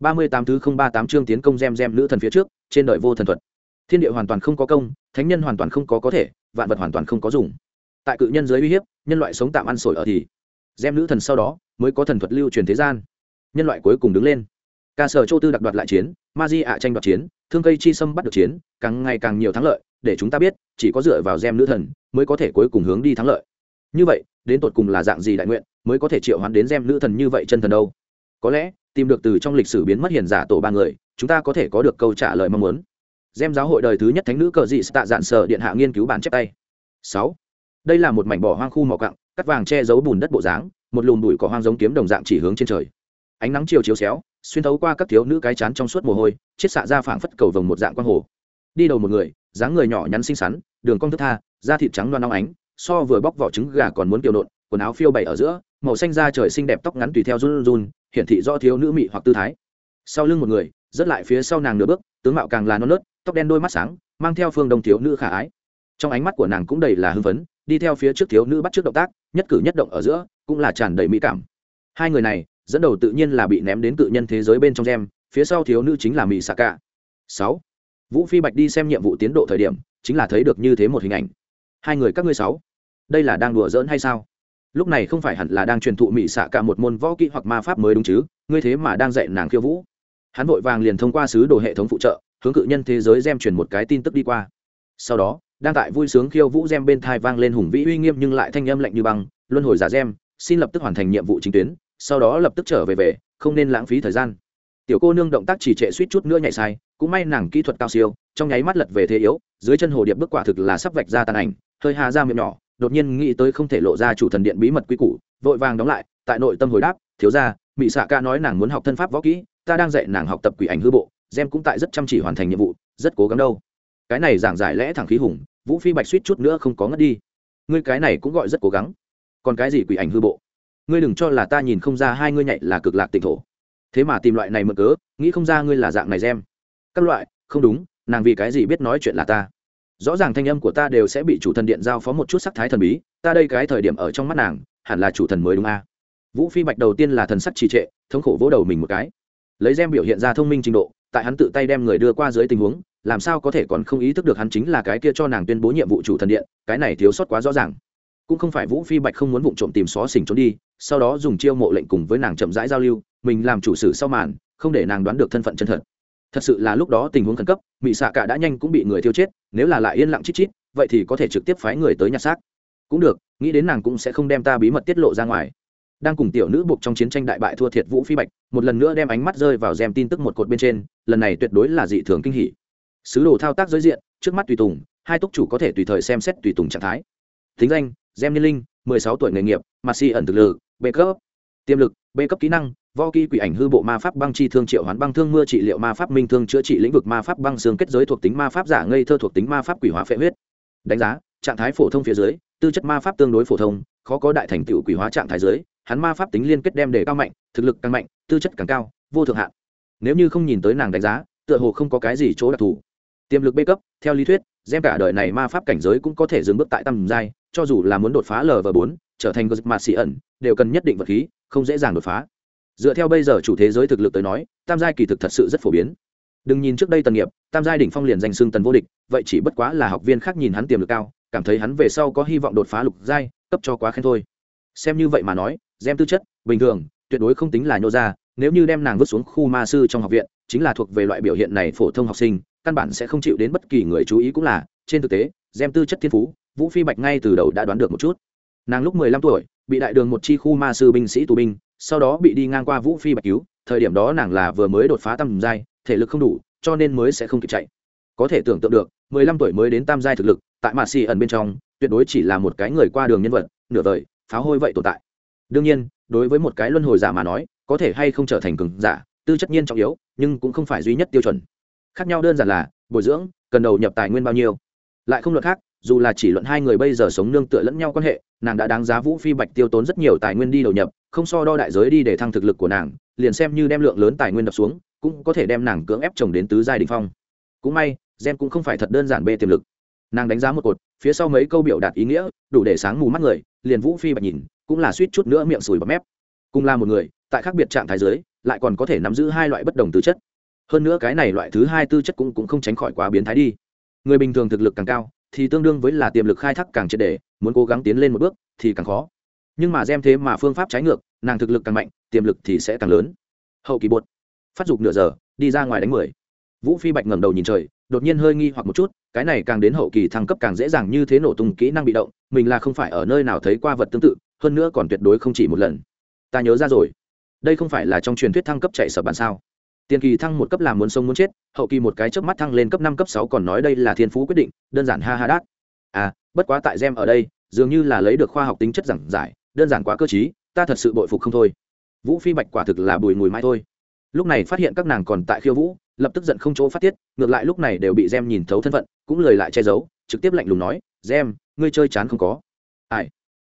ba mươi tám thứ không ba tám chương tiến công gem gem nữ thần phía trước, trên đời vô thần thuật. Thiên địa hoàn toàn không có công, thánh nhân hoàn toàn không có có thể, vạn vật hoàn toàn không có dùng. Tại cự nhân giới uy hiếp, nhân loại sống tạm ăn sổi ở thì, gem nữ thần sau đó mới có thần thuật lưu truyền thế gian. Nhân loại cuối cùng đứng lên. Ca sở châu tư đặc đoạt lại chiến, ma di ạ tranh đoạt chiến, thương cây chi sâm bắt được chiến, càng ngày càng nhiều thắng lợi, để chúng ta biết, chỉ có dựa vào gem nữ thần mới có thể cuối cùng hướng đi thắng lợi. Như vậy, đến tột cùng là dạng gì đại nguyện mới có thể triệu hoán đến gem nữ thần như vậy chân thần đâu? Có lẽ tìm được từ trong lịch sử biến mất hiền giả tổ ba người, chúng ta có thể có được câu trả lời mong muốn. Gem giáo hội đời thứ nhất thánh nữ cờ dị tạ dạn sở điện hạ nghiên cứu bản chép tay. Sáu. Đây là một mảnh bỏ hoang khu mỏ cặng cắt vàng che giấu bùn đất bộ dáng, một lùm bụi cỏ hoang giống kiếm đồng dạng chỉ hướng trên trời. Ánh nắng chiều chiếu xéo, xuyên thấu qua các thiếu nữ cái chán trong suốt mồ hôi, chiết xạ ra phảng phất cầu vồng một dạng quang hồ. Đi đầu một người, dáng người nhỏ nhắn xinh xắn, đường cong thức tha, da thịt trắng loan ánh, so vừa bóc vỏ trứng gà còn muốn kiều nộn, quần áo phiêu bày ở giữa, màu xanh da trời xinh đẹp tóc ngắn tùy theo run run hiển thị do thiếu nữ mị hoặc tư thái. Sau lưng một người, rất lại phía sau nàng nửa bước, tướng mạo càng là non nớt, tóc đen đôi mắt sáng, mang theo phương đông thiếu nữ khả ái. Trong ánh mắt của nàng cũng đầy là hưng phấn, đi theo phía trước thiếu nữ bắt trước động tác, nhất cử nhất động ở giữa, cũng là tràn đầy mỹ cảm. Hai người này, dẫn đầu tự nhiên là bị ném đến tự nhân thế giới bên trong gem, phía sau thiếu nữ chính là mỹ xạ cả sáu. Vũ phi bạch đi xem nhiệm vụ tiến độ thời điểm, chính là thấy được như thế một hình ảnh. Hai người các ngươi sáu. Đây là đang đùa giỡn hay sao? Lúc này không phải hẳn là đang truyền thụ mỹ xạ cả một môn võ kỹ hoặc ma pháp mới đúng chứ, ngươi thế mà đang dạy nàng khiêu vũ. Hắn vội vàng liền thông qua sứ đồ hệ thống phụ trợ, hướng cự nhân thế giới gem truyền một cái tin tức đi qua. Sau đó, đang tại vui sướng khiêu vũ gem bên thai vang lên hùng vĩ uy nghiêm nhưng lại thanh âm lạnh như băng, luân hồi giả gem, xin lập tức hoàn thành nhiệm vụ chính tuyến, sau đó lập tức trở về về, không nên lãng phí thời gian. Tiểu cô nương động tác chỉ trệ suýt chút nữa nhảy sai, cũng may nàng kỹ thuật cao siêu, trong nháy mắt lật về thế yếu, dưới chân hồ điệp bước quả thực là sắp vạch ra tàn ảnh, hơi hà ra miệng nhỏ đột nhiên nghĩ tới không thể lộ ra chủ thần điện bí mật quy củ, vội vàng đóng lại, tại nội tâm hồi đáp, thiếu ra mỹ xạ ca nói nàng muốn học thân pháp võ kỹ, ta đang dạy nàng học tập quỷ ảnh hư bộ, gem cũng tại rất chăm chỉ hoàn thành nhiệm vụ, rất cố gắng đâu. Cái này giảng giải lẽ thẳng khí hùng, vũ phi bạch suýt chút nữa không có ngất đi. Ngươi cái này cũng gọi rất cố gắng. Còn cái gì quỷ ảnh hư bộ? Ngươi đừng cho là ta nhìn không ra hai ngươi nhạy là cực lạc tịnh thổ. Thế mà tìm loại này mượn cớ, nghĩ không ra ngươi là dạng này gem. Các loại, không đúng, nàng vì cái gì biết nói chuyện là ta? Rõ ràng thanh âm của ta đều sẽ bị chủ thần điện giao phó một chút sắc thái thần bí, ta đây cái thời điểm ở trong mắt nàng, hẳn là chủ thần mới đúng a. Vũ phi bạch đầu tiên là thần sắc trì trệ, thống khổ vỗ đầu mình một cái. Lấy gem biểu hiện ra thông minh trình độ, tại hắn tự tay đem người đưa qua dưới tình huống, làm sao có thể còn không ý thức được hắn chính là cái kia cho nàng tuyên bố nhiệm vụ chủ thần điện, cái này thiếu sót quá rõ ràng. Cũng không phải vũ phi bạch không muốn vụ trộm tìm xó xỉnh trốn đi, sau đó dùng chiêu mộ lệnh cùng với nàng chậm rãi giao lưu, mình làm chủ sử sau màn, không để nàng đoán được thân phận chân thật thật sự là lúc đó tình huống khẩn cấp mỹ xạ cả đã nhanh cũng bị người thiêu chết, nếu là lại yên lặng chít chít, vậy thì có thể trực tiếp phái người tới nhặt xác. Cũng được, nghĩ đến nàng cũng sẽ không đem ta bí mật tiết lộ ra ngoài. Đang cùng tiểu nữ buộc trong chiến tranh đại bại thua thiệt vũ phi bạch, một lần nữa đem ánh mắt rơi vào gem tin tức một cột bên trên, lần này tuyệt đối là dị thường kinh hỉ. Sứ đồ thao tác giới diện, trước mắt tùy tùng, hai túc chủ có thể tùy thời xem xét tùy tùng trạng thái. Thính danh, gem niên linh, mười sáu tuổi nghề nghiệp mặt si ẩn thực lực b cấp. Tiềm lực b cấp kỹ năng vo kỳ quỷ ảnh hư bộ ma pháp băng chi thương triệu hoán băng thương mưa trị liệu ma pháp minh thương chữa trị lĩnh vực ma pháp băng xương kết giới thuộc tính ma pháp giả ngây thơ thuộc tính ma pháp quỷ hóa phệ huyết. Đánh giá, trạng thái phổ thông phía dưới, tư chất ma pháp tương đối phổ thông, khó có đại thành tựu quỷ hóa trạng thái dưới, hắn ma pháp tính liên kết đem để cao mạnh, thực lực càng mạnh, tư chất càng cao, vô thượng hạn. Nếu như không nhìn tới nàng đánh giá, tựa hồ không có cái gì chỗ đặc thù. Tiềm lực b cấp, theo lý thuyết xem cả đời này ma pháp cảnh giới cũng có thể dừng bước tại tầm giai, cho dù là muốn đột phá lv bốn, trở thành gosma xị ẩn, đều cần nhất định vật khí, không dễ dàng đột phá dựa theo bây giờ chủ thế giới thực lực tới nói, tam giai kỳ thực thật sự rất phổ biến. Đừng nhìn trước đây tần nghiệp, tam giai đỉnh phong liền danh xưng tần vô địch, vậy chỉ bất quá là học viên khác nhìn hắn tiềm lực cao, cảm thấy hắn về sau có hy vọng đột phá lục giai, cấp cho quá khen thôi. Xem như vậy mà nói, gem tư chất, bình thường, tuyệt đối không tính là nhô ra, nếu như đem nàng vứt xuống khu ma sư trong học viện, chính là thuộc về loại biểu hiện này phổ thông học sinh, căn bản sẽ không chịu đến bất kỳ người chú ý cũng là, trên thực tế, gem tư chất thiên phú, vũ phi bạch ngay từ đầu đã đoán được một chút. Nàng lúc mười lăm tuổi, bị đại đường một chi khu ma sư binh sĩ tù binh sau đó bị đi ngang qua vũ phi bạch cứu, thời điểm đó nàng là vừa mới đột phá tam giai, thể lực không đủ, cho nên mới sẽ không kịp chạy. Có thể tưởng tượng được, mười lăm tuổi mới đến tam giai thực lực, tại mạ xì ẩn bên trong, tuyệt đối chỉ là một cái người qua đường nhân vật, nửa vời, pháo hôi vậy tồn tại. Đương nhiên, đối với một cái luân hồi giả mà nói, có thể hay không trở thành cường giả, tư chất nhiên trọng yếu, nhưng cũng không phải duy nhất tiêu chuẩn. Khác nhau đơn giản là, bồi dưỡng, cần đầu nhập tài nguyên bao nhiêu. Lại không luật khác dù là chỉ luận hai người bây giờ sống nương tựa lẫn nhau quan hệ, nàng đã đáng giá vũ phi bạch tiêu tốn rất nhiều tài nguyên đi đầu nhập, không so đo đại giới đi để thăng thực lực của nàng, liền xem như đem lượng lớn tài nguyên đập xuống, cũng có thể đem nàng cưỡng ép chồng đến tứ giai đình phong. Cũng may gen cũng không phải thật đơn giản bê tiềm lực. Nàng đánh giá một cột, phía sau mấy câu biểu đạt ý nghĩa, đủ để sáng mù mắt người, liền vũ phi bạch nhìn, cũng là suýt chút nữa miệng sùi bọt mép. Cùng là một người, tại khác biệt trạng thái giới lại còn có thể nắm giữ hai loại bất đồng tư chất. Hơn nữa cái này loại thứ hai tư chất cũng cũng không tránh khỏi quá biến thái đi. Người bình thường thực lực càng cao thì tương đương với là tiềm lực khai thác càng triệt đề muốn cố gắng tiến lên một bước thì càng khó. Nhưng mà xem thế mà phương pháp trái ngược, nàng thực lực càng mạnh, tiềm lực thì sẽ càng lớn. Hậu kỳ bột. Phát dục nửa giờ, đi ra ngoài đánh mười. Vũ phi bạch ngẩng đầu nhìn trời, đột nhiên hơi nghi hoặc một chút, cái này càng đến hậu kỳ thăng cấp càng dễ dàng như thế nổ tung kỹ năng bị động, mình là không phải ở nơi nào thấy qua vật tương tự, hơn nữa còn tuyệt đối không chỉ một lần. Ta nhớ ra rồi. Đây không phải là trong truyền thuyết thăng cấp chạy sở bản sao tiền kỳ thăng một cấp làm muốn sống muốn chết, hậu kỳ một cái chớp mắt thăng lên cấp năm, cấp sáu còn nói đây là thiên phú quyết định, đơn giản ha ha đát. À bất quá tại gem ở đây, dường như là lấy được khoa học tính chất giảng giải, đơn giản quá cơ trí, ta thật sự bội phục không thôi. Vũ phi bạch quả thực là bùi mùi mai thôi. Lúc này phát hiện các nàng còn tại khiêu vũ, lập tức giận không chỗ phát tiết, ngược lại lúc này đều bị gem nhìn thấu thân phận, cũng lời lại che giấu, trực tiếp lạnh lùng nói, gem, ngươi chơi chán không có. Ai?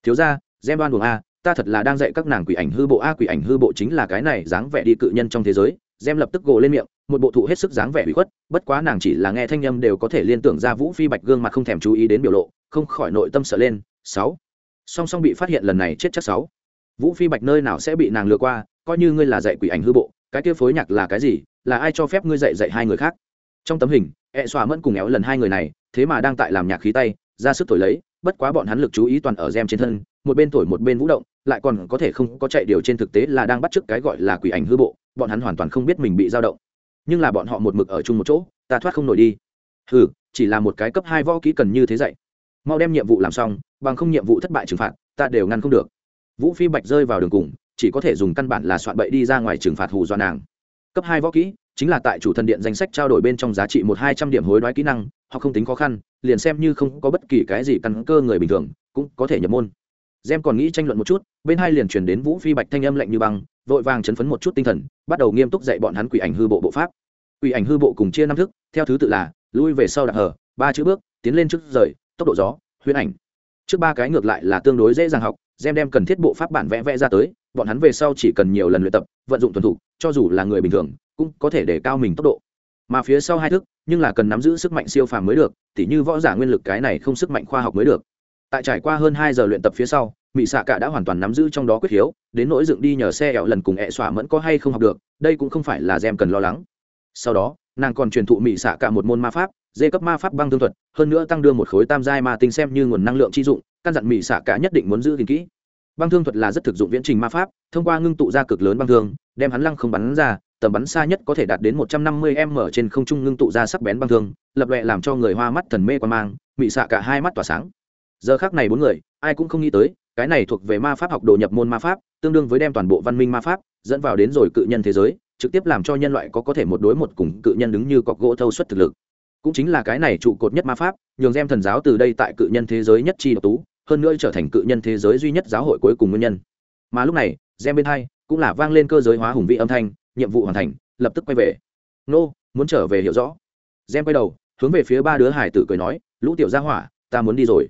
Thiếu ra gem đoan buồng a, ta thật là đang dạy các nàng quỷ ảnh hư bộ a, quỷ ảnh hư bộ chính là cái này dáng vẻ đi cự nhân trong thế giới gem lập tức gồ lên miệng, một bộ thụ hết sức dáng vẻ bị khuất, bất quá nàng chỉ là nghe thanh â đều có thể liên tưởng ra vũ phi bạch gương mặt không thèm chú ý đến biểu lộ, không khỏi nội tâm sợ lên, sáu. Song song bị phát hiện lần này chết chắc sáu. Vũ phi bạch nơi nào sẽ bị nàng lừa qua, coi như ngươi là dạy quỷ ảnh hư bộ, cái kia phối nhạc là cái gì, là ai cho phép ngươi dạy dạy hai người khác? Trong tấm hình e ẹ xòa mẫn cùng éo lần hai người này, thế mà đang tại làm nhạc khí tay, ra sức thổi lấy bất quá bọn hắn lực chú ý toàn ở gem trên thân, một bên thổi một bên vũ động, lại còn có thể không có chạy điều trên thực tế là đang bắt chước cái gọi là quỷ ảnh hư bộ, bọn hắn hoàn toàn không biết mình bị dao động. Nhưng là bọn họ một mực ở chung một chỗ, ta thoát không nổi đi. Hừ, chỉ là một cái cấp hai võ kỹ cần như thế dạy. Mau đem nhiệm vụ làm xong, bằng không nhiệm vụ thất bại trừng phạt, ta đều ngăn không được. Vũ phi bạch rơi vào đường cùng, chỉ có thể dùng căn bản là soạn bậy đi ra ngoài trừng phạt hù dọa nàng. Cấp hai võ kỹ, chính là tại chủ thần điện danh sách trao đổi bên trong giá trị một hai trăm điểm hối đoái kỹ năng, họ không tính khó khăn liền xem như không có bất kỳ cái gì căn cơ người bình thường cũng có thể nhập môn. Gem còn nghĩ tranh luận một chút bên hai liền chuyển đến vũ phi bạch thanh âm lạnh như băng vội vàng chấn phấn một chút tinh thần bắt đầu nghiêm túc dạy bọn hắn quỷ ảnh hư bộ bộ pháp. Quỷ ảnh hư bộ cùng chia năm thức theo thứ tự là lui về sau đặc hở ba chữ bước tiến lên trước rời tốc độ gió huyễn ảnh. Trước ba cái ngược lại là tương đối dễ dàng học gem đem cần thiết bộ pháp bản vẽ vẽ ra tới bọn hắn về sau chỉ cần nhiều lần luyện tập vận dụng thuần thủ, cho dù là người bình thường cũng có thể để cao mình tốc độ mà phía sau hai thức, nhưng là cần nắm giữ sức mạnh siêu phàm mới được, tỉ như võ giả nguyên lực cái này không sức mạnh khoa học mới được. Tại trải qua hơn hai giờ luyện tập phía sau mỹ xạ cả đã hoàn toàn nắm giữ trong đó quyết hiếu đến nỗi dựng đi nhờ xe ẹo lần cùng ẹ xỏa mẫn có hay không học được, đây cũng không phải là gem cần lo lắng. Sau đó, nàng còn truyền thụ mỹ xạ cả một môn ma pháp, dê cấp ma pháp băng thương thuật, hơn nữa tăng đưa một khối tam giai ma tinh xem như nguồn năng lượng chi dụng, căn dặn mỹ xạ cả nhất định muốn giữ gìn kỹ. Băng thương thuật là rất thực dụng viễn trình ma pháp, thông qua ngưng tụ ra cực lớn băng thương, đem hắn lăng không bắn ra tầm bắn xa nhất có thể đạt đến một trăm năm mươi m trên không trung ngưng tụ ra sắc bén băng thương, lập lệ làm cho người hoa mắt thần mê quan mang, mị xạ cả hai mắt tỏa sáng. Giờ khác này bốn người, ai cũng không nghĩ tới, cái này thuộc về ma pháp học đồ nhập môn ma pháp, tương đương với đem toàn bộ văn minh ma pháp dẫn vào đến rồi cự nhân thế giới, trực tiếp làm cho nhân loại có có thể một đối một cùng cự nhân đứng như cọc gỗ thâu suất thực lực. Cũng chính là cái này trụ cột nhất ma pháp, nhường gem thần giáo từ đây tại cự nhân thế giới nhất chi độc tú, hơn nữa trở thành cự nhân thế giới duy nhất giáo hội cuối cùng nguyên nhân. Mà lúc này, gem bên hai cũng là vang lên cơ giới hóa hùng vị âm thanh nhiệm vụ hoàn thành, lập tức quay về. Nô, muốn trở về hiểu rõ. Gem quay đầu, hướng về phía ba đứa hải tử cười nói, lũ tiểu gia hỏa, ta muốn đi rồi.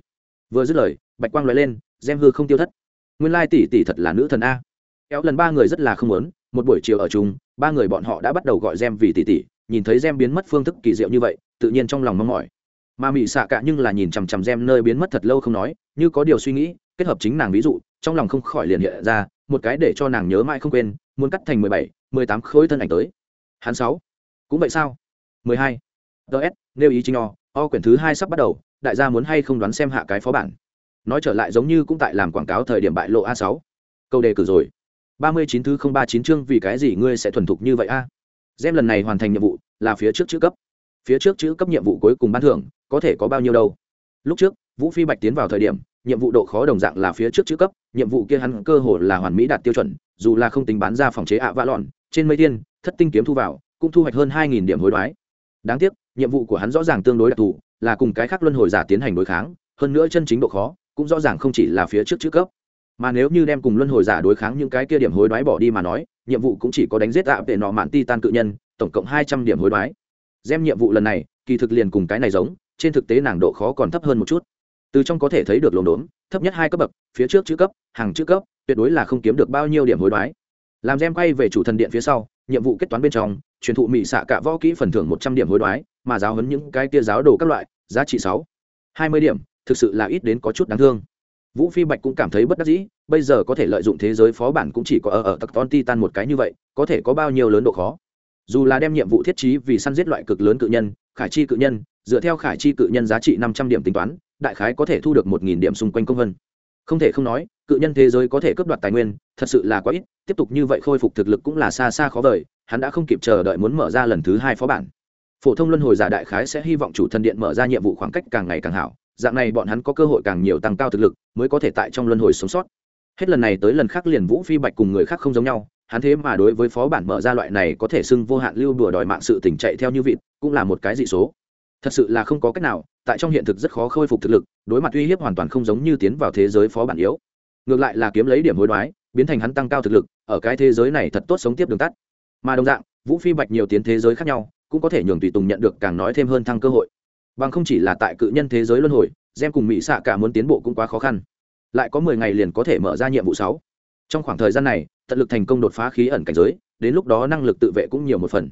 Vừa dứt lời, bạch quang loại lên, gem hư không tiêu thất. Nguyên lai tỷ tỷ thật là nữ thần a. Kéo lần ba người rất là không muốn, một buổi chiều ở chung, ba người bọn họ đã bắt đầu gọi gem vì tỷ tỷ, nhìn thấy gem biến mất phương thức kỳ diệu như vậy, tự nhiên trong lòng mong mỏi. Mà mỹ xạ cả nhưng là nhìn chằm chằm gem nơi biến mất thật lâu không nói, như có điều suy nghĩ, kết hợp chính nàng ví dụ, trong lòng không khỏi liền hiện ra, một cái để cho nàng nhớ mãi không quên muốn cắt thành mười bảy, mười tám khối thân ảnh tới. Hắn sáu. Cũng vậy sao? Mười hai. Ts nêu ý chính o o quyển thứ hai sắp bắt đầu, đại gia muốn hay không đoán xem hạ cái phó bản. Nói trở lại giống như cũng tại làm quảng cáo thời điểm bại lộ a sáu. Câu đề cử rồi. Ba mươi chín thứ không ba chín chương vì cái gì ngươi sẽ thuần thục như vậy a? Gem lần này hoàn thành nhiệm vụ là phía trước chữ cấp. Phía trước chữ cấp nhiệm vụ cuối cùng ban thưởng có thể có bao nhiêu đâu? Lúc trước, vũ phi bạch tiến vào thời điểm, nhiệm vụ độ khó đồng dạng là phía trước chữ cấp, nhiệm vụ kia hắn cơ hồ là hoàn mỹ đạt tiêu chuẩn dù là không tính bán ra phòng chế ạ vạ lọn, trên mây tiên thất tinh kiếm thu vào, cũng thu hoạch hơn hai nghìn điểm hối đoái. Đáng tiếc, nhiệm vụ của hắn rõ ràng tương đối đặc thù, là cùng cái khác luân hồi giả tiến hành đối kháng, hơn nữa chân chính độ khó, cũng rõ ràng không chỉ là phía trước chữ cấp. Mà nếu như đem cùng luân hồi giả đối kháng những cái kia điểm hối đoái bỏ đi mà nói, nhiệm vụ cũng chỉ có đánh giết ạ để nọ mạn ti tan cự nhân, tổng cộng hai trăm điểm hối đoái. Xem nhiệm vụ lần này, kỳ thực liền cùng cái này giống, trên thực tế nàng độ khó còn thấp hơn một chút từ trong có thể thấy được lồn đốn thấp nhất hai cấp bậc, phía trước chữ cấp, hàng chữ cấp, tuyệt đối là không kiếm được bao nhiêu điểm hối đoái. Làm gem quay về chủ thần điện phía sau, nhiệm vụ kết toán bên trong, truyền thụ mỹ xạ cả võ kỹ phần thưởng một trăm điểm hối đoái, mà giáo hấn những cái tia giáo đồ các loại, giá trị sáu, hai mươi điểm, thực sự là ít đến có chút đáng thương. Vũ phi bạch cũng cảm thấy bất đắc dĩ, bây giờ có thể lợi dụng thế giới phó bản cũng chỉ có ở ở tặc ton titan một cái như vậy, có thể có bao nhiêu lớn độ khó. Dù là đem nhiệm vụ thiết trí vì săn giết loại cực lớn cự nhân, khải chi cự nhân, dựa theo khải chi cự nhân giá trị năm trăm điểm tính toán đại khái có thể thu được một nghìn điểm xung quanh công vân. Không thể không nói, cự nhân thế giới có thể cướp đoạt tài nguyên, thật sự là quá ít, tiếp tục như vậy khôi phục thực lực cũng là xa xa khó vời, hắn đã không kịp chờ đợi muốn mở ra lần thứ hai phó bản. Phổ thông luân hồi giả đại khái sẽ hy vọng chủ thần điện mở ra nhiệm vụ khoảng cách càng ngày càng hảo, dạng này bọn hắn có cơ hội càng nhiều tăng cao thực lực, mới có thể tại trong luân hồi sống sót. Hết lần này tới lần khác liền vũ phi bạch cùng người khác không giống nhau, hắn thế mà đối với phó bản mở ra loại này có thể xưng vô hạn lưu đùa đòi mạng sự tỉnh chạy theo như vịt, cũng là một cái dị số thật sự là không có cách nào, tại trong hiện thực rất khó khôi phục thực lực, đối mặt uy hiếp hoàn toàn không giống như tiến vào thế giới phó bản yếu. Ngược lại là kiếm lấy điểm hối đoái, biến thành hắn tăng cao thực lực, ở cái thế giới này thật tốt sống tiếp đường tắt. Mà đồng dạng, vũ phi bạch nhiều tiến thế giới khác nhau, cũng có thể nhường tùy tùng nhận được càng nói thêm hơn thăng cơ hội. Bằng không chỉ là tại cự nhân thế giới luân hồi, gem cùng mỹ xạ cả muốn tiến bộ cũng quá khó khăn. Lại có mười ngày liền có thể mở ra nhiệm vụ sáu. Trong khoảng thời gian này, tận lực thành công đột phá khí ẩn cảnh giới, đến lúc đó năng lực tự vệ cũng nhiều một phần.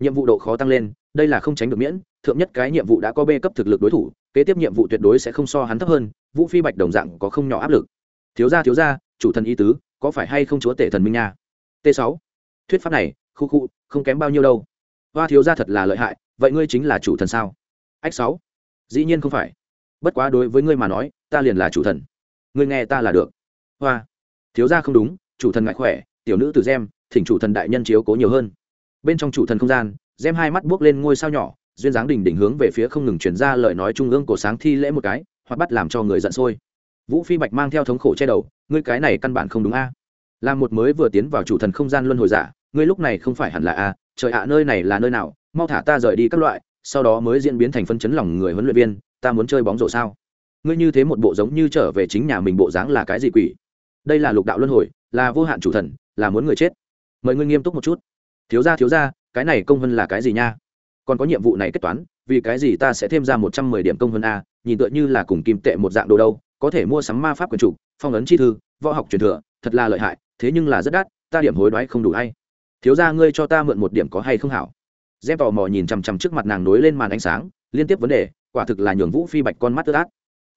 Nhiệm vụ độ khó tăng lên, đây là không tránh được miễn thượng nhất cái nhiệm vụ đã có b cấp thực lực đối thủ, kế tiếp nhiệm vụ tuyệt đối sẽ không so hắn thấp hơn, vũ phi bạch đồng dạng có không nhỏ áp lực. Thiếu gia thiếu gia, chủ thần ý tứ, có phải hay không chúa tể thần minh nha? T 6 thuyết pháp này, khu khu, không kém bao nhiêu đâu. Hoa thiếu gia thật là lợi hại, vậy ngươi chính là chủ thần sao? Ách sáu. Dĩ nhiên không phải. Bất quá đối với ngươi mà nói, ta liền là chủ thần. Ngươi nghe ta là được. Hoa. Thiếu gia không đúng, chủ thần ngại khỏe, tiểu nữ từ gem, thỉnh chủ thần đại nhân chiếu cố nhiều hơn. Bên trong chủ thần không gian, gem hai mắt buốc lên ngôi sao nhỏ duyên dáng đỉnh đỉnh hướng về phía không ngừng chuyển ra lời nói trung ương cổ sáng thi lễ một cái, hoặc bắt làm cho người giận sôi. Vũ phi bạch mang theo thống khổ che đầu, ngươi cái này căn bản không đúng a. À. là một mới vừa tiến vào chủ thần không gian luân hồi giả, ngươi lúc này không phải hẳn là a, trời ạ, nơi này là nơi nào, mau thả ta rời đi các loại, sau đó mới diễn biến thành phân chấn lòng người huấn luyện viên, ta muốn chơi bóng rổ sao? Ngươi như thế một bộ giống như trở về chính nhà mình bộ dáng là cái gì quỷ? Đây là lục đạo luân hồi, là vô hạn chủ thần, là muốn người chết. Mời ngươi nghiêm túc một chút. Thiếu ra thiếu ra cái này công vân là cái gì nha? Còn có nhiệm vụ này kết toán, vì cái gì ta sẽ thêm ra một trăm mười điểm công hơn a, nhìn tựa như là cùng kim tệ một dạng đồ đâu, có thể mua sắm ma pháp quyền chủ, phong ấn chi thư, võ học truyền thừa, thật là lợi hại, thế nhưng là rất đắt, ta điểm hối đoái không đủ hay. Thiếu ra ngươi cho ta mượn một điểm có hay không hảo? Dép tò mò nhìn chằm chằm trước mặt nàng nối lên màn ánh sáng, liên tiếp vấn đề, quả thực là nhường vũ phi bạch con mắt tức át.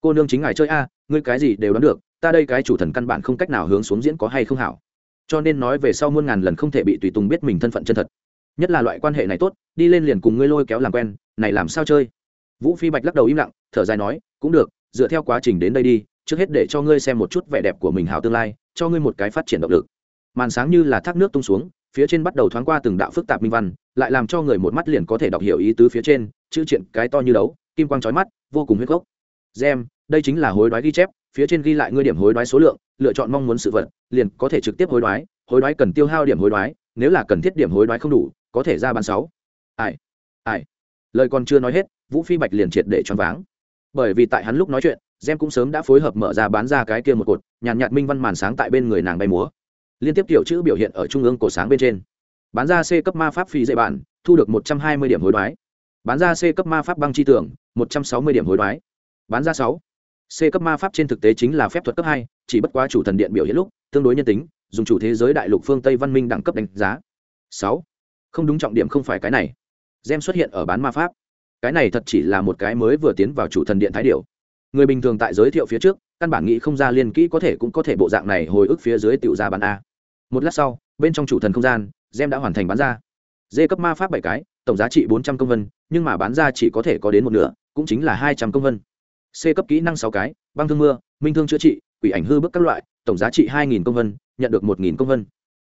Cô nương chính ngài chơi a, ngươi cái gì đều đoán được, ta đây cái chủ thần căn bản không cách nào hướng xuống diễn có hay không hảo. Cho nên nói về sau muôn ngàn lần không thể bị tùy tùng biết mình thân phận chân thật nhất là loại quan hệ này tốt, đi lên liền cùng ngươi lôi kéo làm quen, này làm sao chơi? Vũ phi bạch lắc đầu im lặng, thở dài nói, cũng được, dựa theo quá trình đến đây đi, trước hết để cho ngươi xem một chút vẻ đẹp của mình hào tương lai, cho ngươi một cái phát triển động lực. Màn sáng như là thác nước tung xuống, phía trên bắt đầu thoáng qua từng đạo phức tạp minh văn, lại làm cho người một mắt liền có thể đọc hiểu ý tứ phía trên, chữ triện cái to như đấu, kim quang trói mắt, vô cùng huyết gốc. Gem, đây chính là hối đoái ghi chép, phía trên ghi lại ngươi điểm hối đoái số lượng, lựa chọn mong muốn sự vật, liền có thể trực tiếp hối đoái hối đoái cần tiêu hao điểm hối đoái, nếu là cần thiết điểm hối đoái không đủ có thể ra bán sáu. Ai ai. Lời còn chưa nói hết, vũ phi bạch liền triệt để choáng váng. Bởi vì tại hắn lúc nói chuyện, gem cũng sớm đã phối hợp mở ra bán ra cái kia một cột, nhàn nhạt minh văn màn sáng tại bên người nàng bay múa. Liên tiếp tiểu chữ biểu hiện ở trung ương cổ sáng bên trên. Bán ra c cấp ma pháp phi dạy bản, thu được một trăm hai mươi điểm hối đoái. Bán ra c cấp ma pháp băng chi tưởng, một trăm sáu mươi điểm hối đoái. Bán ra sáu. C cấp ma pháp trên thực tế chính là phép thuật cấp hai, chỉ bất quá chủ thần điện biểu hiện lúc, tương đối nhân tính, dùng chủ thế giới đại lục phương tây văn minh đẳng cấp đánh giá. Sáu không đúng trọng điểm không phải cái này. Gem xuất hiện ở bán ma pháp. Cái này thật chỉ là một cái mới vừa tiến vào chủ thần điện thái điệu người bình thường tại giới thiệu phía trước, căn bản nghĩ không ra liên kỹ có thể cũng có thể bộ dạng này hồi ức phía dưới tiểu ra bán a. Một lát sau, bên trong chủ thần không gian, gem đã hoàn thành bán ra. D cấp ma pháp bảy cái, tổng giá trị bốn trăm công vân, nhưng mà bán ra chỉ có thể có đến một nửa, cũng chính là hai trăm công vân. C cấp kỹ năng sáu cái, băng thương mưa, minh thương chữa trị, quỷ ảnh hư bức các loại, tổng giá trị hai nghìn công vân, nhận được một nghìn công vân.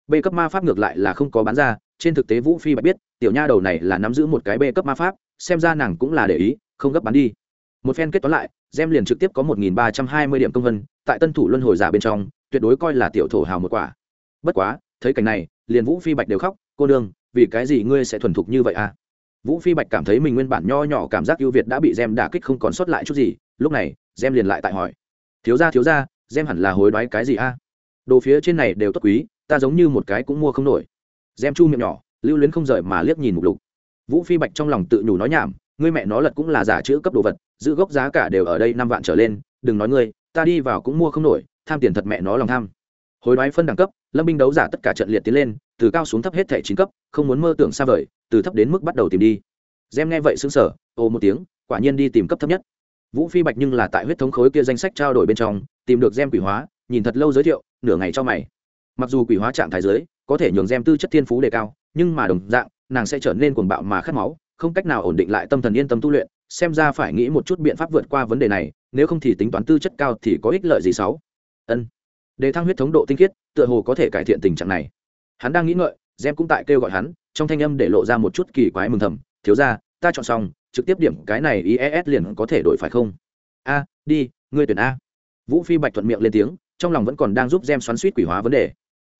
B cấp ma pháp ngược lại là không có bán ra trên thực tế vũ phi bạch biết, tiểu nha đầu này là nắm giữ một cái b cấp ma pháp, xem ra nàng cũng là để ý, không gấp bán đi. Một phen kết toán lại, gem liền trực tiếp có một nghìn ba trăm hai mươi điểm công vân, tại tân thủ luân hồi giả bên trong, tuyệt đối coi là tiểu thổ hào một quả. Bất quá, thấy cảnh này, liền vũ phi bạch đều khóc, cô đương vì cái gì ngươi sẽ thuần thục như vậy à? Vũ phi bạch cảm thấy mình nguyên bản nho nhỏ cảm giác ưu việt đã bị gem đả kích không còn sót lại chút gì, lúc này, gem liền lại tại hỏi, thiếu ra thiếu ra gem hẳn là hối đoái cái gì a? À? đồ phía trên này đều tốt quý, ta giống như một cái cũng mua không nổi gem chu miệng nhỏ, lưu luyến không rời mà liếc nhìn mục lục. Vũ phi bạch trong lòng tự nhủ nói nhảm, ngươi mẹ nó lật cũng là giả chữ cấp đồ vật, giữ gốc giá cả đều ở đây năm vạn trở lên, đừng nói ngươi, ta đi vào cũng mua không nổi, tham tiền thật mẹ nó lòng tham. Hối đoái phân đẳng cấp, lâm binh đấu giả tất cả trận liệt tiến lên, từ cao xuống thấp hết thẻ chín cấp, không muốn mơ tưởng xa vời, từ thấp đến mức bắt đầu tìm đi. Gem nghe vậy xứng sở ồ một tiếng, quả nhiên đi tìm cấp thấp nhất. Vũ phi bạch nhưng là tại huyết thống khối kia danh sách trao đổi bên trong, tìm được gem quỷ hóa, nhìn thật lâu giới thiệu, nửa ngày cho mày mặc dù quỷ hóa trạng thái giới có thể nhường gem tư chất thiên phú đề cao, nhưng mà đồng dạng, nàng sẽ trở nên cuồng bạo mà khát máu, không cách nào ổn định lại tâm thần yên tâm tu luyện, xem ra phải nghĩ một chút biện pháp vượt qua vấn đề này, nếu không thì tính toán tư chất cao thì có ích lợi gì sáu? Ân. Đề thăng huyết thống độ tinh khiết, tựa hồ có thể cải thiện tình trạng này. Hắn đang nghĩ ngợi, gem cũng tại kêu gọi hắn, trong thanh âm để lộ ra một chút kỳ quái mừng thầm, thiếu ra ta chọn xong, trực tiếp điểm cái này ies liền có thể đổi phải không? A, đi, ngươi tuyển a. Vũ phi bạch thuận miệng lên tiếng, trong lòng vẫn còn đang giúp gem xoắn suýt quỷ hóa vấn đề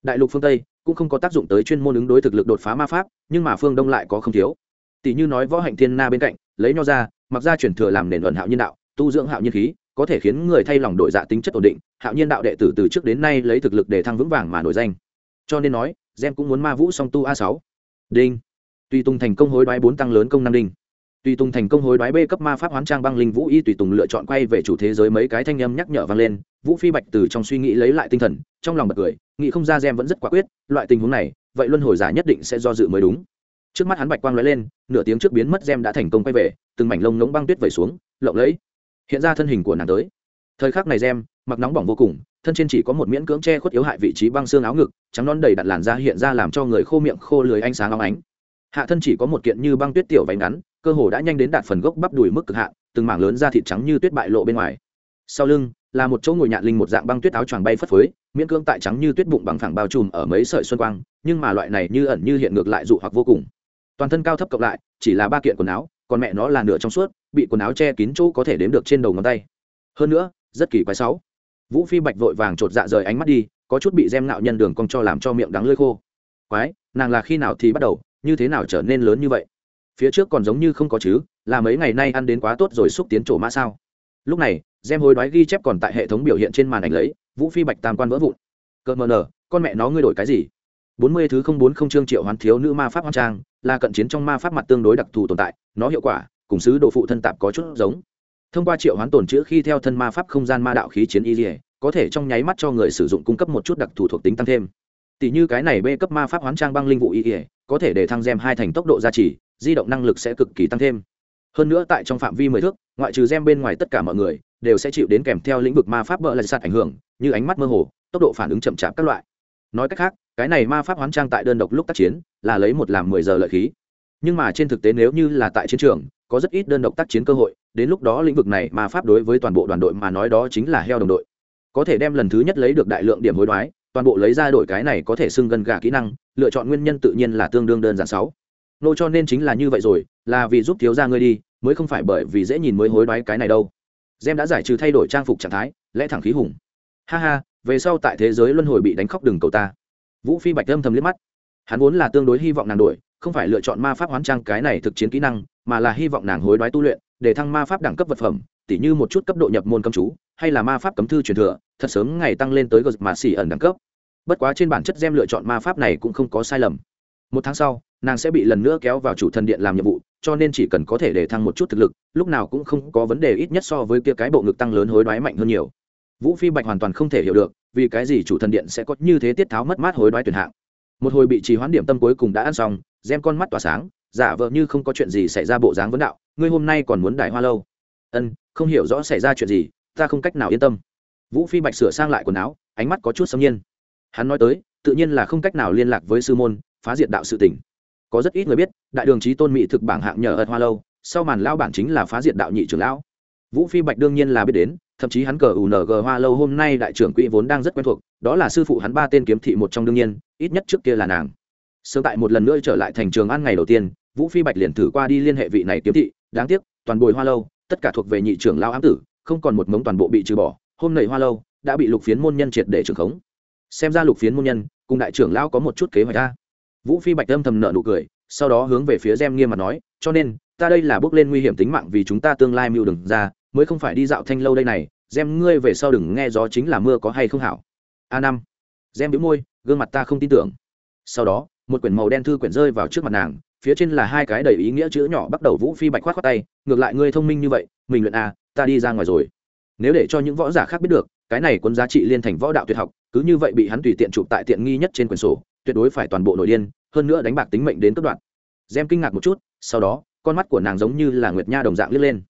đại lục phương tây cũng không có tác dụng tới chuyên môn ứng đối thực lực đột phá ma pháp, nhưng mà phương đông lại có không thiếu. Tỷ như nói võ hạnh thiên na bên cạnh, lấy nho ra, mặc ra chuyển thừa làm nền luận hạo nhân đạo, tu dưỡng hạo nhiên khí, có thể khiến người thay lòng đổi dạ tính chất ổn định, hạo nhiên đạo đệ tử từ trước đến nay lấy thực lực để thăng vững vàng mà nổi danh. Cho nên nói, gem cũng muốn ma vũ song tu a sáu. Đinh. Tùy tùng thành công hối đoái bốn tăng lớn công năng đinh tùy tùng thành công hối đoái b cấp ma pháp hoán trang băng linh vũ y, tùy tùng lựa chọn quay về chủ thế giới mấy cái thanh âm nhắc nhở vang lên, vũ phi bạch từ trong suy nghĩ lấy lại tinh thần, trong lòng bật cười, nghĩ không ra gem vẫn rất quả quyết, loại tình huống này, vậy luân hồi giả nhất định sẽ do dự mới đúng. Trước mắt hắn bạch quang lóe lên, nửa tiếng trước biến mất gem đã thành công quay về, từng mảnh lông ngỗng băng tuyết vẩy xuống, lộng lẫy. Hiện ra thân hình của nàng tới. Thời khắc này gem, mặc nóng bỏng vô cùng, thân trên chỉ có một miễn cưỡng che khuất yếu hại vị trí băng xương áo ngực, trắng non đầy đặt làn da hiện ra làm cho người khô miệng khô lưới ánh sáng óng ánh. Hạ thân chỉ có một kiện như băng tuyết tiểu váy ngắn cơ hồ đã nhanh đến đạt phần gốc bắp đùi mức cực hạn, từng mảng lớn da thịt trắng như tuyết bại lộ bên ngoài. Sau lưng, là một chỗ ngồi nhạn linh một dạng băng tuyết áo choàng bay phất phới, miễn cưỡng tại trắng như tuyết bụng bằng phẳng bao trùm ở mấy sợi xuân quang, nhưng mà loại này như ẩn như hiện ngược lại dụ hoặc vô cùng. Toàn thân cao thấp cộng lại, chỉ là ba kiện quần áo, còn mẹ nó là nửa trong suốt, bị quần áo che kín chỗ có thể đếm được trên đầu ngón tay. Hơn nữa, rất kỳ quái sáu. Vũ phi bạch vội vàng chột dạ rời ánh mắt đi, có chút bị gem nạo nhân đường cong cho làm cho miệng đắng lơi khô. Quái, nàng là khi nào thì bắt đầu, như thế nào trở nên lớn như vậy? Phía trước còn giống như không có chứ, là mấy ngày nay ăn đến quá tốt rồi xúc tiến trổ mã sao. Lúc này, gem hối đoái ghi chép còn tại hệ thống biểu hiện trên màn ảnh lấy, vũ phi bạch tam quan vỡ vụn. Cợt mờ nở, con mẹ nó ngươi đổi cái gì? Bốn mươi thứ không bốn không chương triệu hoán thiếu nữ ma pháp hoang trang, là cận chiến trong ma pháp mặt tương đối đặc thù tồn tại, nó hiệu quả, cùng sứ độ phụ thân tạp có chút giống. Thông qua triệu hoán tồn chữ khi theo thân ma pháp không gian ma đạo khí chiến y dỉa có thể trong nháy mắt cho người sử dụng cung cấp một chút đặc thù thuộc tính tăng thêm. Tỷ như cái này b cấp ma pháp hoán trang băng linh vụ y dỉa có thể để thăng gem hai thành tốc độ gia trì di động năng lực sẽ cực kỳ tăng thêm. Hơn nữa tại trong phạm vi mười thước, ngoại trừ gem bên ngoài tất cả mọi người đều sẽ chịu đến kèm theo lĩnh vực ma pháp bỡ lại sạt ảnh hưởng, như ánh mắt mơ hồ, tốc độ phản ứng chậm chạp các loại. Nói cách khác, cái này ma pháp hoán trang tại đơn độc lúc tác chiến là lấy một làm mười giờ lợi khí. Nhưng mà trên thực tế nếu như là tại chiến trường, có rất ít đơn độc tác chiến cơ hội, đến lúc đó lĩnh vực này ma pháp đối với toàn bộ đoàn đội mà nói đó chính là heo đồng đội. Có thể đem lần thứ nhất lấy được đại lượng điểm hối đoái, toàn bộ lấy ra đổi cái này có thể xưng gần gà kỹ năng, lựa chọn nguyên nhân tự nhiên là tương đương đơn giản sáu nô cho nên chính là như vậy rồi, là vì giúp thiếu ra ngươi đi, mới không phải bởi vì dễ nhìn mới hối đoái cái này đâu. Gem đã giải trừ thay đổi trang phục trạng thái, lẽ thẳng khí hùng. Ha ha, về sau tại thế giới luân hồi bị đánh khóc đừng cầu ta. Vũ phi bạch âm thầm liếc mắt. Hắn vốn là tương đối hy vọng nàng đổi, không phải lựa chọn ma pháp hoán trang cái này thực chiến kỹ năng, mà là hy vọng nàng hối đoái tu luyện, để thăng ma pháp đẳng cấp vật phẩm, tỉ như một chút cấp độ nhập môn cấm chú, hay là ma pháp cấm thư truyền thừa, thật sớm ngày tăng lên tới gờ mà xỉ ẩn đẳng cấp. Bất quá trên bản chất gem lựa chọn ma pháp này cũng không có sai lầm. Một tháng sau nàng sẽ bị lần nữa kéo vào chủ thần điện làm nhiệm vụ, cho nên chỉ cần có thể để thăng một chút thực lực, lúc nào cũng không có vấn đề ít nhất so với kia cái bộ ngực tăng lớn hối đoái mạnh hơn nhiều. Vũ phi bạch hoàn toàn không thể hiểu được, vì cái gì chủ thần điện sẽ có như thế tiết tháo mất mát hối đoái tuyển hạng. Một hồi bị trì hoãn điểm tâm cuối cùng đã ăn xong gem con mắt tỏa sáng, giả vờ như không có chuyện gì xảy ra bộ dáng vấn đạo, ngươi hôm nay còn muốn đài hoa lâu? Ân, không hiểu rõ xảy ra chuyện gì, ta không cách nào yên tâm. Vũ phi bạch sửa sang lại quần áo, ánh mắt có chút sâm nhiên. Hắn nói tới, tự nhiên là không cách nào liên lạc với sư môn, phá diệt đạo sự tỉnh có rất ít người biết, đại đường trí tôn mỹ thực bảng hạng nhờ ợt hoa lâu, sau màn lao bản chính là phá diệt đạo nhị trưởng lão. Vũ phi bạch đương nhiên là biết đến, thậm chí hắn cờ ung hoa lâu hôm nay đại trưởng quỹ vốn đang rất quen thuộc, đó là sư phụ hắn ba tên kiếm thị một trong đương nhiên, ít nhất trước kia là nàng. Sớm tại một lần nữa trở lại thành trường ăn ngày đầu tiên, vũ phi bạch liền thử qua đi liên hệ vị này kiếm thị, đáng tiếc, toàn bồi hoa lâu, tất cả thuộc về nhị trưởng lao ám tử, không còn một mống toàn bộ bị trừ bỏ, hôm nầy hoa lâu đã bị lục phiến môn nhân triệt để trưởng khống. Xem ra lục phiến môn nhân, cùng đại trưởng lao có một chút kế hoạch ta vũ phi bạch âm thầm nợ nụ cười, sau đó hướng về phía gem nghiêm mặt nói, cho nên, ta đây là bước lên nguy hiểm tính mạng vì chúng ta tương lai mưu đừng ra, mới không phải đi dạo thanh lâu đây này. Gem, ngươi về sau đừng nghe gió chính là mưa có hay không hảo. A năm. Gem bĩu môi, gương mặt ta không tin tưởng. Sau đó, một quyển màu đen thư quyển rơi vào trước mặt nàng, phía trên là hai cái đầy ý nghĩa chữ nhỏ bắt đầu vũ phi bạch khoát khoát tay, ngược lại ngươi thông minh như vậy, mình luyện a, ta đi ra ngoài rồi. Nếu để cho những võ giả khác biết được, cái này quân giá trị liên thành võ đạo tuyệt học, cứ như vậy bị hắn tùy tiện chụp tại tiện nghi nhất trên quyển sổ tuyệt đối phải toàn bộ nội điên, hơn nữa đánh bạc tính mệnh đến cấp đoạn. Gem kinh ngạc một chút, sau đó, con mắt của nàng giống như là nguyệt nha đồng dạng liếc lên.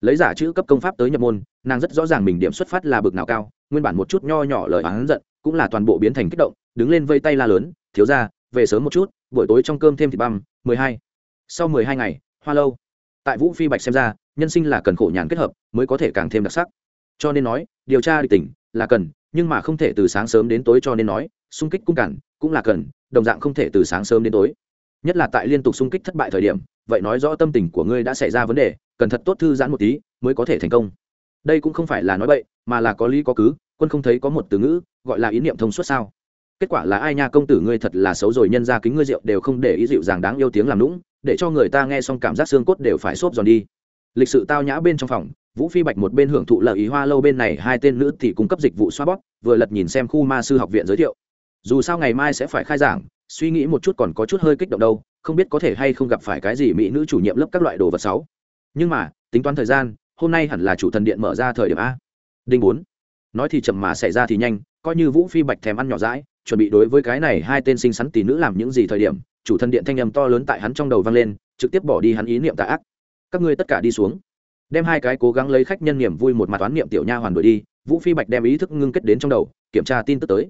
Lấy giả chữ cấp công pháp tới nhập môn, nàng rất rõ ràng mình điểm xuất phát là bực nào cao, nguyên bản một chút nho nhỏ lời oán giận, cũng là toàn bộ biến thành kích động, đứng lên vây tay la lớn, thiếu ra về sớm một chút, buổi tối trong cơm thêm thịt băm, mười hai. Sau mười hai ngày, hoa lâu, tại vũ phi bạch xem ra, nhân sinh là cần khổ nhàn kết hợp, mới có thể càng thêm đặc sắc. Cho nên nói, điều tra địch tỉnh là cần, nhưng mà không thể từ sáng sớm đến tối cho nên nói, xung kích cung cản cũng là cần, đồng dạng không thể từ sáng sớm đến tối. Nhất là tại liên tục xung kích thất bại thời điểm, vậy nói rõ tâm tình của ngươi đã xảy ra vấn đề, cần thật tốt thư giãn một tí mới có thể thành công. Đây cũng không phải là nói bậy, mà là có lý có cứ, quân không thấy có một từ ngữ, gọi là ý niệm thông suốt sao? Kết quả là ai nha công tử ngươi thật là xấu rồi, nhân ra kính ngươi rượu đều không để ý dịu dàng đáng yêu tiếng làm lũng để cho người ta nghe xong cảm giác xương cốt đều phải xốp giòn đi. Lịch sự tao nhã bên trong phòng, vũ phi bạch một bên hưởng thụ lợi ý hoa lâu bên này, hai tên nữ thì cung cấp dịch vụ xoa bóp, vừa lật nhìn xem khu ma sư học viện giới thiệu dù sao ngày mai sẽ phải khai giảng, suy nghĩ một chút còn có chút hơi kích động đâu, không biết có thể hay không gặp phải cái gì mỹ nữ chủ nhiệm lớp các loại đồ vật sáu nhưng mà, tính toán thời gian, hôm nay hẳn là chủ thần điện mở ra thời điểm a. Đinh bốn. Nói thì chậm mà xảy ra thì nhanh, coi như vũ phi bạch thèm ăn nhỏ rãi chuẩn bị đối với cái này hai tên sinh xắn tỷ nữ làm những gì thời điểm, chủ thần điện thanh âm to lớn tại hắn trong đầu vang lên, trực tiếp bỏ đi hắn ý niệm tà ác. Các ngươi tất cả đi xuống. Đem hai cái cố gắng lấy khách nhân niềm vui một mặt toán niệm tiểu nha hoàn đuổi đi, vũ phi bạch đem ý thức ngưng kết đến trong đầu, kiểm tra tin tức tới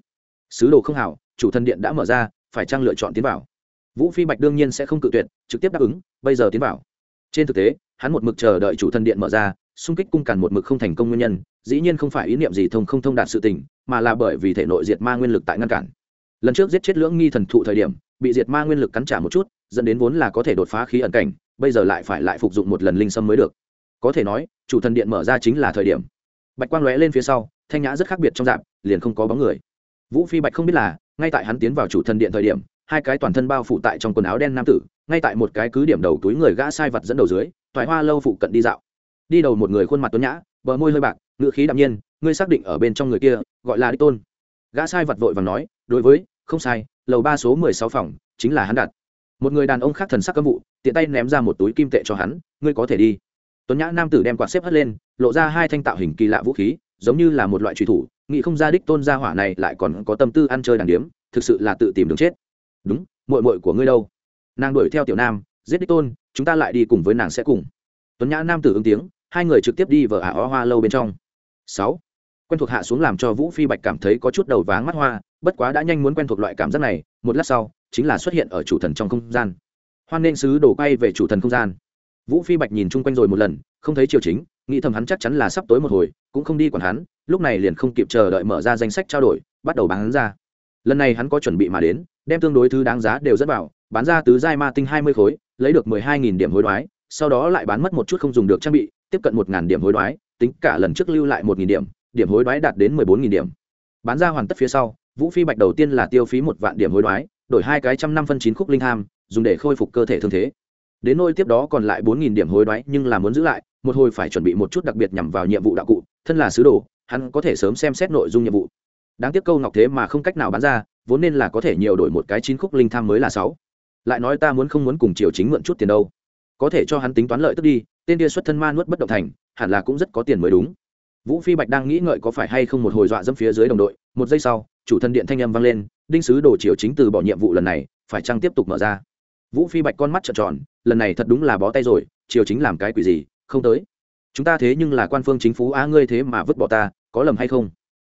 sứ đồ không hảo, chủ thần điện đã mở ra, phải trang lựa chọn tiến vào? Vũ phi bạch đương nhiên sẽ không cự tuyệt, trực tiếp đáp ứng, bây giờ tiến vào. Trên thực tế, hắn một mực chờ đợi chủ thần điện mở ra, xung kích cung cản một mực không thành công nguyên nhân, dĩ nhiên không phải ý niệm gì thông không thông đạt sự tình, mà là bởi vì thể nội diệt ma nguyên lực tại ngăn cản. Lần trước giết chết lưỡng nghi thần thụ thời điểm, bị diệt ma nguyên lực cắn trả một chút, dẫn đến vốn là có thể đột phá khí ẩn cảnh, bây giờ lại phải lại phục dụng một lần linh sâm mới được. Có thể nói, chủ thần điện mở ra chính là thời điểm. Bạch quang lóe lên phía sau, thanh nhã rất khác biệt trong dạng, liền không có bóng người vũ phi bạch không biết là, ngay tại hắn tiến vào chủ thần điện thời điểm, hai cái toàn thân bao phủ tại trong quần áo đen nam tử, ngay tại một cái cứ điểm đầu túi người gã sai vật dẫn đầu dưới thoại hoa lâu phụ cận đi dạo. Đi đầu một người khuôn mặt tuấn nhã, bờ môi hơi bạc ngự khí đạm nhiên, ngươi xác định ở bên trong người kia, gọi là đích tôn. Gã sai vật vội và nói, đối với, không sai, lầu ba số mười sáu phòng, chính là hắn đặt. Một người đàn ông khác thần sắc cấm vụ, tiện tay ném ra một túi kim tệ cho hắn, ngươi có thể đi. Tuấn nhã nam tử đem quạt xếp hất lên, lộ ra hai thanh tạo hình kỳ lạ vũ khí, giống như là một loại truy thủ nghĩ không ra đích tôn gia hỏa này lại còn có tâm tư ăn chơi đàng điếm, thực sự là tự tìm đường chết. Đúng mội mội của ngươi đâu? Nàng đuổi theo tiểu nam, giết đích tôn, chúng ta lại đi cùng với nàng sẽ cùng. Tuấn nhã nam tử ứng tiếng, hai người trực tiếp đi vở ả à o hoa lâu bên trong. Sáu, quen thuộc hạ xuống làm cho vũ phi bạch cảm thấy có chút đầu váng mắt hoa, bất quá đã nhanh muốn quen thuộc loại cảm giác này, một lát sau, chính là xuất hiện ở chủ thần trong không gian. Hoan nên sứ đổ quay về chủ thần không gian. Vũ phi bạch nhìn chung quanh rồi một lần, không thấy triều chính nghĩ thầm hắn chắc chắn là sắp tối một hồi, cũng không đi còn hắn, lúc này liền không kịp chờ đợi mở ra danh sách trao đổi, bắt đầu bán hắn ra. Lần này hắn có chuẩn bị mà đến, đem tương đối thứ đáng giá đều rất vào, bán ra tứ giai ma tinh hai mươi khối, lấy được mười hai nghìn điểm hối đoái, sau đó lại bán mất một chút không dùng được trang bị, tiếp cận một ngàn điểm hối đoái, tính cả lần trước lưu lại một nghìn điểm điểm hối đoái đạt đến mười bốn nghìn điểm. Bán ra hoàn tất phía sau, vũ phi bạch đầu tiên là tiêu phí một vạn điểm hối đoái, đổi hai cái trăm năm phân chín khúc linh ham, dùng để khôi phục cơ thể thương thế đến nôi tiếp đó còn lại bốn nghìn điểm hối đoái, nhưng là muốn giữ lại, một hồi phải chuẩn bị một chút đặc biệt nhằm vào nhiệm vụ đạo cụ, thân là sứ đồ, hắn có thể sớm xem xét nội dung nhiệm vụ. Đáng tiếc câu ngọc thế mà không cách nào bán ra, vốn nên là có thể nhiều đổi một cái chín khúc linh tham mới là sáu. Lại nói ta muốn không muốn cùng triều chính mượn chút tiền đâu. Có thể cho hắn tính toán lợi tức đi, tên kia xuất thân ma nuốt bất động thành, hẳn là cũng rất có tiền mới đúng. Vũ phi bạch đang nghĩ ngợi có phải hay không một hồi dọa dẫm phía dưới đồng đội, một giây sau, chủ thân điện thanh âm vang lên, đinh sứ đồ triều chính từ bỏ nhiệm vụ lần này, phải chăng tiếp tục mở ra? Vũ phi bạch con mắt trợn tròn lần này thật đúng là bó tay rồi triều chính làm cái quỷ gì, không tới. Chúng ta thế nhưng là quan phương chính phủ á, ngươi thế mà vứt bỏ ta, có lầm hay không?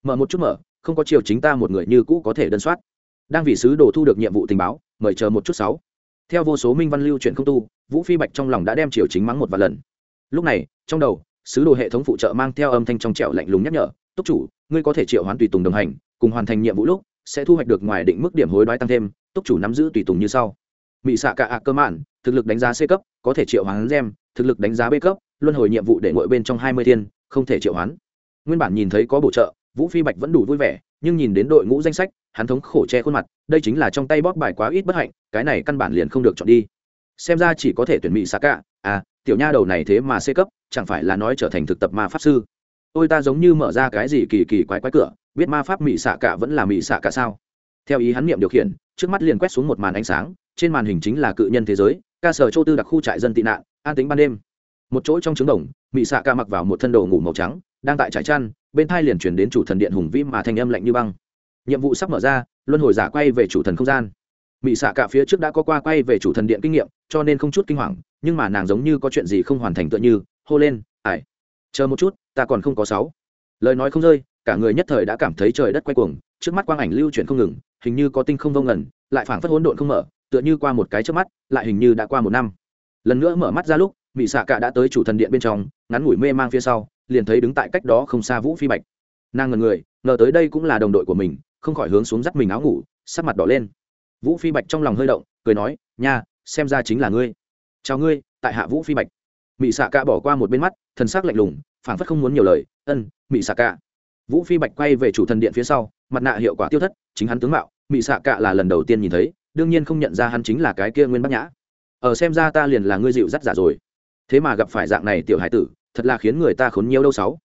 Mở một chút mở, không có triều chính ta một người như cũ có thể đơn soát. Đang vì sứ đồ thu được nhiệm vụ tình báo, mời chờ một chút sáu. Theo vô số minh văn lưu chuyện không tu, vũ phi bạch trong lòng đã đem triều chính mắng một vài lần. Lúc này, trong đầu, sứ đồ hệ thống phụ trợ mang theo âm thanh trong trẻo lạnh lùng nhắc nhở, túc chủ, ngươi có thể triệu hoán tùy tùng đồng hành, cùng hoàn thành nhiệm vụ lúc, sẽ thu hoạch được ngoài định mức điểm hối đoái tăng thêm, túc chủ nắm giữ tùy tùng như sau mỹ xạ cả ạ cơ mạn thực lực đánh giá c cấp, có thể triệu hoán gem, thực lực đánh giá b cấp, luân hồi nhiệm vụ để ngồi bên trong hai mươi thiên, không thể triệu hoán. Nguyên bản nhìn thấy có bổ trợ, vũ phi bạch vẫn đủ vui vẻ, nhưng nhìn đến đội ngũ danh sách, hắn thống khổ che khuôn mặt, đây chính là trong tay bóp bài quá ít bất hạnh, cái này căn bản liền không được chọn đi. Xem ra chỉ có thể tuyển mỹ xạ cả à tiểu nha đầu này thế mà c cấp, chẳng phải là nói trở thành thực tập ma pháp sư. Ôi ta giống như mở ra cái gì kỳ kỳ quái quái cửa, biết ma pháp mỹ xạ cả vẫn là mỹ xạ cả sao? Theo ý hắn niệm điều khiển, trước mắt liền quét xuống một màn ánh sáng trên màn hình chính là cự nhân thế giới ca sở châu tư đặc khu trại dân tị nạn an tính ban đêm. Một chỗ trong trứng đồng mỹ xạ ca mặc vào một thân đồ ngủ màu trắng đang tại trại chăn bên thai liền chuyển đến chủ thần điện hùng vĩ mà thanh âm lạnh như băng. Nhiệm vụ sắp mở ra luân hồi giả quay về chủ thần không gian. Mỹ xạ cả phía trước đã có qua quay về chủ thần điện kinh nghiệm cho nên không chút kinh hoàng nhưng mà nàng giống như có chuyện gì không hoàn thành tựa như hô lên ải, chờ một chút ta còn không có sáu. Lời nói không rơi cả người nhất thời đã cảm thấy trời đất quay cuồng trước mắt quang ảnh lưu chuyển không ngừng hình như có tinh không vông ngẩn lại phảng phất hỗn độn không mở tựa như qua một cái trước mắt, lại hình như đã qua một năm. Lần nữa mở mắt ra lúc mỹ xạ cả đã tới chủ thần điện bên trong, ngắn ngủi mê mang phía sau, liền thấy đứng tại cách đó không xa vũ phi bạch. Nàng ngần người, ngờ tới đây cũng là đồng đội của mình, không khỏi hướng xuống dắt mình áo ngủ, sắc mặt đỏ lên. Vũ phi bạch trong lòng hơi động, cười nói, nha, xem ra chính là ngươi. Chào ngươi, tại hạ vũ phi bạch. Mỹ xạ cả bỏ qua một bên mắt, thần sắc lạnh lùng, phảng phất không muốn nhiều lời, ân mỹ xạ cả vũ phi bạch quay về chủ thần điện phía sau, mặt nạ hiệu quả tiêu thất, chính hắn tướng mạo mỹ xạ cả là lần đầu tiên nhìn thấy đương nhiên không nhận ra hắn chính là cái kia nguyên bắc nhã. Ở xem ra ta liền là ngươi dịu dắt giả rồi. Thế mà gặp phải dạng này tiểu hải tử, thật là khiến người ta khốn nhiều đâu sáu.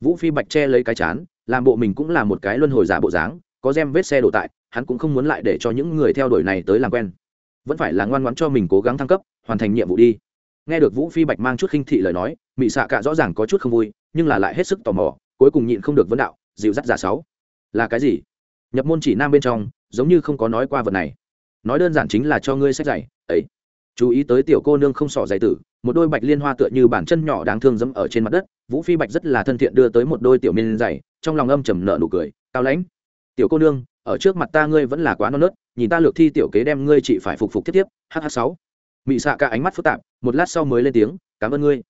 Vũ phi bạch che lấy cái chán, làm bộ mình cũng là một cái luân hồi giả bộ dáng, có gem vết xe đổ tại, hắn cũng không muốn lại để cho những người theo đuổi này tới làm quen. Vẫn phải là ngoan ngoãn cho mình cố gắng thăng cấp, hoàn thành nhiệm vụ đi. Nghe được vũ phi bạch mang chút khinh thị lời nói, mị xạ cả rõ ràng có chút không vui, nhưng là lại hết sức tò mò, cuối cùng nhịn không được vấn đạo, dịu dắt giả sáu? Là cái gì? Nhập môn chỉ nam bên trong, giống như không có nói qua vật này nói đơn giản chính là cho ngươi sách giày ấy. Chú ý tới tiểu cô nương không sỏ giày tử, một đôi bạch liên hoa tựa như bàn chân nhỏ đáng thương dẫm ở trên mặt đất, vũ phi bạch rất là thân thiện đưa tới một đôi tiểu miên giày trong lòng âm trầm nợ nụ cười, cao lãnh, tiểu cô nương, ở trước mặt ta ngươi vẫn là quá non nớt, nhìn ta lược thi tiểu kế đem ngươi chị phải phục phục tiếp tiếp hh sáu. Mị xạ cả ánh mắt phức tạp, một lát sau mới lên tiếng, cảm ơn ngươi.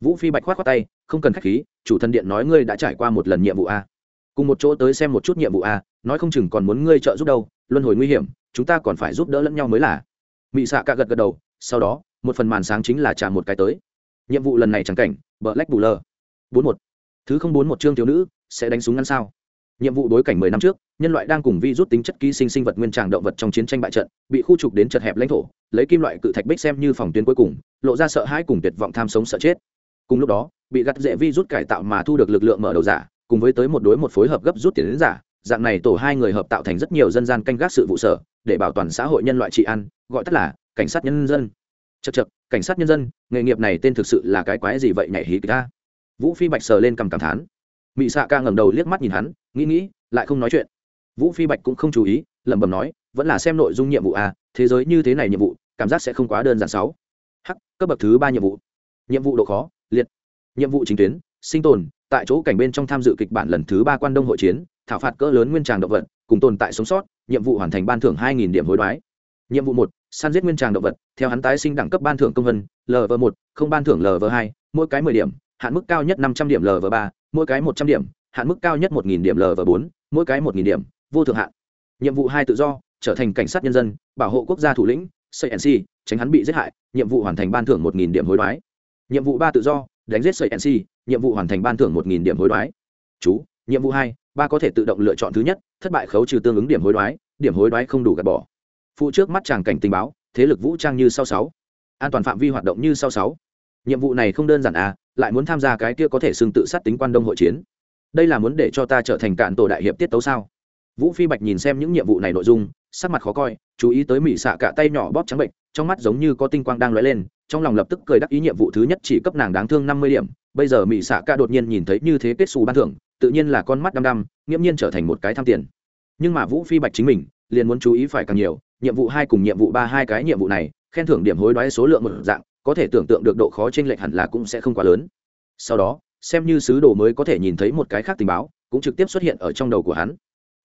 Vũ phi bạch khoát khoát tay, không cần khách khí, chủ thần điện nói ngươi đã trải qua một lần nhiệm vụ a. Cùng một chỗ tới xem một chút nhiệm vụ a, nói không chừng còn muốn ngươi trợ giúp đâu, luân hồi nguy hiểm chúng ta còn phải giúp đỡ lẫn nhau mới là. Mỹ xạ cả gật gật đầu, sau đó, một phần màn sáng chính là trả một cái tới. Nhiệm vụ lần này chẳng cảnh bờ lách bù lờ bốn một. Thứ không bốn một chương thiếu nữ, sẽ đánh súng ngắn sao? Nhiệm vụ đối cảnh mười năm trước, nhân loại đang cùng vi rút tính chất ký sinh sinh vật nguyên tràng động vật trong chiến tranh bại trận, bị khu trục đến chật hẹp lãnh thổ, lấy kim loại cự thạch bích xem như phòng tuyến cuối cùng, lộ ra sợ hãi cùng tuyệt vọng tham sống sợ chết. Cùng lúc đó, bị gặt dễ vi rút cải tạo mà thu được lực lượng mở đầu giả, cùng với tới một đối một phối hợp gấp rút tiền đến giả dạng này tổ hai người hợp tạo thành rất nhiều dân gian canh gác sự vụ sở, để bảo toàn xã hội nhân loại trị an, gọi tắt là cảnh sát nhân dân. Chật chật cảnh sát nhân dân, nghề nghiệp này tên thực sự là cái quái gì vậy nhảy hí ta. Vũ phi bạch sờ lên cầm cảm thán. Mị xạ ca ngẩng đầu liếc mắt nhìn hắn, nghĩ nghĩ, lại không nói chuyện. Vũ phi bạch cũng không chú ý, lẩm bẩm nói, vẫn là xem nội dung nhiệm vụ à thế giới như thế này nhiệm vụ, cảm giác sẽ không quá đơn giản sáu. H cấp bậc thứ ba nhiệm vụ. Nhiệm vụ độ khó, liệt. Nhiệm vụ chính tuyến, sinh tồn tại chỗ cảnh bên trong tham dự kịch bản lần thứ ba quan đông hội chiến, thảo phạt cỡ lớn nguyên tràng động vật, cùng tồn tại sống sót, nhiệm vụ hoàn thành ban thưởng hai nghìn điểm hối đoái. Nhiệm vụ một, săn giết nguyên tràng động vật, theo hắn tái sinh đẳng cấp ban thưởng công vân lv một, không ban thưởng lv hai, mỗi cái mười điểm, hạn mức cao nhất năm trăm điểm lv ba, mỗi cái một trăm điểm, hạn mức cao nhất một nghìn điểm lv bốn, mỗi cái một nghìn điểm, vô thượng hạn. Nhiệm vụ hai tự do, trở thành cảnh sát nhân dân, bảo hộ quốc gia thủ lĩnh cnc tránh hắn bị giết hại, nhiệm vụ hoàn thành ban thưởng một nghìn điểm hối đoái. Nhiệm vụ ba tự do, đánh giết cnc nhiệm vụ hoàn thành ban thưởng một nghìn điểm hối đoái. Chú, nhiệm vụ hai, ba có thể tự động lựa chọn thứ nhất, thất bại khấu trừ tương ứng điểm hối đoái, điểm hối đoái không đủ gạt bỏ. Phụ trước mắt tràng cảnh tình báo, thế lực vũ trang như sau sáu. An toàn phạm vi hoạt động như sau sáu. Nhiệm vụ này không đơn giản à lại muốn tham gia cái kia có thể xưng tự sát tính quan đông hội chiến. Đây là muốn để cho ta trở thành cạn tổ đại hiệp tiết tấu sao? Vũ phi bạch nhìn xem những nhiệm vụ này nội dung, sắc mặt khó coi, chú ý tới mỹ xạ cả tay nhỏ bóp trắng bệnh, trong mắt giống như có tinh quang đang lóe lên trong lòng lập tức cười đắc ý nhiệm vụ thứ nhất chỉ cấp nàng đáng thương năm mươi điểm. Bây giờ mỹ xạ cả đột nhiên nhìn thấy như thế kết xù ban thưởng, tự nhiên là con mắt đăm đăm, nghiễm nhiên trở thành một cái tham tiền. Nhưng mà vũ phi bạch chính mình, liền muốn chú ý phải càng nhiều, nhiệm vụ hai cùng nhiệm vụ ba hai cái nhiệm vụ này, khen thưởng điểm hối đoái số lượng một dạng, có thể tưởng tượng được độ khó trên lệch hẳn là cũng sẽ không quá lớn. Sau đó, xem như sứ đồ mới có thể nhìn thấy một cái khác tình báo, cũng trực tiếp xuất hiện ở trong đầu của hắn.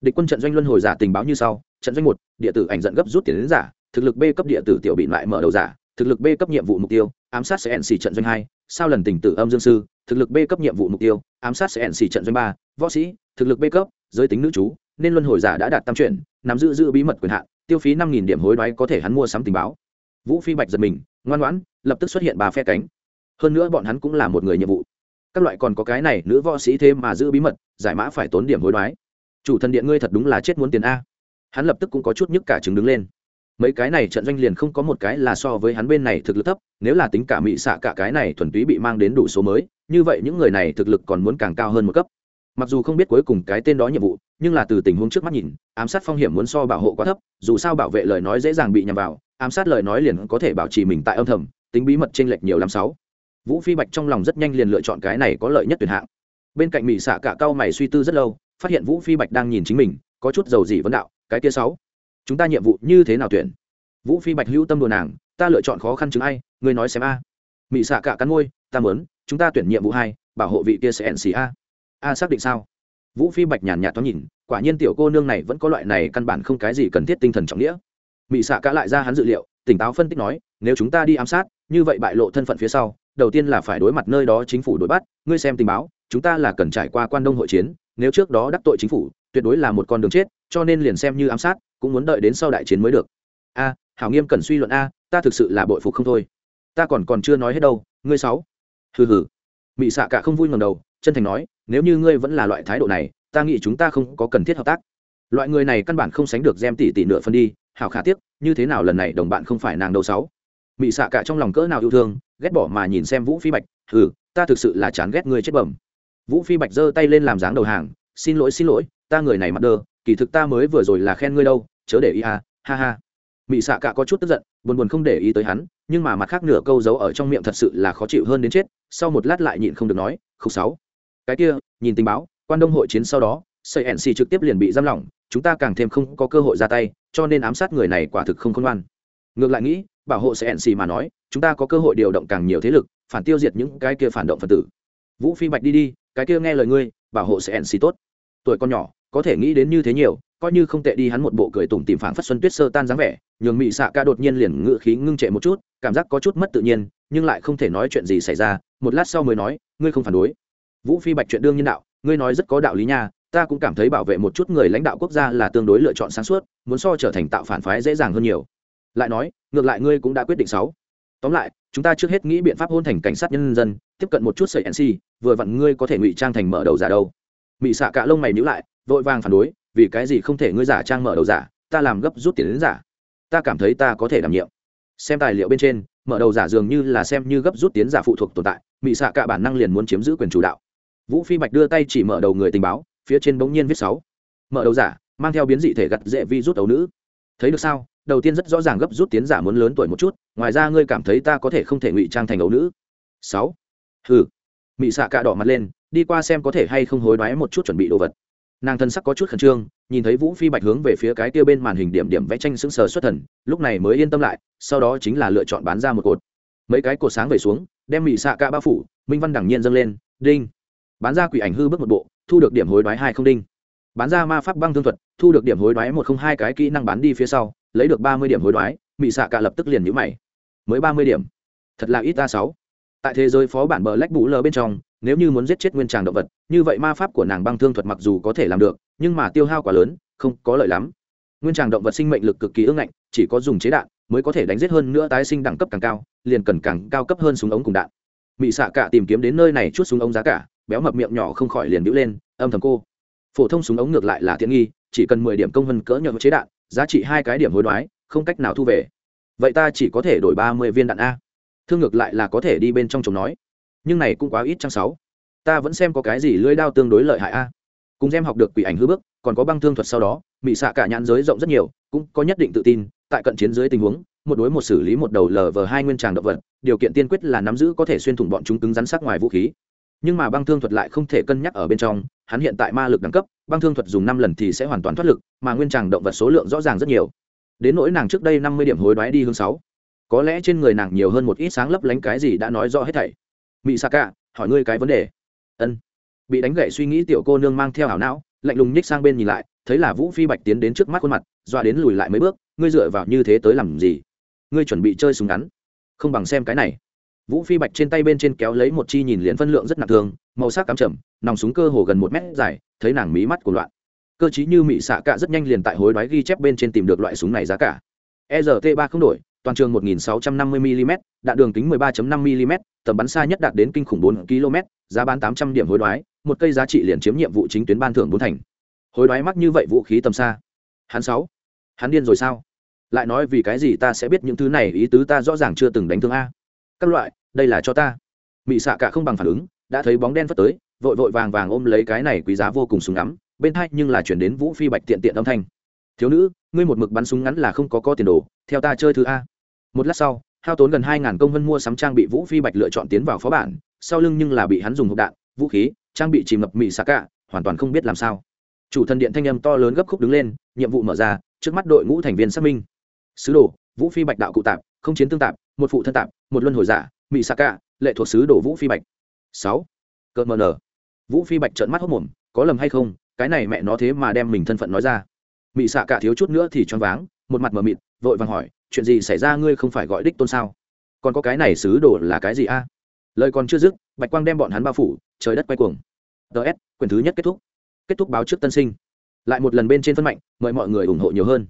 Địch quân trận doanh luân hồi giả tình báo như sau, trận doanh một, địa tử ảnh dẫn gấp rút tiền đến giả, thực lực b cấp địa tử tiểu bị lại mở đầu giả thực lực b cấp nhiệm vụ mục tiêu, ám sát sẽ nc trận doanh hai, sao lần tỉnh tử âm dương sư, thực lực b cấp nhiệm vụ mục tiêu, ám sát sẽ nc trận doanh ba, võ sĩ, thực lực b cấp, giới tính nữ chú, nên luân hồi giả đã đạt tam chuyển, nắm giữ giữ bí mật quyền hạn, tiêu phí năm nghìn điểm hối đoái có thể hắn mua sắm tình báo. Vũ phi bạch giật mình, ngoan ngoãn, lập tức xuất hiện ba phe cánh. Hơn nữa bọn hắn cũng là một người nhiệm vụ. Các loại còn có cái này, nữ võ sĩ thêm mà giữ bí mật, giải mã phải tốn điểm hối đoái. Chủ thần điện ngươi thật đúng là chết muốn tiền a. Hắn lập tức cũng có chút nhức cả chứng đứng lên mấy cái này trận doanh liền không có một cái là so với hắn bên này thực lực thấp, nếu là tính cả mỹ xạ cả cái này thuần túy bị mang đến đủ số mới, như vậy những người này thực lực còn muốn càng cao hơn một cấp. Mặc dù không biết cuối cùng cái tên đó nhiệm vụ, nhưng là từ tình huống trước mắt nhìn, ám sát phong hiểm muốn so bảo hộ quá thấp, dù sao bảo vệ lời nói dễ dàng bị nhằm vào, ám sát lời nói liền có thể bảo trì mình tại âm thầm, tính bí mật t r ê n lệch nhiều lắm sáu. Vũ phi bạch trong lòng rất nhanh liền lựa chọn cái này có lợi nhất tuyển hạng. Bên cạnh mỹ xạ cả cao mày suy tư rất lâu, phát hiện vũ phi bạch đang nhìn chính mình, có chút dầu gì vấn đạo, cái kia sáu? Chúng ta nhiệm vụ như thế nào tuyển? Vũ phi bạch hữu tâm đồ nàng, ta lựa chọn khó khăn chứng ai, ngươi nói xem a. Mỹ xạ cả cắn ngôi ta mớn chúng ta tuyển nhiệm vụ hai, bảo hộ vị kia sẽ nc a. A xác định sao? Vũ phi bạch nhàn nhạt thoáng nhìn, quả nhiên tiểu cô nương này vẫn có loại này căn bản không cái gì cần thiết tinh thần trọng nghĩa. Mỹ xạ cả lại ra hắn dự liệu, tỉnh táo phân tích nói, nếu chúng ta đi ám sát, như vậy bại lộ thân phận phía sau, đầu tiên là phải đối mặt nơi đó chính phủ đối bắt, ngươi xem tình báo, chúng ta là cần trải qua quan đông hội chiến, nếu trước đó đắc tội chính phủ, tuyệt đối là một con đường chết cho nên liền xem như ám sát, cũng muốn đợi đến sau đại chiến mới được. A, hảo nghiêm cần suy luận a, ta thực sự là bội phục không thôi. Ta còn còn chưa nói hết đâu, ngươi sáu. Hừ hừ. Mị xạ cả không vui ngầm đầu, chân thành nói, nếu như ngươi vẫn là loại thái độ này, ta nghĩ chúng ta không có cần thiết hợp tác. Loại người này căn bản không sánh được gem tỷ tỷ nửa phân đi, hảo khả tiếc, như thế nào lần này đồng bạn không phải nàng đầu sáu. Mị xạ cả trong lòng cỡ nào yêu thương, ghét bỏ mà nhìn xem vũ phi bạch ừ ta thực sự là chán ghét ngươi chết bẩm. Vũ phi bạch giơ tay lên làm dáng đầu hàng, xin lỗi xin lỗi, ta người này mặt đơ kỳ thực ta mới vừa rồi là khen ngươi đâu, chớ để ý à ha ha. Mị xạ cả có chút tức giận, buồn buồn không để ý tới hắn, nhưng mà mặt khác nửa câu giấu ở trong miệng thật sự là khó chịu hơn đến chết, sau một lát lại nhịn không được nói không sáu. Cái kia, nhìn tình báo, quan đông hội chiến sau đó xây nc trực tiếp liền bị giam lỏng, chúng ta càng thêm không có cơ hội ra tay, cho nên ám sát người này quả thực không khôn ngoan. Ngược lại nghĩ, bảo hộ xây nc mà nói, chúng ta có cơ hội điều động càng nhiều thế lực, phản tiêu diệt những cái kia phản động phần tử. Vũ phi bạch đi đi, cái kia nghe lời ngươi, bảo hộ xây nc tốt. Tuổi con nhỏ có thể nghĩ đến như thế nhiều, coi như không tệ đi hắn một bộ cười tủm tìm phảng phất xuân tuyết sơ tan dáng vẻ, nhường mị xạ ca đột nhiên liền ngự khí ngưng trệ một chút, cảm giác có chút mất tự nhiên, nhưng lại không thể nói chuyện gì xảy ra, một lát sau mới nói, ngươi không phản đối. Vũ phi bạch chuyện đương nhiên đạo, ngươi nói rất có đạo lý nha, ta cũng cảm thấy bảo vệ một chút người lãnh đạo quốc gia là tương đối lựa chọn sáng suốt, muốn so trở thành tạo phản phái dễ dàng hơn nhiều. Lại nói, ngược lại ngươi cũng đã quyết định sáu. Tóm lại, chúng ta trước hết nghĩ biện pháp hôn thành cảnh sát nhân dân, tiếp cận một chút sợi nc vừa vặn ngươi có thể ngụy trang thành mở đầu giả đâu. Mị xạ cả lông mày nhíu lại vội vàng phản đối, vì cái gì không thể ngươi giả trang mở đầu giả, ta làm gấp rút tiền đến giả. Ta cảm thấy ta có thể đảm nhiệm. Xem tài liệu bên trên, mở đầu giả dường như là xem như gấp rút tiến giả phụ thuộc tồn tại mỹ xạ cả bản năng liền muốn chiếm giữ quyền chủ đạo. Vũ phi bạch đưa tay chỉ mở đầu người tình báo, phía trên bỗng nhiên viết sáu. Mở đầu giả, mang theo biến dị thể gặt dễ vi rút ấu nữ. Thấy được sao? Đầu tiên rất rõ ràng gấp rút tiến giả muốn lớn tuổi một chút, ngoài ra ngươi cảm thấy ta có thể không thể ngụy trang thành ấu nữ. Sáu. Ừ mỹ xạ cả đỏ mặt lên, đi qua xem có thể hay không hối đoái một chút chuẩn bị đồ vật nàng thân sắc có chút khẩn trương, nhìn thấy vũ phi bạch hướng về phía cái tiêu bên màn hình điểm điểm vẽ tranh sững sờ xuất thần, lúc này mới yên tâm lại, sau đó chính là lựa chọn bán ra một cột. Mấy cái cột sáng về xuống, đem mỹ xạ cả bao phủ, minh văn đẳng nhiên dâng lên, đinh. Bán ra quỷ ảnh hư bước một bộ, thu được điểm hối đoái hai không đinh. Bán ra ma pháp băng thương thuật, thu được điểm hối đoái một không hai cái kỹ năng bán đi phía sau, lấy được ba mươi điểm hối đoái mỹ xạ cả lập tức liền nhũ mày. Mới ba mươi điểm? Thật là ít ta sáu. Tại thế giới phó bản bờ lách bù lờ bên trong nếu như muốn giết chết nguyên tràng động vật, như vậy ma pháp của nàng băng thương thuật mặc dù có thể làm được, nhưng mà tiêu hao quá lớn, không có lợi lắm. Nguyên tràng động vật sinh mệnh lực cực kỳ ưng ngạnh, chỉ có dùng chế đạn mới có thể đánh giết hơn nữa tái sinh đẳng cấp càng cao, liền cần càng cao cấp hơn súng ống cùng đạn. Mị xạ cả tìm kiếm đến nơi này chút súng ống giá cả, béo mập miệng nhỏ không khỏi liền đĩu lên, âm thầm cô. Phổ thông súng ống ngược lại là tiện nghi, chỉ cần mười điểm công vân cỡ nhờ chế đạn, giá trị hai cái điểm hối đoái, không cách nào thu về. Vậy ta chỉ có thể đổi ba mươi viên đạn a. Thương ngược lại là có thể đi bên trong chồng nói nhưng này cũng quá ít trang sáu? Ta vẫn xem có cái gì lưỡi đao tương đối lợi hại a. Cùng em học được quỷ ảnh hư bước, còn có băng thương thuật sau đó mỹ xạ cả nhãn giới rộng rất nhiều, cũng có nhất định tự tin, tại cận chiến dưới tình huống, một đối một xử lý một đầu lờ vờ hai nguyên tràng động vật, điều kiện tiên quyết là nắm giữ có thể xuyên thủng bọn chúng cứng rắn sắc ngoài vũ khí. Nhưng mà băng thương thuật lại không thể cân nhắc ở bên trong, hắn hiện tại ma lực đẳng cấp, băng thương thuật dùng năm lần thì sẽ hoàn toàn thoát lực, mà nguyên tràng động vật số lượng rõ ràng rất nhiều. Đến nỗi nàng trước đây năm mươi điểm hối đoái đi hướng sáu, có lẽ trên người nàng nhiều hơn một ít sáng lấp lánh cái gì đã nói rõ hết thảy mỹ xạ cả hỏi ngươi cái vấn đề. Ân. Bị đánh gậy suy nghĩ tiểu cô nương mang theo hảo não, lạnh lùng nhích sang bên nhìn lại, thấy là vũ phi bạch tiến đến trước mắt khuôn mặt, dọa đến lùi lại mấy bước, ngươi dựa vào như thế tới làm gì? Ngươi chuẩn bị chơi súng ngắn. Không bằng xem cái này. Vũ phi bạch trên tay bên trên kéo lấy một chi nhìn liền phân lượng rất nặng thường, màu sắc cắm chậm, nòng súng cơ hồ gần một mét dài, thấy nàng mí mắt của loạn. Cơ chí như mị xạ cạ rất nhanh liền tại hối đoái ghi chép bên trên tìm được loại súng này giá cả. Ert ba không đổi toàn trường 1650 mm đạn đường kính 13.5 mm tầm bắn xa nhất đạt đến kinh khủng 4 km giá bán 800 điểm hối đoái, một cây giá trị liền chiếm nhiệm vụ chính tuyến ban thưởng bốn thành. Hối đoái mắc như vậy vũ khí tầm xa. Hắn sáu. Hắn điên rồi sao? Lại nói vì cái gì ta sẽ biết những thứ này, ý tứ ta rõ ràng chưa từng đánh thương a. Các loại, đây là cho ta. Mị xạ cả không bằng phản ứng, đã thấy bóng đen phất tới, vội vội vàng vàng ôm lấy cái này quý giá vô cùng súng ngắm, bên thay nhưng là chuyển đến vũ phi bạch tiện tiện âm thanh thiếu nữ, ngươi một mực bắn súng ngắn là không có có tiền đồ, theo ta chơi thứ a. Một lát sau, hao tốn gần hai ngàn công vân mua sắm trang bị vũ phi bạch lựa chọn tiến vào phó bản, sau lưng nhưng là bị hắn dùng hộp đạn, vũ khí, trang bị chìm ngập mị xà cả hoàn toàn không biết làm sao. Chủ thần điện thanh âm to lớn gấp khúc đứng lên, nhiệm vụ mở ra, trước mắt đội ngũ thành viên xác minh. Sứ đồ, vũ phi bạch đạo cụ tạp, không chiến tương tạp, một phụ thân tạp, một luân hồi giả mỹ xà cả lệ thuộc sứ đồ vũ phi bạch. Sáu. Cợt mờ nở. Vũ phi bạch trợn mắt hốc mồm, có lầm hay không, cái này mẹ nó thế mà đem mình thân phận nói ra mị xạ cả thiếu chút nữa thì choáng váng, một mặt mờ mịt, vội vàng hỏi, chuyện gì xảy ra, ngươi không phải gọi đích tôn sao? Còn có cái này xứ đồ là cái gì a? Lời còn chưa dứt, bạch quang đem bọn hắn bao phủ, trời đất quay cuồng. Ts quyển thứ nhất kết thúc. Kết thúc báo trước tân sinh. Lại một lần bên trên phân mạnh, mời mọi người ủng hộ nhiều hơn.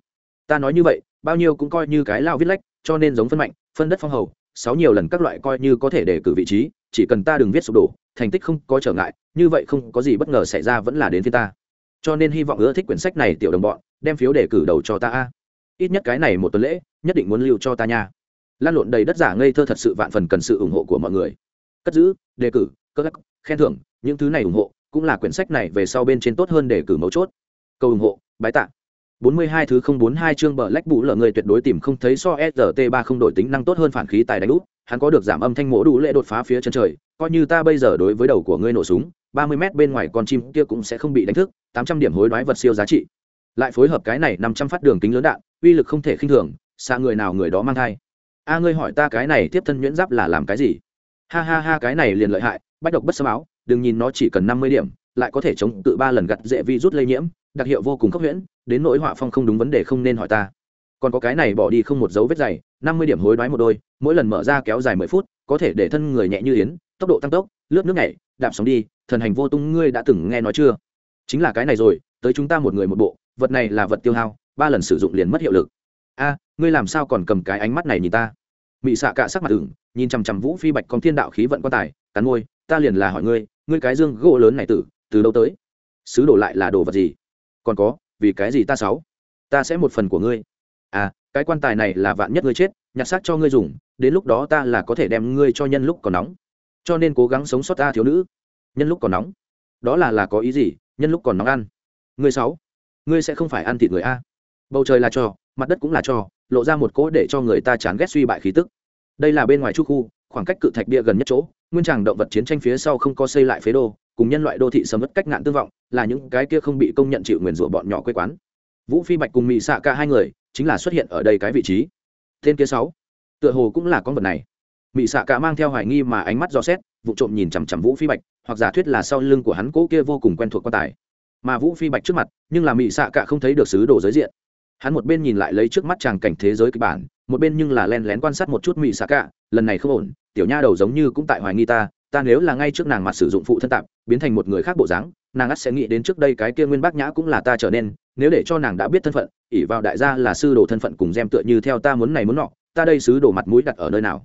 Ta nói như vậy, bao nhiêu cũng coi như cái lao viết lách, cho nên giống phân mạnh, phân đất phong hầu, sáu nhiều lần các loại coi như có thể để cử vị trí, chỉ cần ta đừng viết sụp đổ, thành tích không có trở ngại, như vậy không có gì bất ngờ xảy ra vẫn là đến phía ta. Cho nên hy vọng ưa thích quyển sách này tiểu đồng bọn đem phiếu đề cử đầu cho ta a. Ít nhất cái này một tuần lễ nhất định muốn lưu cho ta nha. Lan lộn đầy đất giả ngây thơ thật sự vạn phần cần sự ủng hộ của mọi người. Cất giữ đề cử cất gắc khen thưởng những thứ này ủng hộ cũng là quyển sách này về sau bên trên tốt hơn đề cử mấu chốt. Câu ủng hộ bái tạ. 42 thứ 042 chương bờ lách bù lở người tuyệt đối tìm không thấy so SRT3 không đổi tính năng tốt hơn phản khí tài đánh úp, hắn có được giảm âm thanh mỗ đủ lệ đột phá phía chân trời, coi như ta bây giờ đối với đầu của ngươi nổ súng, 30 mét bên ngoài con chim kia cũng sẽ không bị đánh thức, 800 điểm hối đoái vật siêu giá trị. Lại phối hợp cái này 500 phát đường kính lớn đạn, uy lực không thể khinh thường, xa người nào người đó mang thai. A ngươi hỏi ta cái này tiếp thân nhuyễn giáp là làm cái gì? Ha ha ha cái này liền lợi hại, bách độc bất xâm áo, đừng nhìn nó chỉ cần 50 điểm, lại có thể chống tự ba lần gặt dễ virus lây nhiễm, đặc hiệu vô cùng cấp huyễn đến nỗi họa phong không đúng vấn đề không nên hỏi ta còn có cái này bỏ đi không một dấu vết dày năm mươi điểm hối đoái một đôi mỗi lần mở ra kéo dài mười phút có thể để thân người nhẹ như yến tốc độ tăng tốc lướt nước nhảy đạp sóng đi thần hành vô tung ngươi đã từng nghe nói chưa chính là cái này rồi tới chúng ta một người một bộ vật này là vật tiêu hao, ba lần sử dụng liền mất hiệu lực. A, ngươi làm sao còn cầm cái ánh mắt này nhìn ta? Mị xạ cả sắc mặt ửng, nhìn chằm chằm vũ phi bạch con thiên đạo khí vận quan tài, cắn môi, ta liền là hỏi ngươi ngươi cái dương gỗ lớn này tử, từ đâu tới? Sứ đổ lại là đồ vật gì? Còn có, vì cái gì ta sáu? Ta sẽ một phần của ngươi. À cái quan tài này là vạn nhất ngươi chết, nhặt xác cho ngươi dùng, đến lúc đó ta là có thể đem ngươi cho nhân lúc còn nóng. Cho nên cố gắng sống sót ta thiếu nữ. Nhân lúc còn nóng? Đó là là có ý gì, nhân lúc còn nóng ăn. Ngươi sáu ngươi sẽ không phải ăn thịt người a. Bầu trời là cho mặt đất cũng là cho lộ ra một cỗ để cho người ta chán ghét suy bại khí tức. Đây là bên ngoài chu khu, khoảng cách cự thạch bia gần nhất chỗ, nguyên tràng động vật chiến tranh phía sau không có xây lại phế đô, cùng nhân loại đô thị sầm mất cách ngạn tương vọng, là những cái kia không bị công nhận chịu nguyền rủa bọn nhỏ quê quán. Vũ phi bạch cùng mỹ xạ cả hai người, chính là xuất hiện ở đây cái vị trí. Tên kia sáu, tựa hồ cũng là con vật này. Mỹ xạ cả mang theo hoài nghi mà ánh mắt dò xét, vụ trộm nhìn chằm chằm vũ phi bạch, hoặc giả thuyết là sau lưng của hắn cỗ kia vô cùng quen thuộc quan tài mà vũ phi bạch trước mặt, nhưng là mỹ xạ cả không thấy được sứ đồ giới diện. Hắn một bên nhìn lại lấy trước mắt chàng cảnh thế giới kịch bản, một bên nhưng là len lén quan sát một chút mỹ xạ cả, lần này không ổn, tiểu nha đầu giống như cũng tại hoài nghi ta ta nếu là ngay trước nàng mặt sử dụng phụ thân tạp, biến thành một người khác bộ dáng, nàng ắt sẽ nghĩ đến trước đây cái kia nguyên bác nhã cũng là ta trở nên, nếu để cho nàng đã biết thân phận ỉ vào đại gia là sư đồ thân phận cùng gem tựa như theo ta muốn này muốn nọ, ta đây sứ đồ mặt mũi đặt ở nơi nào?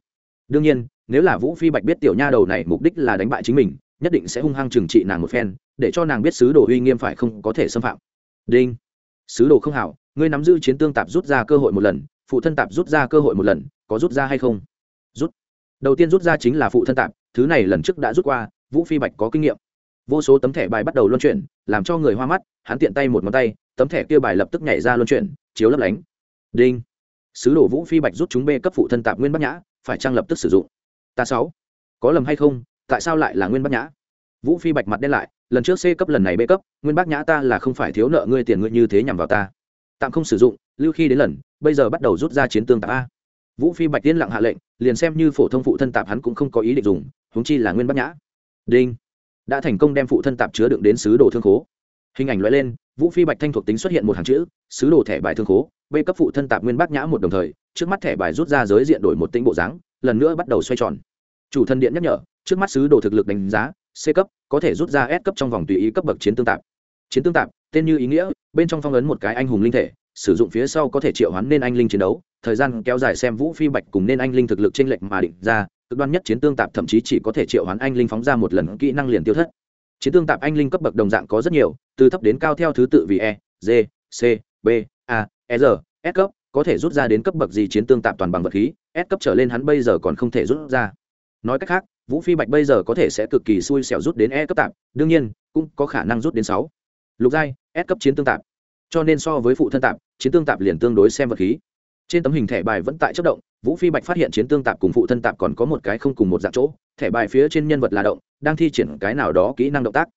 Đương nhiên, nếu là vũ phi bạch biết tiểu nha đầu này mục đích là đánh bại chính mình nhất định sẽ hung hăng trừng trị nàng một phen, để cho nàng biết sứ đồ uy nghiêm phải không có thể xâm phạm. Đinh. Sứ đồ không hảo, ngươi nắm giữ chiến tương tạp rút ra cơ hội một lần, phụ thân tạp rút ra cơ hội một lần, có rút ra hay không? Rút. Đầu tiên rút ra chính là phụ thân tạp, thứ này lần trước đã rút qua, vũ phi bạch có kinh nghiệm. Vô số tấm thẻ bài bắt đầu luân chuyển, làm cho người hoa mắt, hắn tiện tay một ngón tay, tấm thẻ kia bài lập tức nhảy ra luân chuyển, chiếu lấp lánh. Đinh. Sứ đồ vũ phi bạch rút chúng b cấp phụ thân tạp nguyên bắc nhã, phải trang lập tức sử dụng? Ta sáu. Có lầm hay không? Tại sao lại là nguyên bác nhã? Vũ phi bạch mặt đen lại, lần trước c cấp lần này b cấp, nguyên bác nhã ta là không phải thiếu nợ ngươi tiền ngươi như thế nhằm vào ta. Tạm không sử dụng, lưu khi đến lần, bây giờ bắt đầu rút ra chiến tương tạp a. Vũ phi bạch tiên lặng hạ lệnh, liền xem như phổ thông phụ thân tạp hắn cũng không có ý định dùng húng chi là nguyên bác nhã. Đinh. Đã thành công đem phụ thân tạp chứa đựng đến sứ đồ thương khố. Hình ảnh loại lên, vũ phi bạch thanh thuộc tính xuất hiện một hàng chữ, sứ đồ thẻ bài thương khố, b cấp phụ thân tạp nguyên bác nhã một đồng thời, trước mắt thẻ bài rút ra giới diện đổi một tính bộ dáng, lần nữa bắt đầu xoay tròn. Chủ thân điện nhắc nhở trước mắt sứ đồ thực lực đánh giá, c cấp, có thể rút ra s cấp trong vòng tùy ý cấp bậc chiến tương tạp. Chiến tương tạp, tên như ý nghĩa, bên trong phong ấn một cái anh hùng linh thể, sử dụng phía sau có thể triệu hoán nên anh linh chiến đấu, thời gian kéo dài xem vũ phi bạch cùng nên anh linh thực lực tranh lệch mà định ra, cực đoan nhất chiến tương tạp thậm chí chỉ có thể triệu hoán anh linh phóng ra một lần kỹ năng liền tiêu thất. Chiến tương tạp anh linh cấp bậc đồng dạng có rất nhiều, từ thấp đến cao theo thứ tự vì e g, c, b, a e r, s cấp, có thể rút ra đến cấp bậc gì chiến tương tạp toàn bằng vật khí, s cấp trở lên hắn bây giờ còn không thể rút ra nói cách khác, vũ phi bạch bây giờ có thể sẽ cực kỳ xui xẻo rút đến e cấp tạp, đương nhiên, cũng có khả năng rút đến sáu. Lục giai, s cấp chiến tương tạp. Cho nên so với phụ thân tạp, chiến tương tạp liền tương đối xem vật khí. Trên tấm hình thẻ bài vẫn tại chất động, vũ phi bạch phát hiện chiến tương tạp cùng phụ thân tạp còn có một cái không cùng một dạng chỗ, thẻ bài phía trên nhân vật là động, đang thi triển cái nào đó kỹ năng động tác.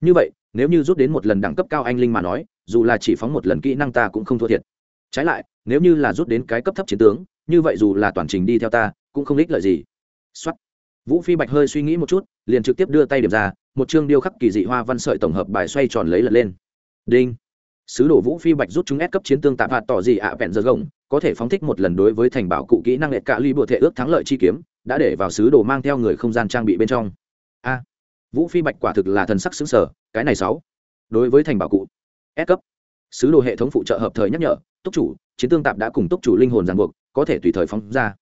Như vậy, nếu như rút đến một lần đẳng cấp cao anh linh mà nói, dù là chỉ phóng một lần kỹ năng ta cũng không thua thiệt. Trái lại, nếu như là rút đến cái cấp thấp chiến tướng, như vậy dù là toàn trình đi theo ta, cũng không ích lợi gì. Xuất vũ phi bạch hơi suy nghĩ một chút, liền trực tiếp đưa tay điểm ra, một chương điêu khắc kỳ dị hoa văn sợi tổng hợp bài xoay tròn lấy lật lên. Đinh. Sứ đồ vũ phi bạch rút chúng ép cấp chiến tương tạp hạt tỏ gì ạ, vẹn giờ gồng, có thể phóng thích một lần đối với thành bảo cụ kỹ năng lệ cạ ly bùa thể ước thắng lợi chi kiếm, đã để vào sứ đồ mang theo người không gian trang bị bên trong. A. Vũ phi bạch quả thực là thần sắc xứng sở cái này sáu. Đối với thành bảo cụ ép cấp, sứ đồ hệ thống phụ trợ hợp thời nhắc nhở, túc chủ, chiến tương tạp đã cùng túc chủ linh hồn ràng buộc, có thể tùy thời phóng ra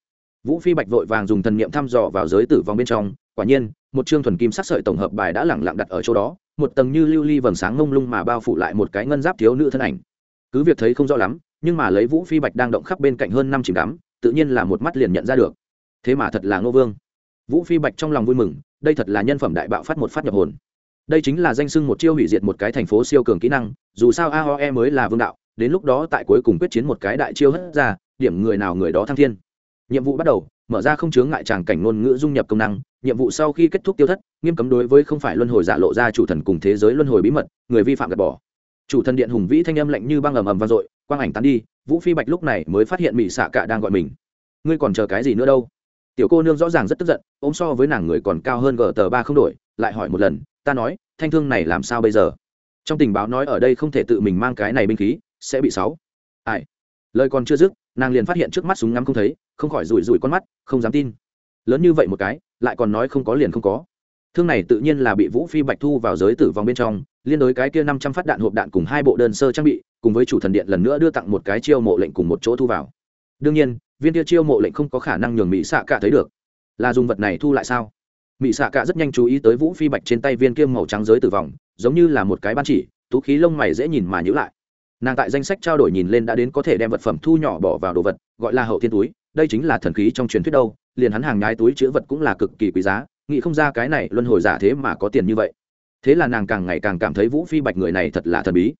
vũ phi bạch vội vàng dùng thần niệm thăm dò vào giới tử vong bên trong, quả nhiên, một chương thuần kim sắc sợi tổng hợp bài đã lẳng lặng đặt ở chỗ đó, một tầng như lưu ly vầng sáng ngông lung mà bao phủ lại một cái ngân giáp thiếu nữ thân ảnh. Cứ việc thấy không rõ lắm, nhưng mà lấy vũ phi bạch đang động khắp bên cạnh hơn năm chìm đắm, tự nhiên là một mắt liền nhận ra được. Thế mà thật là ngô vương. Vũ phi bạch trong lòng vui mừng, đây thật là nhân phẩm đại bạo phát một phát nhập hồn. Đây chính là danh sưng một chiêu hủy diệt một cái thành phố siêu cường kỹ năng, dù sao aoe mới là vương đạo, đến lúc đó tại cuối cùng quyết chiến một cái đại chiêu hất ra, điểm người nào người đó thăng thiên nhiệm vụ bắt đầu, mở ra không chướng ngại tràng cảnh ngôn ngữ dung nhập công năng, nhiệm vụ sau khi kết thúc tiêu thất, nghiêm cấm đối với không phải luân hồi giả lộ ra chủ thần cùng thế giới luân hồi bí mật, người vi phạm gạt bỏ. Chủ thần điện hùng vĩ thanh âm lạnh như băng ầm ầm vang dội, quang ảnh tán đi, vũ phi bạch lúc này mới phát hiện mỹ xạ cả đang gọi mình. Ngươi còn chờ cái gì nữa đâu? Tiểu cô nương rõ ràng rất tức giận, ôm so với nàng người còn cao hơn gờ tờ ba không đổi, lại hỏi một lần, ta nói, thanh thương này làm sao bây giờ? Trong tình báo nói ở đây không thể tự mình mang cái này binh khí, sẽ bị sáu. Ai? Lời còn chưa dứt nàng liền phát hiện trước mắt súng ngắm không thấy, không khỏi rủi rủi con mắt, không dám tin. Lớn như vậy một cái, lại còn nói không có liền không có. Thương này tự nhiên là bị vũ phi bạch thu vào giới tử vong bên trong, liên đối cái kia năm trăm phát đạn hộp đạn cùng hai bộ đơn sơ trang bị, cùng với chủ thần điện lần nữa đưa tặng một cái chiêu mộ lệnh cùng một chỗ thu vào. Đương nhiên, viên kia chiêu mộ lệnh không có khả năng nhường mỹ xạ cả thấy được. Là dùng vật này thu lại sao? Mỹ xạ cả rất nhanh chú ý tới vũ phi bạch trên tay viên kia màu trắng giới tử vong, giống như là một cái ban chỉ, tú khí lông mày dễ nhìn mà nhữ lại nàng tại danh sách trao đổi nhìn lên đã đến có thể đem vật phẩm thu nhỏ bỏ vào đồ vật, gọi là hậu thiên túi, đây chính là thần khí trong truyền thuyết đâu, liền hắn hàng nhái túi chữ vật cũng là cực kỳ quý giá, nghĩ không ra cái này luân hồi giả thế mà có tiền như vậy. Thế là nàng càng ngày càng cảm thấy vũ phi bạch người này thật là thần bí.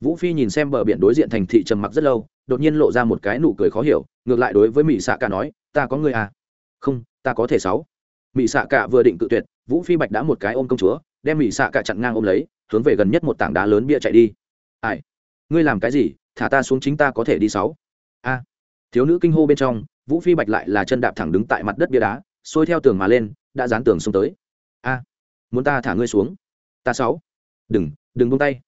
Vũ phi nhìn xem bờ biển đối diện thành thị trầm mặc rất lâu, đột nhiên lộ ra một cái nụ cười khó hiểu, ngược lại đối với mỹ xạ cả nói, ta có người à? Không, ta có thể sáu. Mỹ xạ cả vừa định cự tuyệt, vũ phi bạch đã một cái ôm công chúa, đem mỹ xạ cả chặn ngang ôm lấy, hướng về gần nhất một tảng đá lớn bia chạy đi. Ai? Ngươi làm cái gì, thả ta xuống chính ta có thể đi sáu. A. Thiếu nữ kinh hô bên trong, vũ phi bạch lại là chân đạp thẳng đứng tại mặt đất bia đá xuôi theo tường mà lên, đã dán tường xuống tới. A. Muốn ta thả ngươi xuống? Ta sáu. Đừng đừng buông tay.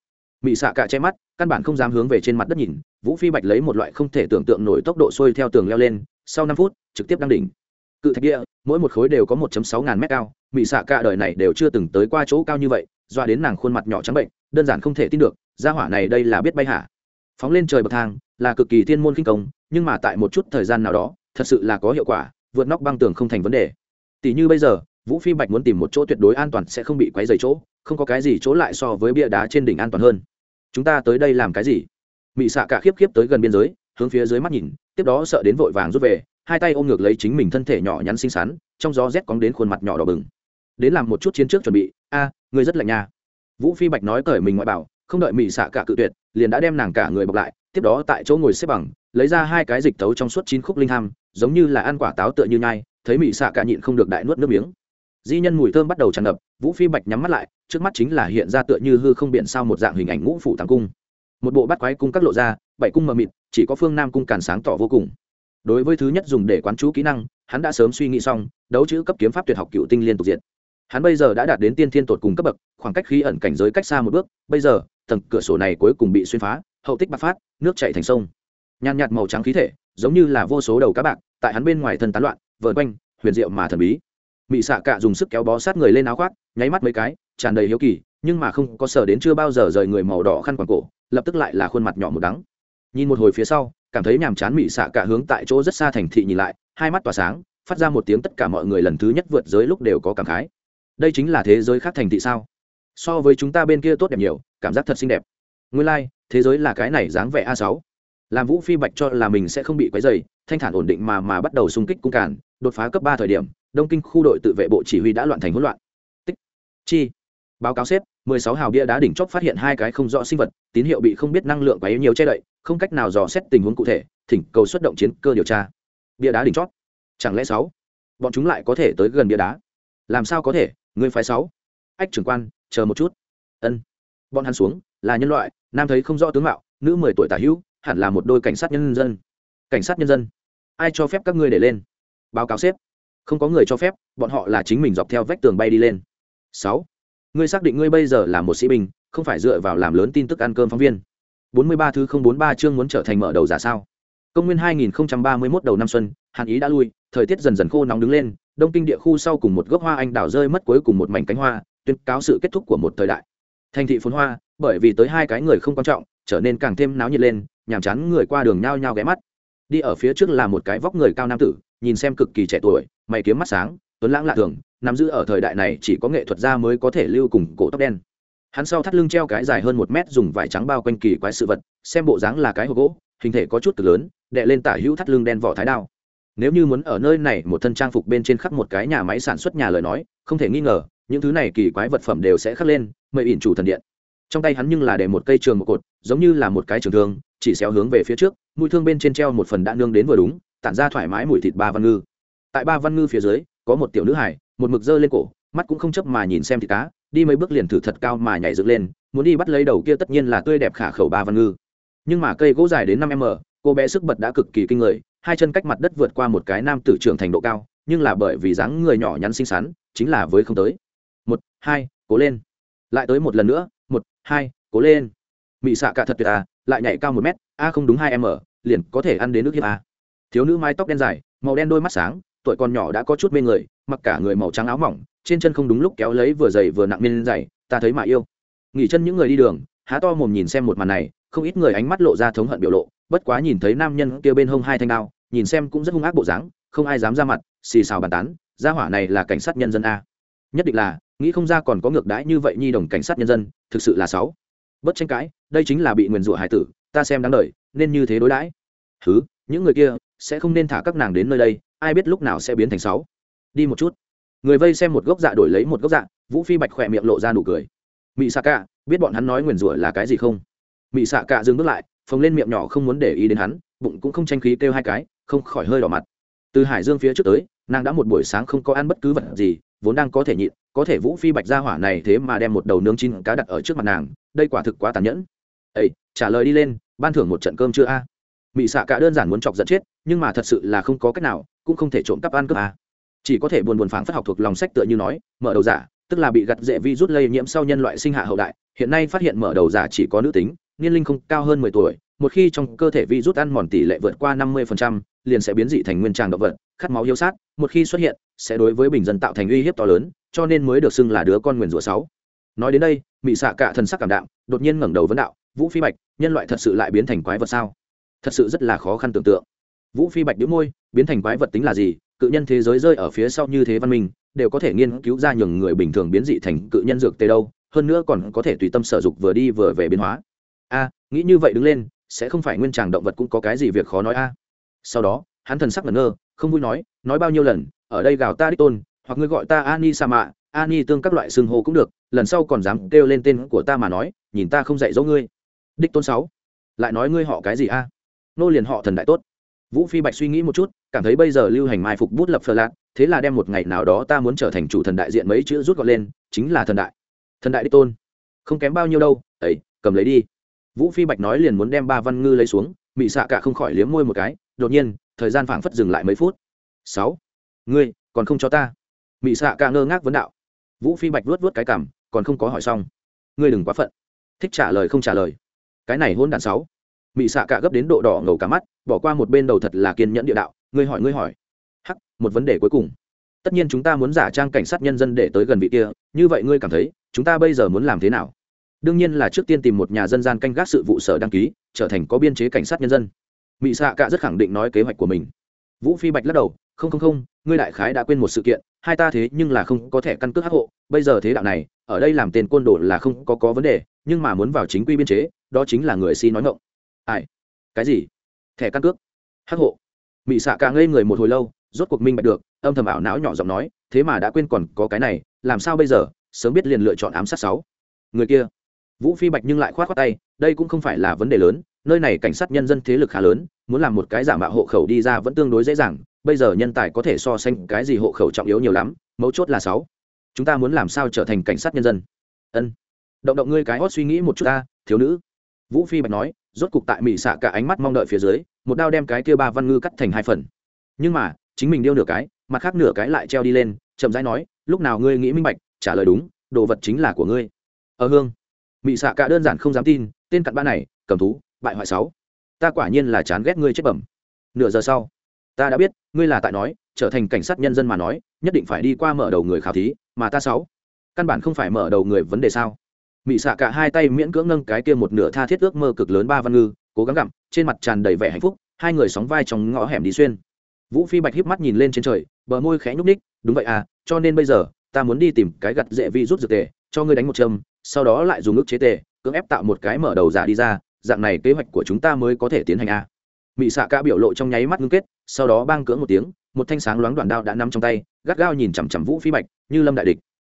Mị xạ cả che mắt, căn bản không dám hướng về trên mặt đất nhìn, vũ phi bạch lấy một loại không thể tưởng tượng nổi tốc độ xuôi theo tường leo lên, sau năm phút, trực tiếp đăng đỉnh. Cự thạch địa mỗi một khối đều có 1 sáu ngàn mét cao, mị xạ cả đời này đều chưa từng tới qua chỗ cao như vậy doa đến nàng khuôn mặt nhỏ trắng bệnh, đơn giản không thể tin được, gia hỏa này đây là biết bay hả? Phóng lên trời bậc thang, là cực kỳ thiên môn kinh công, nhưng mà tại một chút thời gian nào đó, thật sự là có hiệu quả, vượt nóc băng tường không thành vấn đề. Tỷ như bây giờ, vũ phi bạch muốn tìm một chỗ tuyệt đối an toàn sẽ không bị quấy dày chỗ, không có cái gì chỗ lại so với bia đá trên đỉnh an toàn hơn. Chúng ta tới đây làm cái gì? Mị xạ cả khiếp khiếp tới gần biên giới, hướng phía dưới mắt nhìn, tiếp đó sợ đến vội vàng rút về, hai tay ôm ngược lấy chính mình thân thể nhỏ nhắn xinh xắn, trong gió rét cóng đến khuôn mặt nhỏ đỏ bừng đến làm một chút chiến trước chuẩn bị, a người rất lạnh nha. Vũ phi bạch nói cởi mình ngoại bảo, không đợi mị xạ cả cự tuyệt, liền đã đem nàng cả người bọc lại, tiếp đó tại chỗ ngồi xếp bằng, lấy ra hai cái dịch tấu trong suốt chín khúc linh ham, giống như là ăn quả táo tựa như nhai, thấy mị xạ cả nhịn không được đại nuốt nước miếng. Di nhân mùi thơm bắt đầu tràn ngập, vũ phi bạch nhắm mắt lại, trước mắt chính là hiện ra tựa như hư không biển sao một dạng hình ảnh ngũ phủ thắng cung. Một bộ bắt quái cung các lộ ra, bảy cung mờ mịt, chỉ có phương nam cung càn sáng tỏ vô cùng. Đối với thứ nhất dùng để quán chú kỹ năng, hắn đã sớm suy nghĩ xong, đấu chữ cấp kiếm pháp tuyệt học cựu tinh liên tục diện hắn bây giờ đã đạt đến tiên thiên tột cùng cấp bậc, khoảng cách khí ẩn cảnh giới cách xa một bước, bây giờ, tầng cửa sổ này cuối cùng bị xuyên phá, hậu tích bạc phát, nước chạy thành sông. Nhàn nhạt màu trắng khí thể, giống như là vô số đầu cá bạc, tại hắn bên ngoài thân tán loạn vợn quanh, huyền diệu mà thần bí. Mị xạ cạ dùng sức kéo bó sát người lên áo khoác, nháy mắt mấy cái, tràn đầy hiếu kỳ, nhưng mà không có sở đến chưa bao giờ rời người màu đỏ khăn quàng cổ, lập tức lại là khuôn mặt nhỏ một đắng. Nhìn một hồi phía sau, cảm thấy nhàm chán mị xạ cạ hướng tại chỗ rất xa thành thị nhìn lại, hai mắt tỏa sáng, phát ra một tiếng tất cả mọi người lần thứ nhất vượt giới lúc đều có cảm khái đây chính là thế giới khác thành thị sao? So với chúng ta bên kia tốt đẹp nhiều cảm giác thật xinh đẹp. Nguyên lai、like, thế giới là cái này dáng vẻ a sáu. Làm vũ phi bạch cho là mình sẽ không bị quấy dày thanh thản ổn định mà mà bắt đầu xung kích cung cản đột phá cấp ba thời điểm đông kinh khu đội tự vệ bộ chỉ huy đã loạn thành hỗn loạn. Tích. Chi. Báo cáo xếp mười sáu hào bia đá đỉnh chóp phát hiện hai cái không rõ sinh vật tín hiệu bị không biết năng lượng quá yếu nhiều che đậy không cách nào dò xét tình huống cụ thể thỉnh cầu xuất động chiến cơ điều tra. Bia đá đỉnh chót chẳng lẽ sáu? Bọn chúng lại có thể tới gần bia đá? Làm sao có thể? Người phái sáu. Ách, trưởng quan, chờ một chút. Ân. Bọn hắn xuống, là nhân loại, nam thấy không rõ tướng mạo, nữ mười tuổi tả hữu, hẳn là một đôi cảnh sát nhân dân. Cảnh sát nhân dân. Ai cho phép các ngươi để lên? Báo cáo xếp không có người cho phép, bọn họ là chính mình dọc theo vách tường bay đi lên. Sáu. Ngươi xác định ngươi bây giờ là một sĩ binh, không phải dựa vào làm lớn tin tức ăn cơm phóng viên. Bốn mươi ba thứ không bốn ba chương muốn trở thành mở đầu giả sao? Công nguyên hai nghìn ba mươi 2031 đầu năm xuân, hàn ý đã lui, thời tiết dần dần khô nóng đứng lên đông kinh địa khu sau cùng một gốc hoa anh đào rơi mất cuối cùng một mảnh cánh hoa, tuyên cáo sự kết thúc của một thời đại. Thành thị phồn hoa, bởi vì tới hai cái người không quan trọng, trở nên càng thêm náo nhiệt lên, nhàm chán người qua đường nhao nhao ghé mắt. Đi ở phía trước là một cái vóc người cao nam tử, nhìn xem cực kỳ trẻ tuổi, mày kiếm mắt sáng, tuấn lãng lạ thường, nắm giữ ở thời đại này chỉ có nghệ thuật gia mới có thể lưu cùng cổ tóc đen. Hắn sau thắt lưng treo cái dài hơn một mét dùng vải trắng bao quanh kỳ quái sự vật, xem bộ dáng là cái hộp gỗ, hình thể có chút cực lớn đệ lên tả hữu thắt lưng đen vỏ thái đao nếu như muốn ở nơi này một thân trang phục bên trên khắc một cái nhà máy sản xuất nhà lời nói, không thể nghi ngờ, những thứ này kỳ quái vật phẩm đều sẽ khắc lên, mời ỉn chủ thần điện. Trong tay hắn nhưng là để một cây trường một cột, giống như là một cái trường thương, chỉ xéo hướng về phía trước, mũi thương bên trên treo một phần đã nương đến vừa đúng, tản ra thoải mái mùi thịt ba văn ngư. Tại ba văn ngư phía dưới, có một tiểu nữ hải một mực dơ lên cổ, mắt cũng không chấp mà nhìn xem thịt cá, đi mấy bước liền thử thật cao mà nhảy dựng lên, muốn đi bắt lấy đầu kia tất nhiên là tươi đẹp khả khẩu ba văn ngư. Nhưng mà cây gỗ dài đến năm m, cô bé sức bật đã cực kỳ kinh người hai chân cách mặt đất vượt qua một cái nam tử trưởng thành độ cao, nhưng là bởi vì dáng người nhỏ nhắn xinh xắn, chính là với không tới. Một, hai, cố lên. Lại tới một lần nữa, một, hai, cố lên. Mị xạ cả thật tuyệt à lại nhảy cao một mét, a không đúng hai m, liền có thể ăn đến nước hiếp a. Thiếu nữ mái tóc đen dài, màu đen đôi mắt sáng, tuổi còn nhỏ đã có chút mê người, mặc cả người màu trắng áo mỏng, trên chân không đúng lúc kéo lấy vừa dày vừa nặng miên dày ta thấy mà yêu. Nghỉ chân những người đi đường, há to mồm nhìn xem một màn này, không ít người ánh mắt lộ ra thống hận biểu lộ bất quá nhìn thấy nam nhân kia bên hông hai thanh đao, nhìn xem cũng rất hung ác bộ dáng, không ai dám ra mặt, xì xào bàn tán, gia hỏa này là cảnh sát nhân dân a. Nhất định là, nghĩ không ra còn có ngược đãi như vậy nhi đồng cảnh sát nhân dân, thực sự là sáu bất tranh cãi, đây chính là bị nguyền rủa hải tử, ta xem đáng đời, nên như thế đối đãi. Thứ những người kia sẽ không nên thả các nàng đến nơi đây, ai biết lúc nào sẽ biến thành sáu đi một chút. Người vây xem một gốc dạ đổi lấy một gốc dạ vũ phi bạch khỏe miệng lộ ra nụ cười. Mị xạ cả biết bọn hắn nói nguyền rủa là cái gì không? Mị xạ cả dừng bước lại phồng lên miệng nhỏ không muốn để ý đến hắn, bụng cũng không tranh khí kêu hai cái, không khỏi hơi đỏ mặt. Từ hải dương phía trước tới, nàng đã một buổi sáng không có ăn bất cứ vật gì, vốn đang có thể nhịn, có thể vũ phi bạch ra hỏa này thế mà đem một đầu nướng chín cá đặt ở trước mặt nàng, đây quả thực quá tàn nhẫn. Ây trả lời đi lên, ban thưởng một trận cơm chưa a. À? mị xạ cả đơn giản muốn chọc giận chết, nhưng mà thật sự là không có cách nào, cũng không thể trộm cắp ăn cơm a. Chỉ có thể buồn buồn phảng phất học thuộc lòng sách tựa như nói, mở đầu giả, tức là bị gặt dễ vi rút lây nhiễm sau nhân loại sinh hạ hậu đại, hiện nay phát hiện mở đầu giả chỉ có nữ tính niên linh không cao hơn mười tuổi, một khi trong cơ thể vi rút ăn mòn tỷ lệ vượt qua năm mươi liền sẽ biến dị thành nguyên tràng động vật, khát máu yêu sát, một khi xuất hiện, sẽ đối với bình dân tạo thành uy hiếp to lớn, cho nên mới được xưng là đứa con nguyền rủa sáu. Nói đến đây, mị xạ cả thần sắc cảm đạm, đột nhiên ngẩng đầu vấn đạo, vũ phi bạch, nhân loại thật sự lại biến thành quái vật sao? Thật sự rất là khó khăn tưởng tượng. Vũ phi bạch đĩu môi, biến thành quái vật tính là gì? Cự nhân thế giới rơi ở phía sau như thế văn minh, đều có thể nghiên cứu ra nhường người bình thường biến dị thành cự nhân dược tê đâu, hơn nữa còn có thể tùy tâm sở dục vừa đi vừa về biến hóa a, nghĩ như vậy đứng lên, sẽ không phải nguyên tràng động vật cũng có cái gì việc khó nói a. Sau đó, hắn thần sắc ngẩn ngơ, không vui nói nói bao nhiêu lần, ở đây gào ta đích tôn, hoặc ngươi gọi ta ani sa mạ ani tương các loại xương hô cũng được, lần sau còn dám kêu lên tên của ta mà nói, nhìn ta không dạy dỗ ngươi. Đích tôn sáu, lại nói ngươi họ cái gì a? Nô liền họ thần đại tốt. Vũ phi bạch suy nghĩ một chút, cảm thấy bây giờ lưu hành mai phục bút lập phờ lạc, thế là đem một ngày nào đó ta muốn trở thành chủ thần đại diện mấy chữ rút gọn lên, chính là thần đại. Thần đại đích tôn. Không kém bao nhiêu đâu, ấy, cầm lấy đi vũ phi bạch nói liền muốn đem ba văn ngư lấy xuống, mị xạ cả không khỏi liếm môi một cái, đột nhiên, thời gian phảng phất dừng lại mấy phút. Sáu. Ngươi, còn không cho ta. Mị xạ cả ngơ ngác vấn đạo. Vũ phi bạch vuốt vuốt cái cảm còn không có hỏi xong. Ngươi đừng quá phận. Thích trả lời không trả lời. Cái này hôn đàn sáu. Mị xạ cả gấp đến độ đỏ ngầu cả mắt, bỏ qua một bên đầu thật là kiên nhẫn địa đạo, ngươi hỏi ngươi hỏi. Hắc, một vấn đề cuối cùng. Tất nhiên chúng ta muốn giả trang cảnh sát nhân dân để tới gần vị kia, như vậy ngươi cảm thấy, chúng ta bây giờ muốn làm thế nào? Đương nhiên là trước tiên tìm một nhà dân gian canh gác sự vụ sở đăng ký, trở thành có biên chế cảnh sát nhân dân. Mỹ xạ cạ rất khẳng định nói kế hoạch của mình. Vũ phi bạch lắc đầu, không không không, ngươi đại khái đã quên một sự kiện, hai ta thế nhưng là không có thẻ căn cước hắc hộ, bây giờ thế đạo này, ở đây làm tên côn đồ là không có có vấn đề, nhưng mà muốn vào chính quy biên chế, đó chính là người si nói ngộng ai? Cái gì? Thẻ căn cước? Hắc hộ? Mỹ xạ cạ ngây người một hồi lâu, rốt cuộc minh bạch được, âm thầm ảo não nhỏ giọng nói, thế mà đã quên còn có cái này, làm sao bây giờ? Sớm biết liền lựa chọn ám sát sáu. Người kia? Vũ phi bạch nhưng lại khoát khoát tay, đây cũng không phải là vấn đề lớn, nơi này cảnh sát nhân dân thế lực khá lớn, muốn làm một cái giả mạo hộ khẩu đi ra vẫn tương đối dễ dàng, bây giờ nhân tài có thể so sánh cái gì hộ khẩu trọng yếu nhiều lắm, mấu chốt là sáu. Chúng ta muốn làm sao trở thành cảnh sát nhân dân? Ân. Động động ngươi cái hót suy nghĩ một chút ta, thiếu nữ. Vũ phi bạch nói, rốt cục tại mỹ xạ cả ánh mắt mong đợi phía dưới, một đao đem cái kia ba văn ngư cắt thành hai phần. Nhưng mà, chính mình điêu nửa cái, mặt khác nửa cái lại treo đi lên, chậm rãi nói, lúc nào ngươi nghĩ minh bạch, trả lời đúng, đồ vật chính là của ngươi. Ở hương mị xạ cả đơn giản không dám tin, tên cặn ba này, cầm thú, bại hoại sáu. Ta quả nhiên là chán ghét ngươi chết bẩm. Nửa giờ sau, ta đã biết, ngươi là tại nói, trở thành cảnh sát nhân dân mà nói, nhất định phải đi qua mở đầu người khảo thí, mà ta sáu. Căn bản không phải mở đầu người vấn đề sao? Mị xạ cả hai tay miễn cưỡng nâng cái kia một nửa tha thiết ước mơ cực lớn ba văn ngư, cố gắng gặm, trên mặt tràn đầy vẻ hạnh phúc, hai người sóng vai trong ngõ hẻm đi xuyên. Vũ phi bạch híp mắt nhìn lên trên trời, bờ môi khẽ nhúc ních đúng vậy à cho nên bây giờ, ta muốn đi tìm cái gặt dễ vi rút dược tề, cho ngươi đánh một châm sau đó lại dùng ước chế tề, cưỡng ép tạo một cái mở đầu giả đi ra, dạng này kế hoạch của chúng ta mới có thể tiến hành a. Mỹ xạ cả biểu lộ trong nháy mắt ngưng kết, sau đó bang cưỡng một tiếng, một thanh sáng loáng đoạn đao đã nắm trong tay, gắt gao nhìn chằm chằm vũ phi bạch, như lâm đại địch.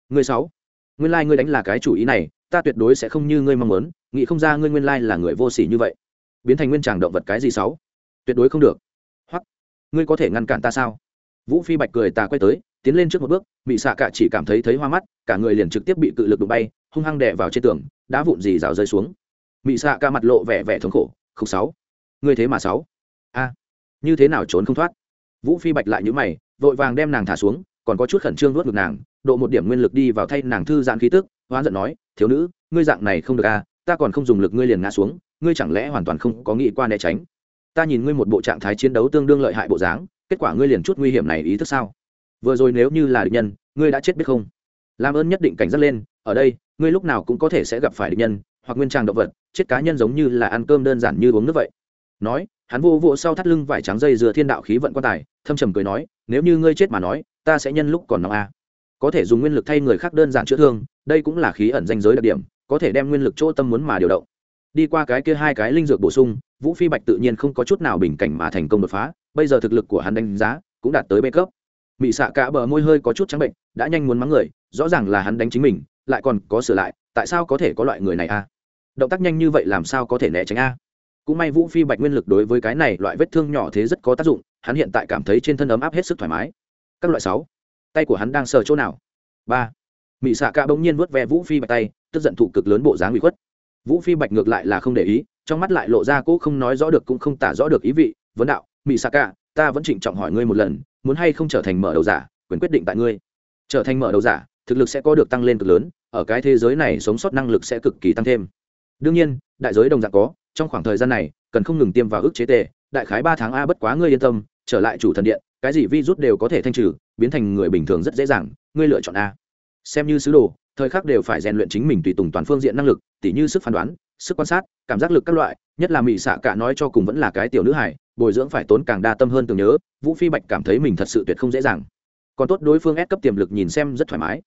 Người sáu, nguyên lai ngươi đánh là cái chủ ý này, ta tuyệt đối sẽ không như ngươi mong muốn, nghĩ không ra ngươi nguyên lai là người vô sỉ như vậy. Biến thành nguyên tràng động vật cái gì sáu? Tuyệt đối không được. Hoặc ngươi có thể ngăn cản ta sao? Vũ phi bạch cười ta quay tới, tiến lên trước một bước bị xạ cả chỉ cảm thấy thấy hoa mắt, cả người liền trực tiếp bị cự lực đụng bay hung hăng đè vào trên tường, đá vụn gì rào rơi xuống. Bị xạ ca mặt lộ vẻ vẻ thống khổ không sáu, ngươi thế mà sáu. A, như thế nào trốn không thoát? Vũ phi bạch lại nhíu mày, vội vàng đem nàng thả xuống, còn có chút khẩn trương nuốt ngực nàng, độ một điểm nguyên lực đi vào thay nàng thư giãn khí tức, hoán giận nói, thiếu nữ, ngươi dạng này không được a ta còn không dùng lực ngươi liền ngã xuống, ngươi chẳng lẽ hoàn toàn không có nghĩ qua né tránh? Ta nhìn ngươi một bộ trạng thái chiến đấu tương đương lợi hại bộ dáng, kết quả ngươi liền chút nguy hiểm này ý thức sao? Vừa rồi nếu như là địch nhân, ngươi đã chết biết không? Làm ơn nhất định cảnh giác lên, ở đây ngươi lúc nào cũng có thể sẽ gặp phải địch nhân, hoặc nguyên trang động vật, chết cá nhân giống như là ăn cơm đơn giản như uống nước vậy. Nói, hắn vô vô sau thắt lưng vải trắng dây dừa thiên đạo khí vận quan tài, thâm trầm cười nói, nếu như ngươi chết mà nói, ta sẽ nhân lúc còn nóng a. Có thể dùng nguyên lực thay người khác đơn giản chữa thương, đây cũng là khí ẩn danh giới đặc điểm, có thể đem nguyên lực chỗ tâm muốn mà điều động. Đi qua cái kia hai cái linh dược bổ sung, vũ phi bạch tự nhiên không có chút nào bình cảnh mà thành công đột phá, bây giờ thực lực của hắn đánh giá cũng đạt tới bê cấp. Mị xạ cả bờ môi hơi có chút trắng bệnh, đã nhanh muốn mắng người, rõ ràng là hắn đánh chính mình lại còn có sửa lại, tại sao có thể có loại người này a động tác nhanh như vậy làm sao có thể né tránh a? Cũng may vũ phi bạch nguyên lực đối với cái này loại vết thương nhỏ thế rất có tác dụng, hắn hiện tại cảm thấy trên thân ấm áp hết sức thoải mái. Các loại sáu. Tay của hắn đang sờ chỗ nào? Ba. Mỹ xạ ca bỗng nhiên vớt ve vũ phi bạch tay, tức giận thụ cực lớn bộ dáng bị khuất. Vũ phi bạch ngược lại là không để ý, trong mắt lại lộ ra cỗ không nói rõ được cũng không tả rõ được ý vị, vấn đạo mỹ xạ ca, ta vẫn trịnh trọng hỏi ngươi một lần, muốn hay không trở thành mở đầu giả, quyền quyết định tại ngươi. Trở thành mở đầu giả thực lực sẽ có được tăng lên cực lớn, ở cái thế giới này sống sót năng lực sẽ cực kỳ tăng thêm. Đương nhiên, đại giới đồng dạng có, trong khoảng thời gian này, cần không ngừng tiêm vào ức chế tệ đại khái ba tháng a bất quá ngươi yên tâm, trở lại chủ thần điện, cái gì virus đều có thể thanh trừ, biến thành người bình thường rất dễ dàng, ngươi lựa chọn a. Xem như sứ đồ, thời khắc đều phải rèn luyện chính mình tùy tùng toàn phương diện năng lực, tỉ như sức phán đoán, sức quan sát, cảm giác lực các loại, nhất là mỹ xạ cả nói cho cùng vẫn là cái tiểu nữ hải bồi dưỡng phải tốn càng đa tâm hơn tưởng nhớ, vũ phi bạch cảm thấy mình thật sự tuyệt không dễ dàng. Còn tốt đối phương ép cấp tiềm lực nhìn xem rất thoải mái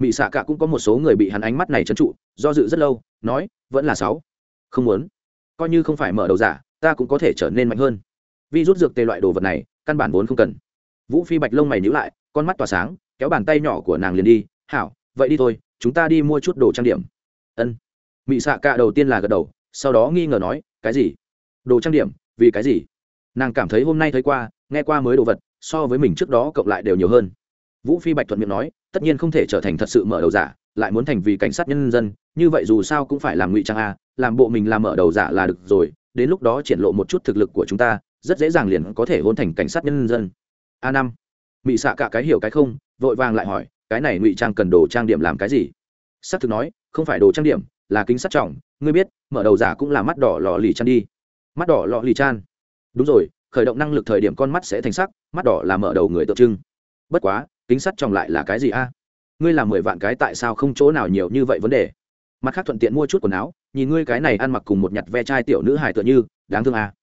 mỹ xạ cả cũng có một số người bị hắn ánh mắt này trấn trụ, do dự rất lâu, nói, vẫn là sáu. Không muốn. Coi như không phải mở đầu giả, ta cũng có thể trở nên mạnh hơn. Vi rút dược tê loại đồ vật này, căn bản vốn không cần. Vũ phi bạch lông mày nhíu lại, con mắt tỏa sáng, kéo bàn tay nhỏ của nàng liền đi, hảo, vậy đi thôi, chúng ta đi mua chút đồ trang điểm. Ân. Mỹ xạ cả đầu tiên là gật đầu, sau đó nghi ngờ nói, cái gì? Đồ trang điểm, vì cái gì? Nàng cảm thấy hôm nay thấy qua, nghe qua mới đồ vật, so với mình trước đó cộng lại đều nhiều hơn vũ phi bạch thuận miệng nói, tất nhiên không thể trở thành thật sự mở đầu giả, lại muốn thành vì cảnh sát nhân dân, như vậy dù sao cũng phải làm ngụy trang a, làm bộ mình làm mở đầu giả là được rồi, đến lúc đó triển lộ một chút thực lực của chúng ta, rất dễ dàng liền có thể hôn thành cảnh sát nhân dân. A năm, mị xạ cả cái hiểu cái không, vội vàng lại hỏi, cái này ngụy trang cần đồ trang điểm làm cái gì? S á c thực nói, không phải đồ trang điểm, là kính sắt trọng, ngươi biết, mở đầu giả cũng là mắt đỏ lò lì chan đi. Mắt đỏ lò lì chan? Đúng rồi, khởi động năng lực thời điểm con mắt sẽ thành sắc, mắt đỏ là mở đầu người tượng trưng. Bất quá kính sắt tròng lại là cái gì a? À? Ngươi làm mười vạn cái tại sao không chỗ nào nhiều như vậy vấn đề? Mặt khác thuận tiện mua chút quần áo, nhìn ngươi cái này ăn mặc cùng một nhặt ve chai tiểu nữ hài tựa như, đáng thương a. À?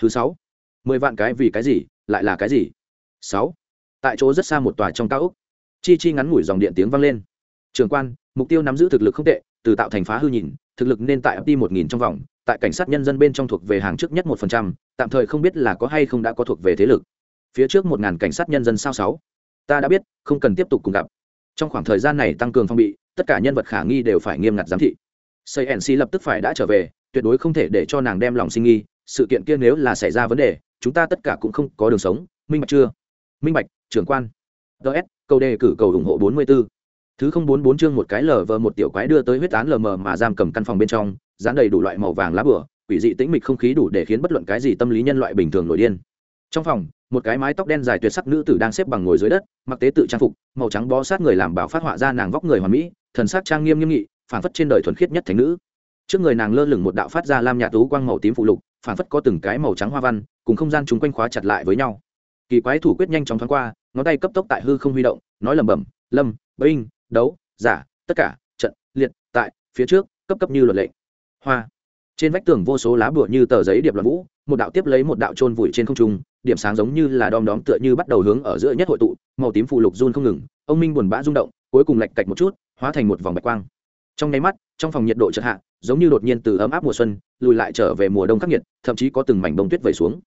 Thứ sáu, mười vạn cái vì cái gì, lại là cái gì? Sáu, tại chỗ rất xa một tòa trong cao úc chi chi ngắn ngủi dòng điện tiếng vang lên. Trường quan, mục tiêu nắm giữ thực lực không tệ, từ tạo thành phá hư nhìn, thực lực nên tại đi một nghìn trong vòng, tại cảnh sát nhân dân bên trong thuộc về hàng trước nhất một phần trăm, tạm thời không biết là có hay không đã có thuộc về thế lực. Phía trước một ngàn cảnh sát nhân dân sao sáu ta đã biết, không cần tiếp tục cùng gặp. Trong khoảng thời gian này tăng cường phong bị, tất cả nhân vật khả nghi đều phải nghiêm ngặt giám thị. Xây nc lập tức phải đã trở về, tuyệt đối không thể để cho nàng đem lòng sinh nghi, sự kiện kia nếu là xảy ra vấn đề, chúng ta tất cả cũng không có đường sống, minh bạch chưa? Minh bạch, trưởng quan. Ts câu đề cử cầu ủng hộ bốn mươi 44. thứ không bốn bốn chương một cái lờ vờ một tiểu quái đưa tới huyết án lờ mờ mà giam cầm căn phòng bên trong, dán đầy đủ loại màu vàng lá bửa, quỷ dị tĩnh mịch không khí đủ để khiến bất luận cái gì tâm lý nhân loại bình thường nổi điên. Trong phòng một cái mái tóc đen dài tuyệt sắc nữ tử đang xếp bằng ngồi dưới đất, mặc tế tự trang phục, màu trắng bó sát người làm bảo phát họa ra nàng vóc người hoàn mỹ, thần sắc trang nghiêm nghiêm nghị phản phất trên đời thuần khiết nhất thành nữ. Trước người nàng lơ lửng một đạo phát ra lam nhạt tú quang màu tím phụ lục phản phất có từng cái màu trắng hoa văn, cùng không gian chúng quanh khóa chặt lại với nhau. Kỳ quái thủ quyết nhanh chóng thoáng qua, ngón tay cấp tốc tại hư không huy động, nói lẩm bẩm, lâm, binh, đấu, giả, tất cả, trận, liệt, tại, phía trước, cấp cấp như luật lệ. Hoa. Trên vách tường vô số lá bùa như tờ giấy điệp loạn vũ, một đạo tiếp lấy một đạo trôn vùi trên không trung điểm sáng giống như là đom đóm tựa như bắt đầu hướng ở giữa nhất hội tụ, màu tím phụ lục run không ngừng, ông minh buồn bã rung động, cuối cùng lạch cạch một chút, hóa thành một vòng bạch quang. Trong nháy mắt, trong phòng nhiệt độ chợt hạ, giống như đột nhiên từ ấm áp mùa xuân, lùi lại trở về mùa đông khắc nghiệt, thậm chí có từng mảnh bông tuyết vẩy xuống.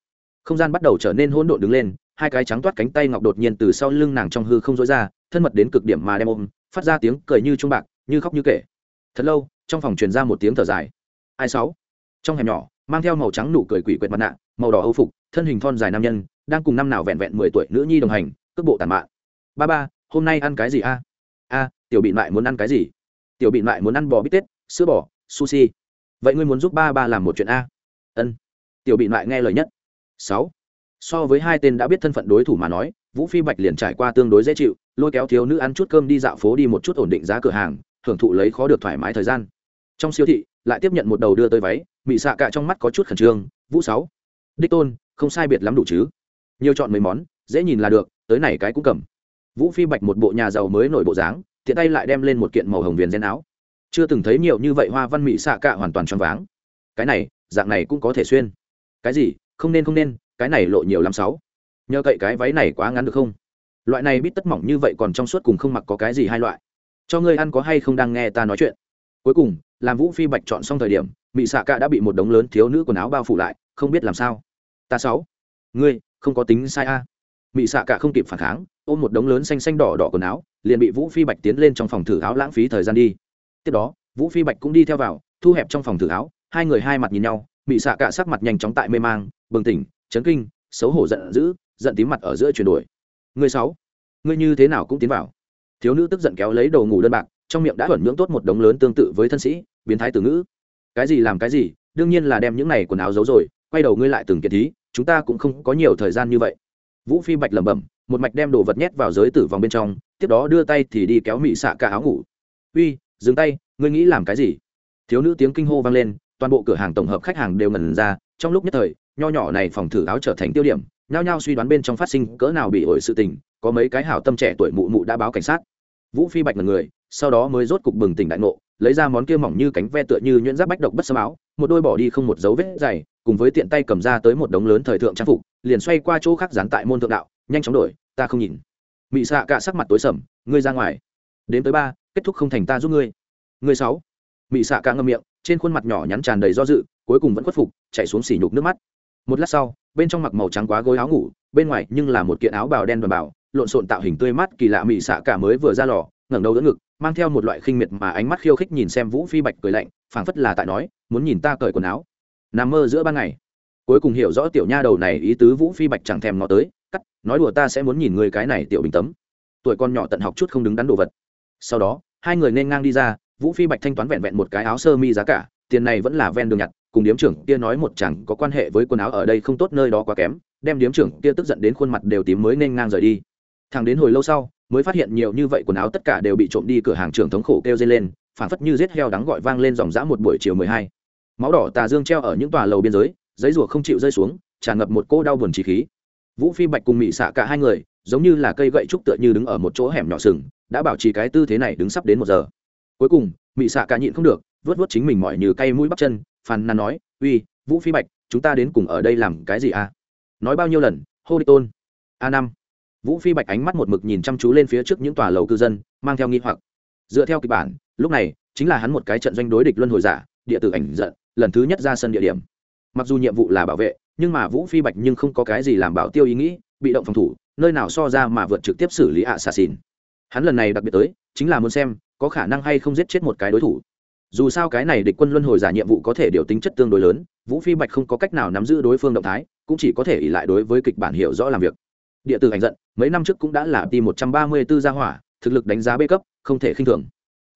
Không gian bắt đầu trở nên hỗn độn đứng lên, hai cái trắng toát cánh tay ngọc đột nhiên từ sau lưng nàng trong hư không dối ra, thân mật đến cực điểm mà đem ôm, phát ra tiếng cười như trung bạc, như khóc như kể. Thật lâu, trong phòng truyền ra một tiếng thở dài. Ai sáu? Trong hẻm nhỏ mang theo màu trắng nụ cười quỷ quyệt mặt nạ, màu đỏ âu phục, thân hình thon dài nam nhân, đang cùng năm nào vẹn vẹn mười tuổi nữ nhi đồng hành, cước bộ tàn mạn. Ba ba, hôm nay ăn cái gì a? A, tiểu bị lại muốn ăn cái gì? Tiểu bị lại muốn ăn bò bít tết, sữa bò, sushi. Vậy ngươi muốn giúp ba ba làm một chuyện a? Ân. Tiểu bị lại nghe lời nhất. Sáu. So với hai tên đã biết thân phận đối thủ mà nói, vũ phi bạch liền trải qua tương đối dễ chịu, lôi kéo thiếu nữ ăn chút cơm đi dạo phố đi một chút ổn định giá cửa hàng, hưởng thụ lấy khó được thoải mái thời gian trong siêu thị, lại tiếp nhận một đầu đưa tới váy, mị xạ cả trong mắt có chút khẩn trương, vũ sáu, đích tôn, không sai biệt lắm đủ chứ? Nhiều chọn mấy món, dễ nhìn là được, tới này cái cũng cầm. Vũ phi bạch một bộ nhà giàu mới nổi bộ dáng, tiện tay lại đem lên một kiện màu hồng viền gen áo. Chưa từng thấy nhiều như vậy hoa văn mỹ xạ cả hoàn toàn choáng váng. Cái này, dạng này cũng có thể xuyên. Cái gì? Không nên không nên, cái này lộ nhiều lắm sáu. Nhờ cậy cái váy này quá ngắn được không? Loại này bít tất mỏng như vậy còn trong suốt cùng không mặc có cái gì hai loại. Cho ngươi ăn có hay không đang nghe ta nói chuyện cuối cùng, làm vũ phi bạch chọn xong thời điểm mỹ xạ cạ đã bị một đống lớn thiếu nữ quần áo bao phủ lại, không biết làm sao. Ta sáu. Ngươi, không có tính sai a. À. mỹ xạ cạ không kịp phản kháng, ôm một đống lớn xanh xanh đỏ đỏ quần áo, liền bị vũ phi bạch tiến lên trong phòng thử áo lãng phí thời gian đi. Tiếp đó, vũ phi bạch cũng đi theo vào, thu hẹp trong phòng thử áo, hai người hai mặt nhìn nhau mỹ xạ cạ sắc mặt nhanh chóng tại mê mang, bừng tỉnh, chấn kinh, xấu hổ giận dữ, giận tím mặt ở giữa chuyển đổi. Người sáu. Ngươi như thế nào cũng tiến vào. Thiếu nữ tức giận kéo lấy đồ ngủ đơn bạc trong miệng đã thuần nhưỡng tốt một đống lớn tương tự với thân sĩ, biến thái từ ngữ. Cái gì làm cái gì, đương nhiên là đem những này quần áo giấu rồi, quay đầu ngươi lại từng kiện thí, chúng ta cũng không có nhiều thời gian như vậy. Vũ phi bạch lẩm bẩm, một mạch đem đồ vật nhét vào giới tử vòng bên trong, tiếp đó đưa tay thì đi kéo mị xạ cả áo ngủ. Uy, dừng tay, ngươi nghĩ làm cái gì? Thiếu nữ tiếng kinh hô vang lên, toàn bộ cửa hàng tổng hợp khách hàng đều ngẩn ra, trong lúc nhất thời, nho nhỏ này phòng thử áo trở thành tiêu điểm, nhao nhao suy đoán bên trong phát sinh cỡ nào bị ổi sự tình, có mấy cái hảo tâm trẻ tuổi mụ mụ đã báo cảnh sát vũ phi bạch là người, sau đó mới rốt cục bừng tỉnh đại ngộ, lấy ra món kia mỏng như cánh ve tựa như nhuyễn giáp bách độc bất xâm áo, một đôi bỏ đi không một dấu vết dày, cùng với tiện tay cầm ra tới một đống lớn thời thượng trang phục, liền xoay qua chỗ khác dán tại môn thượng đạo, nhanh chóng đổi, ta không nhìn. Mị xạ cả sắc mặt tối sầm, ngươi ra ngoài. Đến tới ba, kết thúc không thành ta giúp ngươi. Ngươi sáu. Mị xạ cả ngâm miệng, trên khuôn mặt nhỏ nhắn tràn đầy do dự, cuối cùng vẫn khuất phục, chạy xuống xỉ nhục nước mắt. Một lát sau, bên trong mặc màu trắng quá gối áo ngủ, bên ngoài nhưng là một kiện áo bào đen đoàn bảo lộn xộn tạo hình tươi mát kỳ lạ mị xạ cả mới vừa ra lò, ngẩng đầu đỡ ngực, mang theo một loại khinh miệt mà ánh mắt khiêu khích nhìn xem vũ phi bạch cười lạnh, phảng phất là tại nói, muốn nhìn ta cởi quần áo. Nằm mơ giữa ban ngày. Cuối cùng hiểu rõ tiểu nha đầu này ý tứ vũ phi bạch chẳng thèm ngó tới, cắt, nói đùa ta sẽ muốn nhìn người cái này tiểu bình tấm. Tuổi con nhỏ tận học chút không đứng đắn đồ vật. Sau đó, hai người nên ngang đi ra, vũ phi bạch thanh toán vẹn vẹn một cái áo sơ mi giá cả, tiền này vẫn là ven đường nhặt, cùng điếm trưởng kia nói một chẳng có quan hệ với quần áo ở đây không tốt nơi đó quá kém, đem điếm trưởng kia tức giận đến khuôn mặt đều tím mới nên ngang rời đi thằng đến hồi lâu sau, mới phát hiện nhiều như vậy quần áo tất cả đều bị trộm đi cửa hàng trưởng thống khổ kêu dây lên, phản phất như rết heo đắng gọi vang lên dòng dã một buổi chiều mười hai. Máu đỏ tà dương treo ở những tòa lầu biên giới, giấy rùa không chịu rơi xuống, tràn ngập một cô đau buồn trí khí. Vũ phi bạch cùng mị xạ cả hai người, giống như là cây gậy trúc tựa như đứng ở một chỗ hẻm nhỏ sừng, đã bảo trì cái tư thế này đứng sắp đến một giờ. Cuối cùng, mị xạ cả nhịn không được vớt vớt chính mình mỏi như cây mũi bắp chân, phàn nàn nói, uy, vũ phi bạch, chúng ta đến cùng ở đây làm cái gì à? Nói bao nhiêu lần hô đi tôn, a năm vũ phi bạch ánh mắt một mực nhìn chăm chú lên phía trước những tòa lầu cư dân, mang theo nghi hoặc. Dựa theo kịch bản, lúc này, chính là hắn một cái trận doanh đối địch luân hồi giả, địa tử ảnh giận, lần thứ nhất ra sân địa điểm. Mặc dù nhiệm vụ là bảo vệ, nhưng mà vũ phi bạch nhưng không có cái gì làm bảo tiêu ý nghĩ, bị động phòng thủ, nơi nào so ra mà vượt trực tiếp xử lý ạ xà xìn hắn lần này đặc biệt tới, chính là muốn xem, có khả năng hay không giết chết một cái đối thủ. Dù sao cái này địch quân luân hồi giả nhiệm vụ có thể điều tính chất tương đối lớn, vũ phi bạch không có cách nào nắm giữ đối phương động thái, cũng chỉ có thể ỉ lại đối với kịch bản hiểu rõ làm việc địa tử ảnh giận, mấy năm trước cũng đã là đi một trăm ba mươi 134 gia hỏa, thực lực đánh giá b cấp, không thể khinh thường.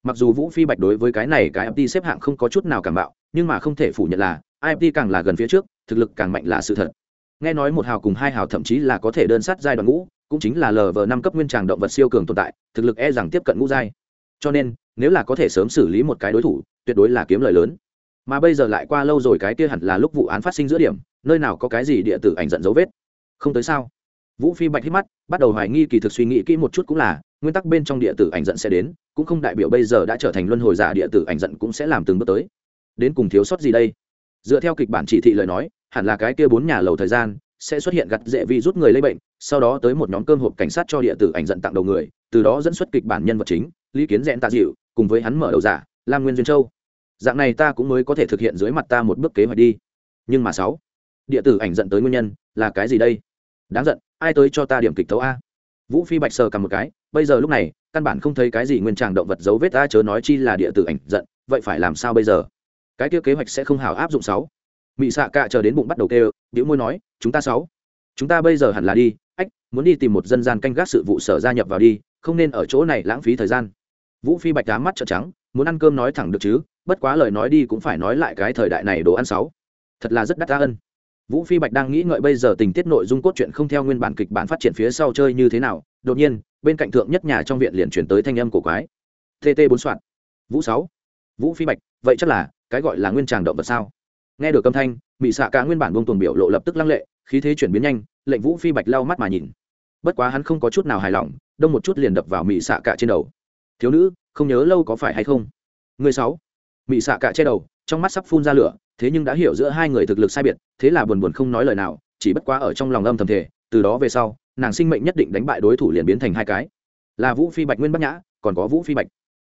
Mặc dù vũ phi bạch đối với cái này cái ip xếp hạng không có chút nào cảm bạo, nhưng mà không thể phủ nhận là ip càng là gần phía trước, thực lực càng mạnh là sự thật. Nghe nói một hào cùng hai hào thậm chí là có thể đơn sát giai đoạn ngũ, cũng chính là lờ vờ năm cấp nguyên tràng động vật siêu cường tồn tại, thực lực e rằng tiếp cận ngũ giai. Cho nên, nếu là có thể sớm xử lý một cái đối thủ, tuyệt đối là kiếm lời lớn. Mà bây giờ lại qua lâu rồi cái kia hẳn là lúc vụ án phát sinh giữa điểm, nơi nào có cái gì địa tử ảnh dẫn dấu vết. Không tới sao? Vũ phi bạch hít mắt, bắt đầu hoài nghi kỳ thực suy nghĩ kỹ một chút cũng là, nguyên tắc bên trong địa tử ảnh dẫn sẽ đến, cũng không đại biểu bây giờ đã trở thành luân hồi giả địa tử ảnh dẫn cũng sẽ làm từng bước tới. Đến cùng thiếu sót gì đây? Dựa theo kịch bản chỉ thị lời nói, hẳn là cái kia bốn nhà lầu thời gian, sẽ xuất hiện gặt dễ vi rút người lây bệnh, sau đó tới một nhóm cơm hộp cảnh sát cho địa tử ảnh dẫn tặng đầu người, từ đó dẫn xuất kịch bản nhân vật chính, lý kiến rẽn tạ dịu, cùng với hắn mở đầu giả, lam nguyên duyên châu. Dạng này ta cũng mới có thể thực hiện dưới mặt ta một bước kế hoạch đi. Nhưng mà sáu, địa tử ảnh dẫn tới nguyên nhân là cái gì đây? Đáng giận ai tới cho ta điểm kịch tấu a? Vũ phi bạch sờ cầm một cái, bây giờ lúc này, căn bản không thấy cái gì nguyên tràng động vật dấu vết ta chớ nói chi là địa tử ảnh giận, vậy phải làm sao bây giờ? Cái kia kế hoạch sẽ không hào áp dụng sáu. Mị xạ cạ chờ đến bụng bắt đầu kêu biểu môi nói, chúng ta sáu. Chúng ta bây giờ hẳn là đi, ách, muốn đi tìm một dân gian canh gác sự vụ sở gia nhập vào đi, không nên ở chỗ này lãng phí thời gian. Vũ phi bạch đá mắt trợn trắng, muốn ăn cơm nói thẳng được chứ, bất quá lời nói đi cũng phải nói lại cái thời đại này đồ ăn sáu. Thật là rất đắt ta ân vũ phi bạch đang nghĩ ngợi bây giờ tình tiết nội dung cốt truyện không theo nguyên bản kịch bản phát triển phía sau chơi như thế nào, đột nhiên, bên cạnh thượng nhất nhà trong viện liền chuyển tới thanh âm của quái. Tt bốn soạn. Vũ sáu. Vũ phi bạch, vậy chắc là, cái gọi là nguyên tràng động vật sao? Nghe được âm thanh mỹ xạ cả nguyên bản bông tuồng biểu lộ lập tức lăng lệ, khí thế chuyển biến nhanh, lệnh vũ phi bạch lau mắt mà nhìn. Bất quá hắn không có chút nào hài lòng, đông một chút liền đập vào mỹ xạ cả trên đầu. Thiếu nữ, không nhớ lâu có phải hay không? Người sáu. Mỹ xạ cả che đầu, trong mắt sắp phun ra lửa thế nhưng đã hiểu giữa hai người thực lực sai biệt, thế là buồn buồn không nói lời nào, chỉ bất quá ở trong lòng âm thầm thể từ đó về sau, nàng sinh mệnh nhất định đánh bại đối thủ liền biến thành hai cái. Là vũ phi bạch nguyên bắc nhã, còn có vũ phi bạch.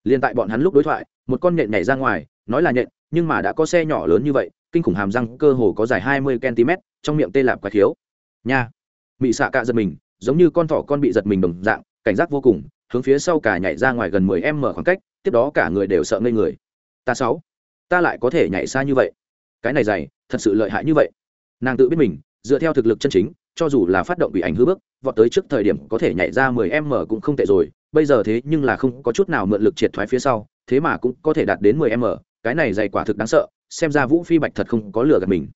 Liền tại bọn hắn lúc đối thoại, một con nhện nhảy ra ngoài, nói là nhện, nhưng mà đã có xe nhỏ lớn như vậy, kinh khủng hàm răng cơ hồ có dài hai mươi cm trong miệng tê lạp quái thiếu nha! Mị xạ cạ giật mình, giống như con thỏ con bị giật mình đồng dạng, cảnh giác vô cùng, hướng phía sau cả nhảy ra ngoài gần mười em mở khoảng cách, tiếp đó cả người đều sợ ngây người. Ta sáu, ta lại có thể nhảy xa như vậy cái này dày, thật sự lợi hại như vậy. Nàng tự biết mình, dựa theo thực lực chân chính, cho dù là phát động bị ảnh hư bước, vọt tới trước thời điểm có thể nhảy ra mười m cũng không tệ rồi, bây giờ thế nhưng là không có chút nào mượn lực triệt thoái phía sau, thế mà cũng có thể đạt đến mười m cái này dày quả thực đáng sợ, xem ra vũ phi bạch thật không có lừa gạt mình.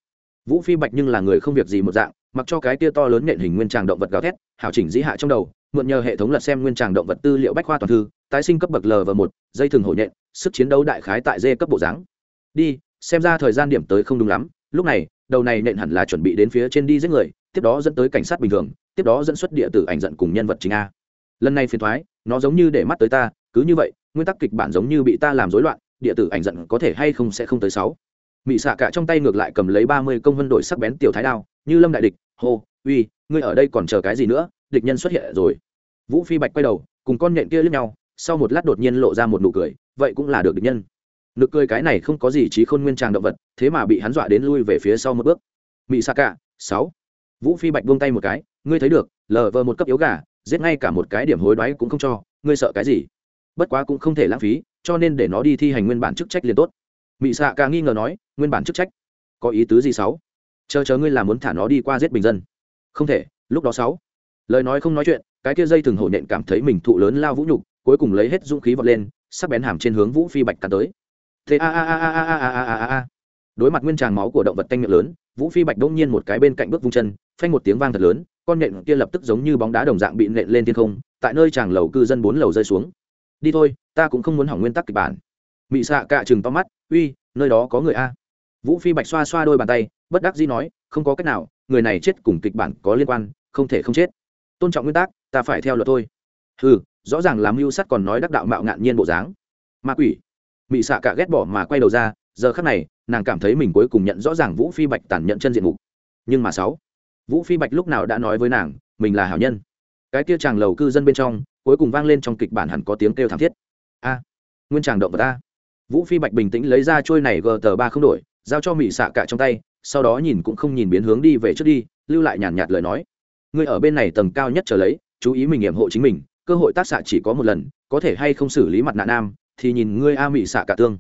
Vũ phi bạch nhưng là người không việc gì một dạng, mặc cho cái tia to lớn nện hình nguyên tràng động vật gào thét hảo chỉnh dĩ hạ trong đầu, mượn nhờ hệ thống lật xem nguyên tràng động vật tư liệu bách khoa toàn thư, tái sinh cấp bậc l và một, dây thường hổ nhện, sức chiến đấu đại khái tại dê cấp bộ dáng. Đi xem ra thời gian điểm tới không đúng lắm. Lúc này, đầu này nện hẳn là chuẩn bị đến phía trên đi giết người, tiếp đó dẫn tới cảnh sát bình thường, tiếp đó dẫn xuất địa tử ảnh giận cùng nhân vật chính a. Lần này phiền thoái nó giống như để mắt tới ta, cứ như vậy, nguyên tắc kịch bản giống như bị ta làm rối loạn, địa tử ảnh giận có thể hay không sẽ không tới sáu. Mị xạ cả trong tay ngược lại cầm lấy ba mươi công vân đổi sắc bén tiểu thái đao, như lâm đại địch, hô, uy, ngươi ở đây còn chờ cái gì nữa? Địch nhân xuất hiện rồi. Vũ phi bạch quay đầu, cùng con nhện kia lướt nhau, sau một lát đột nhiên lộ ra một nụ cười, vậy cũng là được địch nhân nực cười cái này không có gì trí khôn nguyên tràng động vật, thế mà bị hắn dọa đến lui về phía sau một bước. Mị sa cả sáu. Vũ phi bạch buông tay một cái, ngươi thấy được, lờ vờ một cấp yếu gà, giết ngay cả một cái điểm hối đoái cũng không cho, ngươi sợ cái gì? Bất quá cũng không thể lãng phí, cho nên để nó đi thi hành nguyên bản chức trách liền tốt. Mị xạ cả nghi ngờ nói, nguyên bản chức trách? Có ý tứ gì sáu? Chờ chờ ngươi là muốn thả nó đi qua giết bình dân. Không thể, lúc đó sáu. Lời nói không nói chuyện, cái kia dây thường hổ nện cảm thấy mình thụ lớn lao vũ nhục, cuối cùng lấy hết dũng khí vọt lên, sắc bén hàm trên hướng vũ phi bạch cắn tới thế a a a a a a a a a đối mặt nguyên tràng máu của động vật tanh miệng lớn vũ phi bạch đông nhiên một cái bên cạnh bước vung chân phanh một tiếng vang thật lớn con nhện kia lập tức giống như bóng đá đồng dạng bị nện lên thiên không tại nơi chàng lầu cư dân bốn lầu rơi xuống đi thôi ta cũng không muốn hỏng nguyên tắc kịch bản mị xạ cạ chừng to mắt uy nơi đó có người a vũ phi bạch xoa xoa đôi bàn tay bất đắc dĩ nói không có cách nào người này chết cùng kịch bản có liên quan không thể không chết tôn trọng nguyên tắc ta phải theo luật thôi ừ rõ ràng làm mưu sắt còn nói đắc đạo mạo ngạn nhiên bộ dáng ma quỷ mị xạ cả ghét bỏ mà quay đầu ra, giờ khắc này, nàng cảm thấy mình cuối cùng nhận rõ ràng vũ phi bạch tàn nhận chân diện mục. Nhưng mà sáu, vũ phi bạch lúc nào đã nói với nàng, mình là hảo nhân. Cái kia chàng lầu cư dân bên trong, cuối cùng vang lên trong kịch bản hẳn có tiếng kêu thảm thiết. A, nguyên chàng động vật ta vũ phi bạch bình tĩnh lấy ra trôi này gờ tờ ba không đổi, giao cho mỹ xạ cả trong tay, sau đó nhìn cũng không nhìn biến hướng đi về trước đi, lưu lại nhàn nhạt lời nói. Ngươi ở bên này tầng cao nhất trở lấy, chú ý mình nghiệm hộ chính mình, cơ hội tác xạ chỉ có một lần, có thể hay không xử lý mặt nạ nam thì nhìn ngươi a mị xạ cả tương.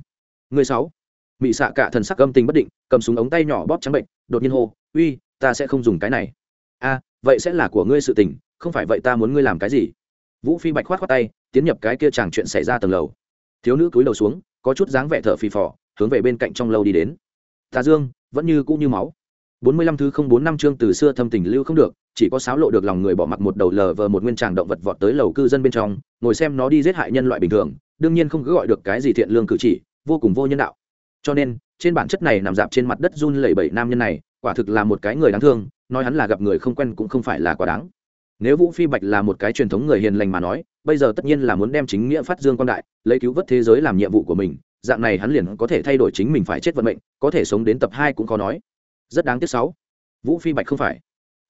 Ngươi sáu. Mị xạ cả thần sắc âm tình bất định, cầm súng ống tay nhỏ bóp trắng bệnh, đột nhiên hô, uy, ta sẽ không dùng cái này. A, vậy sẽ là của ngươi sự tình, không phải vậy ta muốn ngươi làm cái gì? Vũ phi bạch khoát khoát tay, tiến nhập cái kia chàng chuyện xảy ra tầng lầu. Thiếu nữ cúi đầu xuống, có chút dáng vẻ thở phì phò, hướng về bên cạnh trong lâu đi đến. Tà dương, vẫn như cũ như máu. 45 thứ không bốn năm chương từ xưa thâm tình lưu không được, chỉ có sáo lộ được lòng người bỏ mặc một đầu lờ vờ một nguyên tràng động vật vọt tới lầu cư dân bên trong, ngồi xem nó đi giết hại nhân loại bình thường, đương nhiên không cứ gọi được cái gì thiện lương cử chỉ, vô cùng vô nhân đạo. Cho nên, trên bản chất này nằm dạp trên mặt đất run lẩy bẩy nam nhân này, quả thực là một cái người đáng thương, nói hắn là gặp người không quen cũng không phải là quá đáng. Nếu Vũ Phi Bạch là một cái truyền thống người hiền lành mà nói, bây giờ tất nhiên là muốn đem chính nghĩa phát dương quan đại, lấy cứu vớt thế giới làm nhiệm vụ của mình, dạng này hắn liền có thể thay đổi chính mình phải chết vận mệnh, có thể sống đến tập hai cũng có nói rất đáng tiếc sáu. Vũ phi bạch không phải.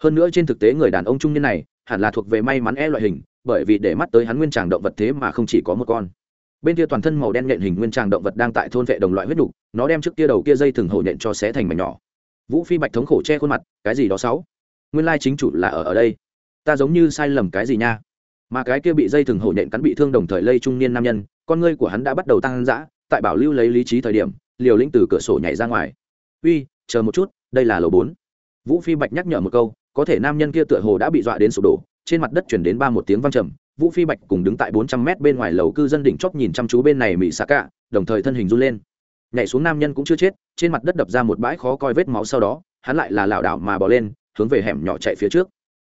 Hơn nữa trên thực tế người đàn ông trung niên này hẳn là thuộc về may mắn e loại hình, bởi vì để mắt tới hắn nguyên tràng động vật thế mà không chỉ có một con. Bên kia toàn thân màu đen nhện hình nguyên tràng động vật đang tại thôn vệ đồng loại huyết đục nó đem trước kia đầu kia dây thừng hổ nhện cho xé thành mảnh nhỏ. Vũ phi bạch thống khổ che khuôn mặt, cái gì đó sáu? Nguyên lai chính chủ là ở ở đây. Ta giống như sai lầm cái gì nha? Mà cái kia bị dây thừng hổ nhện cắn bị thương đồng thời lây trung niên nam nhân, con ngươi của hắn đã bắt đầu tăng dã, tại bảo lưu lấy lý trí thời điểm, liều lĩnh từ cửa sổ nhảy ra ngoài. Uy, chờ một chút đây là lầu bốn. Vũ phi bạch nhắc nhở một câu, có thể nam nhân kia tựa hồ đã bị dọa đến sụp đổ, trên mặt đất chuyển đến ba một tiếng vang trầm. Vũ phi bạch cùng đứng tại bốn trăm mét bên ngoài lầu cư dân đỉnh chóp nhìn chăm chú bên này mỹ xạ cả đồng thời thân hình run lên. Nhảy xuống nam nhân cũng chưa chết, trên mặt đất đập ra một bãi khó coi vết máu sau đó, hắn lại là lảo đảo mà bỏ lên, hướng về hẻm nhỏ chạy phía trước.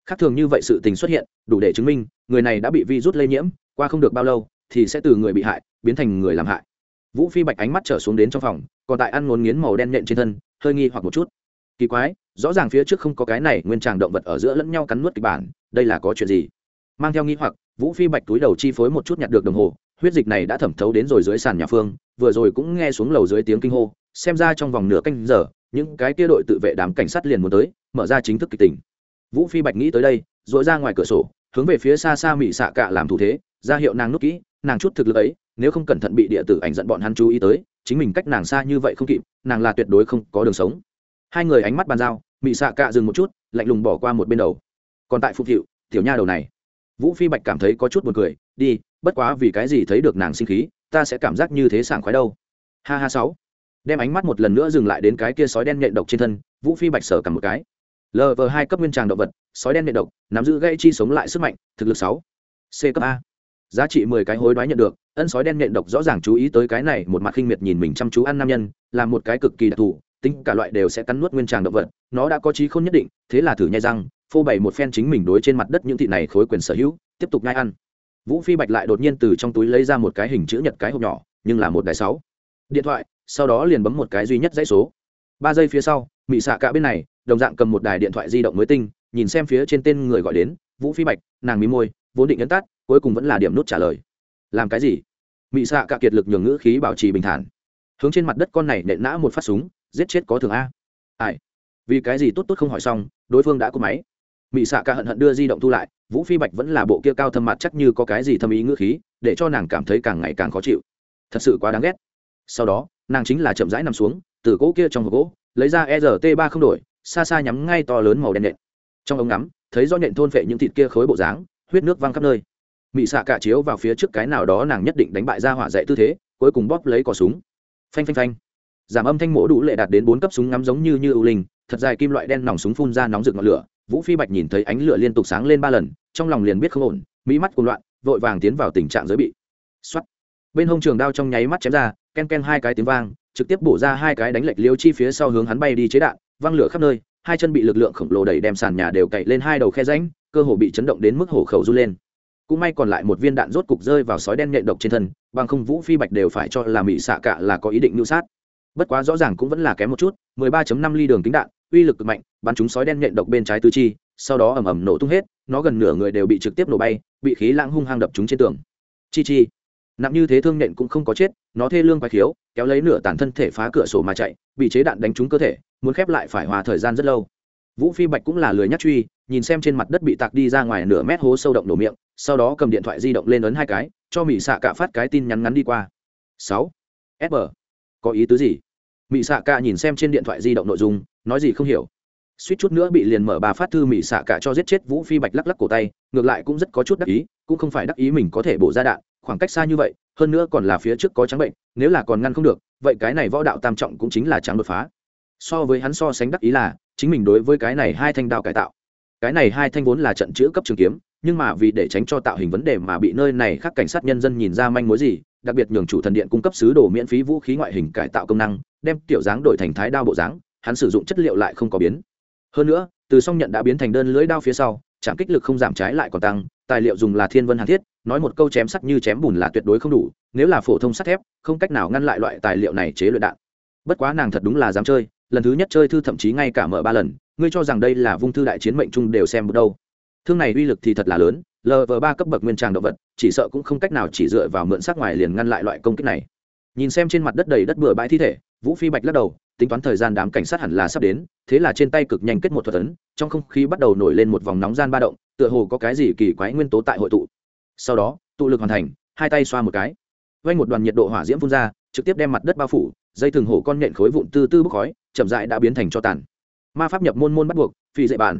Khác thường như vậy sự tình xuất hiện, đủ để chứng minh, người này đã bị virus lây nhiễm, qua không được bao lâu, thì sẽ từ người bị hại, biến thành người làm hại. Vũ phi bạch ánh mắt trở xuống đến trong phòng, còn tại ăn ngốn nghiến màu đen nhện trên thân, hơi nghi hoặc một chút kỳ quái, rõ ràng phía trước không có cái này nguyên tràng động vật ở giữa lẫn nhau cắn nuốt kịch bản, đây là có chuyện gì? Mang theo nghi hoặc, vũ phi bạch túi đầu chi phối một chút nhặt được đồng hồ, huyết dịch này đã thẩm thấu đến rồi dưới sàn nhà phương, vừa rồi cũng nghe xuống lầu dưới tiếng kinh hô, xem ra trong vòng nửa canh giờ, những cái kia đội tự vệ đám cảnh sát liền muốn tới, mở ra chính thức kịch tình. Vũ phi bạch nghĩ tới đây dội ra ngoài cửa sổ, hướng về phía xa xa mỹ xạ cạ làm thủ thế, ra hiệu nàng nút kỹ, nàng chút thực lực ấy, nếu không cẩn thận bị địa tử ảnh dẫn bọn hắn chú ý tới, chính mình cách nàng xa như vậy không kịp, nàng là tuyệt đối không có đường sống hai người ánh mắt bàn giao, mị xạ cạ dừng một chút, lạnh lùng bỏ qua một bên đầu. Còn tại phục hiệu, tiểu nha đầu này. Vũ phi bạch cảm thấy có chút buồn cười, đi, bất quá vì cái gì thấy được nàng sinh khí, ta sẽ cảm giác như thế sảng khoái đâu. Ha ha sáu. Đem ánh mắt một lần nữa dừng lại đến cái kia sói đen nhện độc trên thân, vũ phi bạch sở cầm một cái. Lv hai cấp nguyên tràng động vật, sói đen nhện độc, nắm giữ gây chi sống lại sức mạnh, thực lực sáu. C cấp a. Giá trị mười cái hối đoái nhận được, ân sói đen nhện độc rõ ràng chú ý tới cái này, một mặt khinh miệt nhìn mình chăm chú ăn nam nhân, là một cái cực kỳ đặc thù tính cả loại đều sẽ cắn nuốt nguyên tràng động vật, nó đã có trí không nhất định, thế là thử nhai răng, phô bày một phen chính mình đối trên mặt đất những thị này khối quyền sở hữu, tiếp tục nhai ăn. Vũ phi bạch lại đột nhiên từ trong túi lấy ra một cái hình chữ nhật cái hộp nhỏ, nhưng là một đài sáu. Điện thoại, sau đó liền bấm một cái duy nhất dãy số. Ba giây phía sau, mị xạ cả bên này, đồng dạng cầm một đài điện thoại di động mới tinh, nhìn xem phía trên tên người gọi đến, vũ phi bạch, nàng mí môi, vốn định nhấn tắt, cuối cùng vẫn là điểm nút trả lời. Làm cái gì? Mị xạ cả kiệt lực nhường ngữ khí bảo trì bình thản. Hướng trên mặt đất con này nện nã một phát súng giết chết có thường a. Ai? Vì cái gì tốt tốt không hỏi xong, đối phương đã cúp máy. Mỹ xạ cả hận hận đưa di động thu lại, vũ phi bạch vẫn là bộ kia cao thâm mặt chắc như có cái gì thâm ý ngữ khí, để cho nàng cảm thấy càng ngày càng khó chịu. Thật sự quá đáng ghét. Sau đó, nàng chính là chậm rãi nằm xuống, từ gỗ kia trong hộp gỗ, lấy ra rt ba không đổi, xa xa nhắm ngay to lớn màu đen nện. Trong ống ngắm, thấy do nhện thôn phệ những thịt kia khối bộ dáng, huyết nước văng khắp nơi. Mỹ xạ cả chiếu vào phía trước cái nào đó nàng nhất định đánh bại ra hỏa dạy tư thế, cuối cùng bóp lấy cỏ súng. Phanh phanh phanh giảm âm thanh mổ đủ lệ đạt đến bốn cấp súng ngắm giống như như ưu linh, thật dài kim loại đen nòng súng phun ra nóng rực ngọn lửa, vũ phi bạch nhìn thấy ánh lửa liên tục sáng lên ba lần, trong lòng liền biết không ổn, mỹ mắt cuồng loạn, vội vàng tiến vào tình trạng giới bị. Xuất bên hông trường đao trong nháy mắt chém ra, ken ken hai cái tiếng vang, trực tiếp bổ ra hai cái đánh lệch liêu chi phía sau hướng hắn bay đi chế đạn, văng lửa khắp nơi, hai chân bị lực lượng khổng lồ đẩy đem sàn nhà đều cậy lên hai đầu khe ránh cơ hồ bị chấn động đến mức hổ khẩu run lên. Cũng may còn lại một viên đạn rốt cục rơi vào sói đen nhện độc trên thân, bằng không vũ phi bạch đều phải cho là mỹ xạ cả là có ý định mưu sát bất quá rõ ràng cũng vẫn là kém một chút 13.5 ly đường kính đạn, uy lực cực mạnh, bắn chúng sói đen nhện độc bên trái tứ chi, sau đó ầm ầm nổ tung hết, nó gần nửa người đều bị trực tiếp nổ bay, bị khí lãng hung hăng đập chúng trên tường. Chi chi. Nặng như thế thương nhện cũng không có chết, nó thê lương quái khiếu, kéo lấy nửa tàn thân thể phá cửa sổ mà chạy, bị chế đạn đánh trúng cơ thể, muốn khép lại phải hòa thời gian rất lâu. Vũ phi bạch cũng là lười nhắc truy, nhìn xem trên mặt đất bị tạc đi ra ngoài nửa mét hố sâu động nổ miệng, sau đó cầm điện thoại di động lên ấn hai cái, cho mỹ xạ cả phát cái tin nhắn ngắn đi qua. Sáu. Sb có ý tứ gì? Mỹ xạ cả nhìn xem trên điện thoại di động nội dung, nói gì không hiểu. Suýt chút nữa bị liền mở bà phát thư mỹ xạ cả cho giết chết vũ phi bạch lắc lắc cổ tay, ngược lại cũng rất có chút đắc ý, cũng không phải đắc ý mình có thể bổ ra đạn, khoảng cách xa như vậy, hơn nữa còn là phía trước có trắng bệnh, nếu là còn ngăn không được, vậy cái này võ đạo tam trọng cũng chính là trắng đột phá. So với hắn so sánh đắc ý là, chính mình đối với cái này hai thanh đao cải tạo. Cái này hai thanh vốn là trận chữ cấp trường kiếm, nhưng mà vì để tránh cho tạo hình vấn đề mà bị nơi này khác cảnh sát nhân dân nhìn ra manh mối gì đặc biệt nhường chủ thần điện cung cấp sứ đồ miễn phí vũ khí ngoại hình cải tạo công năng, đem tiểu dáng đổi thành thái đao bộ dáng, hắn sử dụng chất liệu lại không có biến. Hơn nữa, từ song nhận đã biến thành đơn lưỡi đao phía sau chạm kích lực không giảm trái lại còn tăng, tài liệu dùng là thiên vân hàn thiết, nói một câu chém sắt như chém bùn là tuyệt đối không đủ, nếu là phổ thông sắt thép, không cách nào ngăn lại loại tài liệu này chế luyện đạn. Bất quá nàng thật đúng là dám chơi, lần thứ nhất chơi thư thậm chí ngay cả mở ba lần, ngươi cho rằng đây là vung thư đại chiến mệnh chung đều xem một đâu thương này uy lực thì thật là lớn lv ba cấp bậc nguyên tràng động vật, chỉ sợ cũng không cách nào chỉ dựa vào mượn sắc ngoài liền ngăn lại loại công kích này. Nhìn xem trên mặt đất đầy đất bừa bãi thi thể, vũ phi bạch lắc đầu, tính toán thời gian đám cảnh sát hẳn là sắp đến, thế là trên tay cực nhanh kết một thuật ấn, trong không khí bắt đầu nổi lên một vòng nóng gian ba động, tựa hồ có cái gì kỳ quái nguyên tố tại hội tụ. Sau đó, tụ lực hoàn thành, hai tay xoa một cái. Vay một đoàn nhiệt độ hỏa diễm phun ra, trực tiếp đem mặt đất bao phủ, dây thường hổ con nhện khối vụn tư tư bốc khói, chậm dại đã biến thành cho tàn. Ma pháp nhập môn môn bắt buộc, phi dạy bản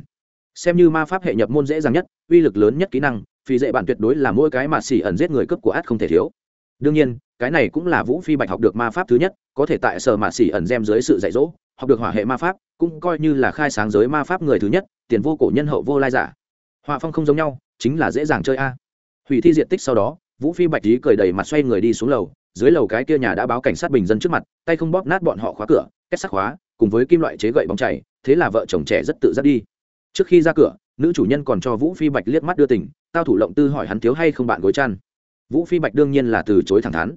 xem như ma pháp hệ nhập môn dễ dàng nhất, uy lực lớn nhất kỹ năng phi dễ bản tuyệt đối là mỗi cái mà xỉ ẩn giết người cướp của át không thể thiếu. Đương nhiên, cái này cũng là vũ phi bạch học được ma pháp thứ nhất, có thể tại sở mà xỉ ẩn gem dưới sự dạy dỗ, học được hỏa hệ ma pháp, cũng coi như là khai sáng giới ma pháp người thứ nhất, tiền vô cổ nhân hậu vô lai giả. Họa phong không giống nhau, chính là dễ dàng chơi a. Hủy thi diện tích sau đó, vũ phi bạch lý cười đầy mặt xoay người đi xuống lầu, dưới lầu cái kia nhà đã báo cảnh sát bình dân trước mặt, tay không bóp nát bọn họ khóa cửa, kết sắc khóa cùng với kim loại chế gậy bóng chảy, thế là vợ chồng trẻ rất tự giác đi trước khi ra cửa, nữ chủ nhân còn cho vũ phi bạch liếc mắt đưa tỉnh tao thủ lộng tư hỏi hắn thiếu hay không bạn gối chăn. Vũ phi bạch đương nhiên là từ chối thẳng thắn.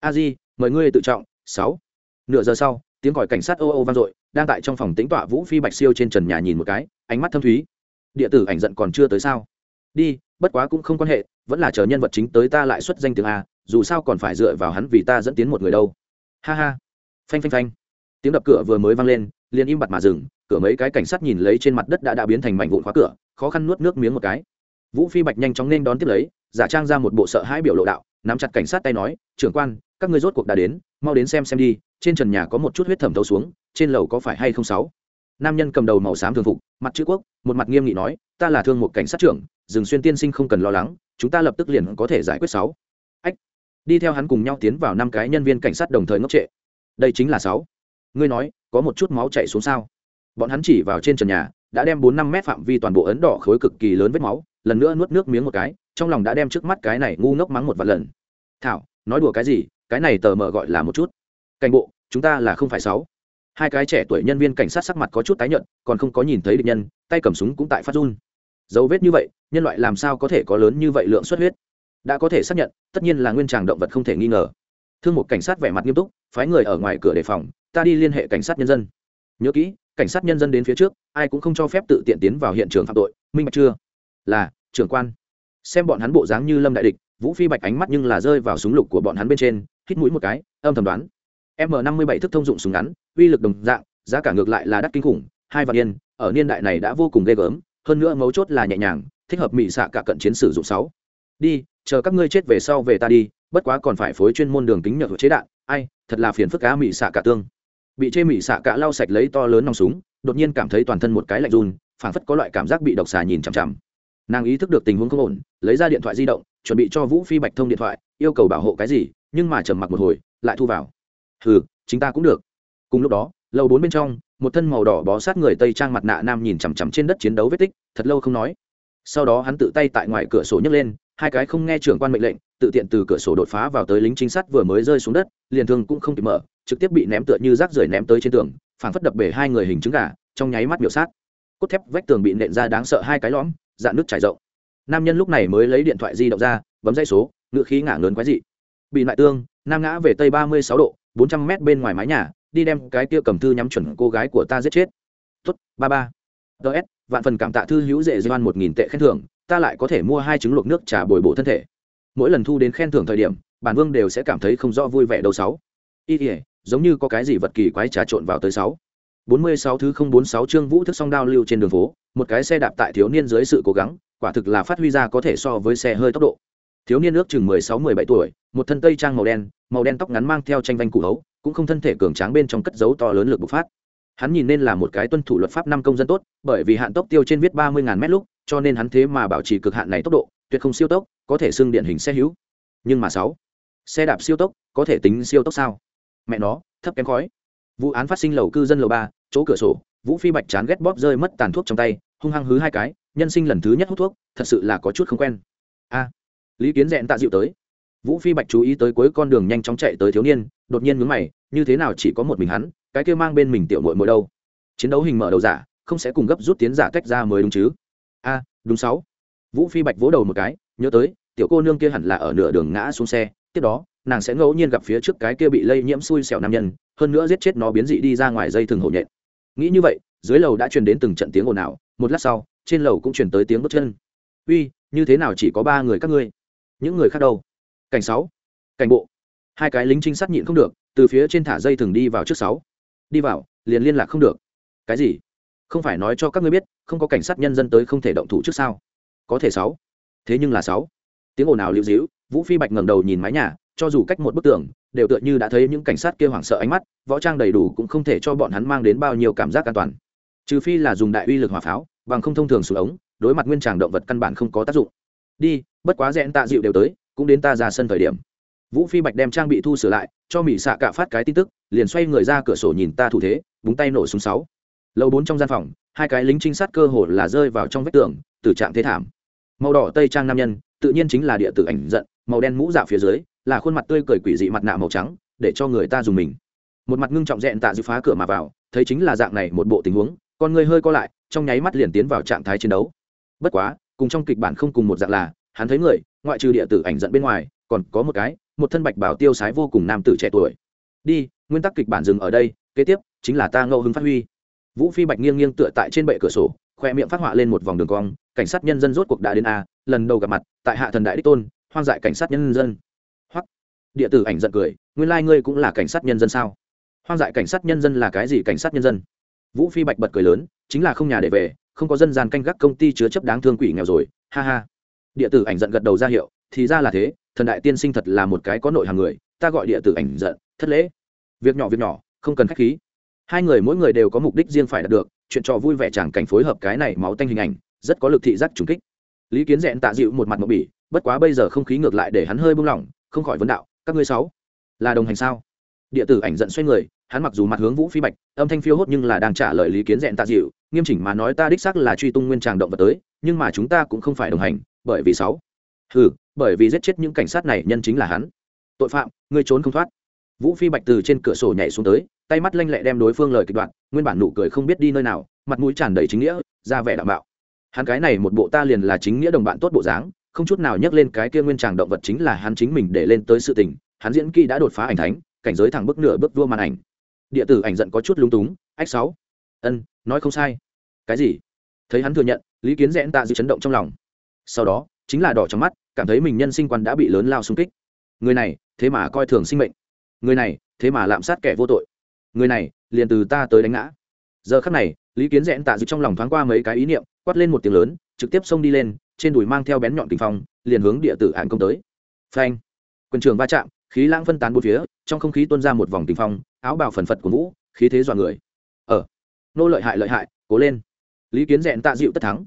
A di, mời ngươi tự trọng. Sáu. Nửa giờ sau, tiếng còi cảnh sát ô ô vang dội, đang tại trong phòng tính tọa vũ phi bạch siêu trên trần nhà nhìn một cái, ánh mắt thâm thúy. Địa tử ảnh giận còn chưa tới sao? Đi, bất quá cũng không quan hệ, vẫn là chờ nhân vật chính tới ta lại xuất danh tiếng a, dù sao còn phải dựa vào hắn vì ta dẫn tiến một người đâu. Ha ha. Phanh phanh phanh. Tiếng đập cửa vừa mới vang lên, liền im bặt mà dừng cửa mấy cái cảnh sát nhìn lấy trên mặt đất đã đã biến thành mảnh vụn khóa cửa, khó khăn nuốt nước miếng một cái. Vũ phi bạch nhanh chóng nên đón tiếp lấy, giả trang ra một bộ sợ hãi biểu lộ đạo, nắm chặt cảnh sát tay nói, trưởng quan, các ngươi rốt cuộc đã đến, mau đến xem xem đi, trên trần nhà có một chút huyết thẩm thấu xuống, trên lầu có phải hay không sáu? Nam nhân cầm đầu màu xám thường phục, mặt chữ quốc, một mặt nghiêm nghị nói, ta là thương một cảnh sát trưởng, dừng xuyên tiên sinh không cần lo lắng, chúng ta lập tức liền có thể giải quyết sáu. Ách, đi theo hắn cùng nhau tiến vào năm cái nhân viên cảnh sát đồng thời ngốc trệ. Đây chính là sáu. Ngươi nói, có một chút máu chảy xuống sao? Bọn hắn chỉ vào trên trần nhà, đã đem bốn năm mét phạm vi toàn bộ ấn đỏ khối cực kỳ lớn vết máu, lần nữa nuốt nước miếng một cái, trong lòng đã đem trước mắt cái này ngu ngốc mắng một vài lần. Thảo, nói đùa cái gì? Cái này tờ mờ gọi là một chút. Cảnh bộ, chúng ta là không phải sáu. Hai cái trẻ tuổi nhân viên cảnh sát sắc mặt có chút tái nhợt, còn không có nhìn thấy địch nhân, tay cầm súng cũng tại phát run. Dấu vết như vậy, nhân loại làm sao có thể có lớn như vậy lượng xuất huyết? Đã có thể xác nhận, tất nhiên là nguyên tràng động vật không thể nghi ngờ. Thương một cảnh sát vẻ mặt nghiêm túc, phái người ở ngoài cửa đề phòng, ta đi liên hệ cảnh sát nhân dân. Nhớ kỹ cảnh sát nhân dân đến phía trước, ai cũng không cho phép tự tiện tiến vào hiện trường phạm tội. Minh bạch chưa? Là, trưởng quan. Xem bọn hắn bộ dáng như lâm đại địch, vũ phi bạch ánh mắt nhưng là rơi vào súng lục của bọn hắn bên trên, hít mũi một cái, âm thầm đoán. M năm mươi bảy thức thông dụng súng ngắn, uy lực đồng dạng, giá cả ngược lại là đắt kinh khủng, hai vạn yên, ở niên đại này đã vô cùng ghê gớm, hơn nữa mấu chốt là nhẹ nhàng, thích hợp mỹ xạ cả cận chiến sử dụng sáu. Đi, chờ các ngươi chết về sau về ta đi, bất quá còn phải phối chuyên môn đường kính nhựa chế đạn. Ai, thật là phiền phức cá mỹ xạ cả tương bị chê mỹ xạ cả lau sạch lấy to lớn nòng súng, đột nhiên cảm thấy toàn thân một cái lạnh run, phảng phất có loại cảm giác bị độc xà nhìn chằm chằm. Nàng ý thức được tình huống không ổn, lấy ra điện thoại di động, chuẩn bị cho vũ phi bạch thông điện thoại, yêu cầu bảo hộ cái gì, nhưng mà trầm mặc một hồi, lại thu vào. Hừ, chính ta cũng được. Cùng lúc đó, lầu bốn bên trong, một thân màu đỏ bó sát người tây trang mặt nạ nam nhìn chằm chằm trên đất chiến đấu vết tích, thật lâu không nói. Sau đó hắn tự tay tại ngoài cửa sổ nhấc lên hai cái không nghe trưởng quan mệnh lệnh, tự tiện từ cửa sổ đột phá vào tới lính trinh sát vừa mới rơi xuống đất, liền thương cũng không kịp mở, trực tiếp bị ném tựa như rác rưởi ném tới trên tường phản phất đập bể hai người hình trứng gà, trong nháy mắt biểu sát. Cốt thép vách tường bị nện ra đáng sợ hai cái lõm, dạn nước trải rộng. Nam nhân lúc này mới lấy điện thoại di động ra, bấm dây số, ngựa khí ngả lớn quái dị. Bị lại tương, nam ngã về tây ba mươi sáu độ, bốn trăm mét bên ngoài mái nhà, đi đem cái kia cầm thư nhắm chuẩn cô gái của ta giết chết. Tốt, ba ba. Ts vạn phần cảm tạ thư hữu dễ doan một nghìn tệ khen thưởng ta lại có thể mua hai trứng luộc nước trà bồi bổ thân thể. Mỗi lần thu đến khen thưởng thời điểm, bản vương đều sẽ cảm thấy không rõ vui vẻ đâu sáu. Y ỉa giống như có cái gì vật kỳ quái trà trộn vào tới sáu. Bốn mươi sáu thứ không bốn sáu chương vũ thức song đao lưu trên đường phố, một cái xe đạp tại thiếu niên dưới sự cố gắng, quả thực là phát huy ra có thể so với xe hơi tốc độ. Thiếu niên ước chừng mười sáu, mười bảy tuổi, một thân tây trang màu đen màu đen tóc ngắn mang theo tranh vanh cụ hấu, cũng không thân thể cường tráng bên trong cất dấu to lớn lực bộc phát. Hắn nhìn nên là một cái tuân thủ luật pháp năm công dân tốt, bởi vì hạn tốc tiêu trên viết ba mươi ngàn mét lúc cho nên hắn thế mà bảo trì cực hạn này tốc độ, tuyệt không siêu tốc, có thể xưng điện hình xe hữu. Nhưng mà sáu, xe đạp siêu tốc có thể tính siêu tốc sao? Mẹ nó, thấp kém khói. Vụ án phát sinh lầu cư dân lầu ba, chỗ cửa sổ, vũ phi bạch chán ghét bóp rơi mất tàn thuốc trong tay, hung hăng hứ hai cái, nhân sinh lần thứ nhất hút thuốc, thật sự là có chút không quen. A, lý kiến dẹn tạ dịu tới. Vũ phi bạch chú ý tới cuối con đường nhanh chóng chạy tới thiếu niên, đột nhiên mướn mày, như thế nào chỉ có một mình hắn, cái kia mang bên mình tiểu mội mội đâu? Chiến đấu hình mở đầu giả, không sẽ cùng gấp rút tiến giả tách ra mới đúng chứ? A, đúng sáu. Vũ phi bạch vỗ đầu một cái, nhớ tới, tiểu cô nương kia hẳn là ở nửa đường ngã xuống xe, tiếp đó, nàng sẽ ngẫu nhiên gặp phía trước cái kia bị lây nhiễm xui xẻo nam nhân, hơn nữa giết chết nó biến dị đi ra ngoài dây thừng hổ nhện. Nghĩ như vậy, dưới lầu đã truyền đến từng trận tiếng ồn ào, một lát sau, trên lầu cũng truyền tới tiếng bước chân. Uy, như thế nào chỉ có ba người các ngươi? Những người khác đâu? Cảnh sáu, cảnh bộ. Hai cái lính trinh sát nhịn không được, từ phía trên thả dây thừng đi vào trước sáu. Đi vào, liền liên lạc không được. Cái gì? Không phải nói cho các ngươi biết, không có cảnh sát nhân dân tới không thể động thủ trước sao? Có thể sáu. Thế nhưng là sáu. Tiếng ồn ào liễu dĩu vũ phi bạch ngẩng đầu nhìn mái nhà, cho dù cách một bức tường, đều tựa như đã thấy những cảnh sát kia hoảng sợ ánh mắt, võ trang đầy đủ cũng không thể cho bọn hắn mang đến bao nhiêu cảm giác an toàn. Trừ phi là dùng đại uy lực hỏa pháo, bằng không thông thường xuống ống, đối mặt nguyên tràng động vật căn bản không có tác dụng. Đi, bất quá rẽn tạ dịu đều tới, cũng đến ta ra sân thời điểm. Vũ phi bạch đem trang bị thu sửa lại, cho mỹ xạ cả phát cái tin tức, liền xoay người ra cửa sổ nhìn ta thủ thế, búng tay nổ súng sáu lâu bốn trong gian phòng, hai cái lính trinh sát cơ hồ là rơi vào trong vách tường từ trạng thế thảm. Màu đỏ tây trang nam nhân, tự nhiên chính là địa tử ảnh giận, màu đen mũ dạ phía dưới, là khuôn mặt tươi cười quỷ dị mặt nạ màu trắng, để cho người ta dùng mình. Một mặt ngưng trọng dẹn tạ dự phá cửa mà vào, thấy chính là dạng này một bộ tình huống, con người hơi co lại, trong nháy mắt liền tiến vào trạng thái chiến đấu. Bất quá, cùng trong kịch bản không cùng một dạng là, hắn thấy người, ngoại trừ địa tử ảnh giận bên ngoài, còn có một cái, một thân bạch bảo tiêu sái vô cùng nam tử trẻ tuổi. Đi, nguyên tắc kịch bản dừng ở đây, kế tiếp chính là ta ngẫu hứng phát huy vũ phi bạch nghiêng nghiêng tựa tại trên bệ cửa sổ, khoe miệng phát họa lên một vòng đường cong, cảnh sát nhân dân rốt cuộc đã đến a, lần đầu gặp mặt, tại hạ thần đại đích tôn, hoang dại cảnh sát nhân dân. Hoặc địa tử ảnh giận cười, nguyên lai、like、ngươi cũng là cảnh sát nhân dân sao? Hoang dại cảnh sát nhân dân là cái gì cảnh sát nhân dân? Vũ phi bạch bật cười lớn, chính là không nhà để về, không có dân gian canh gác công ty chứa chấp đáng thương quỷ nghèo rồi, ha ha. Địa tử ảnh giận gật đầu ra hiệu, thì ra là thế, thần đại tiên sinh thật là một cái có nội hàng người, ta gọi địa tử ảnh giận, thất lễ. Việc nhỏ việc nhỏ, không cần khách khí hai người mỗi người đều có mục đích riêng phải đạt được, chuyện trò vui vẻ chẳng cảnh phối hợp cái này máu tanh hình ảnh, rất có lực thị giác trùng kích. Lý kiến rẽn tạ dịu một mặt mộng bỉ, bất quá bây giờ không khí ngược lại để hắn hơi buông lỏng, không khỏi vấn đạo, các ngươi sáu là đồng hành sao? Địa tử ảnh giận xoay người, hắn mặc dù mặt hướng vũ phi bạch, âm thanh phiêu hốt nhưng là đang trả lời lý kiến rẽn tạ dịu, nghiêm chỉnh mà nói ta đích xác là truy tung nguyên tràng động vật tới, nhưng mà chúng ta cũng không phải đồng hành, bởi vì sáu. Ừ bởi vì giết chết những cảnh sát này nhân chính là hắn. Tội phạm, ngươi trốn không thoát vũ phi bạch từ trên cửa sổ nhảy xuống tới, tay mắt lanh lẹ đem đối phương lời kịch đoạn, nguyên bản nụ cười không biết đi nơi nào, mặt mũi tràn đầy chính nghĩa, ra vẻ đảm bảo hắn cái này một bộ ta liền là chính nghĩa đồng bạn tốt bộ dáng, không chút nào nhắc lên cái kia nguyên tràng động vật chính là hắn chính mình để lên tới sự tình, hắn diễn kỹ đã đột phá ảnh thánh, cảnh giới thẳng bước nửa bước vua màn ảnh. Địa tử ảnh giận có chút lung túng, ách sáu, ân, nói không sai. Cái gì? Thấy hắn thừa nhận, lý kiến rẽn tạ dự chấn động trong lòng. Sau đó, chính là đỏ trong mắt, cảm thấy mình nhân sinh quan đã bị lớn lao xung kích. Người này, thế mà coi thường sinh mệnh người này, thế mà lạm sát kẻ vô tội. Người này, liền từ ta tới đánh ngã. Giờ khắc này, lý kiến rẽn tạ dịu trong lòng thoáng qua mấy cái ý niệm, quát lên một tiếng lớn, trực tiếp xông đi lên, trên đùi mang theo bén nhọn kinh phong, liền hướng địa tử hạng công tới. Phanh! Quân trường va chạm, khí lãng phân tán bốn phía, trong không khí tuôn ra một vòng kinh phong, áo bào phần phật của vũ, khí thế dọa người. Ở nô lợi hại lợi hại, cố lên! Lý kiến rẽn tạ dịu tất thắng.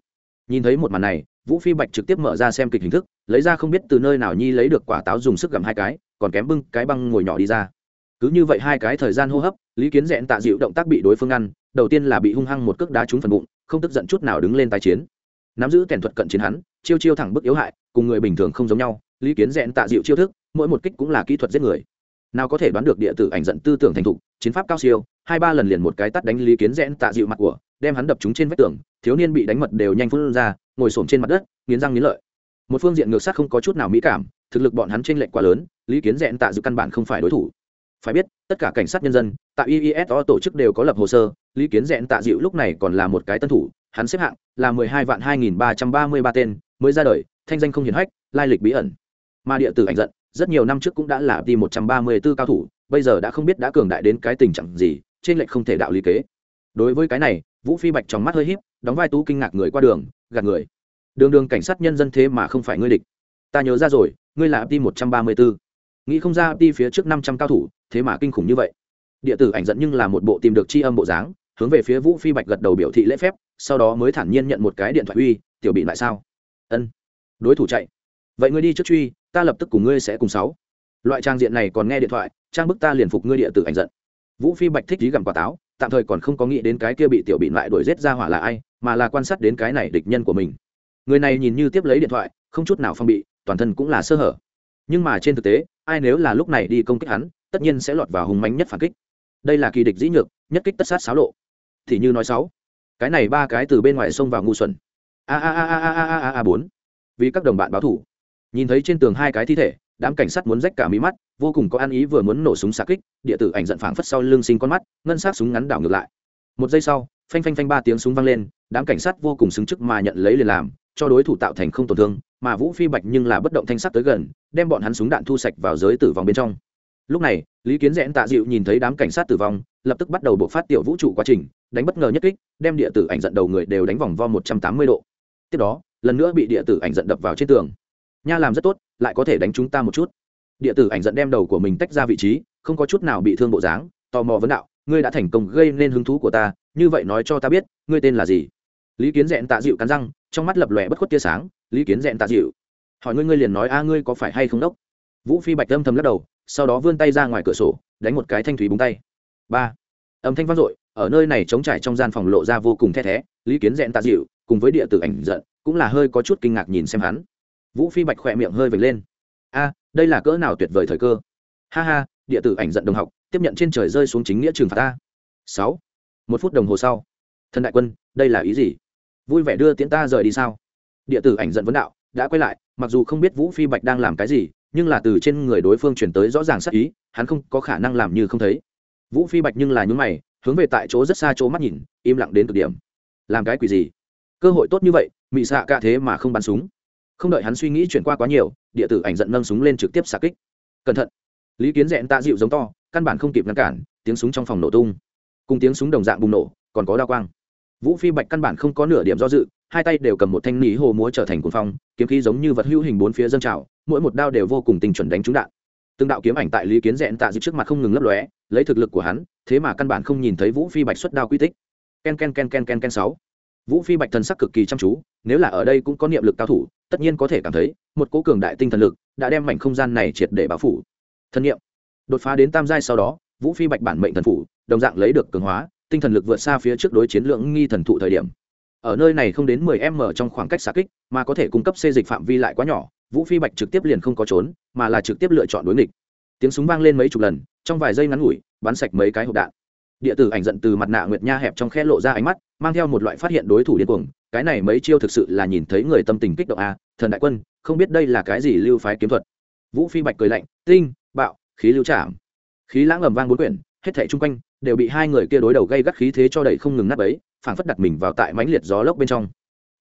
Nhìn thấy một màn này, vũ phi bạch trực tiếp mở ra xem kịch hình thức, lấy ra không biết từ nơi nào nhi lấy được quả táo dùng sức gặm hai cái còn kém bưng cái băng ngồi nhỏ đi ra. Cứ như vậy hai cái thời gian hô hấp, lý kiến rẽn tạ dịu động tác bị đối phương ngăn, đầu tiên là bị hung hăng một cước đá trúng phần bụng, không tức giận chút nào đứng lên tái chiến. Nắm giữ kèn thuật cận chiến hắn, chiêu chiêu thẳng bức yếu hại, cùng người bình thường không giống nhau, lý kiến rẽn tạ dịu chiêu thức, mỗi một kích cũng là kỹ thuật giết người. Nào có thể đoán được địa tử ảnh giận tư tưởng thành thục, chiến pháp cao siêu, hai ba lần liền một cái tắt đánh lý kiến rẽn tạ dịu mặt của, đem hắn đập chúng trên vách tường, thiếu niên bị đánh mật đều nhanh phun ra, ngồi xổm trên mặt đất, nghiến răng nghiến lợi một phương diện ngược sát không có chút nào mỹ cảm, thực lực bọn hắn trên lệnh quá lớn, lý kiến dẹn tạ dịu căn bản không phải đối thủ. Phải biết, tất cả cảnh sát nhân dân, tại iiso tổ chức đều có lập hồ sơ, lý kiến dẹn tạ dịu lúc này còn là một cái tân thủ, hắn xếp hạng là mười hai vạn hai nghìn ba trăm ba mươi ba tên, mới ra đời, thanh danh không hiển hách, lai lịch bí ẩn. Mà địa tử ảnh giận, rất nhiều năm trước cũng đã là đi một trăm ba mươi b ố cao thủ, bây giờ đã không biết đã cường đại đến cái tình trạng gì trên lệnh không thể đạo lý kế. Đối với cái này, vũ phi bạch trong mắt hơi h í p đóng vai tú kinh ngạc người qua đường, gạt người đường đường cảnh sát nhân dân thế mà không phải ngươi địch. Ta nhớ ra rồi, ngươi là đi một trăm ba mươi b ố nghĩ không ra đi phía trước năm trăm cao thủ, thế mà kinh khủng như vậy. Địa tử ảnh giận nhưng là một bộ tìm được c h i âm bộ dáng, hướng về phía vũ phi bạch gật đầu biểu thị lễ phép, sau đó mới thản nhiên nhận một cái điện thoại uy, tiểu bị lại sao? Ân. Đối thủ chạy. Vậy ngươi đi trước truy, ta lập tức cùng ngươi sẽ cùng sáu. Loại trang diện này còn nghe điện thoại, trang bức ta liền phục ngươi địa tử ảnh giận. Vũ phi bạch thích dí gặm quả táo, tạm thời còn không có nghĩ đến cái kia bị tiểu bị lại đuổi giết ra hỏa là ai, mà là quan sát đến cái này địch nhân của mình người này nhìn như tiếp lấy điện thoại, không chút nào phong bị, toàn thân cũng là sơ hở. Nhưng mà trên thực tế, ai nếu là lúc này đi công kích hắn, tất nhiên sẽ lọt vào hùng mánh nhất phản kích. Đây là kỳ địch dĩ nhược, nhất kích tất sát xáo lộ. Thì như nói sáu, cái này ba cái từ bên ngoài xông vào ngu xuẩn. A a a a a a a a bốn. Vì các đồng bạn báo thủ. Nhìn thấy trên tường hai cái thi thể, đám cảnh sát muốn rách cả mí mắt, vô cùng có ăn ý vừa muốn nổ súng xạ kích, địa tử ảnh giận phảng phất sau lưng sinh con mắt, ngân sát súng ngắn đảo ngược lại. Một giây sau, phanh phanh phanh ba tiếng súng vang lên, đám cảnh sát vô cùng xứng chức mà nhận lấy liền làm cho đối thủ tạo thành không tổn thương, mà vũ phi bạch nhưng là bất động thanh sắc tới gần, đem bọn hắn súng đạn thu sạch vào giới tử vong bên trong. Lúc này, lý kiến rẽn tạ dịu nhìn thấy đám cảnh sát tử vong, lập tức bắt đầu buộc phát tiểu vũ trụ quá trình, đánh bất ngờ nhất kích, đem địa tử ảnh giận đầu người đều đánh vòng vo một trăm tám mươi độ. Tiếp đó, lần nữa bị địa tử ảnh giận đập vào trên tường. Nha làm rất tốt, lại có thể đánh chúng ta một chút. Địa tử ảnh giận đem đầu của mình tách ra vị trí, không có chút nào bị thương bộ dáng, tò mò vấn đạo, ngươi đã thành công gây nên hứng thú của ta, như vậy nói cho ta biết, ngươi tên là gì? Lý kiến rẽn tạ dịu cắn răng trong mắt lập lòe bất khuất tia sáng, lý kiến rẽn tạ dịu. Hỏi ngươi ngươi liền nói, a, ngươi có phải hay không đốc? Vũ phi bạch âm thầm lắc đầu, sau đó vươn tay ra ngoài cửa sổ, đánh một cái thanh thủy búng tay. Ba. Âm thanh vang dội, ở nơi này chống trải trong gian phòng lộ ra vô cùng the thé, lý kiến rẽn tạ dịu, cùng với địa tử ảnh giận, cũng là hơi có chút kinh ngạc nhìn xem hắn. Vũ phi bạch khỏe miệng hơi vệt lên. A, đây là cỡ nào tuyệt vời thời cơ? Ha ha, địa tử ảnh giận đồng học, tiếp nhận trên trời rơi xuống chính nghĩa trường phạt ta. Sáu. Một phút đồng hồ sau, thần đại quân, đây là ý gì? Vui vẻ đưa tiễn ta rời đi sao? Địa tử ảnh giận vấn đạo, đã quay lại, mặc dù không biết vũ phi bạch đang làm cái gì, nhưng là từ trên người đối phương chuyển tới rõ ràng sắc ý, hắn không có khả năng làm như không thấy. Vũ phi bạch nhưng là nhún mày, hướng về tại chỗ rất xa chỗ mắt nhìn, im lặng đến cực điểm. Làm cái quỷ gì? Cơ hội tốt như vậy, mị xạ cả thế mà không bắn súng. Không đợi hắn suy nghĩ chuyển qua quá nhiều, địa tử ảnh giận nâng súng lên trực tiếp xạ kích. Cẩn thận. Lý kiến dẹn tạ dịu giống to, căn bản không kịp ngăn cản, tiếng súng trong phòng nổ tung. Cùng tiếng súng đồng dạng bùng nổ, còn có đa quang vũ phi bạch căn bản không có nửa điểm do dự hai tay đều cầm một thanh nỉ hồ múa trở thành cuồng phong kiếm khí giống như vật hữu hình bốn phía dân trào mỗi một đao đều vô cùng tinh chuẩn đánh trúng đạn. Từng đạo kiếm ảnh tại lý kiến rẽn tạ dịu trước mặt không ngừng lấp lóe lấy thực lực của hắn thế mà căn bản không nhìn thấy vũ phi bạch xuất đao quy tích. Ken ken ken ken ken ken sáu. Vũ phi bạch thần sắc cực kỳ chăm chú nếu là ở đây cũng có niệm lực cao thủ tất nhiên có thể cảm thấy một cố cường đại tinh thần lực đã đem mảnh không gian này triệt để báo phủ. Thân niệm, đột phá đến tam giai sau đó vũ phi bạch bản mệnh thần phủ đồng dạng lấy được cường hóa tinh thần lực vượt xa phía trước đối chiến lượng nghi thần thụ thời điểm. Ở nơi này không đến 10 m trong khoảng cách xạ kích, mà có thể cung cấp xê dịch phạm vi lại quá nhỏ, vũ phi bạch trực tiếp liền không có trốn, mà là trực tiếp lựa chọn đối nghịch. Tiếng súng vang lên mấy chục lần, trong vài giây ngắn ngủi, bắn sạch mấy cái hộp đạn. Địa tử ảnh giận từ mặt nạ nguyệt nha hẹp trong khe lộ ra ánh mắt, mang theo một loại phát hiện đối thủ điên cuồng, cái này mấy chiêu thực sự là nhìn thấy người tâm tình kích động a, thần đại quân, không biết đây là cái gì lưu phái kiếm thuật. Vũ phi bạch cười lạnh, tinh, bạo, khí lưu chạm khí lãng ầm vang bốn quyển hết thảy chung quanh đều bị hai người kia đối đầu gây gắt khí thế cho đẩy không ngừng nát ấy phảng phất đặt mình vào tại mãnh liệt gió lốc bên trong.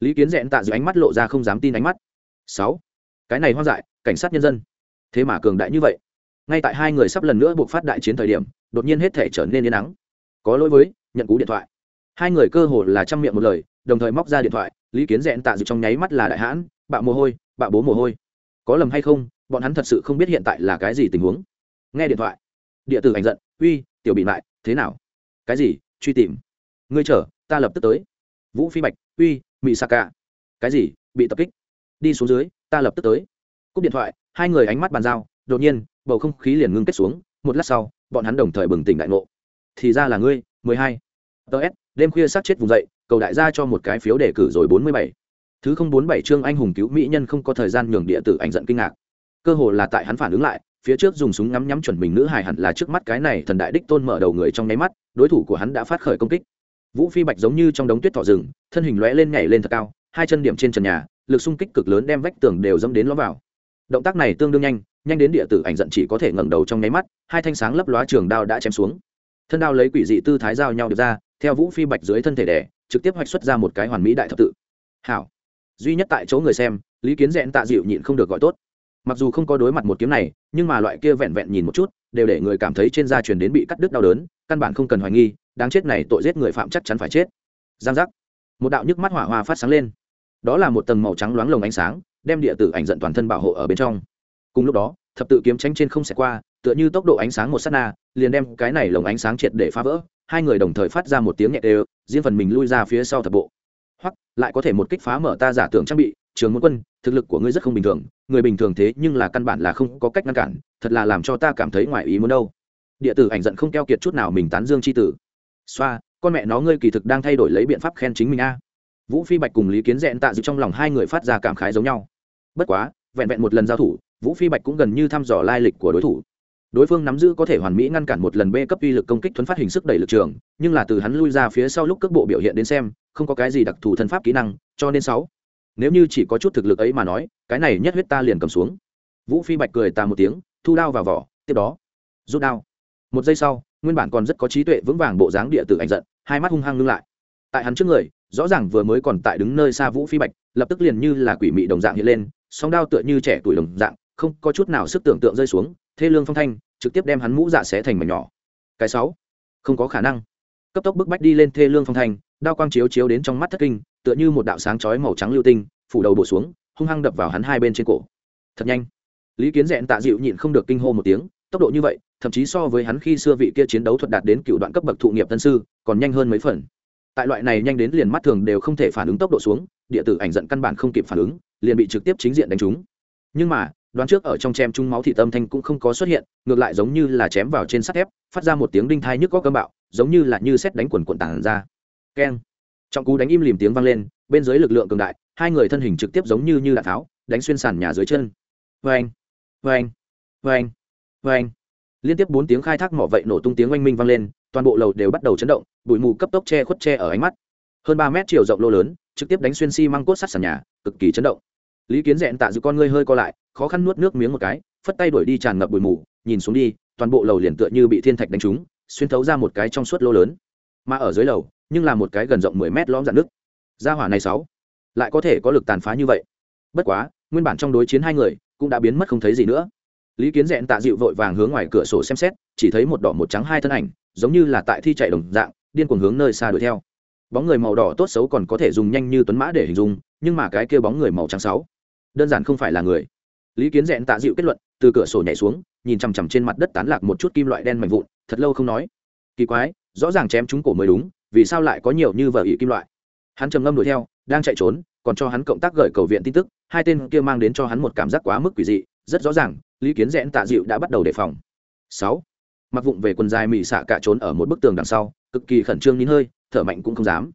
Lý kiến dẹn tạ dưới ánh mắt lộ ra không dám tin ánh mắt. Sáu. Cái này hoang dại, cảnh sát nhân dân. Thế mà cường đại như vậy. Ngay tại hai người sắp lần nữa buộc phát đại chiến thời điểm, đột nhiên hết thể trở nên yên nắng. Có lỗi với, nhận cú điện thoại. Hai người cơ hồ là chăm miệng một lời, đồng thời móc ra điện thoại, lý kiến dẹn tạ dự trong nháy mắt là đại hãn, bạo mồ hôi, bạo bố mồ hôi. Có lầm hay không, bọn hắn thật sự không biết hiện tại là cái gì tình huống. Nghe điện thoại. Địa tử ảnh giận uy, tiểu bị lại thế nào? Cái gì? Truy tìm. Ngươi chở ta lập tức tới. Vũ phi bạch, uy, mị sa cả. cái gì? Bị tập kích. Đi xuống dưới, ta lập tức tới. Cúp điện thoại, hai người ánh mắt bàn giao, đột nhiên, bầu không khí liền ngưng kết xuống. Một lát sau, bọn hắn đồng thời bừng tỉnh đại ngộ. Thì ra là ngươi, mười hai. Ts đêm khuya sát chết vùng dậy, cầu đại gia cho một cái phiếu đề cử rồi bốn mươi bảy. Thứ không bốn bảy chương anh hùng cứu mỹ nhân không có thời gian nhường địa tử ảnh giận kinh ngạc. Cơ hồ là tại hắn phản ứng lại phía trước dùng súng ngắm nhắm chuẩn mình nữ hài hẳn là trước mắt cái này thần đại đích tôn mở đầu người trong nháy mắt, đối thủ của hắn đã phát khởi công kích. Vũ phi bạch giống như trong đống tuyết thỏ rừng, thân hình lóe lên nhảy lên thật cao, hai chân điểm trên trần nhà, lực xung kích cực lớn đem vách tường đều dẫm đến ló vào. Động tác này tương đương nhanh nhanh đến địa tử ảnh giận chỉ có thể ngẩng đầu trong nháy mắt, hai thanh sáng lấp lóa trường đao đã chém xuống. Thân đao lấy quỷ dị tư thái giao nhau được ra, theo vũ phi bạch dưới thân thể đẻ trực tiếp hoạch xuất ra một cái hoàn mỹ đại thập tự. Hảo. Duy nhất tại chỗ người xem, lý kiến rẽn tạ dịu nhịn không được gọi tốt mặc dù không có đối mặt một kiếm này, nhưng mà loại kia vẹn vẹn nhìn một chút, đều để người cảm thấy trên da truyền đến bị cắt đứt đau đớn, căn bản không cần hoài nghi, đáng chết này tội giết người phạm chắc chắn phải chết. Giang giác. Một đạo nhức mắt hỏa hoa phát sáng lên. Đó là một tầng màu trắng loáng lồng ánh sáng, đem địa tử ảnh giận toàn thân bảo hộ ở bên trong. Cùng lúc đó, thập tự kiếm tranh trên không xẻ qua, tựa như tốc độ ánh sáng một s á t na, liền đem cái này lồng ánh sáng triệt để phá vỡ, hai người đồng thời phát ra một tiếng nhẹ đều, riêng phần mình lui ra phía sau thập bộ. Hoặc lại có thể một kích phá mở ta giả tưởng trang bị trường môn quân, thực lực của ngươi rất không bình thường, người bình thường thế nhưng là căn bản là không có cách ngăn cản, thật là làm cho ta cảm thấy ngoài ý muốn đâu. Địa tử ảnh giận không keo kiệt chút nào mình tán dương c h i tử. Xoa, con mẹ nó ngươi kỳ thực đang thay đổi lấy biện pháp khen chính mình a. Vũ phi bạch cùng lý kiến dẹn tạ dự trong lòng hai người phát ra cảm khái giống nhau. Bất quá, vẹn vẹn một lần giao thủ, vũ phi bạch cũng gần như thăm dò lai lịch của đối thủ. Đối phương nắm giữ có thể hoàn mỹ ngăn cản một lần b cấp uy lực công kích thuấn phát hình sức đẩy lực trường, nhưng là từ hắn lui ra phía sau lúc cước bộ biểu hiện đến xem, không có cái gì đặc thù thân pháp kỹ năng, cho nên sáu nếu như chỉ có chút thực lực ấy mà nói, cái này nhất huyết ta liền cầm xuống. Vũ phi bạch cười ta một tiếng, thu đao vào vỏ, tiếp đó, rút đao. Một giây sau, nguyên bản còn rất có trí tuệ vững vàng bộ dáng địa tử ảnh giận, hai mắt hung hăng ngưng lại. Tại hắn trước người, rõ ràng vừa mới còn tại đứng nơi xa vũ phi bạch, lập tức liền như là quỷ mị đồng dạng hiện lên, song đao tựa như trẻ tuổi đồng dạng, không có chút nào sức tưởng tượng rơi xuống, thê lương phong thanh, trực tiếp đem hắn mũ dạ xé thành mảnh nhỏ. Cái sáu, không có khả năng. Cấp tốc bức bách đi lên thê lương phong thanh, đao quang chiếu chiếu đến trong mắt thất kinh tựa như một đạo sáng chói màu trắng lưu tinh, phủ đầu bổ xuống, hung hăng đập vào hắn hai bên trên cổ. Thật nhanh. Lý kiến dẹn tạ dịu nhịn không được kinh hô một tiếng, tốc độ như vậy, thậm chí so với hắn khi xưa vị kia chiến đấu thuật đạt đến cựu đoạn cấp bậc thụ nghiệp tân sư, còn nhanh hơn mấy phần. Tại loại này nhanh đến liền mắt thường đều không thể phản ứng tốc độ xuống, địa tử ảnh giận căn bản không kịp phản ứng, liền bị trực tiếp chính diện đánh trúng. Nhưng mà, đoán trước ở trong chém trung máu thị tâm thanh cũng không có xuất hiện, ngược lại giống như là chém vào trên sắt thép, phát ra một tiếng đinh thai nhức có cơm bạo, giống như là như xét đánh quần quần tàn ra. Keng trọng cú đánh im lìm tiếng vang lên, bên dưới lực lượng cường đại, hai người thân hình trực tiếp giống như như đạn tháo, đánh xuyên sàn nhà dưới chân. Vê anh vê anh vê anh vê anh liên tiếp bốn tiếng khai thác mỏ vậy nổ tung tiếng oanh minh vang lên, toàn bộ lầu đều bắt đầu chấn động, bụi mù cấp tốc che khuất che ở ánh mắt. Hơn ba mét chiều rộng lô lớn, trực tiếp đánh xuyên xi、si、măng cốt sắt sàn nhà, cực kỳ chấn động. Lý kiến rẽn tạ giữ con ngươi hơi co lại, khó khăn nuốt nước miếng một cái, phất tay đuổi đi tràn ngập bụi mù, nhìn xuống đi, toàn bộ lầu liền tựa như bị thiên thạch đánh trúng, xuyên thấu ra một cái trong suốt lô lớn. Mà ở dưới lầu nhưng là một cái gần rộng mười mét lõm dạn nước gia hỏa này sáu, lại có thể có lực tàn phá như vậy. Bất quá, nguyên bản trong đối chiến hai người cũng đã biến mất không thấy gì nữa. Lý kiến dẹn tạ dịu vội vàng hướng ngoài cửa sổ xem xét, chỉ thấy một đỏ một trắng hai thân ảnh, giống như là tại thi chạy đồng dạng, điên cuồng hướng nơi xa đuổi theo. Bóng người màu đỏ tốt xấu còn có thể dùng nhanh như tuấn mã để hình dung, nhưng mà cái kia bóng người màu trắng sáu, đơn giản không phải là người. Lý kiến dẹn tạ dịu kết luận, từ cửa sổ nhảy xuống, nhìn chằm chằm trên mặt đất tán lạc một chút kim loại đen mạnh vụn, thật lâu không nói. Kỳ quái, rõ ràng chém chúng cổ mới đúng vì sao lại có nhiều như vợ ỉ kim loại? Hắn trầm ngâm đuổi theo, đang chạy trốn, còn cho hắn cộng tác gửi cầu viện tin tức, hai tên kia mang đến cho hắn một cảm giác quá mức quỷ dị, rất rõ ràng, lý kiến rẽn tạ dịu đã bắt đầu đề phòng. Sáu, mặc vụng về quần dài mị xạ cả trốn ở một bức tường đằng sau, cực kỳ khẩn trương nín hơi, thở mạnh cũng không dám.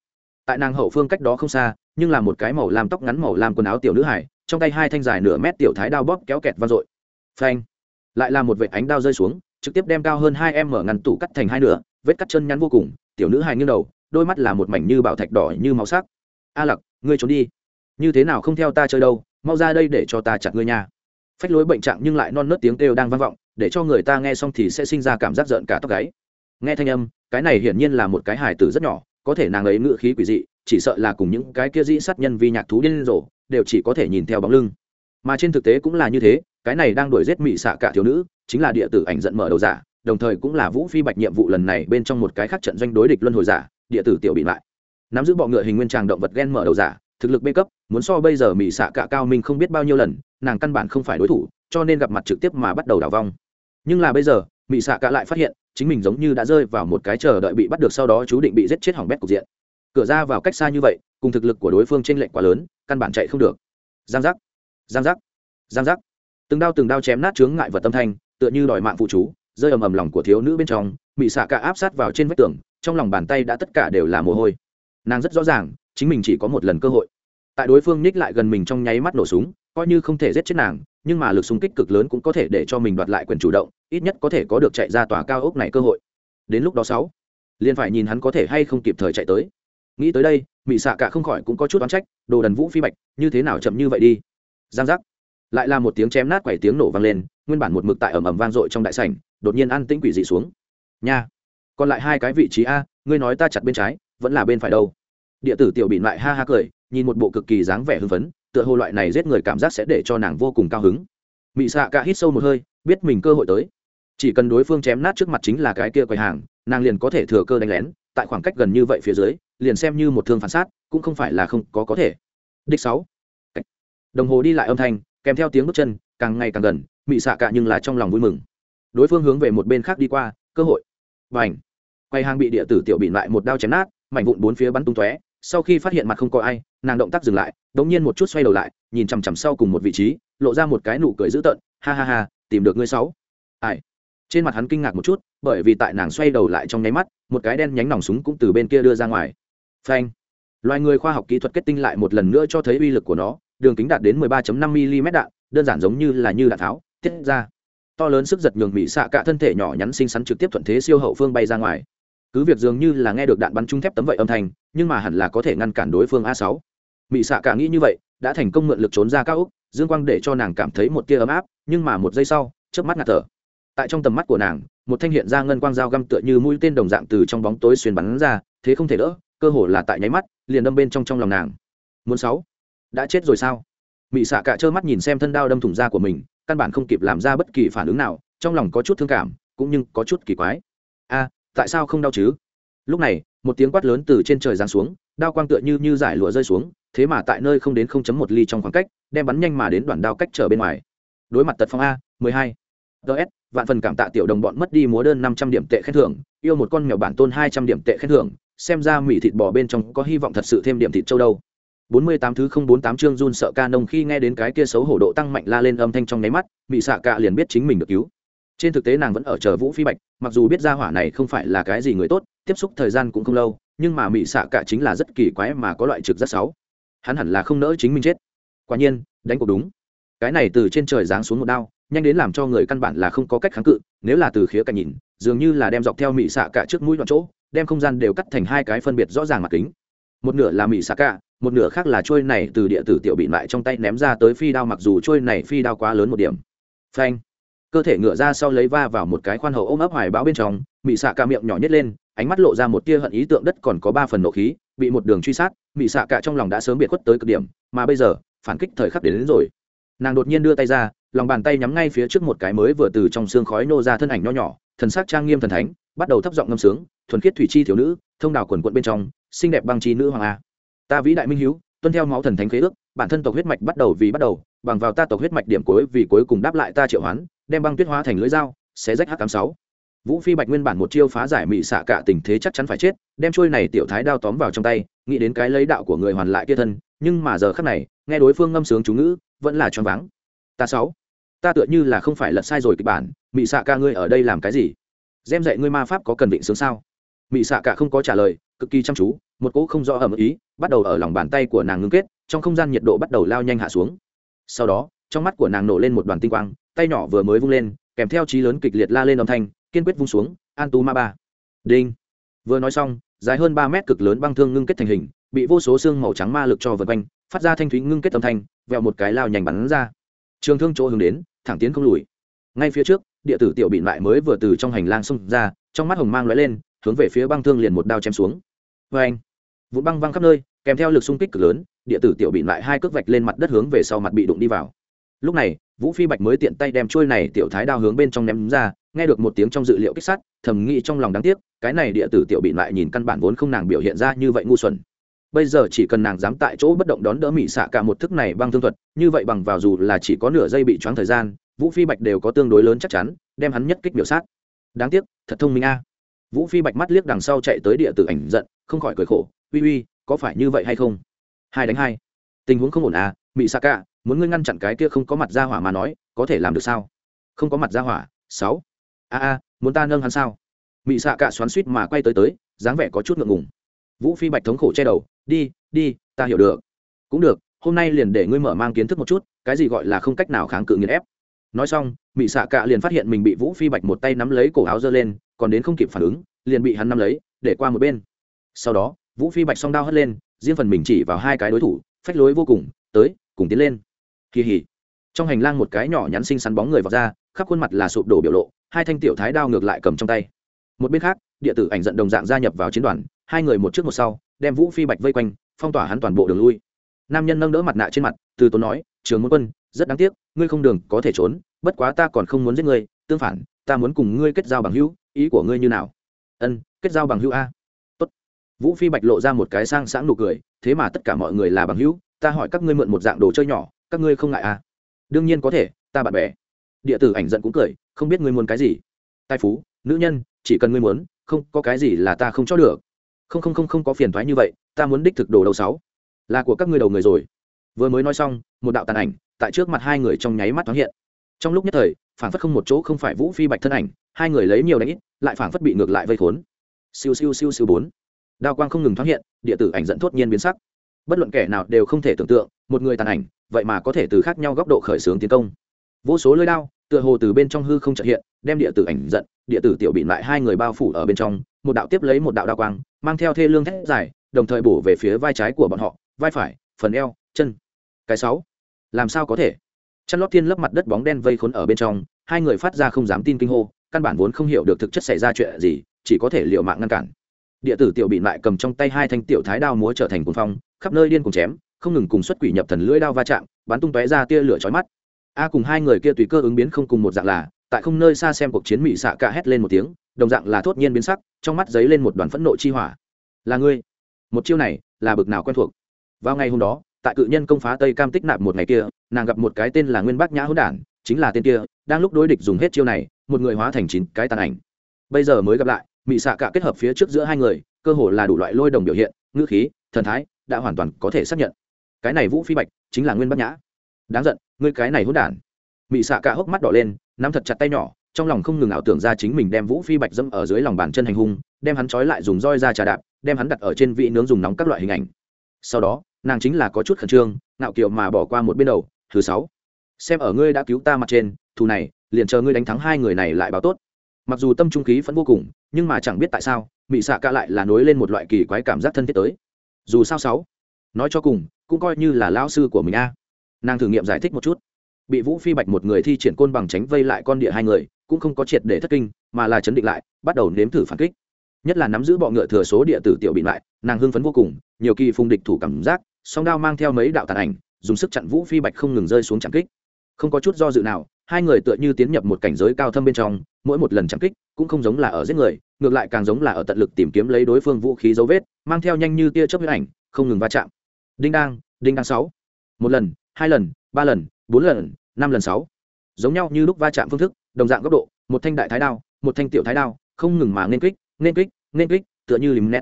Tại nàng hậu phương cách đó không xa, nhưng là một cái màu làm tóc ngắn màu làm quần áo tiểu nữ hải, trong tay hai thanh dài nửa mét tiểu thái đao bóp kéo kẹt vang dội. Phanh, lại là một vệ ánh đao rơi xuống, trực tiếp đem cao hơn hai em mở ngăn tủ cắt thành hai nửa, vết cắt chân nhắn vô cùng tiểu nữ hài nghiêng đầu, đôi mắt là một mảnh như bảo thạch đỏ như máu sắc. A lặc, ngươi trốn đi. Như thế nào không theo ta chơi đâu, mau ra đây để cho ta chặt ngươi nha. Phách lối bệnh trạng nhưng lại non nớt tiếng kêu đang vang vọng, để cho người ta nghe xong thì sẽ sinh ra cảm giác giận cả tóc gáy. Nghe thanh âm, cái này hiển nhiên là một cái hài tử rất nhỏ, có thể nàng ấy ngự khí quỷ dị, chỉ sợ là cùng những cái kia dĩ sát nhân vi nhạc thú điên rồ, đều chỉ có thể nhìn theo bóng lưng. Mà trên thực tế cũng là như thế, cái này đang đuổi giết mị xạ cả thiếu nữ, chính là địa tử ảnh giận mở đầu giả đồng thời cũng là vũ phi bạch nhiệm vụ lần này bên trong một cái khác trận doanh đối địch luân hồi giả, địa tử tiểu bị lại. Nắm giữ bọ ngựa hình nguyên tràng động vật gen mở đầu giả, thực lực bê cấp, muốn so bây giờ mỹ xạ cả cao minh không biết bao nhiêu lần, nàng căn bản không phải đối thủ, cho nên gặp mặt trực tiếp mà bắt đầu đảo vong. Nhưng là bây giờ mỹ xạ cả lại phát hiện, chính mình giống như đã rơi vào một cái chờ đợi bị bắt được sau đó chú định bị giết chết hỏng bét cục diện. Cửa ra vào cách xa như vậy, cùng thực lực của đối phương t r ê n lệch quá lớn, căn bản chạy không được. Giang giác giang giác giang giác. Từng đao từng đao chém nát chướng ngại vật tâm thanh, tựa như đòi mạng phụ chú rơi ầm ầm lòng của thiếu nữ bên trong, mị xạ cả áp sát vào trên vách tường, trong lòng bàn tay đã tất cả đều là mồ hôi. Nàng rất rõ ràng, chính mình chỉ có một lần cơ hội. Tại đối phương ních lại gần mình trong nháy mắt nổ súng, coi như không thể giết chết nàng, nhưng mà lực xung kích cực lớn cũng có thể để cho mình đoạt lại quyền chủ động, ít nhất có thể có được chạy ra tòa cao ốc này cơ hội. Đến lúc đó sáu, liền phải nhìn hắn có thể hay không kịp thời chạy tới. Nghĩ tới đây, mị xạ cả không khỏi cũng có chút oán trách, đồ đần vũ phi bạch, như thế nào chậm như vậy đi. Giang giác. Lại là một tiếng chém nát quẩy tiếng nổ vang lên, nguyên bản một mực tại ầm ầm vang dội trong đại sảnh đột nhiên an tĩnh quỷ dị xuống. Nha, còn lại hai cái vị trí a, ngươi nói ta chặt bên trái, vẫn là bên phải đâu? Địa tử tiểu bị lại ha ha cười, nhìn một bộ cực kỳ dáng vẻ hưng phấn, tựa hồ loại này giết người cảm giác sẽ để cho nàng vô cùng cao hứng. Mị xạ cả hít sâu một hơi, biết mình cơ hội tới. Chỉ cần đối phương chém nát trước mặt chính là cái kia quầy hàng, nàng liền có thể thừa cơ đánh lén, tại khoảng cách gần như vậy phía dưới, liền xem như một thương phản sát, cũng không phải là không có có thể. Đích sáu. Đồng hồ đi lại âm thanh, kèm theo tiếng bước chân, càng ngày càng gần, mị xạ cả nhưng là trong lòng vui mừng đối phương hướng về một bên khác đi qua, cơ hội. Và ảnh quay hàng bị địa tử tiểu bị lại một đao chém nát, mảnh vụn bốn phía bắn tung tóe. Sau khi phát hiện mặt không có ai, nàng động tác dừng lại, đống nhiên một chút xoay đầu lại, nhìn chằm chằm sau cùng một vị trí, lộ ra một cái nụ cười dữ tợn. Ha ha ha, tìm được ngươi sáu. Ai? Trên mặt hắn kinh ngạc một chút, bởi vì tại nàng xoay đầu lại trong nháy mắt, một cái đen nhánh nòng súng cũng từ bên kia đưa ra ngoài. Phanh! Loài người khoa học kỹ thuật kết tinh lại một lần nữa cho thấy uy lực của nó, đường kính đạt đến 13.5 mm đạn, đơn giản giống như là như đạn tháo, tiết ra to lớn sức giật nhường mỹ xạ cả thân thể nhỏ nhắn xinh xắn trực tiếp thuận thế siêu hậu phương bay ra ngoài. Cứ việc dường như là nghe được đạn bắn trúng thép tấm vậy âm thanh, nhưng mà hẳn là có thể ngăn cản đối phương a sáu. Mỹ xạ cả nghĩ như vậy, đã thành công mượn lực trốn ra cao úc dương quang để cho nàng cảm thấy một tia ấm áp, nhưng mà một giây sau, chớp mắt ngạt thở. Tại trong tầm mắt của nàng, một thanh hiện ra ngân quang dao găm tựa như mũi tên đồng dạng từ trong bóng tối xuyên bắn ra, thế không thể đỡ, cơ hồ là tại nháy mắt, liền đâm bên trong trong lòng nàng. Muốn sáu? Đã chết rồi sao? Mỹ xạ cả trơ mắt nhìn xem thân đao đâm thủng da của mình căn bản không kịp làm ra bất kỳ phản ứng nào, trong lòng có chút thương cảm, cũng nhưng có chút kỳ quái. A, tại sao không đau chứ? Lúc này, một tiếng quát lớn từ trên trời giáng xuống, đao quang tựa như như giải lụa rơi xuống, thế mà tại nơi không đến không chấm một ly trong khoảng cách, đem bắn nhanh mà đến đoạn đao cách trở bên ngoài. Đối mặt tật phong a, mười hai. Ts vạn phần cảm tạ tiểu đồng bọn mất đi múa đơn năm trăm điểm tệ khen thưởng, yêu một con mèo bản tôn hai trăm điểm tệ khen thưởng, xem ra mỹ thịt bò bên trong có hy vọng thật sự thêm điểm thịt châu đâu bốn mươi tám thứ không bốn tám chương run sợ ca nông khi nghe đến cái kia xấu hổ độ tăng mạnh la lên âm thanh trong nháy mắt bị xạ cạ liền biết chính mình được cứu. Trên thực tế nàng vẫn ở chờ vũ phi bạch, mặc dù biết ra hỏa này không phải là cái gì người tốt, tiếp xúc thời gian cũng không lâu, nhưng mà mị xạ cạ chính là rất kỳ quái mà có loại trực rất xấu. Hắn hẳn là không nỡ chính mình chết. Quả nhiên, đánh cuộc đúng. Cái này từ trên trời giáng xuống một đao, nhanh đến làm cho người căn bản là không có cách kháng cự, nếu là từ khía cạnh nhìn, dường như là đem dọc theo mị xạ cạ trước mũi đoạn chỗ, đem không gian đều cắt thành hai cái phân biệt rõ ràng mặt kính. Một nửa là mị xạ cạ một nửa khác là trôi này từ địa tử tiểu bị lại trong tay ném ra tới phi đao mặc dù trôi này phi đao quá lớn một điểm. Phanh. Cơ thể ngựa ra sau lấy va vào một cái khoan hậu ôm ấp hoài bão bên trong mị xạ cả miệng nhỏ nhất lên ánh mắt lộ ra một tia hận ý tượng đất còn có ba phần nộ khí bị một đường truy sát mị xạ cả trong lòng đã sớm biệt khuất tới cực điểm mà bây giờ phản kích thời khắc đến, đến rồi. Nàng đột nhiên đưa tay ra lòng bàn tay nhắm ngay phía trước một cái mới vừa từ trong xương khói nô ra thân ảnh nho nhỏ thần sắc trang nghiêm thần thánh bắt đầu thấp giọng ngâm sướng thuần khiết thủy chi thiếu nữ thông đào quần quận bên trong xinh đẹp băng chi nữ hoàng a ta vĩ đại minh hiếu, tuân theo máu thần thánh khế ước, bản thân tộc huyết mạch bắt đầu vì bắt đầu, bằng vào ta tộc huyết mạch điểm cuối vì cuối cùng đáp lại ta triệu hoán, đem băng tuyết hóa thành lưỡi dao, xé rách h tám sáu. Vũ phi bạch nguyên bản một chiêu phá giải mị xạ cả tình thế chắc chắn phải chết, đem trôi này tiểu thái đao tóm vào trong tay, nghĩ đến cái lấy đạo của người hoàn lại kia thân, nhưng mà giờ khắc này, nghe đối phương ngâm sướng chú ngữ, vẫn là choáng váng. Ta sáu, ta tựa như là không phải lật sai rồi kịch bản, mị xạ ca ngươi ở đây làm cái gì? Xem dạy ngươi ma pháp có cần định sướng sao? Mị xạ cả không có trả lời, cực kỳ chăm chú, một cỗ không rõ ẩm ý bắt đầu ở lòng bàn tay của nàng ngưng kết, trong không gian nhiệt độ bắt đầu lao nhanh hạ xuống. Sau đó, trong mắt của nàng nổ lên một đoàn tinh quang, tay nhỏ vừa mới vung lên, kèm theo trí lớn kịch liệt la lên âm thanh, kiên quyết vung xuống, an tu ma ba. Đinh. Vừa nói xong, dài hơn ba mét cực lớn băng thương ngưng kết thành hình, bị vô số xương màu trắng ma lực cho vượt quanh, phát ra thanh thúy ngưng kết âm thanh, vẹo một cái lao nhanh bắn ra. Trường thương chỗ hướng đến, thẳng tiến không lùi. Ngay phía trước, địa tử tiểu bị lại mới vừa từ trong hành lang xông ra, trong mắt hồng mang lóe lên hướng về phía băng thương liền một đao chém xuống. Vê anh vụ băng văng khắp nơi, kèm theo lực xung kích cực lớn, địa tử tiểu bị lại hai cước vạch lên mặt đất hướng về sau mặt bị đụng đi vào. Lúc này, vũ phi bạch mới tiện tay đem trôi này tiểu thái đao hướng bên trong ném ra, nghe được một tiếng trong dự liệu kích sát, thầm nghĩ trong lòng đáng tiếc, cái này địa tử tiểu bị lại nhìn căn bản vốn không nàng biểu hiện ra như vậy ngu xuẩn. Bây giờ chỉ cần nàng dám tại chỗ bất động đón đỡ mỹ xạ cả một thức này băng thương thuật, như vậy bằng vào dù là chỉ có nửa giây bị choáng thời gian, vũ phi bạch đều có tương đối lớn chắc chắn, đem hắn nhất kích biểu sát. Đáng tiếc, thật thông minh a vũ phi bạch mắt liếc đằng sau chạy tới địa tử ảnh giận, không khỏi cười khổ, uy uy, có phải như vậy hay không? Hai đánh hai. Tình huống không ổn à mỹ sa cả muốn ngươi ngăn chặn cái kia không có mặt ra hỏa mà nói, có thể làm được sao? Không có mặt ra hỏa, sáu. A a, muốn ta nâng hắn sao? Mỹ xạ cả xoắn suýt mà quay tới tới, dáng vẻ có chút ngượng ngùng. Vũ phi bạch thống khổ che đầu, đi đi, ta hiểu được. Cũng được, hôm nay liền để ngươi mở mang kiến thức một chút, cái gì gọi là không cách nào kháng cự nghiền ép. Nói xong mỹ xạ cạ liền phát hiện mình bị vũ phi bạch một tay nắm lấy cổ áo giơ lên còn đến không kịp phản ứng, liền bị hắn nắm lấy, để qua một bên. Sau đó, vũ phi bạch song đao hất lên, riêng phần mình chỉ vào hai cái đối thủ, phách lối vô cùng, tới, cùng tiến lên. Kỳ hỉ. Trong hành lang một cái nhỏ nhắn xinh xắn bóng người vào ra, khắp khuôn mặt là sụp đổ biểu lộ, hai thanh tiểu thái đao ngược lại cầm trong tay. Một bên khác, địa tử ảnh giận đồng dạng gia nhập vào chiến đoàn, hai người một trước một sau, đem vũ phi bạch vây quanh, phong tỏa hắn toàn bộ đường lui. Nam nhân nâng đỡ mặt nạ trên mặt, từ tốn nói, trường môn quân, rất đáng tiếc, ngươi không đường có thể trốn, bất quá ta còn không muốn giết ngươi, tương phản, ta muốn cùng ngươi kết giao bằng hữu ý của ngươi như nào? Ân, kết giao bằng hữu a. Tốt. vũ phi bạch lộ ra một cái sang sáng nụ cười, thế mà tất cả mọi người là bằng hữu, ta hỏi các ngươi mượn một dạng đồ chơi nhỏ, các ngươi không ngại à? Đương nhiên có thể, ta bạn bè. Địa tử ảnh giận cũng cười, không biết ngươi muốn cái gì. Tài phú, nữ nhân, chỉ cần ngươi muốn, không có cái gì là ta không cho được. Không không không không có phiền thoái như vậy, ta muốn đích thực đồ đầu sáu. Là của các ngươi đầu người rồi. Vừa mới nói xong, một đạo tàn ảnh, tại trước mặt hai người trong nháy mắt thoáng hiện trong lúc nhất thời phản phất không một chỗ không phải vũ phi bạch thân ảnh, hai người lấy nhiều đánh ít, lại phản phất bị ngược lại vây khốn. Siêu siêu siêu siêu bốn. Đao quang không ngừng thoáng hiện, địa tử ảnh dẫn thốt nhiên biến sắc. Bất luận kẻ nào đều không thể tưởng tượng, một người tàn ảnh, vậy mà có thể từ khác nhau góc độ khởi xướng tiến công. Vô số lưỡi đao, tựa hồ từ bên trong hư không trợ hiện, đem địa tử ảnh giận, địa tử tiểu bị lại hai người bao phủ ở bên trong, một đạo tiếp lấy một đạo đao quang, mang theo thê lương thét dài, đồng thời bổ về phía vai trái của bọn họ, vai phải, phần eo, chân. Cái sáu. Làm sao có thể? Chăn lót thiên lấp mặt đất bóng đen vây khốn ở bên trong, hai người phát ra không dám tin kinh hô, căn bản vốn không hiểu được thực chất xảy ra chuyện gì, chỉ có thể liệu mạng ngăn cản. Địa tử tiểu bị lại cầm trong tay hai thanh tiểu thái đao múa trở thành cuồng phong, khắp nơi điên cùng chém, không ngừng cùng xuất quỷ nhập thần lưỡi đao va chạm, bắn tung tóe ra tia lửa chói mắt. A cùng hai người kia tùy cơ ứng biến không cùng một dạng là, tại không nơi xa xem cuộc chiến mỹ xạ cả hét lên một tiếng, đồng dạng là thốt nhiên biến sắc, trong mắt giấy lên một đoàn phẫn nộ chi hỏa. Là ngươi. Một chiêu này là bực nào quen thuộc. Vào ngày hôm đó tại cự nhân công phá tây cam tích nạp một ngày kia, nàng gặp một cái tên là nguyên bác nhã hữu đản, chính là tên kia, đang lúc đối địch dùng hết chiêu này, một người hóa thành chín cái tàn ảnh. Bây giờ mới gặp lại mỹ xạ cả kết hợp phía trước giữa hai người, cơ hồ là đủ loại lôi đồng biểu hiện, ngữ khí, thần thái, đã hoàn toàn có thể xác nhận. Cái này vũ phi bạch chính là nguyên bác nhã. Đáng giận, ngươi cái này hỗn đản. Mỹ xạ cả hốc mắt đỏ lên, nắm thật chặt tay nhỏ, trong lòng không ngừng ảo tưởng ra chính mình đem vũ phi bạch dẫm ở dưới lòng bàn chân hành hung, đem hắn trói lại dùng roi ra trà đạp, đem hắn đặt ở trên vị nướng dùng nóng các loại hình ảnh. Sau đó nàng chính là có chút khẩn trương, ngạo kiệu mà bỏ qua một bên đầu, thứ sáu. Xem ở ngươi đã cứu ta mặt trên, thù này, liền chờ ngươi đánh thắng hai người này lại báo tốt. Mặc dù tâm trung khí vẫn vô cùng, nhưng mà chẳng biết tại sao, mị xạ cả lại là nối lên một loại kỳ quái cảm giác thân thiết tới. Dù sao sáu, nói cho cùng, cũng coi như là lão sư của mình a. Nàng thử nghiệm giải thích một chút. Bị vũ phi bạch một người thi triển côn bằng tránh vây lại con địa hai người, cũng không có triệt để thất kinh, mà là chấn định lại, bắt đầu nếm thử phản kích. Nhất là nắm giữ bọ ngựa thừa số địa tử tiểu bị lại, nàng hưng phấn vô cùng, nhiều kỳ phung địch thủ cảm giác song đao mang theo mấy đạo tàn ảnh, dùng sức chặn vũ phi bạch không ngừng rơi xuống chạm kích. Không có chút do dự nào, hai người tựa như tiến nhập một cảnh giới cao thâm bên trong, mỗi một lần chạm kích cũng không giống là ở giết người, ngược lại càng giống là ở tận lực tìm kiếm lấy đối phương vũ khí dấu vết, mang theo nhanh như tia chớp huyết ảnh, không ngừng va chạm. Đinh đang đinh đang sáu. Một lần, hai lần, ba lần, bốn lần, năm lần sáu. Giống nhau như lúc va chạm phương thức, đồng dạng góc độ, một thanh đại thái đao, một thanh tiểu thái đao, không ngừng mà nên kích nên kích nên kích, tựa như lìm nét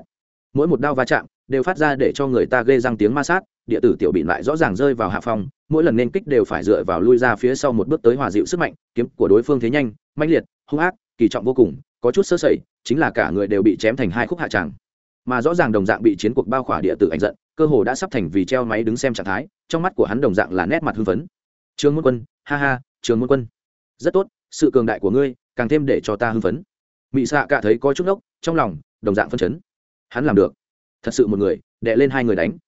mỗi một đao va chạm đều phát ra để cho người ta gây răng tiếng ma sát, địa tử tiểu bị lại rõ ràng rơi vào hạ phong, mỗi lần nên kích đều phải dựa vào lui ra phía sau một bước tới hòa dịu sức mạnh, kiếm của đối phương thế nhanh, mãnh liệt, hung ác, kỳ trọng vô cùng, có chút sơ sẩy, chính là cả người đều bị chém thành hai khúc hạ tràng. Mà rõ ràng đồng dạng bị chiến cuộc bao khỏa địa tử ảnh giận, cơ hồ đã sắp thành vì treo máy đứng xem trạng thái, trong mắt của hắn đồng dạng là nét mặt hưng phấn. Trường môn quân, ha ha trường môn quân. Rất tốt, sự cường đại của ngươi, càng thêm để cho ta hưng phấn. Mị xạ cả thấy có chút ốc trong lòng, đồng dạng phân chấn. Hắn làm được thật sự một người đệ lên hai người đánh.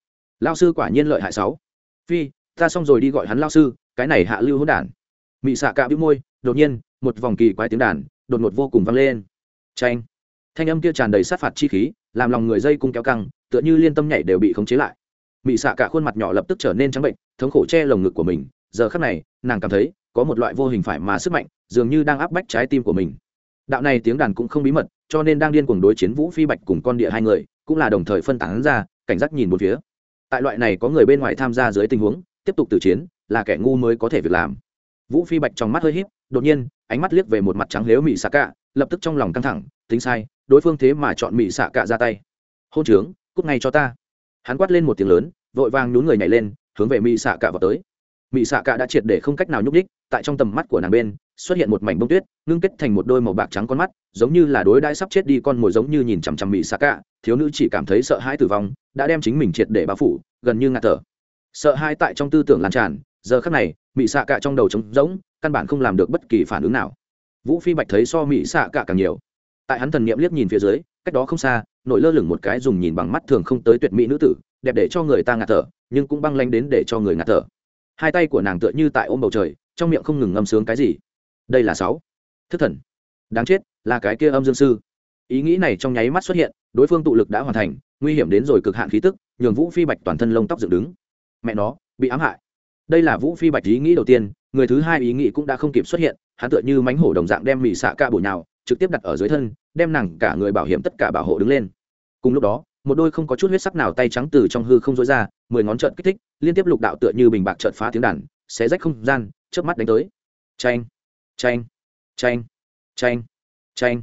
Lao sư quả nhiên lợi hại sáu. Phi, ta xong rồi đi gọi hắn lao sư, cái này hạ lưu hỗn đản. Mị xạ cả bĩu môi, đột nhiên, một vòng kỳ quái tiếng đàn, đột ngột vô cùng vang lên. Tranh thanh âm kia tràn đầy sát phạt chi khí, làm lòng người dây cung kéo căng, tựa như liên tâm nhảy đều bị khống chế lại. Mị xạ cả khuôn mặt nhỏ lập tức trở nên trắng bệnh, thống khổ che lồng ngực của mình. Giờ khắc này, nàng cảm thấy, có một loại vô hình phải mà sức mạnh, dường như đang áp bách trái tim của mình. Đạo này tiếng đàn cũng không bí mật, cho nên đang điên cuồng đối chiến vũ phi bạch cùng con địa hai người cũng là đồng thời phân tán ra, cảnh giác nhìn một phía. Tại loại này có người bên ngoài tham gia dưới tình huống, tiếp tục tử chiến, là kẻ ngu mới có thể việc làm. Vũ phi bạch trong mắt hơi híp, đột nhiên, ánh mắt liếc về một mặt trắng lếu mỹ xạ cạ, lập tức trong lòng căng thẳng, tính sai, đối phương thế mà chọn mỹ xạ cạ ra tay. Hôn trướng, cút ngay cho ta. Hắn quát lên một tiếng lớn, vội vàng nhún người nhảy lên, hướng về mỹ xạ cạ vào tới. Mỹ xạ cạ đã triệt để không cách nào nhúc đích tại trong tầm mắt của nàng bên xuất hiện một mảnh bông tuyết, ngưng kết thành một đôi màu bạc trắng con mắt, giống như là đối đãi sắp chết đi con mồi giống như nhìn chằm chằm mỹ xạ cạ thiếu nữ chỉ cảm thấy sợ hãi tử vong, đã đem chính mình triệt để bao phủ, gần như ngạt thở. Sợ hãi tại trong tư tưởng lan tràn, giờ khắc này mỹ xạ cạ trong đầu trống rỗng, căn bản không làm được bất kỳ phản ứng nào. Vũ phi bạch thấy so mỹ xạ cạ càng nhiều. Tại hắn thần niệm liếc nhìn phía dưới, cách đó không xa, nổi lơ lửng một cái dùng nhìn bằng mắt thường không tới tuyệt mỹ nữ tử, đẹp để cho người ta ngạt thở, nhưng cũng băng lanh đến để cho người ngạt thở. Hai tay của nàng tựa như tại ôm bầu trời, trong miệng không ngừng ngâm sướng cái gì đây là sáu. Thức thần. Đáng chết, là cái kia âm dương sư. Ý nghĩ này trong nháy mắt xuất hiện, đối phương tụ lực đã hoàn thành, nguy hiểm đến rồi cực hạn khí tức, nhường vũ phi bạch toàn thân lông tóc dựng đứng. Mẹ nó, bị ám hại. Đây là vũ phi bạch ý nghĩ đầu tiên, người thứ hai ý nghĩ cũng đã không kịp xuất hiện, hắn tựa như mánh hổ đồng dạng đem mỹ xạ ca bổ nhào, trực tiếp đặt ở dưới thân, đem nàng cả người bảo hiểm tất cả bảo hộ đứng lên. Cùng lúc đó, một đôi không có chút huyết sắc nào tay trắng từ trong hư không dối ra, mười ngón trợn kích thích, liên tiếp lục đạo tựa như bình bạc trợn phá tiếng đàn, xé rách không gian trước mắt đánh tới. Tranh tranh tranh tranh tranh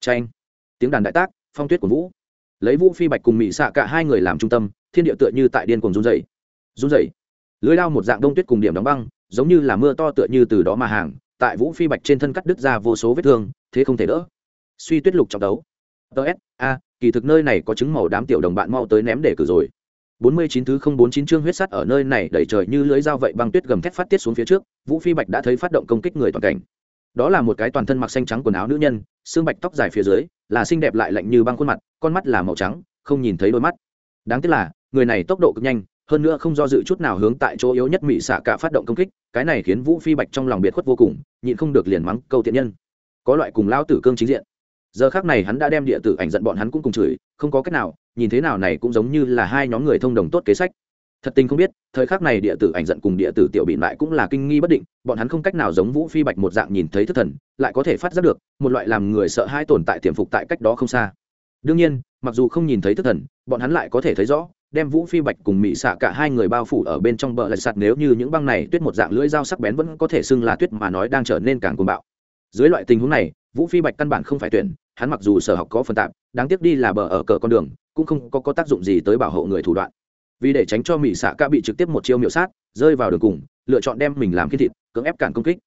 tranh tiếng đàn đại tác, phong tuyết của vũ. Lấy vũ phi bạch cùng mỹ xạ cả hai người làm trung tâm, thiên địa tựa như tại điên cùng run dày run dày lưới lao một dạng đông tuyết cùng điểm đóng băng, giống như là mưa to tựa như từ đó mà hàng, tại vũ phi bạch trên thân cắt đứt ra vô số vết thương, thế không thể đỡ. Suy tuyết lục trọng đấu. Ts a, kỳ thực nơi này có chứng màu đám tiểu đồng bạn mau tới ném để cử rồi bốn mươi chín thứ không bốn chín chương huyết sắt ở nơi này đẩy trời như lưới dao vậy băng tuyết gầm thét phát tiết xuống phía trước, vũ phi bạch đã thấy phát động công kích người toàn cảnh. Đó là một cái toàn thân mặc xanh trắng quần áo nữ nhân, xương bạch tóc dài phía dưới, là xinh đẹp lại lạnh như băng khuôn mặt, con mắt là màu trắng, không nhìn thấy đôi mắt. Đáng tiếc là, người này tốc độ cực nhanh, hơn nữa không do dự chút nào hướng tại chỗ yếu nhất mỹ xạ cả phát động công kích, cái này khiến vũ phi bạch trong lòng biệt khuất vô cùng, nhịn không được liền mắng câu tiện nhân. Có loại cùng lao tử cương chính diện. Giờ khác này hắn đã đem địa tử ảnh giận bọn hắn cũng cùng chửi, không có cách nào nhìn thế nào này cũng giống như là hai nhóm người thông đồng tốt kế sách. Thật tình không biết, thời khắc này địa tử ảnh giận cùng địa tử tiểu bị lại cũng là kinh nghi bất định, bọn hắn không cách nào giống vũ phi bạch một dạng nhìn thấy thức thần, lại có thể phát giác được, một loại làm người sợ hai tồn tại tiềm phục tại cách đó không xa. Đương nhiên, mặc dù không nhìn thấy thức thần, bọn hắn lại có thể thấy rõ, đem vũ phi bạch cùng mỹ xạ cả hai người bao phủ ở bên trong bờ lạch sạt nếu như những băng này tuyết một dạng lưỡi dao sắc bén vẫn có thể xưng là tuyết mà nói đang trở nên càng cuồng bạo. Dưới loại tình huống này, vũ phi bạch căn bản không phải tuyển, hắn mặc dù sở học có phần tạp, đáng tiếc đi là bờ ở cờ con đường cũng không có, có tác dụng gì tới bảo hộ người thủ đoạn. Vì để tránh cho mỹ xạ ca bị trực tiếp một chiêu miệu sát rơi vào đường cùng lựa chọn đem mình làm khiên thịt cưỡng ép cản công kích.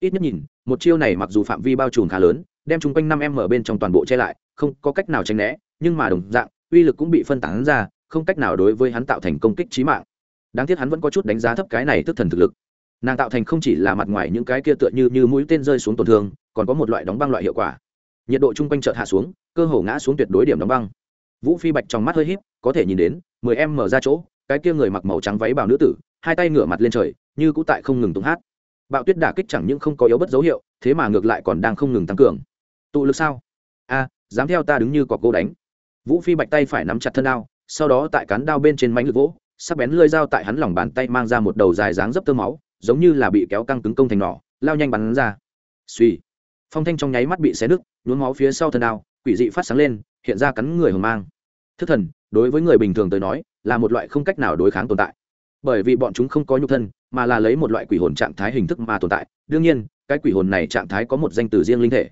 Ít nhất nhìn một chiêu này mặc dù phạm vi bao trùm khá lớn đem chung quanh năm em ở bên trong toàn bộ che lại không có cách nào tránh né nhưng mà đồng dạng uy lực cũng bị phân tán ra không cách nào đối với hắn tạo thành công kích trí mạng. Đáng tiếc hắn vẫn có chút đánh giá thấp cái này tức thần thực lực. Nàng tạo thành không chỉ là mặt ngoài những cái kia tựa như như mũi tên rơi xuống tổn thương còn có một loại đóng băng loại hiệu quả. Nhiệt độ chung quanh chợt hạ xuống cơ hồ ngã xuống tuyệt đối điểm đóng băng vũ phi bạch trong mắt hơi híp, có thể nhìn đến, mười em mở ra chỗ, cái kia người mặc màu trắng váy bào nữ tử, hai tay ngửa mặt lên trời, như cũ tại không ngừng tung hát. Bạo tuyết đả kích chẳng những không có yếu bất dấu hiệu, thế mà ngược lại còn đang không ngừng tăng cường. Tụ lực sao? A, dám theo ta đứng như cọc gỗ đánh. Vũ phi bạch tay phải nắm chặt thân đao, sau đó tại cán đao bên trên mánh lực vỗ, sắc bén lơi dao tại hắn lòng bàn tay mang ra một đầu dài dáng dấp tơ máu, giống như là bị kéo căng cứng công thành nỏ, lao nhanh bắn ra. Suy phong thanh trong nháy mắt bị xé nứt, nhuốm máu phía sau thân đao, quỷ dị phát sáng lên hiện ra cắn người hồng mang. Thức thần, đối với người bình thường tới nói, là một loại không cách nào đối kháng tồn tại. Bởi vì bọn chúng không có nhục thân, mà là lấy một loại quỷ hồn trạng thái hình thức mà tồn tại. Đương nhiên, cái quỷ hồn này trạng thái có một danh từ riêng linh thể.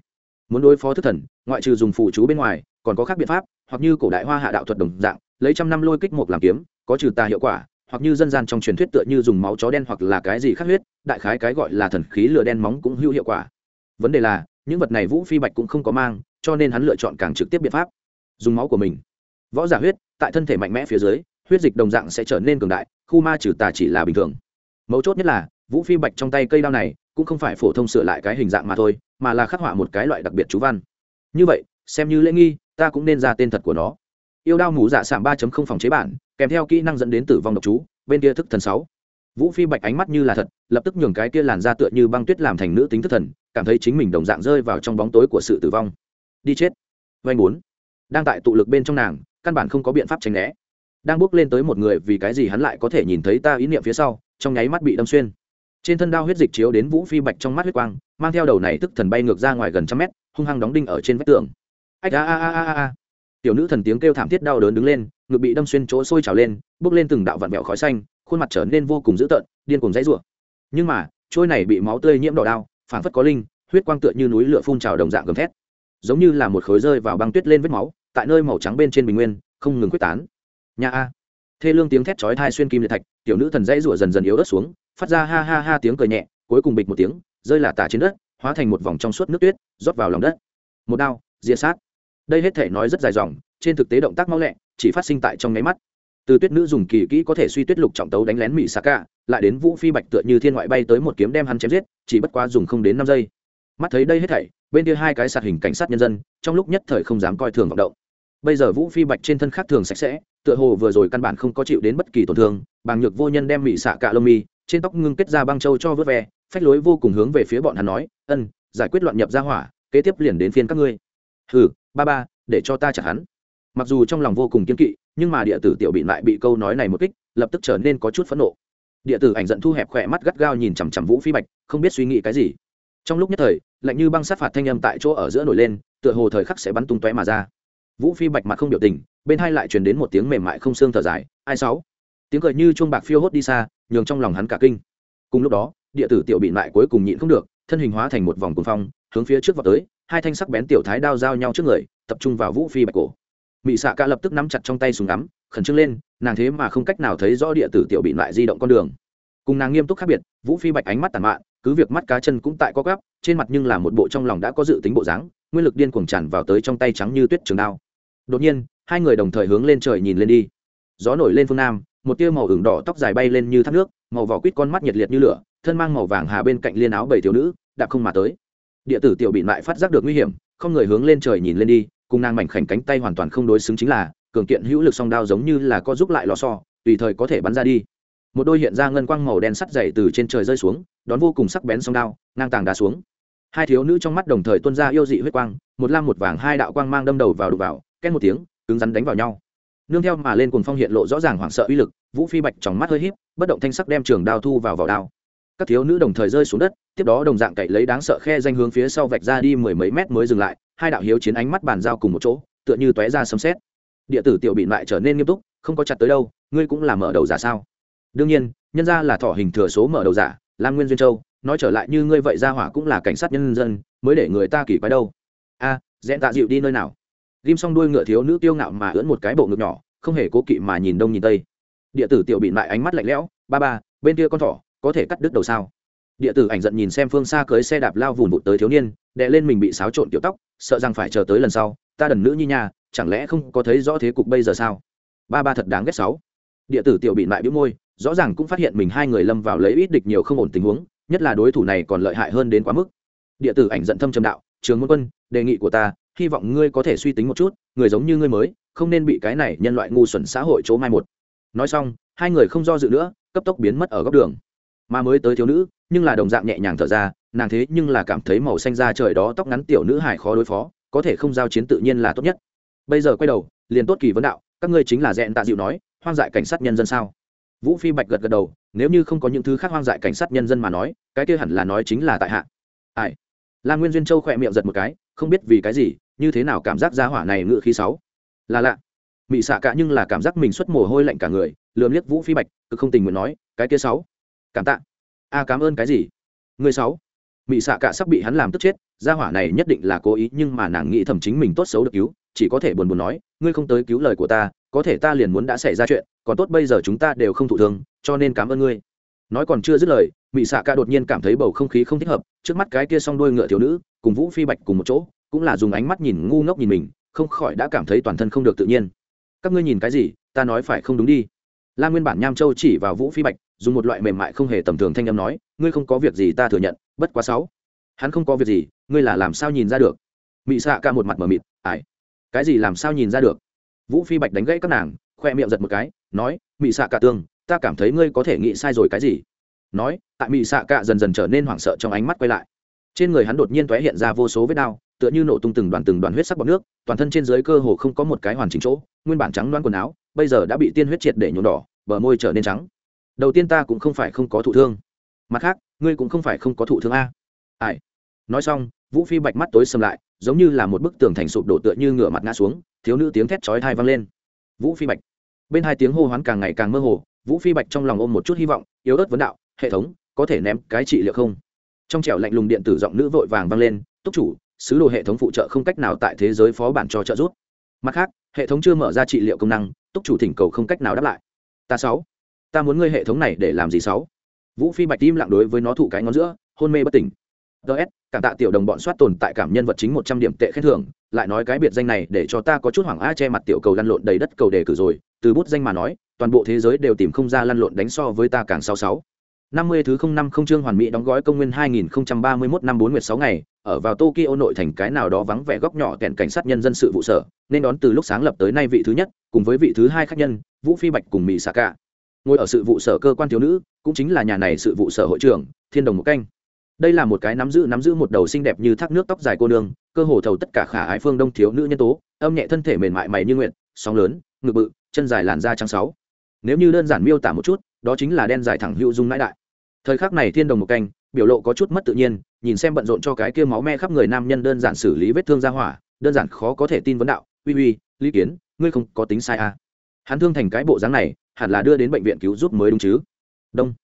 Muốn đối phó thức thần, ngoại trừ dùng phụ chú bên ngoài, còn có khác biện pháp, hoặc như cổ đại hoa hạ đạo thuật đồng dạng, lấy trăm năm lôi kích một làm kiếm, có trừ tà hiệu quả, hoặc như dân gian trong truyền thuyết tựa như dùng máu chó đen hoặc là cái gì khác huyết, đại khái cái gọi là thần khí lửa đen móng cũng hữu hiệu quả. Vấn đề là, những vật này vũ phi bạch cũng không có mang, cho nên hắn lựa chọn càng trực tiếp biện pháp dùng máu của mình. Võ giả huyết, tại thân thể mạnh mẽ phía dưới, huyết dịch đồng dạng sẽ trở nên cường đại, khu ma trừ tà chỉ là bình thường. Mấu chốt nhất là, vũ phi bạch trong tay cây đao này, cũng không phải phổ thông sửa lại cái hình dạng mà thôi, mà là khắc họa một cái loại đặc biệt chú văn. Như vậy, xem như lễ nghi, ta cũng nên ra tên thật của nó. Yêu đao mù dạ sảm ba phòng chế bản, kèm theo kỹ năng dẫn đến tử vong độc chú, bên kia thức thần sáu. Vũ phi bạch ánh mắt như là thật, lập tức nhường cái kia làn ra tựa như băng tuyết làm thành nữ tính thức thần, cảm thấy chính mình đồng dạng rơi vào trong bóng tối của sự tử vong. Đi chết. Vanh bốn đang tại tụ lực bên trong nàng, căn bản không có biện pháp tránh né. Đang bước lên tới một người vì cái gì hắn lại có thể nhìn thấy ta ý niệm phía sau, trong nháy mắt bị đâm xuyên. Trên thân đao huyết dịch chiếu đến vũ phi bạch trong mắt huyết quang, mang theo đầu này tức thần bay ngược ra ngoài gần trăm mét, hung hăng đóng đinh ở trên vách tường. Ách a a a a a tiểu nữ thần tiếng kêu thảm thiết đau đớn đứng lên, ngực bị đâm xuyên chỗ sôi trào lên, bước lên từng đạo vặn vẹo khói xanh, khuôn mặt trở nên vô cùng dữ tợn, điên cùng dãy rủa. Nhưng mà, trôi này bị máu tươi nhiễm đỏ đao, phảng phất có linh, huyết quang tựa như núi lửa phun trào đồng dạng gầm thét. Giống như là một khối rơi vào băng tuyết lên vết máu tại nơi màu trắng bên trên bình nguyên, không ngừng quyết tán. Nhà a. Thê lương tiếng thét chói thai xuyên kim liệt thạch, tiểu nữ thần dãy rủa dần dần yếu ớt xuống, phát ra ha ha ha tiếng cười nhẹ, cuối cùng bịch một tiếng, rơi là tả trên đất, hóa thành một vòng trong suốt nước tuyết, rót vào lòng đất. Một đao diệt sát. Đây hết thể nói rất dài dòng, trên thực tế động tác mau lẹ, chỉ phát sinh tại trong nháy mắt. Từ tuyết nữ dùng kỳ kỹ có thể suy tuyết lục trọng tấu đánh lén mỹ xà ca lại đến vũ phi bạch tựa như thiên ngoại bay tới một kiếm đem hắn chém giết, chỉ bất quá dùng không đến năm giây. Mắt thấy đây hết thảy bên kia hai cái sạt hình cảnh sát nhân dân, trong lúc nhất thời không dám coi thường vọng động. Bây giờ vũ phi bạch trên thân khác thường sạch sẽ, tựa hồ vừa rồi căn bản không có chịu đến bất kỳ tổn thương, bàng nhược vô nhân đem mỹ xạ cạ lông mi, trên tóc ngưng kết ra băng châu cho vớt ve, phách lối vô cùng hướng về phía bọn hắn nói, ân, giải quyết loạn nhập ra hỏa, kế tiếp liền đến phiên các ngươi. Hừ, ba ba, để cho ta chặt hắn. Mặc dù trong lòng vô cùng kiên kỵ, nhưng mà địa tử tiểu bị lại bị câu nói này một kích, lập tức trở nên có chút phẫn nộ. Địa tử ảnh giận thu hẹp khỏe mắt gắt gao nhìn chằm chằm vũ phi bạch, không biết suy nghĩ cái gì. Trong lúc nhất thời lạnh như băng sát phạt thanh âm tại chỗ ở giữa nổi lên, tựa hồ thời khắc sẽ bắn tung tóe mà ra. Vũ phi bạch mặt không biểu tình, bên hai lại truyền đến một tiếng mềm mại không xương thở dài, ai sáu? Tiếng cười như chuông bạc phiêu hốt đi xa, nhường trong lòng hắn cả kinh. Cùng lúc đó, địa tử tiểu bị lại cuối cùng nhịn không được, thân hình hóa thành một vòng cuồng phong, hướng phía trước vào tới, hai thanh sắc bén tiểu thái đao giao nhau trước người, tập trung vào vũ phi bạch cổ. Mị xạ ca lập tức nắm chặt trong tay súng ngắm, khẩn trương lên, nàng thế mà không cách nào thấy rõ địa tử tiểu bị lại di động con đường. Cùng nàng nghiêm túc khác biệt, vũ phi bạch ánh mắt tàn mạn cứ việc mắt cá chân cũng tại có gắp trên mặt nhưng là một bộ trong lòng đã có dự tính bộ dáng, nguyên lực điên cuồng tràn vào tới trong tay trắng như tuyết trường đao. Đột nhiên, hai người đồng thời hướng lên trời nhìn lên đi. Gió nổi lên phương nam, một tia màu ửng đỏ tóc dài bay lên như thác nước, màu vỏ quýt con mắt nhiệt liệt như lửa, thân mang màu vàng hà bên cạnh liên áo bảy thiếu nữ, đạp không mà tới. Địa tử tiểu bị lại phát giác được nguy hiểm, không người hướng lên trời nhìn lên đi, cùng nàng mảnh khảnh cánh tay hoàn toàn không đối xứng chính là, cường kiện hữu lực song đao giống như là có giúp lại lò xo, tùy thời có thể bắn ra đi một đôi hiện ra ngân quang màu đen sắt dày từ trên trời rơi xuống, đón vô cùng sắc bén song đao, ngang tàng đá xuống. Hai thiếu nữ trong mắt đồng thời tuôn ra yêu dị huyết quang, một lam một vàng hai đạo quang mang đâm đầu vào đục vào, két một tiếng, cứng rắn đánh vào nhau. Nương theo mà lên cùng phong hiện lộ rõ ràng hoảng sợ uy lực, vũ phi bạch trong mắt hơi híp, bất động thanh sắc đem trường đao thu vào vào đao. Các thiếu nữ đồng thời rơi xuống đất, tiếp đó đồng dạng cậy lấy đáng sợ khe danh hướng phía sau vạch ra đi mười mấy mét mới dừng lại, hai đạo hiếu chiến ánh mắt bàn giao cùng một chỗ, tựa như tóe ra sấm xét địa tử tiểu bị lại trở nên nghiêm túc, không có chặt tới đâu, ngươi cũng là mở đầu giả sao? Đương nhiên nhân ra là thỏ hình thừa số mở đầu giả lam nguyên duyên châu nói trở lại như ngươi vậy ra hỏa cũng là cảnh sát nhân dân mới để người ta kỳ quái đâu. A à, rẽn tạ dịu đi nơi nào? Ghim xong đuôi ngựa thiếu nữ tiêu ngạo mà ưỡn một cái bộ ngực nhỏ không hề cố kỵ mà nhìn đông nhìn tây. Địa tử tiểu bị lại ánh mắt lạnh lẽo ba ba bên kia con thỏ có thể cắt đứt đầu sao? Địa tử ảnh giận nhìn xem phương xa cưới xe đạp lao vùn vụt tới thiếu niên đệ lên mình bị xáo trộn tiểu tóc sợ rằng phải chờ tới lần sau ta đần nữ như nhà chẳng lẽ không có thấy rõ thế cục bây giờ sao? Ba ba thật đáng ghét sáu địa tử tiểu bị mại bĩu môi, rõ ràng cũng phát hiện mình hai người lâm vào lấy ít địch nhiều không ổn tình huống, nhất là đối thủ này còn lợi hại hơn đến quá mức. Địa tử ảnh giận thâm trầm đạo, trường môn quân, đề nghị của ta, hy vọng ngươi có thể suy tính một chút, người giống như ngươi mới, không nên bị cái này nhân loại ngu xuẩn xã hội chỗ mai một. Nói xong, hai người không do dự nữa, cấp tốc biến mất ở góc đường. Mà mới tới thiếu nữ, nhưng là đồng dạng nhẹ nhàng thở ra, nàng thế nhưng là cảm thấy màu xanh da trời đó tóc ngắn tiểu nữ hải khó đối phó, có thể không giao chiến tự nhiên là tốt nhất. Bây giờ quay đầu, liền tốt kỳ vấn đạo, các ngươi chính là dẹn tạ dịu nói hoang dại cảnh sát nhân dân sao? Vũ phi bạch gật gật đầu, nếu như không có những thứ khác hoang dại cảnh sát nhân dân mà nói, cái kia hẳn là nói chính là tại hạ. Ai? La nguyên duyên châu khỏe miệng giật một cái, không biết vì cái gì, như thế nào cảm giác giá hỏa này ngự khí sáu? Là lạ. Mị xạ cả nhưng là cảm giác mình xuất mồ hôi lạnh cả người, lườm liếc vũ phi bạch cứ không tình nguyện nói, cái kia sáu? Cảm tạ. A, cảm ơn cái gì? Người sáu? Mị xạ cả sắp bị hắn làm tức chết gia hỏa này nhất định là cố ý, nhưng mà nàng nghĩ thầm chính mình tốt xấu được cứu, chỉ có thể buồn buồn nói, ngươi không tới cứu lời của ta có thể ta liền muốn đã xảy ra chuyện, còn tốt bây giờ chúng ta đều không thụ thương, cho nên cảm ơn ngươi. Nói còn chưa dứt lời, mị xạ Ca đột nhiên cảm thấy bầu không khí không thích hợp, trước mắt cái kia s o n g đuôi ngựa thiếu nữ, cùng vũ phi bạch cùng một chỗ, cũng là dùng ánh mắt nhìn ngu ngốc nhìn mình, không khỏi đã cảm thấy toàn thân không được tự nhiên. Các ngươi nhìn cái gì? Ta nói phải không đúng đi. La nguyên bản nham châu chỉ vào vũ phi bạch, dùng một loại mềm mại không hề tầm thường thanh â m nói, ngươi không có việc gì ta thừa nhận, bất quá sáu. Hắn không có việc gì, ngươi là làm sao nhìn ra được? Mị xạ Ca một mặt mờ mịt ải cái gì làm sao nhìn ra được? Vũ phi bạch đánh gãy các nàng, khoe miệng giật một cái, nói, mị xạ cả tương ta cảm thấy ngươi có thể nghĩ sai rồi cái gì? Nói, tại mị xạ cả dần dần trở nên hoảng sợ trong ánh mắt quay lại. Trên người hắn đột nhiên t hiện ra vô số vết đao tựa như nổ tung từng đoàn từng đoàn huyết sắc bọc nước, toàn thân trên dưới cơ hồ không có một cái hoàn chỉnh chỗ, nguyên bản trắng đoán quần áo, bây giờ đã bị tiên huyết triệt để nhuộm đỏ, bờ môi trở nên trắng. Đầu tiên ta cũng không phải không có thụ thương. Mặt khác, ngươi cũng không phải không có thụ thương a. Ai? Nói xong vũ phi bạch mắt tối sầm lại, giống như là một bức tường thành sụp đổ tựa như ngửa mặt ngã xuống, thiếu nữ tiếng thét chói thai vang lên. Vũ phi bạch. Bên hai tiếng hô hoán càng ngày càng mơ hồ, vũ phi bạch trong lòng ôm một chút hy vọng, yếu ớt vấn đạo, hệ thống, có thể ném cái trị liệu không? Trong trẻo lạnh lùng điện tử giọng nữ vội vàng vang lên, túc chủ, sứ đồ hệ thống phụ trợ không cách nào tại thế giới phó bản cho trợ giúp. Mặt khác, hệ thống chưa mở ra trị liệu công năng, túc chủ thỉnh cầu không cách nào đáp lại. Ta sáu, ta muốn ngươi hệ thống này để làm gì sáu? Vũ phi bạch im lặng đối với nó thụ cái ngón giữa, hôn mê bất tỉnh ts cảm tạ tiểu đồng bọn soát tồn tại cảm nhân vật chính một trăm điểm tệ khen thưởng, lại nói cái biệt danh này để cho ta có chút hoảng a che mặt tiểu cầu lăn lộn đầy đất cầu đề cử rồi, từ bút danh mà nói, toàn bộ thế giới đều tìm không ra lăn lộn đánh so với ta càng sáu sáu. Năm mươi thứ không năm không chương hoàn mỹ đóng gói công nguyên hai nghìn không trăm ba mươi 2031 năm bốn nguyệt sáu ngày, ở vào tokyo nội thành cái nào đó vắng vẻ góc nhỏ kèn cảnh sát nhân dân sự vụ sở, nên đón từ lúc sáng lập tới nay vị thứ nhất, cùng với vị thứ hai khách nhân, vũ phi bạch cùng mỹ xạ cả ngồi ở sự vụ sở cơ quan thiếu nữ, cũng chính là nhà này sự vụ sở hội trưởng, thiên đồng một canh đây là một cái nắm giữ nắm giữ một đầu xinh đẹp như thác nước tóc dài cô nương, cơ hồ thầu tất cả khả ái phương đông thiếu nữ nhân tố, âm nhẹ thân thể mềm mại mày như nguyện sóng lớn, ngực bự, chân dài làn da trắng sáu. Nếu như đơn giản miêu tả một chút, đó chính là đen dài thẳng hữu dung nãi đại. Thời khắc này thiên đồng một canh, biểu lộ có chút mất tự nhiên, nhìn xem bận rộn cho cái kia máu me khắp người nam nhân đơn giản xử lý vết thương ra hỏa, đơn giản khó có thể tin vấn đạo, uy uy, lý kiến, ngươi không có tính sai à. hắn thương thành cái bộ dáng này, hẳn là đưa đến bệnh viện cứu giúp mới đúng chứ. Đông.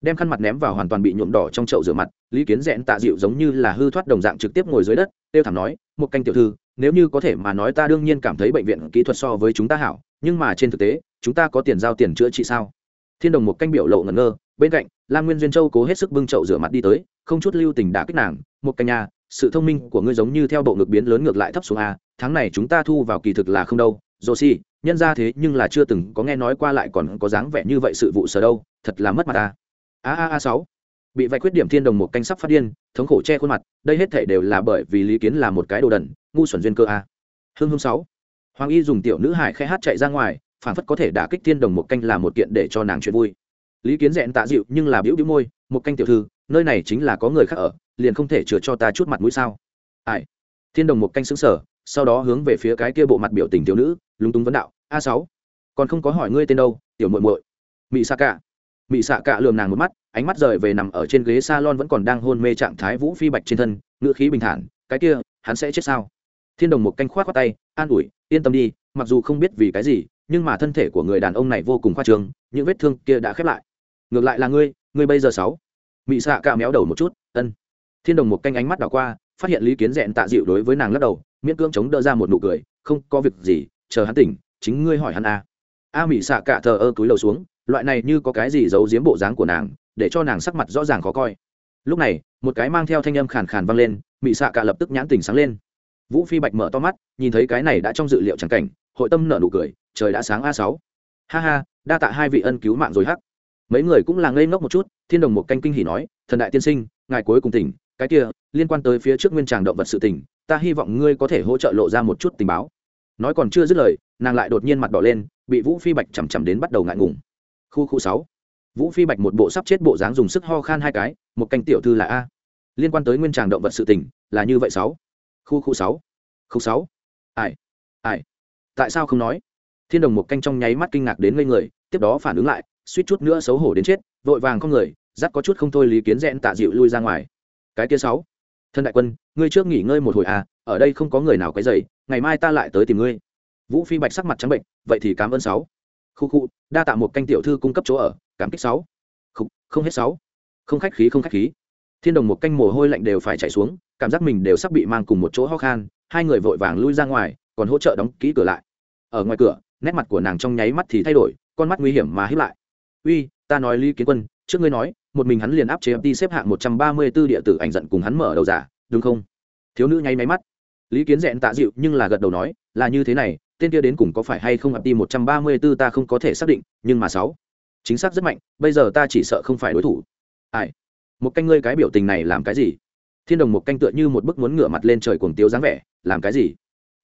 Đem khăn mặt ném vào hoàn toàn bị nhuộm đỏ trong chậu rửa mặt lý kiến rẽn tạ dịu giống như là hư thoát đồng dạng trực tiếp ngồi dưới đất têu thảm nói, một canh tiểu thư, nếu như có thể mà nói ta đương nhiên cảm thấy bệnh viện kỹ thuật so với chúng ta hảo, nhưng mà trên thực tế, chúng ta có tiền giao tiền chữa trị sao? Thiên đồng một canh biểu lộ ngẩn ngơ, bên cạnh, lam nguyên duyên châu cố hết sức bưng chậu rửa mặt đi tới, không chút lưu tình đã kích nàng, một canh nhà sự thông minh của ngươi giống như theo bộ ngược biến lớn ngược lại thấp xuống a, tháng này chúng ta thu vào kỳ thực là không đâu dô si nhân ra thế nhưng là chưa từng có nghe nói qua lại còn có dáng vẻ như vậy sự vụ sở đâu, thật là mất mặt ta. A a a, sáu bị vạch khuyết điểm thiên đồng một canh sắp phát điên, thống khổ che khuôn mặt, đây hết thể đều là bởi vì lý kiến là một cái đồ đần, ngu xuẩn duyên cơ a. Hương hương sáu. Hoàng y dùng tiểu nữ hải khẽ hát chạy ra ngoài phản phất có thể đả kích thiên đồng một canh là một kiện để cho nàng chuyện vui. Lý kiến rẽn tạ dịu, nhưng là biểu biểu môi, một canh tiểu thư, nơi này chính là có người khác ở, liền không thể chừa cho ta chút mặt mũi sao? Ai? Thiên đồng một canh xứng sở sau đó hướng về phía cái kia bộ mặt biểu tình tiểu nữ, lúng túng vấn đạo, a sáu, còn không có hỏi ngươi tên đâu, tiểu muội muội. Mị xạ cả mị xạ cả lườm nàng một mắt ánh mắt rời về nằm ở trên ghế salon vẫn còn đang hôn mê trạng thái vũ phi bạch trên thân, ngữ khí bình thản, cái kia, hắn sẽ chết sao? Thiên đồng một canh khoát khoát tay, an ủi, yên tâm đi, mặc dù không biết vì cái gì, nhưng mà thân thể của người đàn ông này vô cùng khoa trương, những vết thương kia đã khép lại. Ngược lại là ngươi ngươi bây giờ sáu. Mị xạ cả méo đầu một chút, ân. Thiên đồng một canh ánh mắt đảo qua, phát hiện lý kiến dẹn tạ dịu đối với nàng lắc đầu, miễn cưỡng chống đỡ ra một nụ cười, không có việc gì, chờ hắn tỉnh, chính ngươi hỏi hắn a a mị xạ cả thờ ơ túi lầu xuống, loại này như có cái gì giấu giếm bộ dáng của nàng để cho nàng sắc mặt rõ ràng khó coi. Lúc này, một cái mang theo thanh âm khàn khàn vang lên, mị xạ cả lập tức nhãn tỉnh sáng lên. Vũ phi bạch mở to mắt, nhìn thấy cái này đã trong dự liệu chẳng cảnh, hội tâm nở nụ cười, trời đã sáng a sáu. Ha ha, đa tạ hai vị ân cứu mạng rồi hắc. Mấy người cũng là ngây ngốc một chút, thiên đồng một canh kinh hỉ nói, thần đại tiên sinh, ngài cuối cùng tỉnh, cái kia, liên quan tới phía trước nguyên tràng động vật sự tỉnh, ta hy vọng ngươi có thể hỗ trợ lộ ra một chút tình báo. Nói còn chưa dứt lời, nàng lại đột nhiên mặt đỏ lên, bị vũ phi bạch chằm chằm đến bắt đầu ngại ngùng. Khu khu sáu vũ phi bạch một bộ sắp chết bộ dáng dùng sức ho khan hai cái, một canh tiểu thư là a. Liên quan tới nguyên tràng động vật sự tình, là như vậy sáu. Khu khu sáu. Khu sáu. Ai? Ai? Tại sao không nói? Thiên đồng một canh trong nháy mắt kinh ngạc đến ngây người, tiếp đó phản ứng lại, suýt chút nữa xấu hổ đến chết, vội vàng không người, dắt có chút không thôi lý kiến rẽn tạ dịu lui ra ngoài. Cái kia sáu. Thân đại quân, ngươi trước nghỉ ngơi một hồi à ở đây không có người nào quấy dày ngày mai ta lại tới tìm ngươi. Vũ phi bạch sắc mặt trắng bệnh, vậy thì cảm ơn sáu khu khu đa tạ một canh tiểu thư cung cấp chỗ ở cảm kích sáu. Không, không hết sáu. Không khách khí không khách khí. Thiên đồng một canh mồ hôi lạnh đều phải chảy xuống cảm giác mình đều sắp bị mang cùng một chỗ ho khan hai người vội vàng lui ra ngoài còn hỗ trợ đóng kỹ cửa lại. Ở ngoài cửa nét mặt của nàng trong nháy mắt thì thay đổi con mắt nguy hiểm mà hiếp lại. Uy ta nói lý kiến quân trước ngươi nói một mình hắn liền áp chế đi xếp hạng một trăm ba mươi 134 địa tử ảnh giận cùng hắn mở đầu giả đúng không? Thiếu nữ nháy máy mắt. Lý kiến dẹn tạ dịu nhưng là gật đầu nói là như thế này tên kia đến cùng có phải hay không ập đi một trăm ba mươi 134 ta không có thể xác định, nhưng mà sáu. Chính xác rất mạnh, bây giờ ta chỉ sợ không phải đối thủ. Ai? Một canh ngươi cái biểu tình này làm cái gì? Thiên đồng một canh tựa như một bức muốn ngửa mặt lên trời cuồng tiếu dáng vẻ, làm cái gì?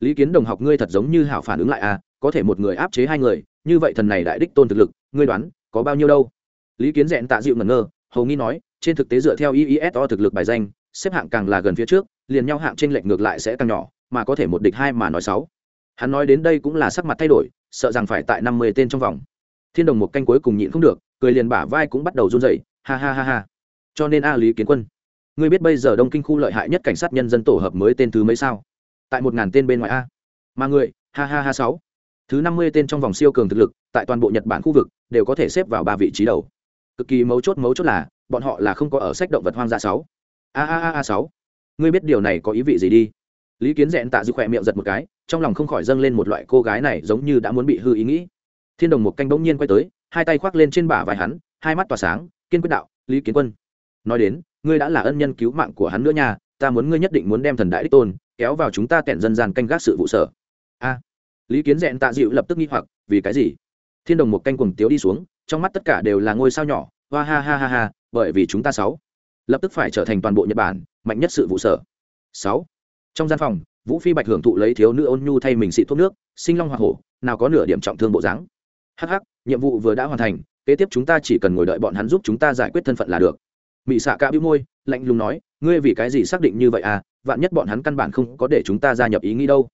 Lý kiến đồng học ngươi thật giống như hảo phản ứng lại à có thể một người áp chế hai người, như vậy thần này đại đích tôn thực lực, ngươi đoán, có bao nhiêu đâu? Lý kiến dẹn tạ dịu ngẩn ngơ, hầu nghi nói, trên thực tế dựa theo iiso thực lực bài danh, xếp hạng càng là gần phía trước, liền nhau hạng trên lệch ngược lại sẽ càng nhỏ, mà có thể một địch hai mà nói sáu hắn nói đến đây cũng là sắc mặt thay đổi, sợ rằng phải tại năm mươi tên trong vòng. Thiên đồng một canh cuối cùng nhịn không được, cười liền bả vai cũng bắt đầu run rẩy, ha ha ha ha. Cho nên a lý kiến quân, ngươi biết bây giờ đông kinh khu lợi hại nhất cảnh sát nhân dân tổ hợp mới tên thứ mấy sao? Tại một ngàn tên bên ngoài a. Mà người ha ha ha sáu. Thứ năm mươi tên trong vòng siêu cường thực lực, tại toàn bộ nhật bản khu vực, đều có thể xếp vào ba vị trí đầu. Cực kỳ mấu chốt mấu chốt là, bọn họ là không có ở sách động vật hoang dã sáu. A a a a sáu. Ngươi biết điều này có ý vị gì đi? Lý kiến dẹn tạ dư khỏe miệng giật một cái, trong lòng không khỏi dâng lên một loại cô gái này giống như đã muốn bị hư ý nghĩ. Thiên đồng một canh bỗng nhiên quay tới, hai tay khoác lên trên bả vai hắn, hai mắt tỏa sáng, kiên quyết đạo, lý kiến quân, nói đến, ngươi đã là ân nhân cứu mạng của hắn nữa nha, ta muốn ngươi nhất định muốn đem thần đại đích tôn kéo vào chúng ta kẹn dân gian canh gác sự vụ sở. A. Lý kiến dẹn tạ dịu lập tức nghi hoặc, vì cái gì? Thiên đồng một canh cùng tiếu đi xuống, trong mắt tất cả đều là ngôi sao nhỏ hoa ha ha ha ha, bởi vì chúng ta sáu lập tức phải trở thành toàn bộ nhật bản, mạnh nhất sự vụ sở. Sáu trong gian phòng, vũ phi bạch hưởng thụ lấy thiếu nữ ôn nhu thay mình xị thuốc nước, sinh long hoa hổ, nào có nửa điểm trọng thương bộ dáng. Hh nhiệm vụ vừa đã hoàn thành, kế tiếp chúng ta chỉ cần ngồi đợi bọn hắn giúp chúng ta giải quyết thân phận là được. Mỹ xạ cả bĩu môi, lạnh lùng nói, ngươi vì cái gì xác định như vậy à? Vạn nhất bọn hắn căn bản không có để chúng ta gia nhập ý nghĩ đâu.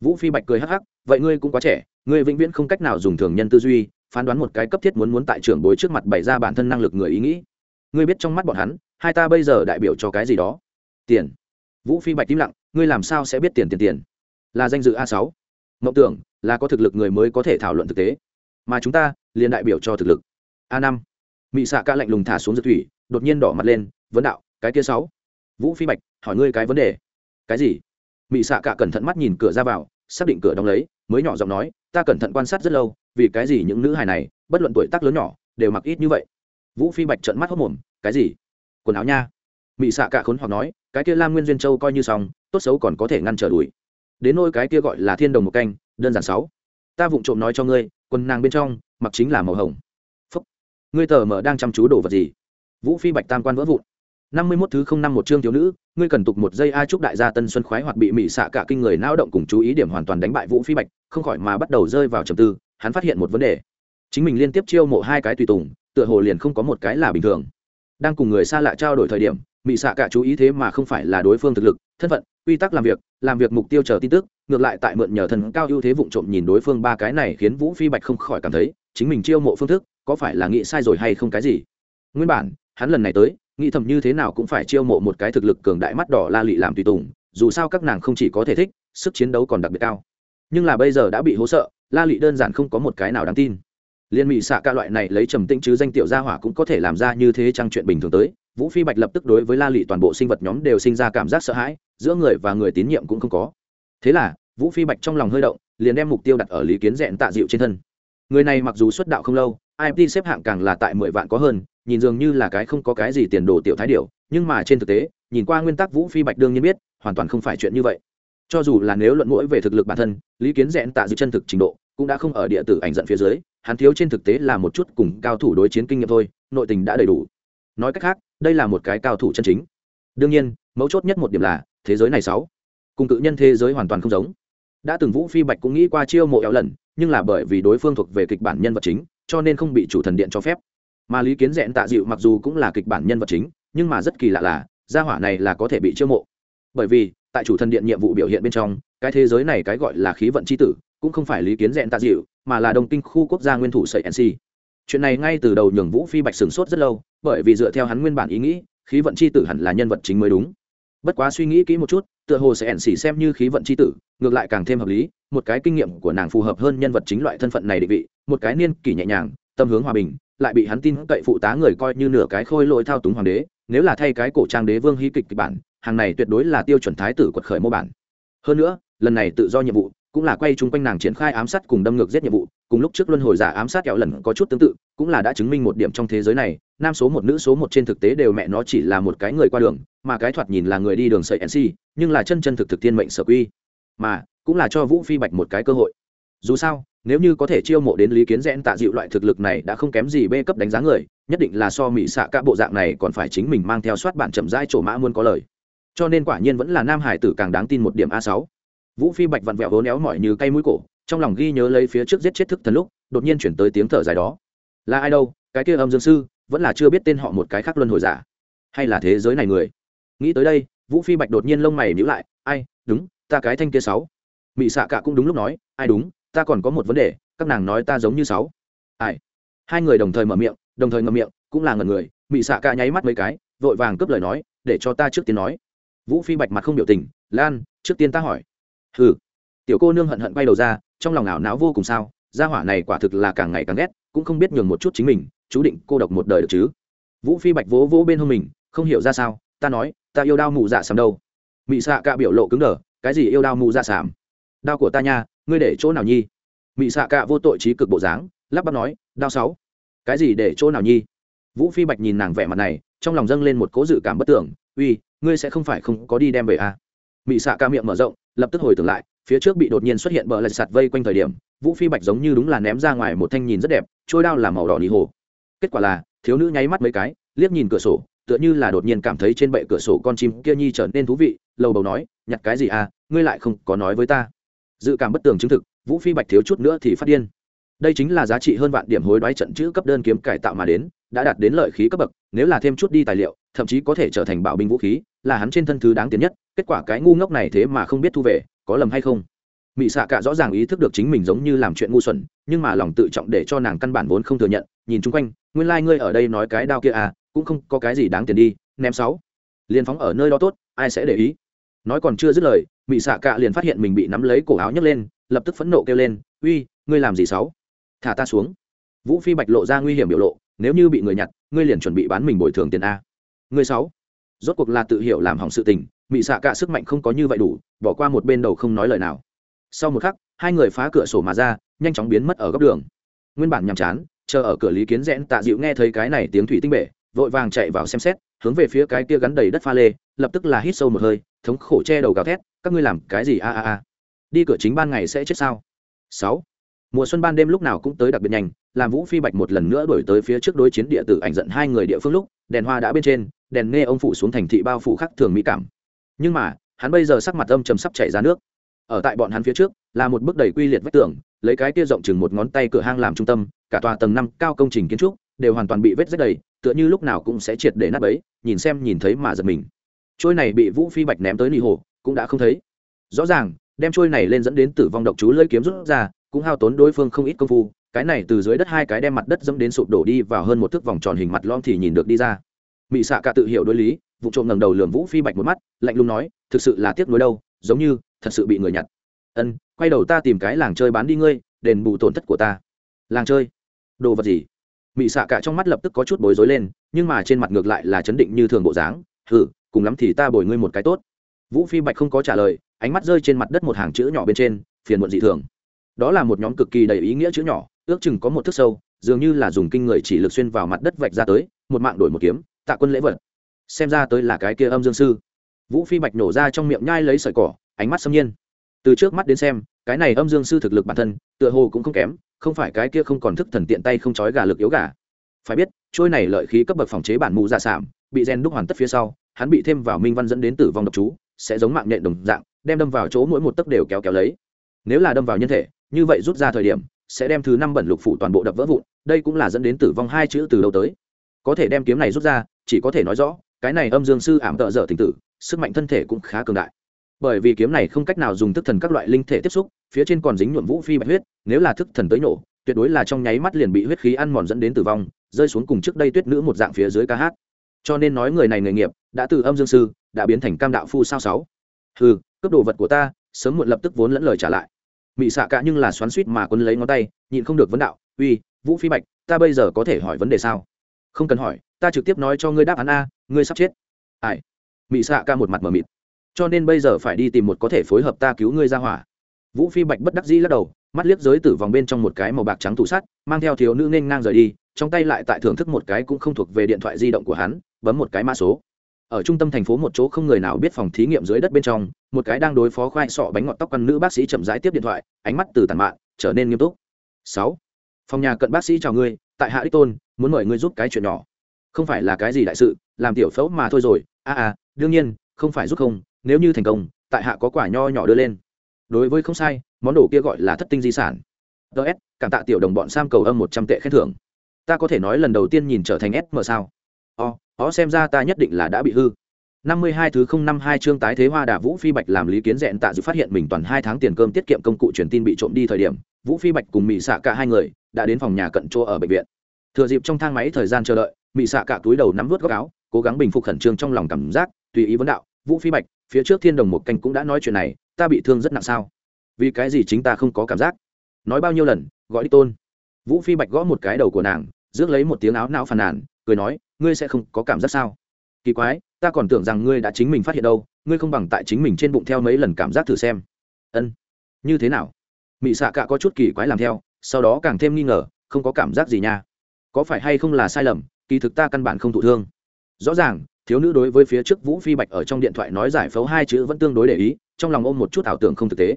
Vũ phi bạch cười hắc hắc, vậy ngươi cũng quá trẻ, ngươi vĩnh viễn không cách nào dùng thường nhân tư duy, phán đoán một cái cấp thiết muốn muốn tại trưởng bối trước mặt bày ra bản thân năng lực người ý nghĩ. Ngươi biết trong mắt bọn hắn, hai ta bây giờ đại biểu cho cái gì đó? Tiền. Vũ phi bạch im lặng ngươi làm sao sẽ biết tiền tiền tiền? Là danh dự a sáu. Mộng tưởng, là có thực lực người mới có thể thảo luận thực tế. Mà chúng ta, liền đại biểu cho thực lực. A năm. Mị xạ ca lạnh lùng thả xuống giật thủy, đột nhiên đỏ mặt lên, vấn đạo, cái kia sáu. Vũ phi bạch, hỏi ngươi cái vấn đề. Cái gì? Mị xạ cả cẩn thận mắt nhìn cửa ra vào, xác định cửa đóng lấy, mới nhỏ giọng nói, ta cẩn thận quan sát rất lâu, vì cái gì những nữ hài này, bất luận tuổi tác lớn nhỏ, đều mặc ít như vậy? Vũ phi bạch trợn mắt hốc mồm, cái gì? Quần áo nha. Mị xạ cả khốn hoặc nói cái kia lam nguyên duyên châu coi như xong, tốt xấu còn có thể ngăn trở đuổi. Đến nôi cái kia gọi là thiên đồng một canh, đơn giản sáu. Ta vụng trộm nói cho ngươi quần nàng bên trong, mặc chính là màu hồng. Phúc. Ngươi tờ mở đang chăm chú đồ vật gì? Vũ phi bạch tam quan vỡ vụn. Năm mươi mốt thứ không năm một chương thiếu nữ, ngươi cần tục một giây a chúc đại gia tân xuân khoái hoặc bị mỹ xạ cả kinh người lao động cùng chú ý điểm hoàn toàn đánh bại vũ phi bạch, không khỏi mà bắt đầu rơi vào trầm tư, hắn phát hiện một vấn đề. Chính mình liên tiếp chiêu mộ hai cái tùy tùng, tựa hồ liền không có một cái là bình thường. Đang cùng người xa lạ trao đổi thời điểm mỹ xạ cả chú ý thế mà không phải là đối phương thực lực, thân phận, quy tắc làm việc làm việc mục tiêu chờ tin tức, ngược lại tại mượn nhờ thần cao ưu thế vụng trộm nhìn đối phương ba cái này khiến vũ phi bạch không khỏi cảm thấy, chính mình chiêu mộ phương thức, có phải là nghĩ sai rồi hay không cái gì? Nguyên bản, hắn lần này tới, nghĩ thầm như thế nào cũng phải chiêu mộ một cái thực lực cường đại mắt đỏ la lị làm tùy tùng, dù sao các nàng không chỉ có thể thích, sức chiến đấu còn đặc biệt cao. Nhưng là bây giờ đã bị hố sợ, la lị đơn giản không có một cái nào đáng tin. Liên mỹ xạ ca loại này lấy trầm tĩnh chứ danh tiểu gia hỏa cũng có thể làm ra như thế trang chuyện bình thường tới vũ phi bạch lập tức đối với la lị toàn bộ sinh vật nhóm đều sinh ra cảm giác sợ hãi, giữa người và người tín nhiệm cũng không có. Thế là, vũ phi bạch trong lòng hơi động, liền đem mục tiêu đặt ở lý kiến rẽn tạ dịu trên thân. Người này mặc dù xuất đạo không lâu imt xếp hạng càng là tại mười vạn có hơn, nhìn dường như là cái không có cái gì tiền đồ tiểu thái điều nhưng mà trên thực tế, nhìn qua nguyên tắc vũ phi bạch đương nhiên biết, hoàn toàn không phải chuyện như vậy. Cho dù là nếu luận mũi về thực lực bản thân, lý kiến rẽn tạ dịu chân thực trình độ, cũng đã không ở địa tử ảnh dẫn phía dưới, hắn thiếu trên thực tế là một chút cùng cao thủ đối chiến kinh nghiệm thôi, nội tình đã đầy đủ. Nói cách khác đây là một cái cao thủ chân chính. Đương nhiên, mấu chốt nhất một điểm là, thế giới này sáu, cùng cự nhân thế giới hoàn toàn không giống. Đã từng vũ phi bạch cũng nghĩ qua chiêu mộ éo lần, nhưng là bởi vì đối phương thuộc về kịch bản nhân vật chính, cho nên không bị chủ thần điện cho phép. Mà lý kiến dẹn tạ dịu mặc dù cũng là kịch bản nhân vật chính, nhưng mà rất kỳ lạ là, gia hỏa này là có thể bị chiêu mộ. Bởi vì, tại chủ thần điện nhiệm vụ biểu hiện bên trong, cái thế giới này cái gọi là khí vận c h i tử, cũng không phải lý kiến dẹn tạ dịu, mà là đồng kinh khu quốc gia nguyên thủ sợi nc chuyện này ngay từ đầu nhường vũ phi bạch sửng sốt rất lâu bởi vì dựa theo hắn nguyên bản ý nghĩ, khí vận c h i tử hẳn là nhân vật chính mới đúng. Bất quá suy nghĩ kỹ một chút, tựa hồ sẽ ẻn xỉ xem như khí vận c h i tử, ngược lại càng thêm hợp lý, một cái kinh nghiệm của nàng phù hợp hơn nhân vật chính loại thân phận này định vị, một cái niên kỷ nhẹ nhàng, tâm hướng hòa bình, lại bị hắn tin cậy phụ tá người coi như nửa cái khôi lỗi thao túng hoàng đế, nếu là thay cái cổ trang đế vương hy kịch kịch bản, hàng này tuyệt đối là tiêu chuẩn thái tử quật khởi mô bản. Hơn nữa, lần này tự do nhiệm vụ cũng là quay chung quanh nàng triển khai ám sát cùng đâm ngược giết nhiệm vụ, cùng lúc trước luân hồi giả ám sát kẹo lần có chút tương tự, cũng là đã chứng minh một điểm trong thế giới này nam số một, nữ số một trên thực tế đều mẹ nó chỉ là một cái người qua đường, mà cái thoạt nhìn là người đi đường sợi nc nhưng là chân chân thực thực thiên mệnh sở quy. Mà, cũng là cho vũ phi bạch một cái cơ hội. Dù sao, nếu như có thể chiêu mộ đến lý kiến rẽn tạ dịu loại thực lực này đã không kém gì bê cấp đánh giá người, nhất định là so mỹ xạ cả bộ dạng này còn phải chính mình mang theo soát bản chậm rãi chỗ mã muôn có lời. Cho nên quả nhiên vẫn là nam hải tử càng đáng tin một điểm a sáu. Vũ phi bạch vặn vẹo hố néo mỏi như cây mũi cổ, trong lòng ghi nhớ lấy phía trước giết chết thức thần lúc, đột nhiên chuyển tới tiếng thở dài đó. Là ai đâu, cái kia âm dương sư vẫn là chưa biết tên họ một cái khác luân hồi giả. Hay là thế giới này người? Nghĩ tới đây, vũ phi bạch đột nhiên lông mày nhữ lại, ai, đúng, ta cái thanh kia sáu. Mị xạ cả cũng đúng lúc nói, ai đúng, ta còn có một vấn đề, các nàng nói ta giống như sáu. Ai? Hai người đồng thời mở miệng, đồng thời ngậm miệng, cũng là ngần người, mị xạ cả nháy mắt mấy cái, vội vàng cướp lời nói, để cho ta trước tiên nói. Vũ phi bạch mặt không biểu tình, lan, trước tiên ta hỏi. Hừ. Tiểu cô nương hận hận quay đầu ra, trong lòng ảo não vô cùng sao, gia hỏa này quả thực là càng ngày càng ghét, cũng không biết nhường một chút chính mình chú định cô độc một đời được chứ? Vũ phi bạch vỗ vỗ bên hông mình, không hiểu ra sao, ta nói, ta yêu đao mù dạ sàm đâu? Mị xạ cạ biểu lộ cứng đờ, cái gì yêu đao mù dạ sàm? Đao của ta nha, ngươi để chỗ nào nhi? Mị xạ cạ vô tội trí cực bộ dáng, lắp bắp nói, đao sáu. Cái gì để chỗ nào nhi? Vũ phi bạch nhìn nàng vẻ mặt này, trong lòng dâng lên một cố dự cảm bất tưởng, uy, ngươi sẽ không phải không có đi đem về à. mị xạ ca miệng mở rộng, lập tức hồi tưởng lại, phía trước bị đột nhiên xuất hiện bờ lạch sạt vây quanh thời điểm, vũ phi bạch giống như đúng là ném ra ngoài một thanh nhìn rất đẹp, trôi đao là màu đỏ đi hồ kết quả là, thiếu nữ nháy mắt mấy cái, liếc nhìn cửa sổ, tựa như là đột nhiên cảm thấy trên bệ cửa sổ con chim kia nhi trở nên thú vị, lầu bầu nói, nhặt cái gì à ngươi lại không có nói với ta. Dự cảm bất tường chứng thực, vũ phi bạch thiếu chút nữa thì phát điên. Đây chính là giá trị hơn vạn điểm hối đoái trận chữ cấp đơn kiếm cải tạo mà đến, đã đạt đến lợi khí cấp bậc, nếu là thêm chút đi tài liệu, thậm chí có thể trở thành bảo binh vũ khí, là hắn trên thân thứ đáng tiền nhất, kết quả cái ngu ngốc này thế mà không biết thu về, có lầm hay không? Mỹ xạ cả rõ ràng ý thức được chính mình giống như làm chuyện ngu xuẩn, nhưng mà lòng tự trọng để cho nàng căn bản vốn không thừa nhận, nhìn chung quanh nguyên lai、like、ngươi ở đây nói cái đao kia à cũng không có cái gì đáng tiền đi, ném sáu. Liền phóng ở nơi đó tốt, ai sẽ để ý? Nói còn chưa dứt lời mỹ xạ cạ liền phát hiện mình bị nắm lấy cổ áo nhấc lên, lập tức phẫn nộ kêu lên, uy, ngươi làm gì sáu? Thả ta xuống. Vũ phi bạch lộ ra nguy hiểm biểu lộ, nếu như bị người nhặt, ngươi liền chuẩn bị bán mình bồi thường tiền a. Ngươi sáu? Rốt cuộc là tự hiểu làm hỏng sự tình, mị xạ cạ sức mạnh không có như vậy đủ, bỏ qua một bên đầu không nói lời nào. Sau một khắc, hai người phá cửa sổ mà ra, nhanh chóng biến mất ở góc đường. Nguyên bản nhàm chán chờ ở cửa lý kiến rẽn tạ dịu nghe thấy cái này tiếng thủy tinh bể, vội vàng chạy vào xem xét, hướng về phía cái kia gắn đầy đất pha lê, lập tức là hít sâu một hơi, thống khổ che đầu gào thét, các ngươi làm cái gì? A a a. Đi cửa chính ban ngày sẽ chết sao? Sáu. Mùa xuân ban đêm lúc nào cũng tới đặc biệt nhanh, làm vũ phi bạch một lần nữa đổi tới phía trước đối chiến địa tử ảnh giận hai người địa phương lúc, đèn hoa đã bên trên, đèn nghe ông phụ xuống thành thị bao phủ khắc thường mỹ cảm. Nhưng mà, hắn bây giờ sắc mặt âm trầm sắp chảy ra nước. Ở tại bọn hắn phía trước, là một bức đầy quy liệt vách tường lấy cái kia rộng chừng một ngón tay cửa hang làm trung tâm, cả tòa tầng năm cao công trình kiến trúc đều hoàn toàn bị vết rách đầy, tựa như lúc nào cũng sẽ triệt để nát bấy, nhìn xem nhìn thấy mà giật mình. Trôi này bị vũ phi bạch ném tới nị hồ cũng đã không thấy. Rõ ràng, đem trôi này lên dẫn đến tử vong độc chú lưỡi kiếm rút ra, cũng hao tốn đối phương không ít công phu, cái này từ dưới đất hai cái đem mặt đất dẫm đến sụp đổ đi vào hơn một thước vòng tròn hình mặt lom thì nhìn được đi ra. Mị xạ cả tự hiểu đối lý, vụ trộm ngẩng đầu lườm vũ phi bạch một mắt, lạnh lùng nói, thực sự là tiếc nuối đâu, giống như thật sự bị người nhặt ân, quay đầu ta tìm cái làng chơi bán đi ngươi, đền bù tổn thất của ta. Làng chơi? Đồ vật gì? Mị xạ cả trong mắt lập tức có chút bối rối lên, nhưng mà trên mặt ngược lại là chấn định như thường bộ dáng. Hừ, cùng lắm thì ta bồi ngươi một cái tốt. Vũ phi bạch không có trả lời, ánh mắt rơi trên mặt đất một hàng chữ nhỏ bên trên, phiền muộn dị thường. Đó là một nhóm cực kỳ đầy ý nghĩa chữ nhỏ, ước chừng có một thước sâu, dường như là dùng kinh người chỉ lực xuyên vào mặt đất vạch ra tới, một mạng đổi một kiếm, tạ quân lễ vật. Xem ra tới là cái kia âm dương sư. Vũ phi bạch nổ ra trong miệng nhai lấy sợi cỏ, ánh mắt xâm nhiên từ trước mắt đến xem, cái này âm dương sư thực lực bản thân, tựa hồ cũng không kém, không phải cái kia không còn thức thần tiện tay không trói gà lực yếu gà. Phải biết, trôi này lợi khí cấp bậc phòng chế bản mù dạ sảm bị rèn đúc hoàn tất phía sau, hắn bị thêm vào minh văn dẫn đến tử vong độc chú, sẽ giống mạng nhện đồng dạng, đem đâm vào chỗ mỗi một tấc đều kéo kéo lấy. Nếu là đâm vào nhân thể, như vậy rút ra thời điểm, sẽ đem thứ năm bẩn lục phủ toàn bộ đập vỡ vụn, đây cũng là dẫn đến tử vong hai chữ từ đâu tới. Có thể đem kiếm này rút ra, chỉ có thể nói rõ, cái này âm dương sư ảm tợ dở tình tử, sức mạnh thân thể cũng khá cường đại bởi vì kiếm này không cách nào dùng thức thần các loại linh thể tiếp xúc, phía trên còn dính nhuộm vũ phi bạch huyết, nếu là thức thần tới nổ, tuyệt đối là trong nháy mắt liền bị huyết khí ăn mòn dẫn đến tử vong, rơi xuống cùng trước đây tuyết nữ một dạng phía dưới ca hát. Cho nên nói người này nghề nghiệp, đã từ âm dương sư, đã biến thành cam đạo phu sao sáu. Ừ cướp đồ vật của ta, sớm muộn lập tức vốn lẫn lời trả lại. Mị xạ cả nhưng là xoắn suýt mà quân lấy ngón tay, nhịn không được vấn đạo, uy, vũ phi bạch, ta bây giờ có thể hỏi vấn đề sao? Không cần hỏi, ta trực tiếp nói cho ngươi đáp án a, ngươi sắp chết. Ai? Mị xạ ca một mặt mờ mịt cho nên bây giờ phải đi tìm một có thể phối hợp ta cứu ngươi ra hỏa. Vũ phi bạch bất đắc dĩ lắc đầu mắt liếc giới tử vòng bên trong một cái màu bạc trắng tủ sắt mang theo thiếu nữ nên ngang rời đi trong tay lại tại thưởng thức một cái cũng không thuộc về điện thoại di động của hắn bấm một cái mã số. Ở trung tâm thành phố một chỗ không người nào biết phòng thí nghiệm dưới đất bên trong một cái đang đối phó khoai sọ bánh ngọt tóc căn nữ bác sĩ chậm rãi tiếp điện thoại ánh mắt từ tàn mạn trở nên nghiêm túc. Sáu. Phòng nhà cận bác sĩ chào ngươi tại hạ đích tôn muốn mời ngươi giúp cái chuyện nhỏ. Không phải là cái gì đại sự làm tiểu phẫu mà thôi rồi. A à, à đương nhiên không phải giúp không nếu như thành công, tại hạ có quả nho nhỏ đưa lên. Đối với không sai, món đồ kia gọi là thất tinh di sản. Ts cảm tạ tiểu đồng bọn sam cầu âm một trăm tệ khen thưởng. Ta có thể nói lần đầu tiên nhìn trở thành s mờ sao? O ó xem ra ta nhất định là đã bị hư. Năm mươi hai thứ không năm hai chương tái thế hoa đà vũ phi bạch làm lý kiến dẹn tạ dự phát hiện mình toàn hai tháng tiền cơm tiết kiệm công cụ truyền tin bị trộm đi thời điểm, vũ phi bạch cùng mỹ xạ cả hai người đã đến phòng nhà cận chỗ ở bệnh viện. Thừa dịp trong thang máy thời gian chờ đợi mỹ xạ cả túi đầu nắm vớt góc áo, cố gắng bình phục khẩn trương trong lòng cảm giác, tùy ý vấn đạo, vũ phi bạch phía trước thiên đồng một canh cũng đã nói chuyện này, ta bị thương rất nặng sao? Vì cái gì chính ta không có cảm giác? Nói bao nhiêu lần, gọi đích tôn. Vũ phi bạch gõ một cái đầu của nàng, rước lấy một tiếng áo não phàn nàn, cười nói, ngươi sẽ không có cảm giác sao? Kỳ quái, ta còn tưởng rằng ngươi đã chính mình phát hiện đâu, ngươi không bằng tại chính mình trên bụng theo mấy lần cảm giác thử xem. Ân, như thế nào? Mị xạ cạ có chút kỳ quái làm theo, sau đó càng thêm nghi ngờ, không có cảm giác gì nha. Có phải hay không là sai lầm, kỳ thực ta căn bản không thụ thương. Rõ ràng thiếu nữ đối với phía trước vũ phi bạch ở trong điện thoại nói giải phẫu hai chữ vẫn tương đối để ý, trong lòng ôm một chút ảo tưởng không thực tế.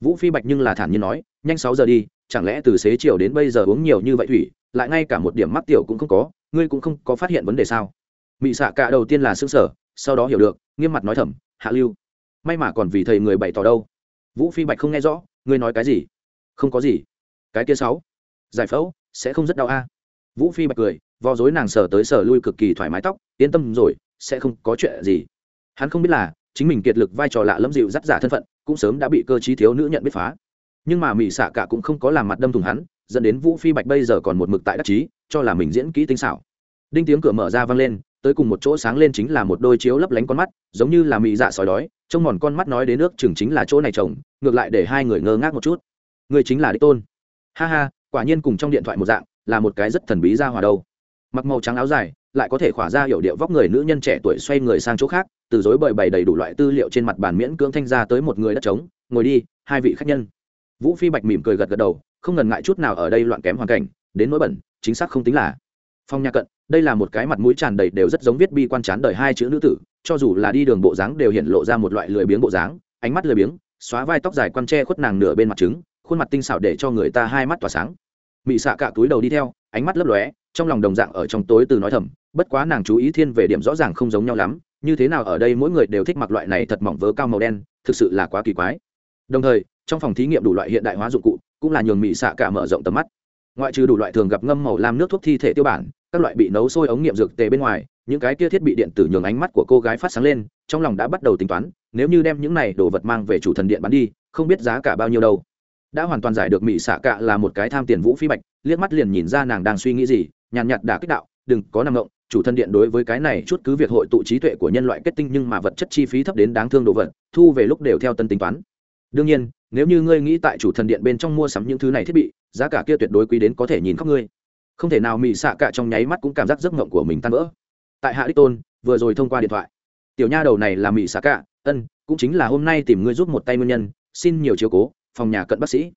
Vũ phi bạch nhưng là thản nhiên nói, nhanh sáu giờ đi, chẳng lẽ từ xế chiều đến bây giờ uống nhiều như vậy thủy, lại ngay cả một điểm mắc tiểu cũng không có, ngươi cũng không có phát hiện vấn đề sao? Mị xạ cả đầu tiên là xương sở sau đó hiểu được, nghiêm mặt nói thầm, hạ lưu, may mà còn vì thầy người bày tỏ đâu. Vũ phi bạch không nghe rõ, ngươi nói cái gì? Không có gì. Cái kia sáu, giải phẫu sẽ không rất đau a. Vũ phi bạch cười, vò dối nàng sờ tới sờ lui cực kỳ thoải mái tóc, yên tâm rồi sẽ không có chuyện gì. Hắn không biết là, chính mình kiệt lực vai trò lạ lẫm dịu dắt giả thân phận, cũng sớm đã bị cơ t thiếu nữ nhận biết phá. Nhưng mà mỹ xạ cả cũng không có làm mặt đâm thùng hắn, dẫn đến vũ phi bạch bây giờ còn một mực tại đắc chí, cho là mình diễn kỹ tinh xảo. Đinh tiếng cửa mở ra vang lên, tới cùng một chỗ sáng lên chính là một đôi chiếu lấp lánh con mắt, giống như là mỹ dạ sói đói, trông mòn con mắt nói đến nước chừng chính là chỗ này chồng, ngược lại để hai người ngơ ngác một chút. Người chính là đích tôn. Ha ha, quả nhiên cùng trong điện thoại một dạng, là một cái rất thần bí ra hòa đâu. Mặc màu trắng áo dài lại có thể khỏa ra hiểu điệu vóc người nữ nhân trẻ tuổi xoay người sang chỗ khác, từ dối bời bày đầy đủ loại tư liệu trên mặt bàn miễn cưỡng thanh ra tới một người đất trống, ngồi đi, hai vị khách nhân. Vũ phi bạch mỉm cười gật gật đầu, không ngần ngại chút nào ở đây loạn kém hoàn cảnh, đến nỗi bẩn, chính xác không tính là. Phong nhà cận, đây là một cái mặt mũi tràn đầy đều rất giống viết bi quan chán đời hai chữ nữ tử, cho dù là đi đường bộ dáng đều hiện lộ ra một loại lười biếng bộ dáng, ánh mắt lười biếng, xóa vai tóc dài quan tre khuất nàng nửa bên mặt trứng, khuôn mặt tinh xảo để cho người ta hai mắt tỏa sáng. Mị xạ cả túi đầu đi theo, ánh mắt lấp lóe, trong lòng đồng dạng ở trong tối từ nói thầm bất quá nàng chú ý thiên về điểm rõ ràng không giống nhau lắm, như thế nào ở đây mỗi người đều thích mặc loại này thật mỏng vớ cao màu đen, thực sự là quá kỳ quái. Đồng thời, trong phòng thí nghiệm đủ loại hiện đại hóa dụng cụ, cũng là nhường mị xạ cả mở rộng tầm mắt. Ngoại trừ đủ loại thường gặp ngâm màu lam nước thuốc thi thể tiêu bản, các loại bị nấu sôi ống nghiệm dược tề bên ngoài, những cái kia thiết bị điện tử nhường ánh mắt của cô gái phát sáng lên, trong lòng đã bắt đầu tính toán, nếu như đem những này đồ vật mang về chủ thần điện bán đi, không biết giá cả bao nhiêu đâu. Đã hoàn toàn giải được mỹ xạ cạ là một cái tham tiền vũ phi bạch, liếc mắt liền nhìn ra nàng đang suy nghĩ gì, nhàn nhạt đả kích đạo, đừng, có nằm ngộng chủ thân điện đối với cái này chút cứ việc hội tụ trí tuệ của nhân loại kết tinh nhưng mà vật chất chi phí thấp đến đáng thương đồ vật, thu về lúc đều theo tân tính toán. Đương nhiên, nếu như ngươi nghĩ tại chủ thần điện bên trong mua sắm những thứ này thiết bị, giá cả kia tuyệt đối quý đến có thể nhìn khóc ngươi. Không thể nào mị xạ cả trong nháy mắt cũng cảm giác giấc ngộng của mình tan vỡ. Tại hạ đích tôn, vừa rồi thông qua điện thoại. Tiểu nha đầu này là mị xạ cả, ân, cũng chính là hôm nay tìm ngươi giúp một tay nguyên nhân, xin nhiều chiếu cố, phòng nhà cận bác sĩ.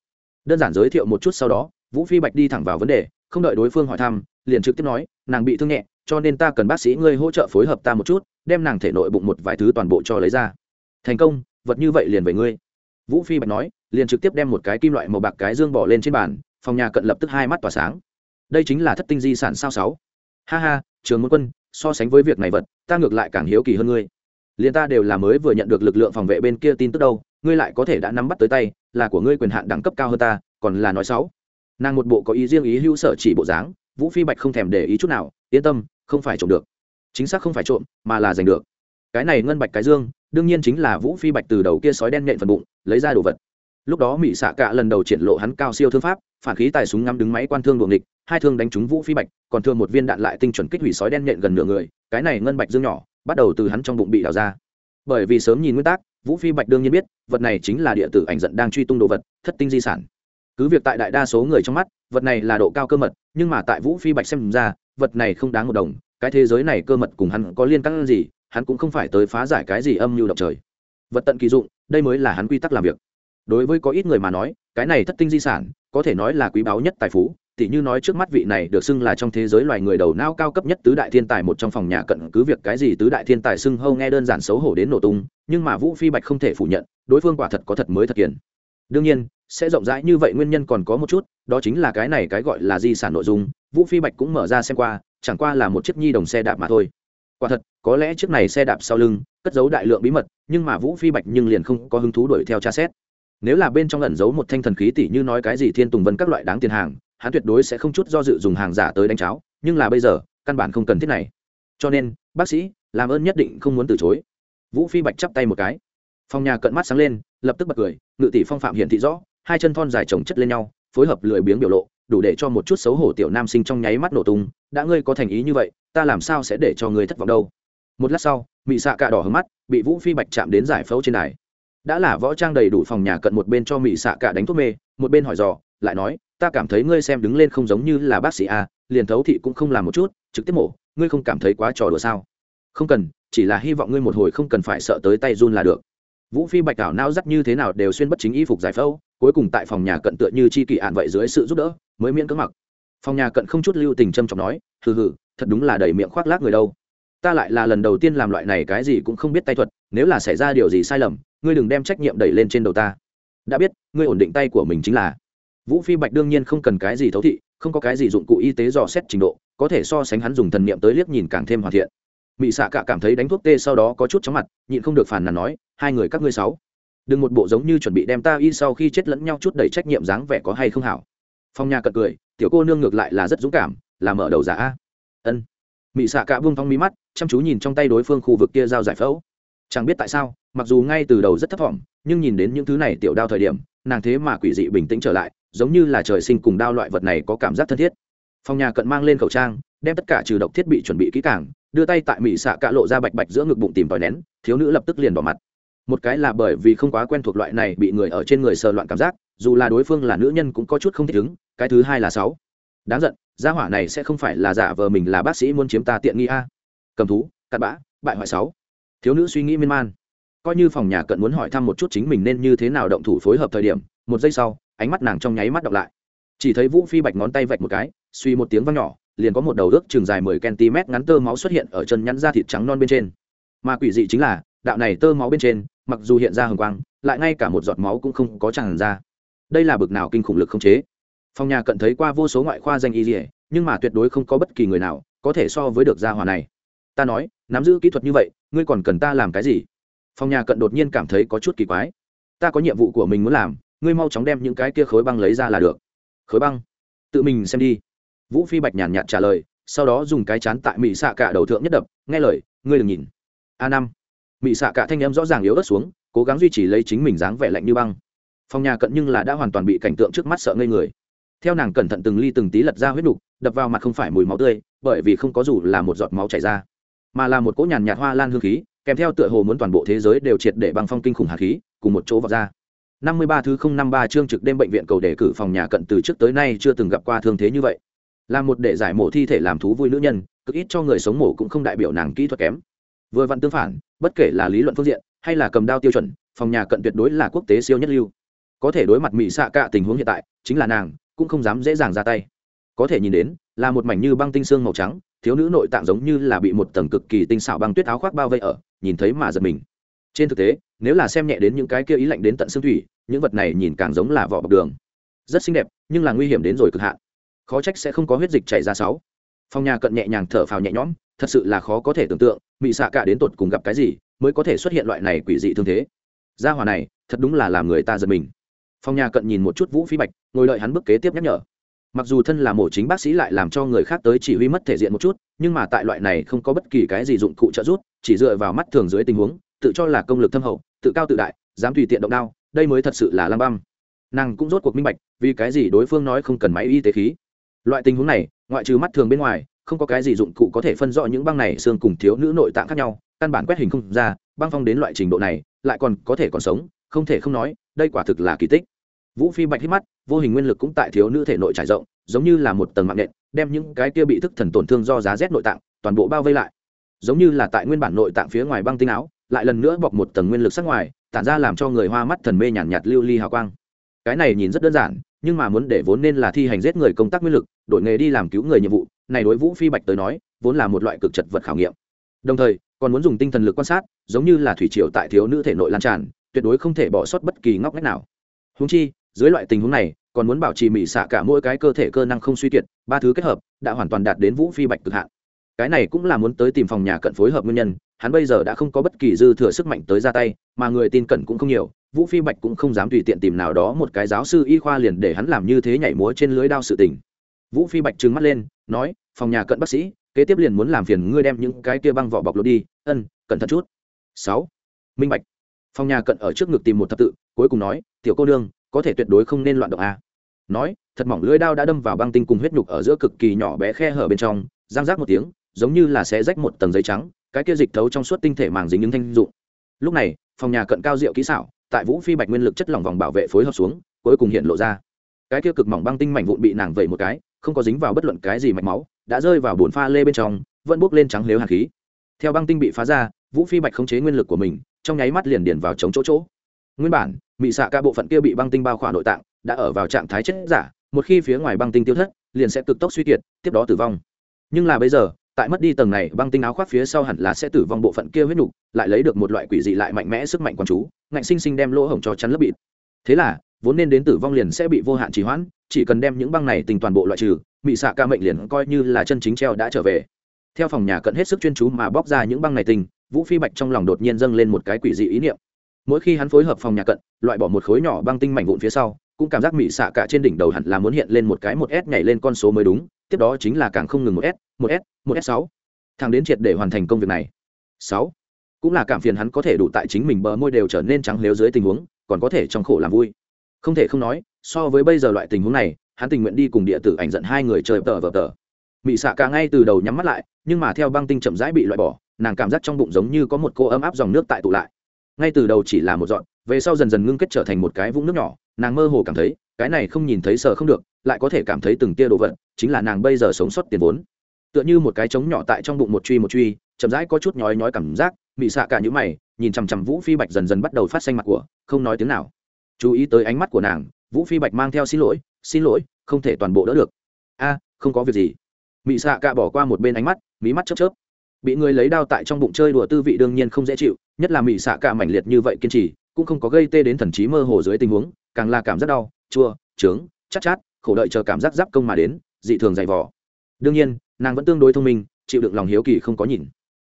Đơn giản giới thiệu một chút sau đó, vũ phi bạch đi thẳng vào vấn đề, không đợi đối phương hỏi thăm, liền trực tiếp nói, nàng bị thương nhẹ cho nên ta cần bác sĩ ngươi hỗ trợ phối hợp ta một chút, đem nàng thể nội bụng một vài thứ toàn bộ cho lấy ra. Thành công, vật như vậy liền về ngươi. Vũ phi bạch nói, liền trực tiếp đem một cái kim loại màu bạc cái dương bỏ lên trên bàn, phòng nhà cận lập tức hai mắt tỏa sáng. Đây chính là thất tinh di sản sao sáu. Ha ha, trường môn quân, so sánh với việc này vật, ta ngược lại càng hiếu kỳ hơn ngươi. Liền ta đều là mới vừa nhận được lực lượng phòng vệ bên kia tin tức đâu, ngươi lại có thể đã nắm bắt tới tay, là của ngươi quyền hạn đẳng cấp cao hơn ta, còn là nói xấu nàng một bộ có ý riêng ý hữu sở chỉ bộ dáng vũ phi bạch không thèm để ý chút nào, yên tâm, không phải trộm được. Chính xác không phải trộm, mà là giành được. Cái này ngân bạch cái dương, đương nhiên chính là vũ phi bạch từ đầu kia sói đen nhện phần bụng, lấy ra đồ vật. Lúc đó mỹ xạ cạ lần đầu triển lộ hắn cao siêu thương pháp, phản khí tài súng ngắm đứng máy quan thương đuồng địch hai thương đánh trúng vũ phi bạch, còn thương một viên đạn lại tinh chuẩn kích hủy sói đen nhện gần nửa người, cái này ngân bạch dương nhỏ, bắt đầu từ hắn trong bụng bị đào ra. Bởi vì sớm nhìn nguyên tắc, vũ phi bạch đương nhiên biết, vật này chính là địa tử ảnh giận đang truy tung đồ vật, thất tinh di sản cứ việc tại đại đa số người trong mắt, vật này là độ cao cơ mật, nhưng mà tại vũ phi bạch xem ra, vật này không đáng một đồng, cái thế giới này cơ mật cùng hắn có liên căng gì, hắn cũng không phải tới phá giải cái gì âm mưu động trời. Vật tận kỳ dụng, đây mới là hắn quy tắc làm việc. Đối với có ít người mà nói, cái này thất tinh di sản, có thể nói là quý báu nhất tài phú, tỉ như nói trước mắt vị này được xưng là trong thế giới loài người đầu não cao cấp nhất tứ đại thiên tài một trong phòng nhà cận cứ việc cái gì tứ đại thiên tài xưng hâu nghe đơn giản xấu hổ đến nổ tung, nhưng mà vũ phi bạch không thể phủ nhận, đối phương quả thật có thật mới thật kiển đương nhiên, sẽ rộng rãi như vậy nguyên nhân còn có một chút, đó chính là cái này cái gọi là di sản nội dung, vũ phi bạch cũng mở ra xem qua, chẳng qua là một chiếc nhi đồng xe đạp mà thôi. Quả thật, có lẽ chiếc này xe đạp sau lưng, cất giấu đại lượng bí mật, nhưng mà vũ phi bạch nhưng liền không có hứng thú đuổi theo tra xét. Nếu là bên trong ẩn giấu một thanh thần khí tỷ như nói cái gì thiên tùng vân các loại đáng tiền hàng, hắn tuyệt đối sẽ không chút do dự dùng hàng giả tới đánh cháo, nhưng là bây giờ, căn bản không cần thiết này. Cho nên, bác sĩ, làm ơn nhất định không muốn từ chối. Vũ phi bạch chắp tay một cái phòng nhà cận mắt sáng lên, lập tức bật cười, ngự tỷ phong phạm hiện thị rõ, hai chân thon dài chồng chất lên nhau, phối hợp lười biếng biểu lộ, đủ để cho một chút xấu hổ tiểu nam sinh trong nháy mắt nổ tung, đã ngươi có thành ý như vậy, ta làm sao sẽ để cho ngươi thất vọng đâu? Một lát sau, mị xạ cạ đỏ hớm mắt, bị vũ phi bạch chạm đến giải phẫu trên đài. Đã là võ trang đầy đủ phòng nhà cận một bên cho mị xạ cạ đánh thuốc mê, một bên hỏi dò, lại nói, ta cảm thấy ngươi xem đứng lên không giống như là bác sĩ a, liền thấu thị cũng không làm một chút, trực tiếp mổ, ngươi không cảm thấy quá trò đùa sao? Không cần, chỉ là hy vọng ngươi một hồi không cần phải sợ tới tay run là được vũ phi bạch ảo nao dắt như thế nào đều xuyên bất chính y phục giải phẫu, cuối cùng tại phòng nhà cận tựa như chi kỳ ạn vậy dưới sự giúp đỡ, mới miễn cưỡng mặc. Phòng nhà cận không chút lưu tình trâm trọng nói, hừ hừ, thật đúng là đầy miệng khoác lác người đâu. Ta lại là lần đầu tiên làm loại này cái gì cũng không biết tay thuật, nếu là xảy ra điều gì sai lầm, ngươi đừng đem trách nhiệm đẩy lên trên đầu ta. Đã biết, ngươi ổn định tay của mình chính là. Vũ phi bạch đương nhiên không cần cái gì thấu thị, không có cái gì dụng cụ y tế dò xét trình độ, có thể so sánh hắn dùng thần niệm tới liếc nhìn càng thêm hoàn thiện. Mỹ xạ cả cảm thấy đánh thuốc tê sau đó có chút chóng mặt, nhịn không được phản nàn nói hai người các ngươi sáu. Đừng một bộ giống như chuẩn bị đem ta y sau khi chết lẫn nhau chút đầy trách nhiệm dáng vẻ có hay không hảo. Phong nhà cật cười, tiểu cô nương ngược lại là rất dũng cảm, là mở đầu giả a. Ân. Mị xạ cả vương thong mí mắt, chăm chú nhìn trong tay đối phương khu vực kia giao giải phẫu. Chẳng biết tại sao, mặc dù ngay từ đầu rất thấp thỏm nhưng nhìn đến những thứ này tiểu đao thời điểm, nàng thế mà quỷ dị bình tĩnh trở lại, giống như là trời sinh cùng đao loại vật này có cảm giác thân thiết. Phòng nhà cận mang lên khẩu trang, đem tất cả trừ độc thiết bị chuẩn bị kỹ càng, đưa tay tại mỹ xạ cạ lộ ra bạch bạch giữa ngực bụng tìm tòi nén, thiếu nữ lập tức liền bỏ mặt một cái là bởi vì không quá quen thuộc loại này bị người ở trên người sờ loạn cảm giác, dù là đối phương là nữ nhân cũng có chút không thích ứng, cái thứ hai là sáu. Đáng giận, gia hỏa này sẽ không phải là giả vờ mình là bác sĩ muốn chiếm ta tiện nghi a. Cầm thú, cặn bã, bại hoại sáu. Thiếu nữ suy nghĩ miên man. Coi như phòng nhà cận muốn hỏi thăm một chút chính mình nên như thế nào động thủ phối hợp thời điểm, một giây sau, ánh mắt nàng trong nháy mắt đọc lại. Chỉ thấy vũ phi bạch ngón tay vạch một cái, suy một tiếng văng nhỏ, liền có một đầu ước chừng dài mười cm ngắn tơ máu xuất hiện ở chân nhắn da thịt trắng non bên trên. Mà quỷ dị chính là, đạo này tơ máu bên trên mặc dù hiện ra hồng quang, lại ngay cả một giọt máu cũng không có tràn ra. Đây là bực nào kinh khủng lực không chế. Phòng nhà cận thấy qua vô số ngoại khoa danh y dỉa nhưng mà tuyệt đối không có bất kỳ người nào có thể so với được gia hòa này. Ta nói, nắm giữ kỹ thuật như vậy, ngươi còn cần ta làm cái gì? Phòng nhà cận đột nhiên cảm thấy có chút kỳ quái. Ta có nhiệm vụ của mình muốn làm, ngươi mau chóng đem những cái kia khối băng lấy ra là được. Khối băng? Tự mình xem đi. Vũ phi bạch nhàn nhạt trả lời, sau đó dùng cái chán tại mỹ xạ cả đầu thượng nhất đập, nghe lời, ngươi đừng nhìn. A năm mị xạ cả thanh em rõ ràng yếu ớt xuống, cố gắng duy trì lấy chính mình dáng vẻ lạnh như băng. Phòng nhà cận nhưng là đã hoàn toàn bị cảnh tượng trước mắt sợ ngây người. Theo nàng cẩn thận từng ly từng tí lật ra huyết đục đập vào mặt không phải mùi máu tươi, bởi vì không có dù là một giọt máu chảy ra, mà là một cỗ nhàn nhạt hoa lan hương khí, kèm theo tựa hồ muốn toàn bộ thế giới đều triệt để băng phong kinh khủng hạt khí, cùng một chỗ vào ra. Năm mươi ba thứ không năm ba chương trực đêm bệnh viện cầu đề cử phòng nhà cận từ trước tới nay chưa từng gặp qua thương thế như vậy. Là một để giải mổ thi thể làm thú vui nữ nhân, cực ít cho người sống mổ cũng không đại biểu nàng kỹ thuật kém vừa vặn tương phản, bất kể là lý luận phương diện, hay là cầm đao tiêu chuẩn, phòng nhà cận tuyệt đối là quốc tế siêu nhất lưu. Có thể đối mặt mỹ xạ cả tình huống hiện tại, chính là nàng, cũng không dám dễ dàng ra tay. Có thể nhìn đến, là một mảnh như băng tinh xương màu trắng, thiếu nữ nội tạng giống như là bị một tầng cực kỳ tinh xảo băng tuyết áo khoác bao vây ở, nhìn thấy mà giật mình. Trên thực tế, nếu là xem nhẹ đến những cái kia ý lạnh đến tận xương thủy, những vật này nhìn càng giống là vỏ bọc đường. Rất xinh đẹp, nhưng là nguy hiểm đến rồi cực hạn. Khó trách sẽ không có huyết dịch chảy ra sáu. Phong nhà cận nhẹ nhàng thở phào nhẹ nhõm thật sự là khó có thể tưởng tượng bị xạ cả đến tột cùng gặp cái gì mới có thể xuất hiện loại này quỷ dị thương thế. Gia hòa này, thật đúng là làm người ta giật mình. Phong nhà cận nhìn một chút vũ phi bạch, ngồi đợi hắn bước kế tiếp nhắc nhở. Mặc dù thân là mổ chính bác sĩ lại làm cho người khác tới chỉ huy mất thể diện một chút, nhưng mà tại loại này không có bất kỳ cái gì dụng cụ trợ giúp, chỉ dựa vào mắt thường dưới tình huống, tự cho là công lực thâm hậu, tự cao tự đại, dám tùy tiện động đao, đây mới thật sự là lam băm nàng cũng rốt cuộc minh bạch, vì cái gì đối phương nói không cần máy y tế khí. Loại tình huống này, ngoại trừ mắt thường bên ngoài không có cái gì dụng cụ có thể phân rõ những băng này xương cùng thiếu nữ nội tạng khác nhau căn bản quét hình không ra băng phong đến loại trình độ này lại còn có thể còn sống không thể không nói đây quả thực là kỳ tích. Vũ phi bạch hít mắt vô hình nguyên lực cũng tại thiếu nữ thể nội trải rộng giống như là một tầng mạng nện đem những cái kia bị thức thần tổn thương do giá rét nội tạng toàn bộ bao vây lại. Giống như là tại nguyên bản nội tạng phía ngoài băng tinh áo lại lần nữa bọc một tầng nguyên lực sắc ngoài tản ra làm cho người hoa mắt thần mê nhàn nhạt, nhạt lưu ly hào quang. Cái này nhìn rất đơn giản nhưng mà muốn để vốn nên là thi hành giết người công tác nguyên lực đổi nghề đi làm cứu người nhiệm vụ này đối vũ phi bạch tới nói, vốn là một loại cực chật vật khảo nghiệm. Đồng thời, còn muốn dùng tinh thần lực quan sát, giống như là thủy triều tại thiếu nữ thể nội lan tràn, tuyệt đối không thể bỏ sót bất kỳ ngóc ngách nào. Húng chi, dưới loại tình huống này, còn muốn bảo trì mỹ xạ cả mỗi cái cơ thể cơ năng không suy kiệt, ba thứ kết hợp, đã hoàn toàn đạt đến vũ phi bạch cực hạn. Cái này cũng là muốn tới tìm phòng nhà cận phối hợp nguyên nhân, hắn bây giờ đã không có bất kỳ dư thừa sức mạnh tới ra tay, mà người tin cẩn cũng không nhiều, vũ phi bạch cũng không dám tùy tiện tìm nào đó một cái giáo sư y khoa liền để hắn làm như thế nhảy múa trên lưới đao sự tình vũ phi bạch trừng mắt lên, nói, phòng nhà cận bác sĩ, kế tiếp liền muốn làm phiền ngươi đem những cái kia băng vỏ bọc lột đi. Ân, cẩn thận chút. Sáu, minh bạch. Phòng nhà cận ở trước ngực tìm một thập tự, cuối cùng nói, tiểu cô đương có thể tuyệt đối không nên loạn động a. Nói, thật mỏng lưỡi đao đã đâm vào băng tinh cùng huyết nhục ở giữa cực kỳ nhỏ bé khe hở bên trong giang rác một tiếng, giống như là sẽ rách một tầng giấy trắng, cái kia dịch thấu trong suốt tinh thể màng dính những thanh dụng. Lúc này, phòng nhà cận cao diệu kỹ xảo, tại vũ phi bạch nguyên lực chất lỏng vòng bảo vệ phối hợp xuống, cuối cùng hiện lộ ra. Cái kia cực mỏng băng tinh mảnh vụn bị nàng vẩy một cái không có dính vào bất luận cái gì mạch máu, đã rơi vào bồn pha lê bên trong, vẫn bốc lên trắng lếu hạt khí. Theo băng tinh bị phá ra, vũ phi bạch khống chế nguyên lực của mình, trong nháy mắt liền điền vào chống chỗ chỗ. Nguyên bản, mị xạ ca bộ phận kia bị băng tinh bao khỏa nội tạng, đã ở vào trạng thái chết giả, một khi phía ngoài băng tinh tiêu thất, liền sẽ cực tốc suy kiệt, tiếp đó tử vong. Nhưng là bây giờ, tại mất đi tầng này băng tinh áo khoác phía sau hẳn là sẽ tử vong bộ phận kia huyết nhục lại lấy được một loại quỷ dị lại mạnh mẽ sức mạnh quán chú, ngạnh sinh sinh đem lỗ hổng cho chắn lấp bịt. Thế là, vốn nên đến tử vong liền sẽ bị vô hạn trì hoãn chỉ cần đem những băng này tình toàn bộ loại trừ, mị xạ ca mệnh liền coi như là chân chính treo đã trở về. Theo phòng nhà cận hết sức chuyên chú mà bóc ra những băng này tình, vũ phi bạch trong lòng đột nhiên dâng lên một cái quỷ dị ý niệm. Mỗi khi hắn phối hợp phòng nhà cận, loại bỏ một khối nhỏ băng tinh mảnh vụn phía sau, cũng cảm giác mị xạ cả trên đỉnh đầu hẳn là muốn hiện lên một cái một s nhảy lên con số mới đúng, tiếp đó chính là càng không ngừng một s một s một s sáu. Thằng đến triệt để hoàn thành công việc này. Sáu. Cũng là cảm phiền hắn có thể đủ tại chính mình bờ môi đều trở nên trắng lếu dưới tình huống, còn có thể trong khổ làm vui. Không thể không nói so với bây giờ loại tình huống này, hắn tình nguyện đi cùng địa tử ảnh giận hai người chơi tờ vờ tờ. Mị xạ cả ngay từ đầu nhắm mắt lại, nhưng mà theo băng tinh chậm rãi bị loại bỏ, nàng cảm giác trong bụng giống như có một cô ấm áp dòng nước tại tụ lại. Ngay từ đầu chỉ là một dọn về sau dần dần ngưng kết trở thành một cái vũng nước nhỏ, nàng mơ hồ cảm thấy, cái này không nhìn thấy sợ không được, lại có thể cảm thấy từng tia đồ vật, chính là nàng bây giờ sống sót tiền vốn. Tựa như một cái trống nhỏ tại trong bụng một truy một truy, chậm rãi có chút nhói nhói cảm giác bị xạ cả những mày, nhìn chằm chằm vũ phi bạch dần dần bắt đầu phát xanh mặt của, không nói tiếng nào. Chú ý tới ánh mắt của nàng vũ phi bạch mang theo xin lỗi xin lỗi không thể toàn bộ đỡ được. A không có việc gì. Mỹ xạ cả bỏ qua một bên ánh mắt mí mắt chớp chớp. Bị người lấy đao tại trong bụng chơi đùa tư vị đương nhiên không dễ chịu nhất là mỹ xạ cả mảnh liệt như vậy kiên trì cũng không có gây tê đến thần trí mơ hồ dưới tình huống càng là cảm giác đau chua trướng chắc chát, chát khổ đợi chờ cảm giác giáp công mà đến dị thường dày vò. Đương nhiên nàng vẫn tương đối thông minh chịu đựng lòng hiếu kỳ không có nhìn.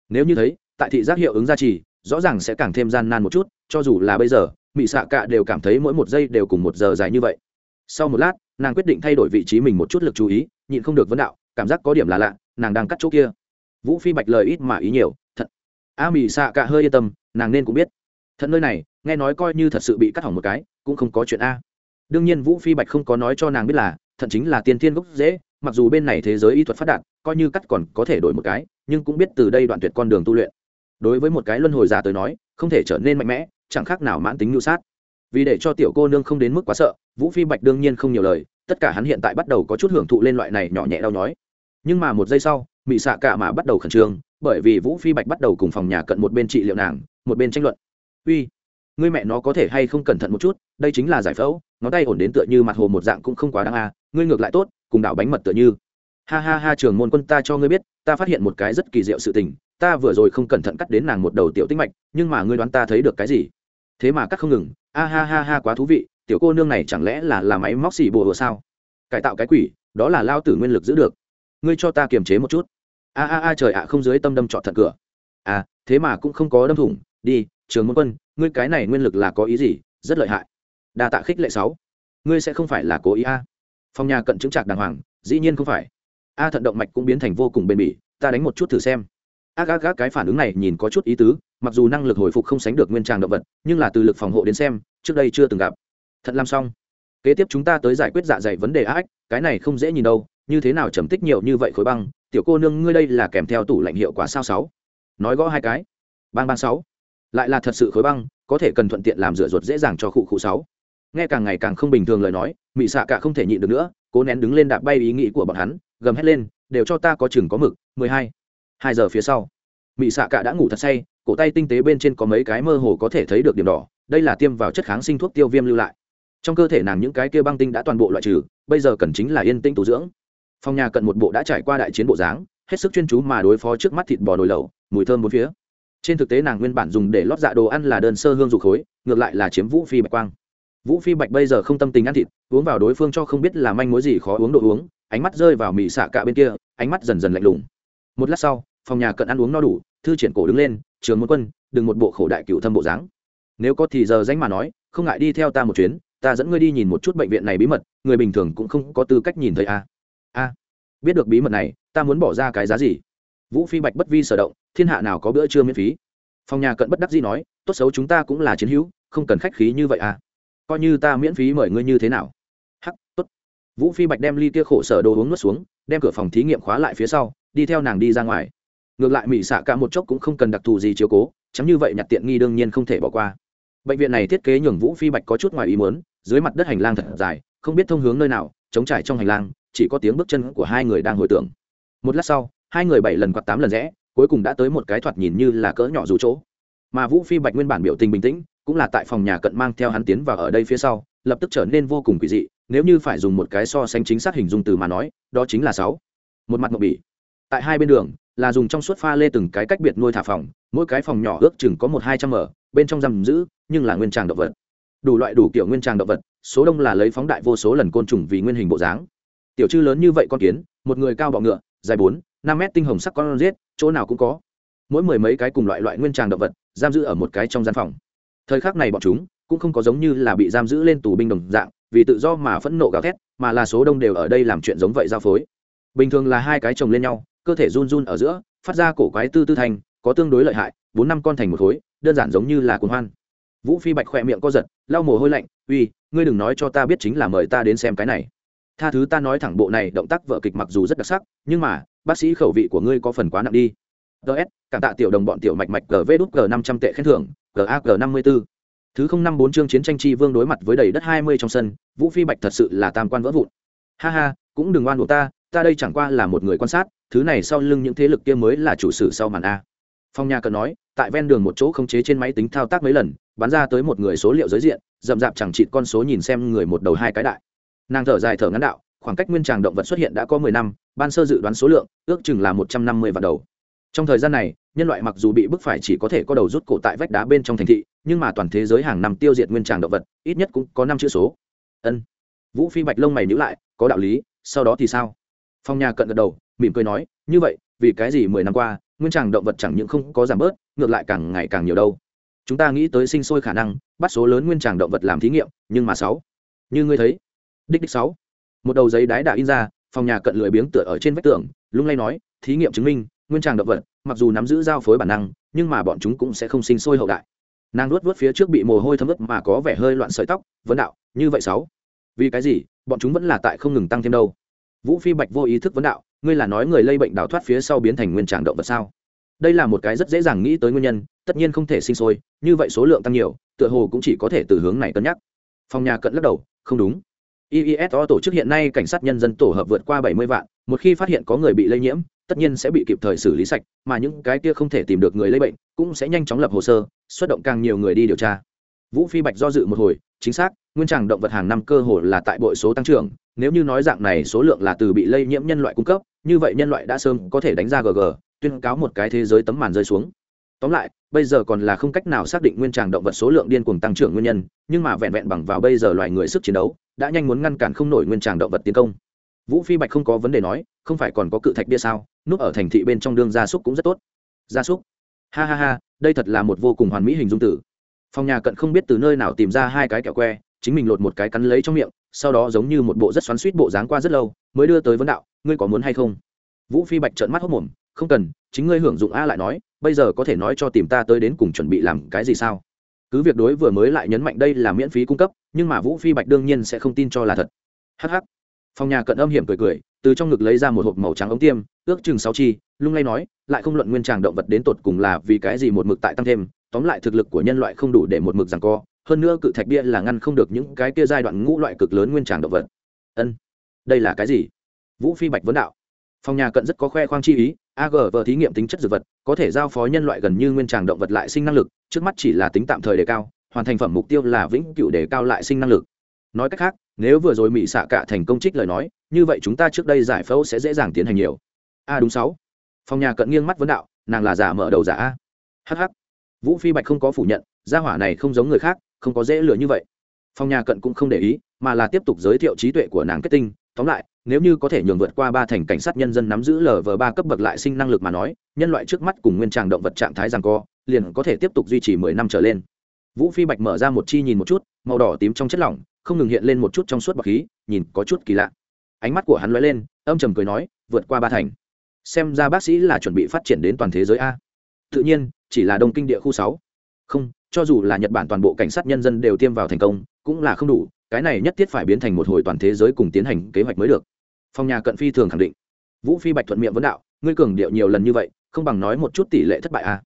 Nếu như thấy tại thị giác hiệu ứng gia trì rõ ràng sẽ càng thêm gian nan một chút cho dù là bây giờ mỹ xạ cạ đều cảm thấy mỗi một giây đều cùng một giờ dài như vậy. Sau một lát, nàng quyết định thay đổi vị trí mình một chút lực chú ý, nhịn không được vấn đạo, cảm giác có điểm là lạ, nàng đang cắt chỗ kia. Vũ phi bạch lời ít mà ý nhiều, thật. A mỹ xạ cạ hơi yên tâm, nàng nên cũng biết. Thật nơi này, nghe nói coi như thật sự bị cắt hỏng một cái, cũng không có chuyện a. Đương nhiên vũ phi bạch không có nói cho nàng biết là thận chính là tiên tiên gốc dễ mặc dù bên này thế giới y thuật phát đạt, coi như cắt còn có thể đổi một cái, nhưng cũng biết từ đây đoạn tuyệt con đường tu luyện. Đối với một cái luân hồi già tới nói, không thể trở nên mạnh mẽ chẳng khác nào mãn tính nhu sát. Vì để cho tiểu cô nương không đến mức quá sợ, vũ phi bạch đương nhiên không nhiều lời, tất cả hắn hiện tại bắt đầu có chút hưởng thụ lên loại này nhỏ nhẹ đau nhói. Nhưng mà một giây sau, mị xạ cả mà bắt đầu khẩn trương, bởi vì vũ phi bạch bắt đầu cùng phòng nhà cận một bên trị liệu nàng, một bên tranh luận. Uy, ngươi mẹ nó có thể hay không cẩn thận một chút, đây chính là giải phẫu, ngón tay ổn đến tựa như mặt hồ một dạng cũng không quá đáng a ngươi ngược lại tốt, cùng đảo bánh mật tựa như. Ha ha ha trường môn quân ta cho ngươi biết, ta phát hiện một cái rất kỳ diệu sự tình, ta vừa rồi không cẩn thận cắt đến nàng một đầu tiểu tinh mạch, nhưng mà ngươi đoán ta thấy được cái gì? Thế mà cắt không ngừng, a ha ha ha quá thú vị, tiểu cô nương này chẳng lẽ là là máy móc xì bồ hồ sao? Cải tạo cái quỷ, đó là lao tử nguyên lực giữ được. Ngươi cho ta kiềm chế một chút. A a a trời ạ, không dưới tâm đâm trọt thật cửa. À thế mà cũng không có đâm thủng, đi, trường môn quân, ngươi cái này nguyên lực là có ý gì? Rất lợi hại. Đa tạ khích lệ sáu. Ngươi sẽ không phải là cố ý a. À. phòng nhà cận chứng trạc đàng hoàng, dĩ nhiên không phải. A thận động mạch cũng biến thành vô cùng bền bỉ, ta đánh một chút thử xem ác ác ác, cái phản ứng này nhìn có chút ý tứ, mặc dù năng lực hồi phục không sánh được nguyên tràng động vật, nhưng là từ lực phòng hộ đến xem, trước đây chưa từng gặp. Thật làm xong. Kế tiếp chúng ta tới giải quyết dạ dày vấn đề ác cái này không dễ nhìn đâu, như thế nào trầm tích nhiều như vậy khối băng, tiểu cô nương ngươi đây là kèm theo tủ lạnh hiệu quả sao sáu? Nói gõ hai cái. Bang bang sáu. Lại là thật sự khối băng, có thể cần thuận tiện làm rửa ruột dễ dàng cho khu khu sáu. Nghe càng ngày càng không bình thường lời nói, mị xạ cả không thể nhịn được nữa, cố nén đứng lên đạp bay ý nghĩ của bọn hắn, gầm hét lên, đều cho ta có chừng có mực, mười hai hai giờ phía sau, mị xạ cả đã ngủ thật say, cổ tay tinh tế bên trên có mấy cái mơ hồ có thể thấy được điểm đỏ, đây là tiêm vào chất kháng sinh thuốc tiêu viêm lưu lại. Trong cơ thể nàng những cái kia băng tinh đã toàn bộ loại trừ, bây giờ cần chính là yên tĩnh tu dưỡng. Phòng nhà cận một bộ đã trải qua đại chiến bộ dáng, hết sức chuyên chú mà đối phó trước mắt thịt bò nồi lẩu, mùi thơm bốn phía. Trên thực tế nàng nguyên bản dùng để lót dạ đồ ăn là đơn sơ hương dục khối, ngược lại là chiếm vũ phi bạch quang. Vũ phi bạch bây giờ không tâm tình ăn thịt, uống vào đối phương cho không biết là manh mối gì khó uống đồ uống, ánh mắt rơi vào Mị xạ Cả bên kia, ánh mắt dần dần lạnh lùng một lát sau, phòng nhà cận ăn uống no đủ, thư triển cổ đứng lên, trường môn quân, đừng một bộ khổ đại cựu thâm bộ dáng. Nếu có thì giờ danh mà nói, không ngại đi theo ta một chuyến, ta dẫn ngươi đi nhìn một chút bệnh viện này bí mật, người bình thường cũng không có tư cách nhìn thấy a. A, biết được bí mật này, ta muốn bỏ ra cái giá gì? Vũ phi bạch bất vi sở động, thiên hạ nào có bữa trưa miễn phí? Phòng nhà cận bất đắc dĩ nói, tốt xấu chúng ta cũng là chiến hữu, không cần khách khí như vậy à coi như ta miễn phí mời ngươi như thế nào? Hắc, tốt. Vũ phi bạch đem ly tia khổ sở đồ uống nuốt xuống, đem cửa phòng thí nghiệm khóa lại phía sau đi theo nàng đi ra ngoài. Ngược lại mỹ xạ cả một chốc cũng không cần đặc thù gì chiếu cố, chẳng như vậy nhặt tiện nghi đương nhiên không thể bỏ qua. Bệnh viện này thiết kế nhường vũ phi bạch có chút ngoài ý muốn, dưới mặt đất hành lang thật dài, không biết thông hướng nơi nào, chống trải trong hành lang, chỉ có tiếng bước chân của hai người đang hồi tưởng. Một lát sau, hai người bảy lần quạt tám lần rẽ, cuối cùng đã tới một cái thoạt nhìn như là cỡ nhỏ dù chỗ. Mà vũ phi bạch nguyên bản biểu tình bình tĩnh, cũng là tại phòng nhà cận mang theo hắn tiến vào ở đây phía sau, lập tức trở nên vô cùng quỷ dị, nếu như phải dùng một cái so sánh chính xác hình dung từ mà nói, đó chính là sáu. Một mặt ngọc bỉ tại hai bên đường, là dùng trong suốt pha lê từng cái cách biệt nuôi thả phòng, mỗi cái phòng nhỏ ước chừng có một hai trăm mở, bên trong giam giữ, nhưng là nguyên tràng động vật. Đủ loại đủ kiểu nguyên tràng động vật, số đông là lấy phóng đại vô số lần côn trùng vì nguyên hình bộ dáng. Tiểu chư lớn như vậy con kiến, một người cao bọ ngựa, dài bốn, năm mét tinh hồng sắc con giết, chỗ nào cũng có. Mỗi mười mấy cái cùng loại loại nguyên tràng động vật, giam giữ ở một cái trong gian phòng. Thời khắc này bọn chúng cũng không có giống như là bị giam giữ lên tù binh đồng dạng, vì tự do mà phẫn nộ gào thét, mà là số đông đều ở đây làm chuyện giống vậy giao phối. Bình thường là hai cái chồng lên nhau cơ thể run run ở giữa, phát ra cổ quái tư tư thành có tương đối lợi hại, bốn năm con thành một khối, đơn giản giống như là cuồng hoan. Vũ phi bạch khỏe miệng co giật, lau mồ hôi lạnh, uy, ngươi đừng nói cho ta biết chính là mời ta đến xem cái này. Tha thứ ta nói thẳng bộ này, động tác vợ kịch mặc dù rất đặc sắc, nhưng mà, bác sĩ khẩu vị của ngươi có phần quá nặng đi. Ts cảm tạ tiểu đồng bọn tiểu mạch mạch gv đút g năm trăm tệ khen thưởng gag năm mươi b ố thứ không năm bốn chương chiến tranh chi vương đối mặt với đầy đất hai mươi trong sân, vũ phi bạch thật sự là tam quan vỡ vụn. Ha ha, cũng đừng oan buộc ta ta đây chẳng qua là một người quan sát, thứ này sau lưng những thế lực kia mới là chủ sử sau màn a. Phong nha cần nói, tại ven đường một chỗ khống chế trên máy tính thao tác mấy lần, bắn ra tới một người số liệu giới diện rậm rạp chẳng chịt con số nhìn xem người một đầu hai cái đại. Nàng thở dài thở ngắn đạo, khoảng cách nguyên tràng động vật xuất hiện đã có mười năm, ban sơ dự đoán số lượng, ước chừng là một trăm năm mươi vạn đầu. Trong thời gian này, nhân loại mặc dù bị bức phải chỉ có thể có đầu rút cổ tại vách đá bên trong thành thị, nhưng mà toàn thế giới hàng năm tiêu diệt nguyên tràng động vật, ít nhất cũng có năm chữ số. Ân. Vũ phi bạch lông mày nhữ lại, có đạo lý, sau đó thì sao? Phong nhà cận gật đầu, mỉm cười nói, như vậy, vì cái gì mười năm qua, nguyên tràng động vật chẳng những không có giảm bớt, ngược lại càng ngày càng nhiều đâu. Chúng ta nghĩ tới sinh sôi khả năng, bắt số lớn nguyên tràng động vật làm thí nghiệm, nhưng mà sáu, như ngươi thấy, đích đích sáu. Một đầu giấy đái đã in ra phòng nhà cận lười biếng tựa ở trên vách tường, lung lay nói, thí nghiệm chứng minh, nguyên tràng động vật, mặc dù nắm giữ giao phối bản năng, nhưng mà bọn chúng cũng sẽ không sinh sôi hậu đại. Nàng luốt vớt phía trước bị mồ hôi thấm ướt mà có vẻ hơi loạn sợi tóc, vấn đạo, như vậy sáu, vì cái gì, bọn chúng vẫn là tại không ngừng tăng thêm đâu? Vũ phi bạch vô ý thức vấn đạo, ngươi là nói người lây bệnh đào thoát phía sau biến thành nguyên trạng động vật sao? Đây là một cái rất dễ dàng nghĩ tới nguyên nhân, tất nhiên không thể sinh sôi, như vậy số lượng tăng nhiều, tựa hồ cũng chỉ có thể từ hướng này cân nhắc. Phòng nhà cận lắc đầu, không đúng. Iiso tổ chức hiện nay cảnh sát nhân dân tổ hợp vượt qua bảy mươi vạn, một khi phát hiện có người bị lây nhiễm, tất nhiên sẽ bị kịp thời xử lý sạch, mà những cái kia không thể tìm được người lây bệnh cũng sẽ nhanh chóng lập hồ sơ, xuất động càng nhiều người đi điều tra vũ phi bạch do dự một hồi, chính xác, nguyên tràng động vật hàng năm cơ hồ là tại bội số tăng trưởng, nếu như nói dạng này số lượng là từ bị lây nhiễm nhân loại cung cấp, như vậy nhân loại đã sớm có thể đánh ra gg tuyên cáo một cái thế giới tấm màn rơi xuống. Tóm lại, bây giờ còn là không cách nào xác định nguyên tràng động vật số lượng điên cuồng tăng trưởng nguyên nhân, nhưng mà vẹn vẹn bằng vào bây giờ loài người sức chiến đấu, đã nhanh muốn ngăn cản không nổi nguyên tràng động vật tiến công. Vũ phi bạch không có vấn đề nói, không phải còn có cự thạch bia sao, núp ở thành thị bên trong đương gia súc cũng rất tốt. Gia súc. Ha ha ha, đây thật là một vô cùng hoàn mỹ hình dung tử phòng nhà cận không biết từ nơi nào tìm ra hai cái kẹo que, chính mình lột một cái cắn lấy trong miệng, sau đó giống như một bộ rất xoắn suýt bộ dáng qua rất lâu, mới đưa tới vấn đạo, ngươi có muốn hay không? Vũ phi bạch trợn mắt hốc mồm, không cần, chính ngươi hưởng dụng a lại nói, bây giờ có thể nói cho tìm ta tới đến cùng chuẩn bị làm cái gì sao? Cứ việc đối vừa mới lại nhấn mạnh đây là miễn phí cung cấp, nhưng mà vũ phi bạch đương nhiên sẽ không tin cho là thật. Hh phòng nhà cận âm hiểm cười cười, từ trong ngực lấy ra một hộp màu trắng ống tiêm, ước chừng sáu chi, lung lay nói, lại không luận nguyên tràng động vật đến tột cùng là vì cái gì một mực tại tăng thêm tóm lại thực lực của nhân loại không đủ để một mực rằng co, hơn nữa cự thạch bia là ngăn không được những cái kia giai đoạn ngũ loại cực lớn nguyên tràng động vật. Ân, đây là cái gì? Vũ phi bạch vấn đạo. Phòng nhà cận rất có khoe khoang chi ý ag vờ thí nghiệm tính chất dược vật, có thể giao phó nhân loại gần như nguyên tràng động vật lại sinh năng lực, trước mắt chỉ là tính tạm thời đề cao, hoàn thành phẩm mục tiêu là vĩnh cửu đề cao lại sinh năng lực. Nói cách khác, nếu vừa rồi mỹ xạ cả thành công trích lời nói, như vậy chúng ta trước đây giải phẫu sẽ dễ dàng tiến hành nhiều. A đúng sáu. Phòng nhà cận nghiêng mắt vấn đạo, nàng là giả mở đầu giả a. Hh vũ phi bạch không có phủ nhận, gia hỏa này không giống người khác, không có dễ lừa như vậy. Phong nhà cận cũng không để ý, mà là tiếp tục giới thiệu trí tuệ của nàng kết tinh. Tóm lại, nếu như có thể nhường vượt qua ba thành cảnh sát nhân dân nắm giữ lờ vờ ba cấp bậc lại sinh năng lực mà nói, nhân loại trước mắt cùng nguyên tràng động vật trạng thái rằng co, liền có thể tiếp tục duy trì mười năm trở lên. Vũ phi bạch mở ra một chi nhìn một chút, màu đỏ tím trong chất lỏng, không ngừng hiện lên một chút trong suốt bọc khí, nhìn có chút kỳ lạ. Ánh mắt của hắn lóe lên, âm trầm cười nói, vượt qua ba thành. Xem ra bác sĩ là chuẩn bị phát triển đến toàn thế giới a. Tự nhiên chỉ là đông kinh địa khu sáu. Không, cho dù là nhật bản toàn bộ cảnh sát nhân dân đều tiêm vào thành công, cũng là không đủ, cái này nhất thiết phải biến thành một hồi toàn thế giới cùng tiến hành kế hoạch mới được. Phòng nhà cận phi thường khẳng định. Vũ phi bạch thuận miệng vấn đạo, ngươi cường điệu nhiều lần như vậy, không bằng nói một chút tỷ lệ thất bại à.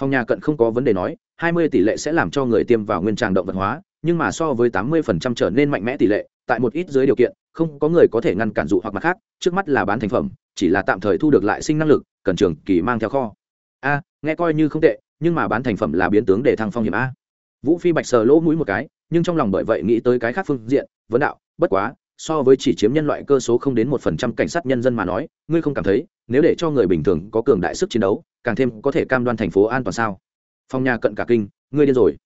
phòng nhà cận không có vấn đề nói, hai mươi tỷ lệ sẽ làm cho người tiêm vào nguyên tràng động vật hóa, nhưng mà so với tám mươi phần trăm trở nên mạnh mẽ tỷ lệ, tại một ít dưới điều kiện, không có người có thể ngăn cản dụ hoặc mặt khác, trước mắt là bán thành phẩm, chỉ là tạm thời thu được lại sinh năng lực, cần trường kỳ mang theo kho. A nghe coi như không tệ, nhưng mà bán thành phẩm là biến tướng để thăng phong hiểm a. Vũ phi bạch sờ lỗ mũi một cái, nhưng trong lòng bởi vậy nghĩ tới cái khác phương diện, vấn đạo, bất quá, so với chỉ chiếm nhân loại cơ số không đến một phần trăm cảnh sát nhân dân mà nói, ngươi không cảm thấy, nếu để cho người bình thường có cường đại sức chiến đấu, càng thêm có thể cam đoan thành phố an toàn sao? Phong nhà cận cả kinh, ngươi điên rồi.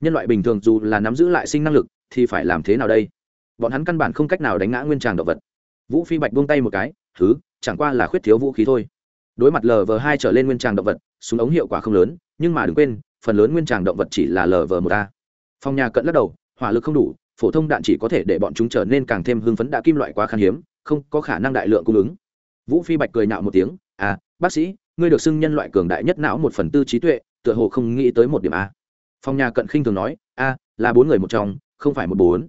Nhân loại bình thường dù là nắm giữ lại sinh năng lực, thì phải làm thế nào đây? Bọn hắn căn bản không cách nào đánh ngã nguyên tràng động vật. Vũ phi bạch buông tay một cái thứ chẳng qua là khuyết thiếu vũ khí thôi. Đối mặt lv hai trở lên nguyên tràng động vật súng ống hiệu quả không lớn, nhưng mà đừng quên, phần lớn nguyên tràng động vật chỉ là lv một a. Phòng nhà cận lắc đầu, hỏa lực không đủ, phổ thông đạn chỉ có thể để bọn chúng trở nên càng thêm hưng phấn đã kim loại quá khan hiếm, không có khả năng đại lượng cung ứng. Vũ phi bạch cười nạo một tiếng à bác sĩ, ngươi được xưng nhân loại cường đại nhất não một phần tư trí tuệ, tựa hồ không nghĩ tới một điểm a. Phòng nhà cận khinh thường nói, a, là bốn người một trong, không phải một bốn.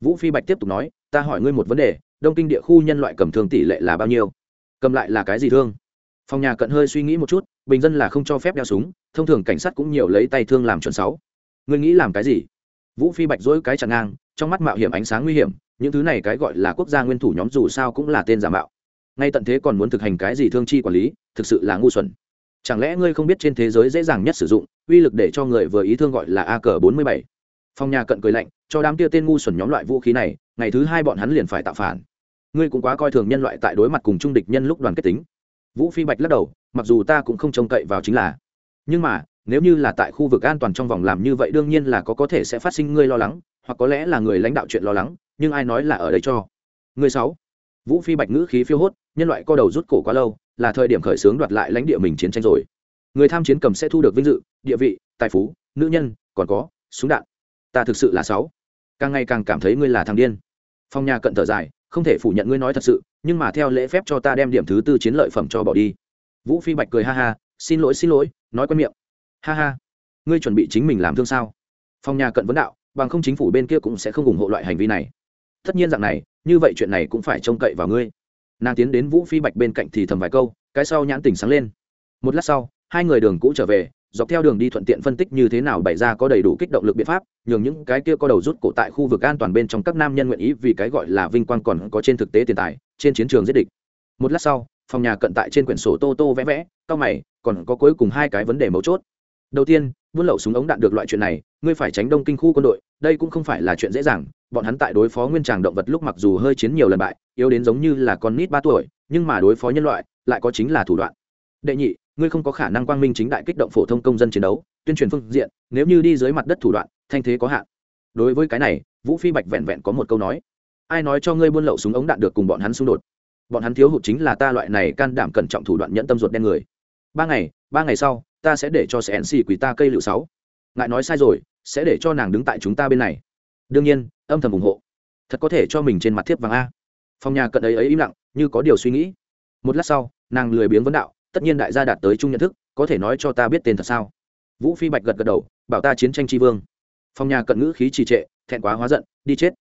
Vũ phi bạch tiếp tục nói, ta hỏi ngươi một vấn đề, đông kinh địa khu nhân loại cầm thương tỷ lệ là bao nhiêu? Cầm lại là cái gì thương? Phòng nhà cận hơi suy nghĩ một chút bình dân là không cho phép đeo súng, thông thường cảnh sát cũng nhiều lấy tay thương làm chuẩn sáu. Ngươi nghĩ làm cái gì? Vũ phi bạch dỗi cái chặn ngang, trong mắt mạo hiểm ánh sáng nguy hiểm, những thứ này cái gọi là quốc gia nguyên thủ nhóm dù sao cũng là tên giả mạo. Ngay tận thế còn muốn thực hành cái gì thương chi quản lý, thực sự là ngu xuẩn. Chẳng lẽ ngươi không biết trên thế giới dễ dàng nhất sử dụng, uy lực để cho người vừa ý thương gọi là a cờ bốn mươi bảy? Phong nhà cận cười lạnh, cho đám kia tên ngu xuẩn nhóm loại vũ khí này, ngày thứ hai bọn hắn liền phải tạo phản. Ngươi cũng quá coi thường nhân loại tại đối mặt cùng trung địch nhân lúc đoàn kết tính vũ phi bạch lắc đầu, mặc dù ta cũng không trông cậy vào chính là. Nhưng mà, nếu như là tại khu vực an toàn trong vòng làm như vậy đương nhiên là có có thể sẽ phát sinh ngươi lo lắng, hoặc có lẽ là người lãnh đạo chuyện lo lắng, nhưng ai nói là ở đây cho. Người sáu. Vũ phi bạch ngữ khí phiêu hốt, nhân loại co đầu rút cổ quá lâu, là thời điểm khởi xướng đoạt lại lãnh địa mình chiến tranh rồi. Người tham chiến cầm sẽ thu được vinh dự, địa vị, tài phú, nữ nhân, còn có, súng đạn. Ta thực sự là sáu. Càng ngày càng cảm thấy ngươi là thằng điên. Phong nhà cận thở dài không thể phủ nhận ngươi nói thật sự, nhưng mà theo lễ phép cho ta đem điểm thứ tư chiến lợi phẩm cho bỏ đi. Vũ phi bạch cười ha ha, xin lỗi xin lỗi, nói quen miệng. Ha ha, ngươi chuẩn bị chính mình làm thương sao? Phong nhà cận vấn đạo, bằng không chính phủ bên kia cũng sẽ không ủng hộ loại hành vi này. Tất nhiên dạng này, như vậy chuyện này cũng phải trông cậy vào ngươi. Nàng tiến đến vũ phi bạch bên cạnh thì thầm vài câu, cái sau nhãn tỉnh sáng lên. Một lát sau, hai người đường cũ trở về dọc theo đường đi thuận tiện phân tích như thế nào bày ra có đầy đủ kích động lực biện pháp, nhường những cái kia có đầu rút cổ tại khu vực an toàn bên trong các nam nhân nguyện ý vì cái gọi là vinh quang còn có trên thực tế tiền tài, trên chiến trường giết địch. Một lát sau, phòng nhà cận tại trên quyển sổ tô tô vẽ vẽ cao mày, còn có cuối cùng hai cái vấn đề mấu chốt. Đầu tiên, buôn lậu súng ống đạn được loại chuyện này, ngươi phải tránh đông kinh khu quân đội, đây cũng không phải là chuyện dễ dàng, bọn hắn tại đối phó nguyên tràng động vật lúc mặc dù hơi chiến nhiều lần bại, yếu đến giống như là con nít ba tuổi, nhưng mà đối phó nhân loại, lại có chính là thủ đoạn. Đệ nhị ngươi không có khả năng quang minh chính đại kích động phổ thông công dân chiến đấu, tuyên truyền phương diện, nếu như đi dưới mặt đất thủ đoạn, thanh thế có hạn. Đối với cái này, vũ phi bạch vẹn vẹn có một câu nói. Ai nói cho ngươi buôn lậu súng ống đạn được cùng bọn hắn xung đột? Bọn hắn thiếu hụt chính là ta loại này can đảm cẩn trọng thủ đoạn nhẫn tâm ruột đen người. Ba ngày ba ngày sau, ta sẽ để cho sẽ xì quỳ ta cây lựu sáu. Ngại nói sai rồi, sẽ để cho nàng đứng tại chúng ta bên này. Đương nhiên, âm thầm ủng hộ. Thật có thể cho mình trên mặt thiếp vàng a. Phòng nhà cận ấy ấy im lặng, như có điều suy nghĩ. Một lát sau, nàng lười biếng vấn đạo tất nhiên đại gia đạt tới chung nhận thức, có thể nói cho ta biết tên thật sao? Vũ phi bạch gật gật đầu, bảo ta chiến tranh tri vương. Phòng nhà cận ngữ khí trì trệ, thẹn quá hóa giận, đi chết.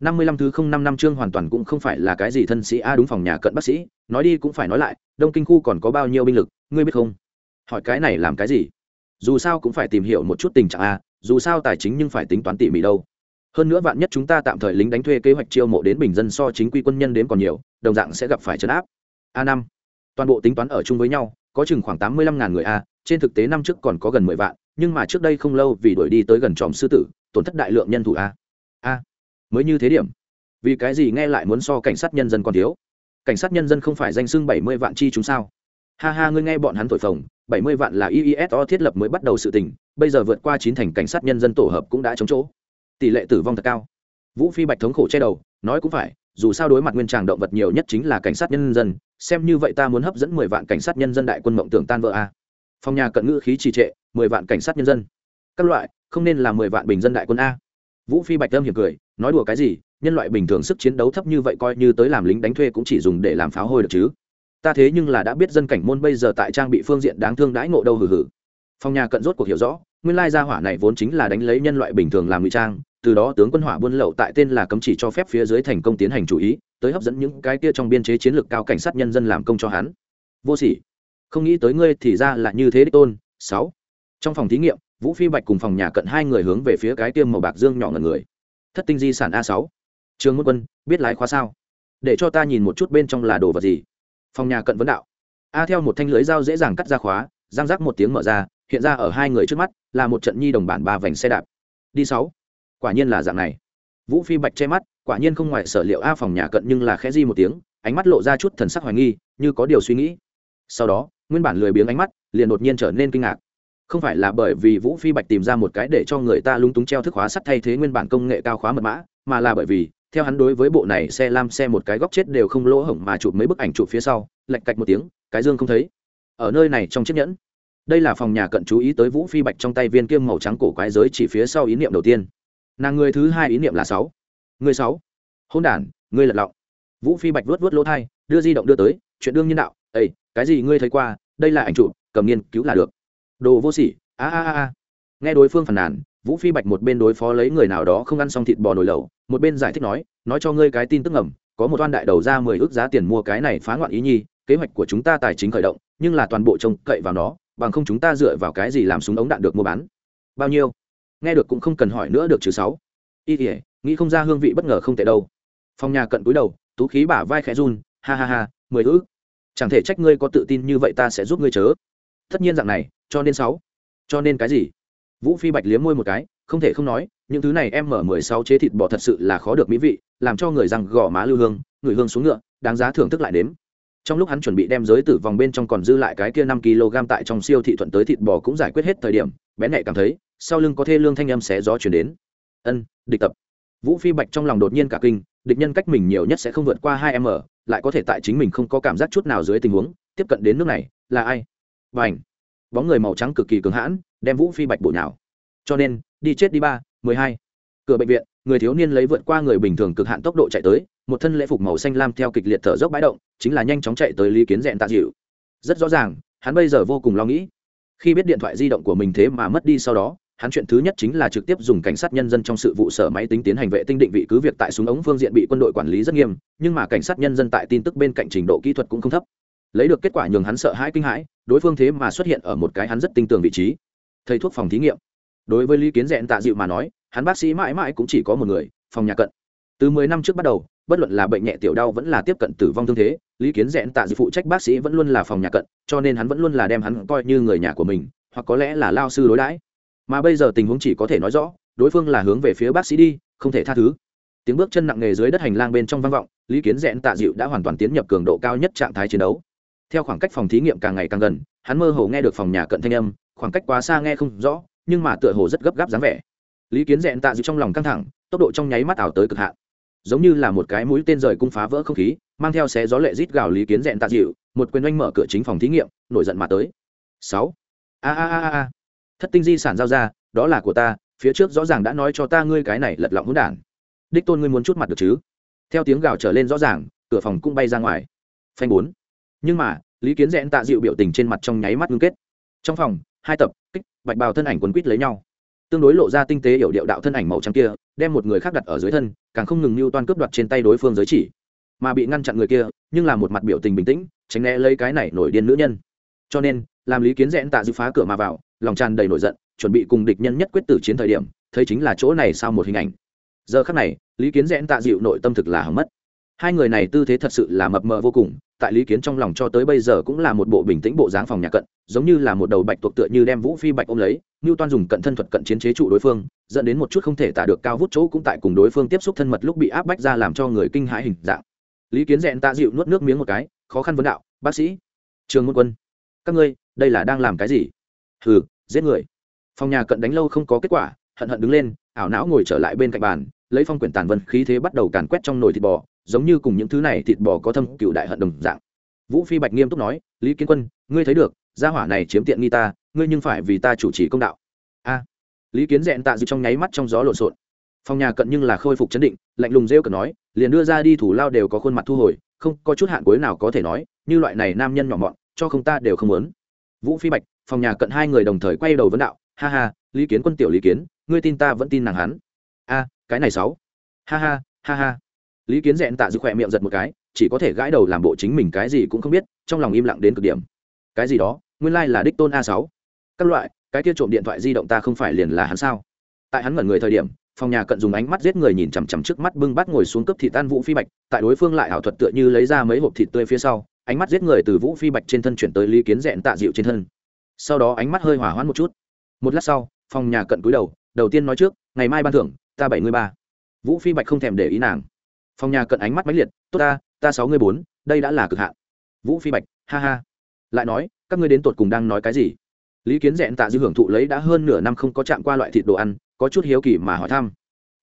Năm mươi lăm thứ không năm năm chương hoàn toàn cũng không phải là cái gì thân sĩ a, đúng phòng nhà cận bác sĩ, nói đi cũng phải nói lại, đông kinh khu còn có bao nhiêu binh lực, ngươi biết không? Hỏi cái này làm cái gì? Dù sao cũng phải tìm hiểu một chút tình trạng a, dù sao tài chính nhưng phải tính toán tỉ mỉ đâu. Hơn nữa vạn nhất chúng ta tạm thời lính đánh thuê kế hoạch chiêu mộ đến bình dân so chính quy quân nhân đến còn nhiều, đồng dạng sẽ gặp phải chấn áp. A năm toàn bộ tính toán ở chung với nhau, có chừng khoảng tám mươi lăm ngàn người a, trên thực tế năm trước còn có gần mười vạn, nhưng mà trước đây không lâu vì đuổi đi tới gần tròm sư tử, tổn thất đại lượng nhân thủ a. A, mới như thế điểm. Vì cái gì nghe lại muốn so cảnh sát nhân dân còn thiếu? Cảnh sát nhân dân không phải danh xưng bảy mươi vạn chi chúng sao? Ha ha, ngươi nghe bọn hắn thổi phồng, bảy mươi vạn là iiso thiết lập mới bắt đầu sự tình, bây giờ vượt qua chín thành cảnh sát nhân dân tổ hợp cũng đã chống chỗ. Tỷ lệ tử vong thật cao. Vũ phi bạch thống khổ che đầu, nói cũng phải, dù sao đối mặt nguyên tràng động vật nhiều nhất chính là cảnh sát nhân dân xem như vậy ta muốn hấp dẫn mười vạn cảnh sát nhân dân đại quân mộng tưởng tan vỡ a. Phòng nhà cận ngữ khí trì trệ, mười vạn cảnh sát nhân dân. Các loại, không nên là mười vạn bình dân đại quân a. Vũ phi bạch lâm hiểm cười, nói đùa cái gì, nhân loại bình thường sức chiến đấu thấp như vậy coi như tới làm lính đánh thuê cũng chỉ dùng để làm pháo hôi được chứ. Ta thế nhưng là đã biết dân cảnh môn bây giờ tại trang bị phương diện đáng thương đãi ngộ đâu hừ hừ. Phòng nhà cận rốt cuộc hiểu rõ, nguyên lai gia hỏa này vốn chính là đánh lấy nhân loại bình thường làm ngụy trang từ đó tướng quân hỏa buôn lậu tại tên là cấm chỉ cho phép phía dưới thành công tiến hành chủ ý, tới hấp dẫn những cái kia trong biên chế chiến lược cao cảnh sát nhân dân làm công cho hắn. Vô sỉ. Không nghĩ tới ngươi thì ra là như thế đích tôn. Sáu. Trong phòng thí nghiệm, vũ phi bạch cùng phòng nhà cận hai người hướng về phía cái tiêm màu bạc dương nhỏ ngần người. Thất tinh di sản a sáu. Trường môn quân, biết lái khóa sao? Để cho ta nhìn một chút bên trong là đồ vật gì. Phòng nhà cận vấn đạo. A theo một thanh lưới dao dễ dàng cắt ra khóa giang rác một tiếng mở ra, hiện ra ở hai người trước mắt, là một trận nhi đồng bản ba vành xe đạp. Đi sáu quả nhiên là dạng này. Vũ phi bạch che mắt, quả nhiên không ngoài sở liệu a phòng nhà cận nhưng là khẽ di một tiếng, ánh mắt lộ ra chút thần sắc hoài nghi, như có điều suy nghĩ. Sau đó, nguyên bản lười biếng ánh mắt, liền đột nhiên trở nên kinh ngạc. Không phải là bởi vì vũ phi bạch tìm ra một cái để cho người ta lung túng treo thức khóa sắt thay thế nguyên bản công nghệ cao khóa mật mã, mà là bởi vì, theo hắn đối với bộ này xe lam xe một cái góc chết đều không lỗ hổng mà chụp mấy bức ảnh chụp phía sau lạch cạch một tiếng, cái dương không thấy. Ở nơi này trong chiếc nhẫn, đây là phòng nhà cận chú ý tới vũ phi bạch trong tay viên kiêm màu trắng cổ quái giới chỉ phía sau ý niệm đầu tiên nàng người thứ hai ý niệm là sáu. Người sáu. Hôn đản ngươi lật lọng. Vũ phi bạch vuốt vuốt lỗ thai, đưa di động đưa tới, chuyện đương nhiên đạo ây cái gì ngươi thấy qua, đây là ảnh chụp, cầm nghiên cứu là được. Đồ vô sỉ a a a. Nghe đối phương phàn nàn, vũ phi bạch một bên đối phó lấy người nào đó không ăn xong thịt bò nồi lẩu, một bên giải thích nói nói cho ngươi cái tin tức ngầm, có một oan đại đầu ra mười ước giá tiền mua cái này phá ngoạn ý nhi, kế hoạch của chúng ta tài chính khởi động, nhưng là toàn bộ trông cậy vào nó, bằng không chúng ta dựa vào cái gì làm súng ống đạn được mua bán? Bao nhiêu? Nghe được cũng không cần hỏi nữa được chứ sáu. Y tỉa nghĩ không ra hương vị bất ngờ không tệ đâu. Phòng nhà cận cúi đầu, tú khí bả vai khẽ run, ha ha ha, mười ư? Chẳng thể trách ngươi có tự tin như vậy ta sẽ giúp ngươi chớ. Tất nhiên dạng này, cho nên sáu. Cho nên cái gì? Vũ phi bạch liếm môi một cái, không thể không nói, những thứ này em mở mười sáu chế thịt bò thật sự là khó được mỹ vị, làm cho người rằng gò má lưu hương, người hương xuống ngựa, đáng giá thưởng thức lại đếm. Trong lúc hắn chuẩn bị đem giới tử vòng bên trong còn dư lại cái kia năm kg tại trong siêu thị thuận tới thịt bò cũng giải quyết hết thời điểm bé nhẹ cảm thấy sau lưng có thê lương thanh âm xé gió chuyển đến. Ân, địch tập. Vũ phi bạch trong lòng đột nhiên cả kinh, địch nhân cách mình nhiều nhất sẽ không vượt qua hai m, lại có thể tại chính mình không có cảm giác chút nào dưới tình huống, tiếp cận đến nước này, là ai? Và ảnh bóng người màu trắng cực kỳ cứng hãn, đem vũ phi bạch bổ nhào. Cho nên, đi chết đi ba, mười hai. Cửa bệnh viện, người thiếu niên lấy vượt qua người bình thường cực hạn tốc độ chạy tới, một thân lễ phục màu xanh lam theo kịch liệt thở dốc bãi động, chính là nhanh chóng chạy tới lý kiến rẽn tạ dịu. Rất rõ ràng, hắn bây giờ vô cùng lo nghĩ. Khi biết điện thoại di động của mình thế mà mất đi sau đó hắn chuyện thứ nhất chính là trực tiếp dùng cảnh sát nhân dân trong sự vụ sở máy tính tiến hành vệ tinh định vị cứ việc tại súng ống phương diện bị quân đội quản lý rất nghiêm, nhưng mà cảnh sát nhân dân tại tin tức bên cạnh trình độ kỹ thuật cũng không thấp. Lấy được kết quả nhường hắn sợ hãi kinh hãi, đối phương thế mà xuất hiện ở một cái hắn rất tinh tường vị trí. Thầy thuốc phòng thí nghiệm. Đối với lý kiến rẽn tạ dịu mà nói, hắn bác sĩ mãi mãi cũng chỉ có một người, phòng nhà cận. Từ mười năm trước bắt đầu, bất luận là bệnh nhẹ tiểu đau vẫn là tiếp cận tử vong thương thế, lý kiến rẽn tạ dịu phụ trách bác sĩ vẫn luôn là phòng nhà cận, cho nên hắn vẫn luôn là đem hắn coi như người nhà của mình, hoặc có lẽ là lao sư đối đãi mà bây giờ tình huống chỉ có thể nói rõ, đối phương là hướng về phía bác sĩ đi, không thể tha thứ. Tiếng bước chân nặng nề dưới đất hành lang bên trong vang vọng, lý kiến rẽn tạ dịu đã hoàn toàn tiến nhập cường độ cao nhất trạng thái chiến đấu. Theo khoảng cách phòng thí nghiệm càng ngày càng gần, hắn mơ hồ nghe được phòng nhà cận thanh âm, khoảng cách quá xa nghe không rõ, nhưng mà tựa hồ rất gấp gáp dáng vẻ. Lý kiến rẽn tạ dịu trong lòng căng thẳng, tốc độ trong nháy mắt ảo tới cực hạn. Giống như là một cái mũi tên rời cung phá vỡ không khí, mang theo xé gió lệ rít gào lý kiến rẽn tạ dịu, một quyền oanh mở cửa chính phòng thí nghiệm, nổi giận mà tới. Sáu. A a a a thất tinh di sản giao ra, đó là của ta, phía trước rõ ràng đã nói cho ta ngươi cái này lật lọng hỗn đản. Đích tôn ngươi muốn chút mặt được chứ? Theo tiếng gào trở lên rõ ràng, cửa phòng cũng bay ra ngoài. Phanh bốn. Nhưng mà, lý kiến rẽn tạ dịu biểu tình trên mặt trong nháy mắt ngưng kết. Trong phòng, hai tập, kích, bạch bào thân ảnh quấn quýt lấy nhau. Tương đối lộ ra tinh tế hiểu điệu đạo thân ảnh màu trắng kia, đem một người khác đặt ở dưới thân, càng không ngừng mưu toan cướp đoạt trên tay đối phương giới chỉ. Mà bị ngăn chặn người kia, nhưng là một mặt biểu tình bình tĩnh, tránh né lấy cái này nổi điên nữ nhân. Cho nên, làm lý kiến rẽn tạ dịu phá cửa mà vào lòng tràn đầy nổi giận, chuẩn bị cùng địch nhân nhất quyết tử chiến thời điểm, thấy chính là chỗ này sau một hình ảnh. Giờ khắc này, lý kiến rẽn tạ dịu nội tâm thực là hầm mất. Hai người này tư thế thật sự là mập mờ vô cùng, tại lý kiến trong lòng cho tới bây giờ cũng là một bộ bình tĩnh bộ dáng phòng nhà cận, giống như là một đầu bạch tuộc tựa như đem vũ phi bạch ôm lấy như toan dùng cận thân thuật cận chiến chế trụ đối phương, dẫn đến một chút không thể tả được cao vút chỗ cũng tại cùng đối phương tiếp xúc thân mật lúc bị áp bách ra làm cho người kinh hãi hình dạng. Lý kiến rẽn tạ dịu nuốt nước miếng một cái, khó khăn vấn đạo, bác sĩ, trường môn quân, các ngươi, đây là đang làm cái gì? Hừ giết người. Phòng nhà cận đánh lâu không có kết quả, hận hận đứng lên, ảo não ngồi trở lại bên cạnh bàn, lấy phong quyển tàn vân khí thế bắt đầu càn quét trong nồi thịt bò, giống như cùng những thứ này thịt bò có thâm cựu đại hận đồng dạng. Vũ phi bạch nghiêm túc nói, lý kiến quân, ngươi thấy được, gia hỏa này chiếm tiện nghi ta, ngươi nhưng phải vì ta chủ trì công đạo. A. Lý kiến dẹn tạ dịu trong nháy mắt trong gió lộn xộn. Phòng nhà cận nhưng là khôi phục chấn định, lạnh lùng rêu cần nói, liền đưa ra đi thủ lao đều có khuôn mặt thu hồi, không có chút hạn cuối nào có thể nói, như loại này nam nhân nhỏ mọn, cho không ta đều không muốn. Vũ phi bạch phòng nhà cận hai người đồng thời quay đầu vấn đạo, ha ha, lý kiến quân tiểu lý kiến, ngươi tin ta vẫn tin nàng hắn? A, cái này sáu. Ha ha ha ha. Lý kiến dẹn tạ dư khỏe miệng giật một cái, chỉ có thể gãi đầu làm bộ chính mình cái gì cũng không biết, trong lòng im lặng đến cực điểm. Cái gì đó? Nguyên lai、like、là đích tôn a sáu. Các loại, cái kia trộm điện thoại di động ta không phải liền là hắn sao? Tại hắn ngẩn người thời điểm, phòng nhà cận dùng ánh mắt giết người nhìn chằm chằm trước mắt bưng bắt ngồi xuống cấp thịt tan vũ phi bạch, tại đối phương lại ảo thuật tựa như lấy ra mấy hộp thịt tươi phía sau, ánh mắt giết người từ vũ phi bạch trên thân chuyển tới lý kiến dẹn tạ dịu trên thân sau đó ánh mắt hơi hỏa hoãn một chút. Một lát sau, phòng nhà cận cúi đầu đầu tiên nói trước, ngày mai ban thưởng, ta bảy mươi ba. Vũ phi bạch không thèm để ý nàng. Phòng nhà cận ánh mắt mãnh liệt, tốt ta ta sáu mươi bốn, đây đã là cực hạn. Vũ phi bạch, ha ha. Lại nói, các ngươi đến tột cùng đang nói cái gì? Lý kiến dẹn tạ dư hưởng thụ lấy đã hơn nửa năm không có chạm qua loại thịt đồ ăn, có chút hiếu kỳ mà hỏi thăm.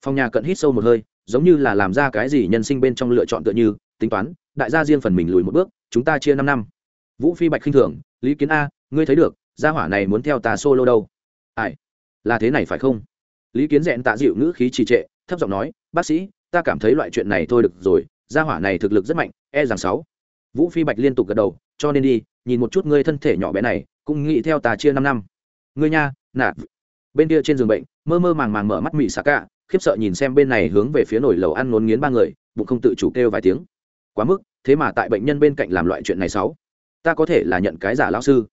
Phòng nhà cận hít sâu một hơi, giống như là làm ra cái gì nhân sinh bên trong lựa chọn tựa như, tính toán, đại gia riêng phần mình lùi một bước, chúng ta chia năm năm. Vũ phi bạch khinh thường, lý kiến a, ngươi thấy được gia hỏa này muốn theo ta solo đâu? Ai? Là thế này phải không? Lý kiến rẽn tạ dịu ngữ khí trì trệ, thấp giọng nói, bác sĩ, ta cảm thấy loại chuyện này thôi được rồi, gia hỏa này thực lực rất mạnh e rằng sáu. Vũ phi bạch liên tục gật đầu, cho nên đi, nhìn một chút ngươi thân thể nhỏ bé này, cũng nghĩ theo ta chia năm năm. Ngươi nha nạt bên kia trên giường bệnh, mơ mơ màng màng mở mắt mị xạ cả, khiếp sợ nhìn xem bên này hướng về phía nổi lầu ăn nôn nghiến ba người, bụng không tự chủ kêu vài tiếng. Quá mức, thế mà tại bệnh nhân bên cạnh làm loại chuyện này sáu? Ta có thể là nhận cái giả lão sư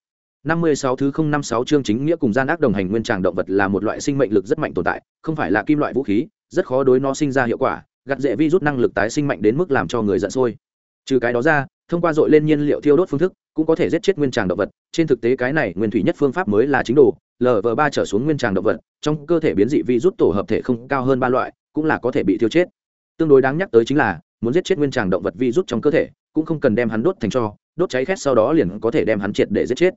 năm mươi sáu thứ không năm sáu chương chính nghĩa cùng gian ác đồng hành nguyên tràng động vật là một loại sinh mệnh lực rất mạnh tồn tại, không phải là kim loại vũ khí, rất khó đối nó sinh ra hiệu quả, gặt dễ vi rút năng lực tái sinh mạnh đến mức làm cho người giận sôi. Trừ cái đó ra, thông qua dội lên nhiên liệu thiêu đốt phương thức, cũng có thể giết chết nguyên tràng động vật. Trên thực tế cái này nguyên thủy nhất phương pháp mới là chính đồ lv ba trở xuống nguyên tràng động vật, trong cơ thể biến dị vi rút tổ hợp thể không cao hơn ba loại, cũng là có thể bị thiêu chết. Tương đối đáng nhắc tới chính là, muốn giết chết nguyên tràng động vật vi rút trong cơ thể, cũng không cần đem hắn đốt thành cho, đốt cháy khét sau đó liền có thể đem hắn triệt để giết chết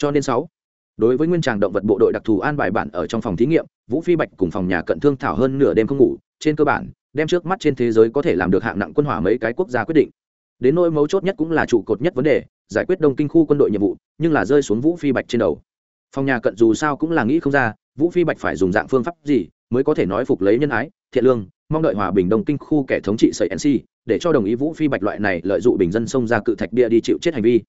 cho nên sáu. Đối với nguyên tràng động vật bộ đội đặc thù an bài bản ở trong phòng thí nghiệm, vũ phi bạch cùng phòng nhà cận thương thảo hơn nửa đêm không ngủ, trên cơ bản, đem trước mắt trên thế giới có thể làm được hạng nặng quân hỏa mấy cái quốc gia quyết định. Đến nỗi mấu chốt nhất cũng là trụ cột nhất vấn đề, giải quyết đông kinh khu quân đội nhiệm vụ, nhưng là rơi xuống vũ phi bạch trên đầu. Phòng nhà cận dù sao cũng là nghĩ không ra, vũ phi bạch phải dùng dạng phương pháp gì mới có thể nói phục lấy nhân ái, thiện lương, mong đợi hòa bình đông kinh khu kẻ thống trị sợi nc để cho đồng ý vũ phi bạch loại này lợi dụng bình dân xông ra cự thạch bia đi chịu chết hành vi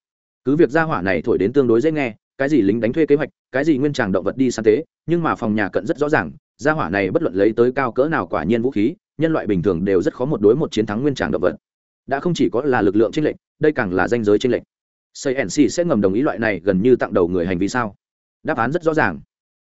cứ việc gia hỏa này thổi đến tương đối dễ nghe, cái gì lính đánh thuê kế hoạch, cái gì nguyên tràng động vật đi săn tế nhưng mà phòng nhà cận rất rõ ràng, gia hỏa này bất luận lấy tới cao cỡ nào quả nhiên vũ khí, nhân loại bình thường đều rất khó một đối một chiến thắng nguyên tràng động vật. Đã không chỉ có là lực lượng chênh lệch, đây càng là danh giới chênh lệch. Cnc sẽ ngầm đồng ý loại này gần như tặng đầu người hành vi sao? Đáp án rất rõ ràng.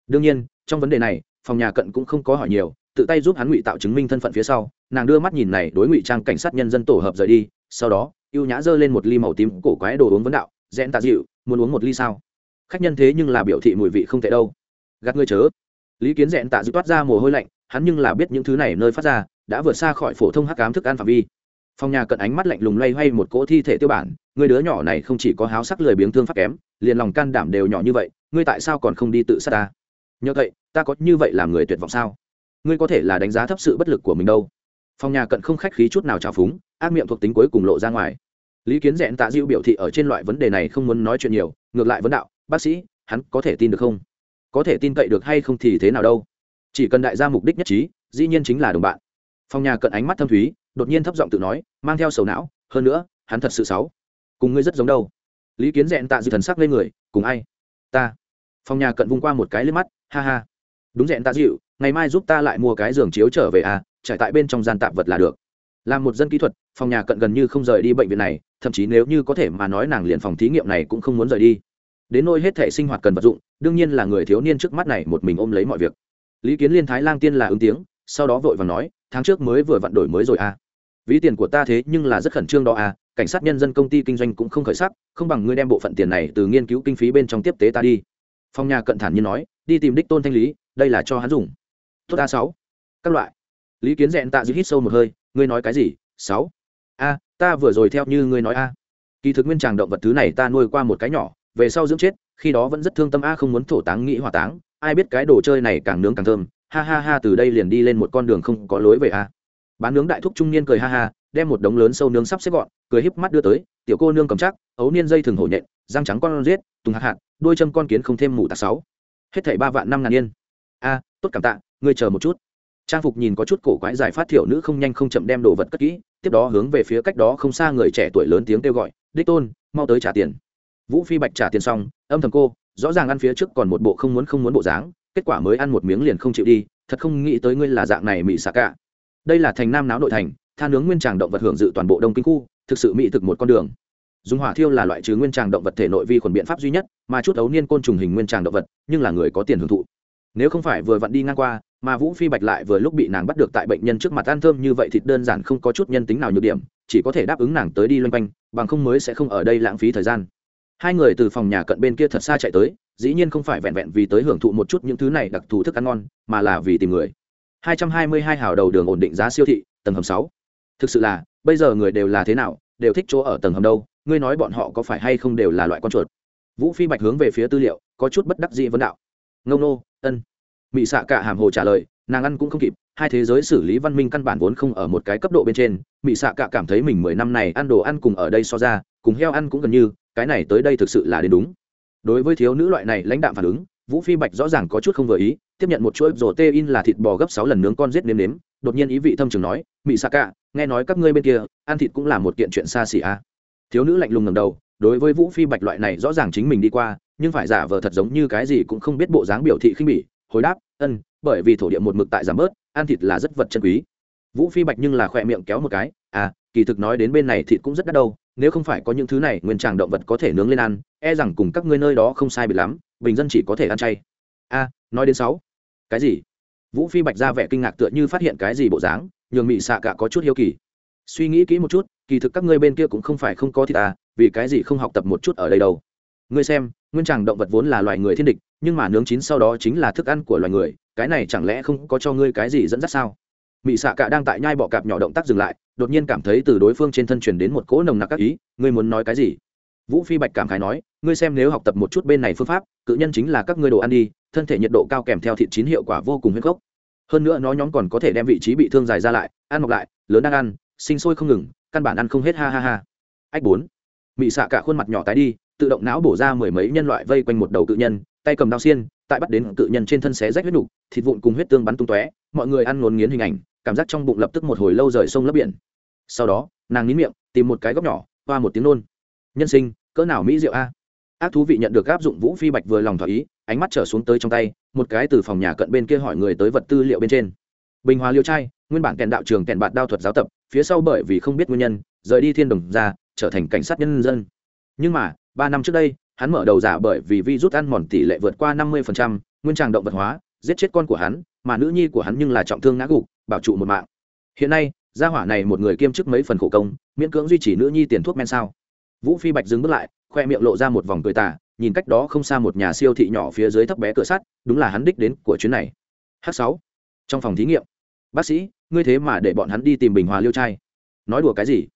Đương nhiên, trong vấn đề này, phòng nhà cận cũng không có hỏi nhiều, tự tay giúp hắn ngụy tạo chứng minh thân phận phía sau, nàng đưa mắt nhìn này đối ngụy trang cảnh sát nhân dân tổ hợp rời đi, sau đó ưu nhã giơ lên một ly màu tím cổ quái đồ uống vấn đạo rẽn tạ dịu, muốn uống một ly sao? Khách nhân thế nhưng là biểu thị mùi vị không tệ đâu. Gạt ngươi chớ. Lý kiến rẽn tạ dịu toát ra mồ hôi lạnh, hắn nhưng là biết những thứ này nơi phát ra, đã vượt xa khỏi phổ thông hắc cám thức ăn phạm vi. Phòng nhà cận ánh mắt lạnh lùng loay hoay một cỗ thi thể tiêu bản, người đứa nhỏ này không chỉ có háo sắc lười biếng thương pháp kém, liền lòng can đảm đều nhỏ như vậy, ngươi tại sao còn không đi tự sát ta? Nhờ vậy, ta có như vậy làm người tuyệt vọng sao? Ngươi có thể là đánh giá thấp sự bất lực của mình đâu. Phòng nhà cận không khách khí chút nào trào phúng, ác miệng thuộc tính cuối cùng lộ ra ngoài lý kiến rẽn tạ diệu biểu thị ở trên loại vấn đề này không muốn nói chuyện nhiều, ngược lại vấn đạo, bác sĩ, hắn có thể tin được không? Có thể tin cậy được hay không thì thế nào đâu? Chỉ cần đại gia mục đích nhất trí, dĩ nhiên chính là đồng bạn. Phòng nhà cận ánh mắt thâm thúy, đột nhiên thấp giọng tự nói, mang theo sầu não, hơn nữa, hắn thật sự xấu. Cùng ngươi rất giống đâu. Lý kiến rẽn tạ dịu thần sắc lên người, cùng ai? Ta. Phòng nhà cận vung qua một cái lên mắt, ha ha. Đúng rẽn tạ dịu, ngày mai giúp ta lại mua cái giường chiếu trở về à trải tại bên trong gian tạp vật là được. Làm một dân kỹ thuật, phòng nhà cận gần như không rời đi bệnh viện này thậm chí nếu như có thể mà nói nàng liền phòng thí nghiệm này cũng không muốn rời đi. Đến nôi hết thể sinh hoạt cần vật dụng, đương nhiên là người thiếu niên trước mắt này một mình ôm lấy mọi việc. Lý kiến liên thái lang tiên là ứng tiếng, sau đó vội và nói, tháng trước mới vừa vặn đổi mới rồi à. Ví tiền của ta thế nhưng là rất khẩn trương đó à cảnh sát nhân dân công ty kinh doanh cũng không khởi sắc, không bằng ngươi đem bộ phận tiền này từ nghiên cứu kinh phí bên trong tiếp tế ta đi. Phong nhà cận thản như nói, đi tìm đích tôn thanh lý, đây là cho hắn dùng. Tốt a sáu. Các loại. Lý kiến dẹn tạ giữ hít sâu một hơi, ngươi nói cái gì, sáu? Ta vừa rồi theo như ngươi nói a. Kỳ thực nguyên tràng động vật thứ này ta nuôi qua một cái nhỏ, về sau dưỡng chết, khi đó vẫn rất thương tâm a, không muốn thổ táng, nghĩ hỏa táng. Ai biết cái đồ chơi này càng nướng càng thơm. Ha ha ha, từ đây liền đi lên một con đường không có lối về a. Bán nướng đại thúc trung niên cười ha ha, đem một đống lớn sâu nướng sắp xếp gọn, cười híp mắt đưa tới, tiểu cô nương cầm chắc, ấu niên dây thường hổ nhện, răng trắng con riết tùng hạt hạt, đôi châm con kiến không thêm mù tạc sáu. Hết thảy ba vạn năm ngàn yên. A, tốt cảm tạ, ngươi chờ một chút. Trang phục nhìn có chút cổ quái giải phát thiểu nữ không nhanh không chậm đem đồ vật cất kỹ tiếp đó hướng về phía cách đó không xa người trẻ tuổi lớn tiếng kêu gọi, đích tôn, mau tới trả tiền. Vũ phi bạch trả tiền xong, âm thầm cô, rõ ràng ăn phía trước còn một bộ không muốn không muốn bộ dáng, kết quả mới ăn một miếng liền không chịu đi, thật không nghĩ tới ngươi là dạng này mỹ xạ cả. Đây là thành nam náo nội thành than nướng nguyên tràng động vật hưởng dự toàn bộ đông kinh khu, thực sự mỹ thực một con đường. Dùng hỏa thiêu là loại trừ nguyên tràng động vật thể nội vi khuẩn biện pháp duy nhất, mà chút ấu niên côn trùng hình nguyên tràng động vật, nhưng là người có tiền hưởng thụ. Nếu không phải vừa vặn đi ngang qua mà vũ phi bạch lại vừa lúc bị nàng bắt được tại bệnh nhân trước mặt ăn thơm như vậy thịt đơn giản không có chút nhân tính nào nhược điểm, chỉ có thể đáp ứng nàng tới đi loanh quanh, bằng không mới sẽ không ở đây lãng phí thời gian. Hai người từ phòng nhà cận bên kia thật xa chạy tới, dĩ nhiên không phải vẹn vẹn vì tới hưởng thụ một chút những thứ này đặc thù thức ăn ngon, mà là vì tìm người. 222 hào đầu đường ổn định giá siêu thị, tầng hầm 6. thực sự là, bây giờ người đều là thế nào, đều thích chỗ ở tầng hầm đâu, ngươi nói bọn họ có phải hay không đều là loại con chuột? Vũ phi bạch hướng về phía tư liệu, có chút bất đắc dĩ vấn đạo. Ngông nô, ân mị xạ cả hàm hồ trả lời, nàng ăn cũng không kịp, hai thế giới xử lý văn minh căn bản vốn không ở một cái cấp độ bên trên mị xạ cả cảm thấy mình mười năm này ăn đồ ăn cùng ở đây so ra, cùng heo ăn cũng gần như, cái này tới đây thực sự là đến đúng đối với thiếu nữ loại này lãnh đạm phản ứng, vũ phi bạch rõ ràng có chút không vừa ý, tiếp nhận một chuỗi rổ tê in là thịt bò gấp sáu lần nướng con giết nếm nếm, đột nhiên ý vị thâm trường nói, mị xạ cả, nghe nói các ngươi bên kia, ăn thịt cũng là một kiện chuyện xa xỉ à. thiếu nữ lạnh lùng ngầm đầu, đối với vũ phi bạch loại này rõ ràng chính mình đi qua, nhưng phải giả vờ thật giống như cái gì cũng không biết bộ dáng biểu thị khinh bỉ hồi đáp, ân, bởi vì thổ địa một mực tại giảm bớt, ăn thịt là rất vật chân quý. Vũ phi bạch nhưng là khỏe miệng kéo một cái à kỳ thực nói đến bên này thịt cũng rất đắt đâu, nếu không phải có những thứ này, nguyên tràng động vật có thể nướng lên ăn e rằng cùng các ngươi nơi đó không sai biệt lắm, bình dân chỉ có thể ăn chay. A, nói đến sáu. Cái gì? Vũ phi bạch ra vẻ kinh ngạc tựa như phát hiện cái gì bộ dáng, nhường mị xạ cả có chút hiếu kỳ. Suy nghĩ kỹ một chút, kỳ thực các ngươi bên kia cũng không phải không có thịt à vì cái gì không học tập một chút ở đây đâu? Ngươi xem, nguyên tràng động vật vốn là loài người thiên địch nhưng mà nướng chín sau đó chính là thức ăn của loài người, cái này chẳng lẽ không có cho ngươi cái gì dẫn dắt sao? Mị xạ cả đang tại nhai bọ cạp nhỏ động tác dừng lại, đột nhiên cảm thấy từ đối phương trên thân truyền đến một cỗ nồng nặc các ý, ngươi muốn nói cái gì? Vũ phi bạch cảm khái nói, ngươi xem nếu học tập một chút bên này phương pháp, cự nhân chính là các ngươi đồ ăn đi, thân thể nhiệt độ cao kèm theo thịt chín hiệu quả vô cùng huyết gốc. Hơn nữa nó nhóm còn có thể đem vị trí bị thương dài ra lại, ăn mọc lại, lớn đang ăn, sinh sôi không ngừng, căn bản ăn không hết, ha ha ha. Ách bốn. Mị xạ cả khuôn mặt nhỏ tái đi, tự động não bổ ra mười mấy nhân loại vây quanh một đầu cự nhân tay cầm đao xiên tại bắt đến cự nhân trên thân xé rách huyết đủ, thịt vụn cùng huyết tương bắn tung tóe mọi người ăn ngốn nghiến hình ảnh cảm giác trong bụng lập tức một hồi lâu rời sông lấp biển. Sau đó nàng nín miệng tìm một cái góc nhỏ qua một tiếng nôn. Nhân sinh cỡ nào mỹ diệu a? Ác thú vị nhận được áp dụng vũ phi bạch vừa lòng thỏa ý ánh mắt trở xuống tới trong tay một cái từ phòng nhà cận bên kia hỏi người tới vật tư liệu bên trên. Bình hòa liêu trai nguyên bản kèn đạo trường kèn bạt đao thuật giáo tập phía sau bởi vì không biết nguyên nhân rời đi thiên đồng ra trở thành cảnh sát nhân dân. Nhưng mà ba năm trước đây hắn mở đầu giả bởi vì vi rút ăn mòn tỷ lệ vượt qua năm mươi nguyên tràng động vật hóa, giết chết con của hắn, mà nữ nhi của hắn nhưng là trọng thương ngã gục, bảo trụ một mạng. Hiện nay, gia hỏa này một người kiêm chức mấy phần khổ công, miễn cưỡng duy trì nữ nhi tiền thuốc men sao? Vũ phi bạch dừng bước lại, khoe miệng lộ ra một vòng cười tà, nhìn cách đó không xa một nhà siêu thị nhỏ phía dưới thấp bé cửa sắt, đúng là hắn đích đến của chuyến này. H sáu. Trong phòng thí nghiệm. Bác sĩ, ngươi thế mà để bọn hắn đi tìm bình hòa liêu trai. Nói đùa cái gì?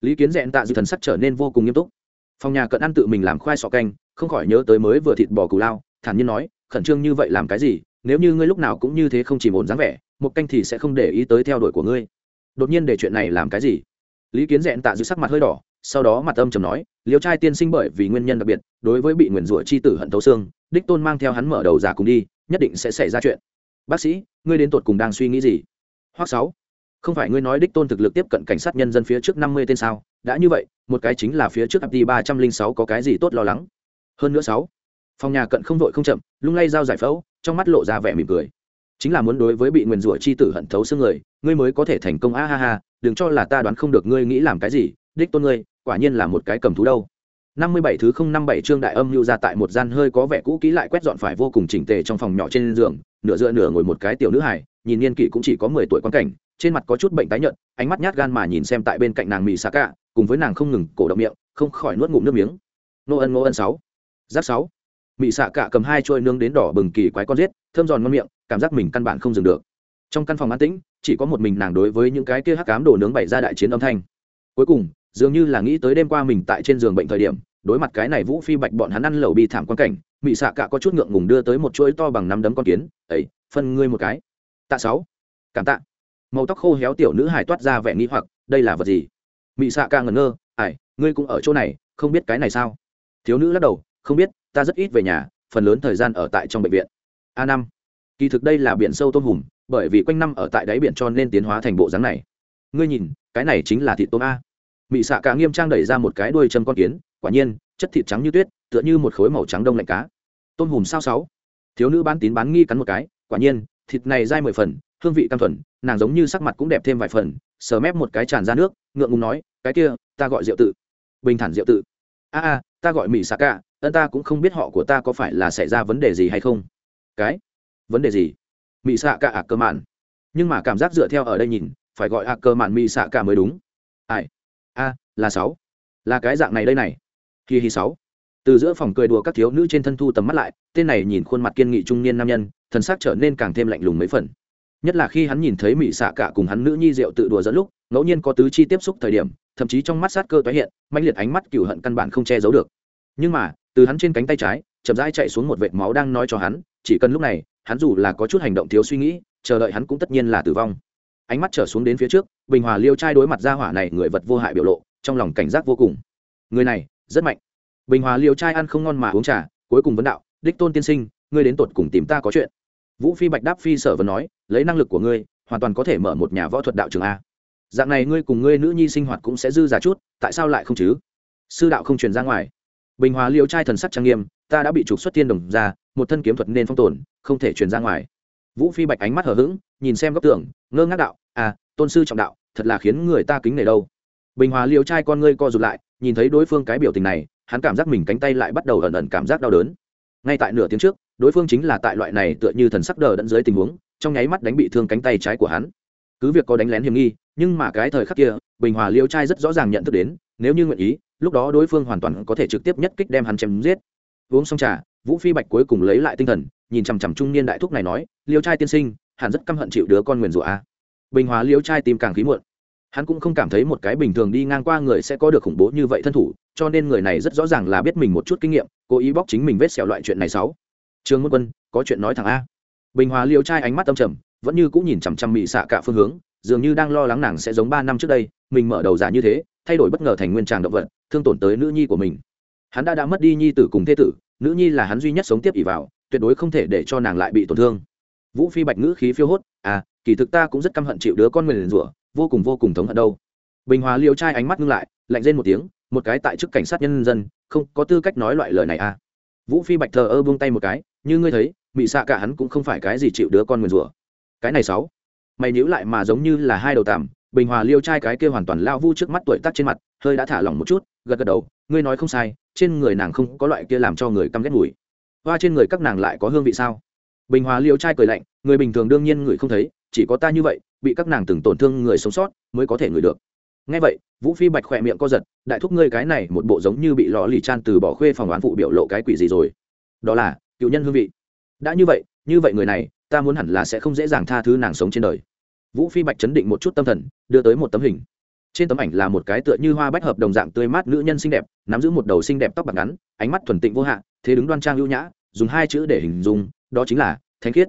Lý kiến dẹn tạ dư thần sắc trở nên vô cùng nghiêm túc phòng nhà cận ăn tự mình làm khoai sọ canh, không khỏi nhớ tới mới vừa thịt bò cù lao, thản nhiên nói, khẩn trương như vậy làm cái gì? Nếu như ngươi lúc nào cũng như thế không chỉ ổn dáng vẻ, một canh thì sẽ không để ý tới theo đuổi của ngươi. Đột nhiên để chuyện này làm cái gì? Lý kiến dẹn tạ giữ sắc mặt hơi đỏ, sau đó mặt âm trầm nói, liêu trai tiên sinh bởi vì nguyên nhân đặc biệt, đối với bị nguyền rủa chi tử hận thấu xương, đích tôn mang theo hắn mở đầu giả cùng đi, nhất định sẽ xảy ra chuyện. Bác sĩ, ngươi đến tột cùng đang suy nghĩ gì? Hoặc sáu, không phải ngươi nói đích tôn thực lực tiếp cận cảnh sát nhân dân phía trước năm mươi tên sao? Đã như vậy, một cái chính là phía trước apti ba trăm linh sáu có cái gì tốt lo lắng. Hơn nữa sáu, phòng nhà cận không vội không chậm, lung lay dao giải phẫu, trong mắt lộ ra vẻ mỉm cười. Chính là muốn đối với bị nguyền rủa chi tử hận thấu xương người, ngươi mới có thể thành công, a ha ha, đừng cho là ta đoán không được ngươi nghĩ làm cái gì, đích tôn ngươi, quả nhiên là một cái cầm thú đâu. Năm mươi bảy thứ không năm bảy chương đại âm lưu ra tại một gian hơi có vẻ cũ kỹ lại quét dọn phải vô cùng chỉnh tề trong phòng nhỏ trên giường, nửa dựa nửa ngồi một cái tiểu nữ hài, nhìn niên kỷ cũng chỉ có mười tuổi quan cảnh, trên mặt có chút bệnh tái nhợt, ánh mắt nhát gan mà nhìn xem tại bên cạnh nàng mì xà cạ cùng với nàng không ngừng cổ động miệng, không khỏi nuốt ngụm nước miếng. Nô ân nô ân sáu, giáp sáu. Mị xạ cạ cầm hai trôi nương đến đỏ bừng kỳ quái con rết thơm giòn ngon miệng, cảm giác mình căn bản không dừng được. Trong căn phòng an tĩnh, chỉ có một mình nàng đối với những cái kia hắc cám đồ nướng bày ra đại chiến âm thanh. Cuối cùng, dường như là nghĩ tới đêm qua mình tại trên giường bệnh thời điểm, đối mặt cái này vũ phi bạch bọn hắn ăn lẩu bi thảm quan cảnh, mị xạ cạ có chút ngượng ngùng đưa tới một chuỗi to bằng năm đấm con kiến ấy phân ngươi một cái. Tạ sáu. Cảm tạ. Màu tóc khô héo tiểu nữ hài toát ra vẻ nghi hoặc, đây là vật gì? Mị xạ ca ngẩn ngơ ải ngươi cũng ở chỗ này, không biết cái này sao? Thiếu nữ lắc đầu, không biết, ta rất ít về nhà, phần lớn thời gian ở tại trong bệnh viện. A năm. Kỳ thực đây là biển sâu tôm hùm, bởi vì quanh năm ở tại đáy biển cho nên tiến hóa thành bộ dáng này. Ngươi nhìn, cái này chính là thịt tôm a. Mị xạ cả nghiêm trang đẩy ra một cái đuôi châm con kiến, quả nhiên, chất thịt trắng như tuyết, tựa như một khối màu trắng đông lạnh cá. Tôm hùm sao sáu. Thiếu nữ bán tín bán nghi cắn một cái, quả nhiên, thịt này dai mười phần, hương vị cam thuần, nàng giống như sắc mặt cũng đẹp thêm vài phần sờ mép một cái tràn ra nước, ngượng ngùng nói, cái kia, ta gọi diệu tự. Bình thản diệu tự. A a, ta gọi mỹ xạ cả ân ta cũng không biết họ của ta có phải là xảy ra vấn đề gì hay không. Cái? Vấn đề gì? Mỹ xạ cả ạ cơ mạn. Nhưng mà cảm giác dựa theo ở đây nhìn, phải gọi ạ cơ mạn mỹ xạ cả mới đúng. Ai? A, là sáu. Là cái dạng này đây này. Kỳ hi sáu. Từ giữa phòng cười đùa các thiếu nữ trên thân thu tầm mắt lại, tên này nhìn khuôn mặt kiên nghị trung niên nam nhân, thần sắc trở nên càng thêm lạnh lùng mấy phần nhất là khi hắn nhìn thấy mỹ xạ cả cùng hắn nữ nhi rượu tự đùa dẫn lúc, ngẫu nhiên có tứ chi tiếp xúc thời điểm, thậm chí trong mắt sát cơ tái hiện mạnh liệt ánh mắt cựu hận căn bản không che giấu được. Nhưng mà, từ hắn trên cánh tay trái, chậm rãi chạy xuống một vệt máu đang nói cho hắn, chỉ cần lúc này, hắn dù là có chút hành động thiếu suy nghĩ, chờ đợi hắn cũng tất nhiên là tử vong. Ánh mắt trở xuống đến phía trước, bình hòa liêu trai đối mặt ra hỏa này người vật vô hại biểu lộ, trong lòng cảnh giác vô cùng. Người này, rất mạnh. Bình hòa liêu trai ăn không ngon mà uống trà, cuối cùng vấn đạo, đích tôn tiên sinh, ngươi đến tột cùng tìm ta có chuyện vũ phi bạch đáp phi sở vân nói, lấy năng lực của ngươi, hoàn toàn có thể mở một nhà võ thuật đạo trường a. Dạng này ngươi cùng ngươi nữ nhi sinh hoạt cũng sẽ dư giả chút, tại sao lại không chứ? Sư đạo không truyền ra ngoài. Bình hòa liêu trai thần sắc trang nghiêm, ta đã bị trục xuất tiên đồng ra một thân kiếm thuật nên phong tồn, không thể truyền ra ngoài. Vũ phi bạch ánh mắt hở h ữ g nhìn xem góc tường, ngơ ngác đạo à tôn sư trọng đạo, thật là khiến người ta kính nể đâu. Bình hòa liêu trai con ngươi co rụt lại, nhìn thấy đối phương cái biểu tình này, hắn cảm giác mình cánh tay lại bắt đầu ẩn ẩn cảm giác đau đớn. Ngay tại nửa tiếng trước đối phương chính là tại loại này tựa như thần sắc đờ đẫn dưới tình huống, trong nháy mắt đánh bị thương cánh tay trái của hắn. Cứ việc có đánh lén hiểm nghi, nhưng mà cái thời khắc kia, bình hòa liêu trai rất rõ ràng nhận thức đến, nếu như nguyện ý, lúc đó đối phương hoàn toàn có thể trực tiếp nhất kích đem hắn chém giết. Uống xong trà, vũ phi bạch cuối cùng lấy lại tinh thần, nhìn chằm chằm trung niên đại thúc này nói, liêu trai tiên sinh hắn rất căm hận chịu đứa con nguyền rủa a. Bình hòa liêu trai tìm càng khí muộn. Hắn cũng không cảm thấy một cái bình thường đi ngang qua người sẽ có được khủng bố như vậy thân thủ, cho nên người này rất rõ ràng là biết mình một chút kinh nghiệm, cố ý bóc chính mình vết sẹo loại chuyện này sáu trương môn quân, có chuyện nói thẳng a. Bình hòa liều trai ánh mắt tâm trầm, vẫn như cũng nhìn chằm chằm mị xạ cả phương hướng, dường như đang lo lắng nàng sẽ giống ba năm trước đây, mình mở đầu giả như thế, thay đổi bất ngờ thành nguyên tràng động vật, thương tổn tới nữ nhi của mình. Hắn đã đã mất đi nhi tử cùng thế tử, nữ nhi là hắn duy nhất sống tiếp ỉ vào, tuyệt đối không thể để cho nàng lại bị tổn thương. Vũ phi bạch ngữ khí phiêu hốt à kỳ thực ta cũng rất căm hận chịu đứa con mình rủa, vô cùng vô cùng thống hận đâu. Bình hòa liều trai ánh mắt ngưng lại, lạnh lên một tiếng, một cái tại chức cảnh sát nhân dân, không có tư cách nói loại lời này à. Vũ phi bạch thờ ơ buông tay một cái như ngươi thấy mỹ xạ cả hắn cũng không phải cái gì chịu đứa con nguyền rủa. Cái này sáu. Mày nhíu lại mà giống như là hai đầu tằm, bình hòa liêu trai cái kia hoàn toàn lao vu trước mắt tuổi tác trên mặt, hơi đã thả lỏng một chút, gật gật đầu, ngươi nói không sai, trên người nàng không có loại kia làm cho người căm ghét mùi. Hoa trên người các nàng lại có hương vị sao? Bình hòa liêu trai cười lạnh, người bình thường đương nhiên người không thấy, chỉ có ta như vậy, bị các nàng từng tổn thương người sống sót mới có thể ngửi được. Ngay vậy, vũ phi bạch khỏe miệng co giật, đại thúc ngươi cái này một bộ giống như bị lò lì chan từ bỏ khuê phòng đoán phụ biểu lộ cái quỷ gì rồi? Đó là cựu nhân hương vị. Đã như vậy như vậy người này, ta muốn hẳn là sẽ không dễ dàng tha thứ nàng sống trên đời. Vũ phi bạch chấn định một chút tâm thần, đưa tới một tấm hình. Trên tấm ảnh là một cái tựa như hoa bách hợp đồng dạng tươi mát nữ nhân xinh đẹp, nắm giữ một đầu xinh đẹp tóc bạc ngắn, ánh mắt thuần tịnh vô hạn thế đứng đoan trang lưu nhã, dùng hai chữ để hình dung, đó chính là thánh khiết.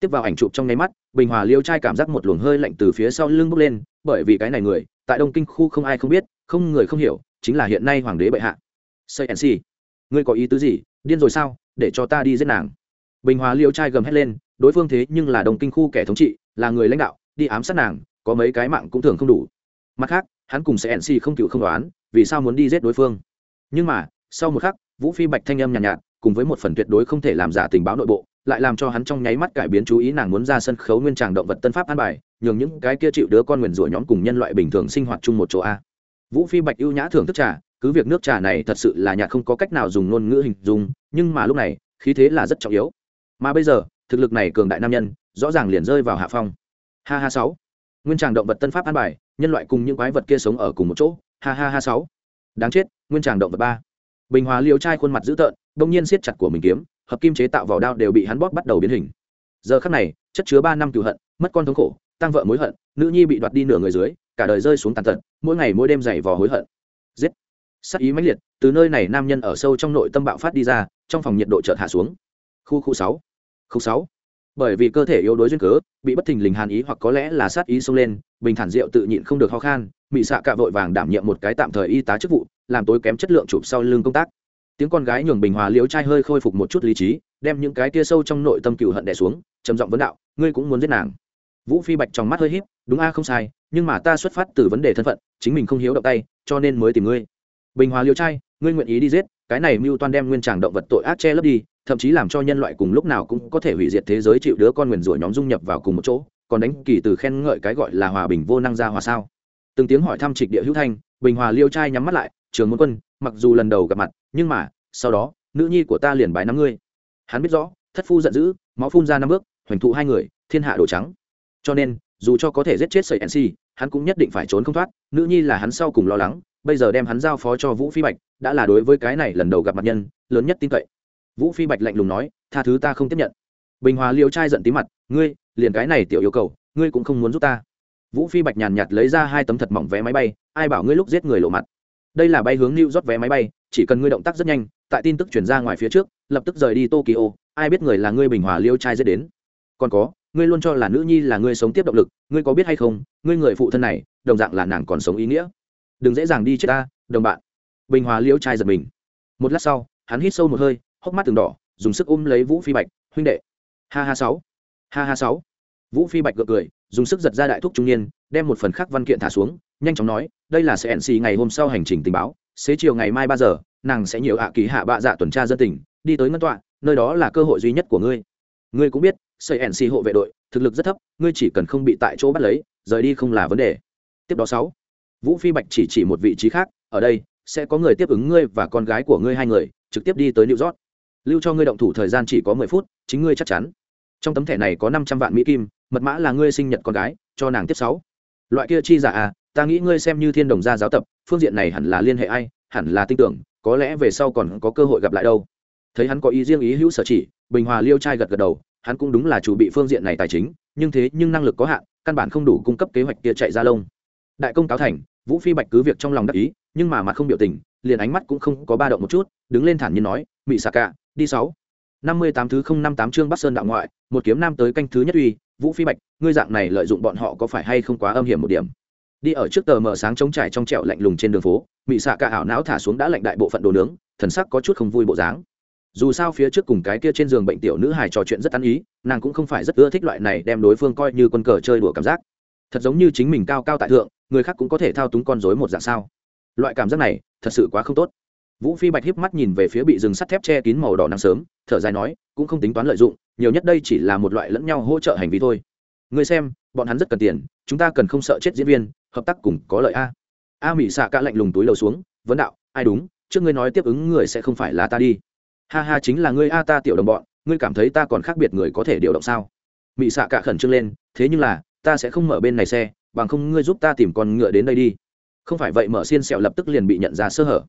Tiếp vào ảnh chụp trong nháy mắt, bình hòa liêu trai cảm giác một luồng hơi lạnh từ phía sau lưng bốc lên, bởi vì cái này người, tại đông kinh khu không ai không biết, không người không hiểu, chính là hiện nay hoàng đế bệ hạ. Xây nc ngươi có ý tứ gì? Điên rồi sao? Để cho ta đi giết nàng. Bình hòa liêu trai gầm hét lên đối phương thế nhưng là đồng kinh khu kẻ thống trị là người lãnh đạo đi ám sát nàng có mấy cái mạng cũng thường không đủ. Mặt khác hắn cùng sẽ nc không cựu không đoán vì sao muốn đi giết đối phương. Nhưng mà sau một khắc vũ phi bạch thanh âm nhàn nhạt, nhạt cùng với một phần tuyệt đối không thể làm giả tình báo nội bộ lại làm cho hắn trong nháy mắt cải biến chú ý nàng muốn ra sân khấu nguyên tràng động vật tân pháp an bài nhường những cái kia chịu đứa con nguyền rủa nhóm cùng nhân loại bình thường sinh hoạt chung một chỗ a. Vũ phi bạch ưu nhã thưởng thức trà cứ việc nước trà này thật sự là nhạt không có cách nào dùng ngôn ngữ hình dung, nhưng mà lúc này, khí thế là rất trọng yếu. Mà bây giờ, thực lực này cường đại nam nhân, rõ ràng liền rơi vào hạ phong. Ha ha sáu. Nguyên tràng động vật tân pháp an bài, nhân loại cùng những quái vật kia sống ở cùng một chỗ. Ha ha ha sáu. Đáng chết, nguyên tràng động vật ba. Bình hòa liều trai khuôn mặt dữ tợn đông nhiên siết chặt của mình kiếm, hợp kim chế tạo vỏ đao đều bị hắn bóp bắt đầu biến hình. Giờ khắc này, chất chứa ba năm cựu hận, mất con thống khổ, tăng vợ mối hận, nữ nhi bị đoạt đi nửa người dưới, cả đời rơi xuống tàn tật, mỗi ngày mỗi đêm dày vò hối hận sắc ý mãnh liệt, từ nơi này nam nhân ở sâu trong nội tâm bạo phát đi ra, trong phòng nhiệt độ chợt hạ xuống. Khu khu sáu. Khu sáu. Bởi vì cơ thể yếu đuối duyên cớ, bị bất thình lình hàn ý hoặc có lẽ là sát ý xông lên, bình thản rượu tự nhịn không được ho khan bị xạ cạ vội vàng đảm nhiệm một cái tạm thời y tá chức vụ, làm tối kém chất lượng chụp sau lưng công tác. Tiếng con gái nhường bình hòa liếu trai hơi khôi phục một chút lý trí, đem những cái tia sâu trong nội tâm cựu hận đẻ xuống, trầm giọng vấn đạo, ngươi cũng muốn giết nàng? Vũ phi bạch trong mắt hơi híp, đúng a, không sai, nhưng mà ta xuất phát từ vấn đề thân phận, chính mình không hiếu động tay, cho nên mới tìm ngươi bình hòa liêu trai, ngươi nguyện ý đi giết, cái này mưu toan đem nguyên tràng động vật tội ác che lấp đi, thậm chí làm cho nhân loại cùng lúc nào cũng có thể hủy diệt thế giới chịu đứa con nguyền rủa nhóm dung nhập vào cùng một chỗ, còn đánh kỳ từ khen ngợi cái gọi là hòa bình vô năng ra hòa sao? Từng tiếng hỏi thăm trịch địa hữu thanh, bình hòa liêu trai nhắm mắt lại, trường môn quân, mặc dù lần đầu gặp mặt, nhưng mà, sau đó, nữ nhi của ta liền bái năm ngươi. Hắn biết rõ, thất phu giận dữ, máu phun ra năm bước, hoành thụ hai người, thiên hạ đổ trắng. Cho nên, dù cho có thể giết chết sợi nc hắn cũng nhất định phải trốn không thoát, nữ nhi là hắn sau cùng lo lắng bây giờ đem hắn giao phó cho vũ phi bạch, đã là đối với cái này lần đầu gặp mặt nhân, lớn nhất tin cậy. Vũ phi bạch lạnh lùng nói, tha thứ ta không tiếp nhận. Bình hòa liêu trai giận tí mặt, ngươi, liền cái này tiểu yêu cầu, ngươi cũng không muốn giúp ta. Vũ phi bạch nhàn nhạt lấy ra hai tấm thật mỏng vé máy bay, ai bảo ngươi lúc giết người lộ mặt. Đây là bay hướng lưu rót vé máy bay, chỉ cần ngươi động tác rất nhanh, tại tin tức chuyển ra ngoài phía trước, lập tức rời đi tokyo, ai biết người là ngươi bình hòa liêu trai dễ đến. Còn có, ngươi luôn cho là nữ nhi là ngươi sống tiếp động lực, ngươi có biết hay không, ngươi người phụ thân này, đồng dạng là nàng còn sống ý nghĩa đừng dễ dàng đi chết ta, đồng bạn. Bình hòa liễu trai giật mình. Một lát sau, hắn hít sâu một hơi, hốc mắt từng đỏ, dùng sức ôm lấy vũ phi bạch, huynh đệ. Ha ha sáu. Ha ha sáu. Vũ phi bạch gượng cười, dùng sức giật ra đại thúc trung niên, đem một phần khác văn kiện thả xuống, nhanh chóng nói, đây là sẽ nc ngày hôm sau hành trình tình báo, xế chiều ngày mai ba giờ, nàng sẽ nhiều hạ kỳ hạ bạ dạ tuần tra dân tỉnh đi tới ngân tọa, nơi đó là cơ hội duy nhất của ngươi. Ngươi cũng biết xây nc hộ vệ đội, thực lực rất thấp, ngươi chỉ cần không bị tại chỗ bắt lấy, rời đi không là vấn đề. Tiếp đó sáu vũ phi bạch chỉ chỉ một vị trí khác, ở đây, sẽ có người tiếp ứng ngươi và con gái của ngươi hai người, trực tiếp đi tới new york. Lưu cho ngươi động thủ thời gian chỉ có mười phút, chính ngươi chắc chắn. Trong tấm thẻ này có năm trăm vạn mỹ kim, mật mã là ngươi sinh nhật con gái, cho nàng tiếp sáu. Loại kia chi giả à ta nghĩ ngươi xem như thiên đồng gia giáo tập, phương diện này hẳn là liên hệ ai, hẳn là tin tưởng, có lẽ về sau còn có cơ hội gặp lại đâu. Thấy hắn có ý riêng ý hữu sở chỉ, bình hòa liêu trai gật gật đầu, hắn cũng đúng là chủ bị phương diện này tài chính, nhưng thế nhưng năng lực có hạn, căn bản không đủ cung cấp kế hoạch kia chạy ra lông. Đại công cáo thành vũ phi bạch cứ việc trong lòng đắc ý, nhưng mà mặt không biểu tình, liền ánh mắt cũng không có ba động một chút, đứng lên thản nhiên nói mỹ xạ cả đi sáu. năm mươi tám thứ không năm tám chương bắc sơn đạo ngoại, một kiếm nam tới canh thứ nhất uy, vũ phi bạch, ngươi dạng này lợi dụng bọn họ có phải hay không quá âm hiểm một điểm? Đi ở trước tờ mờ sáng trống trải trong trẹo lạnh lùng trên đường phố mỹ xạ cả ảo não thả xuống đã lạnh đại bộ phận đồ nướng, thần sắc có chút không vui bộ dáng. Dù sao phía trước cùng cái kia trên giường bệnh tiểu nữ hài trò chuyện rất ăn ý, nàng cũng không phải rất ưa thích loại này đem đối phương coi như quân cờ chơi đùa cảm giác. Thật giống như chính mình cao cao tại thượng người khác cũng có thể thao túng con dối một dạng sao? Loại cảm giác này, thật sự quá không tốt. Vũ phi bạch híp mắt nhìn về phía bị rừng sắt thép che kín màu đỏ nắng sớm, thở dài nói, cũng không tính toán lợi dụng, nhiều nhất đây chỉ là một loại lẫn nhau hỗ trợ hành vi thôi. Người xem, bọn hắn rất cần tiền, chúng ta cần không sợ chết diễn viên, hợp tác cùng có lợi a. A mỹ xạ cả lạnh lùng túi lầu xuống, vấn đạo, ai đúng, trước ngươi nói tiếp ứng người sẽ không phải là ta đi. Ha ha, chính là ngươi a, ta tiểu đồng bọn, ngươi cảm thấy ta còn khác biệt người có thể điều động sao? Mỹ xạ cả khẩn trương lên, thế nhưng là, ta sẽ không mở bên này xe bằng không ngươi giúp ta tìm con ngựa đến đây đi. Không phải vậy mở xiên sẹo lập tức liền bị nhận ra sơ hở.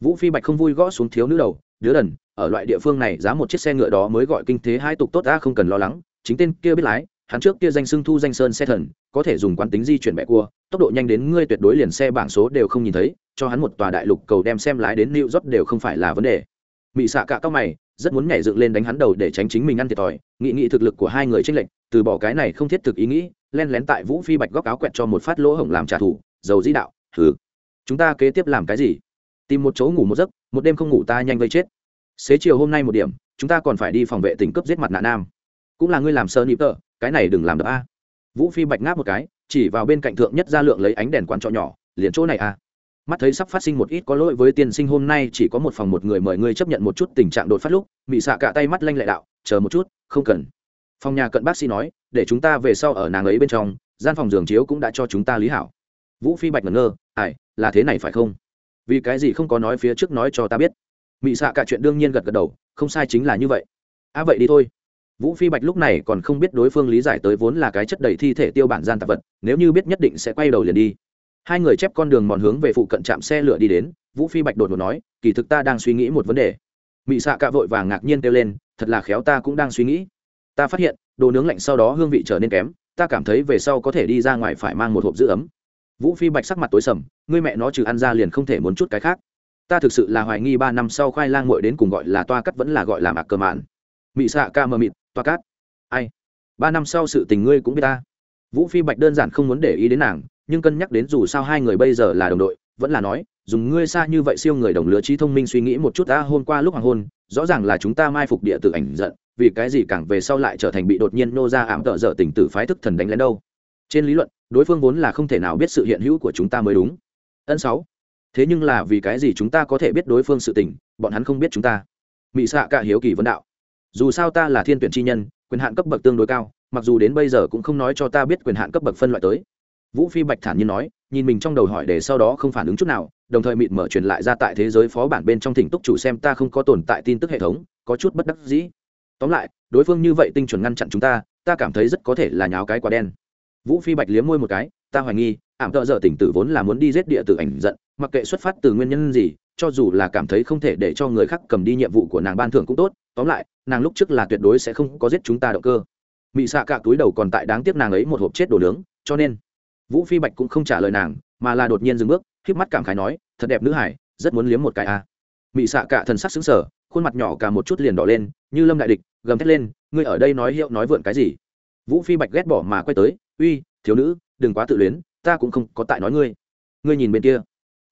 Vũ phi bạch không vui gõ xuống thiếu nữ đầu, đứa đần, ở loại địa phương này, giá một chiếc xe ngựa đó mới gọi kinh thế hai tục tốt ta không cần lo lắng, chính tên kia biết lái, hắn trước kia danh xưng thu danh sơn xe thần, có thể dùng quán tính di chuyển mẹ cua, tốc độ nhanh đến ngươi tuyệt đối liền xe bảng số đều không nhìn thấy, cho hắn một tòa đại lục cầu đem xem lái đến new york đều không phải là vấn đề. Mị xạ cả cao mày rất muốn nhảy dựng lên đánh hắn đầu để tránh chính mình ăn thiệt thòi, nghị nghị thực lực của hai người tranh lệch, từ bỏ cái này không thiết thực ý nghĩ, len lén tại vũ phi bạch góc áo quẹt cho một phát lỗ hổng làm trả thù dầu dĩ đạo thử chúng ta kế tiếp làm cái gì? Tìm một chỗ ngủ một giấc, một đêm không ngủ ta nhanh vây chết. Xế chiều hôm nay một điểm, chúng ta còn phải đi phòng vệ tỉnh cướp giết mặt nạ nam. Cũng là ngươi làm sơ nịp tợ cái này đừng làm được a. Vũ phi bạch ngáp một cái, chỉ vào bên cạnh thượng nhất ra lượng lấy ánh đèn quán trọ nhỏ, liền chỗ này a mắt thấy sắp phát sinh một ít có lỗi với tiên sinh, hôm nay chỉ có một phòng một người, mời ngươi chấp nhận một chút tình trạng đột phát lúc. Mị xạ cả tay mắt lanh lệ đạo, chờ một chút, không cần. Phòng nhà cận bác sĩ nói, để chúng ta về sau ở nàng ấy bên trong, gian phòng giường chiếu cũng đã cho chúng ta lý hảo. Vũ phi bạch ngẩn ngơ, ai, là thế này phải không? Vì cái gì không có nói phía trước nói cho ta biết? Mị xạ cả chuyện đương nhiên gật gật đầu, không sai chính là như vậy. À vậy đi thôi. Vũ phi bạch lúc này còn không biết đối phương lý giải tới vốn là cái chất đầy thi thể tiêu bản gian tạp vật, nếu như biết nhất định sẽ quay đầu liền đi hai người chép con đường mòn hướng về phụ cận trạm xe lửa đi đến, vũ phi bạch đột ngột nói, kỳ thực ta đang suy nghĩ một vấn đề. Mị xạ cạ vội và ngạc nhiên kêu lên, thật là khéo ta cũng đang suy nghĩ. Ta phát hiện, đồ nướng lạnh sau đó hương vị trở nên kém, ta cảm thấy về sau có thể đi ra ngoài phải mang một hộp giữ ấm. Vũ phi bạch sắc mặt tối sầm, ngươi mẹ nó trừ ăn ra liền không thể muốn chút cái khác. Ta thực sự là hoài nghi ba năm sau khoai lang ngội đến cùng gọi là toa cắt vẫn là gọi là mạc cờ mạn. Mị xạ ca mờ mịt, toa cát ai? Ba năm sau sự tình ngươi cũng biết ta. Vũ phi bạch đơn giản không muốn để ý đến nàng nhưng cân nhắc đến dù sao hai người bây giờ là đồng đội, vẫn là nói, dùng ngươi xa như vậy siêu người đồng lứa trí thông minh suy nghĩ một chút ta hôm qua lúc hoàng hôn, rõ ràng là chúng ta mai phục địa tử ảnh giận, vì cái gì càng về sau lại trở thành bị đột nhiên nô ra ảm tợ dở tình tử phái thức thần đánh lén đâu? Trên lý luận, đối phương vốn là không thể nào biết sự hiện hữu của chúng ta mới đúng. Ân sáu, thế nhưng là vì cái gì chúng ta có thể biết đối phương sự tình, bọn hắn không biết chúng ta? Mỹ xạ cả hiếu kỳ vấn đạo. Dù sao ta là thiên tuyển chi nhân, quyền hạn cấp bậc tương đối cao, mặc dù đến bây giờ cũng không nói cho ta biết quyền hạn cấp bậc phân loại tới vũ phi bạch thản nhiên nói, nhìn mình trong đầu hỏi để sau đó không phản ứng chút nào, đồng thời mịt mở truyền lại ra tại thế giới phó bản bên trong thỉnh túc chủ xem ta không có tồn tại tin tức hệ thống, có chút bất đắc dĩ. Tóm lại, đối phương như vậy tinh chuẩn ngăn chặn chúng ta ta cảm thấy rất có thể là nháo cái quả đen. Vũ phi bạch liếm môi một cái, ta hoài nghi, ảm tợ dở tỉnh tử vốn là muốn đi giết địa tử ảnh giận, mặc kệ xuất phát từ nguyên nhân gì, cho dù là cảm thấy không thể để cho người khác cầm đi nhiệm vụ của nàng ban thưởng cũng tốt, tóm lại, nàng lúc trước là tuyệt đối sẽ không có giết chúng ta động cơ. Mị xạ cả túi đầu còn tại đáng tiếc nàng ấy một hộp chết đồ nướng, cho nên vũ phi bạch cũng không trả lời nàng, mà là đột nhiên dừng bước k mắt cảm khái nói, thật đẹp nữ hải, rất muốn liếm một cái a. À. mị xạ cả thần sắc xứng sở khuôn mặt nhỏ cả một chút liền đỏ lên, như lâm đại địch, gầm thét lên, ngươi ở đây nói hiệu nói vượn cái gì? Vũ phi bạch ghét bỏ mà quay tới, uy, thiếu nữ, đừng quá tự luyến, ta cũng không có tại nói ngươi. Ngươi nhìn bên kia.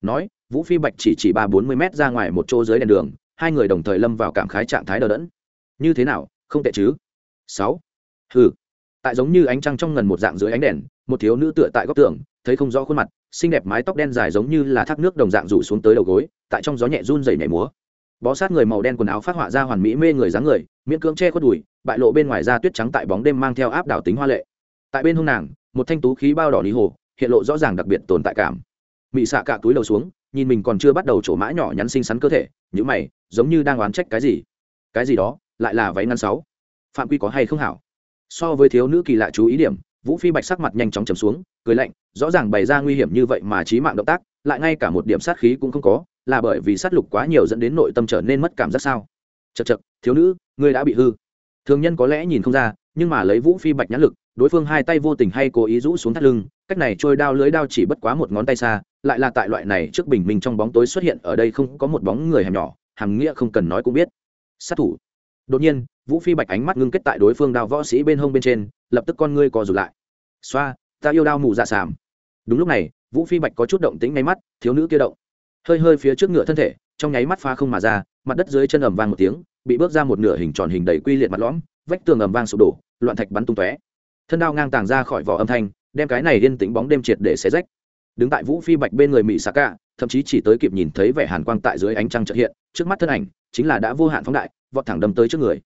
Nói, vũ phi bạch chỉ chỉ ba bốn mươi mét ra ngoài một chỗ dưới đèn đường, hai người đồng thời lâm vào cảm khái trạng thái đờ đẫn. Như thế nào? Không tệ chứ? Sáu. Hừ tại giống như ánh trăng trong ngần một dạng dưới ánh đèn, một thiếu nữ tựa tại góc tường, thấy không rõ khuôn mặt, xinh đẹp mái tóc đen dài giống như là thác nước đồng dạng rủ xuống tới đầu gối, tại trong gió nhẹ run rẩy nhảy múa. Bó sát người màu đen quần áo phát họa ra hoàn mỹ mê người dáng người, miễn cưỡng che khuất đùi, bại lộ bên ngoài da tuyết trắng tại bóng đêm mang theo áp đảo tính hoa lệ. Tại bên hông nàng, một thanh tú khí bao đỏ lý hồ, hiện lộ rõ ràng đặc biệt tồn tại cảm. Mị xạ cả túi đầu xuống, nhìn mình còn chưa bắt đầu chỗ mã nhỏ nhắn xinh xắn cơ thể những mày, giống như đang oán trách cái gì. Cái gì đó, lại là váy ngăn sáu. Phạm quy có hay không hảo? So với thiếu nữ kỳ lạ chú ý điểm, vũ phi bạch sắc mặt nhanh chóng chầm xuống, cười lạnh, rõ ràng bày ra nguy hiểm như vậy mà trí mạng động tác, lại ngay cả một điểm sát khí cũng không có, là bởi vì sát lục quá nhiều dẫn đến nội tâm trở nên mất cảm giác sao? Chật chật thiếu nữ, ngươi đã bị hư. Thường nhân có lẽ nhìn không ra, nhưng mà lấy vũ phi bạch nhãn lực, đối phương hai tay vô tình hay cố ý rũ xuống thắt lưng, cách này trôi đao lưới đao chỉ bất quá một ngón tay xa, lại là tại loại này trước bình minh trong bóng tối xuất hiện, ở đây không có một bóng người hẻm nhỏ, hàm nghĩa không cần nói cũng biết. Sát thủ. Đột nhiên vũ phi bạch ánh mắt ngưng kết tại đối phương đao võ sĩ bên hông bên trên lập tức con ngươi co rụt lại. Xoa ta yêu đao mù dạ sàm đúng lúc này vũ phi bạch có chút động tính ngay mắt thiếu nữ kia động. Hơi hơi phía trước ngựa thân thể trong nháy mắt pha không mà ra mặt đất dưới chân ầm vang một tiếng bị bước ra một nửa hình tròn hình đầy quy liệt mặt lõm vách tường ầm vang sụp đổ loạn thạch bắn tung tóe. Thân đao ngang tàng ra khỏi vỏ âm thanh đem cái này liên tĩnh bóng đêm triệt để xé rách. Đứng tại vũ phi bạch bên người mỹ xà cả, thậm chí chỉ tới kịp nhìn thấy vẻ hàn quang tại dưới ánh trăng trợ hiện trước mắt thân ảnh chính là đã vô hạn phóng đại vọt thẳng đâm tới trước người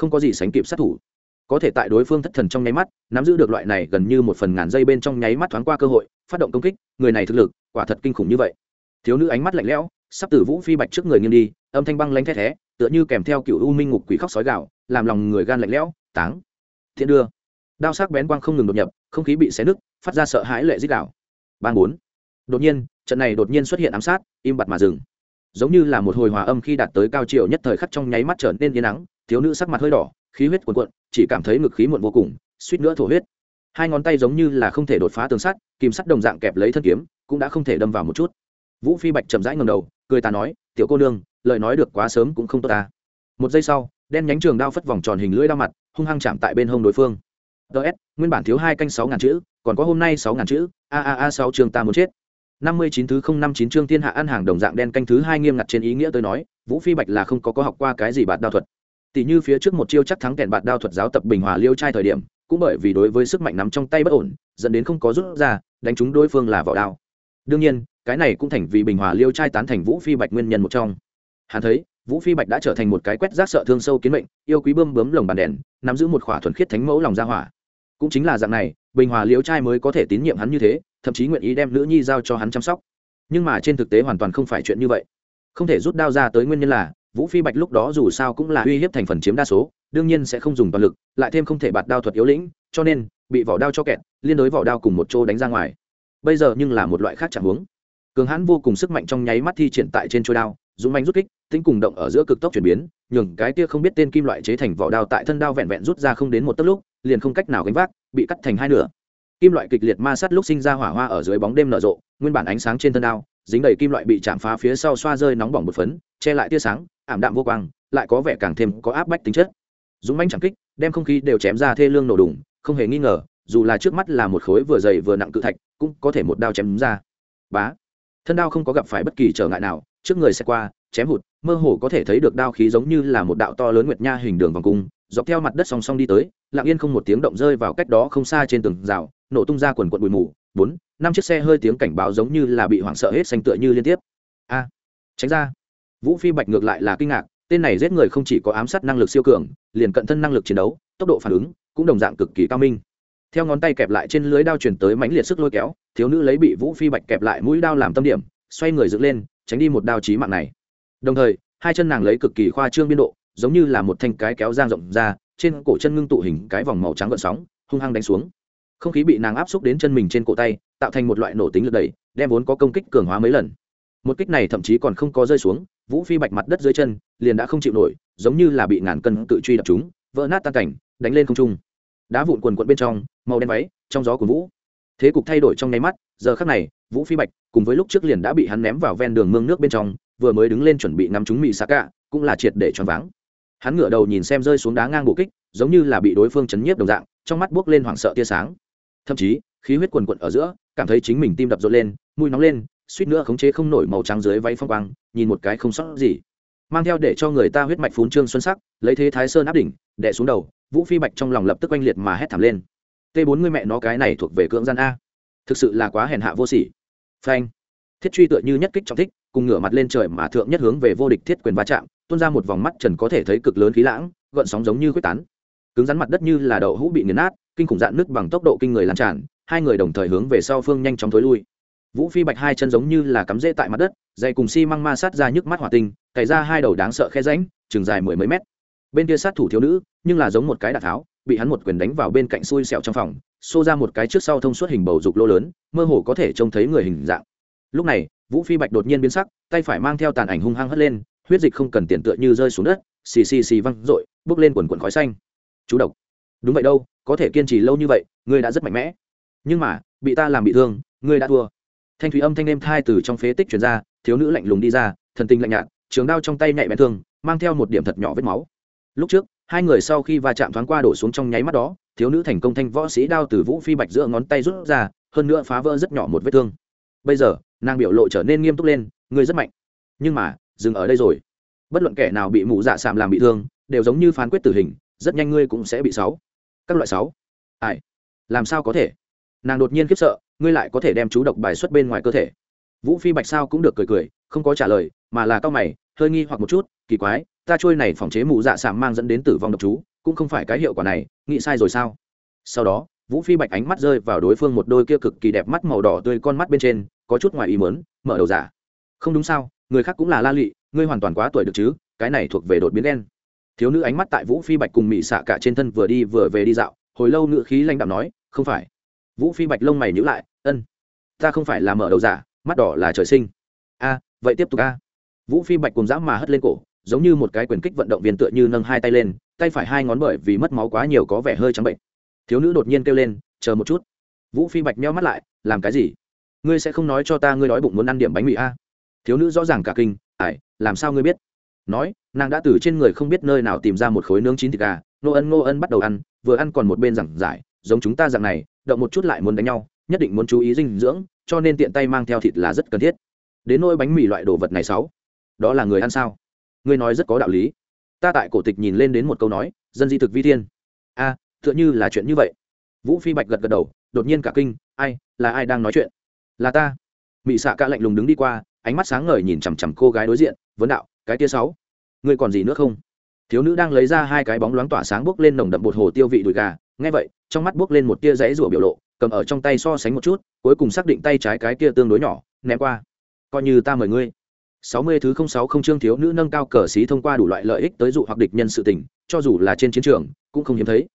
không có gì sánh kịp sát thủ. Có thể tại đối phương thất thần trong nháy mắt, nắm giữ được loại này gần như một phần ngàn giây bên trong nháy mắt thoáng qua cơ hội, phát động công kích, người này thực lực, quả thật kinh khủng như vậy. Thiếu nữ ánh mắt lạnh lẽo, sắp từ vũ phi bạch trước người nghiêng đi, âm thanh băng lanh thét thé, tựa như kèm theo cựu u minh ngục quỷ khóc sói gạo làm lòng người gan lạnh lẽo, táng. Thiện đưa. Đao sắc bén quang không ngừng đột nhập, không khí bị xé nứt, phát ra sợ hãi lệ dích đạo ban bốn. Đột nhiên, trận này đột nhiên xuất hiện ám sát, im bặt mà dừng. Giống như là một hồi hòa âm khi đạt tới cao triệu nhất thời khắc trong nháy mắt trở nên yên nắng thiếu nữ sắc mặt hơi đỏ, khí huyết cuồn cuộn, chỉ cảm thấy ngực khí muộn vô cùng, suýt nữa thổ huyết. Hai ngón tay giống như là không thể đột phá tường sắt, kìm sắt đồng dạng kẹp lấy thân kiếm, cũng đã không thể đâm vào một chút. Vũ phi bạch chậm rãi ngầm đầu, cười ta nói, tiểu cô nương, lời nói được quá sớm cũng không tốt ta. Một giây sau, đen nhánh trường đao phất vòng tròn hình lưỡi đao mặt, hung hăng chạm tại bên hông đối phương. Ts nguyên bản thiếu hai canh sáu ngàn chữ, còn có hôm nay sáu ngàn chữ, a a a, sáu trường ta muốn chết. Năm mươi chín thứ không năm chín chương thiên hạ ăn hàng đồng dạng đen canh thứ hai nghiêm ngặt trên ý nghĩa tôi nói, vũ phi bạch là không có có học qua cái gì bạt đao thuật tỷ như phía trước một chiêu chắc thắng kèn bạt đao thuật giáo tập bình hòa liêu trai thời điểm, cũng bởi vì đối với sức mạnh nắm trong tay bất ổn, dẫn đến không có rút ra, đánh trúng đối phương là vỏ đao. Đương nhiên, cái này cũng thành vì bình hòa liêu trai tán thành vũ phi bạch nguyên nhân một trong. Hắn thấy, vũ phi bạch đã trở thành một cái quét rác sợ thương sâu kiến mệnh, yêu quý bơm bướm lồng bàn đèn, nắm giữ một khỏa thuần khiết thánh mẫu lòng gia hỏa. Cũng chính là dạng này, bình hòa liêu trai mới có thể tín nhiệm hắn như thế, thậm chí nguyện ý đem nữ nhi giao cho hắn chăm sóc. Nhưng mà trên thực tế hoàn toàn không phải chuyện như vậy. Không thể rút đao ra tới nguyên nhân là vũ phi bạch lúc đó dù sao cũng là uy hiếp thành phần chiếm đa số đương nhiên sẽ không dùng toàn lực lại thêm không thể bạt đao thuật yếu lĩnh cho nên bị vỏ đao cho kẹt liên đối vỏ đao cùng một chỗ đánh ra ngoài. Bây giờ nhưng là một loại khác chẳng hướng, cường hãn vô cùng sức mạnh trong nháy mắt thi triển tại trên trôi đao dũng manh rút kích tính cùng động ở giữa cực tốc chuyển biến nhường cái kia không biết tên kim loại chế thành vỏ đao tại thân đao vẹn vẹn rút ra không đến một tấc lúc liền không cách nào gánh vác bị cắt thành hai nửa. Kim loại kịch liệt ma sát lúc sinh ra hỏa hoa ở dưới bóng đêm nở rộ nguyên bản ánh sáng trên thân đao dính đầy kim loại bị chạm phá phía sau xoa rơi nóng bỏng một phấn, che lại tia sáng, ảm đạm vô quang, lại có vẻ càng thêm có áp bách tính chất. Dũng manh chẳng kích, đem không khí đều chém ra thê lương nổ đùng, không hề nghi ngờ, dù là trước mắt là một khối vừa dày vừa nặng cự thạch, cũng có thể một đao chém ra. Bá! Thân đao không có gặp phải bất kỳ trở ngại nào, trước người sẽ qua, chém hụt, mơ hồ có thể thấy được đao khí giống như là một đạo to lớn nguyệt nha hình đường vòng cung, dọc theo mặt đất song song đi tới, lặng yên không một tiếng động rơi vào cách đó không xa trên tường rào, nổ tung ra quần quận bụi mù. Bốn! Năm chiếc xe hơi tiếng cảnh báo giống như là bị hoảng sợ hết xanh tựa như liên tiếp. A, tránh ra. Vũ phi bạch ngược lại là kinh ngạc, tên này giết người không chỉ có ám sát năng lực siêu cường, liền cận thân năng lực chiến đấu, tốc độ phản ứng cũng đồng dạng cực kỳ cao minh. Theo ngón tay kẹp lại trên lưới đao chuyển tới mãnh liệt sức lôi kéo, thiếu nữ lấy bị vũ phi bạch kẹp lại mũi đao làm tâm điểm, xoay người dựng lên, tránh đi một đao chí mạng này. Đồng thời, hai chân nàng lấy cực kỳ khoa trương biên độ, giống như là một thanh cái kéo giang rộng ra, trên cổ chân ngưng tụ hình cái vòng màu trắng gợn sóng, hung hăng đánh xuống không khí bị nàng áp xúc đến chân mình trên cổ tay, tạo thành một loại nổ tính lực đẩy, đem vốn có công kích cường hóa mấy lần. Một kích này thậm chí còn không có rơi xuống, vũ phi bạch mặt đất dưới chân, liền đã không chịu nổi, giống như là bị ngàn cân tự truy đập chúng, vỡ nát tan cảnh, đánh lên không trung. Đá vụn quần quận bên trong, màu đen váy, trong gió của vũ. Thế cục thay đổi trong nháy mắt, giờ khắc này, vũ phi bạch, cùng với lúc trước liền đã bị hắn ném vào ven đường mương nước bên trong, vừa mới đứng lên chuẩn bị ngắm chúng mỹ xạ cả cũng là triệt để choáng váng. Hắn ngửa đầu nhìn xem rơi xuống đá ngang bộ kích, giống như là bị đối phương chấn nhiếp đồng dạng, trong mắt buốc lên hoảng sợ tia sáng thậm chí, khí huyết quần quận ở giữa, cảm thấy chính mình tim đập rộn lên mùi nóng lên, suýt nữa khống chế không nổi màu trắng dưới váy phong quang, nhìn một cái không sót gì. Mang theo để cho người ta huyết mạch phún trương xuân sắc, lấy thế thái sơn áp đỉnh, đè xuống đầu, vũ phi bạch trong lòng lập tức oanh liệt mà hét thảm lên. T bốn người mẹ nó cái này thuộc về cưỡng gian a. Thực sự là quá hèn hạ vô sỉ. Phanh. Thiết truy tựa như nhất kích trọng thích, cùng ngửa mặt lên trời mà thượng nhất hướng về vô địch thiết quyền va chạm, tuôn ra một vòng mắt trần có thể thấy cực lớn khí lãng, gợn sóng giống như quyết tán. Cứng rắn mặt đất như là đậu hũ bị nghiền nát kinh khủng dạn nước bằng tốc độ kinh người lan tràn, hai người đồng thời hướng về sau phương nhanh chóng thối lui. Vũ phi bạch hai chân giống như là cắm rễ tại mặt đất, dày cùng xi、si、măng ma sát ra nhức mắt hỏa tinh, cày ra hai đầu đáng sợ khe ránh chừng dài mười mấy mét. Bên kia sát thủ thiếu nữ, nhưng là giống một cái đạn tháo, bị hắn một quyền đánh vào bên cạnh xui xẹo trong phòng, xô ra một cái trước sau thông suốt hình bầu dục lô lớn, mơ hồ có thể trông thấy người hình dạng. Lúc này, vũ phi bạch đột nhiên biến sắc, tay phải mang theo tàn ảnh hung hăng hất lên, huyết dịch không cần tiền tựa như rơi xuống đất, xì xì xì văng r ộ i bước lên quần quần khói xanh. Chú độc, đúng vậy đâu có thể kiên trì lâu như vậy, ngươi đã rất mạnh mẽ. Nhưng mà, bị ta làm bị thương, ngươi đã thua. Thanh thủy âm thanh đêm thai từ trong phế tích chuyển ra, thiếu nữ lạnh lùng đi ra, thần tình lạnh nhạt, trường đao trong tay nhạy bén thương, mang theo một điểm thật nhỏ vết máu. Lúc trước, hai người sau khi va chạm thoáng qua đổ xuống trong nháy mắt đó, thiếu nữ thành công thanh võ sĩ đao từ vũ phi bạch giữa ngón tay rút ra, hơn nữa phá vỡ rất nhỏ một vết thương. Bây giờ, nàng biểu lộ trở nên nghiêm túc lên, ngươi rất mạnh. Nhưng mà, dừng ở đây rồi. Bất luận kẻ nào bị mụ dạ sạm làm bị thương, đều giống như phán quyết tử hình, rất nhanh ngươi cũng sẽ bị sáu các loại sáu. Ai? Làm sao có thể? Nàng đột nhiên khiếp sợ, ngươi lại có thể đem chú độc bài xuất bên ngoài cơ thể. Vũ phi bạch sao cũng được cười cười, không có trả lời, mà là cao mày, hơi nghi hoặc một chút, kỳ quái, ta trôi này phòng chế mù dạ sảm mang dẫn đến tử vong độc chú, cũng không phải cái hiệu quả này, nghĩ sai rồi sao? Sau đó, vũ phi bạch ánh mắt rơi vào đối phương một đôi kia cực kỳ đẹp mắt màu đỏ tươi con mắt bên trên, có chút ngoài ý mớn mở đầu giả. Không đúng sao, người khác cũng là la lị, ngươi hoàn toàn quá tuổi được chứ, cái này thuộc về đột biến đen thiếu nữ ánh mắt tại vũ phi bạch cùng mỹ xạ cả trên thân vừa đi vừa về đi dạo, hồi lâu ngựa khí lanh đạm nói, không phải. Vũ phi bạch lông mày nhữ lại, ân, ta không phải là mở đầu giả, mắt đỏ là trời sinh. A, vậy tiếp tục a. Vũ phi bạch cùng dã mà hất lên cổ, giống như một cái quyền kích vận động viên tựa như nâng hai tay lên, tay phải hai ngón bởi vì mất máu quá nhiều có vẻ hơi trắng bệnh. Thiếu nữ đột nhiên kêu lên, chờ một chút. Vũ phi bạch meo mắt lại, làm cái gì? Ngươi sẽ không nói cho ta ngươi đói bụng muốn ăn điểm bánh mì a? Thiếu nữ rõ ràng cả kinh ải làm sao ngươi biết? Nói nàng đã từ trên người không biết nơi nào tìm ra một khối nướng chín thịt gà nô ân nô ân bắt đầu ăn vừa ăn còn một bên giảng giải giống chúng ta dạng này động một chút lại muốn đánh nhau nhất định muốn chú ý dinh dưỡng cho nên tiện tay mang theo thịt là rất cần thiết. Đến nỗi bánh mì loại đồ vật này sáu đó là người ăn sao? Ngươi nói rất có đạo lý. Ta tại cổ tịch nhìn lên đến một câu nói dân di thực vi thiên. A à, tựa như là chuyện như vậy. Vũ phi bạch gật gật đầu đột nhiên cả kinh ai là ai đang nói chuyện? Là ta. Mị xạ ca lạnh lùng đứng đi qua ánh mắt sáng ngời nhìn chằm chằm cô gái đối diện vấn đạo cái tia sáu ngươi còn gì nữa không? Thiếu nữ đang lấy ra hai cái bóng loáng tỏa sáng bốc lên nồng đậm bột hồ tiêu vị đùi gà, nghe vậy, trong mắt bốc lên một tia dãy rủa biểu lộ, cầm ở trong tay so sánh một chút, cuối cùng xác định tay trái cái kia tương đối nhỏ, ném qua. Coi như ta mời ngươi. Sáu mươi thứ không sáu không chương thiếu nữ nâng cao cờ xí thông qua đủ loại lợi ích tới dụ hoặc địch nhân sự tình, cho dù là trên chiến trường, cũng không hiếm thấy.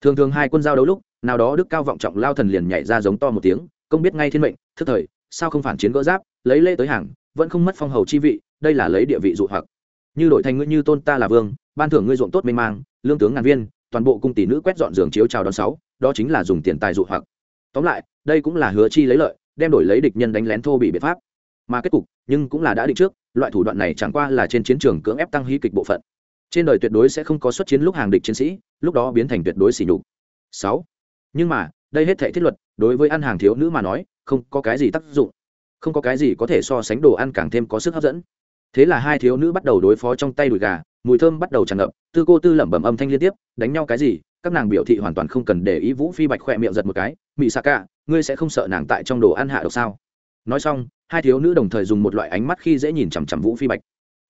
Thường thường hai quân giao đấu lúc, nào đó đức cao vọng trọng lao thần liền nhảy ra giống to một tiếng, công biết ngay thiên mệnh, thức thời, sao không phản chiến gỡ giáp, lấy lễ tới hàng, vẫn không mất phong hầu chi vị, đây là lấy địa vị dụ hoặc như đổi thành ngươi như tôn ta là vương, ban thưởng ngươi ruộng tốt mênh mang, lương tướng ngàn viên, toàn bộ cung tỷ nữ quét dọn giường chiếu chào đón sáu, đó chính là dùng tiền tài dụ hoặc. Tóm lại, đây cũng là hứa chi lấy lợi, đem đổi lấy địch nhân đánh lén thô bị biện pháp. Mà kết cục, nhưng cũng là đã định trước, loại thủ đoạn này chẳng qua là trên chiến trường cưỡng ép tăng hí kịch bộ phận. Trên đời tuyệt đối sẽ không có xuất chiến lúc hàng địch chiến sĩ, lúc đó biến thành tuyệt đối xỉ nhục. Sáu. Nhưng mà, đây hết thể thiết luật, đối với ăn hàng thiếu nữ mà nói, không có cái gì tác dụng. Không có cái gì có thể so sánh đồ ăn càng thêm có sức hấp dẫn thế là hai thiếu nữ bắt đầu đối phó trong tay đùi gà, mùi thơm bắt đầu tràn ngập, tư cô tư lẩm bẩm âm thanh liên tiếp, đánh nhau cái gì, các nàng biểu thị hoàn toàn không cần để ý vũ phi bạch khoe miệng giật một cái mị xạ cả ngươi sẽ không sợ nàng tại trong đồ ăn hạ độc sao? Nói xong, hai thiếu nữ đồng thời dùng một loại ánh mắt khi dễ nhìn chằm chằm vũ phi bạch.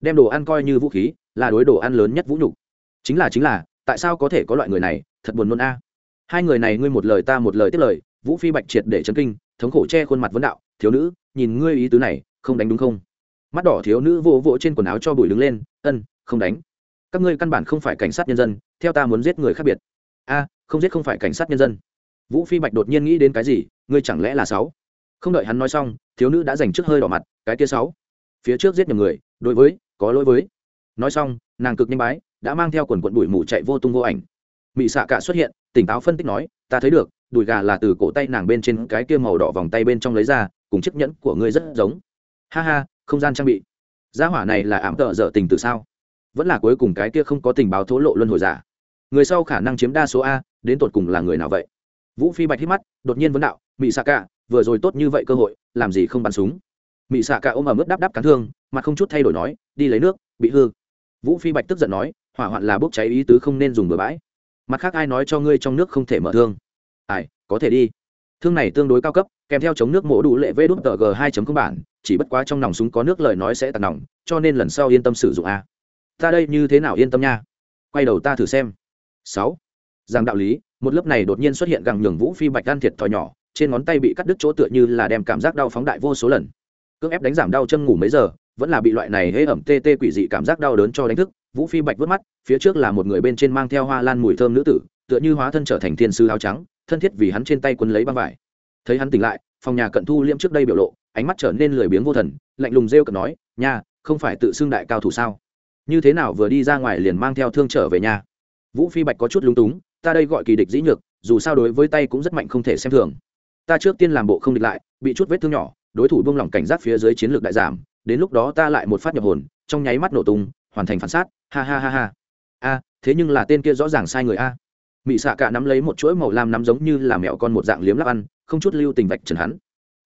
Đem đồ ăn coi như vũ khí, là đối đồ ăn lớn nhất vũ nhục. Chính là chính là, tại sao có thể có loại người này, thật buồn nôn a. Hai người này, ngươi một lời ta một lời tiếp lời. Vũ phi bạch triệt để chấn kinh, thống khổ che khuôn mặt vấn đạo, thiếu nữ, nhìn ngươi ý tứ này, không đánh đúng không? Mắt đỏ thiếu nữ vỗ vỗ trên quần áo cho bùi đứng lên, ân, không đánh. Các ngươi căn bản không phải cảnh sát nhân dân, theo ta muốn giết người khác biệt. A, không giết không phải cảnh sát nhân dân. Vũ phi bạch đột nhiên nghĩ đến cái gì, ngươi chẳng lẽ là sáu? Không đợi hắn nói xong, thiếu nữ đã dành trước hơi đỏ mặt, cái kia sáu. Phía trước giết nhầm người, đối với, có lỗi với. Nói xong, nàng cực nhanh bái, đã mang theo quần quận bụi mù chạy vô tung vô ảnh. Mị xạ cả xuất hiện, tỉnh táo phân tích nói, ta thấy được, đùi gà là từ cổ tay nàng bên trên cái kia màu đỏ vòng tay bên trong lấy ra, cùng chiếc nhẫn của ngươi rất giống. Ha ha không gian trang bị. Gia hỏa này là ảm tợ dở tình từ sao? Vẫn là cuối cùng cái kia không có tình báo thố lộ luân hồi giả. Người sau khả năng chiếm đa số a, đến tột cùng là người nào vậy? Vũ phi bạch hít mắt, đột nhiên vấn đạo mỹ xạ cả vừa rồi tốt như vậy cơ hội, làm gì không bắn súng? Mỹ xạ cả ôm ở mức đắp đắp cắn thương mà không chút thay đổi nói, đi lấy nước, bị hư. Vũ phi bạch tức giận nói, hỏa hoạn là bốc cháy ý tứ không nên dùng bừa bãi. Mặt khác ai nói cho ngươi trong nước không thể mở thương? Ai, có thể đi. Thương này tương đối cao cấp, kèm theo chống nước mổ đủ lệ vê đút tờ g hai bản chỉ bất quá trong nòng súng có nước lời nói sẽ tạt nòng, cho nên lần sau yên tâm sử dụng a. Ta đây như thế nào yên tâm nha? Quay đầu ta thử xem. Sáu. Rằng đạo lý, một lớp này đột nhiên xuất hiện gặng nhường vũ phi bạch gan thiệt thòi nhỏ, trên ngón tay bị cắt đứt chỗ tựa như là đem cảm giác đau phóng đại vô số lần. Cưỡng ép đánh giảm đau chân ngủ mấy giờ, vẫn là bị loại này hễ ẩm tê tê quỷ dị cảm giác đau đớn cho đánh thức, vũ phi bạch vớt mắt, phía trước là một người bên trên mang theo hoa lan mùi thơm nữ tử, tựa như hóa thân trở thành thiên sư áo trắng, thân thiết vì hắn trên tay quân lấy băng vải. Thấy hắn tỉnh lại phòng nhà cận thu liêm trước đây biểu lộ, ánh mắt trở nên lười biếng vô thần, lạnh lùng rêu cận nói, nha, không phải tự xưng đại cao thủ sao? Như thế nào vừa đi ra ngoài liền mang theo thương trở về nhà vũ phi bạch có chút lúng túng, ta đây gọi kỳ địch dĩ nhược, dù sao đối với tay cũng rất mạnh không thể xem thường. Ta trước tiên làm bộ không địch lại, bị chút vết thương nhỏ, đối thủ buông lỏng cảnh giác phía dưới chiến lược đại giảm, đến lúc đó ta lại một phát nhập hồn, trong nháy mắt nổ tung, hoàn thành phản sát, ha ha ha ha. A, thế nhưng là tên kia rõ ràng sai người a mị xạ cả nắm lấy một chuỗi màu lam nắm giống như là mẹo con một dạng liếm lắp ăn, không chút lưu tình vạch trần hắn.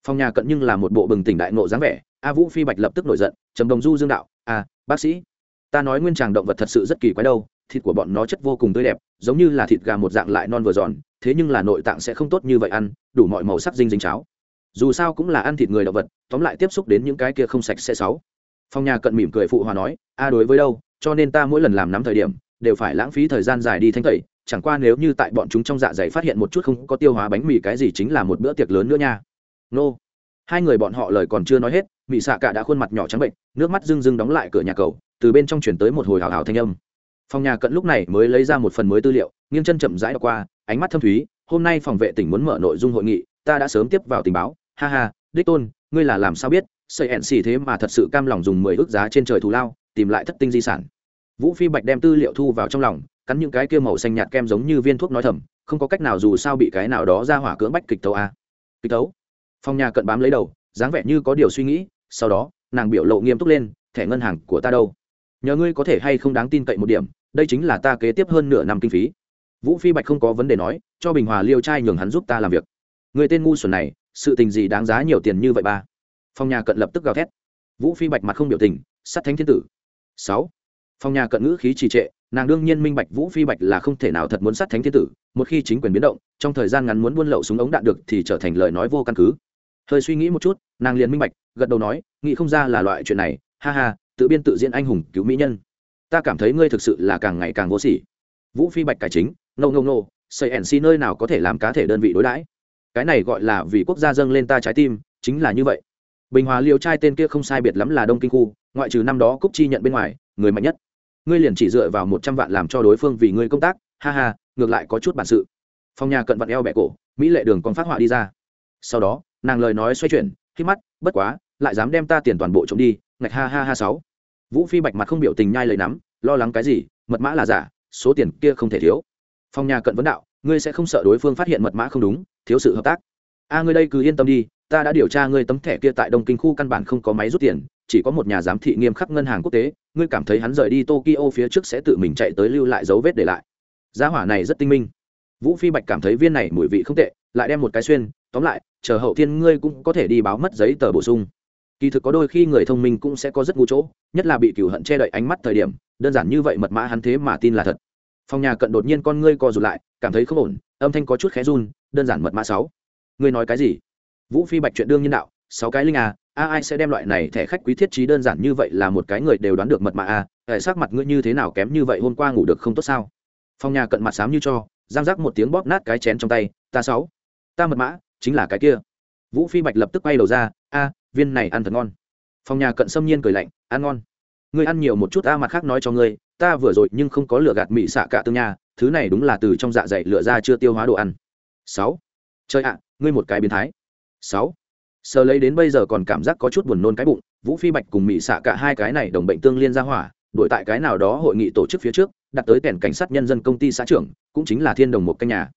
Phòng nhà cận nhưng là một bộ bừng tỉnh đại nộ dáng vẻ, a vũ phi bạch lập tức nổi giận, trầm đồng du dương đạo a bác sĩ, ta nói nguyên tràng động vật thật sự rất kỳ quái đâu, thịt của bọn nó chất vô cùng tươi đẹp, giống như là thịt gà một dạng lại non vừa giòn, thế nhưng là nội tạng sẽ không tốt như vậy ăn, đủ mọi màu sắc dinh dính cháo. Dù sao cũng là ăn thịt người động vật, tóm lại tiếp xúc đến những cái kia không sạch sẽ sáu. Phòng nhà cận mỉm cười phụ hòa nói, a đối với đâu, cho nên ta mỗi lần làm nắm thời điểm, đều phải lãng phí thời gian dài đi thanh tẩy chẳng qua nếu như tại bọn chúng trong dạ dày phát hiện một chút không có tiêu hóa bánh mì cái gì chính là một bữa tiệc lớn nữa nha. Nô. Hai người bọn họ lời còn chưa nói hết, mị xạ cả đã khuôn mặt nhỏ trắng bệnh, nước mắt rưng rưng đóng lại cửa nhà cầu, từ bên trong chuyển tới một hồi hào hào thanh âm. Phòng nhà cận lúc này mới lấy ra một phần mới tư liệu, nghiêng chân chậm rãi đọc qua, ánh mắt thâm thúy, hôm nay phòng vệ tỉnh muốn mở nội dung hội nghị, ta đã sớm tiếp vào tình báo. Ha ha, đích tôn, ngươi là làm sao biết, sợi hẹn xì thế mà thật sự cam lòng dùng mười ước giá trên trời thù lao, tìm lại thất tinh di sản. Vũ phi bạch đem tư liệu thu vào trong lòng cắn những cái kia màu xanh nhạt kem giống như viên thuốc nói thầm, không có cách nào dù sao bị cái nào đó ra hỏa cưỡng bách kịch tấu a à. kịch tấu phong nhà cận bám lấy đầu, dáng vẻ như có điều suy nghĩ, sau đó, nàng biểu lộ nghiêm túc lên, thẻ ngân hàng của ta đâu? Nhờ ngươi có thể hay không đáng tin cậy một điểm, đây chính là ta kế tiếp hơn nửa năm kinh phí. Vũ phi bạch không có vấn đề nói, cho bình hòa liêu trai nhường hắn giúp ta làm việc. Người tên ngu xuẩn này, sự tình gì đáng giá nhiều tiền như vậy ba? Phong nhà cận lập tức gào thét. Vũ phi bạch mặt không biểu tình sát thánh thiên tử. Sáu. Phong nhà cận ngữ khí trì trệ nàng đương nhiên minh bạch vũ phi bạch là không thể nào thật muốn sát thánh thiên tử, một khi chính quyền biến động, trong thời gian ngắn muốn buôn lậu súng ống đạn được thì trở thành lời nói vô căn cứ. Hơi suy nghĩ một chút, nàng liền minh bạch, gật đầu nói, nghĩ không ra là loại chuyện này, ha ha, tự biên tự diễn anh hùng cứu mỹ nhân. Ta cảm thấy ngươi thực sự là càng ngày càng vô sỉ. Vũ phi bạch cải chính nâu nâu nâu xây ẻn xi nơi nào có thể làm cá thể đơn vị đối đãi. Cái này gọi là vì quốc gia dâng lên ta trái tim, chính là như vậy. Bình hòa liều trai tên kia không sai biệt lắm là đông kinh khu, ngoại trừ năm đó cúc chi nhận bên ngoài, người mạnh nhất ngươi liền chỉ dựa vào một trăm vạn làm cho đối phương vì ngươi công tác, ha ha, ngược lại có chút bản sự. Phong nhà cận vặn eo bẹ cổ, mỹ lệ đường còn phát họa đi ra. Sau đó, nàng lời nói xoay chuyển, khi mắt, bất quá, lại dám đem ta tiền toàn bộ trộm đi, ngạch ha ha ha sáu. Vũ phi bạch mặt không biểu tình nhai lời nắm, lo lắng cái gì, mật mã là giả, số tiền kia không thể thiếu. Phong nhà cận vấn đạo, ngươi sẽ không sợ đối phương phát hiện mật mã không đúng, thiếu sự hợp tác. A, ngươi đây cứ yên tâm đi, ta đã điều tra ngươi tấm thẻ kia tại đông kinh khu căn bản không có máy rút tiền chỉ có một nhà giám thị nghiêm khắc ngân hàng quốc tế, ngươi cảm thấy hắn rời đi tokyo phía trước sẽ tự mình chạy tới lưu lại dấu vết để lại. Giá hỏa này rất tinh minh. Vũ phi bạch cảm thấy viên này mùi vị không tệ, lại đem một cái xuyên, tóm lại, chờ hậu thiên ngươi cũng có thể đi báo mất giấy tờ bổ sung. Kỳ thực có đôi khi người thông minh cũng sẽ có rất ngu chỗ, nhất là bị cửu hận che đậy ánh mắt thời điểm, đơn giản như vậy mật mã hắn thế mà tin là thật. Phòng nhà cận đột nhiên con ngươi co rụt lại, cảm thấy không ổn, âm thanh có chút khé run, đơn giản mật mã sáu. Ngươi nói cái gì? Vũ phi bạch chuyện đương nhân đạo, sáu cái linh à a ai sẽ đem loại này thẻ khách quý thiết trí đơn giản như vậy là một cái người đều đoán được mật mã a, hệ sắc mặt ngươi như thế nào kém như vậy hôm qua ngủ được không tốt sao? Phòng nhà cận mặt xám như cho, giang giác một tiếng bóp nát cái chén trong tay, ta sáu, ta mật mã, chính là cái kia. Vũ phi bạch lập tức quay đầu ra, a, viên này ăn thật ngon. Phòng nhà cận xâm nhiên cười lạnh, ăn ngon. Ngươi ăn nhiều một chút a mặt khác nói cho ngươi, ta vừa rồi nhưng không có lửa gạt mị xạ cả tương nhà. thứ này đúng là từ trong dạ dày lựa ra chưa tiêu hóa đồ ăn. Sáu chơi ạ, ngươi một cái biến thái. Sáu sờ lấy đến bây giờ còn cảm giác có chút buồn nôn cái bụng, vũ phi bạch cùng mị xạ cả hai cái này đồng bệnh tương liên ra hỏa đổi tại cái nào đó hội nghị tổ chức phía trước, đặt tới kèn cảnh sát nhân dân công ty xã trưởng, cũng chính là thiên đồng một căn nhà.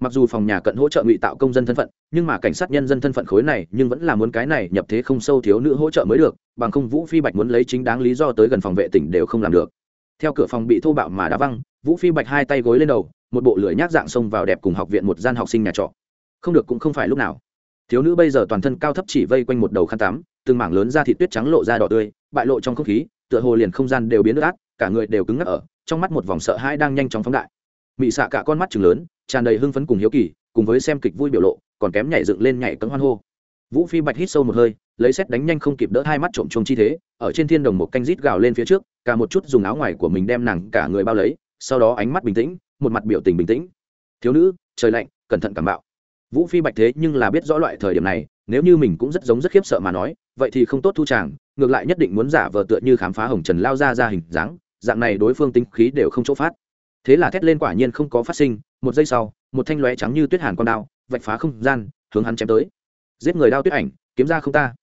Mặc dù phòng nhà cận hỗ trợ ngụy tạo công dân thân phận, nhưng mà cảnh sát nhân dân thân phận khối này, nhưng vẫn là muốn cái này nhập thế không sâu thiếu nữ hỗ trợ mới được, bằng không vũ phi bạch muốn lấy chính đáng lý do tới gần phòng vệ tỉnh đều không làm được. Theo cửa phòng bị thô bạo mà đã văng, vũ phi bạch hai tay gối lên đầu, một bộ lưỡi nhác dạng xông vào đẹp cùng học viện một gian học sinh nhà trọ. Không được cũng không phải lúc nào thiếu nữ bây giờ toàn thân cao thấp chỉ vây quanh một đầu khăn tắm, từng mảng lớn da thịt tuyết trắng lộ ra đỏ tươi, bại lộ trong không khí, tựa hồ liền không gian đều biến nước át, cả người đều cứng ngắc ở, trong mắt một vòng sợ hãi đang nhanh chóng phóng đại. Mị xạ cả con mắt chừng lớn, tràn đầy hưng phấn cùng hiếu kỳ, cùng với xem kịch vui biểu lộ, còn kém nhảy dựng lên nhảy cấm hoan hô. Vũ phi bạch hít sâu một hơi, lấy xét đánh nhanh không kịp đỡ hai mắt trộm trông chi thế, ở trên thiên đồng một canh rít gào lên phía trước, cả một chút dùng áo ngoài của mình đem nàng cả người bao lấy, sau đó ánh mắt bình tĩnh, một mặt biểu tình bình tĩnh. Thiếu nữ, trời lạnh, cẩn thận cảm bạo vũ phi bạch thế nhưng là biết rõ loại thời điểm này, nếu như mình cũng rất giống rất khiếp sợ mà nói, vậy thì không tốt thu chàng, ngược lại nhất định muốn giả vờ tựa như khám phá hồng trần lao ra ra hình dáng, dạng này đối phương tính khí đều không chỗ phát. Thế là thét lên quả nhiên không có phát sinh, một giây sau, một thanh lóe trắng như tuyết hàn con đao, vạch phá không gian, hướng hắn chém tới. Giết người đao tuyết ảnh, kiếm ra không ta.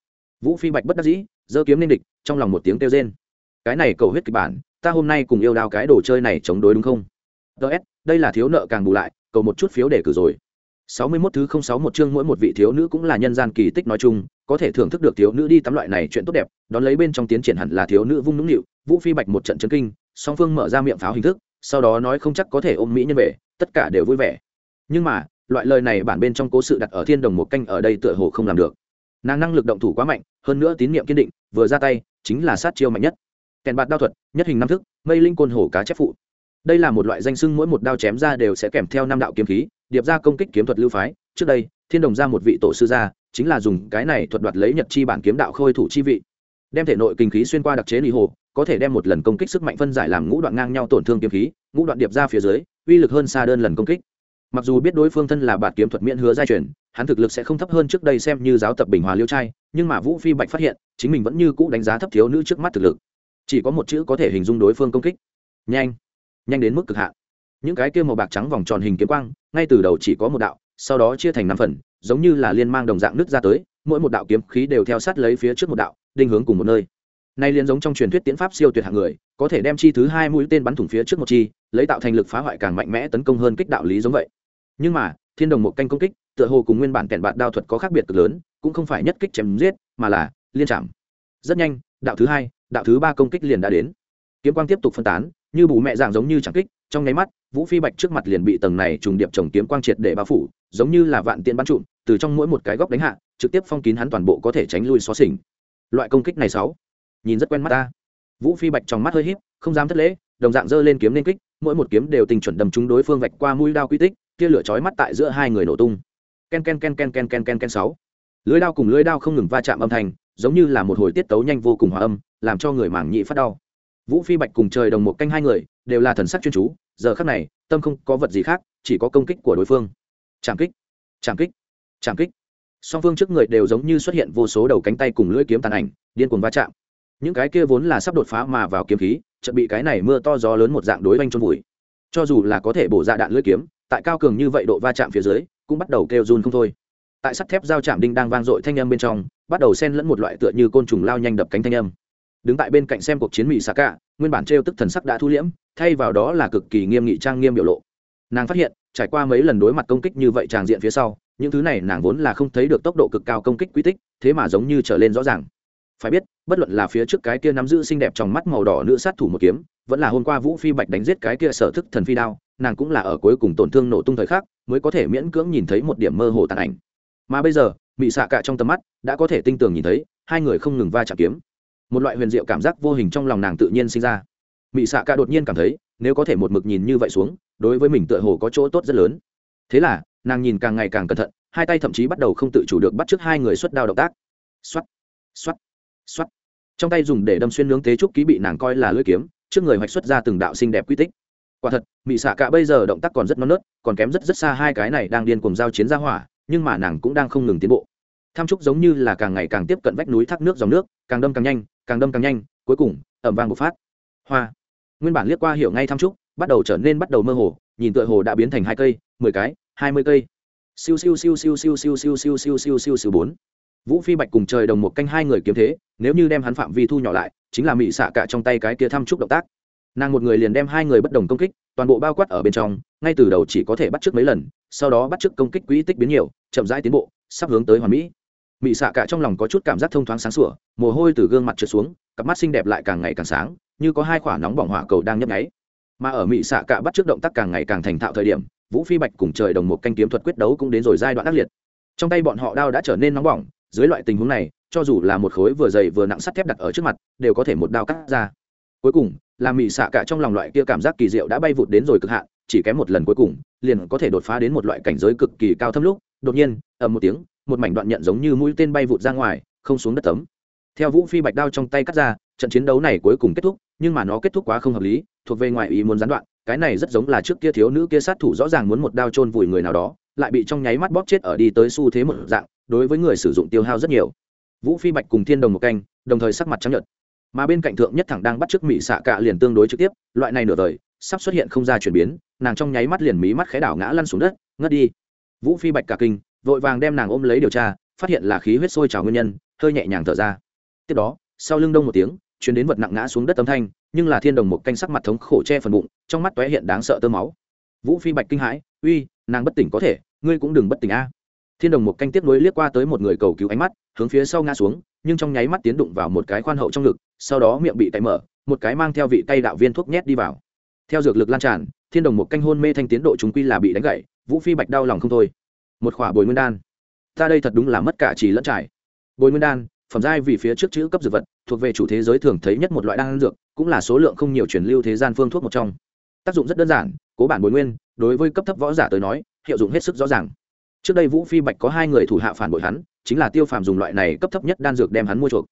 Vũ phi bạch bất đắc dĩ, giơ kiếm lên địch, trong lòng một tiếng kêu rên. Cái này cầu huyết kịch bản, ta hôm nay cùng yêu đao cái đồ chơi này chống đối đúng không? Ts đây là thiếu nợ càng bù lại, cầu một chút phiếu để cử rồi sáu mươi 61 thứ không sáu một chương mỗi một vị thiếu nữ cũng là nhân gian kỳ tích nói chung, có thể thưởng thức được thiếu nữ đi tắm loại này chuyện tốt đẹp, đón lấy bên trong tiến triển hẳn là thiếu nữ vung nũng nịu, Vũ Phi Bạch một trận chấn kinh, song phương mở ra miệng pháo hình thức, sau đó nói không chắc có thể ôm mỹ nhân về, tất cả đều vui vẻ. Nhưng mà, loại lời này bản bên trong cố sự đặt ở thiên đồng một canh ở đây tựa hồ không làm được. Nàng năng lực động thủ quá mạnh, hơn nữa tín niệm kiên định, vừa ra tay, chính là sát chiêu mạnh nhất. Kèn bạt đao thuật, nhất hình năm thức, mây linh côn hổ cá chép phụ. Đây là một loại danh xưng mỗi một đao chém ra đều sẽ kèm theo năm đạo kiếm khí, điệp ra công kích kiếm thuật lưu phái. Trước đây, thiên đồng ra một vị tổ sư gia, chính là dùng cái này thuật đoạt lấy nhật chi bản kiếm đạo khôi thủ chi vị. Đem thể nội kinh khí xuyên qua đặc chế lì hồ, có thể đem một lần công kích sức mạnh phân giải làm ngũ đoạn ngang nhau tổn thương kiếm khí, ngũ đoạn điệp ra phía dưới, uy lực hơn xa đơn lần công kích. Mặc dù biết đối phương thân là bản kiếm thuật miễn hứa giai truyền, hắn thực lực sẽ không thấp hơn trước đây xem như giáo tập bình hòa liêu trai, nhưng mà vũ phi bạch phát hiện, chính mình vẫn như cũ đánh giá thấp thiếu nữ trước mắt thực lực. Chỉ có một chữ có thể hình dung đối phương công kích. Nhanh nhanh đến mức cực hạn những cái kia màu bạc trắng vòng tròn hình kiếm quang, ngay từ đầu chỉ có một đạo, sau đó chia thành năm phần, giống như là liên mang đồng dạng nứt ra tới, mỗi một đạo kiếm khí đều theo sát lấy phía trước một đạo đinh hướng cùng một nơi. Nay liên giống trong truyền thuyết tiễn pháp siêu tuyệt hạng người, có thể đem chi thứ hai mũi tên bắn thủng phía trước một chi, lấy tạo thành lực phá hoại càng mạnh mẽ tấn công hơn kích đạo lý giống vậy. Nhưng mà, thiên đồng một canh công kích, tựa hồ cùng nguyên bản kẹn bạn đao thuật có khác biệt cực lớn, cũng không phải nhất kích chém giết, mà là liên chạm. Rất nhanh, đạo thứ hai, đạo thứ ba công kích liền đã đến. Kiếm quang tiếp tục phân tán như bù mẹ dạng giống như chẳng kích, trong nháy mắt, vũ phi bạch trước mặt liền bị tầng này trùng điệp trồng kiếm quang triệt để bao phủ, giống như là vạn tiện bắn trụm, từ trong mỗi một cái góc đánh hạ, trực tiếp phong kín hắn toàn bộ có thể tránh lui xóa xỉnh loại công kích này sáu, nhìn rất quen mắt ta. Vũ phi bạch trong mắt hơi híp, không dám thất lễ, đồng dạng giơ lên kiếm lên kích, mỗi một kiếm đều tình chuẩn đâm trúng đối phương vạch qua mũi đao quy tích, kia lửa chói mắt tại giữa hai người nổ tung. Ken ken ken ken ken ken ken ken sáu. Lưới đao cùng lưới đao không ngừng va chạm âm thanh, giống như là một hồi tiết tấu nhanh vô cùng hòa âm, làm cho người mảng nhị phát đau vũ phi bạch cùng trời đồng một canh hai người đều là thần sắc chuyên chú, giờ khắc này, tâm không có vật gì khác, chỉ có công kích của đối phương. Trảm kích trảm kích trảm kích. Song phương trước người đều giống như xuất hiện vô số đầu cánh tay cùng lưỡi kiếm tàn ảnh, điên cuồng va chạm. Những cái kia vốn là sắp đột phá mà vào kiếm khí, chợt bị cái này mưa to gió lớn một dạng đối oanh trôn vùi. Cho dù là có thể bổ ra đạn lưỡi kiếm, tại cao cường như vậy độ va chạm phía dưới, cũng bắt đầu kêu run không thôi. Tại sắt thép giao chạm đinh đang vang dội thanh âm bên trong, bắt đầu xen lẫn một loại tựa như côn trùng lao nhanh đập cánh thanh âm đứng tại bên cạnh xem cuộc chiến mỹ xạ cả nguyên bản t tức thần sắc đã thu liễm, thay vào đó là cực kỳ nghiêm nghị trang nghiêm biểu lộ. Nàng phát hiện, trải qua mấy lần đối mặt công kích như vậy tràng diện phía sau, những thứ này nàng vốn là không thấy được tốc độ cực cao công kích quy tích, thế mà giống như trở lên rõ ràng. Phải biết, bất luận là phía trước cái kia nắm giữ xinh đẹp trong mắt màu đỏ nữ sát thủ một kiếm, vẫn là hôm qua vũ phi bạch đánh giết cái kia sở thức thần phi đao, nàng cũng là ở cuối cùng tổn thương nổ tung thời khắc, mới có thể miễn cưỡng nhìn thấy một điểm mơ hồ tàn ảnh. Mà bây giờ bị xạ cả trong tầm mắt, đã có thể tinh tường nhìn thấy, hai người không ngừng va chạm kiếm một loại huyền diệu cảm giác vô hình trong lòng nàng tự nhiên sinh ra. Mỹ xạ cả đột nhiên cảm thấy, nếu có thể một mực nhìn như vậy xuống, đối với mình tựa hồ có chỗ tốt rất lớn. Thế là, nàng nhìn càng ngày càng cẩn thận, hai tay thậm chí bắt đầu không tự chủ được bắt trước hai người xuất đao động tác. Xoắt xoắt xoắt trong tay dùng để đâm xuyên nướng tế trúc ký bị nàng coi là lưỡi kiếm, trước người hoạch xuất ra từng đạo xinh đẹp quy tích. Quả thật mỹ xạ cả bây giờ động tác còn rất non nớt, còn kém rất rất xa hai cái này đang điên cùng giao chiến ra hỏa, nhưng mà nàng cũng đang không ngừng tiến bộ tham trúc giống như là càng ngày càng tiếp cận vách núi thác nước dòng nước càng đâm càng nhanh càng đâm càng nhanh cuối cùng ẩm vang một phát hoa nguyên bản liếc qua hiểu ngay tham trúc bắt đầu trở nên bắt đầu mơ hồ nhìn tựa hồ đã biến thành hai cây mười cái hai mươi cây siêu siêu siêu siêu siêu siêu siêu siêu siêu siêu siêu siêu bốn vũ phi bạch cùng trời đồng một canh hai người kiếm thế nếu như đem hắn phạm vi thu nhỏ lại chính là mỹ xạ cả trong tay cái kia thăm trúc động tác nàng một người liền đem hai người bất đồng công kích toàn bộ bao quát ở bên trong ngay từ đầu chỉ có thể bắt trước mấy lần sau đó bắt trước công kích quỹ tích biến nhiều chậm rãi tiến bộ sắp hướng tới hoàn mỹ mỹ xạ cả trong lòng có chút cảm giác thông thoáng sáng sủa, mồ hôi từ gương mặt trượt xuống, cặp mắt xinh đẹp lại càng ngày càng sáng, như có hai quả nóng bỏng hỏa cầu đang nhấp nháy. Mà ở mỹ xạ cả bắt trước động tác càng ngày càng thành thạo thời điểm, vũ phi bạch cùng trời đồng một canh kiếm thuật quyết đấu cũng đến rồi giai đoạn ác liệt. Trong tay bọn họ đao đã trở nên nóng bỏng, dưới loại tình huống này, cho dù là một khối vừa dày vừa nặng sắt thép đặt ở trước mặt, đều có thể một đao cắt ra. Cuối cùng, là mỹ xạ cả trong lòng loại kia cảm giác kỳ diệu đã bay vụt đến rồi cực hạn, chỉ kém một lần cuối cùng, liền có thể đột phá đến một loại cảnh giới cực kỳ cao thâm lúc, đột nhiên, ầm một tiếng một mảnh đoạn nhận giống như mũi tên bay vụt ra ngoài, không xuống đất tấm. Theo vũ phi bạch đao trong tay cắt ra, trận chiến đấu này cuối cùng kết thúc, nhưng mà nó kết thúc quá không hợp lý, thuộc về ngoại ý muốn gián đoạn, cái này rất giống là trước kia thiếu nữ kia sát thủ rõ ràng muốn một đao chôn vùi người nào đó, lại bị trong nháy mắt bóp chết ở đi tới xu thế một dạng, đối với người sử dụng tiêu hao rất nhiều. Vũ phi bạch cùng thiên đồng một canh, đồng thời sắc mặt trắng nhợt. Mà bên cạnh thượng nhất thẳng đang bắt trước mỹ xạ cạ liền tương đối trực tiếp, loại này nửa đời, sắp xuất hiện không ra chuyển biến, nàng trong nháy mắt liền mí mắt khẽ đảo ngã lăn xuống đất, ngất đi. Vũ phi bạch cả kinh vội vàng đem nàng ôm lấy điều tra, phát hiện là khí huyết sôi trào nguyên nhân, hơi nhẹ nhàng thở ra. Tiếp đó, sau lưng đông một tiếng chuyến đến vật nặng ngã xuống đất âm thanh, nhưng là thiên đồng một canh sắc mặt thống khổ che phần bụng, trong mắt tóe hiện đáng sợ tơ máu. Vũ phi bạch kinh hãi, uy, nàng bất tỉnh có thể, ngươi cũng đừng bất tỉnh a. Thiên đồng một canh tiếp nối liếc qua tới một người cầu cứu ánh mắt, hướng phía sau ngã xuống, nhưng trong nháy mắt tiến đụng vào một cái khoan hậu trong ngực, sau đó miệng bị tay mở, một cái mang theo vị tay đạo viên thuốc nhét đi vào. Theo dược lực lan tràn, thiên đồng một canh hôn mê thanh tiến độ chúng quy là bị đánh gậy vũ phi bạch đau lòng không thôi một khỏa bồi nguyên đan. Ta đây thật đúng là mất cả chỉ lẫn trải. Bồi nguyên đan, phẩm giai vì phía trước chữ cấp dược vật, thuộc về chủ thế giới thường thấy nhất một loại đan dược, cũng là số lượng không nhiều truyền lưu thế gian phương thuốc một trong. Tác dụng rất đơn giản, cố bản bồi nguyên, đối với cấp thấp võ giả tới nói, hiệu dụng hết sức rõ ràng. Trước đây vũ phi bạch có hai người thủ hạ phản bội hắn, chính là tiêu phàm dùng loại này cấp thấp nhất đan dược đem hắn mua chuộc.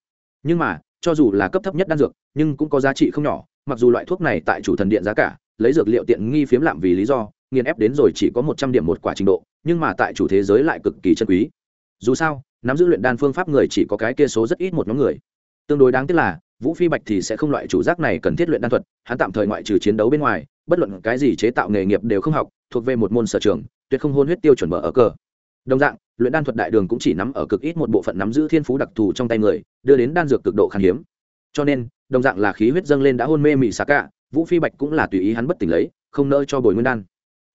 Nhưng mà, cho dù là cấp thấp nhất đan dược, nhưng cũng có giá trị không nhỏ, mặc dù loại thuốc này tại chủ thần điện giá cả, lấy dược liệu tiện nghi phiếm lạm vì lý do, nghiền ép đến rồi chỉ có một trăm điểm một quả trình độ nhưng mà tại chủ thế giới lại cực kỳ chân quý. Dù sao, nắm giữ luyện đan phương pháp người chỉ có cái kia số rất ít một nhóm người. Tương đối đáng tiếc là, vũ phi bạch thì sẽ không loại chủ giác này cần thiết luyện đan thuật, hắn tạm thời ngoại trừ chiến đấu bên ngoài, bất luận cái gì chế tạo nghề nghiệp đều không học, thuộc về một môn sở trường, tuyệt không hôn huyết tiêu chuẩn mở ở cờ. Đồng dạng, luyện đan thuật đại đường cũng chỉ nắm ở cực ít một bộ phận nắm giữ thiên phú đặc thù trong tay người, đưa đến đan dược cực độ khan hiếm. Cho nên, đồng dạng là khí huyết dâng lên đã hôn mê mị xà cả vũ phi bạch cũng là tùy ý hắn bất tỉnh lấy, không nỡ cho bồi nguyên đan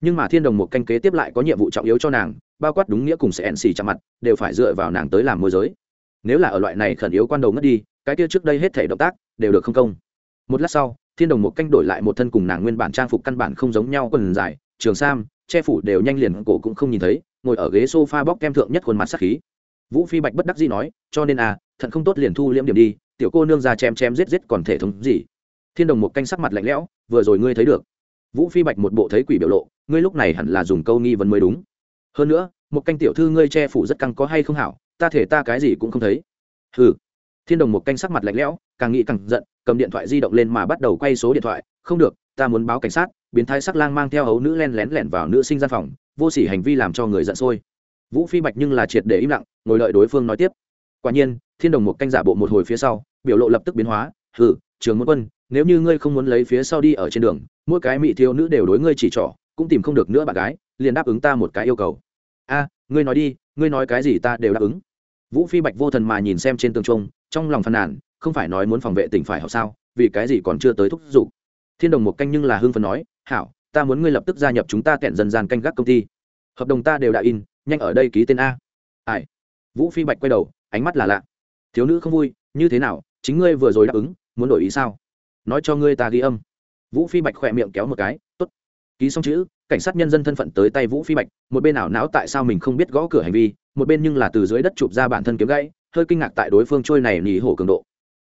nhưng mà thiên đồng một canh kế tiếp lại có nhiệm vụ trọng yếu cho nàng, bao quát đúng nghĩa cùng sẽ ẹn xì chạm mặt, đều phải dựa vào nàng tới làm môi giới. Nếu là ở loại này khẩn yếu quan đầu ngất đi, cái kia trước đây hết thể động tác, đều được không công. Một lát sau, thiên đồng một canh đổi lại một thân cùng nàng nguyên bản trang phục căn bản không giống nhau quần dài, trường sam, che phủ đều nhanh liền cổ cũng không nhìn thấy, ngồi ở ghế sofa bóc kem thượng nhất khuôn mặt sắc khí. Vũ phi bạch bất đắc dĩ nói, cho nên à thận không tốt liền thu liễm điểm đi, tiểu cô nương ra chém chém giết giết còn thể thống gì? Thiên đồng một canh sắc mặt lạnh lẽo, vừa rồi ngươi thấy được vũ phi bạch một bộ thấy quỷ biểu lộ, ngươi lúc này hẳn là dùng câu nghi vấn mới đúng. Hơn nữa, một canh tiểu thư ngươi che phủ rất căng có hay không hảo, ta thể ta cái gì cũng không thấy. Ừ thiên đồng một canh sắc mặt lạnh lẽo, càng nghĩ càng giận, cầm điện thoại di động lên mà bắt đầu quay số điện thoại, không được, ta muốn báo cảnh sát. Biến thái sắc lang mang theo hấu nữ len lén lẻn vào nữ sinh gian phòng, vô s ỉ hành vi làm cho người giận sôi. Vũ phi bạch nhưng là triệt để im lặng, ngồi đợi đối phương nói tiếp. Quả nhiên, thiên đồng một canh giả bộ một hồi phía sau, biểu lộ lập tức biến hóa, hừ, trường môn quân nếu như ngươi không muốn lấy phía sau đi ở trên đường, mỗi cái mỹ thiếu nữ đều đối ngươi chỉ trỏ, cũng tìm không được nữa bạn gái, liền đáp ứng ta một cái yêu cầu. A, ngươi nói đi, ngươi nói cái gì ta đều đáp ứng. Vũ phi bạch vô thần mà nhìn xem trên tường trung trong lòng phàn nàn, không phải nói muốn phòng vệ tỉnh phải học sao, vì cái gì còn chưa tới thúc giục. Thiên đồng một canh nhưng là hưng phần nói, hảo, ta muốn ngươi lập tức gia nhập chúng ta kẹn dần gian canh gác công ty. Hợp đồng ta đều đã in, nhanh ở đây ký tên a. Ai? Vũ phi bạch quay đầu, ánh mắt là lạ. Thiếu nữ không vui, như thế nào? Chính ngươi vừa rồi đáp ứng, muốn đổi ý sao? Nói cho ngươi ta ghi âm. Vũ phi bạch khỏe miệng kéo một cái t ố t ký xong chữ, cảnh sát nhân dân thân phận tới tay vũ phi bạch, một bên ảo não tại sao mình không biết gõ cửa hành vi, một bên nhưng là từ dưới đất chụp ra bản thân kiếm gãy, hơi kinh ngạc tại đối phương trôi này nỉ hổ cường độ.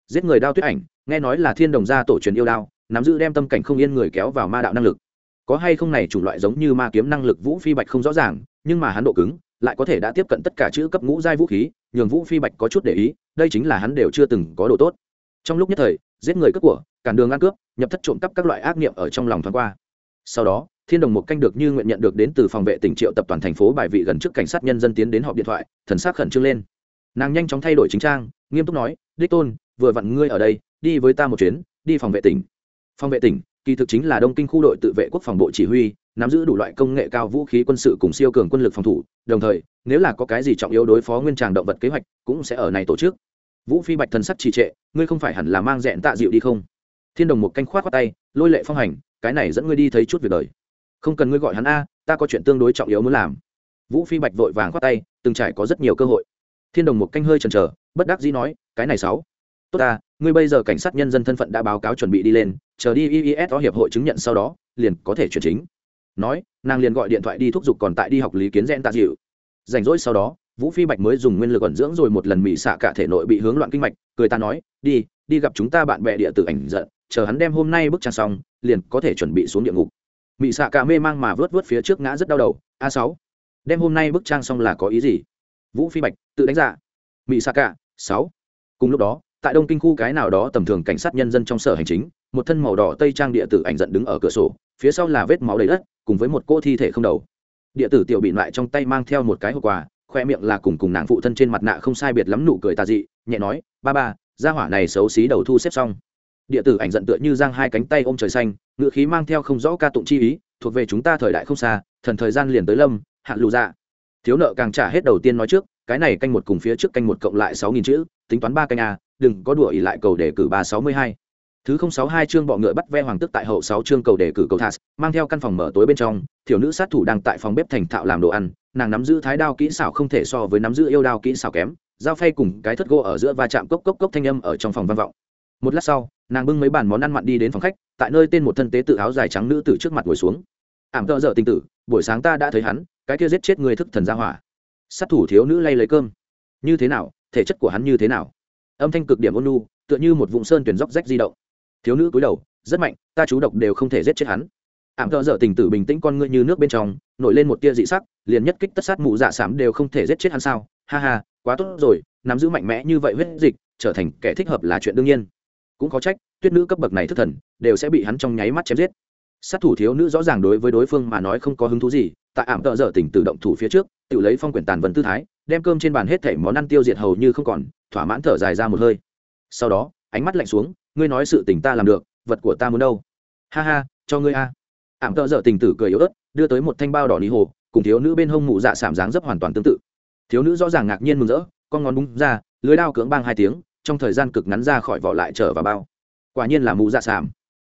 Giết người đao tuyết ảnh, nghe nói là thiên đồng gia tổ truyền yêu đao, nắm giữ đem tâm cảnh không yên người kéo vào ma đạo năng lực. Có hay không này chủng loại giống như ma kiếm năng lực vũ phi bạch không rõ ràng, nhưng mà hắn độ cứng, lại có thể đã tiếp cận tất cả chữ cấp ngũ giai vũ khí, nhường vũ phi bạch có chút để ý, đây chính là hắn đều chưa từng có độ tốt. Trong lúc nhất thời giết người cướp của, cản đường ăn cướp, nhập thất trộm cắp các loại ác niệm ở trong lòng thoáng qua. Sau đó, thiên đồng một canh được như nguyện nhận được đến từ phòng vệ tỉnh triệu tập toàn thành phố bài vị gần trước cảnh sát nhân dân tiến đến họp điện thoại, thần sắc khẩn trương lên. Nàng nhanh chóng thay đổi chính trang, nghiêm túc nói, đích tôn, vừa vặn ngươi ở đây, đi với ta một chuyến, đi phòng vệ tỉnh. Phòng vệ tỉnh, kỳ thực chính là đông kinh khu đội tự vệ quốc phòng bộ chỉ huy, nắm giữ đủ loại công nghệ cao vũ khí quân sự cùng siêu cường quân lực phòng thủ, đồng thời, nếu là có cái gì trọng yếu đối phó nguyên tràng động vật kế hoạch, cũng sẽ ở này tổ chức. Vũ phi bạch thần sắc trì trệ ngươi không phải hẳn là mang rẽn tạ dịu đi không? Thiên đồng một canh khoát khoát tay, lôi lệ phong hành, cái này dẫn ngươi đi thấy chút việc đời. Không cần ngươi gọi hắn a, ta có chuyện tương đối trọng yếu muốn làm. Vũ phi bạch vội vàng khoát tay, từng trải có rất nhiều cơ hội. Thiên đồng một canh hơi chần chờ, bất đắc dĩ nói, cái này sáu. Tốt ta, ngươi bây giờ cảnh sát nhân dân thân phận đã báo cáo chuẩn bị đi lên, chờ đi ies có hiệp hội chứng nhận sau đó, liền có thể chuyển chính. Nói, nàng liền gọi điện thoại đi thúc giục còn tại đi học lý kiến rẽn tạ dịu. Rảnh rỗi sau đó vũ phi bạch mới dùng nguyên lực ẩn dưỡng rồi một lần mỹ xạ cả thể nội bị hướng loạn kinh mạch, cười ta nói, đi đi gặp chúng ta bạn bè địa tử ảnh giận, chờ hắn đem hôm nay bức trang xong, liền có thể chuẩn bị xuống địa ngục. Mỹ xạ cả mê mang mà vớt vớt phía trước ngã rất đau đầu, a sáu, đem hôm nay bức trang xong là có ý gì? Vũ phi bạch tự đánh giá mỹ xạ cả, sáu. Cùng lúc đó, tại đông kinh khu cái nào đó tầm thường cảnh sát nhân dân trong sở hành chính, một thân màu đỏ tây trang địa tử ảnh giận đứng ở cửa sổ, phía sau là vết máu đầy đất, cùng với một cô thi thể không đầu. Địa tử tiểu bị lại trong tay mang theo một cái hộp quà khoe miệng là cùng cùng nàng phụ thân trên mặt nạ không sai biệt lắm nụ cười tà dị, nhẹ nói, ba ba, gia hỏa này xấu xí đầu thu xếp xong. Địa tử ảnh giận tựa như giang hai cánh tay ôm trời xanh, ngựa khí mang theo không rõ ca tụng chi ý, thuộc về chúng ta thời đại không xa, thần thời gian liền tới lâm hạn lù dạ. Thiếu nợ càng trả hết đầu tiên nói trước, cái này canh một cùng phía trước canh một cộng lại sáu nghìn chữ, tính toán ba canh a, đừng có đùa ỉ lại cầu đề cử ba sáu mươi hai thứ không sáu hai chương bọ ngựa bắt ve hoàng tức tại hậu sáu chương cầu đề cử cầu thas, mang theo căn phòng mở tối bên trong thiếu nữ sát thủ đang tại phòng bếp thành thạo làm đồ ăn, nàng nắm giữ thái đao kỹ xảo không thể so với nắm giữ yêu đao kỹ xảo kém, dao phay cùng cái thất gỗ ở giữa va chạm cốc cốc cốc thanh âm ở trong phòng vang vọng. Một lát sau, nàng bưng mấy bàn món ăn mặn đi đến phòng khách, tại nơi tên một thân tế tự áo dài trắng nữ tử trước mặt ngồi xuống. Ảm tợ dở tình tử, buổi sáng ta đã thấy hắn, cái kia giết chết người thức thần gia hỏa. Sát thủ thiếu nữ lay lấy cơm. Như thế nào, thể chất của hắn như thế nào? Âm thanh cực điểm ôn nu tựa như một vùng sơn tuyển dốc rách di động thiếu nữ cúi đầu, rất mạnh, ta chú độc đều không thể giết chết hắn. Ảm thợ dở tình tử bình tĩnh con ngươi như nước bên trong, nổi lên một tia dị sắc, liền nhất kích tất sát mụ dạ sám đều không thể giết chết hắn sao? Ha ha, quá tốt rồi, nắm giữ mạnh mẽ như vậy huyết dịch, trở thành kẻ thích hợp là chuyện đương nhiên. Cũng có trách, tuyết nữ cấp bậc này thất thần, đều sẽ bị hắn trong nháy mắt chém giết. Sát thủ thiếu nữ rõ ràng đối với đối phương mà nói không có hứng thú gì, tại ảm tợ dở tỉnh tự động thủ phía trước, tự lấy phong quyển tàn vấn tư thái, đem cơm trên bàn hết thảy món ăn tiêu diệt hầu như không còn, thỏa mãn thở dài ra một hơi. Sau đó, ánh mắt lạnh xuống ngươi nói sự tình ta làm được, vật của ta muốn đâu? Ha ha, cho ngươi a. Ảm tợ dở tình tử cười yếu ớt, đưa tới một thanh bao đỏ lý hồ, cùng thiếu nữ bên hông mụ dạ sảm dáng dấp hoàn toàn tương tự. Thiếu nữ rõ ràng ngạc nhiên mừng rỡ, con ngón búng ra, lưới đao cưỡng bang hai tiếng, trong thời gian cực ngắn ra khỏi vỏ lại trở vào bao. Quả nhiên là mụ dạ sảm.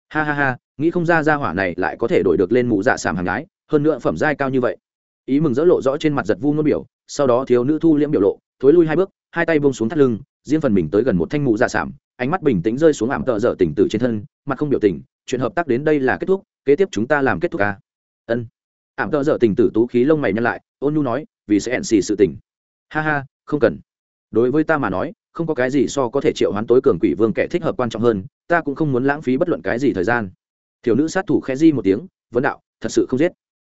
Ha ha ha, nghĩ không ra ra hỏa này lại có thể đổi được lên mụ dạ sảm hàng gái, hơn nữa phẩm giai cao như vậy. Ý mừng rỡ lộ rõ trên mặt giật vu nôn biểu, sau đó thiếu nữ thu liễm biểu lộ, thối lui hai bước, hai tay bông xuống thắt lưng, riêng phần mình tới gần một thanh mụ dạ sảm ánh mắt bình tĩnh rơi xuống ảm tợ dở tỉnh tử trên thân, mặt không biểu tình, chuyện hợp tác đến đây là kết thúc, kế tiếp chúng ta làm kết thúc ca ân. Ảm tợ dở tỉnh tử tú khí lông mày nhăn lại, ôn nhu nói, vì sẽ hẹn xì sự tình. Ha ha, không cần. Đối với ta mà nói, không có cái gì so có thể triệu hoán tối cường quỷ vương kẻ thích hợp quan trọng hơn, ta cũng không muốn lãng phí bất luận cái gì thời gian. Thiếu nữ sát thủ khẽ di một tiếng, vấn đạo, thật sự không giết.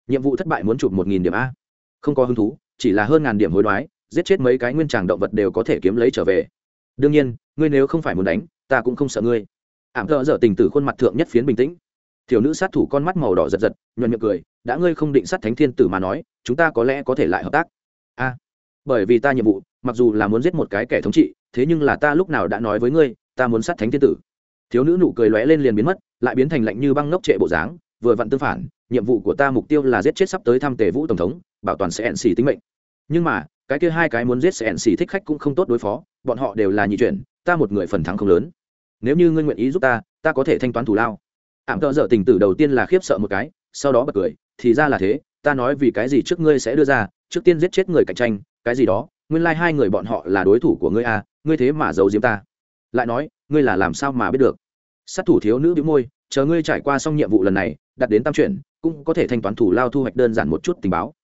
Nhiệm vụ thất bại muốn chụp một nghìn điểm a. Không có hứng thú, chỉ là hơn ngàn điểm hối đoái, giết chết mấy cái nguyên tràng động vật đều có thể kiếm lấy trở về đương nhiên, ngươi nếu không phải muốn đánh, ta cũng không sợ ngươi. Ảm thợ dở tình tử khuôn mặt thượng nhất phiến bình tĩnh. Thiếu nữ sát thủ con mắt màu đỏ giật giật, nhuận miệng cười, đã ngươi không định sát thánh thiên tử mà nói, chúng ta có lẽ có thể lại hợp tác. A, bởi vì ta nhiệm vụ, mặc dù là muốn giết một cái kẻ thống trị, thế nhưng là ta lúc nào đã nói với ngươi, ta muốn sát thánh thiên tử. Thiếu nữ nụ cười lóe lên liền biến mất, lại biến thành lạnh như băng ngốc trệ bộ dáng, vừa vặn tương phản, nhiệm vụ của ta mục tiêu là giết chết sắp tới thăm tề vũ tổng thống, bảo toàn sẽ ẹn xì tính mệnh. Nhưng mà cái kia hai cái muốn giết sẹn xì thích khách cũng không tốt đối phó, bọn họ đều là nhị chuyển, ta một người phần thắng không lớn. Nếu như ngươi nguyện ý giúp ta ta có thể thanh toán thù lao. Ảm tợ dở tình tử đầu tiên là khiếp sợ một cái, sau đó bật cười, thì ra là thế, ta nói vì cái gì trước ngươi sẽ đưa ra, trước tiên giết chết người cạnh tranh, cái gì đó, nguyên lai、like、hai người bọn họ là đối thủ của ngươi à ngươi thế mà giấu diếm ta. Lại nói, ngươi là làm sao mà biết được? Sát thủ thiếu nữ bị môi, chờ ngươi trải qua xong nhiệm vụ lần này, đặt đến tam chuyển, cũng có thể thanh toán thủ lao thu hoạch đơn giản một chút tình báo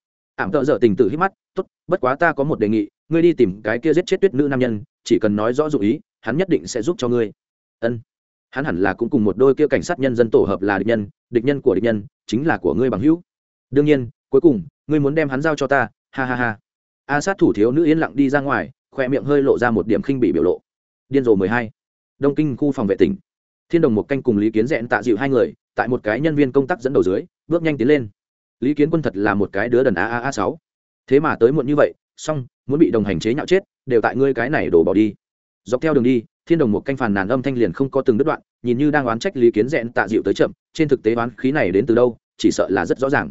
ảm tợ dở tình tử hít mắt, tốt, bất quá ta có một đề nghị, ngươi đi tìm cái kia giết chết tuyết nữ nam nhân, chỉ cần nói rõ dụ ý, hắn nhất định sẽ giúp cho ngươi. Ân. Hắn hẳn là cũng cùng một đôi kia cảnh sát nhân dân tổ hợp là địch nhân địch nhân của địch nhân, chính là của ngươi bằng hữu. Đương nhiên, cuối cùng, ngươi muốn đem hắn giao cho ta, ha ha ha. A sát thủ thiếu nữ yên lặng đi ra ngoài, khoe miệng hơi lộ ra một điểm khinh bị biểu lộ. Điên rồ mười hai. Đông kinh khu phòng vệ tỉnh. Thiên đồng một canh cùng lý kiến rẽn tạ dịu hai người, tại một cái nhân viên công tác dẫn đầu dưới, bước nhanh tiến lên lý kiến quân thật là một cái đứa đần a a a sáu. Thế mà tới muộn như vậy, xong, muốn bị đồng hành chế nhạo chết, đều tại ngươi cái này đổ bỏ đi. Dọc theo đường đi, thiên đồng một canh phàn nàn âm thanh liền không có từng đứt đoạn, nhìn như đang oán trách lý kiến rẽn tạ dịu tới chậm, trên thực tế oán khí này đến từ đâu, chỉ sợ là rất rõ ràng.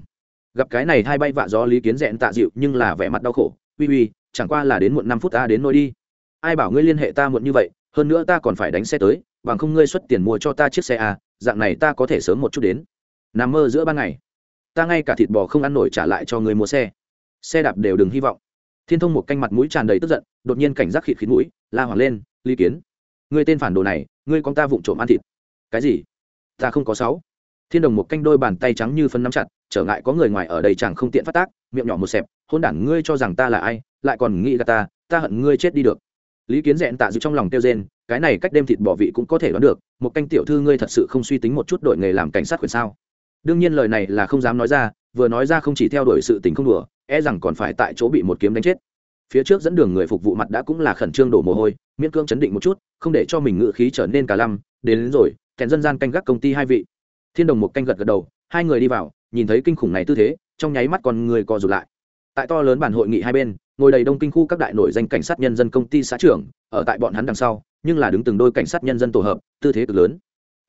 Gặp cái này hai bay vạ do lý kiến rẽn tạ dịu, nhưng là vẻ mặt đau khổ, uy uy, chẳng qua là đến muộn năm phút ta đến nôi đi. Ai bảo ngươi liên hệ ta muộn như vậy, hơn nữa ta còn phải đánh xe tới, bằng không ngươi xuất tiền mua cho ta chiếc xe à dạng này ta có thể sớm một chút đến. Nằm mơ giữa ban ngày ta ngay cả thịt bò không ăn nổi trả lại cho người mua xe. Xe đạp đều đừng hy vọng. Thiên thông một canh mặt mũi tràn đầy tức giận, đột nhiên cảnh giác khịt khít mũi, la hoảng lên, lý kiến, ngươi tên phản đồ này, ngươi con ta vụng trộm ăn thịt. Cái gì? Ta không có sáu. Thiên đồng một canh đôi bàn tay trắng như phân nắm chặt, trở ngại có người ngoài ở đây chẳng không tiện phát tác, miệng nhỏ một xẹp hôn đản ngươi cho rằng ta là ai, lại còn nghĩ là ta ta hận ngươi chết đi được. Lý kiến dẹn tạ giữ trong lòng tiêu rên, cái này cách đêm thịt bỏ vị cũng có thể đoán được, một canh tiểu thư ngươi thật sự không suy tính một chút đội nghề làm cảnh sát quyền sao? Đương nhiên lời này là không dám nói ra vừa nói ra không chỉ theo đuổi sự tình không đùa e rằng còn phải tại chỗ bị một kiếm đánh chết. Phía trước dẫn đường người phục vụ mặt đã cũng là khẩn trương đổ mồ hôi miễn cưỡng chấn định một chút không để cho mình ngự khí trở nên cả lăm đến, đến rồi kèn dân gian canh gác công ty hai vị. Thiên đồng một canh gật gật đầu hai người đi vào nhìn thấy kinh khủng này tư thế trong nháy mắt còn người co rụt lại. Tại to lớn bản hội nghị hai bên ngồi đầy đông kinh khu các đại nổi danh cảnh sát nhân dân công ty xã trưởng ở tại bọn hắn đằng sau nhưng là đứng từng đôi cảnh sát nhân dân tổ hợp tư thế cực lớn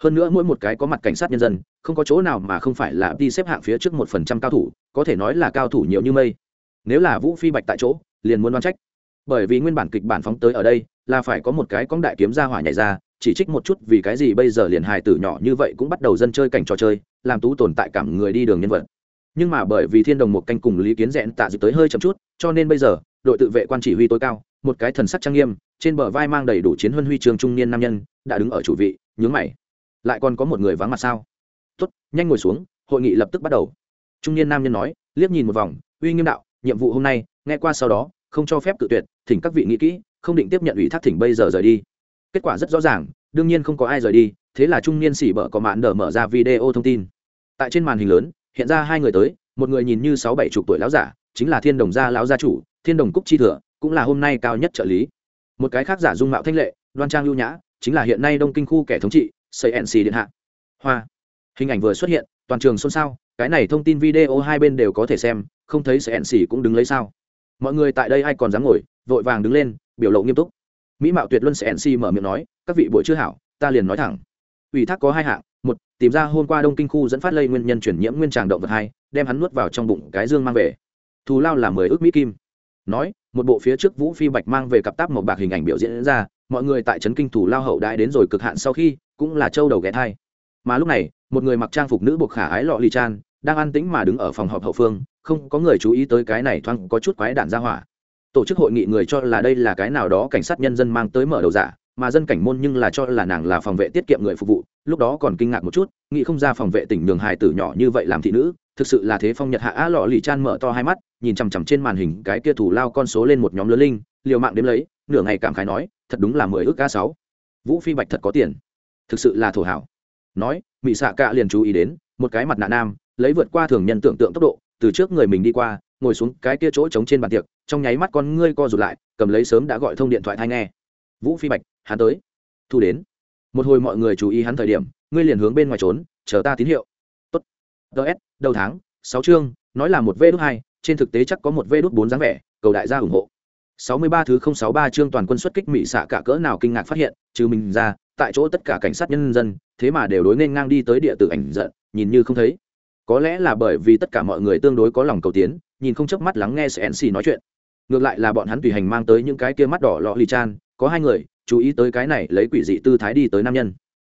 hơn nữa mỗi một cái có mặt cảnh sát nhân dân, không có chỗ nào mà không phải là đi xếp hạng phía trước một phần trăm cao thủ, có thể nói là cao thủ nhiều như mây. Nếu là vũ phi bạch tại chỗ, liền muốn đoán trách. Bởi vì nguyên bản kịch bản phóng tới ở đây, là phải có một cái cóng đại kiếm ra hỏa nhảy ra, chỉ trích một chút vì cái gì bây giờ liền hài tử nhỏ như vậy cũng bắt đầu dân chơi cảnh trò chơi, làm tú tồn tại cảm người đi đường nhân vật. Nhưng mà bởi vì thiên đồng một canh cùng lý kiến rẽn tạ dịp tới hơi chậm chút, cho nên bây giờ, đội tự vệ quan chỉ huy tối cao, một cái thần sắc trang nghiêm, trên bờ vai mang đầy đủ chiến huân huy trường trung niên nam nhân, đã đứng ở chủ vị, nhướng mày lại còn có một người vắng mặt sao? Tốt, nhanh ngồi xuống, hội nghị lập tức bắt đầu. Trung niên nam nhân nói, liếc nhìn một vòng, uy nghiêm đạo, nhiệm vụ hôm nay, nghe qua sau đó, không cho phép cự tuyệt, thỉnh các vị nghĩ kỹ, không định tiếp nhận ủy thác thỉnh bây giờ rời đi. Kết quả rất rõ ràng, đương nhiên không có ai rời đi, thế là trung niên xỉ bở có mạn đờ mở ra video thông tin. Tại trên màn hình lớn, hiện ra hai người tới, một người nhìn như sáu bảy chục tuổi lão giả, chính là thiên đồng gia lão gia chủ, thiên đồng cúc chi thừa, cũng là hôm nay cao nhất trợ lý. Một cái khác giả dung mạo thanh lệ, đoan trang lưu nhã, chính là hiện nay đông kinh khu kẻ thống trị xây nc điện hạ. Hoa. Hình ảnh vừa xuất hiện, toàn trường xôn xao, cái này thông tin video hai bên đều có thể xem, không thấy xây nc cũng đứng lấy sao. Mọi người tại đây ai còn dám ngồi, vội vàng đứng lên, biểu lộ nghiêm túc. Mỹ mạo tuyệt luân sẽ nc mở miệng nói, các vị buổi chưa hảo, ta liền nói thẳng. Ủy thác có hai hạng, một, tìm ra hôm qua đông kinh khu dẫn phát lây nguyên nhân chuyển nhiễm nguyên tràng động vật hai, đem hắn nuốt vào trong bụng cái dương mang về. Thù lao là mười ước mỹ kim. Nói, một bộ phía trước vũ phi bạch mang về cặp táp màu bạc hình ảnh biểu diễn ra mọi người tại trấn kinh thủ lao hậu đãi đến rồi cực hạn sau khi, cũng là châu đầu ghé thai. Mà lúc này, một người mặc trang phục nữ buộc khả ái lọ ly chan, đang an tĩnh mà đứng ở phòng họp hậu phương, không có người chú ý tới cái này thoáng có chút quái đạn ra hỏa. Tổ chức hội nghị người cho là đây là cái nào đó cảnh sát nhân dân mang tới mở đầu giả mà dân cảnh môn nhưng là cho là nàng là phòng vệ tiết kiệm người phục vụ, lúc đó còn kinh ngạc một chút, nghĩ không ra phòng vệ tỉnh nhường hài tử nhỏ như vậy làm thị nữ, thực sự là thế phong nhật hạ á lọ lì chan mở to hai mắt, nhìn chằm chằm trên màn hình cái kia thủ lao con số lên một nhóm lớn linh, liều mạng đếm lấy, nửa ngày cảm khái nói, thật đúng là mười ước ca sáu. Vũ phi bạch thật có tiền. Thực sự là thổ hảo. Nói mỹ xạ cạ liền chú ý đến, một cái mặt nạ nam, lấy vượt qua thường nhân tưởng tượng tốc độ, từ trước người mình đi qua, ngồi xuống cái kia chỗ trống trên bàn tiệc, trong nháy mắt con ngươi co rụt lại, cầm lấy sớm đã gọi thông điện thoại thay nghe. Vũ phi bạch hắn tới. Thu đến. Một hồi mọi người chú ý hắn thời điểm, ngươi liền hướng bên ngoài trốn, chờ ta tín hiệu. Tốt. Ts đầu tháng, sáu chương, nói là một v đốt hai, trên thực tế chắc có một v đốt bốn dáng vẻ, cầu đại gia ủng hộ. Sáu mươi ba thứ không sáu ba chương toàn quân xuất kích mỹ xạ cả cỡ nào kinh ngạc phát hiện, trừ mình ra, tại chỗ tất cả cảnh sát nhân dân, thế mà đều đối nên ngang đi tới địa tử ảnh giận, nhìn như không thấy. Có lẽ là bởi vì tất cả mọi người tương đối có lòng cầu tiến, nhìn không chớp mắt lắng nghe cnc nói chuyện. Ngược lại là bọn hắn tùy hành mang tới những cái kia mắt đỏ lọ lì chan, có hai người chú ý tới cái này lấy quỷ dị tư thái đi tới nam nhân.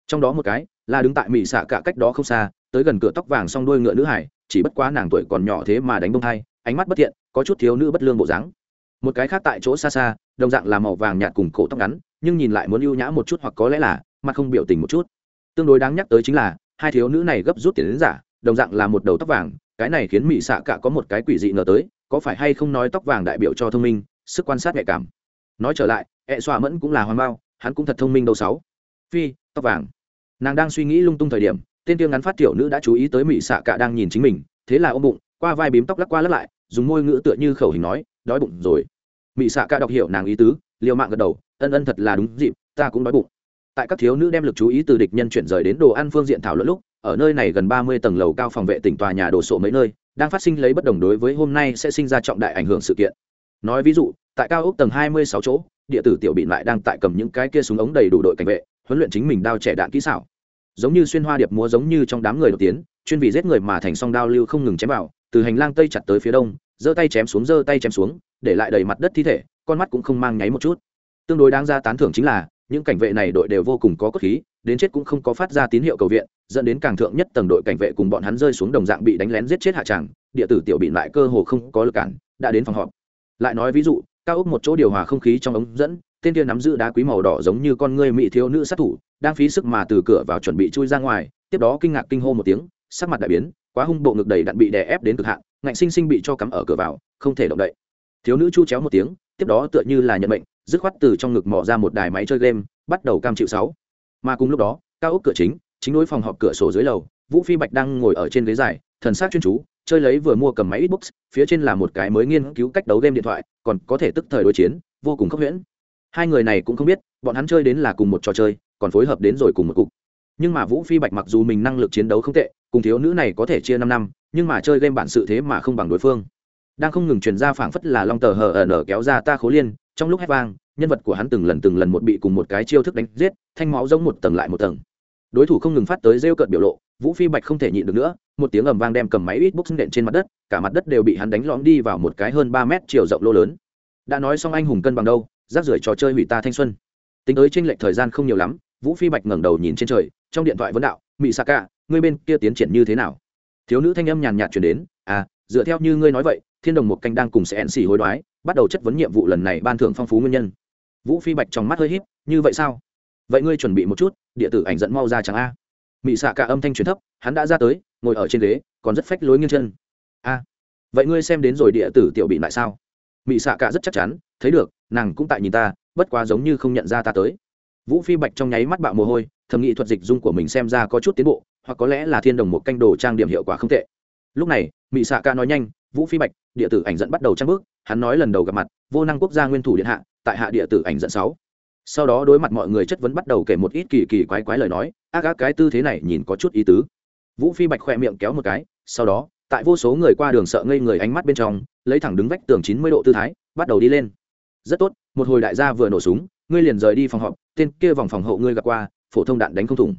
Trong đó một cái là đứng tại mỹ xạ cả cách đó không xa, tới gần cửa tóc vàng song đuôi ngựa nữ hải, chỉ bất quá nàng tuổi còn nhỏ thế mà đánh bông thai, ánh mắt bất thiện, có chút thiếu nữ bất lương bộ dáng. Một cái khác tại chỗ xa xa, đồng dạng là màu vàng nhạt cùng cổ tóc ngắn, nhưng nhìn lại muốn ưu nhã một chút hoặc có lẽ là mặt không biểu tình một chút. Tương đối đáng nhắc tới chính là, hai thiếu nữ này gấp rút tiền đến giả, đồng dạng là một đầu tóc vàng, cái này khiến mỹ xạ cả có một cái quỷ dị ngờ tới, có phải hay không nói tóc vàng đại biểu cho thông minh, sức quan sát nhạy cảm. Nói trở lại ẹ xoa mẫn cũng là hoàn bao, hắn cũng thật thông minh đâu sáu. Phi, tóc vàng. Nàng đang suy nghĩ lung tung thời điểm, tên tiêu ngắn phát tiểu nữ đã chú ý tới mỹ xạ cả đang nhìn chính mình, thế là ôm bụng, qua vai bím tóc lắc qua lắc lại, dùng môi ngữ tựa như khẩu hình nói, đói bụng rồi. Mỹ xạ cả đọc hiểu nàng ý tứ, liều mạng gật đầu, ân ân thật là đúng dịp, ta cũng đói bụng. Tại các thiếu nữ đem lực chú ý từ địch nhân chuyển rời đến đồ ăn phương diện thảo luận lúc, ở nơi này gần ba mươi tầng lầu cao phòng vệ tỉnh tòa nhà đồ sộ mấy nơi, đang phát sinh lấy bất đồng đối với hôm nay sẽ sinh ra trọng đại ảnh hưởng sự kiện. Nói ví dụ, tại cao ốc tầng hai mươi sáu chỗ địa tử tiểu bị lại đang tại cầm những cái kia súng ống đầy đủ đội cảnh vệ, huấn luyện chính mình đao trẻ đạn kỹ xảo. Giống như xuyên hoa điệp múa giống như trong đám người đột tiến, chuyên vì giết người mà thành song đao lưu không ngừng chém vào, từ hành lang tây chặt tới phía đông, giơ tay chém xuống, giơ tay chém xuống, để lại đầy mặt đất thi thể, con mắt cũng không mang nháy một chút. Tương đối đáng ra tán thưởng chính là, những cảnh vệ này đội đều vô cùng có cốt khí, đến chết cũng không có phát ra tín hiệu cầu viện, dẫn đến càng thượng nhất tầng đội cảnh vệ cùng bọn hắn rơi xuống đồng dạng bị đánh lén giết chết hạ tràng, địa tử tiểu bị lại cơ hồ không có lực cản, đã đến phòng họp. Lại nói ví dụ cao ốc một chỗ điều hòa không khí trong ống dẫn, tên kia nắm giữ đá quý màu đỏ giống như con ngươi mỹ thiếu nữ sát thủ, đang phí sức mà từ cửa vào chuẩn bị chui ra ngoài, tiếp đó kinh ngạc kinh hô một tiếng, sắc mặt đại biến, quá hung bộ ngực đầy đặn bị đè ép đến cực hạn, ngạnh sinh sinh bị cho cắm ở cửa vào, không thể động đậy. Thiếu nữ chu chéo một tiếng, tiếp đó tựa như là nhận mệnh, dứt khoát từ trong ngực mỏ ra một đài máy chơi game, bắt đầu cam chịu sáu. Mà cùng lúc đó, cao ốc cửa chính chính đối phòng họp cửa sổ dưới lầu, vũ phi bạch đang ngồi ở trên ghế dài, thần sát chuyên chú, chơi lấy vừa mua cầm máy xbox phía trên là một cái mới nghiên cứu cách đấu game điện thoại, còn có thể tức thời đối chiến, vô cùng khốc huyễn. Hai người này cũng không biết, bọn hắn chơi đến là cùng một trò chơi, còn phối hợp đến rồi cùng một cục. Nhưng mà vũ phi bạch mặc dù mình năng lực chiến đấu không tệ, cùng thiếu nữ này có thể chia năm năm, nhưng mà chơi game bản sự thế mà không bằng đối phương. Đang không ngừng truyền ra phảng phất là long tờ hờ ở nở kéo ra ta khố liên, trong lúc hét vang, nhân vật của hắn từng lần từng lần một bị cùng một cái chiêu thức đánh giết, thanh máu giống một tầng lại một tầng. Đối thủ không ngừng phát tới rêu cợt biểu lộ vũ phi bạch không thể nhịn được nữa, một tiếng ầm vang đem cầm máy ít bốc nện trên mặt đất, cả mặt đất đều bị hắn đánh lõm đi vào một cái hơn ba mét chiều rộng lô lớn. Đã nói xong anh hùng cân bằng đâu, rác rưởi trò chơi hủy ta thanh xuân. Tính tới tranh lệch thời gian không nhiều lắm, vũ phi bạch ngẩng đầu nhìn trên trời, trong điện thoại vấn đạo mỹ xạ cả ngươi bên kia tiến triển như thế nào? Thiếu nữ thanh âm nhàn nhạt chuyển đến à dựa theo như ngươi nói vậy, thiên đồng một canh đang cùng sẽ ẹn xỉ hối đoái, bắt đầu chất vấn nhiệm vụ lần này ban thưởng phong phú nguyên nhân. Vũ phi bạch trong mắt hơi h như vậy sao? Vậy ngươi chuẩn bị một chút, địa tử ảnh dẫn mau ra chẳng a? Mị xạ cả âm thanh truyền thấp, hắn đã ra tới, ngồi ở trên ghế, còn rất phách lối nghiêng chân. A, vậy ngươi xem đến rồi địa tử tiểu bị lại sao? Mị xạ cả rất chắc chắn, thấy được, nàng cũng tại nhìn ta, bất quá giống như không nhận ra ta tới. Vũ phi bạch trong nháy mắt bạo mồ hôi, thầm nghĩ thuật dịch dung của mình xem ra có chút tiến bộ, hoặc có lẽ là thiên đồng một canh đồ trang điểm hiệu quả không tệ. Lúc này, mị xạ ca nói nhanh, vũ phi bạch, địa tử ảnh dẫn bắt đầu trang bước. Hắn nói lần đầu gặp mặt, vô năng quốc gia nguyên thủ điện hạ, tại hạ địa tử ảnh dẫn sáu sau đó đối mặt mọi người chất vấn bắt đầu kể một ít kỳ kỳ quái quái lời nói, ác ác cái tư thế này nhìn có chút ý tứ. Vũ phi bạch khoe miệng kéo một cái, sau đó, tại vô số người qua đường sợ ngây người ánh mắt bên trong, lấy thẳng đứng vách tường chín mươi độ tư thái, bắt đầu đi lên. Rất tốt, một hồi đại gia vừa nổ súng, ngươi liền rời đi phòng họp, tên kia vòng phòng hộ ngươi gặp qua, phổ thông đạn đánh không thủng.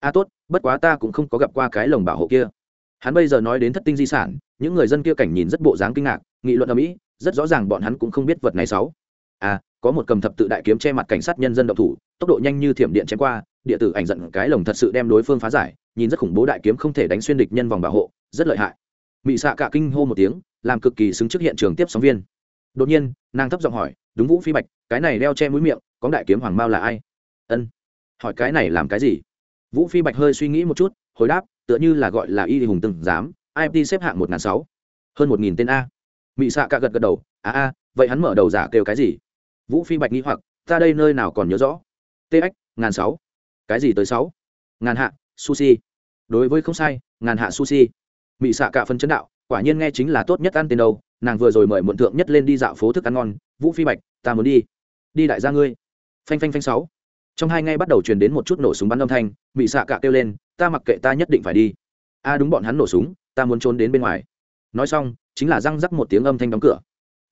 A, tốt, bất quá ta cũng không có gặp qua cái lồng bảo hộ kia. Hắn bây giờ nói đến thất tinh di sản, những người dân kia cảnh nhìn rất bộ dáng kinh ngạc, nghị luận ở mỹ rất rõ ràng bọn hắn cũng không biết vật này sáu a có một cầm thập tự đại kiếm che mặt cảnh sát nhân dân độc thủ, tốc độ nhanh như thiểm điện chém qua, địa tử ảnh giận cái lồng thật sự đem đối phương phá giải, nhìn rất khủng bố đại kiếm không thể đánh xuyên địch nhân vòng bảo hộ, rất lợi hại. Mị xạ cả kinh hô một tiếng, làm cực kỳ xứng trước hiện trường tiếp sóng viên. Đột nhiên, nàng thấp giọng hỏi, đúng vũ phi bạch, cái này đeo che mũi miệng, có đại kiếm hoàng mao là ai? Ân. Hỏi cái này làm cái gì? Vũ phi bạch hơi suy nghĩ một chút, hồi đáp, tựa như là gọi là y hùng từng dám imt xếp hạng một n sáu, hơn một nghìn tên a. Mị xạ cả gật gật đầu, a a, vậy hắn mở đầu giả kêu cái gì? Vũ phi bạch nghĩ hoặc, ta đây nơi nào còn nhớ rõ? Tx ngàn sáu. Cái gì tới sáu? Ngàn hạ, sushi. Đối với không sai, ngàn hạ sushi. Mị xạ cả phân chấn đạo, quả nhiên nghe chính là tốt nhất ăn tên đâu. Nàng vừa rồi mời muộn thượng nhất lên đi dạo phố thức ăn ngon. Vũ phi bạch, ta muốn đi. Đi đại gia ngươi. Phanh phanh phanh sáu. Trong hai ngay bắt đầu truyền đến một chút nổ súng bắn âm thanh, mị xạ cả kêu lên, ta mặc kệ ta nhất định phải đi. A đúng bọn hắn nổ súng, ta muốn trốn đến bên ngoài. Nói xong, chính là răng rắc một tiếng âm thanh đóng cửa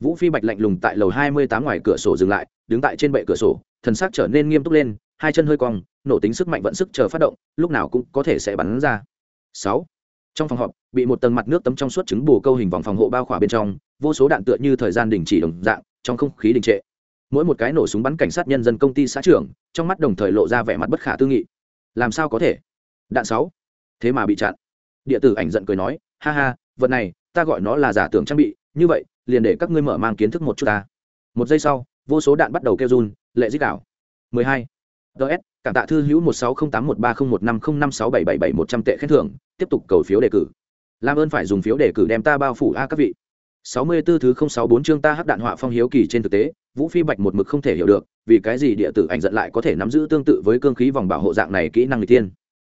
vũ phi bạch lạnh lùng tại lầu hai mươi tám ngoài cửa sổ dừng lại, đứng tại trên bệ cửa sổ, thần sắc trở nên nghiêm túc lên, hai chân hơi cong, nổ tính sức mạnh vận sức chờ phát động, lúc nào cũng có thể sẽ bắn ra. Sáu. Trong phòng họp, bị một tầng mặt nước tấm trong suốt trứng bù câu hình vòng phòng hộ bao khỏa bên trong, vô số đạn tựa như thời gian đình chỉ đồng dạng, trong không khí đình trệ. Mỗi một cái nổ súng bắn cảnh sát nhân dân công ty xã trưởng, trong mắt đồng thời lộ ra vẻ mặt bất khả tư nghị. Làm sao có thể? Đạn sáu. Thế mà bị chặn. Địa tử ảnh giận cười nói, ha ha, vật này, ta gọi nó là giả tưởng trang bị, như vậy liền để các ngươi mở mang kiến thức một chút ta. Một giây sau, vô số đạn bắt đầu kêu run, lệ dích đảo 12. ts cảm tạ thư hữu một sáu không tám một ba không một năm không năm sáu bảy bảy bảy một trăm tệ khen thưởng, tiếp tục cầu phiếu đề cử. Làm ơn phải dùng phiếu đề cử đem ta bao phủ a các vị. Sáu mươi 64 thứ không sáu bốn chương ta hắc đạn họa phong hiếu kỳ trên thực tế, vũ phi bạch một mực không thể hiểu được, vì cái gì địa tử ảnh giận lại có thể nắm giữ tương tự với cương khí vòng bảo hộ dạng này kỹ năng người tiên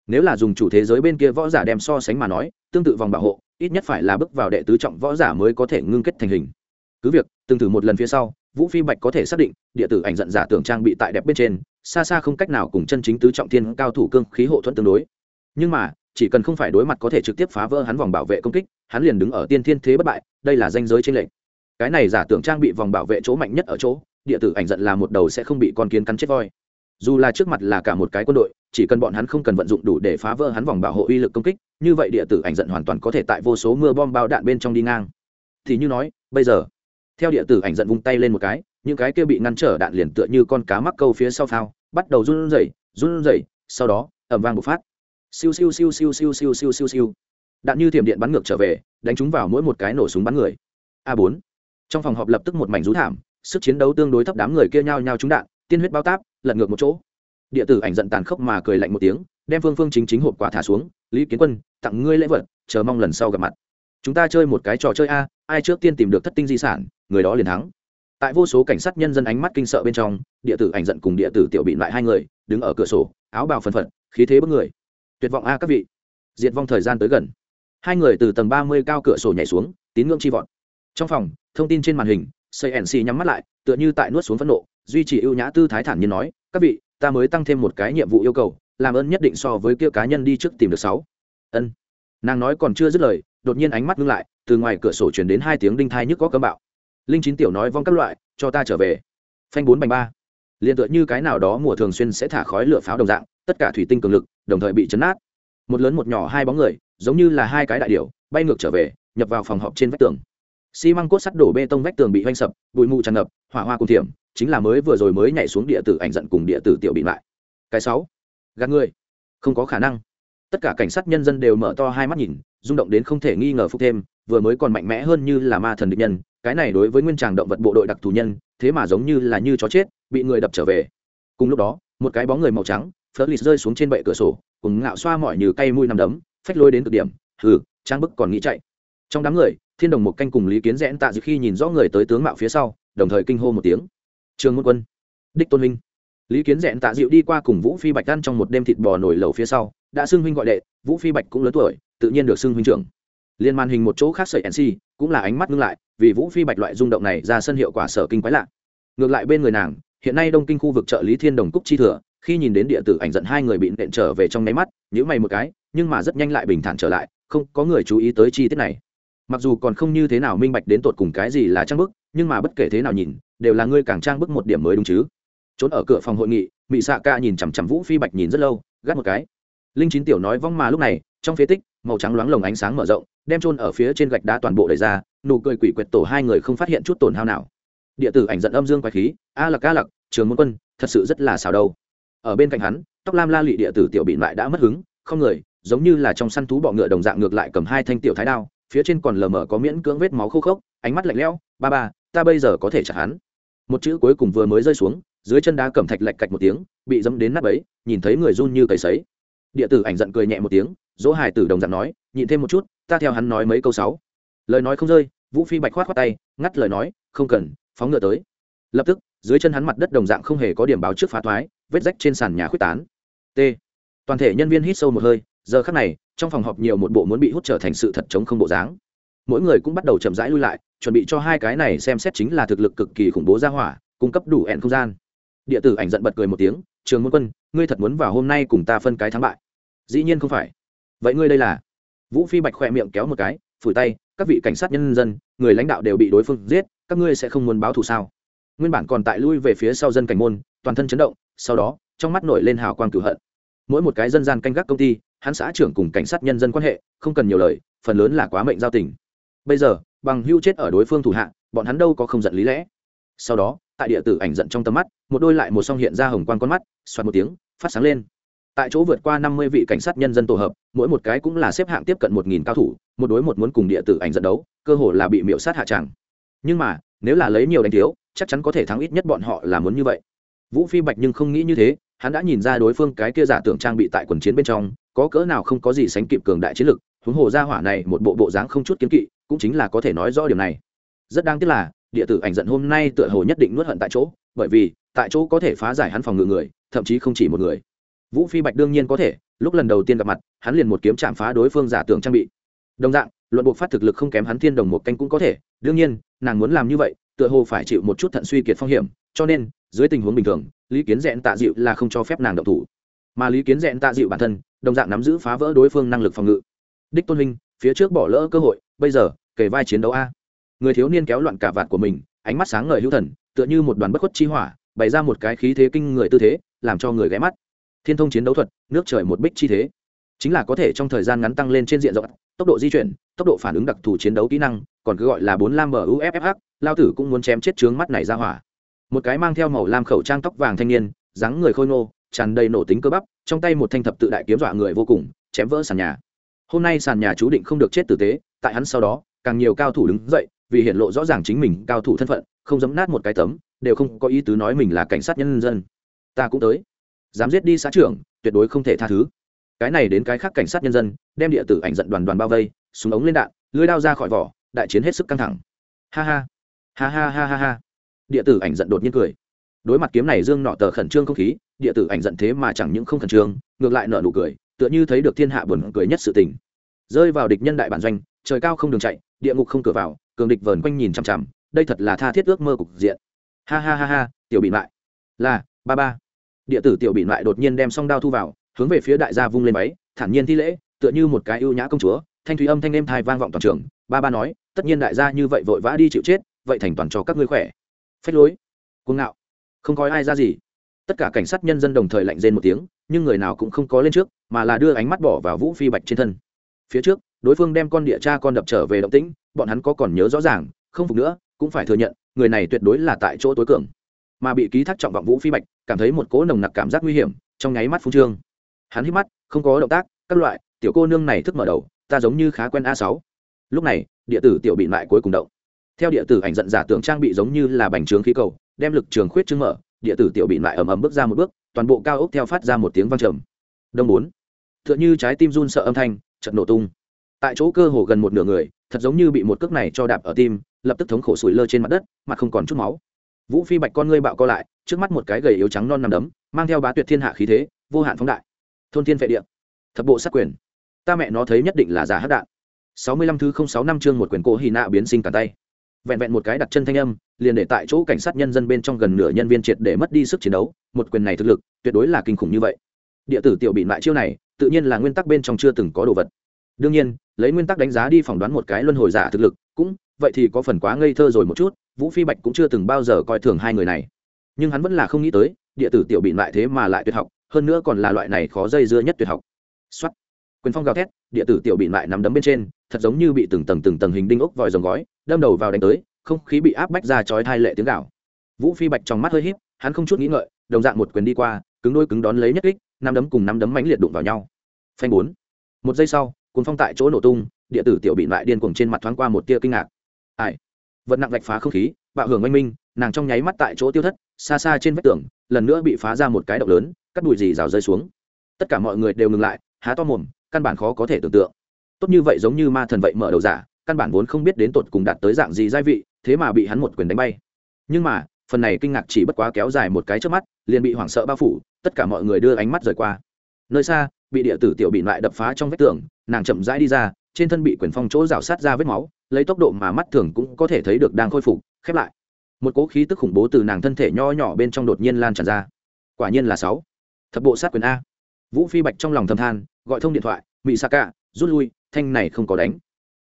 nếu là dùng chủ thế giới bên kia võ giả đem so sánh mà nói, tương tự vòng bảo hộ ít nhất phải là bước vào đệ tứ trọng võ giả mới có thể ngưng kết thành hình. Cứ việc, từng thử một lần phía sau, vũ phi bạch có thể xác định, địa tử ảnh giận giả tưởng trang bị tại đẹp bên trên, xa xa không cách nào cùng chân chính tứ trọng thiên cao thủ cương khí hộ thuẫn tương đối. Nhưng mà, chỉ cần không phải đối mặt có thể trực tiếp phá vỡ hắn vòng bảo vệ công kích, hắn liền đứng ở tiên thiên thế bất bại, đây là danh giới trên lệnh cái này giả tưởng trang bị vòng bảo vệ chỗ mạnh nhất ở chỗ, địa tử ảnh giận là một đầu sẽ không bị con kiến cắn chết voi dù là trước mặt là cả một cái quân đội, chỉ cần bọn hắn không cần vận dụng đủ để phá vỡ hắn vòng bảo hộ uy lực công kích, như vậy địa tử ảnh giận hoàn toàn có thể tại vô số mưa bom bao đạn bên trong đi ngang. Thì như nói, bây giờ, theo địa tử ảnh giận vung tay lên một cái, những cái kia bị ngăn trở đạn liền tựa như con cá mắc câu phía sau phao, bắt đầu run rẩy run rẩy, sau đó ẩm vang bộc phát. Siêu siêu siêu siêu siêu siêu siêu siêu siêu. Đạn như thiểm điện bắn ngược trở về, đánh chúng vào mỗi một cái nổ súng bắn người. A bốn. Trong phòng họp lập tức một mảnh rú thảm, sức chiến đấu tương đối thấp đám người kia nhao nhao trúng đạn tiên huyết bao táp, lật ngược một chỗ. Địa tử ảnh giận tàn khốc mà cười lạnh một tiếng, đem phương phương chính chính hộp quả thả xuống, lý kiến quân, tặng ngươi lễ vật, chờ mong lần sau gặp mặt. Chúng ta chơi một cái trò chơi a, ai trước tiên tìm được thất tinh di sản, người đó liền thắng. Tại vô số cảnh sát nhân dân ánh mắt kinh sợ bên trong, địa tử ảnh giận cùng địa tử tiểu bị lại hai người, đứng ở cửa sổ, áo bào phần phật, khí thế bất người. Tuyệt vọng a các vị. Diệt vong thời gian tới gần. Hai người từ tầng ba mươi cao cửa sổ nhảy xuống, tín ngưỡng chi vọt trong phòng, thông tin trên màn hình xây nc nhắm mắt lại, tựa như tại nuốt xuống phẫn nộ duy trì ưu nhã tư thái thản nhiên nói, các vị, ta mới tăng thêm một cái nhiệm vụ yêu cầu, làm ơn nhất định so với kia cá nhân đi trước tìm được sáu. Ân. Nàng nói còn chưa dứt lời, đột nhiên ánh mắt ngưng lại, từ ngoài cửa sổ chuyển đến hai tiếng đinh thai nhức có cấm bạo. Linh chín tiểu nói vong các loại, cho ta trở về. Phanh bốn bành ba. Liền tựa như cái nào đó mùa thường xuyên sẽ thả khói lửa pháo đồng dạng, tất cả thủy tinh cường lực, đồng thời bị chấn nát. Một lớn một nhỏ hai bóng người, giống như là hai cái đại điệu bay ngược trở về, nhập vào phòng họp trên vách tường xi măng cốt sắt đổ bê tông vách tường bị hoanh sập, bụi mù tràn ngập, hỏa hoa cùng thiểm, chính là mới vừa rồi mới nhảy xuống địa tử ảnh giận cùng địa tử tiểu bị lại. Cái sáu, gạt người. Không có khả năng. Tất cả cảnh sát nhân dân đều mở to hai mắt nhìn, rung động đến không thể nghi ngờ phục thêm, vừa mới còn mạnh mẽ hơn như là ma thần địch nhân, cái này đối với nguyên tràng động vật bộ đội đặc thù nhân, thế mà giống như là như chó chết, bị người đập trở về. Cùng lúc đó, một cái bóng người màu trắng, phớt lịt rơi xuống trên bệ cửa sổ, cùng ngạo xoa mọi như cây mũi nằm đấm, phách lôi đến cực điểm, hừ, trang bức còn nghĩ chạy. Trong đám người thiên đồng một canh cùng lý kiến rẽn tạ dự khi nhìn rõ người tới tướng mạo phía sau, đồng thời kinh hô một tiếng. Trường môn quân, đích tôn huynh. Lý kiến rẽn tạ dịu đi qua cùng vũ phi bạch ăn trong một đêm thịt bò nổi lầu phía sau, đã xưng huynh gọi đệ, vũ phi bạch cũng lớn tuổi, tự nhiên được xưng huynh trưởng. Liên màn hình một chỗ khác sợi nc cũng là ánh mắt ngưng lại, vì vũ phi bạch loại rung động này ra sân hiệu quả sở kinh quái lạ. Ngược lại bên người nàng, hiện nay đông kinh khu vực trợ lý thiên đồng cúc chi thừa, khi nhìn đến địa tử ảnh giận hai người bị nện trở về trong nháy mắt nhữ mày một cái, nhưng mà rất nhanh lại bình thản trở lại, không có người chú ý tới chi tiết này mặc dù còn không như thế nào minh bạch đến tột cùng cái gì là trang bức, nhưng mà bất kể thế nào nhìn, đều là ngươi càng trang bức một điểm mới đúng chứ. Trốn ở cửa phòng hội nghị mỹ xạ ca nhìn chằm chằm vũ phi bạch nhìn rất lâu, gắt một cái. Linh chín tiểu nói vong mà lúc này, trong phế tích, màu trắng loáng lồng ánh sáng mở rộng, đem trôn ở phía trên gạch đá toàn bộ đẩy ra, nụ cười quỷ quyệt tổ hai người không phát hiện chút tổn hao nào. Địa tử ảnh giận âm dương quái khí, a lặc a lặc trường môn quân, thật sự rất là xào đâu. Ở bên cạnh hắn, tóc lam la lị địa tử tiểu bị lại đã mất hứng, không người, giống như là trong săn thú bọ ngựa đồng dạng ngược lại cầm hai thanh tiểu thái đao phía trên còn lờ mờ có miễn cưỡng vết máu khô khốc, ánh mắt lạnh lẽo, ba ba, ta bây giờ có thể chặt hắn. Một chữ cuối cùng vừa mới rơi xuống, dưới chân đá cẩm thạch lạch cạch một tiếng, bị dẫm đến nắp ấy nhìn thấy người run như cầy sấy. Địa tử ảnh giận cười nhẹ một tiếng, dỗ Hải tử đồng dạng nói, nhịn thêm một chút, ta theo hắn nói mấy câu sáu. Lời nói không rơi, vũ phi bạch khoát khoát tay, ngắt lời nói, không cần, phóng ngựa tới. Lập tức, dưới chân hắn mặt đất đồng dạng không hề có điểm báo trước phá thoái, vết rách trên sàn nhà khuyết tán. T. Toàn thể nhân viên hít sâu một hơi, giờ khắc này trong phòng họp nhiều một bộ muốn bị hút trở thành sự thật chống không bộ dáng. Mỗi người cũng bắt đầu chậm rãi lui lại, chuẩn bị cho hai cái này xem xét chính là thực lực cực kỳ khủng bố ra hỏa, cung cấp đủ ẹn không gian. Địa tử ảnh giận bật cười một tiếng, trường môn quân, ngươi thật muốn vào hôm nay cùng ta phân cái thắng bại? Dĩ nhiên không phải. Vậy ngươi đây là? Vũ phi bạch khoe miệng kéo một cái, phủi tay, các vị cảnh sát nhân dân, người lãnh đạo đều bị đối phương giết, các ngươi sẽ không muốn báo thù sao? Nguyên bản còn tại lui về phía sau dân cảnh môn, toàn thân chấn động, sau đó, trong mắt nổi lên hào quang cửu hận. Mỗi một cái dân gian canh gác công ty hắn xã trưởng cùng cảnh sát nhân dân quan hệ, không cần nhiều lời, phần lớn là quá mệnh giao tình. Bây giờ, bằng hưu chết ở đối phương thủ hạ, bọn hắn đâu có không giận lý lẽ. Sau đó, tại địa tử ảnh giận trong tầm mắt, một đôi lại một song hiện ra hồng quan con mắt xoạt một tiếng, phát sáng lên. Tại chỗ vượt qua năm mươi vị cảnh sát nhân dân tổ hợp, mỗi một cái cũng là xếp hạng tiếp cận một nghìn cao thủ, một đối một muốn cùng địa tử ảnh dẫn đấu, cơ hồ là bị miễu sát hạ tràng. Nhưng mà, nếu là lấy nhiều đánh thiếu, chắc chắn có thể thắng ít nhất bọn họ là muốn như vậy. Vũ phi bạch nhưng không nghĩ như thế, hắn đã nhìn ra đối phương cái kia giả tưởng trang bị tại quần chiến bên trong có cỡ nào không có gì sánh kịp cường đại chiến lực, huống hồ gia hỏa này một bộ bộ dáng không chút kiến kỵ, cũng chính là có thể nói rõ điều này. Rất đáng tiếc là, địa tử ảnh giận hôm nay tựa hồ nhất định nuốt hận tại chỗ, bởi vì, tại chỗ có thể phá giải hắn phòng ngự người, thậm chí không chỉ một người. Vũ phi bạch đương nhiên có thể, lúc lần đầu tiên gặp mặt, hắn liền một kiếm chạm phá đối phương giả tưởng trang bị. Đồng dạng, luận buộc phát thực lực không kém hắn thiên đồng một canh cũng có thể, đương nhiên, nàng muốn làm như vậy, tựa hồ phải chịu một chút thận suy kiệt phong hiểm, cho nên, dưới tình huống bình thường, lý kiến dẹn tạ dịu là không cho phép nàng động thủ. Mà lý kiến dẹn tạ dịu bản thân đồng dạng nắm giữ phá vỡ đối phương năng lực phòng ngự. Đích tôn minh, phía trước bỏ lỡ cơ hội bây giờ kề vai chiến đấu a. Người thiếu niên kéo loạn cả vạt của mình ánh mắt sáng ngời hữu thần tựa như một đoàn bất khuất chi hỏa bày ra một cái khí thế kinh người tư thế làm cho người ghé mắt. Thiên thông chiến đấu thuật nước trời một bích chi thế. Chính là có thể trong thời gian ngắn tăng lên trên diện rộng tốc độ di chuyển tốc độ phản ứng đặc thù chiến đấu kỹ năng còn cứ gọi là bốn lam bờ uffh lao tử cũng muốn chém chết trướng mắt này ra hỏa. Một cái mang theo màu lam khẩu trang tóc vàng thanh niên dáng người khôi ngô tràn đầy nổ tính cơ bắp trong tay một thanh thập tự đại kiếm dọa người vô cùng, chém vỡ sàn nhà. Hôm nay sàn nhà chú định không được chết tử tế, tại hắn sau đó, càng nhiều cao thủ đứng dậy, vì hiện lộ rõ ràng chính mình cao thủ thân phận, không dấm nát một cái tấm, đều không có ý tứ nói mình là cảnh sát nhân dân. Ta cũng tới. Dám giết đi xã trưởng, tuyệt đối không thể tha thứ. Cái này đến cái khác cảnh sát nhân dân, đem địa tử ảnh giận đoàn đoàn bao vây, súng ống lên đạn, lưới đao ra khỏi vỏ, đại chiến hết sức căng thẳng. Ha ha. Ha ha ha ha ha. Địa tử ảnh giận đột nhiên cười. Đối mặt kiếm này dương nọ tờ khẩn trương không khí địa tử ảnh giận thế mà chẳng những không khẩn trương, ngược lại nở nụ cười, tựa như thấy được thiên hạ buồn cười nhất sự tình. Rơi vào địch nhân đại bản doanh, trời cao không đường chạy, địa ngục không cửa vào, cường địch vờn quanh nhìn chằm chằm, đây thật là tha thiết ước mơ cục diện. Ha ha ha ha, tiểu bị lại là, ba ba. Địa tử tiểu bị lại đột nhiên đem song đao thu vào, hướng về phía đại gia vung lên máy thản nhiên thi lễ, tựa như một cái ưu nhã công chúa, thanh thúy âm thanh êm thai vang vọng toàn trường. Ba ba nói, tất nhiên đại gia như vậy vội vã đi chịu chết, vậy thành toàn cho các ngươi khỏe. Phách lối. Cuồng ngạo. Không coi ai ra gì tất cả cảnh sát nhân dân đồng thời lạnh rên một tiếng, nhưng người nào cũng không có lên trước, mà là đưa ánh mắt bỏ vào vũ phi bạch trên thân. Phía trước, đối phương đem con địa cha con đập trở về động tĩnh, bọn hắn có còn nhớ rõ ràng, không phục nữa, cũng phải thừa nhận, người này tuyệt đối là tại chỗ tối cường. Mà bị ký thác trọng vọng vũ phi bạch, cảm thấy một cỗ nồng nặc cảm giác nguy hiểm, trong nháy mắt phú trương. Hắn hít mắt, không có động tác, các loại, tiểu cô nương này thức mở đầu, ta giống như khá quen a sáu. Lúc này, địa tử tiểu bị lại cuối cùng động. Theo địa tử ảnh giận giả tưởng trang bị giống như là bành trướng khí cầu, đem lực trường khuyết trương mở địa tử tiểu bị lại ầm ầm bước ra một bước, toàn bộ cao ốc theo phát ra một tiếng vang trầm. Đông bốn. Tựa như trái tim run sợ âm thanh chật nổ tung. Tại chỗ cơ hồ gần một nửa người, thật giống như bị một cước này cho đạp ở tim, lập tức thống khổ sủi lơ trên mặt đất mà không còn chút máu. Vũ phi bạch con ngươi bạo co lại, trước mắt một cái gầy yếu trắng non nằm đấm, mang theo bá tuyệt thiên hạ khí thế, vô hạn phóng đại. Thôn thiên vệ địa. Thập bộ sát quyền. Ta mẹ nó thấy nhất định là giả hát đạn. Sáu mươi lăm thứ không sáu năm chương một quyền cổ hy nạ biến sinh cả tay vẹn vẹn một cái đặt chân thanh âm, liền để tại chỗ cảnh sát nhân dân bên trong gần nửa nhân viên triệt để mất đi sức chiến đấu, một quyền này thực lực, tuyệt đối là kinh khủng như vậy. Địa tử tiểu bị lại chiêu này, tự nhiên là nguyên tắc bên trong chưa từng có đồ vật. Đương nhiên, lấy nguyên tắc đánh giá đi phỏng đoán một cái luân hồi giả thực lực, cũng, vậy thì có phần quá ngây thơ rồi một chút, vũ phi bạch cũng chưa từng bao giờ coi thường hai người này. Nhưng hắn vẫn là không nghĩ tới, địa tử tiểu bị lại thế mà lại tuyệt học, hơn nữa còn là loại này khó dây dưa nhất tuyệt học. Xuất quyền phong gào thét, địa tử tiểu bị lại nằm đấm bên trên, thật giống như bị từng tầng từng tầng hình đinh ốc vòi rồng gói, đâm đầu vào đánh tới, không khí bị áp bách ra chói thai lệ tiếng gạo vũ phi bạch trong mắt hơi híp, hắn không chút nghĩ ngợi, đồng dạng một quyền đi qua, cứng đôi cứng đón lấy nhất kích năm đấm cùng năm đấm mãnh liệt đụng vào nhau. Phanh bốn. Một giây sau cuốn phong tại chỗ nổ tung, địa tử tiểu bị lại điên cuồng trên mặt thoáng qua một tia kinh ngạc. Ai? Vật nặng vạch phá không khí, bạo hưởng oanh minh, nàng trong nháy mắt tại chỗ tiêu thất, xa xa trên vách tường, lần nữa bị phá ra một cái động lớn, cắt đùi dì rào rơi xuống. Tất cả mọi người đều ngừng lại, há to mồm căn bản khó có thể tưởng tượng. Tốt như vậy giống như ma thần vậy mở đầu giả, căn bản vốn không biết đến tột cùng đạt tới dạng gì gia vị, thế mà bị hắn một quyền đánh bay. Nhưng mà, phần này kinh ngạc chỉ bất quá kéo dài một cái trước mắt, liền bị hoảng sợ bao phủ, tất cả mọi người đưa ánh mắt rời qua. Nơi xa, bị địa tử tiểu bị lại đập phá trong vách tường, nàng chậm rãi đi ra, trên thân bị quyền phong chỗ rào sát ra vết máu, lấy tốc độ mà mắt thường cũng có thể thấy được đang khôi phục, khép lại. Một cỗ khí tức khủng bố từ nàng thân thể nho nhỏ bên trong đột nhiên lan tràn ra. Quả nhiên là sáu. Thập bộ sát quyền a vũ phi bạch trong lòng thầm than, gọi thông điện thoại mỹ xa cả rút lui, thanh này không có đánh.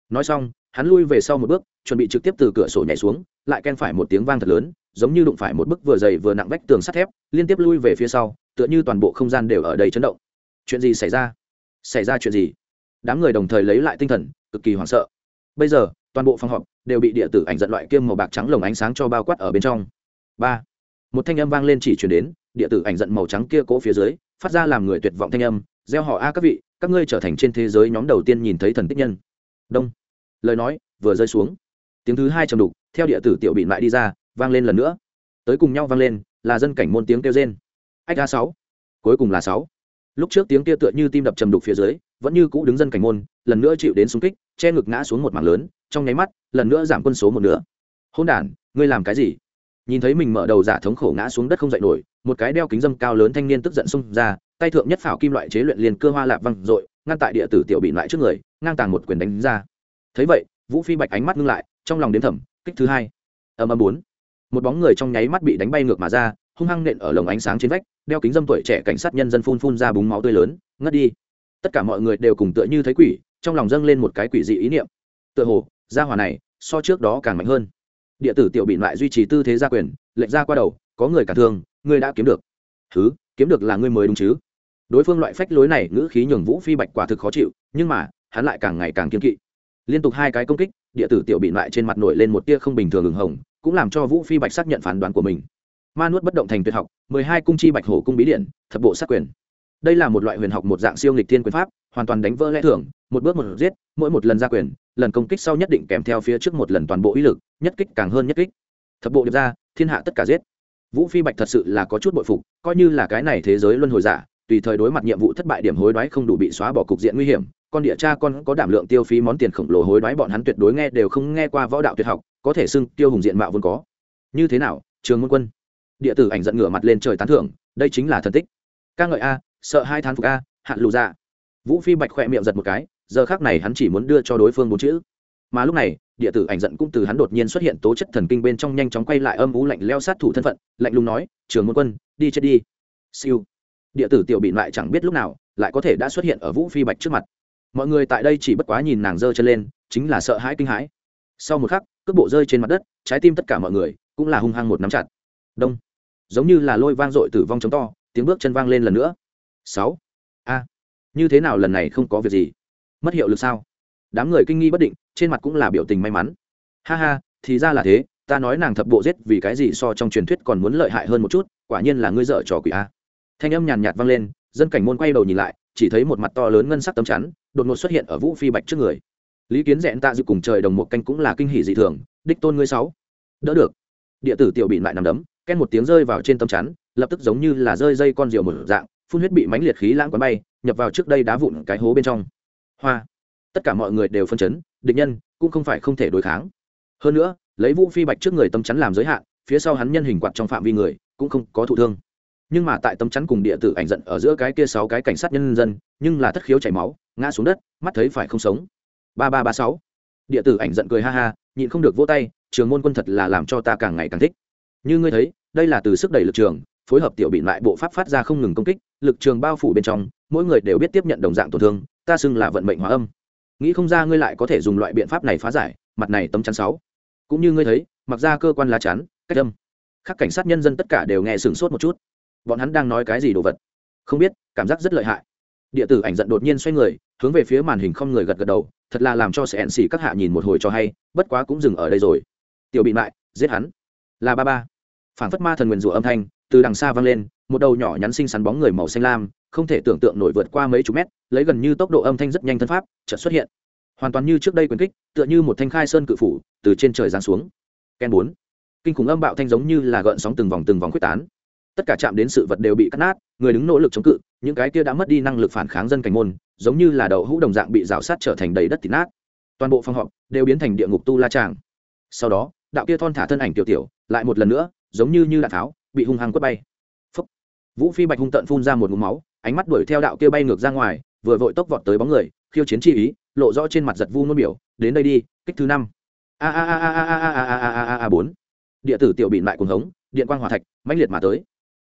Nói xong, hắn lui về sau một bước, chuẩn bị trực tiếp từ cửa sổ nhảy xuống, lại ken phải một tiếng vang thật lớn, giống như đụng phải một bức vừa dày vừa nặng vách tường sắt thép, liên tiếp lui về phía sau, tựa như toàn bộ không gian đều ở đây chấn động. Chuyện gì xảy ra? Xảy ra chuyện gì? Đám người đồng thời lấy lại tinh thần, cực kỳ hoảng sợ. Bây giờ, toàn bộ phòng họp đều bị địa tử ảnh giận loại kiêm màu bạc trắng lồng ánh sáng cho bao quát ở bên trong. Ba, một thanh âm vang lên chỉ chuyển đến, địa tử ảnh giận màu trắng kia cố phía dưới phát ra làm người tuyệt vọng thanh âm, gieo họ a các vị, các ngươi trở thành trên thế giới nhóm đầu tiên nhìn thấy thần tích nhân. Đông. Lời nói vừa rơi xuống. Tiếng thứ hai trầm đục, theo địa tử tiểu bị lại đi ra, vang lên lần nữa. Tới cùng nhau vang lên, là dân cảnh môn tiếng kêu rên. Ách a sáu. Cuối cùng là sáu. Lúc trước tiếng kia tựa như tim đập trầm đục phía dưới, vẫn như cũ đứng dân cảnh môn, lần nữa chịu đến xung kích, che ngực ngã xuống một mảng lớn, trong nháy mắt, lần nữa giảm quân số một nửa. Hôn đản, ngươi làm cái gì? Nhìn thấy mình mở đầu giả thống khổ ngã xuống đất không dậy nổi, một cái đeo kính dâm cao lớn thanh niên tức giận xông ra, tay thượng nhất phảo kim loại chế luyện liền cơ hoa lạp văng dội ngăn tại địa tử tiểu bị lại trước người, ngang tàng một quyền đánh ra. Thấy vậy, vũ phi bạch ánh mắt ngưng lại, trong lòng đếm thầm, kích thứ hai. Âm âm bốn. Một bóng người trong nháy mắt bị đánh bay ngược mà ra, hung hăng nện ở lồng ánh sáng trên vách, đeo kính dâm tuổi trẻ cảnh sát nhân dân phun phun ra búng máu tươi lớn, ngất đi. Tất cả mọi người đều cùng tựa như thấy quỷ, trong lòng dâng lên một cái quỷ dị ý niệm. Tựa hồ, gia hòa này so trước đó càng mạnh hơn địa tử tiểu bị lại duy trì tư thế gia quyền lệnh ra qua đầu, có người cả thương ngươi đã kiếm được. Thứ kiếm được là ngươi mới đúng chứ? Đối phương loại phách lối này, ngữ khí nhường vũ phi bạch quả thực khó chịu, nhưng mà, hắn lại càng ngày càng kiên kỵ. Liên tục hai cái công kích, địa tử tiểu bị lại trên mặt nổi lên một tia không bình thường ửng hồng, cũng làm cho vũ phi bạch xác nhận phán đoán của mình. Ma nuốt bất động thành tuyệt học, mười hai cung chi bạch hổ cung bí điện, thập bộ sát quyền. Đây là một loại huyền học một dạng siêu nghịch thiên quyền pháp, hoàn toàn đánh vỡ lẽ thưởng một bước một giết mỗi một lần ra quyền lần công kích sau nhất định kèm theo phía trước một lần toàn bộ uy lực, nhất kích càng hơn nhất kích. Thập bộ điệp ra, thiên hạ tất cả giết. Vũ phi bạch thật sự là có chút bội phục, coi như là cái này thế giới luân hồi giả, tùy thời đối mặt nhiệm vụ thất bại điểm hối đoái không đủ bị xóa bỏ cục diện nguy hiểm, con địa cha con có đảm lượng tiêu phí món tiền khổng lồ hối đoái bọn hắn tuyệt đối nghe đều không nghe qua võ đạo tuyệt học, có thể xưng tiêu hùng diện mạo vốn có. Như thế nào, trường môn quân? Địa tử ảnh giận ngửa mặt lên trời tán thưởng, đây chính là thần tích. Ca ngợi a, sợ hai thán phục a hạn lù ra vũ phi bạch khỏe miệng giật một cái giờ khác này hắn chỉ muốn đưa cho đối phương bốn chữ. Mà lúc này, địa tử ảnh giận cũng từ hắn đột nhiên xuất hiện tố chất thần kinh bên trong nhanh chóng quay lại âm ú lạnh leo sát thủ thân phận, lạnh lùng nói, trường môn quân, đi chết đi. Siêu. Địa tử tiểu bị lại chẳng biết lúc nào, lại có thể đã xuất hiện ở vũ phi bạch trước mặt. Mọi người tại đây chỉ bất quá nhìn nàng giơ chân lên, chính là sợ hãi kinh hãi. Sau một khắc, cước bộ rơi trên mặt đất, trái tim tất cả mọi người cũng là hung hăng một nắm chặt. Đông. Giống như là lôi vang dội tử vong chống to, tiếng bước chân vang lên lần nữa. Sáu. A. Như thế nào lần này không có việc gì? Mất hiệu lực sao? Đám người kinh nghi bất định, trên mặt cũng là biểu tình may mắn. Ha ha, thì ra là thế, ta nói nàng thập bộ giết vì cái gì so trong truyền thuyết còn muốn lợi hại hơn một chút, quả nhiên là ngươi dở trò quỷ a. Thanh âm nhàn nhạt vang lên, dân cảnh môn quay đầu nhìn lại, chỉ thấy một mặt to lớn ngân sắc tấm chắn, đột ngột xuất hiện ở vũ phi bạch trước người. Lý kiến dẹn tạ dự cùng trời đồng một canh cũng là kinh hỷ dị thường, đích tôn ngươi sáu, đỡ được. Địa tử tiểu bị lại nằm đấm ken một tiếng rơi vào trên tấm chắn, lập tức giống như là rơi dây con rượu một dạng, phun huyết bị mãnh liệt khí lãng quán bay, nhập vào trước đây đá vụn cái hố bên trong hoa. Tất cả mọi người đều phân chấn, địch nhân cũng không phải không thể đối kháng. Hơn nữa, lấy vũ phi bạch trước người tâm chắn làm giới hạn, phía sau hắn nhân hình quạt trong phạm vi người cũng không có thụ thương. Nhưng mà tại tâm chắn cùng địa tử ảnh giận ở giữa cái kia sáu cái cảnh sát nhân dân, nhưng là thất khiếu chảy máu, ngã xuống đất, mắt thấy phải không sống. Ba ba ba sáu. Địa tử ảnh giận cười ha ha, nhịn không được vỗ tay, trường môn quân thật là làm cho ta càng ngày càng thích. Như ngươi thấy, đây là từ sức đẩy lực trường, phối hợp tiểu bị lại bộ pháp phát ra không ngừng công kích, lực trường bao phủ bên trong, mỗi người đều biết tiếp nhận đồng dạng tổn thương ta xưng là vận mệnh hóa âm. Nghĩ không ra ngươi lại có thể dùng loại biện pháp này phá giải, mặt này tấm chắn sáu. Cũng như ngươi thấy, mặc ra cơ quan lá chắn, cách âm. Các cảnh sát nhân dân tất cả đều nghe sửng sốt một chút. Bọn hắn đang nói cái gì đồ vật? Không biết, cảm giác rất lợi hại. Địa tử ảnh giận đột nhiên xoay người, hướng về phía màn hình không người gật gật đầu, thật là làm cho sẽ ẹn xỉ các hạ nhìn một hồi cho hay, bất quá cũng dừng ở đây rồi. Tiểu bị lại giết hắn. Là ba ba. Phản phất ma thần nguyền rủa âm thanh, từ đằng xa vang lên một đầu nhỏ nhắn xinh xắn bóng người màu xanh lam, không thể tưởng tượng nổi vượt qua mấy chục mét, lấy gần như tốc độ âm thanh rất nhanh thân pháp, chợt xuất hiện. Hoàn toàn như trước đây quyền kích, tựa như một thanh khai sơn cự phủ, từ trên trời giáng xuống. Ken bốn. Kinh khủng âm bạo thanh giống như là gợn sóng từng vòng từng vòng quyết tán. Tất cả chạm đến sự vật đều bị cắt nát, người đứng nỗ lực chống cự, những cái kia đã mất đi năng lực phản kháng dân cảnh môn, giống như là đậu hũ đồng dạng bị rào sát trở thành đầy đất thịt nát. Toàn bộ phòng họp đều biến thành địa ngục tu la tràng. Sau đó, đạo kia thon thả thân ảnh tiểu tiểu, lại một lần nữa, giống như như đạn tháo, bị hung hăng quất bay vũ phi bạch hung tận phun ra một ngụm máu ánh mắt đuổi theo đạo kia bay ngược ra ngoài vừa vội tốc vọt tới bóng người khiêu chiến chi ý lộ rõ trên mặt giật vu nôn biểu đến đây đi kích thứ năm a a a a a a a a a a a bốn địa tử tiểu bị lại cuồng hống điện quang hỏa thạch mãnh liệt mà tới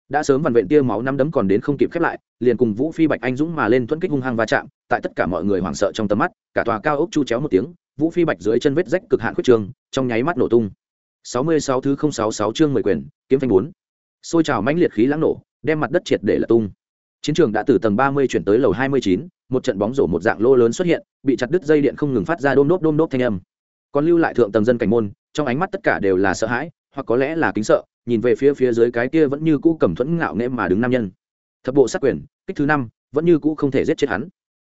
đã sớm vằn vện tia máu năm đấm còn đến không kịp khép lại liền cùng vũ phi bạch anh dũng mà lên thuẫn kích hung hăng va chạm tại tất cả mọi người hoảng sợ trong tầm mắt cả tòa cao ốc chu chéo một tiếng vũ phi bạch dưới chân vết rách cực hạn khuyết trường trong nháy mắt nổ tung sáu mươi sáu thứ không sáu sáu chương mười quyền kiếm phanh bốn xôi trào mãnh liệt khí lãng nổ đem mặt đất triệt để là tung. Chiến trường đã từ tầng ba mươi chuyển tới lầu hai mươi chín, một trận bóng rổ một dạng lô lớn xuất hiện, bị chặt đứt dây điện không ngừng phát ra đôm nốt đôm nốt thanh âm. Còn lưu lại thượng tầng dân cảnh môn, trong ánh mắt tất cả đều là sợ hãi, hoặc có lẽ là kính sợ, nhìn về phía phía dưới cái kia vẫn như cũ cầm thuẫn ngạo nghễ mà đứng nam nhân. Thập bộ sát quyền, kích thứ năm, vẫn như cũ không thể giết chết hắn.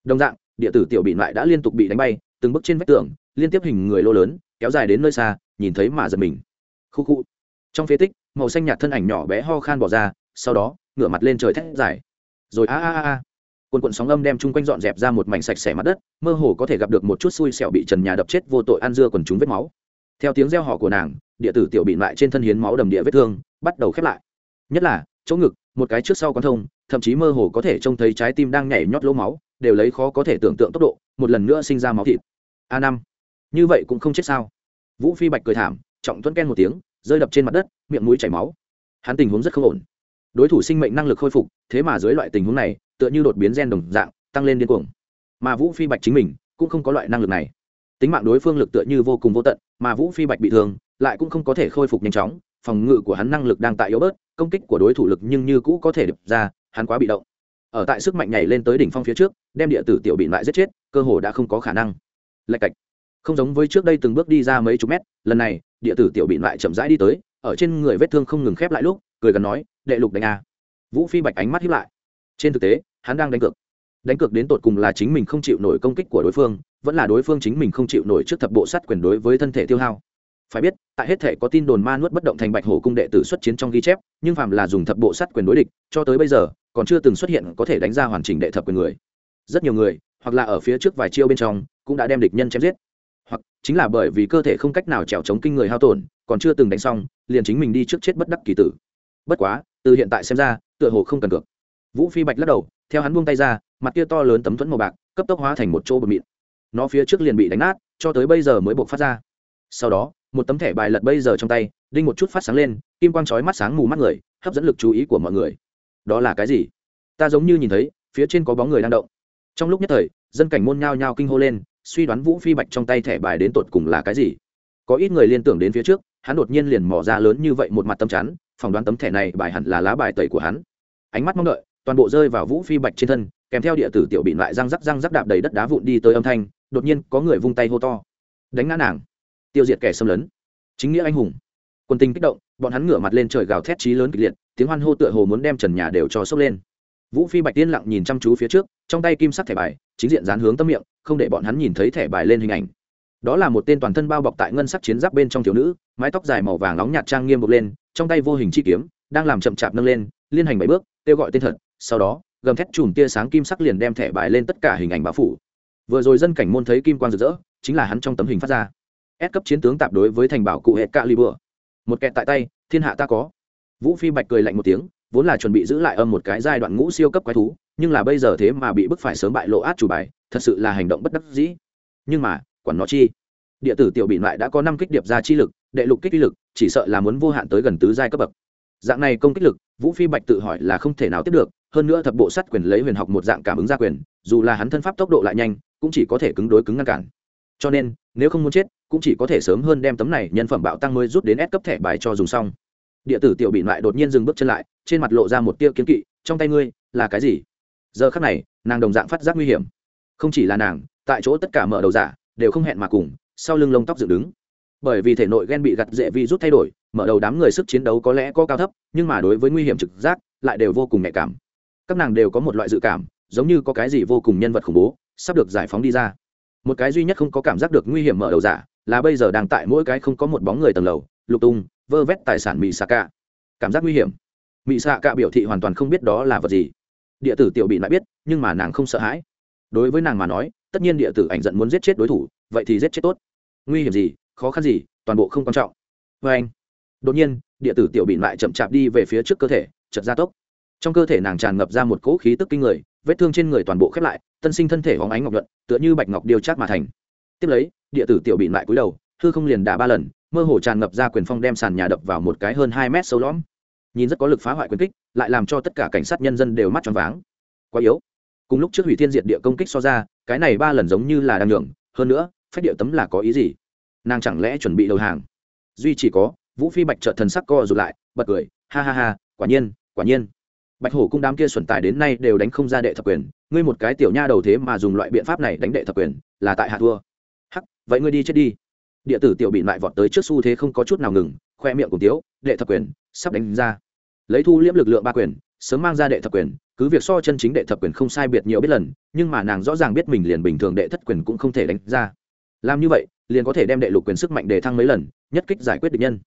Đồng dạng, địa tử tiểu bị lại đã liên tục bị đánh bay, từng bước trên vách tường, liên tiếp hình người lô lớn, kéo dài đến nơi xa, nhìn thấy mà giật mình. Khu khu. Trong phế tích, màu xanh nhạt thân ảnh nhỏ bé ho khan bỏ ra, sau đó ngửa mặt lên trời thét dài. Rồi a a a a. Quần quận sóng âm đem chung quanh dọn dẹp ra một mảnh sạch sẽ mặt đất, mơ hồ có thể gặp được một chút xui xẻo bị trần nhà đập chết vô tội ăn dưa quần chúng vết máu. Theo tiếng reo hò của nàng, địa tử tiểu bị lại trên thân hiến máu đầm địa vết thương, bắt đầu khép lại. Nhất là, chỗ ngực, một cái trước sau con thông, thậm chí mơ hồ có thể trông thấy trái tim đang nhảy nhót lỗ máu, đều lấy khó có thể tưởng tượng tốc độ, một lần nữa sinh ra máu thịt. A năm. Như vậy cũng không chết sao? Vũ phi bạch cười thảm, trọng tuấn ken một tiếng, rơi đập trên mặt đất, miệng mũi chảy máu. Hắn tình huống rất không ổn đối thủ sinh mệnh năng lực khôi phục, thế mà dưới loại tình huống này, tựa như đột biến gen đồng dạng, tăng lên điên cuồng. Mà vũ phi bạch chính mình, cũng không có loại năng lực này. Tính mạng đối phương lực tựa như vô cùng vô tận, mà vũ phi bạch bị thương, lại cũng không có thể khôi phục nhanh chóng, phòng ngự của hắn năng lực đang tại yếu bớt, công kích của đối thủ lực nhưng như cũ có thể đập ra, hắn quá bị động. Ở tại sức mạnh nhảy lên tới đỉnh phong phía trước, đem địa tử tiểu bị lại giết chết, cơ hồ đã không có khả năng. Lạch cạch. Không giống với trước đây từng bước đi ra mấy chục mét, lần này, địa tử tiểu bị lại chậm rãi đi tới, ở trên người vết thương không ngừng khép lại lúc, cười gần nói đệ lục đánh a. Vũ phi bạch ánh mắt hiếp lại. Trên thực tế, hắn đang đánh cược. Đánh cược đến tột cùng là chính mình không chịu nổi công kích của đối phương, vẫn là đối phương chính mình không chịu nổi trước thập bộ sát quyền đối với thân thể tiêu hao. Phải biết, tại hết thể có tin đồn ma nuốt bất động thành bạch hổ cung đệ tử xuất chiến trong ghi chép, nhưng phạm là dùng thập bộ sát quyền đối địch, cho tới bây giờ, còn chưa từng xuất hiện có thể đánh ra hoàn chỉnh đệ thập quyền người. Rất nhiều người, hoặc là ở phía trước vài chiêu bên trong, cũng đã đem địch nhân chém giết. Hoặc chính là bởi vì cơ thể không cách nào trèo chống kinh người hao tổn, còn chưa từng đánh xong, liền chính mình đi trước chết bất đắc kỳ tử. Bất quá từ hiện tại xem ra, tựa hồ không cần được vũ phi bạch lắc đầu, theo hắn buông tay ra, mặt kia to lớn tấm thuẫn màu bạc, cấp tốc hóa thành một chỗ bột mịn. Nó phía trước liền bị đánh nát, cho tới bây giờ mới buộc phát ra. Sau đó, một tấm thẻ bài lật bây giờ trong tay, đinh một chút phát sáng lên, kim quang chói mắt sáng mù mắt người, hấp dẫn lực chú ý của mọi người. Đó là cái gì? Ta giống như nhìn thấy, phía trên có bóng người đang động. Trong lúc nhất thời, dân cảnh môn nhao nhao kinh hô lên, suy đoán vũ phi bạch trong tay thẻ bài đến tột cùng là cái gì. Có ít người liên tưởng đến phía trước, hắn đột nhiên liền mỏ ra lớn như vậy một mặt tâm chắn phỏng đoán tấm thẻ này bài hẳn là lá bài tẩy của hắn. Ánh mắt mong đợi, toàn bộ rơi vào vũ phi bạch trên thân, kèm theo địa tử tiểu bị lại răng rắc răng rắc đạp đầy đất đá vụn đi tới âm thanh, đột nhiên có người vung tay hô to. Đánh ngã nàng. Tiêu diệt kẻ xâm lấn. Chính nghĩa anh hùng. Quân tình kích động, bọn hắn ngửa mặt lên trời gào thét trí lớn kịch liệt, tiếng hoan hô tựa hồ muốn đem trần nhà đều cho sốc lên. Vũ phi bạch tiên lặng nhìn chăm chú phía trước, trong tay kim sắc thẻ bài, chính diện dán hướng tâm miệng, không để bọn hắn nhìn thấy thẻ bài lên hình ảnh. Đó là một tên toàn thân bao bọc tại ngân sắc chiến giáp bên trong thiếu nữ, mái tóc dài màu vàng nóng nhạt trang nghiêm bục lên trong tay vô hình chi kiếm, đang làm chậm chạp nâng lên, liên hành bảy bước, kêu gọi tên thật, sau đó, gầm thét chùm tia sáng kim sắc liền đem thẻ bài lên tất cả hình ảnh báo phủ. Vừa rồi dân cảnh môn thấy kim quang rực rỡ, chính là hắn trong tấm hình phát ra. Ép cấp chiến tướng tạp đối với thành bảo cụ hệ cạ li bừa một kẹt tại tay, thiên hạ ta có. Vũ phi bạch cười lạnh một tiếng, vốn là chuẩn bị giữ lại âm một cái giai đoạn ngũ siêu cấp quái thú, nhưng là bây giờ thế mà bị bức phải sớm bại lộ át chủ bài, thật sự là hành động bất đắc dĩ. Nhưng mà, quản nó chi? Địa tử tiểu bị lại đã có năm kích điệp ra chi lực, đệ lục kích uy lực, chỉ sợ là muốn vô hạn tới gần tứ giai cấp bậc. Dạng này công kích lực, vũ phi bạch tự hỏi là không thể nào tiếp được, hơn nữa thập bộ sắt quyền lấy huyền học một dạng cảm ứng gia quyền, dù là hắn thân pháp tốc độ lại nhanh, cũng chỉ có thể cứng đối cứng ngăn cản. Cho nên, nếu không muốn chết, cũng chỉ có thể sớm hơn đem tấm này nhân phẩm bạo tăng mới rút đến ép cấp thẻ bài cho dùng xong. Địa tử tiểu bị lại đột nhiên dừng bước chân lại, trên mặt lộ ra một tia kiến kỵ, trong tay ngươi, là cái gì? Giờ khắc này, nàng đồng dạng phát giác nguy hiểm. Không chỉ là nàng, tại chỗ tất cả mở đầu giả, đều không hẹn mà cùng sau lưng lông tóc dựng đứng. Bởi vì thể nội ghen bị gặt dễ vi rút thay đổi, mở đầu đám người sức chiến đấu có lẽ có cao thấp, nhưng mà đối với nguy hiểm trực giác, lại đều vô cùng nhạy cảm. Các nàng đều có một loại dự cảm, giống như có cái gì vô cùng nhân vật khủng bố, sắp được giải phóng đi ra. Một cái duy nhất không có cảm giác được nguy hiểm mở đầu giả, là bây giờ đang tại mỗi cái không có một bóng người tầng lầu, lục tung, vơ vét tài sản mỹ xạ cạ cảm giác nguy hiểm. Mỹ xạ cạ biểu thị hoàn toàn không biết đó là vật gì. Địa tử tiểu bị lại biết, nhưng mà nàng không sợ hãi. Đối với nàng mà nói, tất nhiên địa tử ảnh giận muốn giết chết đối thủ, vậy thì giết chết tốt nguy hiểm gì, khó khăn gì, toàn bộ không quan trọng. Vê anh, đột nhiên, địa tử tiểu bị lại chậm chạp đi về phía trước cơ thể chật ra tốc. Trong cơ thể nàng tràn ngập ra một cỗ khí tức kinh người, vết thương trên người toàn bộ khép lại, tân sinh thân thể hóng ánh ngọc nhuận, tựa như bạch ngọc điều chát mà thành. Tiếp lấy, địa tử tiểu bị lại cúi đầu thư không liền đả ba lần, mơ hồ tràn ngập ra quyền phong đem sàn nhà đập vào một cái hơn hai mét sâu lõm. Nhìn rất có lực phá hoại quyền kích, lại làm cho tất cả cảnh sát nhân dân đều mắt tròn váng. Quá yếu. Cùng lúc trước hủy thiên diệt địa công kích so ra, cái này ba lần giống như là đang nhường hơn nữa phách địa tấm là có ý gì? Nàng chẳng lẽ chuẩn bị đầu hàng? Duy chỉ có, vũ phi bạch trợ thần sắc co rụt lại, bật cười, ha ha ha, quả nhiên quả nhiên. Bạch hổ cung đám kia xuẩn tài đến nay đều đánh không ra đệ thập quyền, ngươi một cái tiểu nha đầu thế mà dùng loại biện pháp này đánh đệ thập quyền, là tại hạ thua. Hắc, vậy ngươi đi chết đi. Địa tử tiểu bị lại vọt tới trước xu thế không có chút nào ngừng, khoe miệng cùng tiếu, đệ thập quyền, sắp đánh ra. Lấy thu liễm lực lượng ba quyền, sớm mang ra đệ thập quyền, cứ việc so chân chính đệ thập quyền không sai biệt nhiều biết lần, nhưng mà nàng rõ ràng biết mình liền bình thường đệ thất quyền cũng không thể đánh ra làm như vậy liền có thể đem đệ lục quyền sức mạnh để thăng mấy lần nhất kích giải quyết địch nhân.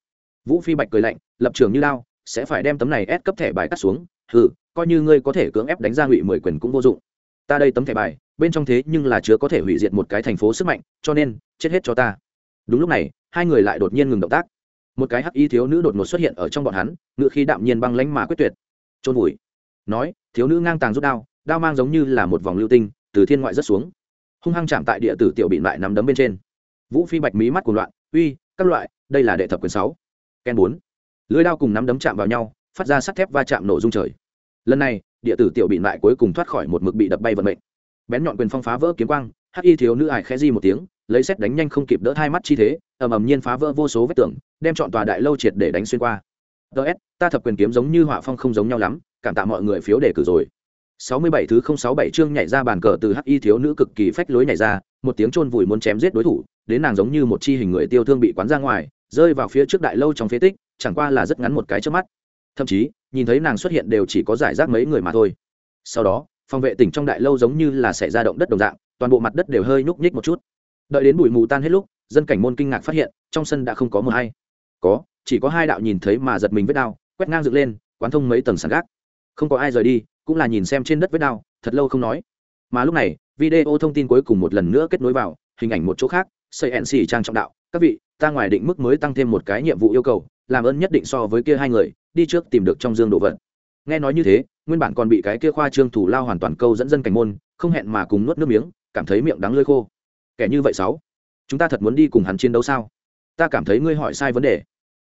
Vũ phi bạch cười lạnh lập trường như lao sẽ phải đem tấm này ép cấp thẻ bài cắt xuống. Hừ, coi như ngươi có thể cưỡng ép đánh ra ngụy mười quyền cũng vô dụng. Ta đây tấm thẻ bài bên trong thế nhưng là chứa có thể hủy diệt một cái thành phố sức mạnh cho nên chết hết cho ta. Đúng lúc này hai người lại đột nhiên ngừng động tác. Một cái hắc y thiếu nữ đột ngột xuất hiện ở trong bọn hắn ngựa khi đạm nhiên băng lánh mà quyết tuyệt. Trôn vùi. Nói thiếu nữ ngang tàng rút đao đao mang giống như là một vòng lưu tinh từ thiên ngoại rất xuống hung hăng chạm tại địa tử tiểu bị lại nắm đấm bên trên. Vũ phi bạch mí mắt của loạn, uy, các loại, đây là đệ thập quyền sáu. Ken bốn. Lưới đao cùng nắm đấm chạm vào nhau, phát ra sắt thép va chạm nổ dung trời. Lần này, địa tử tiểu bị lại cuối cùng thoát khỏi một mực bị đập bay vận mệnh. Bén nhọn quyền phong phá vỡ kiếm quang, hắc y thiếu nữ ải khẽ di một tiếng, lấy xét đánh nhanh không kịp đỡ hai mắt chi thế, ầm ầm nhiên phá vỡ vô số vết tường, đem chọn tòa đại lâu triệt để đánh xuyên qua. Ts ta thập quyền kiếm giống như họa phong không giống nhau lắm, cảm tạ mọi người phiếu đề cử rồi. 67 thứ 067 chương nhảy ra bàn cờ từ hắc y thiếu nữ cực kỳ phách lối nhảy ra, một tiếng chôn vùi muốn chém giết đối thủ, đến nàng giống như một chi hình người tiêu thương bị quán ra ngoài, rơi vào phía trước đại lâu trong phế tích, chẳng qua là rất ngắn một cái trước mắt. Thậm chí, nhìn thấy nàng xuất hiện đều chỉ có giải rác mấy người mà thôi. Sau đó, phòng vệ tỉnh trong đại lâu giống như là xảy ra động đất đồng dạng, toàn bộ mặt đất đều hơi nhúc nhích một chút. Đợi đến bụi mù tan hết lúc, dân cảnh môn kinh ngạc phát hiện, trong sân đã không có một hay. Có, chỉ có hai đạo nhìn thấy mà giật mình vết đao quét ngang dựng lên, quán thông mấy tầng sàn gác. Không có ai rời đi cũng là nhìn xem trên đất vết đao, thật lâu không nói. Mà lúc này, video thông tin cuối cùng một lần nữa kết nối vào, hình ảnh một chỗ khác, xây nc trang trọng đạo. Các vị, ta ngoài định mức mới tăng thêm một cái nhiệm vụ yêu cầu, làm ơn nhất định so với kia hai người, đi trước tìm được trong dương đồ vật. Nghe nói như thế, nguyên bản còn bị cái kia khoa trương thủ lao hoàn toàn câu dẫn dân cảnh môn, không hẹn mà cùng nuốt nước miếng, cảm thấy miệng đắng lơi khô. Kẻ như vậy sáu, chúng ta thật muốn đi cùng hắn chiến đấu sao? Ta cảm thấy ngươi hỏi sai vấn đề.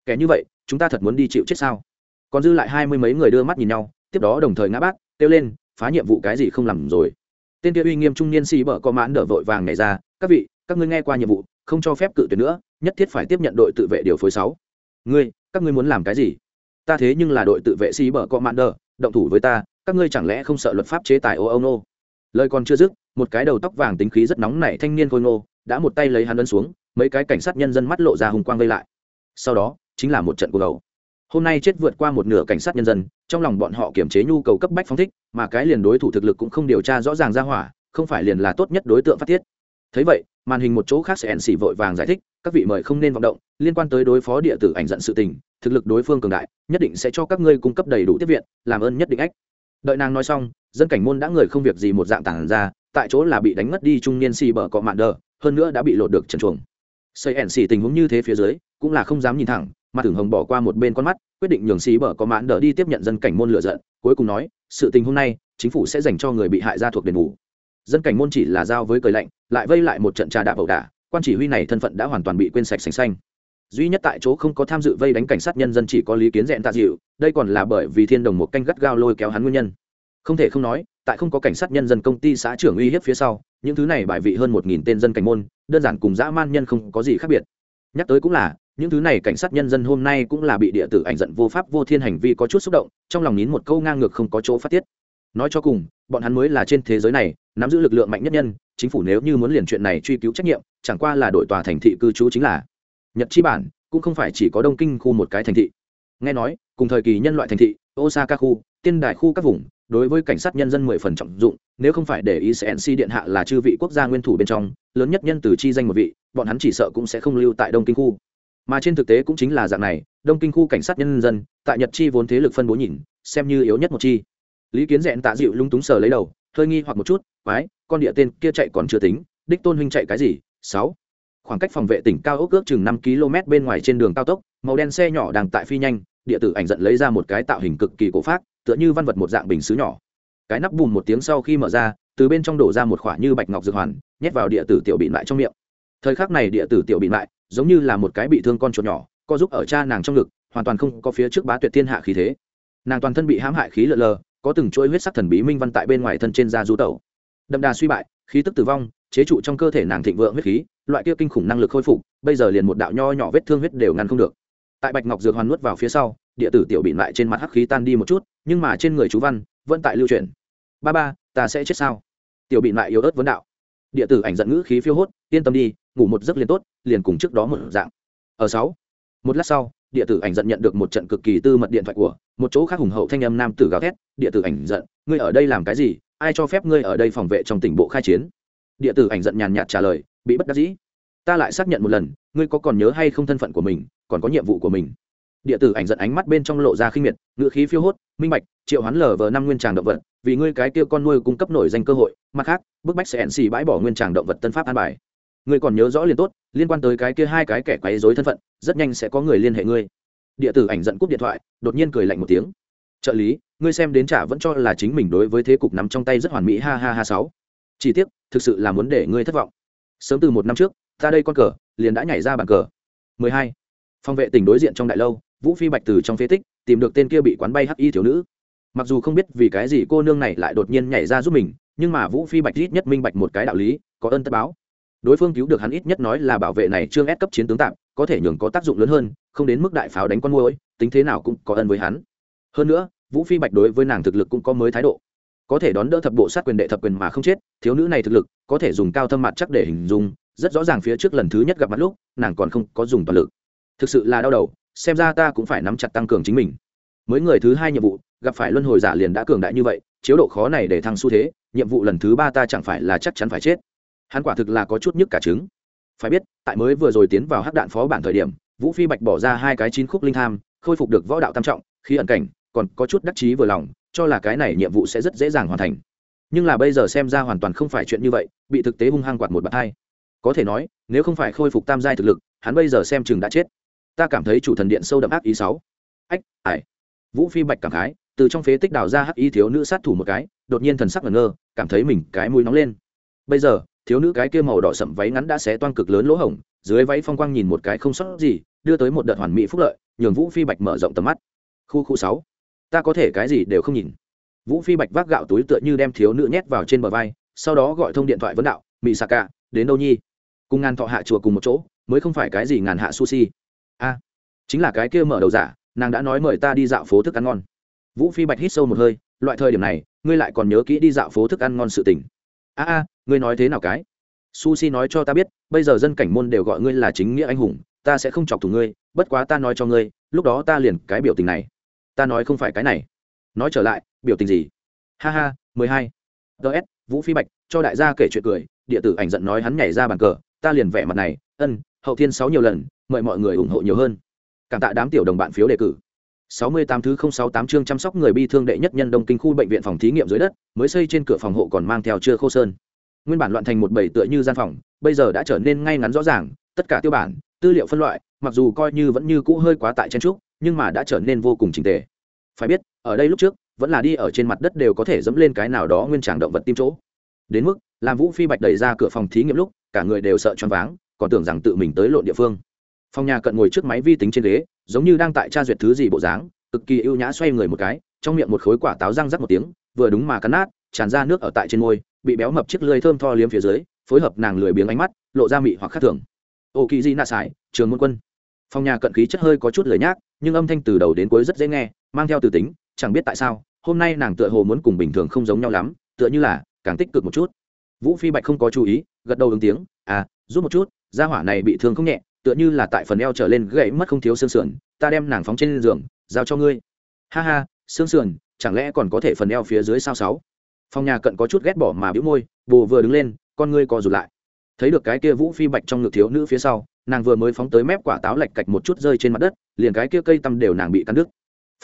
Kẻ như vậy, chúng ta thật muốn đi chịu chết sao? Còn dư lại hai mươi mấy người đưa mắt nhìn nhau, tiếp đó đồng thời ngã bác kêu lên, phá nhiệm vụ cái gì không làm rồi. Tên kia uy nghiêm trung niên xì bở có mãn đỡ vội vàng này ra, các vị, các ngươi nghe qua nhiệm vụ, không cho phép cự tuyệt nữa, nhất thiết phải tiếp nhận đội tự vệ điều phối sáu. Ngươi, các ngươi muốn làm cái gì? Ta thế nhưng là đội tự vệ xì bở có mãn đỡ, động thủ với ta, các ngươi chẳng lẽ không sợ luật pháp chế tài ô ô nô? Lời còn chưa dứt, một cái đầu tóc vàng tính khí rất nóng nảy thanh niên khôi ngô, đã một tay lấy hắn ấn xuống, mấy cái cảnh sát nhân dân mắt lộ ra hùng quang vây lại. Sau đó, chính là một trận cuộc đầu hôm nay chết vượt qua một nửa cảnh sát nhân dân, trong lòng bọn họ kiểm chế nhu cầu cấp bách phóng thích, mà cái liền đối thủ thực lực cũng không điều tra rõ ràng ra hỏa, không phải liền là tốt nhất đối tượng phát thiết thấy vậy, màn hình một chỗ khác sẽ ẩn xỉ vội vàng giải thích, các vị mời không nên vọng động, liên quan tới đối phó địa tử ảnh giận sự tình, thực lực đối phương cường đại, nhất định sẽ cho các ngươi cung cấp đầy đủ tiếp viện, làm ơn nhất định ách. Đợi nàng nói xong, dân cảnh môn đã người không việc gì một dạng tản ra, tại chỗ là bị đánh mất đi trung niên xì bờ cọ mạn đờ, hơn nữa đã bị lột được trần chuồng. Xây ẩn xỉ tình huống như thế phía dưới, cũng là không dám nhìn thẳng mà tưởng hồng bỏ qua một bên con mắt, quyết định nhường xí bờ có mạn đỡ đi tiếp nhận dân cảnh môn lựa giận, cuối cùng nói, sự tình hôm nay, chính phủ sẽ dành cho người bị hại ra thuộc đền bù. Dân cảnh môn chỉ là giao với cười lạnh, lại vây lại một trận trà đạp ẩu đả, quan chỉ huy này thân phận đã hoàn toàn bị quên sạch sành xanh. Duy nhất tại chỗ không có tham dự vây đánh cảnh sát nhân dân chỉ có lý kiến dẹn tạ dịu, đây còn là bởi vì thiên đồng một canh gắt gao lôi kéo hắn nguyên nhân. Không thể không nói, tại không có cảnh sát nhân dân công ty xã trưởng uy hiếp phía sau, những thứ này bài vị hơn một nghìn tên dân cảnh môn, đơn giản cùng dã man nhân không có gì khác biệt. Nhắc tới cũng là những thứ này cảnh sát nhân dân hôm nay cũng là bị địa tử ảnh giận vô pháp vô thiên hành vi có chút xúc động, trong lòng nín một câu ngang ngược không có chỗ phát tiết. Nói cho cùng, bọn hắn mới là trên thế giới này, nắm giữ lực lượng mạnh nhất nhân, chính phủ nếu như muốn liền chuyện này truy cứu trách nhiệm, chẳng qua là đội tòa thành thị cư trú chính là nhật chi bản, cũng không phải chỉ có đông kinh khu một cái thành thị. Nghe nói, cùng thời kỳ nhân loại thành thị, osaka khu, tiên đại khu các vùng, đối với cảnh sát nhân dân mười phần trọng dụng, nếu không phải để ý cnc điện hạ là chư vị quốc gia nguyên thủ bên trong, lớn nhất nhân từ chi danh một vị, bọn hắn chỉ sợ cũng sẽ không lưu tại đông kinh khu mà trên thực tế cũng chính là dạng này, đông kinh khu cảnh sát nhân dân, tại nhật chi vốn thế lực phân bố nhìn, xem như yếu nhất một chi. Lý kiến dẹn tạ dịu lung túng sờ lấy đầu, hơi nghi hoặc một chút, quái, con địa tên kia chạy còn chưa tính, đích tôn huynh chạy cái gì? Sáu. Khoảng cách phòng vệ tỉnh cao ốc ước chừng năm km bên ngoài trên đường cao tốc, màu đen xe nhỏ đang tại phi nhanh, địa tử ảnh giận lấy ra một cái tạo hình cực kỳ cổ phát tựa như văn vật một dạng bình xứ nhỏ. Cái nắp bùm một tiếng sau khi mở ra, từ bên trong đổ ra một khoả như bạch ngọc dược hoàn, nhét vào địa tử tiểu bị lại trong miệng. Thời khắc này địa tử tiểu bị lại giống như là một cái bị thương con chuột nhỏ, co giúp ở cha nàng trong ngực, hoàn toàn không có phía trước bá tuyệt thiên hạ khí thế. Nàng toàn thân bị hãm hại khí lợn lờ, có từng chuỗi huyết sắc thần bí minh văn tại bên ngoài thân trên da du tẩu. Đậm đà suy bại, khí tức tử vong, chế trụ trong cơ thể nàng thịnh vượng huyết khí, loại kia kinh khủng năng lực khôi phục, bây giờ liền một đạo nho nhỏ vết thương huyết đều ngăn không được. Tại bạch ngọc dược hoàn nuốt vào phía sau, địa tử tiểu bị lại trên mặt hắc khí tan đi một chút, nhưng mà trên người chú văn vẫn tại lưu truyền ba ba, ta sẽ chết sao? Tiểu bị lại yếu ớt vấn đạo. Địa tử ảnh giận ngữ khí phiêu hốt, yên tâm đi ngủ một giấc liền tốt, liền cùng trước đó một dạng. Ở sáu, một lát sau, địa tử ảnh giận nhận được một trận cực kỳ tư mật điện thoại của một chỗ khác hùng hậu thanh âm nam tử gào thét, địa tử ảnh giận, ngươi ở đây làm cái gì? Ai cho phép ngươi ở đây phòng vệ trong tỉnh bộ khai chiến? Địa tử ảnh giận nhàn nhạt trả lời, bị bất đắc dĩ. Ta lại xác nhận một lần, ngươi có còn nhớ hay không thân phận của mình, còn có nhiệm vụ của mình? Địa tử ảnh giận ánh mắt bên trong lộ ra khinh miệt ngựa khí phiêu hốt, minh bạch, triệu hoán lờ vờ năm nguyên tràng động vật, vì ngươi cái kia con nuôi cung cấp nổi danh cơ hội, mặt khác, bức bách sẽ ẩn xì bãi bỏ nguyên tràng động vật tân pháp an bài ngươi còn nhớ rõ liền tốt, liên quan tới cái kia hai cái kẻ quấy dối thân phận, rất nhanh sẽ có người liên hệ ngươi. Địa tử ảnh giận cúp điện thoại, đột nhiên cười lạnh một tiếng. Trợ lý, ngươi xem đến trả vẫn cho là chính mình đối với thế cục nắm trong tay rất hoàn mỹ, ha ha ha sáu. Chỉ tiếc, thực sự là muốn để ngươi thất vọng. Sớm từ một năm trước, ta đây con cờ, liền đã nhảy ra bàn cờ. 12. phòng vệ tỉnh đối diện trong đại lâu, vũ phi bạch từ trong phế tích, tìm được tên kia bị quán bay hắc y thiếu nữ. Mặc dù không biết vì cái gì cô nương này lại đột nhiên nhảy ra giúp mình, nhưng mà vũ phi bạch ít nhất minh bạch một cái đạo lý, có ơn tất báo đối phương cứu được hắn ít nhất nói là bảo vệ này trương ép cấp chiến tướng tạm, có thể nhường có tác dụng lớn hơn, không đến mức đại pháo đánh con môi tính thế nào cũng có ân với hắn. Hơn nữa, vũ phi bạch đối với nàng thực lực cũng có mới thái độ. Có thể đón đỡ thập bộ sát quyền đệ thập quyền mà không chết, thiếu nữ này thực lực, có thể dùng cao thâm mặt chắc để hình dung, rất rõ ràng phía trước lần thứ nhất gặp mặt lúc, nàng còn không có dùng toàn lực. Thực sự là đau đầu, xem ra ta cũng phải nắm chặt tăng cường chính mình. Mới người thứ hai nhiệm vụ, gặp phải luân hồi giả liền đã cường đại như vậy, chiếu độ khó này để thăng xu thế, nhiệm vụ lần thứ ba ta chẳng phải là chắc chắn phải chết hắn quả thực là có chút nhức cả trứng. Phải biết, tại mới vừa rồi tiến vào hắc đạn phó bản thời điểm, vũ phi bạch bỏ ra hai cái chín khúc linh tham, khôi phục được võ đạo tam trọng khi ẩn cảnh, còn có chút đắc chí vừa lòng, cho là cái này nhiệm vụ sẽ rất dễ dàng hoàn thành. Nhưng là bây giờ xem ra hoàn toàn không phải chuyện như vậy, bị thực tế hung hăng quạt một bạt hai. Có thể nói, nếu không phải khôi phục tam giai thực lực, hắn bây giờ xem chừng đã chết. Ta cảm thấy chủ thần điện sâu đậm ác ý sáu. Ách ải vũ phi bạch cảm khái, từ trong phế tích đào ra hắc y thiếu nữ sát thủ một cái, đột nhiên thần sắc ngẩn ngơ, cảm thấy mình cái mũi nóng lên. Bây giờ thiếu nữ cái kia màu đỏ sậm váy ngắn đã xé toang cực lớn lỗ hổng, dưới váy phong quang nhìn một cái không sót gì, đưa tới một đợt hoàn mỹ phúc lợi, nhường vũ phi bạch mở rộng tầm mắt. Khu khu sáu, ta có thể cái gì đều không nhìn. Vũ phi bạch vác gạo túi tựa như đem thiếu nữ nhét vào trên bờ vai, sau đó gọi thông điện thoại vấn đạo mỹ xà cả đến đâu nhi? Cùng ngàn thọ hạ chùa cùng một chỗ, mới không phải cái gì ngàn hạ sushi. A, chính là cái kia mở đầu giả, nàng đã nói mời ta đi dạo phố thức ăn ngon. Vũ phi bạch hít sâu một hơi, loại thời điểm này, ngươi lại còn nhớ kỹ đi dạo phố thức ăn ngon sự tình a a, ngươi nói thế nào cái? Sushi nói cho ta biết, bây giờ dân cảnh môn đều gọi ngươi là chính nghĩa anh hùng, ta sẽ không chọc thủ ngươi, bất quá ta nói cho ngươi, lúc đó ta liền cái biểu tình này. Ta nói không phải cái này. Nói trở lại, biểu tình gì? Ha ha, mười hai. Ts vũ phi bạch, cho đại gia kể chuyện cười, địa tử ảnh giận nói hắn nhảy ra bàn cờ, ta liền vẻ mặt này, ân, hậu thiên sáu nhiều lần, mời mọi người ủng hộ nhiều hơn. Cảm tạ đám tiểu đồng bạn phiếu đề cử. 68 thứ 068 chương chăm sóc người bi thương đệ nhất nhân đông kinh khu bệnh viện phòng thí nghiệm dưới đất, mới xây trên cửa phòng hộ còn mang theo chưa khô sơn. Nguyên bản loạn thành một bầy tựa như gian phòng, bây giờ đã trở nên ngay ngắn rõ ràng, tất cả tiêu bản, tư liệu phân loại, mặc dù coi như vẫn như cũ hơi quá tại trên trúc, nhưng mà đã trở nên vô cùng chỉnh tề. Phải biết, ở đây lúc trước, vẫn là đi ở trên mặt đất đều có thể dẫm lên cái nào đó nguyên trạng động vật tim chỗ. Đến mức, làm vũ phi bạch đẩy ra cửa phòng thí nghiệm lúc, cả người đều sợ choáng váng, còn tưởng rằng tự mình tới lộn địa phương phòng nhà cận ngồi trước máy vi tính trên ghế, giống như đang tại tra duyệt thứ gì bộ dáng, cực kỳ ưu nhã xoay người một cái, trong miệng một khối quả táo răng rắc một tiếng, vừa đúng mà cắn nát, tràn ra nước ở tại trên môi, bị béo mập chiếc lưới thơm tho liếm phía dưới, phối hợp nàng lười biếng ánh mắt, lộ ra mị hoặc khác thường. Ô kỳ di nạ sải trường môn quân. Phòng nhà cận khí chất hơi có chút lười nhác, nhưng âm thanh từ đầu đến cuối rất dễ nghe, mang theo từ tính, chẳng biết tại sao, hôm nay nàng tựa hồ muốn cùng bình thường không giống nhau lắm, tựa như là càng tích cực một chút. Vũ phi bạch không có chú ý, gật đầu ứng tiếng à giúp một chút, gia hỏa này bị thương không nhẹ tựa như là tại phần eo trở lên gãy mất không thiếu xương sườn, ta đem nàng phóng trên giường, giao cho ngươi. Ha ha, xương sườn, chẳng lẽ còn có thể phần eo phía dưới sao sáu? Phòng nhà cận có chút ghét bỏ mà bĩu môi, bồ vừa đứng lên, con ngươi co rụt lại. Thấy được cái kia vũ phi bạch trong ngực thiếu nữ phía sau, nàng vừa mới phóng tới mép quả táo lạch cạch một chút rơi trên mặt đất, liền cái kia cây tăm đều nàng bị cắn đứt.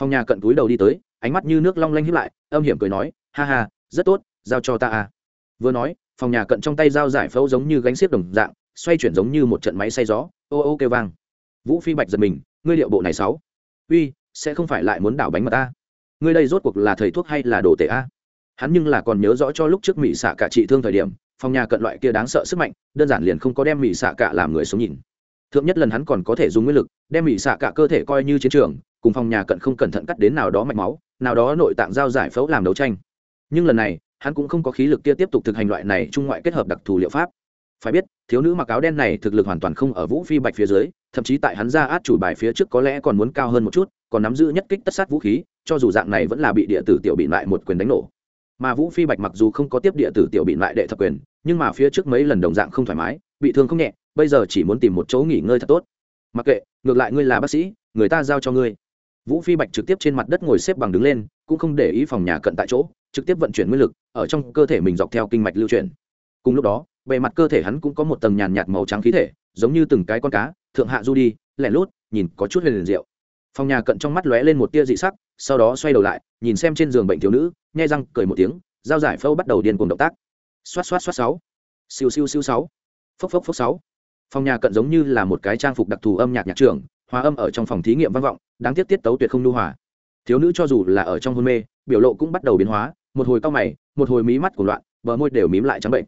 Phòng nhà cận túi đầu đi tới, ánh mắt như nước long lanh hiếp lại, âm hiểm cười nói, ha ha, rất tốt, giao cho ta à. Vừa nói, phòng nhà cận trong tay dao giải phẫu giống như gánh xiếc đồng dạng, xoay chuyển giống như một trận máy xay gió ô ô kêu vang. Vũ phi bạch giật mình, ngươi liệu bộ này sáu. Uy, sẽ không phải lại muốn đảo bánh mà ta. Ngươi đây rốt cuộc là thầy thuốc hay là đồ tệ a? Hắn nhưng là còn nhớ rõ cho lúc trước mỹ xạ cả trị thương thời điểm, phòng nhà cận loại kia đáng sợ sức mạnh, đơn giản liền không có đem mỹ xạ cả làm người sống nhìn. Thượng nhất lần hắn còn có thể dùng nguyên lực, đem mỹ xạ cả cơ thể coi như chiến trường, cùng phòng nhà cận không cẩn thận cắt đến nào đó mạch máu, nào đó nội tạng giao giải phẫu làm đấu tranh. Nhưng lần này, hắn cũng không có khí lực kia tiếp tục thực hành loại này trung ngoại kết hợp đặc thù liệu pháp phải biết, thiếu nữ mặc áo đen này thực lực hoàn toàn không ở vũ phi bạch phía dưới, thậm chí tại hắn ra át chủ bài phía trước có lẽ còn muốn cao hơn một chút, còn nắm giữ nhất kích tất sát vũ khí, cho dù dạng này vẫn là bị địa tử tiểu bị lại một quyền đánh nổ. Mà vũ phi bạch mặc dù không có tiếp địa tử tiểu bị lại đệ thập quyền, nhưng mà phía trước mấy lần đồng dạng không thoải mái, bị thương không nhẹ, bây giờ chỉ muốn tìm một chỗ nghỉ ngơi thật tốt. Mặc kệ, ngược lại ngươi là bác sĩ, người ta giao cho ngươi. Vũ phi bạch trực tiếp trên mặt đất ngồi xếp bằng đứng lên, cũng không để ý phòng nhà cận tại chỗ, trực tiếp vận chuyển nguyên lực, ở trong cơ thể mình dọc theo kinh mạch lưu chuyển. Cùng lúc đó bề mặt cơ thể hắn cũng có một tầng nhàn nhạt màu trắng khí thể, giống như từng cái con cá, thượng hạ du đi lẻ lút, nhìn có chút huyền liền rượu phòng nhà cận trong mắt lóe lên một tia dị sắc, sau đó xoay đầu lại, nhìn xem trên giường bệnh thiếu nữ, nhai răng, cười một tiếng dao giải phâu bắt đầu điên cùng động tác. Xoát xoát xoát sáu. Siêu siêu siêu sáu. Phốc phốc phốc sáu. Phòng nhà cận giống như là một cái trang phục đặc thù âm nhạc nhạc trưởng, hòa âm ở trong phòng thí nghiệm vang vọng, đáng tiếc tiết tấu tuyệt không nu hòa. Thiếu nữ cho dù là ở trong hôn mê, biểu lộ cũng bắt đầu biến hóa, một hồi cao mày, một hồi mí mắt của loạn, bờ môi đều mím lại trắng bệnh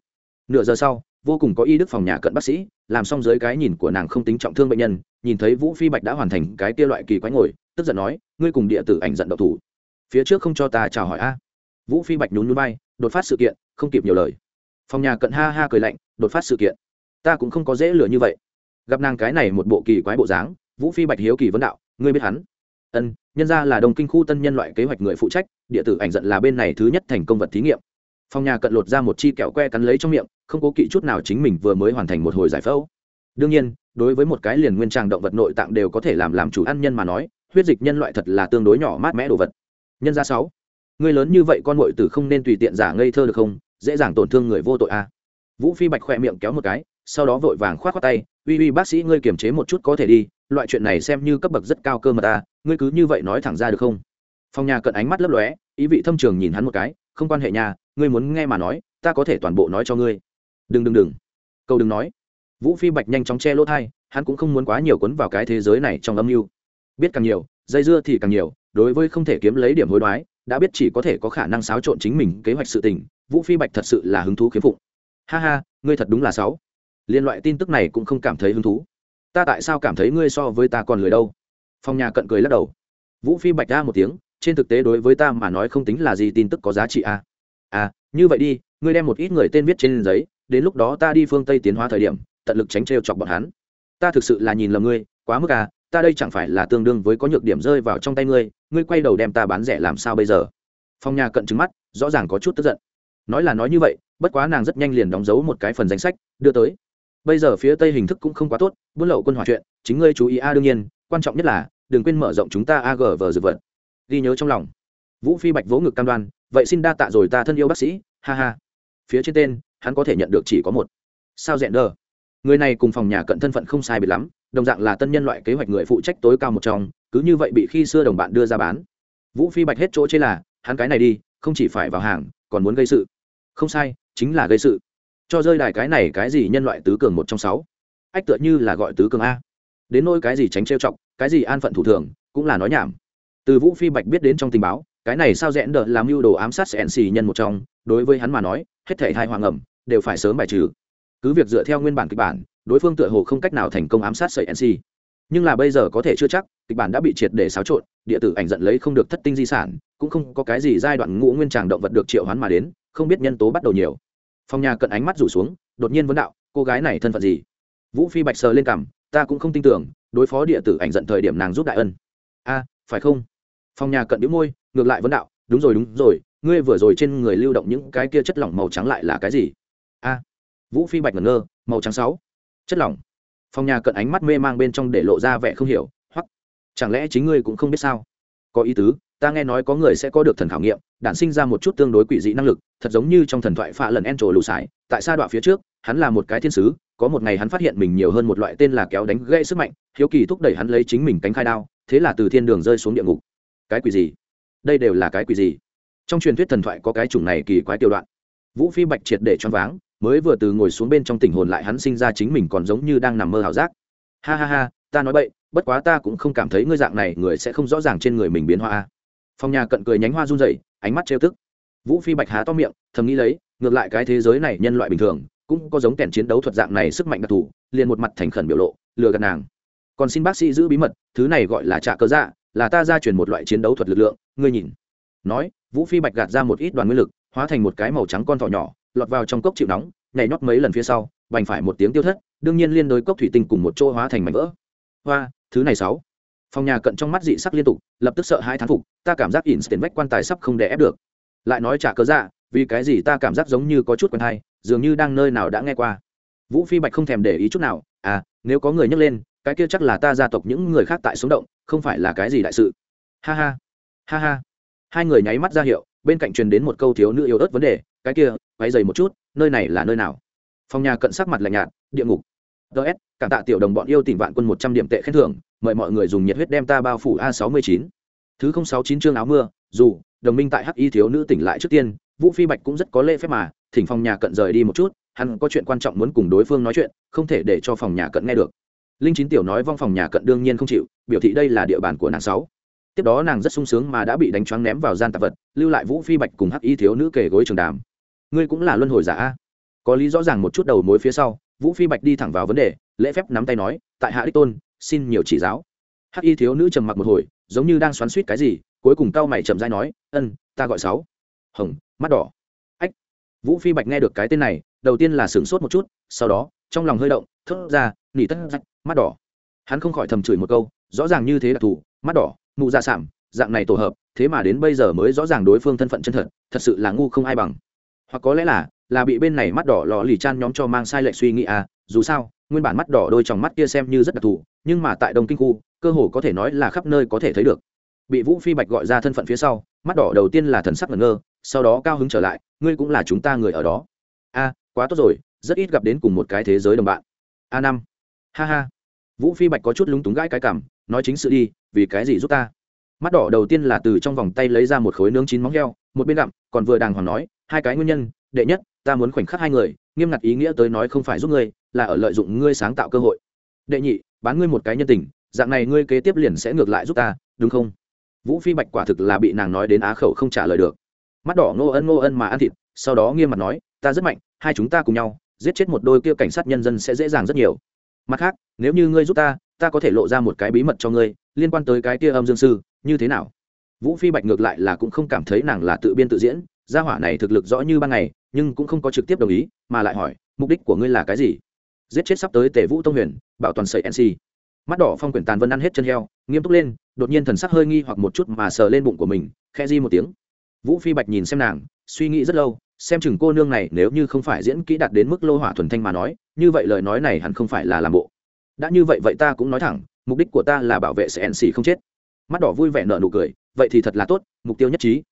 nửa giờ sau, vô cùng có y đức phòng nhà cận bác sĩ, làm xong dưới cái nhìn của nàng không tính trọng thương bệnh nhân, nhìn thấy vũ phi bạch đã hoàn thành cái kia loại kỳ quái ngồi, tức giận nói, ngươi cùng địa tử ảnh giận độc thủ. Phía trước không cho ta chào hỏi a. Vũ phi bạch nhún núi bay đột phát sự kiện, không kịp nhiều lời. Phòng nhà cận ha ha cười lạnh, đột phát sự kiện? Ta cũng không có dễ lừa như vậy. Gặp nàng cái này một bộ kỳ quái bộ dáng, vũ phi bạch hiếu kỳ vấn đạo, ngươi biết hắn? Ân, nhân ra là đồng kinh khu tân nhân loại kế hoạch người phụ trách, địa tử ảnh giận là bên này thứ nhất thành công vật thí nghiệm phòng nhà cận lột ra một chi kẹo que cắn lấy trong miệng, không cố kỵ chút nào chính mình vừa mới hoàn thành một hồi giải phẫu. Đương nhiên, đối với một cái liền nguyên trang động vật nội tạng đều có thể làm làm chủ ăn nhân mà nói, huyết dịch nhân loại thật là tương đối nhỏ mát mẽ đồ vật. Nhân ra sáu, người lớn như vậy con mội tử không nên tùy tiện giả ngây thơ được không? Dễ dàng tổn thương người vô tội a à. vũ phi bạch khỏe miệng kéo một cái, sau đó vội vàng k h o á t khoác tay, uy uy, bác sĩ ngươi kiềm chế một chút có thể đi, loại chuyện này xem như cấp bậc rất cao cơ mà ta, ngươi cứ như vậy nói thẳng ra được không? Phòng nhà cận ánh mắt lấp lóe, ý vị thâm trường nhìn hắn một cái không quan hệ nhà ngươi muốn nghe mà nói, ta có thể toàn bộ nói cho ngươi. Đừng đừng đừng. Câu đừng nói. Vũ phi bạch nhanh chóng che lỗ thai, hắn cũng không muốn quá nhiều cuốn vào cái thế giới này trong âm mưu. Biết càng nhiều, dây dưa thì càng nhiều, đối với không thể kiếm lấy điểm hối đoái, đã biết chỉ có thể có khả năng xáo trộn chính mình kế hoạch sự tình, vũ phi bạch thật sự là hứng thú khiếm phụng. Ha ha, ngươi thật đúng là sáu liên loại tin tức này cũng không cảm thấy hứng thú. Ta tại sao cảm thấy ngươi so với ta còn lười đâu? Phong nhà cận cười lắc đầu. Vũ phi bạch ra một tiếng trên thực tế đối với ta mà nói không tính là gì tin tức có giá trị a à? à như vậy đi, ngươi đem một ít người tên viết trên giấy, đến lúc đó ta đi phương tây tiến hóa thời điểm, tận lực tránh trêu chọc bọn hắn. Ta thực sự là nhìn lầm ngươi, quá mức à ta đây chẳng phải là tương đương với có nhược điểm rơi vào trong tay ngươi ngươi quay đầu đem ta bán rẻ làm sao bây giờ? Phong nhà cận trừng mắt, rõ ràng có chút tức giận. Nói là nói như vậy, bất quá nàng rất nhanh liền đóng dấu một cái phần danh sách, đưa tới. Bây giờ phía tây hình thức cũng không quá tốt, buôn lậu quân hỏa chuyện, chính ngươi chú ý a, đương nhiên, quan trọng nhất là, đừng quên mở rộng chúng ta ag vở dược vật ghi nhớ trong lòng. Vũ phi bạch vỗ ngực cam đoan, vậy xin đa tạ rồi ta thân yêu bác sĩ. Ha ha. Phía trên tên, hắn có thể nhận được chỉ có một. Sao rẽn đờ? Người này cùng phòng nhà cận thân phận không sai biệt lắm, đồng dạng là tân nhân loại kế hoạch người phụ trách tối cao một trong, cứ như vậy bị khi xưa đồng bạn đưa ra bán. Vũ phi bạch hết chỗ chê là, hắn cái này đi, không chỉ phải vào hàng, còn muốn gây sự. Không sai, chính là gây sự. Cho rơi đài cái này cái gì nhân loại tứ cường một trong sáu? Ách tựa như là gọi tứ cường a. Đến nỗi cái gì tránh trêu chọc, cái gì an phận thủ thường, cũng là nói nhảm từ vũ phi bạch biết đến trong tình báo, cái này sao rẽn đợt làm mưu đồ ám sát sẽ xì nhân một trong, đối với hắn mà nói, hết thể hai hoàng ẩm, đều phải sớm bài trừ. Cứ việc dựa theo nguyên bản kịch bản, đối phương tựa hồ không cách nào thành công ám sát sợi nc nhưng là bây giờ có thể chưa chắc, kịch bản đã bị triệt để xáo trộn, địa tử ảnh giận lấy không được thất tinh di sản, cũng không có cái gì giai đoạn ngũ nguyên tràng động vật được triệu hoán mà đến, không biết nhân tố bắt đầu nhiều. Phong nhà cận ánh mắt rủ xuống, đột nhiên vấn đạo, cô gái này thân phận gì? Vũ phi bạch sờ lên cằm, ta cũng không tin tưởng, đối phó địa tử ảnh giận thời điểm nàng giúp đại ân. A, phải không? Phong nhà cận đĩu môi, ngược lại vấn đạo, đúng rồi đúng rồi, ngươi vừa rồi trên người lưu động những cái kia chất lỏng màu trắng lại là cái gì? A. Vũ phi bạch ngẩn ngơ, màu trắng sáu. Chất lỏng? Phong nhà cận ánh mắt mê mang bên trong để lộ ra vẻ không hiểu, hoặc, chẳng lẽ chính ngươi cũng không biết sao? Có ý tứ, ta nghe nói có người sẽ có được thần khảo nghiệm, đản sinh ra một chút tương đối quỷ dị năng lực, thật giống như trong thần thoại phạ lần en trổ lù sải tại sa đoạn phía trước, hắn là một cái thiên sứ, có một ngày hắn phát hiện mình nhiều hơn một loại tên là kéo đánh gây sức mạnh, hiếu kỳ thúc đẩy hắn lấy chính mình cánh khai đao, thế là từ thiên đường rơi xuống địa ngục cái quỷ gì? Đây đều là cái quỷ gì? Trong truyền thuyết thần thoại có cái chủng này kỳ quái tiêu đoạn. Vũ phi bạch triệt để choáng váng, mới vừa từ ngồi xuống bên trong tình hồn lại hắn sinh ra chính mình còn giống như đang nằm mơ ảo giác. Ha ha ha, ta nói bậy, bất quá ta cũng không cảm thấy ngươi dạng này người sẽ không rõ ràng trên người mình biến hoa phong nhà cận cười nhánh hoa run rẩy, ánh mắt trêu tức. Vũ phi bạch há to miệng, thầm nghĩ lấy, ngược lại cái thế giới này nhân loại bình thường, cũng có giống kèn chiến đấu thuật dạng này sức mạnh đặc thù, liền một mặt thành khẩn biểu lộ, lừa gạt nàng. Còn xin bác sĩ giữ bí mật, thứ này gọi là trạ cơ dạ là ta gia truyền một loại chiến đấu thuật lực lượng, ngươi nhìn. Nói, vũ phi bạch gạt ra một ít đoàn nguyên lực, hóa thành một cái màu trắng con thỏ nhỏ, lọt vào trong cốc chịu nóng, nhảy nhót mấy lần phía sau vành phải một tiếng tiêu thất, đương nhiên liên đối cốc thủy tinh cùng một chỗ hóa thành mảnh vỡ. Hoa, thứ này sáu. Phòng nhà cận trong mắt dị sắc liên tục, lập tức sợ hai thán phục, ta cảm giác instant vách quan tài sắp không đè ép được. Lại nói trả cớ dạ vì cái gì ta cảm giác giống như có chút quen hay, dường như đang nơi nào đã nghe qua. Vũ phi bạch không thèm để ý chút nào à nếu có người nhắc lên cái kia chắc là ta gia tộc những người khác tại sống động, không phải là cái gì đại sự. Ha ha ha ha. Hai người nháy mắt ra hiệu, bên cạnh truyền đến một câu thiếu nữ yêu ớt vấn đề, cái kia quay dày một chút, nơi này là nơi nào? Phòng nhà cận sắc mặt lạnh nhạt, địa ngục. Ts cảm tạ tiểu đồng bọn yêu tỉnh vạn quân một trăm điểm tệ khen thưởng, mời mọi người dùng nhiệt huyết đem ta bao phủ a sáu mươi chín. Thứ không sáu chín chương áo mưa, dù, đồng minh tại hắc y thiếu nữ tỉnh lại trước tiên, vũ phi bạch cũng rất có lễ phép mà, thỉnh phòng nhà cận rời đi một chút, hắn có chuyện quan trọng muốn cùng đối phương nói chuyện, không thể để cho phòng nhà cận nghe được linh chín tiểu nói vong phòng nhà cận đương nhiên không chịu, biểu thị đây là địa bàn của nàng sáu. Tiếp đó nàng rất sung sướng mà đã bị đánh choáng ném vào gian tạp vật, lưu lại vũ phi bạch cùng hắc y thiếu nữ kề gối trường đàm. Ngươi cũng là luân hồi giả a? Có lý rõ ràng một chút đầu mối phía sau, vũ phi bạch đi thẳng vào vấn đề, lễ phép nắm tay nói, tại hạ đích tôn, xin nhiều chỉ giáo. Hắc y thiếu nữ trầm mặc một hồi, giống như đang xoắn suýt cái gì, cuối cùng cao mày chậm dai nói, ân, ta gọi sáu. Hồng, mắt đỏ. Ách. Vũ phi bạch nghe được cái tên này, đầu tiên là sửng sốt một chút, sau đó, trong lòng hơi động, thốt ra, nỉ tất rách mắt đỏ. Hắn không khỏi thầm chửi một câu, rõ ràng như thế đặc thù mắt đỏ, mụ dạ sảm dạng này tổ hợp, thế mà đến bây giờ mới rõ ràng đối phương thân phận chân thật thật sự là ngu không ai bằng. Hoặc có lẽ là là bị bên này mắt đỏ lò lì chan nhóm cho mang sai lệch suy nghĩ à dù sao, nguyên bản mắt đỏ đôi trong mắt kia xem như rất đặc thù, nhưng mà tại đông kinh khu, cơ hồ có thể nói là khắp nơi có thể thấy được. Bị vũ phi bạch gọi ra thân phận phía sau, mắt đỏ đầu tiên là thần sắc ngẩn ngơ, sau đó cao hứng trở lại, ngươi cũng là chúng ta người ở đó. A, quá tốt rồi, rất ít gặp đến cùng một cái thế giới đồng bạn. A năm ha ha. Vũ phi bạch có chút lúng túng gãi cái cảm, nói chính sự đi, vì cái gì giúp ta? Mắt đỏ đầu tiên là từ trong vòng tay lấy ra một khối nướng chín móng heo, một bên gặm, còn vừa đàng hoàng nói, hai cái nguyên nhân, đệ nhất, ta muốn khoảnh khắc hai người, nghiêm ngặt ý nghĩa tới nói không phải giúp ngươi, là ở lợi dụng ngươi sáng tạo cơ hội. Đệ nhị, bán ngươi một cái nhân tình, dạng này ngươi kế tiếp liền sẽ ngược lại giúp ta, đúng không? Vũ phi bạch quả thực là bị nàng nói đến á khẩu không trả lời được. Mắt đỏ ngô ân ngô ân mà ăn thịt, sau đó nghiêm mặt nói, ta rất mạnh, hai chúng ta cùng nhau, giết chết một đôi kia cảnh sát nhân dân sẽ dễ dàng rất nhiều mặt khác, nếu như ngươi giúp ta ta có thể lộ ra một cái bí mật cho ngươi, liên quan tới cái tia âm dương sư, như thế nào? Vũ phi bạch ngược lại là cũng không cảm thấy nàng là tự biên tự diễn, gia hỏa này thực lực rõ như ban ngày, nhưng cũng không có trực tiếp đồng ý, mà lại hỏi, mục đích của ngươi là cái gì? Giết chết sắp tới tể vũ tông huyền, bảo toàn sợi nc mắt đỏ phong quyển tàn vân ăn hết chân heo, nghiêm túc lên, đột nhiên thần sắc hơi nghi hoặc một chút mà sờ lên bụng của mình khe di một tiếng. Vũ phi bạch nhìn xem nàng, suy nghĩ rất lâu, xem chừng cô nương này nếu như không phải diễn kỹ đạt đến mức lô hỏa thuần thanh mà nói như vậy lời nói này hẳn không phải là làm bộ. Đã như vậy vậy ta cũng nói thẳng, mục đích của ta là bảo vệ sẽ nc không chết. Mắt đỏ vui vẻ nợ nụ cười, vậy thì thật là tốt, mục tiêu nhất trí.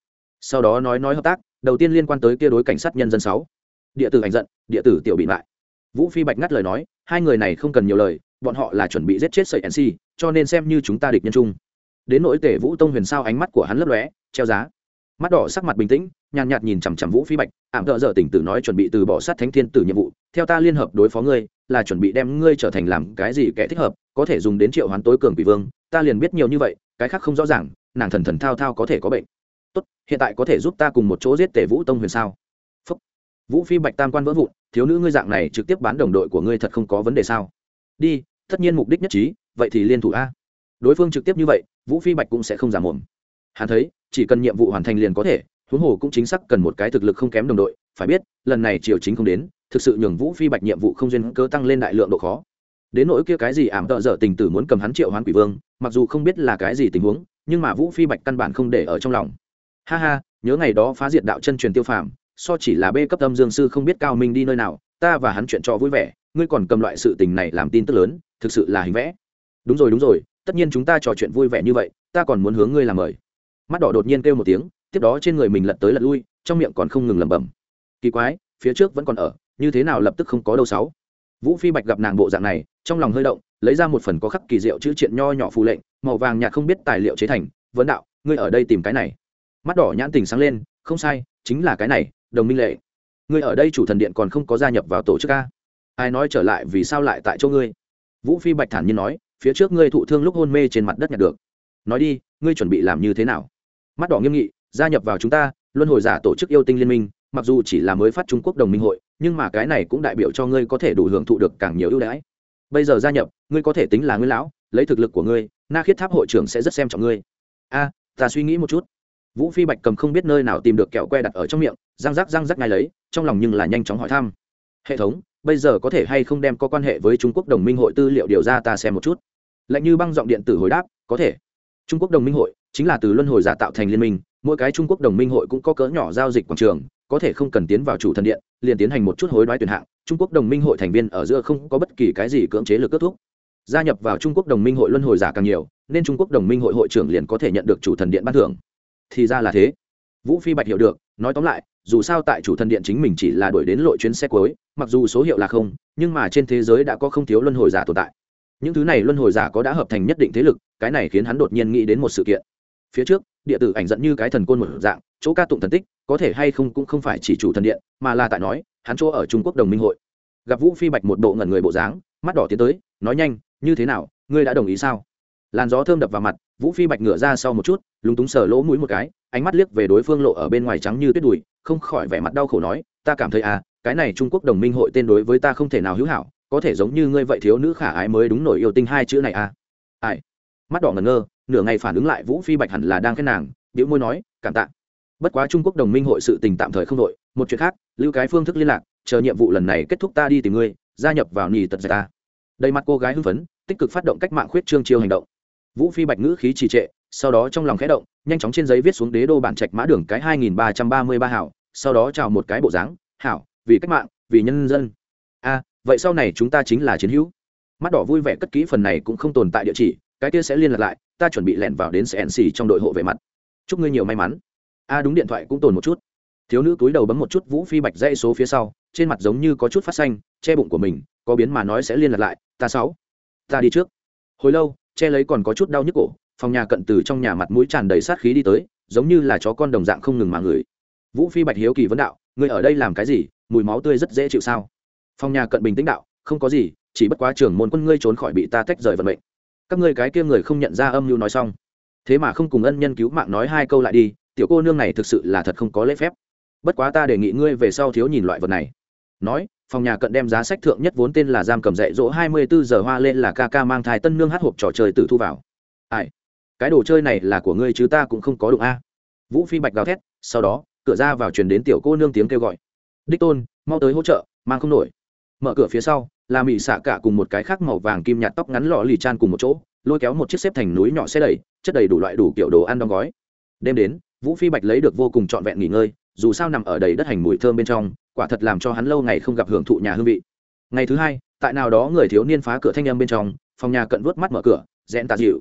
Sau đó nói nói hợp tác, đầu tiên liên quan tới kia đối cảnh sát nhân dân sáu. Địa tử ảnh giận, địa tử tiểu bị lại vũ phi bạch ngắt lời nói, hai người này không cần nhiều lời, bọn họ là chuẩn bị giết chết sợi nc cho nên xem như chúng ta địch nhân chung. Đến nỗi tể vũ tông huyền sao ánh mắt của hắn lấp lóe, treo giá. Mắt đỏ sắc mặt bình tĩnh nhàn nhạt nhìn chằm chằm vũ phi bạch, ảm thợ dở tỉnh tử nói chuẩn bị từ bỏ sát thánh thiên tử nhiệm vụ, theo ta liên hợp đối phó ngươi, là chuẩn bị đem ngươi trở thành làm cái gì kẻ thích hợp, có thể dùng đến triệu hoán tối cường quỷ vương, ta liền biết nhiều như vậy, cái khác không rõ ràng, nàng thần thần thao thao có thể có bệnh. Tốt, hiện tại có thể giúp ta cùng một chỗ giết tể vũ tông huyền sao? Phúc. vũ phi bạch tam quan vỡ vụn, thiếu nữ ngươi dạng này trực tiếp bán đồng đội của ngươi thật không có vấn đề sao? Đi, tất nhiên mục đích nhất trí, vậy thì liên thủ a. Đối phương trực tiếp như vậy, vũ phi bạch cũng sẽ không giảm mồm. Hắn thấy, chỉ cần nhiệm vụ hoàn thành liền có thể huống hồ cũng chính xác cần một cái thực lực không kém đồng đội, phải biết, lần này triều chính không đến, thực sự nhường vũ phi bạch nhiệm vụ không duyên cơ tăng lên đại lượng độ khó. Đến nỗi kia cái gì ảm tợ dở tình tử muốn cầm hắn triệu hoán quỷ vương, mặc dù không biết là cái gì tình huống, nhưng mà vũ phi bạch căn bản không để ở trong lòng. Ha ha, nhớ ngày đó phá diệt đạo chân truyền tiêu phàm, so chỉ là bê cấp âm dương sư không biết cao minh đi nơi nào, ta và hắn chuyện trò vui vẻ, ngươi còn cầm loại sự tình này làm tin tức lớn, thực sự là hình vẽ. Đúng rồi đúng rồi, tất nhiên chúng ta trò chuyện vui vẻ như vậy, ta còn muốn hướng ngươi làm mời. Mắt đỏ đột nhiên kêu một tiếng tiếp đó trên người mình lật tới lật lui, trong miệng còn không ngừng lẩm bẩm. Kỳ quái, phía trước vẫn còn ở, như thế nào lập tức không có đâu sáu. Vũ phi bạch gặp nàng bộ dạng này, trong lòng hơi động, lấy ra một phần có khắc kỳ diệu chữ triện nho nhỏ phù lệnh, màu vàng nhạt không biết tài liệu chế thành vấn đạo, ngươi ở đây tìm cái này. Mắt đỏ nhãn tình sáng lên, không sai, chính là cái này, đồng minh lệ. Ngươi ở đây chủ thần điện còn không có gia nhập vào tổ chức a. Ai nói trở lại vì sao lại tại chỗ ngươi? Vũ phi bạch thản nhiên nói, phía trước ngươi thụ thương lúc hôn mê trên mặt đất nhặt được. Nói đi, ngươi chuẩn bị làm như thế nào? Mắt đỏ nghiêm nghị gia nhập vào chúng ta, luân hồi giả tổ chức yêu tinh liên minh, mặc dù chỉ là mới phát trung quốc đồng minh hội, nhưng mà cái này cũng đại biểu cho ngươi có thể đủ hưởng thụ được càng nhiều ưu đãi. Bây giờ gia nhập, ngươi có thể tính là nguyên lão, lấy thực lực của ngươi, na khiết tháp hội trưởng sẽ rất xem trọng ngươi. A, ta suy nghĩ một chút. Vũ phi bạch cầm không biết nơi nào tìm được kẹo que đặt ở trong miệng, răng rắc răng rắc ngay lấy, trong lòng nhưng là nhanh chóng hỏi thăm. Hệ thống, bây giờ có thể hay không đem có quan hệ với trung quốc đồng minh hội tư liệu điều ra ta xem một chút. Lạnh như băng giọng điện tử hồi đáp, có thể. Trung quốc đồng minh hội chính là từ luân hồi giả tạo thành liên minh mỗi cái trung quốc đồng minh hội cũng có cỡ nhỏ giao dịch quảng trường, có thể không cần tiến vào chủ thần điện, liền tiến hành một chút hối đoái tuyển hạng, trung quốc đồng minh hội thành viên ở giữa không có bất kỳ cái gì cưỡng chế lực kết thúc. Gia nhập vào trung quốc đồng minh hội luân hồi giả càng nhiều, nên trung quốc đồng minh hội hội trưởng liền có thể nhận được chủ thần điện ban thưởng. Thì ra là thế. Vũ phi bạch hiểu được, nói tóm lại, dù sao tại chủ thần điện chính mình chỉ là đuổi đến lội chuyến xe cuối, mặc dù số hiệu là không, nhưng mà trên thế giới đã có không thiếu luân hồi giả tồn tại. Những thứ này luân hồi giả có đã hợp thành nhất định thế lực, cái này khiến hắn đột nhiên nghĩ đến một sự kiện. Phía trước địa tử ảnh dẫn như cái thần côn một dạng, chỗ ca tụng thần tích, có thể hay không cũng không phải chỉ chủ thần điện, mà là tại nói, hắn chỗ ở trung quốc đồng minh hội. Gặp vũ phi bạch một bộ ngẩn người bộ dáng, mắt đỏ tiến tới, nói nhanh, như thế nào, ngươi đã đồng ý sao? Làn gió thơm đập vào mặt, vũ phi bạch ngửa ra sau một chút, lúng túng sờ lỗ mũi một cái, ánh mắt liếc về đối phương lộ ở bên ngoài trắng như tuyết đùi, không khỏi vẻ mặt đau khổ nói, ta cảm thấy à cái này trung quốc đồng minh hội tên đối với ta không thể nào hữu hảo, có thể giống như ngươi vậy thiếu nữ khả ái mới đúng nổi yêu tinh hai chữ này à. Ai? Mắt đỏ ngẩn ngơ nửa ngày phản ứng lại vũ phi bạch hẳn là đang khen nàng biểu môi nói, cảm tạ. Bất quá trung quốc đồng minh hội sự tình tạm thời không đội một chuyện khác, lưu cái phương thức liên lạc, chờ nhiệm vụ lần này kết thúc ta đi tìm ngươi, gia nhập vào nì tật giải ta. Đầy mặt cô gái hưng phấn, tích cực phát động cách mạng khuyết trương chiêu hành động. Vũ phi bạch ngữ khí trì trệ, sau đó trong lòng khẽ động, nhanh chóng trên giấy viết xuống đế đô bản trạch mã đường cái hai nghìn ba trăm ba mươi ba hảo, sau đó chào một cái bộ dáng, hảo, vì cách mạng, vì nhân dân. A, vậy sau này chúng ta chính là chiến hữu. Mắt đỏ vui vẻ cất kỹ phần này cũng không tồn tại địa chỉ, cái kia sẽ liên lạc lại ta chuẩn bị lẻn vào đến cnc trong đội hộ vệ mặt. Chúc ngươi nhiều may mắn. A đúng, điện thoại cũng tồn một chút. Thiếu nữ túi đầu bấm một chút vũ phi bạch dãy số phía sau, trên mặt giống như có chút phát xanh, che bụng của mình, có biến mà nói sẽ liên lạc lại, ta sáu, ta đi trước. Hồi lâu, che lấy còn có chút đau nhức cổ, phòng nhà cận từ trong nhà mặt mũi tràn đầy sát khí đi tới, giống như là chó con đồng dạng không ngừng mà người vũ phi bạch hiếu kỳ vấn đạo người ở đây làm cái gì? Mùi máu tươi rất dễ chịu sao? Phòng nhà cận bình tĩnh đạo, không có gì, chỉ bất quá trưởng môn quân ngươi trốn khỏi bị ta tách rời vận mệnh các ngươi cái kia người không nhận ra âm mưu nói xong. Thế mà không cùng ân nhân cứu mạng nói hai câu lại đi, tiểu cô nương này thực sự là thật không có lễ phép. Bất quá ta đề nghị ngươi về sau thiếu nhìn loại vật này. Nói, phòng nhà cận đem giá sách thượng nhất vốn tên là giam cầm dạy dỗ hai mươi bốn giờ hoa lên là ca ca mang thai tân nương hát hộp trò chơi tử thu vào. Ai? Cái đồ chơi này là của ngươi chứ ta cũng không có đụng a. Vũ phi bạch gào thét, sau đó, cửa ra vào truyền đến tiểu cô nương tiếng kêu gọi. Đích tôn, mau tới hỗ trợ, mang không nổi mở cửa phía sau là mỹ xạ cả cùng một cái khác màu vàng kim nhạt tóc ngắn lọ lì chan cùng một chỗ, lôi kéo một chiếc xếp thành núi nhỏ xe đẩy, chất đầy đủ loại đủ kiểu đồ ăn đóng gói. Đêm đến, vũ phi bạch lấy được vô cùng trọn vẹn nghỉ ngơi, dù sao nằm ở đầy đất hành mùi thơm bên trong, quả thật làm cho hắn lâu ngày không gặp hưởng thụ nhà hương vị. Ngày thứ hai, tại nào đó người thiếu niên phá cửa thanh âm bên trong, phòng nhà cận vuốt mắt mở cửa, rẽn tạ dịu.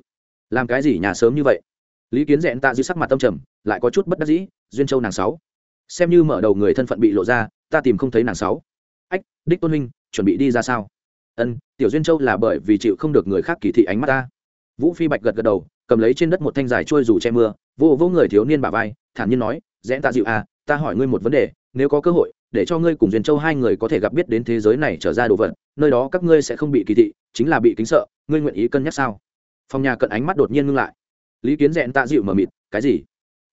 Làm cái gì nhà sớm như vậy? Lý kiến rẽn tạ dịu sắc mặt tâm trầm, lại có chút bất đắc dĩ, duyên châu nàng sáu. Xem như mở đầu người thân phận bị lộ ra, ta tìm không thấy nàng sáu ách, đích tôn huynh, chuẩn bị đi ra sao? Ân, tiểu duyên châu là bởi vì chịu không được người khác kỳ thị ánh mắt ta. Vũ phi bạch gật gật đầu, cầm lấy trên đất một thanh dài trôi dù che mưa, vô vô người thiếu niên bà vai, thản nhiên nói, rẽ ta dịu à ta hỏi ngươi một vấn đề, nếu có cơ hội, để cho ngươi cùng duyên châu hai người có thể gặp biết đến thế giới này trở ra đồ vật, nơi đó các ngươi sẽ không bị kỳ thị, chính là bị kính sợ, ngươi nguyện ý cân nhắc sao? Phòng nhà cận ánh mắt đột nhiên ngưng lại. Lý kiến rẽn tạ dịu mờ mịt, cái gì?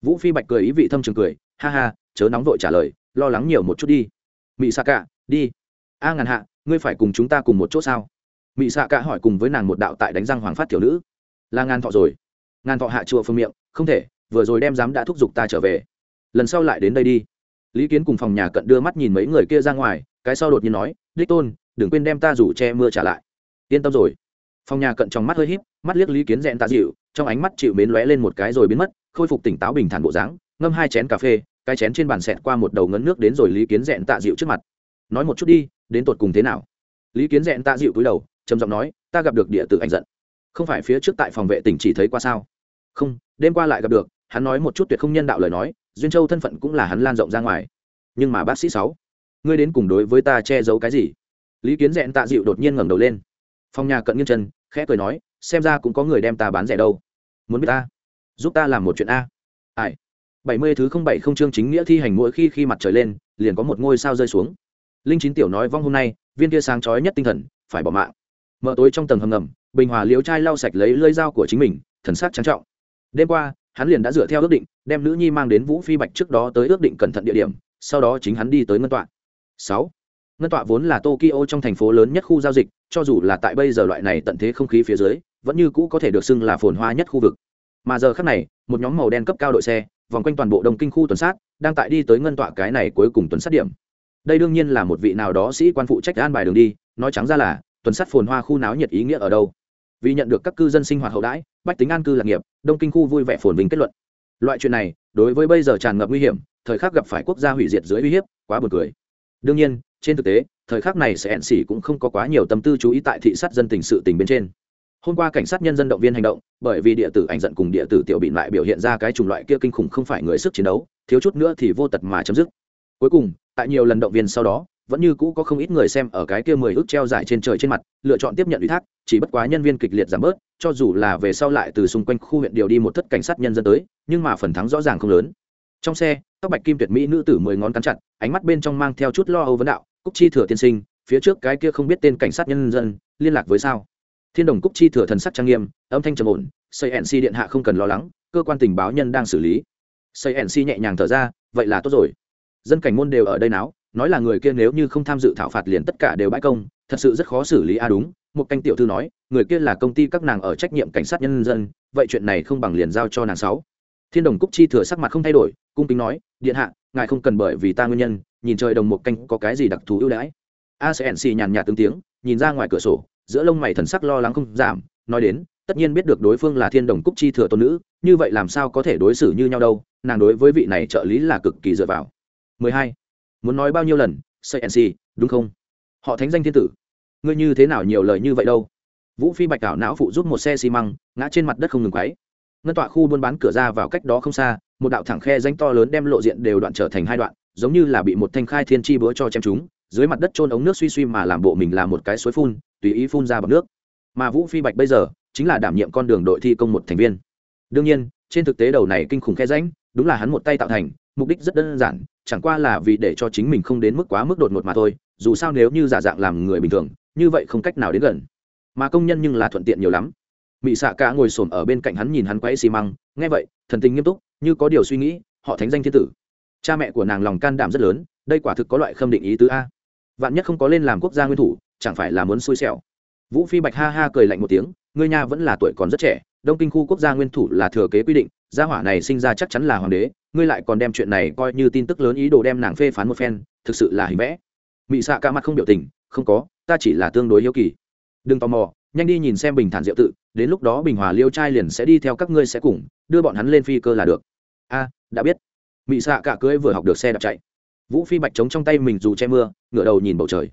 Vũ phi bạch cười ý vị thâm trường cười, ha ha, chớ nóng vội trả lời, lo lắng nhiều một chút đi. Mị sa cả đi. A ngàn hạ, ngươi phải cùng chúng ta cùng một chỗ sao? Mị xạ cả hỏi cùng với nàng một đạo tại đánh răng hoàng phát tiểu nữ. Là ngàn thọ rồi. Ngàn thọ hạ chùa phương miệng, không thể, vừa rồi đem dám đã thúc giục ta trở về. Lần sau lại đến đây đi. Lý kiến cùng phòng nhà cận đưa mắt nhìn mấy người kia ra ngoài, cái sau đột nhiên nói, đích tôn, đừng quên đem ta rủ che mưa trả lại. Yên tâm rồi. Phòng nhà cận trong mắt hơi híp, mắt liếc lý kiến rẽn tạ dịu, trong ánh mắt chịu mến lóe lên một cái rồi biến mất, khôi phục tỉnh táo bình thản bộ dáng, ngâm hai chén cà phê, cái chén trên bàn xẹt qua một đầu ngấn nước đến rồi lý kiến rẽn tạ dịu trước mặt nói một chút đi, đến tột cùng thế nào? Lý kiến dẹn tạ dịu cúi đầu, trầm giọng nói, ta gặp được địa tử anh giận. Không phải phía trước tại phòng vệ tỉnh chỉ thấy qua sao? Không, đêm qua lại gặp được, hắn nói một chút tuyệt không nhân đạo lời nói, duyên châu thân phận cũng là hắn lan rộng ra ngoài. Nhưng mà bác sĩ sáu, ngươi đến cùng đối với ta che giấu cái gì? Lý kiến dẹn tạ dịu đột nhiên ngẩng đầu lên. Phòng nhà cận nghiêng chân, khẽ cười nói, xem ra cũng có người đem ta bán rẻ đâu. Muốn biết ta? Giúp ta làm một chuyện a. Ai? Bảy mươi thứ không bảy không chương chính nghĩa thi hành mỗi khi khi mặt trời lên, liền có một ngôi sao rơi xuống linh chín tiểu nói vong hôm nay, viên kia sáng chói nhất tinh thần, phải bỏ mạng. Mở tối trong tầng hầm ngầm, bình hòa liếu trai lau sạch lấy lơi dao của chính mình, thần sắc trang trọng. Đêm qua, hắn liền đã dựa theo ước định, đem nữ nhi mang đến vũ phi bạch trước đó tới ước định cẩn thận địa điểm, sau đó chính hắn đi tới ngân tọa. Sáu. Ngân tọa vốn là tokyo trong thành phố lớn nhất khu giao dịch, cho dù là tại bây giờ loại này tận thế không khí phía dưới, vẫn như cũ có thể được xưng là phồn hoa nhất khu vực. Mà giờ khác này, một nhóm màu đen cấp cao đội xe, vòng quanh toàn bộ đông kinh khu tuần sát, đang tại đi tới ngân tọa cái này cuối cùng tuần sát điểm đây đương nhiên là một vị nào đó sĩ quan phụ trách an bài đường đi, nói trắng ra là, tuần sát phồn hoa khu náo nhiệt ý nghĩa ở đâu. Vì nhận được các cư dân sinh hoạt hậu đãi, bách tính an cư lạc nghiệp, đông kinh khu vui vẻ phồn vinh kết luận. Loại chuyện này, đối với bây giờ tràn ngập nguy hiểm, thời khắc gặp phải quốc gia hủy diệt dưới uy hiếp, quá buồn cười. Đương nhiên, trên thực tế, thời khắc này sẽ ẹn xỉ cũng không có quá nhiều tâm tư chú ý tại thị sát dân tình sự tình bên trên. Hôm qua cảnh sát nhân dân động viên hành động, bởi vì địa tử ảnh giận cùng địa tử tiểu bị lại biểu hiện ra cái chủng loại kia kinh khủng không phải người sức chiến đấu, thiếu chút nữa thì vô tật mà chấm dứt. Cuối cùng tại nhiều lần động viên sau đó, vẫn như cũ có không ít người xem ở cái kia mười ước treo giải trên trời trên mặt, lựa chọn tiếp nhận ủy thác, chỉ bất quá nhân viên kịch liệt giảm bớt, cho dù là về sau lại từ xung quanh khu huyện điều đi một thất cảnh sát nhân dân tới, nhưng mà phần thắng rõ ràng không lớn. Trong xe, tóc bạch kim tuyệt mỹ nữ tử mười ngón cắn chặt, ánh mắt bên trong mang theo chút lo âu vấn đạo, cúc chi thừa tiên sinh, phía trước cái kia không biết tên cảnh sát nhân dân, liên lạc với sao? Thiên đồng cúc chi thừa thần sắc trang nghiêm, âm thanh trầm ổn, xây nc điện hạ không cần lo lắng, cơ quan tình báo nhân đang xử lý. Xây nc nhẹ nhàng thở ra, vậy là tốt rồi dân cảnh môn đều ở đây náo, nói là người kia nếu như không tham dự thảo phạt liền tất cả đều bãi công, thật sự rất khó xử lý. A à đúng, một canh tiểu thư nói, người kia là công ty các nàng ở trách nhiệm cảnh sát nhân dân, vậy chuyện này không bằng liền giao cho nàng sáu. Thiên đồng cúc chi thừa sắc mặt không thay đổi, cung kính nói, điện hạ, ngài không cần bởi vì ta nguyên nhân, nhìn trời đồng một canh có cái gì đặc thù ưu đãi. A sẽ xì nhàn nhạt tướng tiếng, nhìn ra ngoài cửa sổ, giữa lông mày thần sắc lo lắng không giảm, nói đến, tất nhiên biết được đối phương là thiên đồng cúc chi thừa tôn nữ, như vậy làm sao có thể đối xử như nhau đâu, nàng đối với vị này trợ lý là cực kỳ dựa vào. 12. muốn nói bao nhiêu lần cnc đúng không? Họ thánh danh thiên tử. Ngươi như thế nào nhiều lời như vậy đâu? Vũ phi bạch ảo não phụ giúp một xe xi măng, ngã trên mặt đất không ngừng quáy ngân tọa khu buôn bán cửa ra vào cách đó không xa, một đạo thẳng khe danh to lớn đem lộ diện đều đoạn trở thành hai đoạn, giống như là bị một thanh khai thiên chi búa cho chém chúng dưới mặt đất trôn ống nước suy suy mà làm bộ mình là một cái suối phun, tùy ý phun ra bọt nước. Mà vũ phi bạch bây giờ, chính là đảm nhiệm con đường đội thi công một thành viên. Đương nhiên, trên thực tế đầu này kinh khủng khe ránh đúng là hắn một tay tạo thành mục đích rất đơn giản, chẳng qua là vì để cho chính mình không đến mức quá mức đột ngột mà thôi, dù sao nếu như giả dạng làm người bình thường, như vậy không cách nào đến gần. Mà công nhân nhưng là thuận tiện nhiều lắm. Mỹ xạ cả ngồi xổm ở bên cạnh hắn nhìn hắn quay xi măng, nghe vậy, thần tình nghiêm túc, như có điều suy nghĩ, họ thánh danh thiên tử. Cha mẹ của nàng lòng can đảm rất lớn, đây quả thực có loại khâm định ý tứ a. Vạn nhất không có lên làm quốc gia nguyên thủ, chẳng phải là muốn xui xẻo. Vũ phi bạch ha ha cười lạnh một tiếng ngươi nha vẫn là tuổi còn rất trẻ, đông kinh khu quốc gia nguyên thủ là thừa kế quy định, gia hỏa này sinh ra chắc chắn là hoàng đế ngươi lại còn đem chuyện này coi như tin tức lớn ý đồ đem nàng phê phán một phen, thực sự là hình vẽ. Mị xạ ca mặt không biểu tình, không có, ta chỉ là tương đối hiếu kỳ. Đừng tò mò, nhanh đi nhìn xem bình thản diệu tự, đến lúc đó bình hòa liêu trai liền sẽ đi theo các ngươi sẽ cùng, đưa bọn hắn lên phi cơ là được. A, đã biết. Mị xạ cả cưới vừa học được xe đạp chạy. Vũ phi bạch trống trong tay mình dù che mưa, ngửa đầu nhìn bầu trời.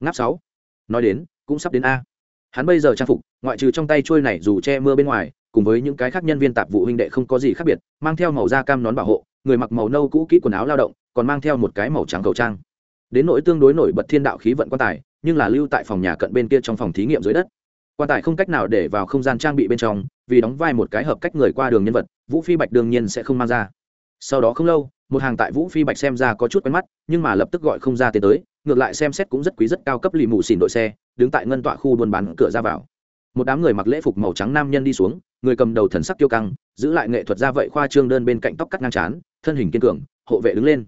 Ngáp sáu. Nói đến, cũng sắp đến a. Hắn bây giờ trang phục, ngoại trừ trong tay trôi này dù che mưa bên ngoài cùng với những cái khác nhân viên tạp vụ huynh đệ không có gì khác biệt, mang theo màu da cam nón bảo hộ, người mặc màu nâu cũ kỹ quần áo lao động, còn mang theo một cái màu trắng khẩu trang. Đến nỗi tương đối nổi bật thiên đạo khí vận quan tài, nhưng là lưu tại phòng nhà cận bên kia trong phòng thí nghiệm dưới đất. Quan tài không cách nào để vào không gian trang bị bên trong, vì đóng vai một cái hợp cách người qua đường nhân vật, vũ phi bạch đương nhiên sẽ không mang ra. Sau đó không lâu, một hàng tại vũ phi bạch xem ra có chút quen mắt, nhưng mà lập tức gọi không ra tiến tới, ngược lại xem xét cũng rất quý rất cao cấp lì mù xỉn đội xe, đứng tại ngân tọa khu buôn bán cửa ra vào một đám người mặc lễ phục màu trắng nam nhân đi xuống, người cầm đầu thần sắc tiêu căng, giữ lại nghệ thuật ra vậy khoa trương đơn bên cạnh tóc cắt ngang chán thân hình kiên cường, hộ vệ đứng lên.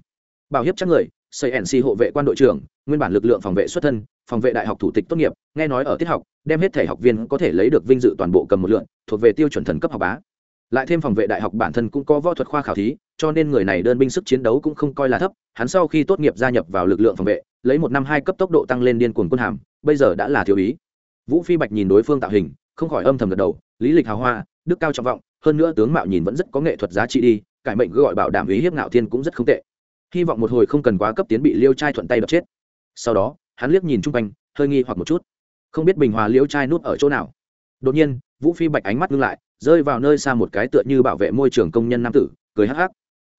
Bảo hiếp chắc người, xây nc hộ vệ quan đội trưởng, nguyên bản lực lượng phòng vệ xuất thân, phòng vệ đại học thủ tịch tốt nghiệp, nghe nói ở tiết học, đem hết thể học viên có thể lấy được vinh dự toàn bộ cầm một lượng, thuộc về tiêu chuẩn thần cấp học bá. Lại thêm phòng vệ đại học bản thân cũng có võ thuật khoa khảo thí, cho nên người này đơn binh sức chiến đấu cũng không coi là thấp, hắn sau khi tốt nghiệp gia nhập vào lực lượng phòng vệ, lấy một năm hai cấp tốc độ tăng lên điên cuồng quân hàm, bây giờ đã là thiếu ý vũ phi bạch nhìn đối phương tạo hình, không khỏi âm thầm gật đầu, lý lịch hào hoa, đức cao trọng vọng, hơn nữa tướng mạo nhìn vẫn rất có nghệ thuật giá trị đi, cải mệnh gọi bảo đảm ý hiếp ngạo thiên cũng rất không tệ. Hy vọng một hồi không cần quá cấp tiến bị liêu trai thuận tay đập chết. Sau đó, hắn liếc nhìn chung quanh, hơi nghi hoặc một chút. Không biết bình hòa liêu trai núp ở chỗ nào. Đột nhiên, vũ phi bạch ánh mắt ngưng lại, rơi vào nơi xa một cái tựa như bảo vệ môi trường công nhân nam tử, cười hắc hắc.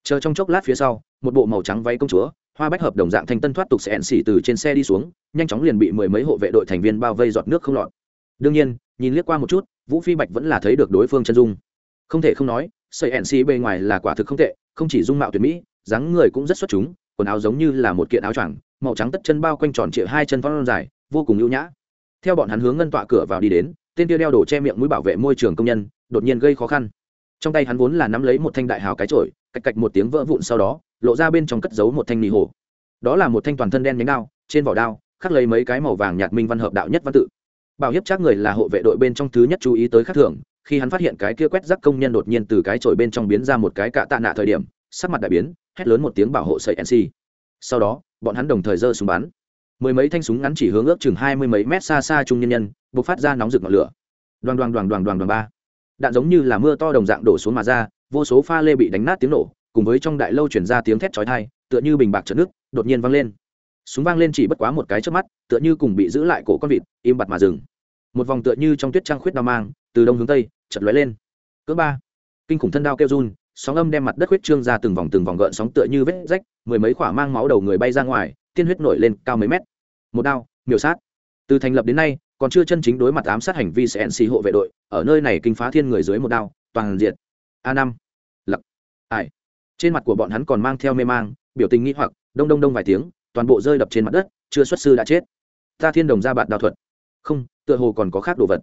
Chờ trong chốc lát phía sau, một bộ màu trắng váy công chúa hoa bách hợp đồng dạng thanh tân thoát tục sẽ ẹn xỉ từ trên xe đi xuống, nhanh chóng liền bị mười mấy hộ vệ đội thành viên bao vây giọt nước không lọt. Đương nhiên, nhìn liếc qua một chút, vũ phi bạch vẫn là thấy được đối phương chân dung. Không thể không nói, sợi ẹn xỉ bề ngoài là quả thực không tệ, không chỉ dung mạo tuyệt mỹ, dáng người cũng rất xuất chúng, quần áo giống như là một kiện áo choàng, màu trắng tất chân bao quanh tròn trịa hai chân phong dài, vô cùng ưu nhã. Theo bọn hắn hướng ngân tọa cửa vào đi đến, tên kia đeo đồ che miệng mũi bảo vệ môi trường công nhân, đột nhiên gây khó khăn trong tay hắn vốn là nắm lấy một thanh đại hào cái trội cạch cạch một tiếng vỡ vụn sau đó, lộ ra bên trong cất giấu một thanh mì hồ đó là một thanh toàn thân đen nhánh đao, trên vỏ đao, khắc lấy mấy cái màu vàng nhạt minh văn hợp đạo nhất văn tự. Bảo hiếp chắc người là hộ vệ đội bên trong thứ nhất chú ý tới khắc thưởng, khi hắn phát hiện cái kia quét rác công nhân đột nhiên từ cái trội bên trong biến ra một cái cạ tạ nạ thời điểm, sắc mặt đại biến, hét lớn một tiếng bảo hộ sợi nc sau đó, bọn hắn đồng thời giơ súng bắn. Mười mấy thanh súng ngắn chỉ hướng ước chừng hai mươi mấy mét xa xa trung nhân nhân b ộ c phát ra nóng rực ngọn lửa. Đoàn đoàn đoàn đoàn đoàn đoàn ba đạn giống như là mưa to đồng dạng đổ xuống mà ra, vô số pha lê bị đánh nát tiếng nổ, cùng với trong đại lâu chuyển ra tiếng thét chói thai tựa như bình bạc chợt nước đột nhiên vang lên. Súng vang lên chỉ bất quá một cái trước mắt, tựa như cùng bị giữ lại cổ con vịt, im bặt mà dừng. Một vòng tựa như trong tuyết trăng khuyết đao mang, từ đông hướng tây chật lóe lên. Cỡ ba. Kinh khủng thân đao kêu run, sóng âm đem mặt đất huyết trương ra từng vòng từng vòng gợn sóng tựa như vết rách, mười mấy khỏa mang máu đầu người bay ra ngoài, tiên huyết nổi lên cao mấy mét. Một đao, miểu sát. Từ thành lập đến nay còn chưa chân chính đối mặt ám sát hành vi cnc hộ vệ đội, ở nơi này kinh phá thiên người dưới một đao, toàn diện a năm. Lặc. Ải trên mặt của bọn hắn còn mang theo mê mang, biểu tình nghĩ hoặc, đông đông đông vài tiếng, toàn bộ rơi đập trên mặt đất, chưa xuất sư đã chết. Ta thiên đồng ra bạn đào thuật. Không, tựa hồ còn có khác đồ vật.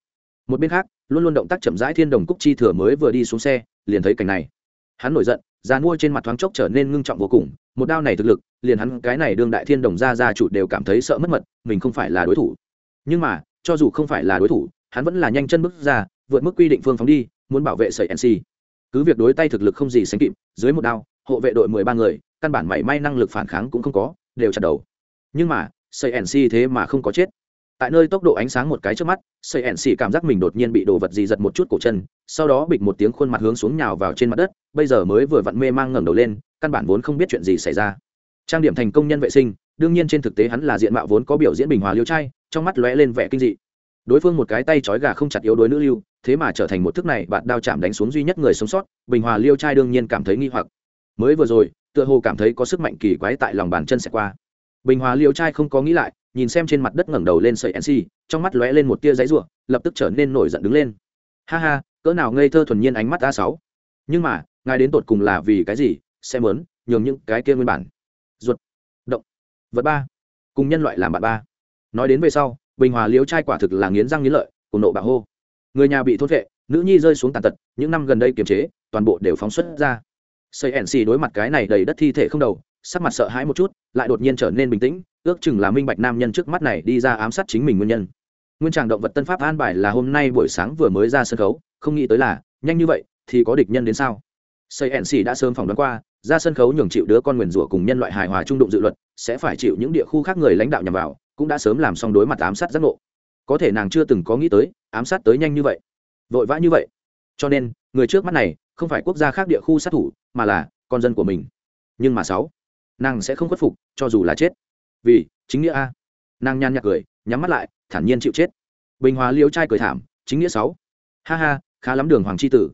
Một bên khác, luôn luôn động tác chậm rãi thiên đồng cúc chi thừa mới vừa đi xuống xe, liền thấy cảnh này. Hắn nổi giận già mua trên mặt thoáng chốc trở nên ngưng trọng vô cùng, một đao này thực lực, liền hắn cái này đương đại thiên đồng gia gia chủ đều cảm thấy sợ mất mật, mình không phải là đối thủ. Nhưng mà cho dù không phải là đối thủ, hắn vẫn là nhanh chân bước ra, vượt mức quy định phương phóng đi, muốn bảo vệ sợi nc cứ việc đối tay thực lực không gì sánh kịp, dưới một đao, hộ vệ đội mười ba người, căn bản mảy may năng lực phản kháng cũng không có, đều chặt đầu. Nhưng mà sợi nc thế mà không có chết. Tại nơi tốc độ ánh sáng một cái trước mắt sợi nc cảm giác mình đột nhiên bị đồ vật gì giật một chút cổ chân, sau đó bịch một tiếng khuôn mặt hướng xuống nhào vào trên mặt đất, bây giờ mới vừa vặn mê mang ngẩng đầu lên, căn bản vốn không biết chuyện gì xảy ra. Trang điểm thành công nhân vệ sinh, đương nhiên trên thực tế hắn là diện mạo vốn có biểu diễn bình hòa liêu trai trong mắt lóe lên vẻ kinh dị. Đối phương một cái tay trói gà không chặt yếu đối nữ lưu thế mà trở thành một thức này bạn đao chạm đánh xuống duy nhất người sống sót bình hòa liêu trai đương nhiên cảm thấy nghi hoặc. Mới vừa rồi tựa hồ cảm thấy có sức mạnh kỳ quái tại lòng bàn chân sẽ qua. Bình hòa liêu trai không có nghĩ lại nhìn xem trên mặt đất ngẩng đầu lên sợi nc trong mắt lóe lên một tia giấy ruộng lập tức trở nên nổi giận đứng lên. Ha ha cỡ nào ngây thơ thuần nhiên ánh mắt a sáu. Nhưng mà ngài đến tột cùng là vì cái gì Xem muốn, nhường những cái kia nguyên bản. Ruột. Động. Vật ba. Cùng nhân loại làm bạn ba nói đến về sau, bình hòa liếu trai quả thực là nghiến răng nghiến lợi, cùng nộ bạo hô. Người nhà bị thốt vệ, nữ nhi rơi xuống tàn tật, những năm gần đây kiềm chế, toàn bộ đều phóng xuất ra. Xây nc đối mặt cái này đầy đất thi thể không đầu, sắc mặt sợ hãi một chút, lại đột nhiên trở nên bình tĩnh, ước chừng là minh bạch nam nhân trước mắt này đi ra ám sát chính mình nguyên nhân. Nguyên tràng động vật tân pháp an bài là hôm nay buổi sáng vừa mới ra sân khấu, không nghĩ tới là, nhanh như vậy thì có địch nhân đến sao? Xây nc đã sớm phỏng đoán qua, ra sân khấu nhường chịu đứa con nguyền rủa cùng nhân loại hài hòa trung đụng dự luật sẽ phải chịu những địa khu khác người lãnh đạo nhằm vào, cũng đã sớm làm xong đối mặt ám sát giác ngộ. Có thể nàng chưa từng có nghĩ tới, ám sát tới nhanh như vậy, vội vã như vậy. Cho nên, người trước mắt này không phải quốc gia khác địa khu sát thủ, mà là con dân của mình. Nhưng mà sáu, nàng sẽ không khuất phục, cho dù là chết. Vì chính nghĩa a. Nàng nhan nhạc cười, nhắm mắt lại, thản nhiên chịu chết. Bình hòa liêu trai cười thảm, chính nghĩa sáu. Ha ha, khá lắm đường hoàng c h i tử.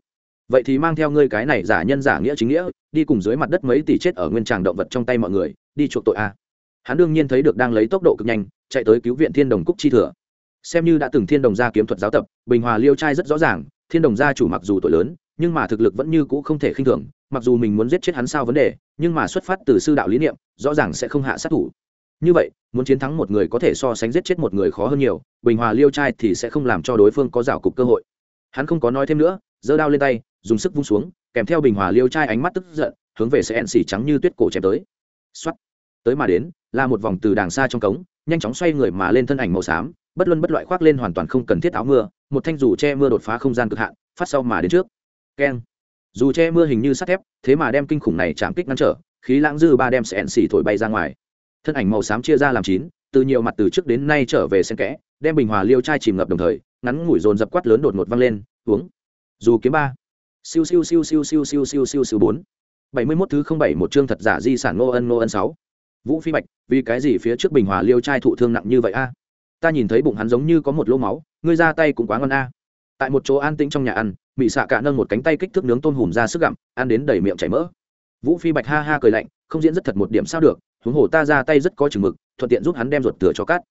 Vậy thì mang theo ngươi cái này giả nhân giả nghĩa chính nghĩa, đi cùng dưới mặt đất mấy tỷ chết ở nguyên tràng động vật trong tay mọi người đi chuộc tội a. Hắn đương nhiên thấy được đang lấy tốc độ cực nhanh, chạy tới cứu viện thiên đồng cúc chi thừa. Xem như đã từng thiên đồng gia kiếm thuật giáo tập, bình hòa liêu trai rất rõ ràng, thiên đồng gia chủ mặc dù tội lớn, nhưng mà thực lực vẫn như cũ không thể khinh thường, mặc dù mình muốn giết chết hắn sao vấn đề, nhưng mà xuất phát từ sư đạo lý niệm, rõ ràng sẽ không hạ sát thủ. Như vậy, muốn chiến thắng một người có thể so sánh giết chết một người khó hơn nhiều, bình hòa liêu trai thì sẽ không làm cho đối phương có rào cục cơ hội. Hắn không có nói thêm nữa, giơ đao lên tay, dùng sức vung xuống, kèm theo bình hòa liêu trai ánh mắt tức giận, hướng về sẽ ẹn xỉ trắng như tuyết cổ chém tới. Soát. tới mà đến là một vòng từ đàng xa trong cống nhanh chóng xoay người mà lên thân ảnh màu xám bất luân bất loại khoác lên hoàn toàn không cần thiết áo mưa một thanh dù che mưa đột phá không gian cực hạn phát sau mà đến trước keng dù che mưa hình như sắt thép thế mà đem kinh khủng này chạm kích ngăn trở khí lãng dư ba đem sẹn xỉ thổi bay ra ngoài thân ảnh màu xám chia ra làm chín từ nhiều mặt từ trước đến nay trở về xen kẽ đem bình hòa liêu chai chìm ngập đồng thời ngắn ngủi dồn dập quát lớn đột ngột văng lên uống dù kiếm ba siêu siêu siêu siêu siêu siêu siêu siêu siêu bốn bảy mươi mốt thứ không bảy một chương thật giả di sản ngô ân ngô ân sáu. Vũ phi bạch, vì cái gì phía trước bình hòa liêu trai thụ thương nặng như vậy a? Ta nhìn thấy bụng hắn giống như có một lỗ máu, ngươi ra tay cũng quá ngon a. Tại một chỗ an tĩnh trong nhà ăn mỹ xạ cả nâng một cánh tay kích thước nướng tôm hùm ra sức gặm, ăn đến đầy miệng chảy mỡ. Vũ phi bạch ha ha cười lạnh, không diễn rất thật một điểm sao được, huống hồ ta ra tay rất có chừng mực, thuận tiện giúp hắn đem ruột thừa cho cắt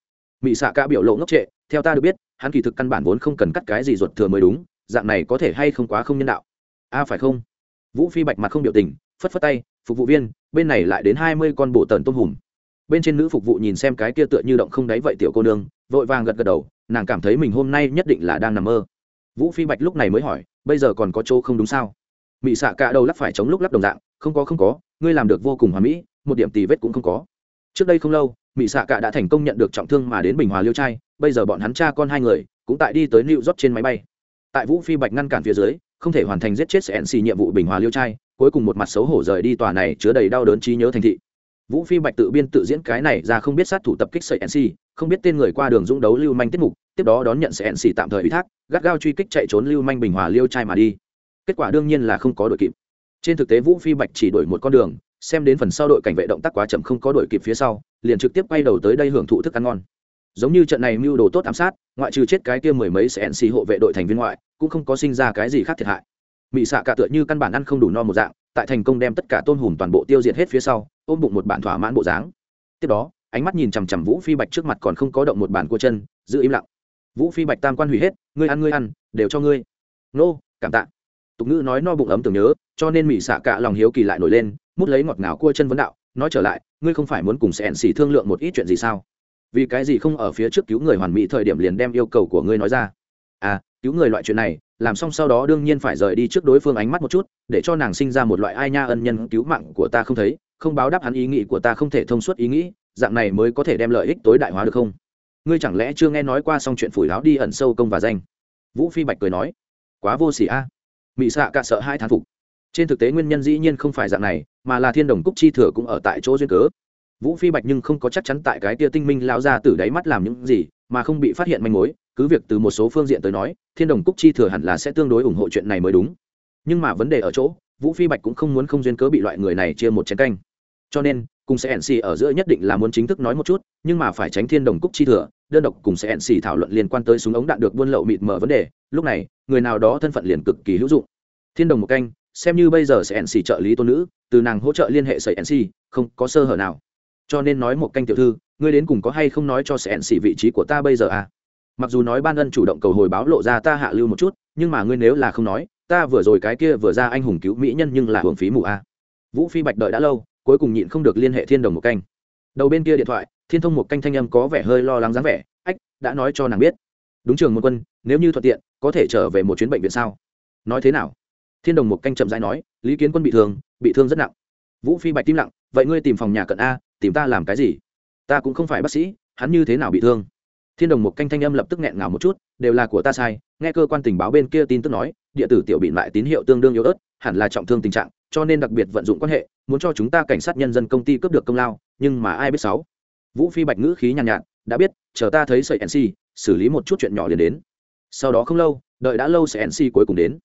mỹ xạ cả biểu lộ ngốc trệ, theo ta được biết, hắn kỳ thực căn bản vốn không cần cắt cái gì ruột thừa mới đúng, dạng này có thể hay không quá không nhân đạo. A, phải không? Vũ phi bạch mặt không biểu tình phất phất tay, phục vụ viên, bên này lại đến hai mươi con bổ tần tôm hùm. Bên trên nữ phục vụ nhìn xem cái kia tựa như động không đáy vậy tiểu cô nương, vội vàng gật gật đầu, nàng cảm thấy mình hôm nay nhất định là đang nằm mơ. Vũ phi bạch lúc này mới hỏi, bây giờ còn có chỗ không đúng sao? Mị xạ cả đầu lắc phải chống lúc lắp đồng dạng, không có không có, ngươi làm được vô cùng hoàn mỹ, một điểm tì vết cũng không có. Trước đây không lâu, mị xạ cả đã thành công nhận được trọng thương mà đến bình hòa liêu trai, bây giờ bọn hắn cha con hai người, cũng tại đi tới new york trên máy bay. Tại vũ phi bạch ngăn cản phía dưới, không thể hoàn thành giết chết sẽ nc nhiệm vụ bình hòa liêu trai cuối cùng một mặt xấu hổ rời đi tòa này chứa đầy đau đớn trí nhớ thành thị. Vũ phi bạch tự biên tự diễn cái này ra không biết sát thủ tập kích sợi nc không biết tên người qua đường dũng đấu lưu manh tiết mục, tiếp đó đón nhận sợi nc tạm thời ủy thác, gắt gao truy kích chạy trốn lưu manh bình hòa liêu trai mà đi. Kết quả đương nhiên là không có đội kịp. Trên thực tế vũ phi bạch chỉ đổi một con đường, xem đến phần sau đội cảnh vệ động tác quá chậm không có đội kịp phía sau, liền trực tiếp quay đầu tới đây hưởng thụ thức ăn ngon. Giống như trận này mưu đồ tốt ám sát, ngoại trừ chết cái kia mười mấy sẽ nc hộ vệ đội thành viên ngoại, cũng không có sinh ra cái gì khác thiệt hại mị xạ cả tựa như căn bản ăn không đủ no một dạng, tại thành công đem tất cả tôn hùm toàn bộ tiêu diệt hết phía sau, ôm bụng một bản thỏa mãn bộ dáng. Tiếp đó, ánh mắt nhìn chằm chằm vũ phi bạch trước mặt còn không có động một bản cua chân, giữ im lặng. Vũ phi bạch tam quan hủy hết, ngươi ăn ngươi ăn, đều cho ngươi. Nô, cảm tạ. Tục ngữ nói no bụng ấm tưởng nhớ, cho nên mỹ xạ cả lòng hiếu kỳ lại nổi lên, mút lấy ngọt ngào cua chân vấn đạo, nói trở lại, ngươi không phải muốn cùng sẻn xỉ thương lượng một ít chuyện gì sao? Vì cái gì không ở phía trước cứu người hoàn mỹ thời điểm liền đem yêu cầu của ngươi nói ra? À cứu người loại chuyện này, làm xong sau đó đương nhiên phải rời đi trước đối phương ánh mắt một chút, để cho nàng sinh ra một loại ai nha ân nhân cứu mạng của ta không thấy, không báo đáp hắn ý nghĩ của ta không thể thông suốt ý nghĩ, dạng này mới có thể đem lợi ích tối đại hóa được không? Ngươi chẳng lẽ chưa nghe nói qua xong chuyện phủi láo đi ẩn sâu công và danh? Vũ phi bạch cười nói, quá vô s ỉ a. À. mị xạ cả sợ hai thán phục. Trên thực tế nguyên nhân dĩ nhiên không phải dạng này, mà là thiên đồng cúc chi thừa cũng ở tại chỗ duyên cớ. Vũ phi bạch nhưng không có chắc chắn tại cái tia tinh minh lao ra từ đáy mắt làm những gì, mà không bị phát hiện manh mối cứ việc từ một số phương diện tới nói, thiên đồng cúc chi thừa hẳn là sẽ tương đối ủng hộ chuyện này mới đúng. Nhưng mà vấn đề ở chỗ, vũ phi bạch cũng không muốn không duyên cớ bị loại người này chia một chén canh. Cho nên, cùng sẽ nc ở giữa nhất định là muốn chính thức nói một chút, nhưng mà phải tránh thiên đồng cúc chi thừa, đơn độc cùng sẽ nc thảo luận liên quan tới súng ống đạn được buôn lậu mịt mở vấn đề, lúc này, người nào đó thân phận liền cực kỳ hữu dụng. Thiên đồng một canh, xem như bây giờ sẽ nc trợ lý tôn nữ, từ nàng hỗ trợ liên hệ sợi nc không có sơ hở nào. Cho nên nói một canh tiểu thư, ngươi đến cùng có hay không nói cho sẽ nc vị trí của ta bây giờ à? Mặc dù nói ban ân chủ động cầu hồi báo lộ ra ta hạ lưu một chút, nhưng mà ngươi nếu là không nói, ta vừa rồi cái kia vừa ra anh hùng cứu mỹ nhân nhưng là hưởng phí mù a. Vũ phi bạch đợi đã lâu, cuối cùng nhịn không được liên hệ thiên đồng một canh. Đầu bên kia điện thoại, thiên thông một canh thanh âm có vẻ hơi lo lắng dáng vẻ, ách, đã nói cho nàng biết. Đúng trường một quân, nếu như thuận tiện, có thể trở về một chuyến bệnh viện sao? Nói thế nào? Thiên đồng một canh chậm rãi nói, lý kiến quân bị thương bị thương rất nặng. Vũ phi bạch tim lặng, vậy ngươi tìm phòng nhà cận a, tìm ta làm cái gì? Ta cũng không phải bác sĩ, hắn như thế nào bị thương? Thiên đồng một canh thanh âm lập tức nghẹn ngào một chút đều là của ta sai nghe cơ quan tình báo bên kia tin tức nói địa tử tiểu bị lại tín hiệu tương đương yếu ớt hẳn là trọng thương tình trạng cho nên đặc biệt vận dụng quan hệ muốn cho chúng ta cảnh sát nhân dân công ty cướp được công lao nhưng mà ai biết sáu? Vũ phi bạch ngữ khí nhàn nhạt, nhạt đã biết chờ ta thấy sợi nc xử lý một chút chuyện nhỏ liền đến. Sau đó không lâu đợi đã lâu sợi nc cuối cùng đến.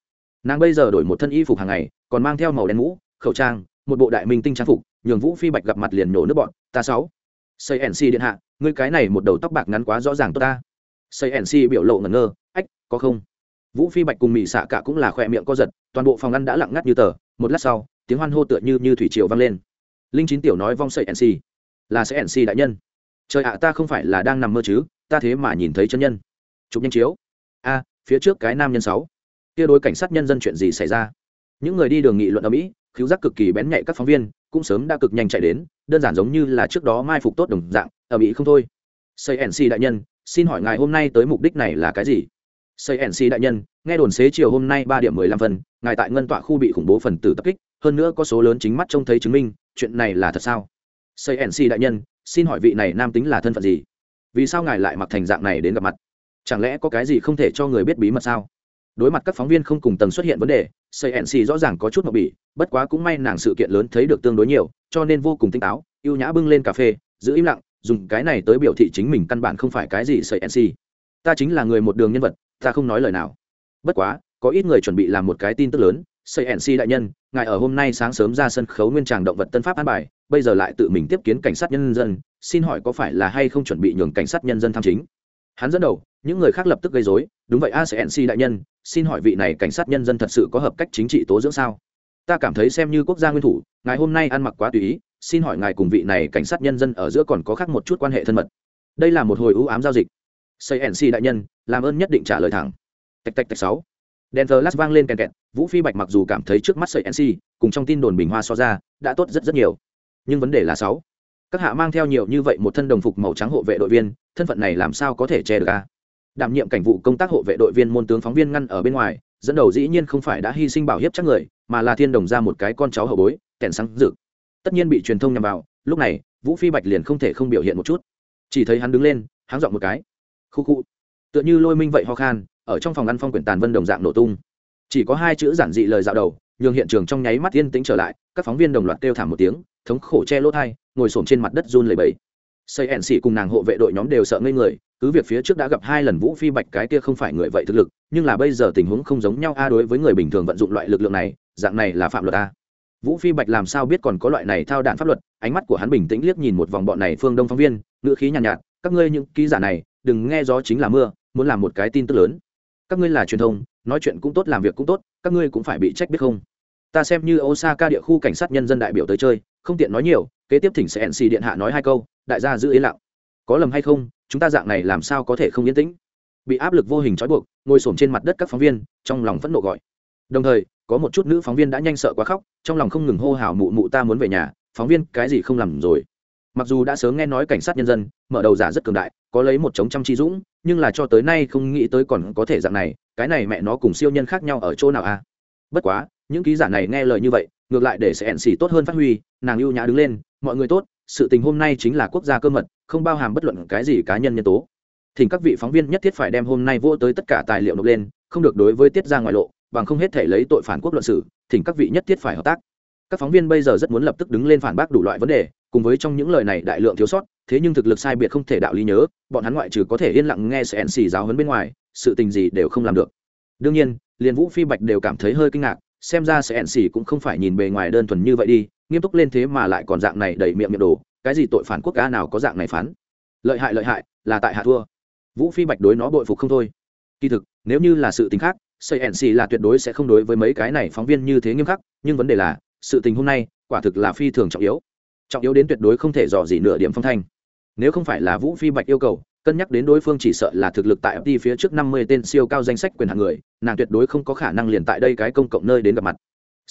Nàng bây giờ đổi một thân y phục hàng ngày còn mang theo màu đen mũ khẩu trang một bộ đại minh tinh trang phục nhường vũ phi bạch gặp mặt liền nổ nước bọn ta sáu. Sợi nc điện hạ ngươi cái này một đầu tóc bạc ngắn quá rõ ràng tốt ta. Xây nc biểu lộ ngẩn ngơ, ách, có không? Vũ phi bạch cùng mỹ xạ cả cũng là khoe miệng co giật, toàn bộ phòng ăn đã lặng ngắt như tờ, một lát sau, tiếng hoan hô tựa như như thủy triều vang lên. Linh chín tiểu nói vong xây nc là sẽ nc đại nhân. Trời ạ, ta không phải là đang nằm mơ chứ, ta thế mà nhìn thấy chân nhân. Chụp nhanh chiếu. A, phía trước cái nam nhân sáu. Kia đối cảnh sát nhân dân chuyện gì xảy ra? Những người đi đường nghị luận ở mỹ, khiếu giác cực kỳ bén nhạy các phóng viên, cũng sớm đã cực nhanh chạy đến, đơn giản giống như là trước đó mai phục tốt đồng dạng ở mỹ không thôi. Xây nc đại nhân, xin hỏi ngài hôm nay tới mục đích này là cái gì? Xây nc đại nhân, nghe đồn xế chiều hôm nay ba điểm mười lăm phần, ngài tại ngân tọa khu bị khủng bố phần tử tập kích, hơn nữa có số lớn chính mắt trông thấy chứng minh, chuyện này là thật sao? Xây nc đại nhân, xin hỏi vị này nam tính là thân phận gì? Vì sao ngài lại mặc thành dạng này đến gặp mặt? Chẳng lẽ có cái gì không thể cho người biết bí mật sao? Đối mặt các phóng viên không cùng tầng xuất hiện vấn đề xây nc rõ ràng có chút mậu bỉ bất quá cũng may nàng sự kiện lớn thấy được tương đối nhiều, cho nên vô cùng tinh táo, ưu nhã bưng lên cà phê, giữ im lặng dùng cái này tới biểu thị chính mình căn bản không phải cái gì xây nc ta chính là người một đường nhân vật, ta không nói lời nào. Bất quá, có ít người chuẩn bị làm một cái tin tức lớn xây nc đại nhân, ngài ở hôm nay sáng sớm ra sân khấu nguyên tràng động vật tân pháp an bài, bây giờ lại tự mình tiếp kiến cảnh sát nhân dân, xin hỏi có phải là hay không chuẩn bị nhường cảnh sát nhân dân tham chính? Hắn dẫn đầu, những người khác lập tức gây dối đúng vậy a acnc đại nhân, xin hỏi vị này cảnh sát nhân dân thật sự có hợp cách chính trị tố dưỡng sao? Ta cảm thấy xem như quốc gia nguyên thủ, ngài hôm nay ăn mặc quá tùy ý xin hỏi ngài cùng vị này cảnh sát nhân dân ở giữa còn có khác một chút quan hệ thân mật? Đây là một hồi ưu ám giao dịch. Xây nc đại nhân, làm ơn nhất định trả lời thẳng. Tạch tạch tạch sáu. Đèn thờ lát vang lên kèn kẹt, vũ phi bạch mặc dù cảm thấy trước mắt sợi nc cùng trong tin đồn bình hoa so ra, đã tốt rất rất nhiều. Nhưng vấn đề là sáu. Các hạ mang theo nhiều như vậy một thân đồng phục màu trắng hộ vệ đội viên, thân phận này làm sao có thể che được a? Đảm nhiệm cảnh vụ công tác hộ vệ đội viên môn tướng phóng viên ngăn ở bên ngoài, dẫn đầu dĩ nhiên không phải đã hy sinh bảo hiếp chắc người, mà là thiên đồng ra một cái con cháu hậu bối, kèn sáng dực tất nhiên bị truyền thông nhằm vào, lúc này, vũ phi bạch liền không thể không biểu hiện một chút. Chỉ thấy hắn đứng lên hắn dọn một cái. Khu khu. Tựa như lôi minh vậy ho khan, ở trong phòng ăn phong quyển tàn vân đồng dạng nổ tung. Chỉ có hai chữ giản dị lời dạo đầu, nhường hiện trường trong nháy mắt yên tĩnh trở lại, các phóng viên đồng loạt kêu thảm một tiếng, thống khổ che lỗ thai, ngồi xổm trên mặt đất run lầy bẫy xây ẻn xỉ cùng nàng hộ vệ đội nhóm đều sợ ngây người, cứ việc phía trước đã gặp hai lần vũ phi bạch cái kia không phải người vậy thực lực, nhưng là bây giờ tình huống không giống nhau, a, đối với người bình thường vận dụng loại lực lượng này, dạng này là phạm luật a vũ phi bạch làm sao biết còn có loại này thao đạn pháp luật? Ánh mắt của hắn bình tĩnh liếc nhìn một vòng bọn này phương đông phóng viên ngữ khí nhàn nhạt, nhạt các ngươi những ký giả này đừng nghe gió chính là mưa muốn làm một cái tin tức lớn. Các ngươi là truyền thông nói chuyện cũng tốt làm việc cũng tốt các ngươi cũng phải bị trách biết không? Ta xem như osaka địa khu cảnh sát nhân dân đại biểu tới chơi không tiện nói nhiều kế tiếp thỉnh sẽ nc điện hạ nói hai câu đại gia giữ yên lặng. Có lầm hay không chúng ta dạng này làm sao có thể không yên tĩnh? Bị áp lực vô hình trói buộc ngồi s trên mặt đất các phóng viên trong lòng phẫn nộ gọi. Đồng thời có một chút nữ phóng viên đã nhanh sợ quá khóc, trong lòng không ngừng hô hào, mụ mụ ta muốn về nhà, phóng viên, cái gì không làm rồi mặc dù đã sớm nghe nói cảnh sát nhân dân, mở đầu giả rất cường đại, có lấy một chống trăm chi dũng, nhưng là cho tới nay không nghĩ tới còn có thể dạng này, cái này mẹ nó cùng siêu nhân khác nhau ở chỗ nào a à? bất quá, những ký giả này nghe lời như vậy, ngược lại để sẽ ẩn xỉ tốt hơn phát huy, nàng ưu nhã đứng lên, mọi người tốt, sự tình hôm nay chính là quốc gia cơ mật, không bao hàm bất luận cái gì cá nhân nhân tố thỉnh các vị phóng viên nhất thiết phải đem hôm nay vô tới tất cả tài liệu nộp lên, không được đối với tiết ra ngoại lộ bằng không hết thể lấy tội phản quốc luận sử thỉnh các vị nhất thiết phải hợp tác. Các phóng viên bây giờ rất muốn lập tức đứng lên phản bác đủ loại vấn đề, cùng với trong những lời này đại lượng thiếu sót, thế nhưng thực lực sai biệt không thể đạo lý nhớ, bọn hắn ngoại trừ có thể yên lặng nghe sẽ xì giáo hấn bên ngoài, sự tình gì đều không làm được. Đương nhiên liền vũ phi bạch đều cảm thấy hơi kinh ngạc, xem ra sẽ xì cũng không phải nhìn bề ngoài đơn thuần như vậy đi, nghiêm túc lên thế mà lại còn dạng này đầy miệng miệng đồ cái gì tội phản quốc ca nào có dạng này phán. Lợi hại lợi hại, là tại hạ thua. Vũ phi bạch đối nó bội phục không thôi. Kỳ thực, nếu như là sự tình khác xây ẩn xì là tuyệt đối sẽ không đối với mấy cái này phóng viên như thế nghiêm khắc nhưng vấn đề là sự tình hôm nay quả thực là phi thường trọng yếu trọng yếu đến tuyệt đối không thể dò gì nửa điểm phong thanh nếu không phải là vũ phi bạch yêu cầu cân nhắc đến đối phương chỉ sợ là thực lực tại FT phía trước năm mươi tên siêu cao danh sách quyền hạng người, nàng tuyệt đối không có khả năng liền tại đây cái công cộng nơi đến gặp mặt.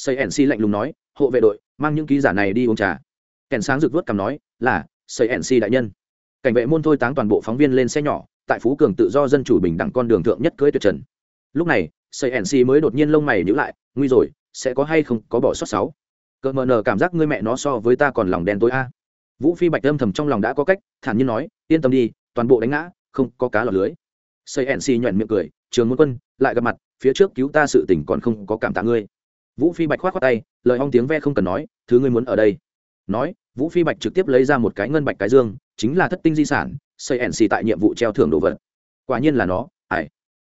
CNC lạnh lùng nói, hộ vệ đội, mang những ký giả này đi uống trà. Kèn sáng rực vớt cầm nói, là, CNC đại nhân. Cảnh vệ môn thôi táng toàn bộ phóng viên lên xe nhỏ, tại phú cường tự do dân chủ bình đẳng con đường thượng nhất cưới tuyệt trần. Lúc này, CNC mới đột nhiên lông mày nhíu lại, nguy rồi, sẽ có hay không? Có bỏ sót sáu. Cơn mờ nở cảm giác ngươi mẹ nó so với ta còn lòng đen tối a. Vũ Phi Bạch âm thầm trong lòng đã có cách, thản nhiên nói, yên tâm đi, toàn bộ đánh ngã không có cá lọt lưới. Xây nc miệng cười trường môn quân lại gặp mặt phía trước cứu ta sự tình còn không có cảm tạ ngươi. Vũ phi bạch khoát khoát tay lời hong tiếng ve không cần nói thứ ngươi muốn ở đây. Nói vũ phi bạch trực tiếp lấy ra một cái ngân bạch cái dương chính là thất tinh di sản xây nc tại nhiệm vụ treo thưởng đồ vật. Quả nhiên là nó ải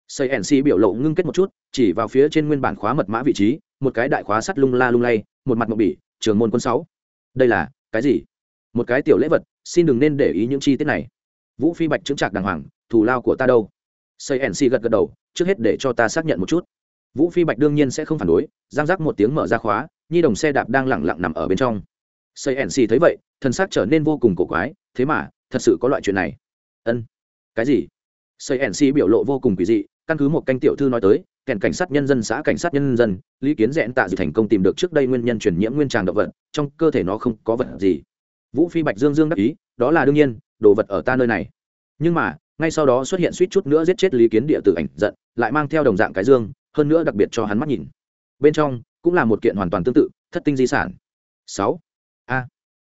xây nc biểu lộ ngưng kết một chút, chỉ vào phía trên nguyên bản khóa mật mã vị trí, một cái đại khóa sắt lung la lung lay, một mặt mộng bỉ, trường môn quân sáu. Đây là, cái gì? Một cái tiểu lễ vật, xin đừng nên để ý những chi tiết này. Vũ phi bạch chứng trạc đàng hoàng, thù lao của ta đâu? Xây nc gật gật đầu, trước hết để cho ta xác nhận một chút. Vũ phi bạch đương nhiên sẽ không phản đối, giang giác một tiếng mở ra khóa, nhi đồng xe đạp đang lẳng lặng nằm ở bên trong. Xây nc thấy vậy thân xác trở nên vô cùng cổ quái, thế mà, thật sự có loại chuyện này. Ân. Cái gì? Xây nc biểu lộ vô cùng quỷ dị căn cứ một canh tiểu thư nói tới, kèn cảnh sát nhân dân xã cảnh sát nhân dân, lý kiến rẽn tạ dự thành công tìm được trước đây nguyên nhân truyền nhiễm nguyên tràng động vật, trong cơ thể nó không có vật gì. Vũ phi bạch dương dương đắc ý, đó là đương nhiên, đồ vật ở ta nơi này. Nhưng mà, ngay sau đó xuất hiện suýt chút nữa giết chết lý kiến địa tử ảnh giận, lại mang theo đồng dạng cái dương, hơn nữa đặc biệt cho hắn mắt nhìn. Bên trong cũng là một kiện hoàn toàn tương tự, thất tinh di sản. Sáu. A.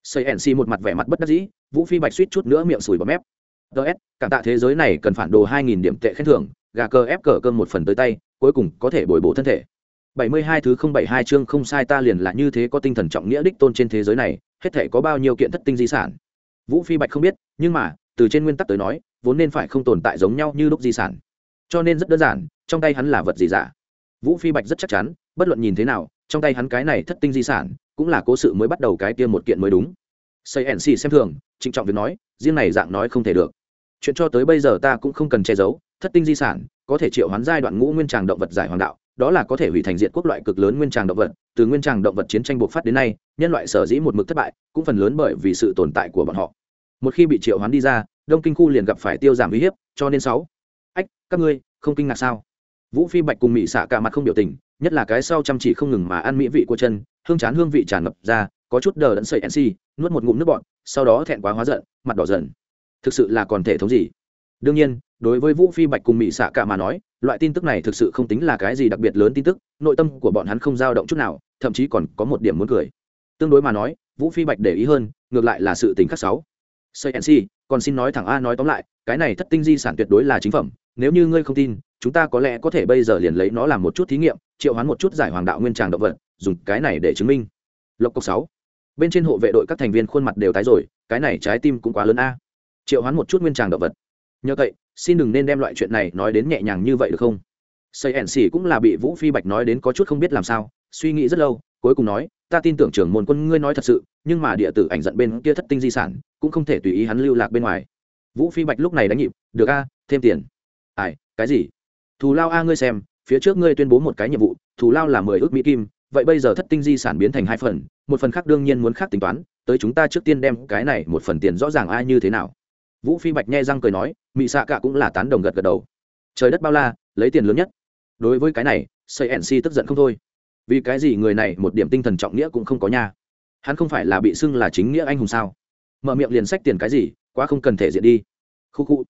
Xây nc một mặt vẻ mặt bất đắc dĩ, vũ phi bạch suýt chút nữa miệng sùi bọt mép. Ts cảm tạ thế giới này cần phản đồ hai nghìn điểm tệ khen thưởng gà cờ ép cờ cơm một phần tới tay, cuối cùng có thể bồi bổ thân thể. Bảy mươi hai thứ không bảy hai chương không sai ta liền là như thế có tinh thần trọng nghĩa đích tôn trên thế giới này, hết thể có bao nhiêu kiện thất tinh di sản? Vũ phi bạch không biết, nhưng mà, từ trên nguyên tắc tới nói, vốn nên phải không tồn tại giống nhau như lúc di sản. Cho nên rất đơn giản, trong tay hắn là vật gì giả vũ phi bạch rất chắc chắn, bất luận nhìn thế nào, trong tay hắn cái này thất tinh di sản, cũng là cố sự mới bắt đầu cái kia một kiện mới đúng. Xây nc xem thường, trịnh trọng việc nói, riêng này dạng nói không thể được. Chuyện cho tới bây giờ ta cũng không cần che giấu thất tinh di sản, có thể triệu hoán giai đoạn ngũ nguyên tràng động vật giải hoàng đạo, đó là có thể hủy thành diện quốc loại cực lớn nguyên tràng động vật. Từ nguyên tràng động vật chiến tranh bộc phát đến nay, nhân loại sở dĩ một mực thất bại, cũng phần lớn bởi vì sự tồn tại của bọn họ. Một khi bị triệu hoán đi ra, đông kinh khu liền gặp phải tiêu giảm uy hiếp, cho nên sáu. Ách, các ngươi, không kinh ngạc sao? Vũ phi bạch cùng mỹ xạ cả mặt không biểu tình, nhất là cái sau chăm chỉ không ngừng mà ăn mỹ vị của chân, hương chán hương vị tràn ngập ra, có chút đờ đẫn sợi nc nuốt một ngụm nước bọn sau đó thẹn quá hóa giận, mặt đỏ dần. Thực sự là còn thể thống gì? Đương nhiên đối với vũ phi bạch cùng mỹ xạ cả mà nói, loại tin tức này thực sự không tính là cái gì đặc biệt lớn tin tức, nội tâm của bọn hắn không dao động chút nào, thậm chí còn có một điểm muốn cười. Tương đối mà nói, vũ phi bạch để ý hơn, ngược lại là sự tình khắc sáu cnc còn xin nói thẳng a, nói tóm lại, cái này thất tinh di sản tuyệt đối là chính phẩm, nếu như ngươi không tin, chúng ta có lẽ có thể bây giờ liền lấy nó làm một chút thí nghiệm, triệu hoán một chút giải hoàng đạo nguyên tràng động vật, dùng cái này để chứng minh. Lộc cốc sáu. Bên trên hộ vệ đội các thành viên khuôn mặt đều tái rồi, cái này trái tim cũng quá lớn a. Triệu hoán một chút nguyên tràng động vật. Nhờ vậy xin đừng nên đem loại chuyện này nói đến nhẹ nhàng như vậy được không? Xây ẻn xỉ cũng là bị vũ phi bạch nói đến có chút không biết làm sao, suy nghĩ rất lâu, cuối cùng nói, ta tin tưởng trưởng môn quân ngươi nói thật sự, nhưng mà địa tử ảnh giận bên kia thất tinh di sản, cũng không thể tùy ý hắn lưu lạc bên ngoài. Vũ phi bạch lúc này đánh nhịp, được a, thêm tiền. Ai, cái gì? Thù lao a ngươi xem, phía trước ngươi tuyên bố một cái nhiệm vụ, thù lao là mười ước mỹ kim, vậy bây giờ thất tinh di sản biến thành hai phần, một phần khác đương nhiên muốn khác tính toán, tới chúng ta trước tiên đem cái này một phần tiền rõ ràng ai như thế nào vũ phi bạch nghe răng cười nói, mị xạ cả cũng là tán đồng gật gật đầu. Trời đất bao la, lấy tiền lớn nhất. Đối với cái này xây nc tức giận không thôi. Vì cái gì người này một điểm tinh thần trọng nghĩa cũng không có nha? Hắn không phải là bị xưng là chính nghĩa anh hùng sao? Mở miệng liền sách tiền cái gì, quá không cần thể diện đi. Khu khu.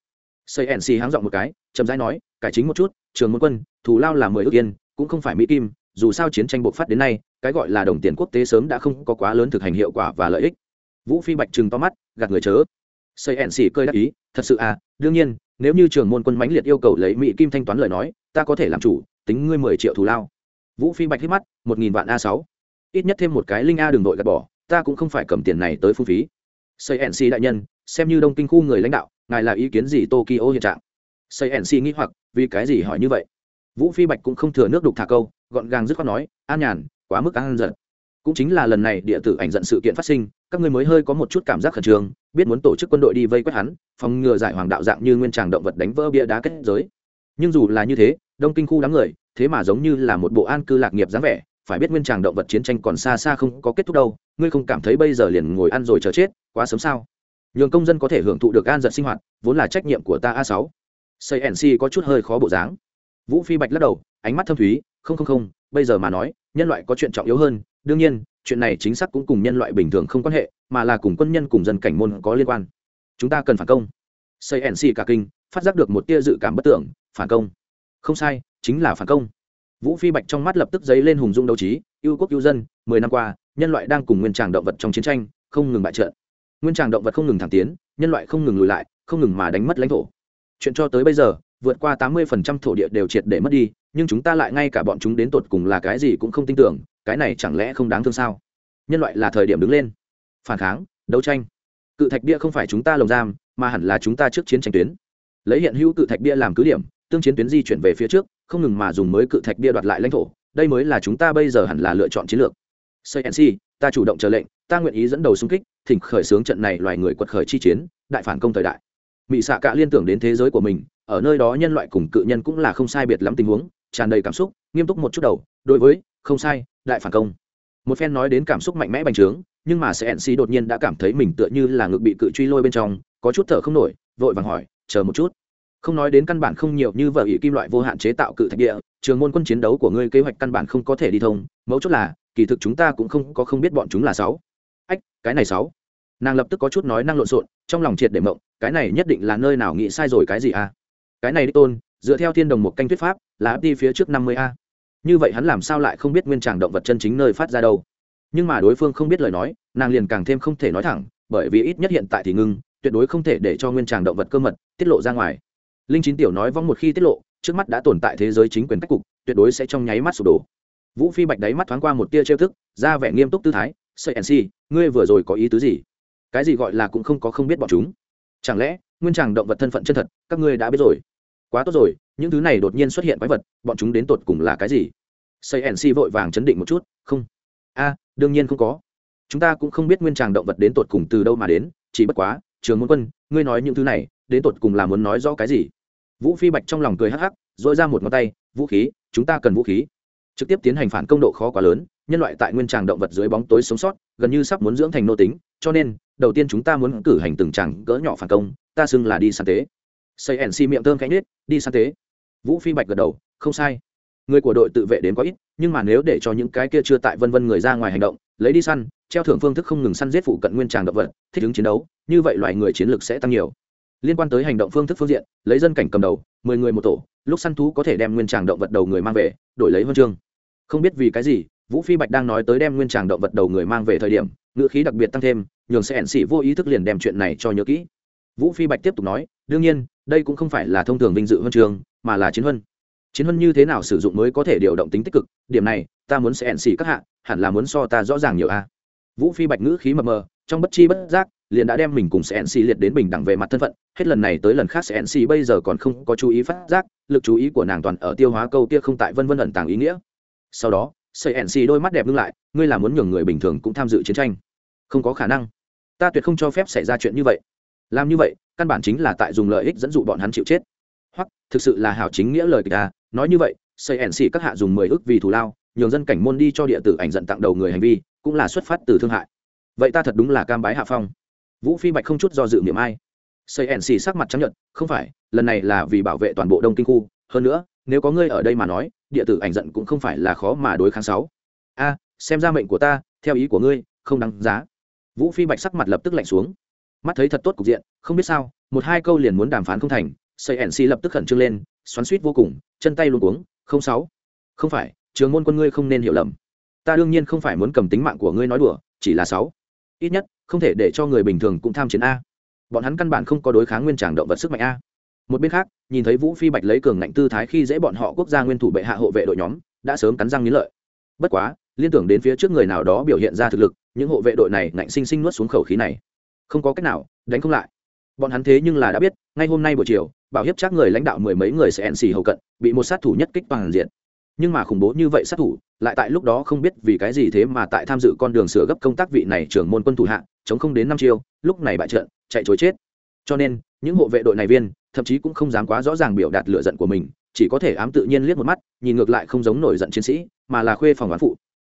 Xây nc háng dọn một cái, chậm rãi nói, cải chính một chút, trường môn quân, thù lao là mười ước yên, cũng không phải mỹ kim, dù sao chiến tranh bộc phát đến nay, cái gọi là đồng tiền quốc tế sớm đã không có quá lớn thực hành hiệu quả và lợi ích. Vũ phi bạch trừng to mắt, gạt người chớ xây ẻn xỉ cơi đắc ý, thật sự à đương nhiên, nếu như trường môn quân mãnh liệt yêu cầu lấy mỹ kim thanh toán lời nói, ta có thể làm chủ, tính ngươi mười triệu thù lao. Vũ phi bạch hít mắt, một nghìn vạn a sáu. Ít nhất thêm một cái linh a đường đội gạt bỏ, ta cũng không phải cầm tiền này tới phung phí. Xây ẻn xỉ đại nhân, xem như đông kinh khu người lãnh đạo, ngài là ý kiến gì tokyo hiện trạng? Xây ẻn xỉ nghĩ hoặc, vì cái gì hỏi như vậy? Vũ phi bạch cũng không thừa nước đục thả câu, gọn gàng dứt khoát nói, an nhàn, quá mức an giận. Cũng chính là lần này địa tử ảnh giận sự kiện phát sinh, các ngươi mới hơi có một chút cảm giác khẩn trương biết muốn tổ chức quân đội đi vây quét hắn, phòng ngừa giải hoàng đạo dạng như nguyên tràng động vật đánh vỡ bia đá kết giới. Nhưng dù là như thế, đông kinh khu đám người, thế mà giống như là một bộ an cư lạc nghiệp dáng vẻ, phải biết nguyên tràng động vật chiến tranh còn xa xa không có kết thúc đâu, ngươi không cảm thấy bây giờ liền ngồi ăn rồi chờ chết, quá sớm sao? Nhường công dân có thể hưởng thụ được an giật sinh hoạt, vốn là trách nhiệm của ta a sáu. Xây nc có chút hơi khó bộ dáng. Vũ phi bạch lắc đầu, ánh mắt thâm thúy, không không không, bây giờ mà nói, nhân loại có chuyện trọng yếu hơn, đương nhiên, chuyện này chính xác cũng cùng nhân loại bình thường không quan hệ mà là cùng quân nhân cùng dân cảnh môn có liên quan. Chúng ta cần phản công. Xây nc cả kinh, phát giác được một tia dự cảm bất tưởng, phản công. Không sai, chính là phản công. Vũ phi bạch trong mắt lập tức dấy lên hùng dung đấu trí, yêu quốc yêu dân, mười năm qua, nhân loại đang cùng nguyên tràng động vật trong chiến tranh, không ngừng bại trận nguyên tràng động vật không ngừng thẳng tiến, nhân loại không ngừng lùi lại, không ngừng mà đánh mất lãnh thổ. Chuyện cho tới bây giờ, vượt qua tám mươi thổ địa đều triệt để mất đi, nhưng chúng ta lại ngay cả bọn chúng đến tột cùng là cái gì cũng không tin tưởng, cái này chẳng lẽ không đáng thương sao? Nhân loại là thời điểm đứng lên phản kháng, đấu tranh. Cự thạch bia không phải chúng ta lồng giam, mà hẳn là chúng ta trước chiến tranh tuyến. Lấy hiện hữu cự thạch bia làm cứ điểm, tương chiến tuyến di chuyển về phía trước, không ngừng mà dùng mới cự thạch bia đoạt lại lãnh thổ, đây mới là chúng ta bây giờ hẳn là lựa chọn chiến lược. Cnc ta chủ động chờ lệnh, ta nguyện ý dẫn đầu xung kích, thỉnh khởi xướng trận này loài người quật khởi chi chiến, đại phản công thời đại. Mỹ xạ cả liên tưởng đến thế giới của mình, ở nơi đó nhân loại cùng cự nhân cũng là không sai biệt lắm tình huống, tràn đầy cảm xúc, nghiêm túc một chút đầu, đối với, không sai, đại phản công. Một phen nói đến cảm xúc mạnh mẽ bành trướng nhưng mà sẽ nc đột nhiên đã cảm thấy mình tựa như là ngực bị cự truy lôi bên trong, có chút thở không nổi, vội vàng hỏi, chờ một chút. Không nói đến căn bản không nhiều như vợ ỷ kim loại vô hạn chế tạo cự thạch địa, trường môn quân chiến đấu của ngươi kế hoạch căn bản không có thể đi thông, mấu chốt là, kỳ thực chúng ta cũng không có không biết bọn chúng là sáu. Ách, cái này sáu. Nàng lập tức có chút nói năng lộn xộn, trong lòng triệt để mộng, cái này nhất định là nơi nào nghĩ sai rồi cái gì à? Cái này đích tôn, dựa theo thiên đồng một canh thuyết pháp, là đi phía trước năm mươi a. Như vậy hắn làm sao lại không biết nguyên tràng động vật chân chính nơi phát ra đâu? Nhưng mà đối phương không biết lời nói, nàng liền càng thêm không thể nói thẳng, bởi vì ít nhất hiện tại thì ngưng, tuyệt đối không thể để cho nguyên tràng động vật cơ mật, tiết lộ ra ngoài. Linh chín tiểu nói vong một khi tiết lộ, trước mắt đã tồn tại thế giới chính quyền cách cục, tuyệt đối sẽ trong nháy mắt sụp đổ. Vũ phi bạch đáy mắt thoáng qua một tia trêu thức ra vẻ nghiêm túc tư thái, sợi nc ngươi vừa rồi có ý tứ gì? Cái gì gọi là cũng không có không biết bọn chúng. Chẳng lẽ, nguyên tràng động vật thân phận chân thật, các ngươi đã biết rồi? Quá tốt rồi, những thứ này đột nhiên xuất hiện quái vật, bọn chúng đến tột cùng là cái gì? Xây nc vội vàng chấn định một chút, không. A đương nhiên không có. Chúng ta cũng không biết nguyên tràng động vật đến tột cùng từ đâu mà đến, chỉ bất quá, trường môn quân, ngươi nói những thứ này, đến tột cùng là muốn nói rõ cái gì? Vũ phi bạch trong lòng cười hắc hắc dội ra một ngón tay, vũ khí, chúng ta cần vũ khí. Trực tiếp tiến hành phản công độ khó quá lớn, nhân loại tại nguyên tràng động vật dưới bóng tối sống sót, gần như sắp muốn dưỡng thành nô tính, cho nên, đầu tiên chúng ta muốn cử hành từng tràng gỡ nhỏ phản công, ta xưng là đi sáng tế. Xây miệng thơm cánh nết đi sáng tế. Vũ phi bạch gật đầu, không sai người của đội tự vệ đến quá ít, nhưng mà nếu để cho những cái kia chưa tại vân vân người ra ngoài hành động, lấy đi săn, treo thưởng phương thức không ngừng săn giết phụ cận nguyên tràng động vật, thích ứng chiến đấu, như vậy loài người chiến lược sẽ tăng nhiều. Liên quan tới hành động phương thức phương diện, lấy dân cảnh cầm đầu, mười người một tổ, lúc săn thú có thể đem nguyên tràng động vật đầu người mang về, đổi lấy huân chương. Không biết vì cái gì, vũ phi bạch đang nói tới đem nguyên tràng động vật đầu người mang về thời điểm, ngữ khí đặc biệt tăng thêm, nhường sẽ ẩn xỉ vô ý thức liền đem chuyện này cho nhớ kỹ. Vũ phi bạch tiếp tục nói, đương nhiên, đây cũng không phải là thông thường vinh dự huân trường mà là chiến huân chiến huân như thế nào sử dụng mới có thể điều động tính tích cực, điểm này, ta muốn sẽ ẩn sĩ các hạ, hẳn là muốn so ta rõ ràng nhiều a. Vũ phi bạch ngữ khí mờ mờ, trong bất chi bất giác, liền đã đem mình cùng sẽ nc liệt đến bình đẳng về mặt thân phận, hết lần này tới lần khác sẽ nc bây giờ còn không có chú ý phát giác, lực chú ý của nàng toàn ở tiêu hóa câu kia không tại vân vân ẩn tàng ý nghĩa. Sau đó, sẽ nc đôi mắt đẹp ngưng lại, ngươi là muốn nhường người bình thường cũng tham dự chiến tranh. Không có khả năng. Ta tuyệt không cho phép xảy ra chuyện như vậy. Làm như vậy, căn bản chính là tại dùng lợi ích dẫn dụ bọn hắn chịu chết. Hoặc, thực sự là hảo chính nghĩa lời kịch ta nói như vậy, xây nc các hạ dùng mười ước vì thù lao, nhường dân cảnh môn đi cho địa tử ảnh giận tặng đầu người hành vi, cũng là xuất phát từ thương hại. Vậy ta thật đúng là cam bái hạ phong. Vũ phi bạch không chút do dự miệng ai. Xây ẻn xỉ sắc mặt chấp nhận không phải, lần này là vì bảo vệ toàn bộ đông kinh khu, hơn nữa, nếu có ngươi ở đây mà nói, địa tử ảnh giận cũng không phải là khó mà đối kháng sáu. A, xem ra mệnh của ta, theo ý của ngươi, không đáng giá. Vũ phi bạch sắc mặt lập tức lạnh xuống. Mắt thấy thật tốt cục diện, không biết sao, một hai câu liền muốn đàm phán không thành, xây ẻn xì lập tức khẩn trương lên xoắn suýt vô cùng, chân tay luôn cuống, không sáu, không phải, trường môn quân ngươi không nên hiểu lầm. Ta đương nhiên không phải muốn cầm tính mạng của ngươi nói đùa, chỉ là sáu. Ít nhất, không thể để cho người bình thường cũng tham chiến a. Bọn hắn căn bản không có đối kháng nguyên tràng động vật sức mạnh a. Một bên khác, nhìn thấy vũ phi bạch lấy cường ngạnh tư thái khi dễ bọn họ quốc gia nguyên thủ bệ hạ hộ vệ đội nhóm, đã sớm cắn răng nghĩ lợi. Bất quá, liên tưởng đến phía trước người nào đó biểu hiện ra thực lực, những hộ vệ đội này ngạnh sinh sinh nuốt xuống khẩu khí này. Không có cách nào, đánh không lại. Bọn hắn thế nhưng là đã biết, ngay hôm nay buổi chiều bảo hiếp chắc người lãnh đạo mười mấy người sẽ ẩn xì hậu cận, bị một sát thủ nhất kích toàn diện. Nhưng mà khủng bố như vậy sát thủ, lại tại lúc đó không biết vì cái gì thế mà tại tham dự con đường sửa gấp công tác vị này trưởng môn quân thủ hạ, chống không đến năm chiêu, lúc này bại trận, chạy chối chết. Cho nên, những hộ vệ đội này viên, thậm chí cũng không dám quá rõ ràng biểu đạt lựa giận của mình, chỉ có thể ám tự nhiên liếc một mắt, nhìn ngược lại không giống nổi giận chiến sĩ, mà là khuê phòng oán phụ.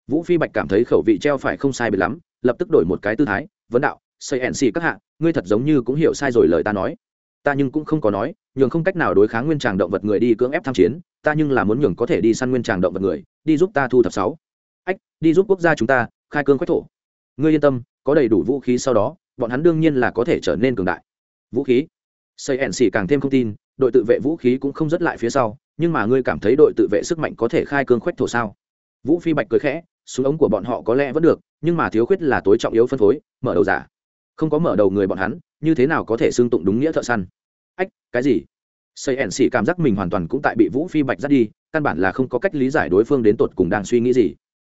Vũ phi bạch cảm thấy khẩu vị treo phải không sai biệt lắm, lập tức đổi một cái tư thái, vấn đạo, xây hẹn xì các hạ, ngươi thật giống như cũng hiểu sai rồi lời ta nói ta nhưng cũng không có nói, nhường không cách nào đối kháng nguyên tràng động vật người đi cưỡng ép tham chiến, ta nhưng là muốn nhường có thể đi săn nguyên tràng động vật người, đi giúp ta thu thập sáu. Ách, đi giúp quốc gia chúng ta, khai cương quách thổ. Ngươi yên tâm, có đầy đủ vũ khí sau đó, bọn hắn đương nhiên là có thể trở nên cường đại. Vũ khí? Xây ẻn xỉ càng thêm không tin, đội tự vệ vũ khí cũng không dứt lại phía sau, nhưng mà ngươi cảm thấy đội tự vệ sức mạnh có thể khai cương khoách thổ sao? Vũ phi bạch cười khẽ, súng ống của bọn họ có lẽ vẫn được, nhưng mà thiếu khuyết là tối trọng yếu phân phối, mở đầu giả. Không có mở đầu người bọn hắn như thế nào có thể xương tụng đúng nghĩa thợ săn? Ách, cái gì? Xây ẻn xỉ cảm giác mình hoàn toàn cũng tại bị vũ phi bạch dắt đi, căn bản là không có cách lý giải đối phương đến tột cùng đang suy nghĩ gì.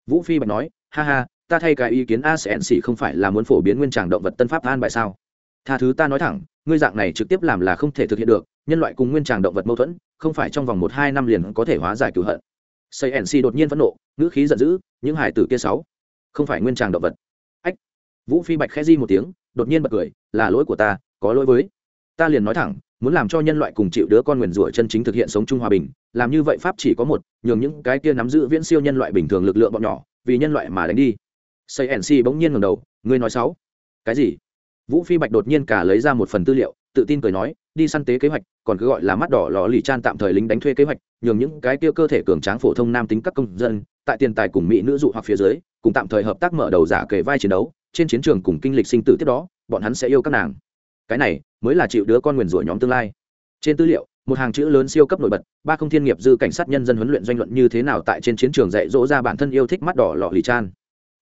Vũ phi bạch nói, ha ha, ta thay cái ý kiến a, sẽ ẻn xỉ không phải là muốn phổ biến nguyên tràng động vật tân pháp an bại sao? Tha thứ ta nói thẳng, ngươi dạng này trực tiếp làm là không thể thực hiện được, nhân loại cùng nguyên tràng động vật mâu thuẫn, không phải trong vòng một hai năm liền có thể hóa giải cửu hận. Xây nc đột nhiên phẫn nộ, ngữ khí giận dữ, những hải tử kia sáu, không phải nguyên tràng động vật. Ách. Vũ phi bạch khẽ di một tiếng đột nhiên bật cười, là lỗi của ta, có lỗi với. Ta liền nói thẳng, muốn làm cho nhân loại cùng chịu đứa con nguyền rủa chân chính thực hiện sống chung hòa bình, làm như vậy pháp chỉ có một, nhường những cái kia nắm giữ viễn siêu nhân loại bình thường lực lượng bọn nhỏ, vì nhân loại mà đánh đi. Xây nc bỗng nhiên ngầm đầu, ngươi nói sáu cái gì? Vũ phi bạch đột nhiên cả lấy ra một phần tư liệu, tự tin cười nói đi săn tế kế hoạch, còn cứ gọi là mắt đỏ lò lì chan tạm thời lính đánh thuê kế hoạch, nhường những cái kia cơ thể cường tráng phổ thông nam tính các công dân, tại tiền tài cùng mỹ nữ dụ hoặc phía dưới, cùng tạm thời hợp tác mở đầu giả kề vai chiến đấu, trên chiến trường cùng kinh lịch sinh tử tiếp đó, bọn hắn sẽ yêu các nàng. Cái này mới là chịu đứa con nguyền rủa nhóm tương lai. Trên tư liệu, một hàng chữ lớn siêu cấp nổi bật, ba không thiên nghiệp dư cảnh sát nhân dân huấn luyện doanh luận như thế nào tại trên chiến trường dạy dỗ ra bản thân yêu thích mắt đỏ lọ lì chan.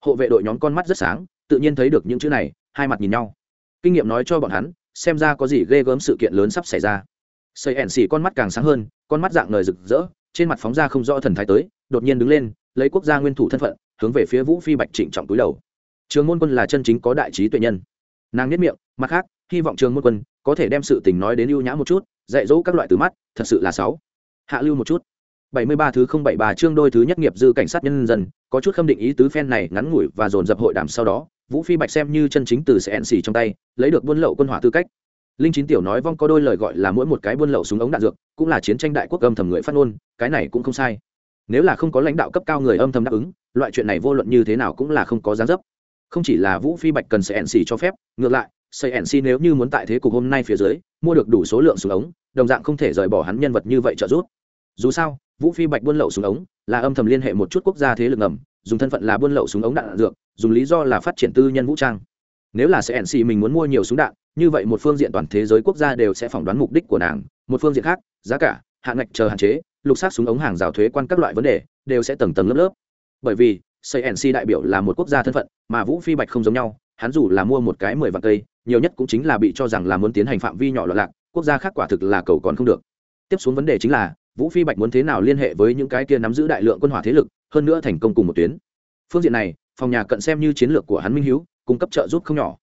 Hộ vệ đội nhóm con mắt rất sáng, tự nhiên thấy được những chữ này, hai mặt nhìn nhau. Kinh nghiệm nói cho bọn hắn xem ra có gì ghê gớm sự kiện lớn sắp xảy ra. Sợi ẻn xỉ con mắt càng sáng hơn, con mắt dạng ngời rực rỡ, trên mặt phóng ra không rõ thần thái tới, đột nhiên đứng lên, lấy quốc gia nguyên thủ thân phận, hướng về phía vũ phi bạch trịnh trọng túi đầu. Trường môn quân là chân chính có đại trí tuệ nhân. Nàng nhất miệng, mặt khác, hy vọng trường môn quân có thể đem sự tình nói đến ưu nhã một chút, dạy dỗ các loại từ mắt, thật sự là sáu. Hạ lưu một chút. Bảy mươi ba thứ không bảy ba chương đôi thứ nhất nghiệp dư cảnh sát nhân dân, có chút khâm định ý tứ phen này ngắn ngủi và dồn dập hội đàm sau đó vũ phi bạch xem như chân chính từ cnc xì trong tay, lấy được buôn lậu quân hỏa tư cách. Linh chín tiểu nói vong có đôi lời gọi là mỗi một cái buôn lậu súng ống đạn dược, cũng là chiến tranh đại quốc âm thầm người phát ngôn, cái này cũng không sai. Nếu là không có lãnh đạo cấp cao người âm thầm đáp ứng, loại chuyện này vô luận như thế nào cũng là không có gián dấp. Không chỉ là vũ phi bạch cần cnc xì cho phép, ngược lại cnc xì nếu như muốn tại thế cục hôm nay phía dưới, mua được đủ số lượng súng ống, đồng dạng không thể rời bỏ hắn nhân vật như vậy trợ giúp. Dù sao, vũ phi bạch buôn lậu súng ống là âm thầm liên hệ một chút quốc gia thế lực ngầm dùng thân phận là buôn lậu súng ống đạn, đạn dược dùng lý do là phát triển tư nhân vũ trang. Nếu là sẽ nc mình muốn mua nhiều súng đạn như vậy một phương diện toàn thế giới quốc gia đều sẽ phỏng đoán mục đích của nàng. Một phương diện khác giá cả hạn ngạch chờ hạn chế lục sát súng ống hàng rào thuế quan các loại vấn đề đều sẽ tầng tầng lớp lớp. Bởi vì cnc đại biểu là một quốc gia thân phận mà vũ phi bạch không giống nhau hắn dù là mua một cái mười vạn cây nhiều nhất cũng chính là bị cho rằng là muốn tiến hành phạm vi nhỏ loạn lạc quốc gia khác quả thực là cầu còn không được. Tiếp xuống vấn đề chính là vũ phi bạch muốn thế nào liên hệ với những cái kia nắm giữ đại lượng quân hỏa thế lực hơn nữa thành công cùng một tuyến. Phương diện này, phòng nhà cận xem như chiến lược của hắn minh hiếu, cung cấp trợ giúp không nhỏ.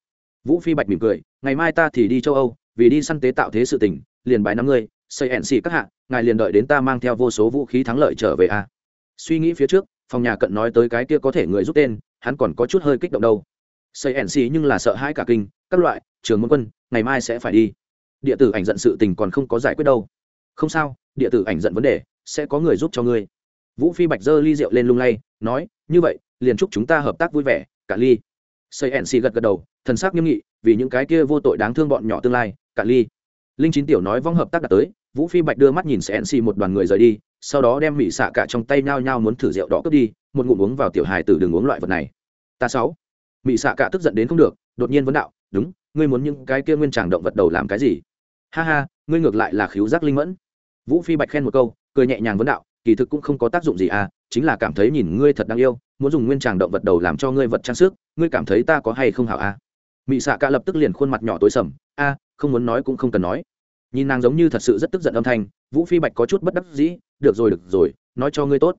Vũ phi bạch mỉm cười, ngày mai ta thì đi châu âu, vì đi săn tế tạo thế sự tình, liền bài năm ngươi xây hẹn xì các hạ, ngài liền đợi đến ta mang theo vô số vũ khí thắng lợi trở về a suy nghĩ phía trước, phòng nhà cận nói tới cái kia có thể người giúp tên, hắn còn có chút hơi kích động đâu. Xây hẹn xì nhưng là sợ hãi cả kinh, các loại, trường môn quân, ngày mai sẽ phải đi. Địa tử ảnh giận sự tình còn không có giải quyết đâu. Không sao, địa tử ảnh giận vấn đề sẽ có người giúp cho ngươi vũ phi bạch giơ ly rượu lên lung lay, nói, như vậy, liền chúc chúng ta hợp tác vui vẻ, cả ly. Xây ẻn xì gật gật đầu, thần sắc nghiêm nghị, vì những cái kia vô tội đáng thương bọn nhỏ tương lai, cả ly. Linh chín tiểu nói vong hợp tác đã tới, vũ phi bạch đưa mắt nhìn sẽ nc một đoàn người rời đi, sau đó đem mỹ xạ cả trong tay nhao nhao muốn thử rượu đỏ cướp đi, một ngụm uống vào tiểu hài từ đường uống loại vật này. Ta sáu. Mỹ xạ cả tức giận đến không được, đột nhiên vấn đạo, đúng, ngươi muốn những cái kia nguyên tràng động vật đầu làm cái gì? Ha ha, ngươi ngược lại là khiếu giác linh mẫn. Vũ phi bạch khen một câu, cười nhẹ nhàng vấn đạo kỳ thực cũng không có tác dụng gì à chính là cảm thấy nhìn ngươi thật đáng yêu, muốn dùng nguyên tràng động vật đầu làm cho ngươi vật trang sức, ngươi cảm thấy ta có hay không hảo à? Mị xạ cả lập tức liền khuôn mặt nhỏ tối sầm, a, không muốn nói cũng không cần nói. Nhìn nàng giống như thật sự rất tức giận âm thanh, vũ phi bạch có chút bất đắc dĩ, được rồi được rồi, nói cho ngươi tốt.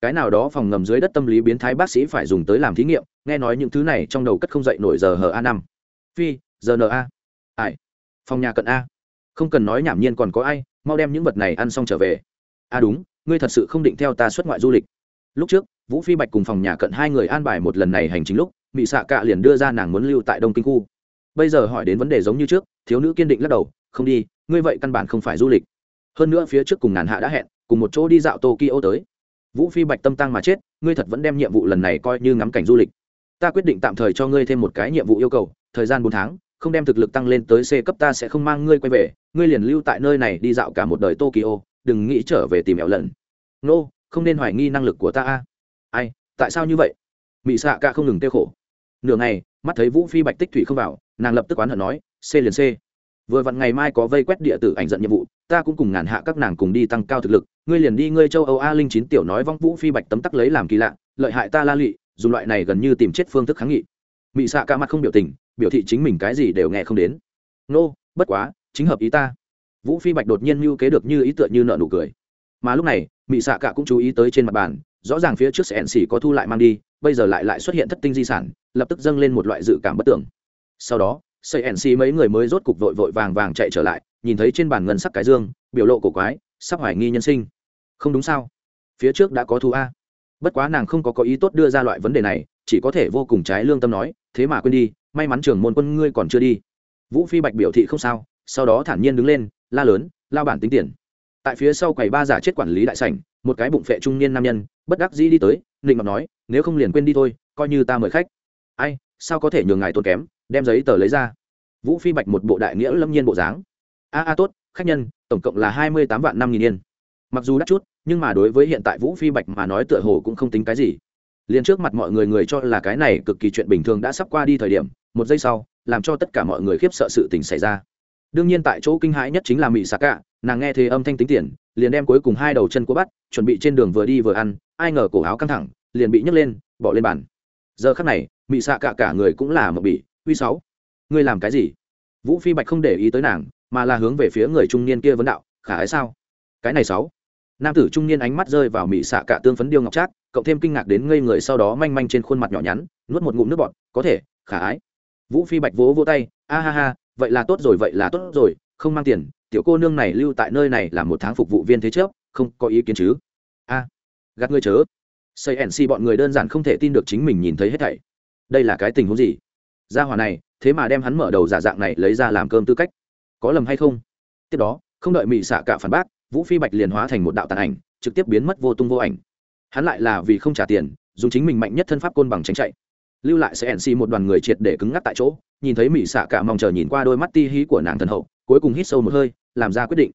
Cái nào đó phòng ngầm dưới đất tâm lý biến thái bác sĩ phải dùng tới làm thí nghiệm, nghe nói những thứ này trong đầu cất không dậy nổi giờ hờ a năm. Phi, giờ n a. Ai? Phòng nhà cận a. Không cần nói nhảm nhiên còn có ai, mau đem những vật này ăn xong trở về. À đúng ngươi thật sự không định theo ta xuất ngoại du lịch. Lúc trước, vũ phi bạch cùng phòng nhà cận hai người an bài một lần này hành chính lúc mỹ xạ cạ liền đưa ra nàng muốn lưu tại đông kinh khu. Bây giờ hỏi đến vấn đề giống như trước, thiếu nữ kiên định lắc đầu, không đi, ngươi vậy căn bản không phải du lịch. Hơn nữa phía trước cùng ngàn hạ đã hẹn, cùng một chỗ đi dạo tokyo tới. Vũ phi bạch tâm tăng mà chết, ngươi thật vẫn đem nhiệm vụ lần này coi như ngắm cảnh du lịch. Ta quyết định tạm thời cho ngươi thêm một cái nhiệm vụ yêu cầu, thời gian bốn tháng, không đem thực lực tăng lên tới c cấp ta sẽ không mang ngươi quay về, ngươi liền lưu tại nơi này đi dạo cả một đời tokyo đừng nghĩ trở về tìm ẻo lần. Nô、no, không nên hoài nghi năng lực của ta a. Ai tại sao như vậy? Mỹ xạ ca không ngừng tiêu khổ. Nửa ngày mắt thấy vũ phi bạch tích thủy không vào nàng lập tức oán hận nói c liền c. Vừa vặn ngày mai có vây quét địa tử ảnh dẫn nhiệm vụ ta cũng cùng ngàn hạ các nàng cùng đi tăng cao thực lực ngươi liền đi ngươi châu âu a linh chín tiểu nói vong vũ phi bạch tấm tắc lấy làm kỳ lạ lợi hại ta la lụy dùng loại này gần như tìm chết phương thức kháng nghị. Mỹ xạ ca mặt không biểu tình biểu thị chính mình cái gì đều nghe không đến. Nô bất quá chính hợp ý ta vũ phi bạch đột nhiên mưu kế được như ý tựa như nợ nụ cười. Mà lúc này mỹ xạ cả cũng chú ý tới trên mặt bàn, rõ ràng phía trước sẻn xỉ có thu lại mang đi, bây giờ lại lại xuất hiện thất tinh di sản, lập tức dâng lên một loại dự cảm bất tưởng. Sau đó sẻn xỉ mấy người mới rốt cục vội vội vàng vàng chạy trở lại, nhìn thấy trên bàn ngân sắc cái dương, biểu lộ cổ quái, sắp hoài nghi nhân sinh. Không đúng sao? Phía trước đã có thu a. Bất quá nàng không có có ý tốt đưa ra loại vấn đề này, chỉ có thể vô cùng trái lương tâm nói, thế mà quên đi, may mắn trường môn quân ngươi còn chưa đi. Vũ phi bạch biểu thị không sao sau đó thản nhiên đứng lên, la lớn, lao bản tính tiền. Tại phía sau quầy ba giả chết quản lý đại sảnh, một cái bụng phệ trung niên nam nhân, bất đắc dĩ đi tới, nịnh mặt nói, nếu không liền quên đi thôi, coi như ta mời khách. Ai, sao có thể nhường ngài tốn kém, đem giấy tờ lấy ra? Vũ phi bạch một bộ đại nghĩa lâm nhiên bộ dáng. A a, tốt, khách nhân, tổng cộng là hai mươi tám vạn năm nghìn yên. Mặc dù đắt chút, nhưng mà đối với hiện tại vũ phi bạch mà nói tựa hồ cũng không tính cái gì. Liền trước mặt mọi người người cho là cái này cực kỳ chuyện bình thường đã sắp qua đi thời điểm, một giây sau, làm cho tất cả mọi người khiếp sợ sự tình xảy ra đương nhiên tại chỗ kinh hãi nhất chính là mỹ xạ cạ nàng nghe thế âm thanh tính tiền, liền đem cuối cùng hai đầu chân của bắt, chuẩn bị trên đường vừa đi vừa ăn, ai ngờ cổ áo căng thẳng, liền bị nhấc lên, bỏ lên bàn. Giờ khắc này mỹ xạ cạ cả người cũng là một bị uy sáu. Ngươi làm cái gì? Vũ phi bạch không để ý tới nàng, mà là hướng về phía người trung niên kia vấn đạo, khả ái sao? Cái này sáu. Nam tử trung niên ánh mắt rơi vào mỹ xạ cạ tương phấn điêu ngọc trác, cộng thêm kinh ngạc đến ngây người sau đó manh manh trên khuôn mặt nhỏ nhắn, nuốt một ngụm nước bọt, có thể, khả ái. Vũ phi bạch vỗ vỗ tay, a ha ha vậy là tốt rồi, vậy là tốt rồi, không mang tiền, tiểu cô nương này lưu tại nơi này là một tháng phục vụ viên thế trước không có ý kiến chứ? A, gạt ngươi chớ. Xây nc bọn người đơn giản không thể tin được chính mình nhìn thấy hết thảy. Đây là cái tình huống gì? Gia hòa này, thế mà đem hắn mở đầu giả dạng này lấy ra làm cơm tư cách. Có lầm hay không? Tiếp đó, không đợi mỹ xạ cả phản bác, vũ phi bạch liền hóa thành một đạo tàn ảnh, trực tiếp biến mất vô tung vô ảnh. Hắn lại là vì không trả tiền, dùng chính mình mạnh nhất thân pháp côn bằng tránh chạy lưu lại sẽ nc một đoàn người triệt để cứng ngắc tại chỗ nhìn thấy mỹ xạ cả mong chờ nhìn qua đôi mắt ti hí của nàng thần hậu cuối cùng hít sâu một hơi làm ra quyết định.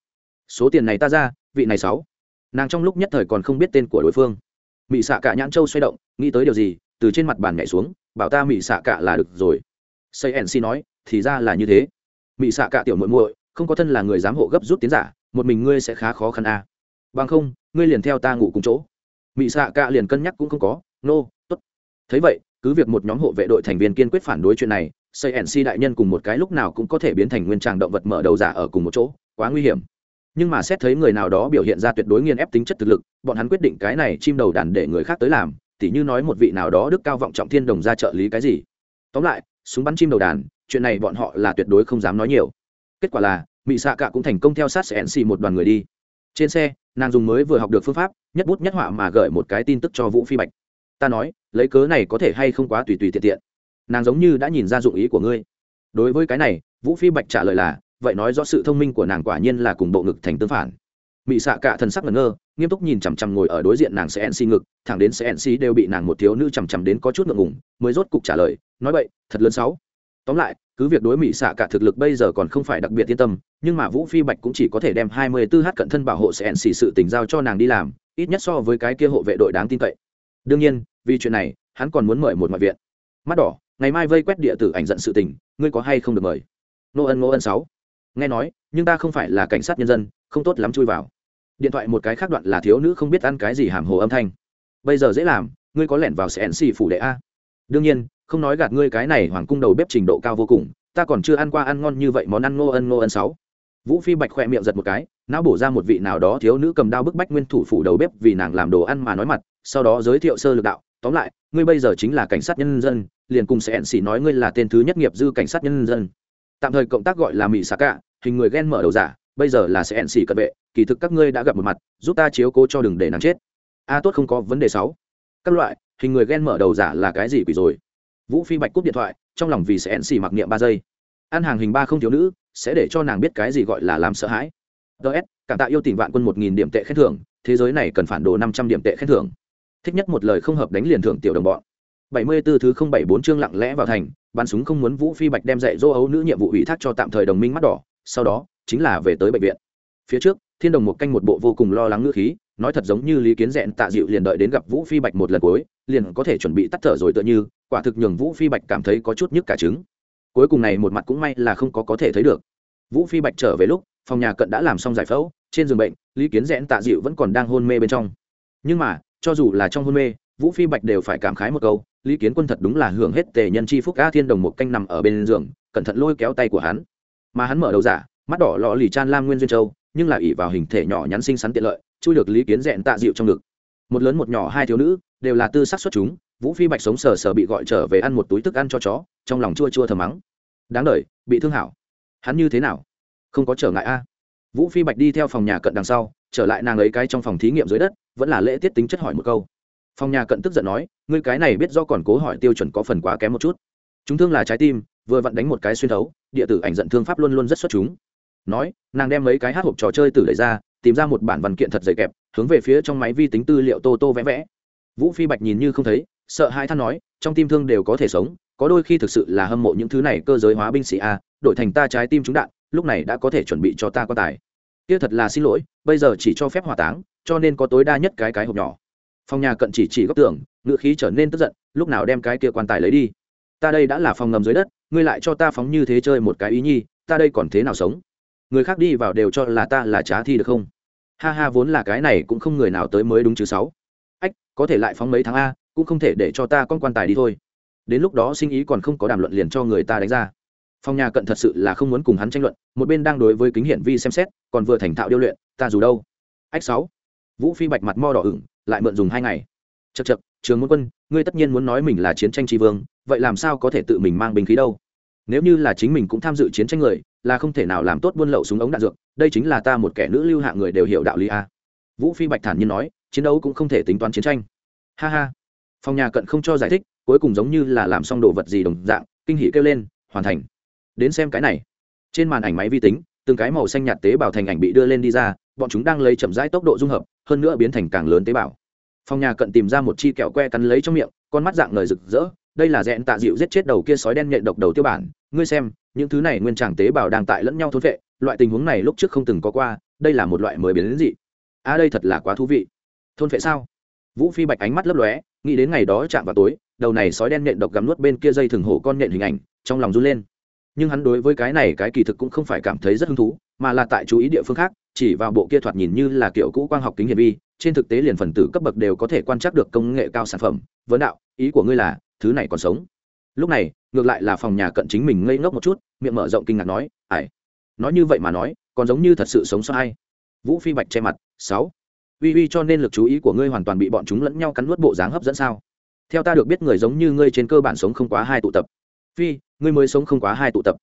Số tiền này ta ra vị này sáu. Nàng trong lúc nhất thời còn không biết tên của đối phương. Mỹ xạ cả nhãn châu xoay động nghĩ tới điều gì từ trên mặt bàn nhảy xuống bảo ta mỹ xạ cả là được rồi. Xây nc nói thì ra là như thế. Mỹ xạ cả tiểu muội muội không có thân là người giám hộ gấp rút tiến giả một mình ngươi sẽ khá khó khăn a à. bằng không ngươi liền theo ta ngủ cùng chỗ. Mỹ xạ cả liền cân nhắc cũng không có nô、no, t ố t thấy vậy cứ việc một nhóm hộ vệ đội thành viên kiên quyết phản đối chuyện này xây nc đại nhân cùng một cái lúc nào cũng có thể biến thành nguyên tràng động vật mở đầu giả ở cùng một chỗ, quá nguy hiểm. Nhưng mà xét thấy người nào đó biểu hiện ra tuyệt đối nghiên ép tính chất thực lực, bọn hắn quyết định cái này chim đầu đàn để người khác tới làm, tỉ như nói một vị nào đó đức cao vọng trọng thiên đồng ra trợ lý cái gì. Tóm lại, súng bắn chim đầu đàn, chuyện này bọn họ là tuyệt đối không dám nói nhiều. Kết quả là mỹ xạ cạ cũng thành công theo sát sẽ nc một đoàn người đi. Trên xe, nàng dùng mới vừa học được phương pháp, nhất bút nhất họa mà gửi một cái tin tức cho vũ phi bạch ta nói, lấy cớ này có thể hay không quá tùy tùy tiện tiện. Nàng giống như đã nhìn ra dụng ý của ngươi. Đối với cái này, vũ phi bạch trả lời là, vậy nói rõ sự thông minh của nàng quả nhiên là cùng bộ ngực thành tương phản. Mị xạ cả thần sắc ngẩn ngơ, nghiêm túc nhìn chằm chằm ngồi ở đối diện nàng sẽ nc ngực, thẳng đến sẽ nc đều bị nàng một thiếu nữ chằm chằm đến có chút ngượng ngùng, mới rốt cục trả lời, nói vậy, thật lớn sáu. Tóm lại, cứ việc đối mỹ xạ cả thực lực bây giờ còn không phải đặc biệt yên tâm, nhưng mà vũ phi bạch cũng chỉ có thể đem hai mươi 24 h cận thân bảo hộ sẽ nc sự tình giao cho nàng đi làm, ít nhất so với cái kia hộ vệ đội đáng tin cậy. Đương nhiên vì chuyện này, hắn còn muốn mời một ngoại viện. Mắt đỏ, ngày mai vây quét địa tử ảnh giận sự tình, ngươi có hay không được mời? Nô ân nô ân sáu. Nghe nói, nhưng ta không phải là cảnh sát nhân dân, không tốt lắm chui vào. Điện thoại một cái khác đoạn là thiếu nữ không biết ăn cái gì hàm hồ âm thanh. Bây giờ dễ làm, ngươi có lẻn vào sẽ nc phủ đệ a. Đương nhiên, không nói gạt ngươi cái này hoàng cung đầu bếp trình độ cao vô cùng, ta còn chưa ăn qua ăn ngon như vậy món ăn ngô ân ngô ân sáu. Vũ phi bạch khoe miệng giật một cái, não bổ ra một vị nào đó thiếu nữ cầm đao bức bách nguyên thủ phủ đầu bếp vì nàng làm đồ ăn mà nói mặt, sau đó giới thiệu sơ lược đạo tóm lại, ngươi bây giờ chính là cảnh sát nhân dân, liền cùng sẽ xỉ nói ngươi là tên thứ nhất nghiệp dư cảnh sát nhân dân. Tạm thời cộng tác gọi là mỹ xà cạ hình người ghen mở đầu giả, bây giờ là sẽ xỉ cận vệ, kỳ thực các ngươi đã gặp một mặt, giúp ta chiếu cố cho đừng để nàng chết. A, tốt không có vấn đề sáu. Các loại, hình người ghen mở đầu giả là cái gì quỷ rồi? Vũ phi bạch cúp điện thoại, trong lòng vì sẽ xỉ mặc niệm ba giây. Ăn hàng hình ba không thiếu nữ, sẽ để cho nàng biết cái gì gọi là làm sợ hãi. Ts cảm tạ yêu tình vạn quân một nghìn điểm tệ khen thưởng, thế giới này cần phản đồ năm trăm điểm tệ khen thưởng thích nhất một lời không hợp đánh liền thưởng tiểu đồng bọn. Bảy mươi 74 thứ không bảy bốn chương lặng lẽ vào thành, bắn súng không muốn vũ phi bạch đem dạy dỗ ấu nữ nhiệm vụ ủy thác cho tạm thời đồng minh mắt đỏ, sau đó, chính là về tới bệnh viện. Phía trước, thiên đồng một canh một bộ vô cùng lo lắng ngữ khí, nói thật giống như lý kiến dẹn tạ dịu liền đợi đến gặp vũ phi bạch một lần cuối, liền có thể chuẩn bị tắt thở rồi tựa như, quả thực nhường vũ phi bạch cảm thấy có chút nhức cả trứng. Cuối cùng này một mặt cũng may là không có có thể thấy được. Vũ phi bạch trở về lúc, phòng nhà cận đã làm xong giải phẫu, trên giường bệnh, lý kiến dẹn tạ dịu vẫn còn đang hôn mê bên trong. Nhưng mà cho dù là trong hôn mê, vũ phi bạch đều phải cảm khái một câu, lý kiến quân thật đúng là hưởng hết tề nhân chi phúc a thiên đồng một canh nằm ở bên giường, cẩn thận lôi kéo tay của hắn. Mà hắn mở đầu giả, mắt đỏ lọ lì chan lam nguyên duyên châu, nhưng là ỉ vào hình thể nhỏ nhắn xinh xắn tiện lợi, chui được lý kiến rẽn tạ dịu trong ngực. Một lớn một nhỏ hai thiếu nữ, đều là tư sắc xuất chúng, vũ phi bạch sống sờ sờ bị gọi trở về ăn một túi thức ăn cho chó, trong lòng chua chua thờ mắng. Đáng đ bị thương hảo. Hắn như thế nào? Không có trở ngại a. Vũ phi bạch đi theo phòng nhà cận đằng sau trở lại nàng ấy cái trong phòng thí nghiệm dưới đất, vẫn là lễ tiết tính chất hỏi một câu. Phòng nhà cận tức giận nói, ngươi cái này biết do còn cố hỏi tiêu chuẩn có phần quá kém một chút. Chúng thương là trái tim, vừa vặn đánh một cái xuyên thấu, địa tử ảnh giận thương pháp luôn luôn rất xuất chúng. Nói, nàng đem mấy cái hát hộp trò chơi từ đẩy ra, tìm ra một bản văn kiện thật dày kẹp, hướng về phía trong máy vi tính tư liệu tô tô vẽ vẽ. Vũ phi bạch nhìn như không thấy, sợ hai than nói, trong tim thương đều có thể sống, có đôi khi thực sự là hâm mộ những thứ này cơ giới hóa binh sĩ a, đổi thành ta trái tim trúng đạn, lúc này đã có thể chuẩn bị cho ta quan tài kia thật là xin lỗi, bây giờ chỉ cho phép hỏa táng, cho nên có tối đa nhất cái cái hộp nhỏ. Phòng nhà cận chỉ chỉ góc tường, ngựa khí trở nên tức giận, lúc nào đem cái kia quan tài lấy đi? Ta đây đã là phòng ngầm dưới đất, ngươi lại cho ta phóng như thế chơi một cái ý nhi, ta đây còn thế nào sống? Người khác đi vào đều cho là ta là trá thi được không? Ha ha, vốn là cái này cũng không người nào tới mới đúng chứ sáu. Ách, có thể lại phóng mấy tháng a, cũng không thể để cho ta con quan tài đi thôi. Đến lúc đó sinh ý còn không có đàm luận liền cho người ta đánh ra phòng nhà cận thật sự là không muốn cùng hắn tranh luận, một bên đang đối với kính hiển vi xem xét, còn vừa thành thạo điêu luyện, ta dù đâu? Ách sáu. Vũ phi bạch mặt mo đỏ ửng, lại mượn dùng hai ngày. Chật chật trường môn quân, ngươi tất nhiên muốn nói mình là chiến tranh tri vương, vậy làm sao có thể tự mình mang binh khí đâu? Nếu như là chính mình cũng tham dự chiến tranh người, là không thể nào làm tốt buôn lậu súng ống đạn dược, đây chính là ta một kẻ nữ lưu hạng người đều hiểu đạo lý a. Vũ phi bạch thản nhiên nói, chiến đấu cũng không thể tính toán chiến tranh. Ha ha. Phòng nhà cận không cho giải thích, cuối cùng giống như là làm xong đồ vật gì đồng dạng, kinh hỉ kêu lên, hoàn thành đến xem cái này. Trên màn ảnh máy vi tính từng cái màu xanh nhạt tế bào thành ảnh bị đưa lên đi ra bọn chúng đang lấy chậm rãi tốc độ dung hợp hơn nữa biến thành càng lớn tế bào. Phòng nhà cận tìm ra một chi kẹo que cắn lấy trong miệng con mắt dạng ngời rực rỡ đây là rẽn tạ dịu giết chết đầu kia sói đen nhện độc đầu tiêu bản. Ngươi xem những thứ này nguyên tràng tế bào đang tại lẫn nhau thốn vệ loại tình huống này lúc trước không từng có qua đây là một loại mới biến đến dị. A à, đây thật là quá thú vị. Thôn vệ sao? Vũ phi bạch ánh mắt lấp lóe nghĩ đến ngày đó chạm vào tối đầu này sói đen nhện độc gắm nuốt bên kia dây thừng hổ con nhện hình ảnh trong lòng run lên nhưng hắn đối với cái này cái kỳ thực cũng không phải cảm thấy rất hứng thú, mà là tại chú ý địa phương khác, chỉ vào bộ kia thoạt nhìn như là kiểu cũ quang học kính hiển vi, trên thực tế liền phần tử cấp bậc đều có thể quan trắc được công nghệ cao sản phẩm. Vấn đạo, ý của ngươi là, thứ này còn sống. Lúc này, ngược lại là phòng nhà cận chính mình ngây ngốc một chút, miệng mở rộng kinh ngạc nói ải nói như vậy mà nói, còn giống như thật sự sống sót hay? Vũ phi bạch che mặt, sáu. Uy uy cho nên lực chú ý của ngươi hoàn toàn bị bọn chúng lẫn nhau cắn nuốt bộ dáng hấp dẫn sao? Theo ta được biết người giống như ngươi trên cơ bản sống không quá hai tụ tập phi, ngươi mới sống không quá hai tụ tập.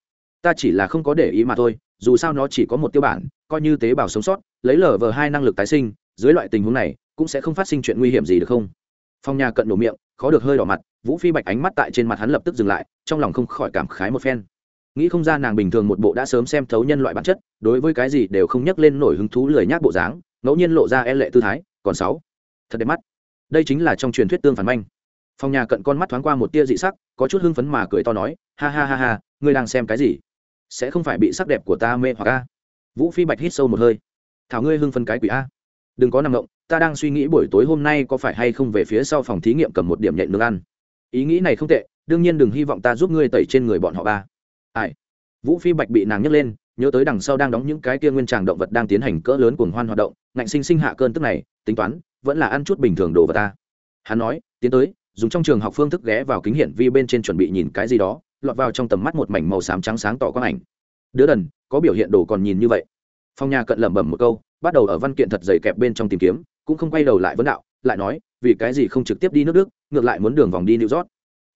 Ta chỉ là không có để ý mà thôi, dù sao nó chỉ có một tiêu bản, coi như tế bào sống sót, lấy lờ vờ hai năng lực tái sinh, dưới loại tình huống này, cũng sẽ không phát sinh chuyện nguy hiểm gì được không? Phong nhà cận nổ miệng, khó được hơi đỏ mặt, vũ phi bạch ánh mắt tại trên mặt hắn lập tức dừng lại, trong lòng không khỏi cảm khái một phen. Nghĩ không ra nàng bình thường một bộ đã sớm xem thấu nhân loại bản chất, đối với cái gì đều không nhắc lên nổi hứng thú lười nhác bộ dáng, ngẫu nhiên lộ ra e lệ tư thái, còn sáu. Thật đẹp mắt. Đây chính là trong truyền thuyết tương phản manh phong nhà cận con mắt thoáng qua một tia dị sắc, có chút hưng phấn mà cười to nói, ha ha ha ha, ngươi đang xem cái gì? Sẽ không phải bị sắc đẹp của ta mê hoặc a? Vũ phi bạch hít sâu một hơi. Thảo ngươi hưng phấn cái quỷ a. Đừng có nằm ngộng ta đang suy nghĩ buổi tối hôm nay có phải hay không về phía sau phòng thí nghiệm cầm một điểm nhện nương ăn. Ý nghĩ này không tệ, đương nhiên đừng hy vọng ta giúp ngươi tẩy trên người bọn họ ba. Ai? Vũ phi bạch bị nàng nhấc lên, nhớ tới đằng sau đang đóng những cái kia nguyên tràng động vật đang tiến hành cỡ lớn cuồng hoan hoạt động, ngạnh sinh sinh hạ cơn tức này, tính toán, vẫn là ăn chút bình thường đồ vào ta. Hắn nói, tiến tới dùng trong trường học phương thức ghé vào kính hiển vi bên trên chuẩn bị nhìn cái gì đó, lọt vào trong tầm mắt một mảnh màu xám trắng sáng tỏ quang ảnh. Đứa đần, có biểu hiện đồ còn nhìn như vậy. Phong nhà cận lẩm bẩm một câu, bắt đầu ở văn kiện thật dày kẹp bên trong tìm kiếm, cũng không quay đầu lại vấn đạo, lại nói, vì cái gì không trực tiếp đi nước đức, ngược lại muốn đường vòng đi new york.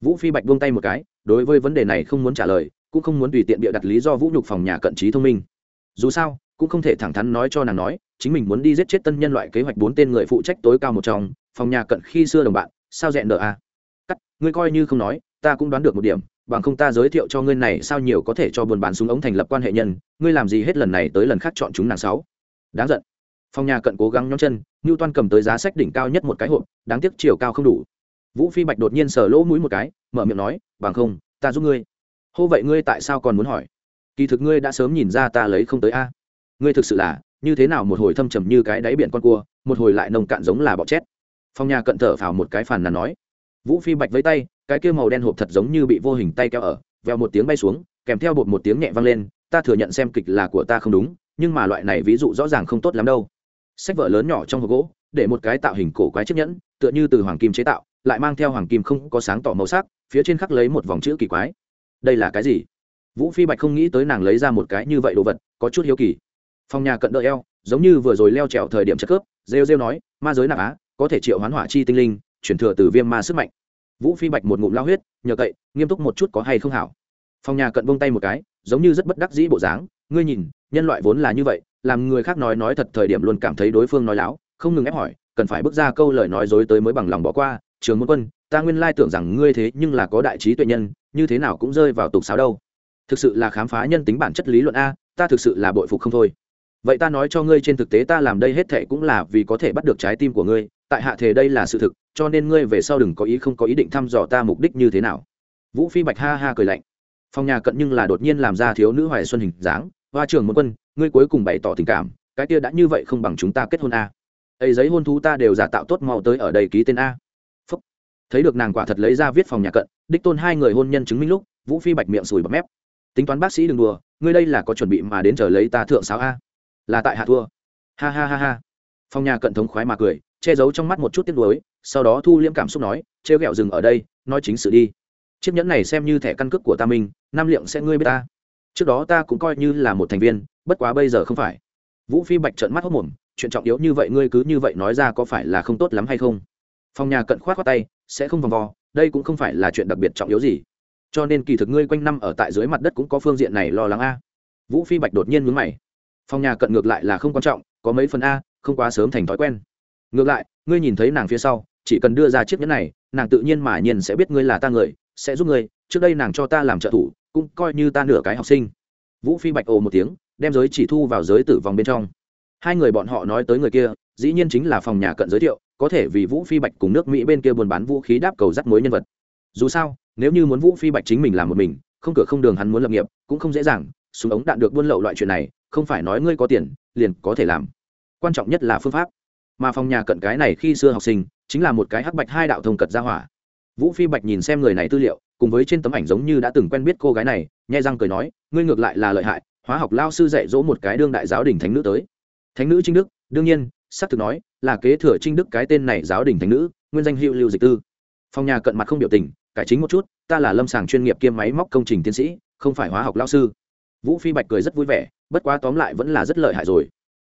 Vũ phi bạch buông tay một cái, đối với vấn đề này không muốn trả lời, cũng không muốn tùy tiện bịa đặt lý do vũ nhục phòng nhà cận trí thông minh. Dù sao, cũng không thể thẳng thắn nói cho nàng nói, chính mình muốn đi giết chết tân nhân loại kế hoạch bốn tên người phụ trách tối cao một trong phòng nhà cận khi xưa đồng bạn sao dẹn đỡ a cắt, ngươi coi như không nói, ta cũng đoán được một điểm, bằng không ta giới thiệu cho ngươi này sao nhiều có thể cho buôn bán súng ống thành lập quan hệ nhân, ngươi làm gì hết lần này tới lần khác chọn chúng nàng sáu? Đáng giận. Phòng nhà cận cố gắng nhóm chân ngưu toan cầm tới giá sách đỉnh cao nhất một cái hộp, đáng tiếc chiều cao không đủ. Vũ phi bạch đột nhiên sờ lỗ mũi một cái, mở miệng nói, bằng không, ta giúp ngươi. Hô vậy ngươi tại sao còn muốn hỏi? Kỳ thực ngươi đã sớm nhìn ra ta lấy không tới a. Ngươi thực sự là, như thế nào một hồi thâm trầm như cái đáy biển con cua, một hồi lại nồng cạn giống là bọ chét phong nhà cận thở phào một cái phàn nàn nói. Vũ phi bạch với tay, cái kia màu đen hộp thật giống như bị vô hình tay kéo ở veo một tiếng bay xuống, kèm theo bột một tiếng nhẹ vang lên, ta thừa nhận xem kịch là của ta không đúng, nhưng mà loại này ví dụ rõ ràng không tốt lắm đâu. Sách vở lớn nhỏ trong hộp gỗ, để một cái tạo hình cổ quái chiếc nhẫn, tựa như từ hoàng kim chế tạo, lại mang theo hoàng kim không có sáng tỏ màu sắc, phía trên khắc lấy một vòng chữ kỳ quái. Đây là cái gì? Vũ phi bạch không nghĩ tới nàng lấy ra một cái như vậy đồ vật, có chút hiếu kỳ. Phòng nhà cận đợi eo, giống như vừa rồi leo trèo thời điểm chất cướp, rêu rêu nói, ma giới nạp á có thể triệu hoán hỏa chi tinh linh, chuyển thừa từ viêm ma sức mạnh. Vũ phi bạch một ngụm lao huyết, nhờ cậy, nghiêm túc một chút có hay không hảo. Phòng nhà cận bông tay một cái, giống như rất bất đắc dĩ bộ dáng, ngươi nhìn, nhân loại vốn là như vậy, làm người khác nói nói thật thời điểm luôn cảm thấy đối phương nói láo, không ngừng ép hỏi, cần phải bước ra câu lời nói dối tới mới bằng lòng bỏ qua. Trường môn quân, ta nguyên lai tưởng rằng ngươi thế nhưng là có đại trí tuệ nhân, như thế nào cũng rơi vào tục sáo đâu. Thực sự là khám phá nhân tính bản chất lý luận a, ta thực sự là bội phục không thôi. Vậy ta nói cho ngươi trên thực tế ta làm đây hết thệ cũng là vì có thể bắt được trái tim của ngươi tại hạ thể đây là sự thực, cho nên ngươi về sau đừng có ý không có ý định thăm dò ta mục đích như thế nào. Vũ phi bạch ha ha cười lạnh. Phòng nhà cận nhưng là đột nhiên làm ra thiếu nữ hoài xuân hình dáng, hoa trường một quân, ngươi cuối cùng bày tỏ tình cảm, cái kia đã như vậy không bằng chúng ta kết hôn a. Ấy giấy hôn thú ta đều giả tạo tốt mau tới ở đây ký tên a. Phúc. thấy được nàng quả thật lấy ra viết phòng nhà cận, đích tôn hai người hôn nhân chứng minh lúc, vũ phi bạch miệng sùi bọt mép. Tính toán bác sĩ đừng đùa, ngươi đây là có chuẩn bị mà đến chờ lấy ta thượng sáo a. Là tại hạ thua. Ha ha ha ha. Phòng nhà cận thống khoái mà cười che giấu trong mắt một chút tiếc nuối sau đó thu liễm cảm xúc nói trêu ghẹo dừng ở đây nói chính sự đi. Chiếc nhẫn này xem như thẻ căn cước của ta mình, nam liệm sẽ ngươi biết ta. Trước đó ta cũng coi như là một thành viên bất quá bây giờ không phải. Vũ phi bạch trợn mắt hốc mồm chuyện trọng yếu như vậy ngươi cứ như vậy nói ra có phải là không tốt lắm hay không? Phòng nhà cận khoát khoát tay sẽ không vòng vo đây cũng không phải là chuyện đặc biệt trọng yếu gì. Cho nên kỳ thực ngươi quanh năm ở tại dưới mặt đất cũng có phương diện này lo lắng a. Vũ phi bạch đột nhiên mướn mày. Phòng nhà cận ngược lại là không quan trọng có mấy phần a không quá sớm thành thói quen ngược lại, ngươi nhìn thấy nàng phía sau, chỉ cần đưa ra chiếc nhẫn này, nàng tự nhiên mà nhiên sẽ biết ngươi là ta người, sẽ giúp ngươi. Trước đây nàng cho ta làm trợ thủ, cũng coi như ta nửa cái học sinh. Vũ phi bạch ồ một tiếng, đem giới chỉ thu vào giới tử vòng bên trong. Hai người bọn họ nói tới người kia, dĩ nhiên chính là phòng nhà cận giới thiệu, có thể vì vũ phi bạch cùng nước mỹ bên kia buôn bán vũ khí đáp cầu rắc mối nhân vật. Dù sao, nếu như muốn vũ phi bạch chính mình làm một mình, không cửa không đường hắn muốn lập nghiệp, cũng không dễ dàng, súng ống đạn được buôn lậu loại chuyện này, không phải nói ngươi có tiền, liền có thể làm. Quan trọng nhất là phương pháp mà phòng nhà cận cái này khi xưa học sinh chính là một cái hắc bạch hai đạo thông cật gia hỏa. Vũ phi bạch nhìn xem người này tư liệu, cùng với trên tấm ảnh giống như đã từng quen biết cô gái này nhai răng cười nói, ngươi ngược lại là lợi hại, hóa học lao sư dạy dỗ một cái đương đại giáo đình thánh nữ tới. Thánh nữ trinh đức, đương nhiên, xác thực nói, là kế thừa trinh đức cái tên này giáo đình thánh nữ, nguyên danh hiệu lưu dịch tư. Phòng nhà cận mặt không biểu tình, cải chính một chút, ta là lâm sàng chuyên nghiệp kiêm máy móc công trình tiến sĩ, không phải hóa học lao sư. Vũ phi bạch cười rất vui vẻ, bất quá tóm lại vẫn là rất lợi hại rồi.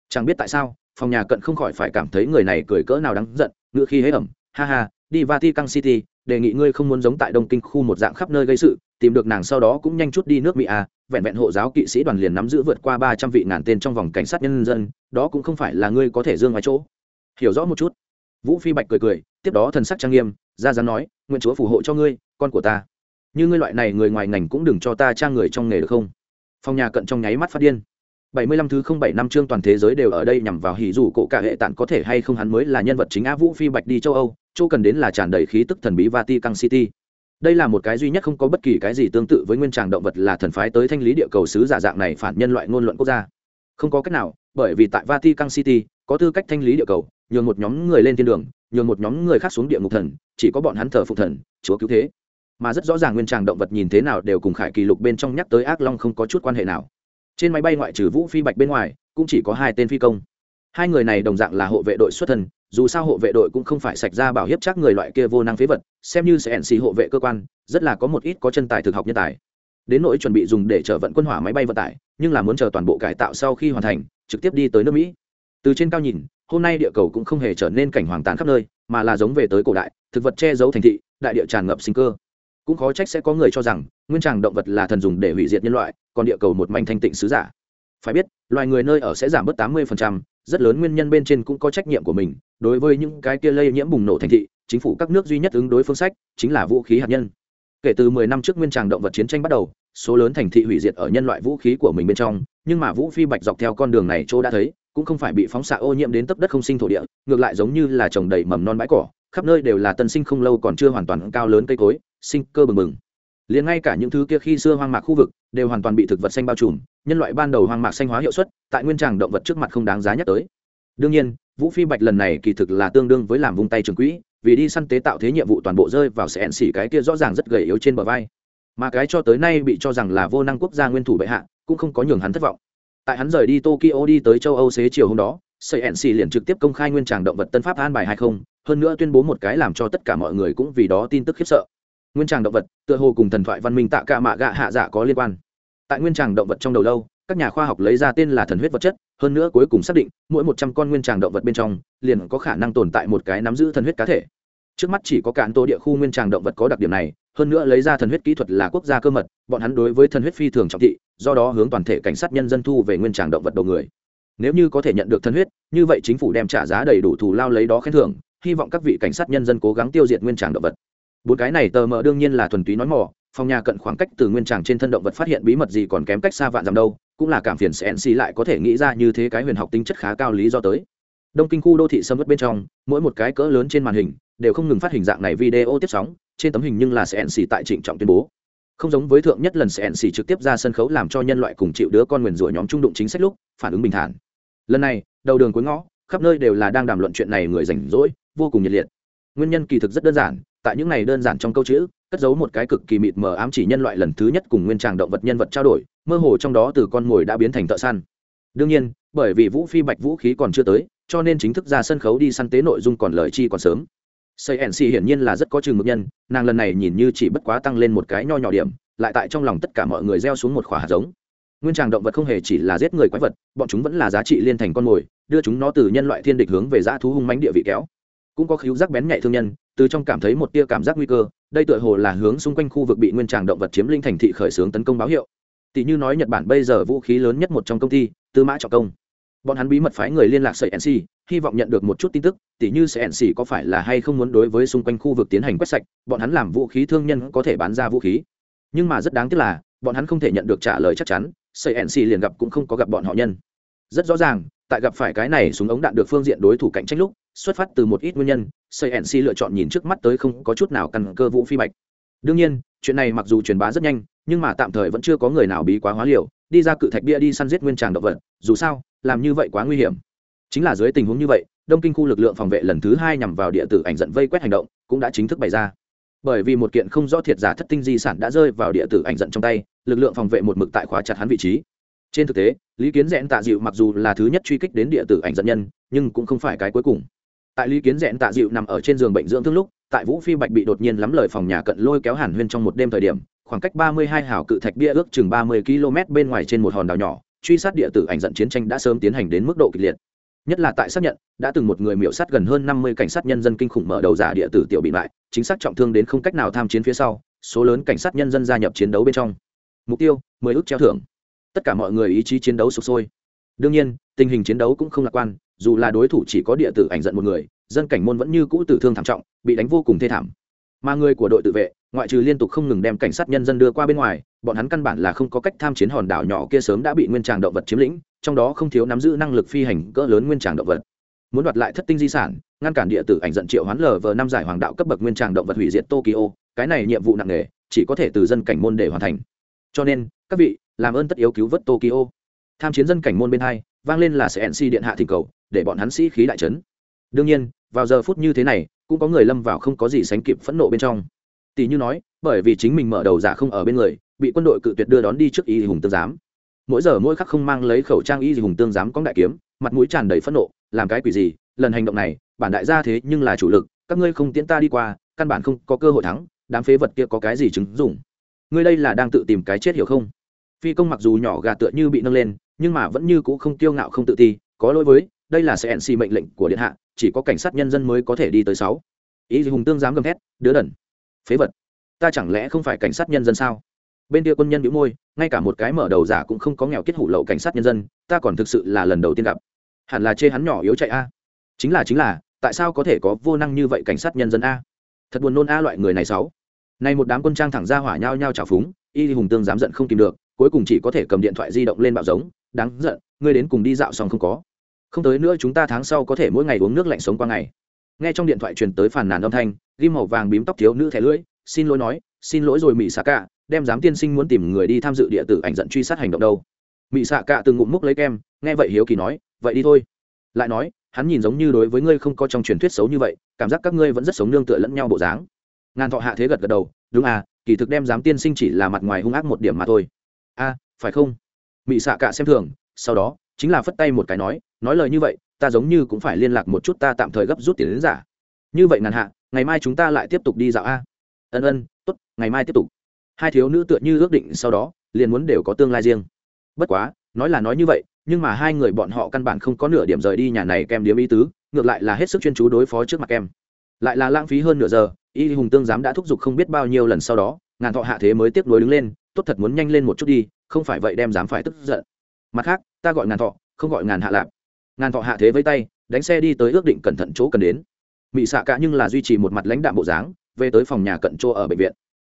Chẳng biết tại sao phòng nhà cận không khỏi phải cảm thấy người này cười cỡ nào đáng giận ngựa khi hế ẩm, ha ha, đi vatican city, đề nghị ngươi không muốn giống tại đông kinh khu một dạng khắp nơi gây sự, tìm được nàng sau đó cũng nhanh chút đi nước mỹ à vẹn vẹn hộ giáo kỵ sĩ đoàn liền nắm giữ vượt qua ba trăm vị ngàn tên trong vòng cảnh sát nhân dân, đó cũng không phải là ngươi có thể dương ngoài chỗ. Hiểu rõ một chút. Vũ phi bạch cười cười, tiếp đó thần sắc trang nghiêm, ra dám nói, nguyện chúa phù hộ cho ngươi, con của ta. Như ngươi loại này người ngoài ngành cũng đừng cho ta trang người trong nghề được không? Phòng nhà cận trong nháy mắt phát điên bảy mươi lăm thứ không bảy năm chương toàn thế giới đều ở đây nhằm vào hỉ dù cổ cả hệ tạn có thể hay không hắn mới là nhân vật chính á vũ phi bạch đi châu âu, chỗ cần đến là tràn đầy khí tức thần bí vatican city. Đây là một cái duy nhất không có bất kỳ cái gì tương tự với nguyên tràng động vật là thần phái tới thanh lý địa cầu sứ giả dạng này phản nhân loại ngôn luận quốc gia. Không có cách nào, bởi vì tại vatican city, có tư cách thanh lý địa cầu, nhường một nhóm người lên thiên đường, nhường một nhóm người khác xuống địa ngục thần, chỉ có bọn hắn thờ phụ thần, chúa cứu thế. Mà rất rõ ràng nguyên tràng động vật nhìn thế nào đều cùng khải kỳ lục bên trong nhắc tới ác long không có chút quan hệ nào trên máy bay ngoại trừ vũ phi bạch bên ngoài, cũng chỉ có hai tên phi công. Hai người này đồng dạng là hộ vệ đội xuất thân dù sao hộ vệ đội cũng không phải sạch ra bảo hiếp chắc người loại kia vô năng phế vật, xem như sẽ ẩn xì hộ vệ cơ quan, rất là có một ít có chân tài thực học nhân tài. Đến nỗi chuẩn bị dùng để chở vận quân hỏa máy bay vận tải, nhưng là muốn chờ toàn bộ cải tạo sau khi hoàn thành, trực tiếp đi tới nước mỹ. Từ trên cao nhìn, hôm nay địa cầu cũng không hề trở nên cảnh hoàng tàn khắp nơi, mà là giống về tới cổ đại, thực vật che giấu thành thị, đại địa tràn ngập sinh cơ. Cũng khó trách sẽ có người cho rằng nguyên tràng động vật là thần dùng để hủy diệt nhân loại, còn địa cầu một mảnh thanh tịnh sứ giả. Phải biết, loài người nơi ở sẽ giảm bớt tám mươi rất lớn nguyên nhân bên trên cũng có trách nhiệm của mình. Đối với những cái kia lây nhiễm bùng nổ thành thị, chính phủ các nước duy nhất ứng đối phương sách chính là vũ khí hạt nhân. Kể từ 10 năm trước nguyên tràng động vật chiến tranh bắt đầu, số lớn thành thị hủy diệt ở nhân loại vũ khí của mình bên trong, nhưng mà vũ phi bạch dọc theo con đường này chỗ đã thấy, cũng không phải bị phóng xạ ô nhiễm đến tấp đất không sinh thổ địa, ngược lại giống như là trồng đầy mầm non bãi cỏ, khắp nơi đều là tân sinh không lâu còn chưa hoàn toàn cao lớn cây cối, sinh cơ bừng bừng liền ngay cả những thứ kia khi xưa hoang mạc khu vực đều hoàn toàn bị thực vật xanh bao trùm, nhân loại ban đầu hoang mạc xanh hóa hiệu suất tại nguyên tràng động vật trước mặt không đáng giá nhắc tới. Đương nhiên, vũ phi bạch lần này kỳ thực là tương đương với làm vung tay trường quỹ, vì đi săn tế tạo thế nhiệm vụ toàn bộ rơi vào sẹn xỉ cái kia rõ ràng rất gầy yếu trên bờ vai. Mà cái cho tới nay bị cho rằng là vô năng quốc gia nguyên thủ bệ hạ, cũng không có nhường hắn thất vọng. Tại hắn rời đi tokyo đi tới châu âu xế chiều hôm đó cnc liền trực tiếp công khai nguyên tràng động vật tân pháp an bài hay không, hơn nữa tuyên bố một cái làm cho tất cả mọi người cũng vì đó tin tức khiếp sợ nguyên tràng động vật, tựa hồ cùng thần thoại văn minh tạ cả mạ gạ hạ dạ có liên quan. Tại nguyên tràng động vật trong đầu lâu, các nhà khoa học lấy ra tên là thần huyết vật chất, hơn nữa cuối cùng xác định, mỗi một trăm con nguyên tràng động vật bên trong, liền có khả năng tồn tại một cái nắm giữ thần huyết cá thể. Trước mắt chỉ có cản tô địa khu nguyên tràng động vật có đặc điểm này, hơn nữa lấy ra thần huyết kỹ thuật là quốc gia cơ mật, bọn hắn đối với thần huyết phi thường trọng thị, do đó hướng toàn thể cảnh sát nhân dân thu về nguyên tràng động vật đầu người. Nếu như có thể nhận được thần huyết, như vậy chính phủ đem trả giá đầy đủ thù lao lấy đó khen thưởng, hy vọng các vị cảnh sát nhân dân cố gắng tiêu diệt nguyên tràng động vật bốn cái này tờ mờ đương nhiên là thuần túy nói mỏ phòng nhà cận khoảng cách từ nguyên tràng trên thân động vật phát hiện bí mật gì còn kém cách xa vạn dặm đâu, cũng là cảm phiền cnc lại có thể nghĩ ra như thế cái huyền học tính chất khá cao lý do tới. Đông kinh khu đô thị sâm ớt bên trong, mỗi một cái cỡ lớn trên màn hình đều không ngừng phát hình dạng này video tiếp sóng, trên tấm hình nhưng là cnc xì tại trịnh trọng tuyên bố. Không giống với thượng nhất lần cnc xì trực tiếp ra sân khấu làm cho nhân loại cùng chịu đứa con nguyền rủa nhóm trung đụng chính sách lúc, phản ứng bình thản. Lần này, đầu đường cuối ngõ, khắp nơi đều là đang đàm luận chuyện này người rảnh rỗi, vô cùng nhiệt liệt. Nguyên nhân kỳ thực rất đơn giản tại những này đơn giản trong câu chữ, cất giấu một cái cực kỳ mịt mờ ám chỉ nhân loại lần thứ nhất cùng nguyên tràng động vật nhân vật trao đổi, mơ hồ trong đó từ con mồi đã biến thành thợ săn. Đương nhiên, bởi vì vũ phi bạch vũ khí còn chưa tới, cho nên chính thức ra sân khấu đi săn tế nội dung còn lời chi còn sớm. Xây nc hiển nhiên là rất có chừng mực nhân, nàng lần này nhìn như chỉ bất quá tăng lên một cái nho nhỏ điểm, lại tại trong lòng tất cả mọi người gieo xuống một khỏa hạt giống. Nguyên tràng động vật không hề chỉ là giết người quái vật, bọn chúng vẫn là giá trị liên thành con mồi, đưa chúng nó từ nhân loại thiên địch hướng về dã thú hung mánh địa vị kéo cũng có khíu giác bén nhạy thương nhân, từ trong cảm thấy một tia cảm giác nguy cơ, đây tựa hồ là hướng xung quanh khu vực bị nguyên tràng động vật chiếm linh thành thị khởi xướng tấn công báo hiệu. Tỷ như nói nhật bản bây giờ vũ khí lớn nhất một trong công ty, tư mã trọng công. Bọn hắn bí mật phái người liên lạc sợi nc hy vọng nhận được một chút tin tức, tỷ như sợi nc có phải là hay không muốn đối với xung quanh khu vực tiến hành quét sạch, bọn hắn làm vũ khí thương nhân có thể bán ra vũ khí. Nhưng mà rất đáng tiếc là, bọn hắn không thể nhận được trả lời chắc chắn sợi nc liền gặp cũng không có gặp bọn họ nhân. Rất rõ ràng, tại gặp phải cái này súng ống đạn được phương diện đối thủ cạnh tranh lúc xuất phát từ một ít nguyên nhân cnc lựa chọn nhìn trước mắt tới không có chút nào căn cơ vũ phi bạch. Đương nhiên, chuyện này mặc dù truyền bá rất nhanh, nhưng mà tạm thời vẫn chưa có người nào bí quá hóa liều, đi ra cự thạch bia đi săn giết nguyên tràng động vật, dù sao, làm như vậy quá nguy hiểm. Chính là dưới tình huống như vậy, đông kinh khu lực lượng phòng vệ lần thứ hai nhằm vào địa tử ảnh dẫn vây quét hành động, cũng đã chính thức bày ra. Bởi vì một kiện không rõ thiệt giả thất tinh di sản đã rơi vào địa tử ảnh dẫn trong tay, lực lượng phòng vệ một mực tại khóa chặt hắn vị trí. Trên thực tế, lý kiến rẽn tạ dịu mặc dù là thứ nhất truy kích đến địa tử ảnh dẫn nhân, nhưng cũng không phải cái cuối cùng tại lý kiến rẽn tạ dịu nằm ở trên giường bệnh dưỡng thương lúc, tại vũ phi bạch bị đột nhiên lắm lời phòng nhà cận lôi kéo hàn huyên trong một đêm thời điểm, khoảng cách ba mươi hai hào cự thạch bia ước chừng ba mươi km bên ngoài trên một hòn đảo nhỏ, truy sát địa tử ảnh dẫn chiến tranh đã sớm tiến hành đến mức độ kịch liệt. Nhất là tại xác nhận, đã từng một người miễu sát gần hơn năm mươi cảnh sát nhân dân kinh khủng mở đầu giả địa tử tiểu bị lại chính xác trọng thương đến không cách nào tham chiến phía sau, số lớn cảnh sát nhân dân gia nhập chiến đấu bên trong. Mục tiêu, mười ước treo thưởng. Tất cả mọi người ý chí chiến đấu sụp sôi. Đương nhiên, tình hình chiến đấu cũng không lạc quan dù là đối thủ chỉ có địa tử ảnh giận một người, dân cảnh môn vẫn như cũ tử thương thảm trọng, bị đánh vô cùng thê thảm. Mà người của đội tự vệ, ngoại trừ liên tục không ngừng đem cảnh sát nhân dân đưa qua bên ngoài, bọn hắn căn bản là không có cách tham chiến hòn đảo nhỏ kia sớm đã bị nguyên tràng động vật chiếm lĩnh, trong đó không thiếu nắm giữ năng lực phi hành cỡ lớn nguyên tràng động vật. Muốn đoạt lại thất tinh di sản, ngăn cản địa tử ảnh giận triệu hoán lờ vờ năm giải hoàng đạo cấp bậc nguyên tràng động vật hủy diệt tokyo, cái này nhiệm vụ nặng nề, chỉ có thể từ dân cảnh môn để hoàn thành. Cho nên, các vị, làm ơn tất yếu cứu vớt tokyo. Tham chiến dân cảnh môn bên hai vang lên là sẽ nc điện hạ thỉnh cầu, để bọn hắn sĩ khí đại trấn đương nhiên, vào giờ phút như thế này, cũng có người lâm vào không có gì sánh kịp phẫn nộ bên trong. Tỷ như nói, bởi vì chính mình mở đầu giả không ở bên người, bị quân đội cự tuyệt đưa đón đi trước y hùng tương giám. Mỗi giờ mỗi khắc không mang lấy khẩu trang y hùng tương giám có đại kiếm, mặt mũi tràn đầy phẫn nộ, làm cái quỷ gì, lần hành động này, bản đại gia thế nhưng là chủ lực, các ngươi không tiễn ta đi qua, căn bản không có cơ hội thắng, đám phế vật kia có cái gì chứng dùng ngươi đây là đang tự tìm cái chết hiểu không? Phi công mặc dù nhỏ gà tựa như bị nâng lên nhưng mà vẫn như c ũ không tiêu ngạo không tự ti có lỗi với đây là sẽ nc mệnh lệnh của điện hạ chỉ có cảnh sát nhân dân mới có thể đi tới sáu. Ý gì hùng tương dám gầm thét, đứa đần. Phế vật. Ta chẳng lẽ không phải cảnh sát nhân dân sao? Bên kia quân nhân bị môi ngay cả một cái mở đầu giả cũng không có nghèo kết hủ lậu cảnh sát nhân dân ta còn thực sự là lần đầu tiên gặp. Hẳn là chê hắn nhỏ yếu chạy a. Chính là chính là tại sao có thể có vô năng như vậy cảnh sát nhân dân a? Thật buồn nôn a loại người này sáu. Nay một đám quân trang thẳng ra hỏa nhau nhau trào phúng y hùng tương dám giận không kìm được cuối cùng chỉ có thể cầm điện thoại di động lên bạo giống, đáng giận, ngươi đến cùng đi dạo xong không có? Không tới nữa chúng ta tháng sau có thể mỗi ngày uống nước lạnh sống qua ngày. Nghe trong điện thoại truyền tới phàn nàn âm thanh ghim màu vàng bím tóc thiếu nữ thẻ lưỡi, xin lỗi nói, xin lỗi rồi mỹ xạ cạ đem giám tiên sinh muốn tìm người đi tham dự địa tử ảnh giận truy sát hành động đâu. Mỹ xạ cạ từng ngụm múc lấy kem, nghe vậy hiếu kỳ nói, vậy đi thôi. Lại nói, hắn nhìn giống như đối với ngươi không có trong truyền thuyết xấu như vậy, cảm giác các ngươi vẫn rất sống nương tựa lẫn nhau bộ dáng. Ngàn thọ hạ thế gật gật đầu, đúng à kỳ thực đem giám tiên sinh chỉ là mặt ngoài hung ác một điểm mà thôi a phải không? Mị xạ cạ xem thường, sau đó, chính là phất tay một cái nói nói lời như vậy, ta giống như cũng phải liên lạc một chút ta tạm thời gấp rút tiền đến giả. Như vậy ngàn hạ, ngày mai chúng ta lại tiếp tục đi dạo a. Ân ân t ố t ngày mai tiếp tục. Hai thiếu nữ tựa như ước định sau đó, liền muốn đều có tương lai riêng. Bất quá, nói là nói như vậy, nhưng mà hai người bọn họ căn bản không có nửa điểm rời đi nhà này kem điếm ý tứ, ngược lại là hết sức chuyên chú đối phó trước mặt kem. Lại là lãng phí hơn nửa giờ, y hùng tương giám đã thúc giục không biết bao nhiêu lần sau đó, ngàn thọ hạ thế mới tiếp nối đứng lên tốt thật muốn nhanh lên một chút đi, không phải vậy đem dám phải tức giận. Mặt khác, ta gọi ngàn thọ, không gọi ngàn hạ lạp. Ngàn thọ hạ thế với tay, đánh xe đi tới ước định cẩn thận chỗ cần đến. Mị xạ cả nhưng là duy trì một mặt lãnh đạm bộ dáng, về tới phòng nhà cận chỗ ở bệnh viện.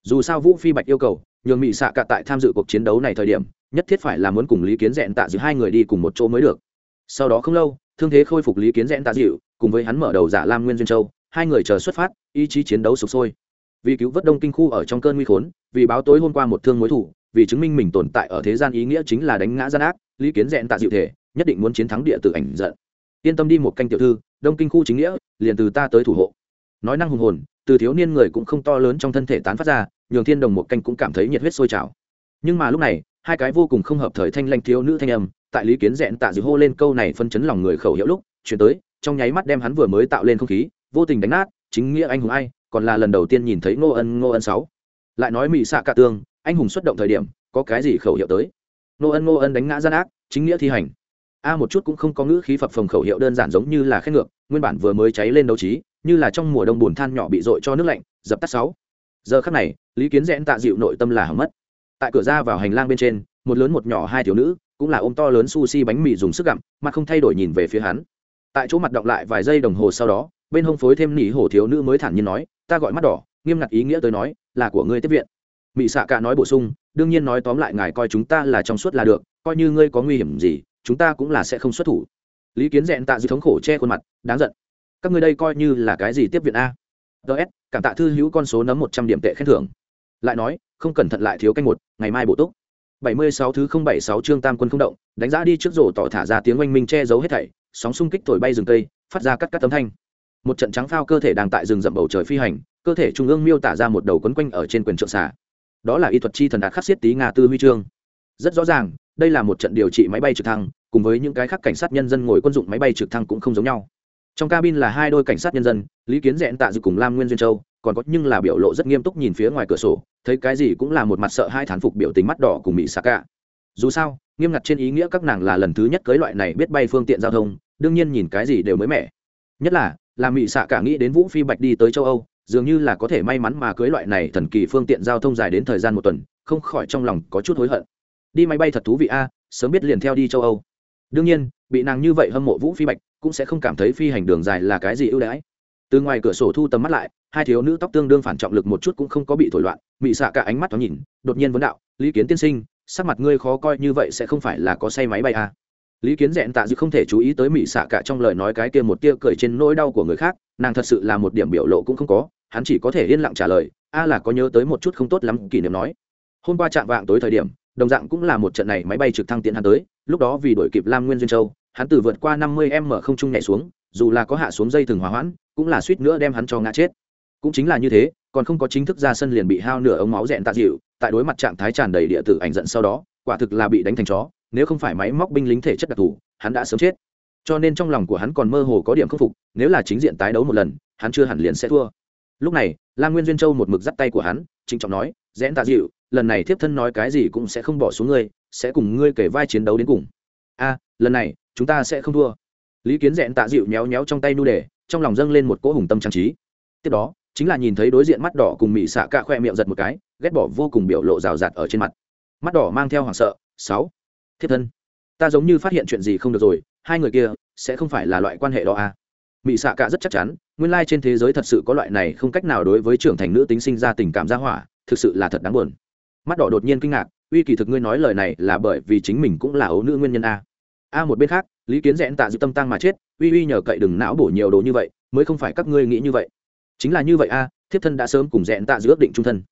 Dù sao vũ phi bạch yêu cầu, nhường mị xạ cả tại tham dự cuộc chiến đấu này thời điểm, nhất thiết phải là muốn cùng lý kiến dẹn tạ dịu hai người đi cùng một chỗ mới được. Sau đó không lâu, thương thế khôi phục lý kiến rẽn tạ dịu, cùng với hắn mở đầu giả lam nguyên duyên châu, hai người chờ xuất phát, ý chí chiến đấu sụp sôi vì cứu vớt đông kinh khu ở trong cơn nguy khốn, vì báo tối hôm qua một thương mối thủ, vì chứng minh mình tồn tại ở thế gian ý nghĩa chính là đánh ngã gian ác, lý kiến dẹn tạ dịu thể, nhất định muốn chiến thắng địa tử ảnh giận. Yên tâm đi một canh tiểu thư, đông kinh khu chính nghĩa, liền từ ta tới thủ hộ. Nói năng hùng hồn, từ thiếu niên người cũng không to lớn trong thân thể tán phát ra, nhường thiên đồng một canh cũng cảm thấy nhiệt huyết sôi trào. Nhưng mà lúc này, hai cái vô cùng không hợp thời thanh lanh thiếu nữ thanh âm, tại lý kiến dẹn tạ dịu hô lên câu này phân chấn lòng người khẩu hiệu lúc, chuyển tới, trong nháy mắt đem hắn vừa mới tạo lên không khí, vô tình đánh nát chính nghĩa anh hùng ai, còn là lần đầu tiên nhìn thấy ngô ân ngô ân sáu. Lại nói mỹ xạ cả tương anh hùng xuất động thời điểm, có cái gì khẩu hiệu tới? Ngô ân ngô ân đánh ngã gian ác, chính nghĩa thi hành. A một chút cũng không có ngữ khí phập phồng khẩu hiệu đơn giản giống như là khen ngược, nguyên bản vừa mới cháy lên đấu trí, như là trong mùa đông bùn than nhỏ bị dội cho nước lạnh, dập tắt sáu. Giờ khắc này, lý kiến rẽn tạ dịu nội tâm là hỏng mất. Tại cửa ra vào hành lang bên trên, một lớn một nhỏ hai thiếu nữ, cũng là ôm to lớn sushi bánh mì dùng sức gặm, mà không thay đổi nhìn về phía hắn. Tại chỗ mặt động lại vài giây đồng hồ sau đó bên hông phối thêm nỉ hổ thiếu nữ mới thản nhiên nói, ta gọi mắt đỏ, nghiêm ngặt ý nghĩa tới nói, là của ngươi tiếp viện. Mỹ xạ cả nói bổ sung, đương nhiên nói tóm lại ngài coi chúng ta là trong suốt là được, coi như ngươi có nguy hiểm gì, chúng ta cũng là sẽ không xuất thủ. Lý kiến dẹn tạ dư thống khổ che khuôn mặt, đáng giận. Các ngươi đây coi như là cái gì tiếp viện a? Ts cảm tạ thư hữu con số nấm một trăm điểm tệ khen thưởng. Lại nói, không cẩn thận lại thiếu canh một, ngày mai bổ túc. Bảy mươi sáu thứ không bảy sáu chương tam quân không động, đánh giá đi trước rổ tỏ thả ra tiếng oanh minh che giấu hết thảy, sóng xung kích thổi bay rừng cây, phát ra cắt cắt tấm thanh một trận trắng phao cơ thể đang tại rừng rậm bầu trời phi hành, cơ thể trung ương miêu tả ra một đầu quấn quanh ở trên quyền trượng xả đó là y thuật chi thần đạt khắc xiết tí nga tư huy chương. Rất rõ ràng, đây là một trận điều trị máy bay trực thăng, cùng với những cái khác cảnh sát nhân dân ngồi quân dụng máy bay trực thăng cũng không giống nhau. Trong cabin là hai đôi cảnh sát nhân dân, lý kiến dẹn tạ dự cùng lam nguyên duyên châu, còn có nhưng là biểu lộ rất nghiêm túc nhìn phía ngoài cửa sổ, thấy cái gì cũng là một mặt sợ hai thán phục biểu tình mắt đỏ cùng mỹ xạ cả dù sao, nghiêm ngặt trên ý nghĩa các nàng là lần thứ nhất cưới loại này biết bay phương tiện giao thông, đương nhiên nhìn cái gì đều mới mẻ. Nhất là làm mỹ xạ cả nghĩ đến vũ phi bạch đi tới châu âu, dường như là có thể may mắn mà cưới loại này thần kỳ phương tiện giao thông dài đến thời gian một tuần, không khỏi trong lòng có chút hối hận. Đi máy bay thật thú vị a, sớm biết liền theo đi châu âu. Đương nhiên, bị nàng như vậy hâm mộ vũ phi bạch cũng sẽ không cảm thấy phi hành đường dài là cái gì ưu đãi. Từ ngoài cửa sổ thu tầm mắt lại, hai thiếu nữ tóc tương đương phản trọng lực một chút cũng không có bị thổi loạn, mị xạ cả ánh mắt thoáng nhìn, đột nhiên vấn đạo, lý kiến tiên sinh, sắc mặt ngươi khó coi như vậy sẽ không phải là có say máy bay à lý kiến dẹn tạ dư không thể chú ý tới mị xạ cả trong lời nói cái kia một tia cười trên nỗi đau của người khác, nàng thật sự là một điểm biểu lộ cũng không có, hắn chỉ có thể yên lặng trả lời, a là có nhớ tới một chút không tốt lắm, kỷ niệm nói. Hôm qua chạm vạng tối thời điểm, đồng dạng cũng là một trận này máy bay trực thăng tiến hắn tới, lúc đó vì đổi kịp lam nguyên duyên châu, hắn từ vượt qua năm mươi m không trung nhảy xuống, dù là có hạ xuống dây thừng hỏa hoãn, cũng là suýt nữa đem hắn cho ngã chết. Cũng chính là như thế, còn không có chính thức ra sân liền bị hao nửa ống máu rẽn tạ dịu, tại đối mặt trạng thái tràn đầy địa tử ảnh giận sau đó, quả thực là bị đánh thành chó nếu không phải máy móc binh lính thể chất đặc thù, hắn đã sớm chết. Cho nên trong lòng của hắn còn mơ hồ có điểm khắc phục, nếu là chính diện tái đấu một lần, hắn chưa hẳn liền sẽ thua. Lúc này Lan nguyên duyên châu một mực dắt tay của hắn, trịnh trọng nói rẽn tạ dịu, lần này thiếp thân nói cái gì cũng sẽ không bỏ xuống ngươi, sẽ cùng ngươi kể vai chiến đấu đến cùng. A, lần này, chúng ta sẽ không thua. Lý kiến rẽn tạ dịu nhéo nhéo trong tay nu đề, trong lòng dâng lên một cỗ hùng tâm trang trí. Tiếp đó, chính là nhìn thấy đối diện mắt đỏ cùng mị xạ cạ khoe miệng giật một cái, ghét bỏ vô cùng biểu lộ rào rạt ở trên mặt. Mắt đỏ mang theo hoảng sợ, sáu thiết thân, ta giống như phát hiện chuyện gì không được rồi, hai người kia sẽ không phải là loại quan hệ đó à? Mỹ xạ cả rất chắc chắn, nguyên lai trên thế giới thật sự có loại này không cách nào đối với trưởng thành nữ tính sinh ra tình cảm gia hỏa, thực sự là thật đáng buồn. Mắt đỏ đột nhiên kinh ngạc, uy kỳ thực ngươi nói lời này là bởi vì chính mình cũng là ấu nữ nguyên nhân a. A một bên khác, lý kiến rẽn tạ dự tâm tăng mà chết, uy uy nhờ cậy đừng não bổ nhiều đồ như vậy, mới không phải các ngươi nghĩ như vậy. Chính là như vậy a, thiếp thân đã sớm cùng rẽn tạ dự ước định trung thân.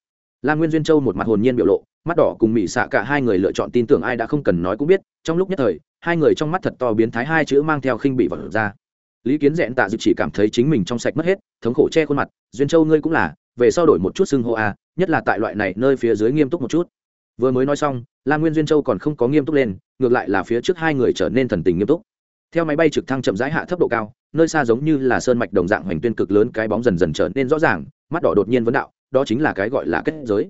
Lan nguyên duyên châu một mặt hồn nhiên biểu lộ mắt đỏ cùng mỹ xạ cả hai người lựa chọn tin tưởng ai đã không cần nói cũng biết, trong lúc nhất thời, hai người trong mắt thật to biến thái hai chữ mang theo khinh bị vật ra. Lý kiến rẽn tạ dự chỉ cảm thấy chính mình trong sạch mất hết, thống khổ che khuôn mặt, duyên châu ngươi cũng là, về sau đổi một chút xưng hô a nhất là tại loại này nơi phía dưới nghiêm túc một chút. Vừa mới nói xong la nguyên duyên châu còn không có nghiêm túc lên, ngược lại là phía trước hai người trở nên thần tình nghiêm túc. Theo máy bay trực thăng chậm rãi hạ thấp độ cao, nơi xa giống như là sơn mạch đồng dạng hoành tuyên cực lớn, cái bóng dần dần trở nên rõ ràng, mắt đỏ đột nhiên vấn đạo, đó chính là cái gọi là kết giới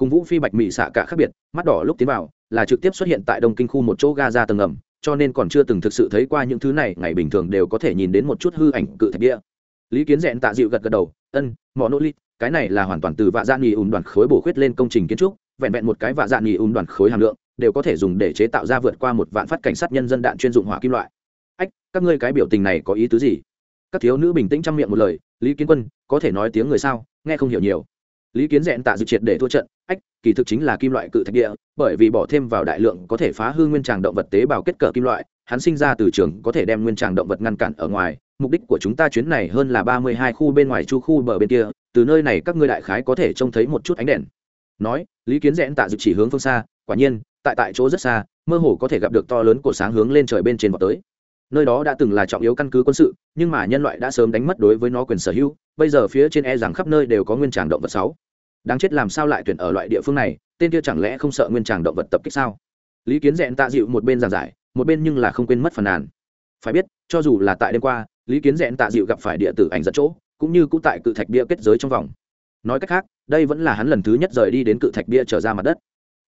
cùng vũ phi bạch mỹ xạ cả khác biệt, mắt đỏ lúc tiến vào, là trực tiếp xuất hiện tại đông kinh khu một chỗ ga ra tầng ngầm, cho nên còn chưa từng thực sự thấy qua những thứ này, ngày bình thường đều có thể nhìn đến một chút hư ảnh cự thạch địa lý kiến rẽn tạ dịu gật gật đầu, ân mỏ nỗ lít, cái này là hoàn toàn từ vạ dạ nghỉ ùn đoàn khối bổ khuyết lên công trình kiến trúc, vẹn vẹn một cái vạ dạ nghỉ ùn đoàn khối hàm lượng, đều có thể dùng để chế tạo ra vượt qua một vạn phát cảnh sát nhân dân đạn chuyên dụng hỏa kim loại. Ách, các ngươi cái biểu tình này có ý tứ gì? Các thiếu nữ bình tĩnh chăm miệng một lời, lý kiến quân, có thể nói tiếng người sao? Nghe không hiểu nhiều lý kiến rẽn tạ dự triệt để thua trận, ách, kỳ thực chính là kim loại cự thạch địa, bởi vì bỏ thêm vào đại lượng có thể phá hư nguyên tràng động vật tế bào kết cỡ kim loại, hắn sinh ra từ trường có thể đem nguyên tràng động vật ngăn cản ở ngoài, mục đích của chúng ta chuyến này hơn là ba mươi hai khu bên ngoài chu khu bờ bên kia, từ nơi này các ngươi đại khái có thể trông thấy một chút ánh đèn. Nói, lý kiến rẽn tạ dự chỉ hướng phương xa, quả nhiên, tại tại chỗ rất xa, mơ hồ có thể gặp được to lớn của sáng hướng lên trời bên trên vào tới nơi đó đã từng là trọng yếu căn cứ quân sự, nhưng mà nhân loại đã sớm đánh mất đối với nó quyền sở hữu, bây giờ phía trên e rằng khắp nơi đều có nguyên tràng động vật sáu. Đáng chết làm sao lại tuyển ở loại địa phương này, tên kia chẳng lẽ không sợ nguyên tràng động vật tập kích sao? Lý kiến dẹn tạ dịu một bên giảng giải, một bên nhưng là không quên mất phần nàn. Phải biết, cho dù là tại đêm qua, lý kiến dẹn tạ dịu gặp phải địa tử ảnh dẫn chỗ, cũng như cũng tại cự thạch bia kết giới trong vòng. Nói cách khác, đây vẫn là hắn lần thứ nhất rời đi đến cự thạch bia trở ra mặt đất.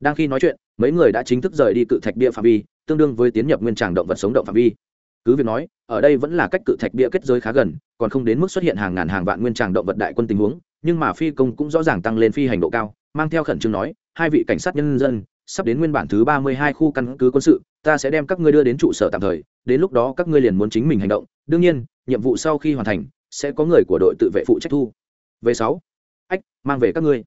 Đang khi nói chuyện, mấy người đã chính thức rời đi cự thạch bia phạm vi, tương đương với tiến nhập nguyên tràng động vật sống động phạm vi cứ việc nói, ở đây vẫn là cách cự thạch bia kết giới khá gần, còn không đến mức xuất hiện hàng ngàn hàng vạn nguyên tràng động vật đại quân tình huống, nhưng mà phi công cũng rõ ràng tăng lên phi hành độ cao, mang theo khẩn trương nói, hai vị cảnh sát nhân dân, sắp đến nguyên bản thứ ba mươi hai khu căn cứ quân sự, ta sẽ đem các ngươi đưa đến trụ sở tạm thời, đến lúc đó các ngươi liền muốn chính mình hành động, đương nhiên, nhiệm vụ sau khi hoàn thành, sẽ có người của đội tự vệ phụ trách thu. V sáu, ách, mang về các ngươi.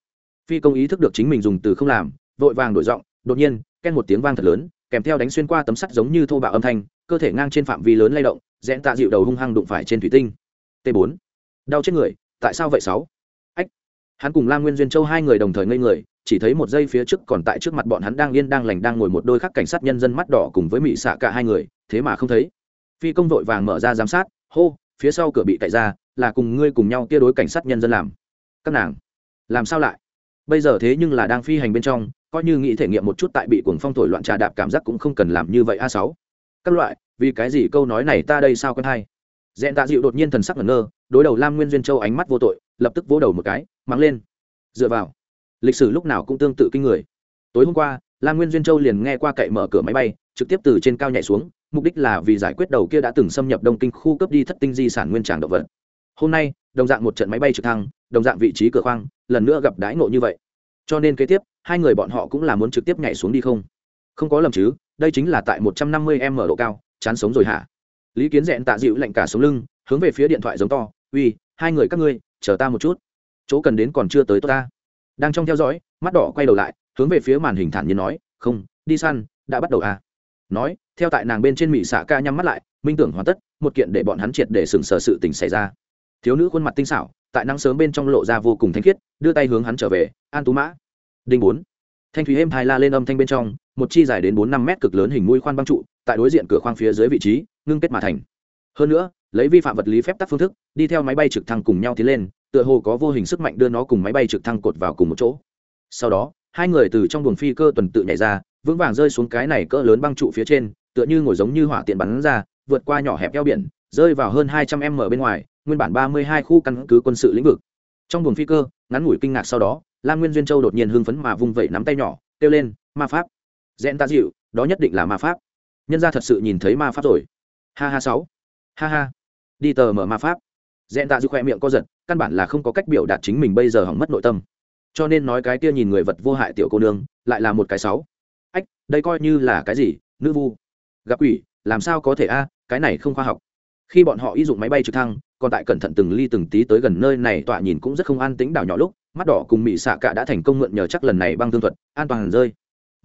Phi công ý thức được chính mình dùng từ không làm, vội vàng đổi giọng, đột nhiên ken một tiếng vang thật lớn, kèm theo đánh xuyên qua tấm sắt giống như thô bạo âm thanh cơ thể ngang trên phạm vi lớn lay động, rẽn tạ dịu đầu hung hăng đụng phải trên thủy tinh. T 4 đau chết người, tại sao vậy sáu? Ách. Hắn cùng la nguyên duyên châu hai người đồng thời ngây người, chỉ thấy một giây phía trước còn tại trước mặt bọn hắn đang yên đang lành đang ngồi một đôi khắc cảnh sát nhân dân mắt đỏ cùng với mỹ xạ cả hai người, thế mà không thấy. Phi công vội vàng mở ra giám sát, hô, phía sau cửa bị cậy ra, là cùng ngươi cùng nhau kia đối cảnh sát nhân dân làm. Các nàng, làm sao lại? Bây giờ thế nhưng là đang phi hành bên trong, coi như nghĩ thể nghiệm một chút tại bị cuồng phong thổi loạn trà đạp cảm giác cũng không cần làm như vậy a sáu các loại, vì cái gì câu nói này ta đây sao quen hay? Dẹn tạ dịu đột nhiên thần sắc ngẩn ngơ, đối đầu lam nguyên duyên châu ánh mắt vô tội, lập tức vỗ đầu một cái, mắng lên. Dựa vào, lịch sử lúc nào cũng tương tự kinh người. Tối hôm qua, lam nguyên duyên châu liền nghe qua cậy mở cửa máy bay, trực tiếp từ trên cao nhảy xuống, mục đích là vì giải quyết đầu kia đã từng xâm nhập đông kinh khu cấp đi thất tinh di sản nguyên tràng động vật. Hôm nay, đồng dạng một trận máy bay trực thăng, đồng dạng vị trí cửa khoang, lần nữa gặp đái ngộ như vậy. Cho nên kế tiếp, hai người bọn họ cũng là muốn trực tiếp nhảy xuống đi không? Không có lầm chứ đây chính là tại một trăm năm mươi m độ cao, chán sống rồi hả? Lý kiến rẽn tạ dịu lạnh cả sống lưng, hướng về phía điện thoại giống to, uy, hai người các ngươi, chờ ta một chút. Chỗ cần đến còn chưa tới tôi ta. Đang trong theo dõi, mắt đỏ quay đầu lại, hướng về phía màn hình thản nhiên nói, không, đi săn, đã bắt đầu à? Nói, theo tại nàng bên trên mỹ xạ ca nhắm mắt lại, minh tưởng hoàn tất, một kiện để bọn hắn triệt để sừng sờ sự tình xảy ra. Thiếu nữ khuôn mặt tinh xảo, tại nắng sớm bên trong lộ ra vô cùng thanh khiết, đưa tay hướng hắn trở về, an tú mã. Đinh bốn. Thanh thủy êm hai la lên âm thanh bên trong một chi dài đến bốn năm mét cực lớn hình mũi khoan băng trụ, tại đối diện cửa khoang phía dưới vị trí, ngưng kết mà thành. Hơn nữa, lấy vi phạm vật lý phép tắc phương thức, đi theo máy bay trực thăng cùng nhau tiến lên, tựa hồ có vô hình sức mạnh đưa nó cùng máy bay trực thăng cột vào cùng một chỗ. Sau đó, hai người từ trong buồng phi cơ tuần tự nhảy ra, vững vàng rơi xuống cái này cỡ lớn băng trụ phía trên, tựa như ngồi giống như hỏa tiện bắn ra, vượt qua nhỏ hẹp eo biển, rơi vào hơn hai trăm m bên ngoài, nguyên bản ba mươi hai khu căn cứ quân sự lĩnh vực. Trong buồng phi cơ, ngắn ngủi kinh ngạc sau đó, lam nguyên duyên châu đột nhiên hưng phấn mà vung vẩy nắm tay nhỏ, kêu lên, ma pháp! Rẽn ta dịu, đó nhất định là ma pháp. Nhân ra thật sự nhìn thấy ma pháp rồi. Ha ha sáu. Ha ha. Đi tờ mở ma pháp. Rẽn ta dịu khoe miệng co giật, căn bản là không có cách biểu đạt chính mình bây giờ hỏng mất nội tâm. Cho nên nói cái kia nhìn người vật vô hại tiểu cô nương, lại là một cái sáu. Ách, đây coi như là cái gì, nữ vu? Gặp quỷ, làm sao có thể a, cái này không khoa học. Khi bọn họ y dụng máy bay trực thăng, còn tại cẩn thận từng ly từng tí tới gần nơi này, tọa nhìn cũng rất không an tính đảo nhỏ lúc, mắt đỏ cùng mỹ xạ cả đã thành công mượn nhờ chắc lần này băng thương thuật, an toàn rơi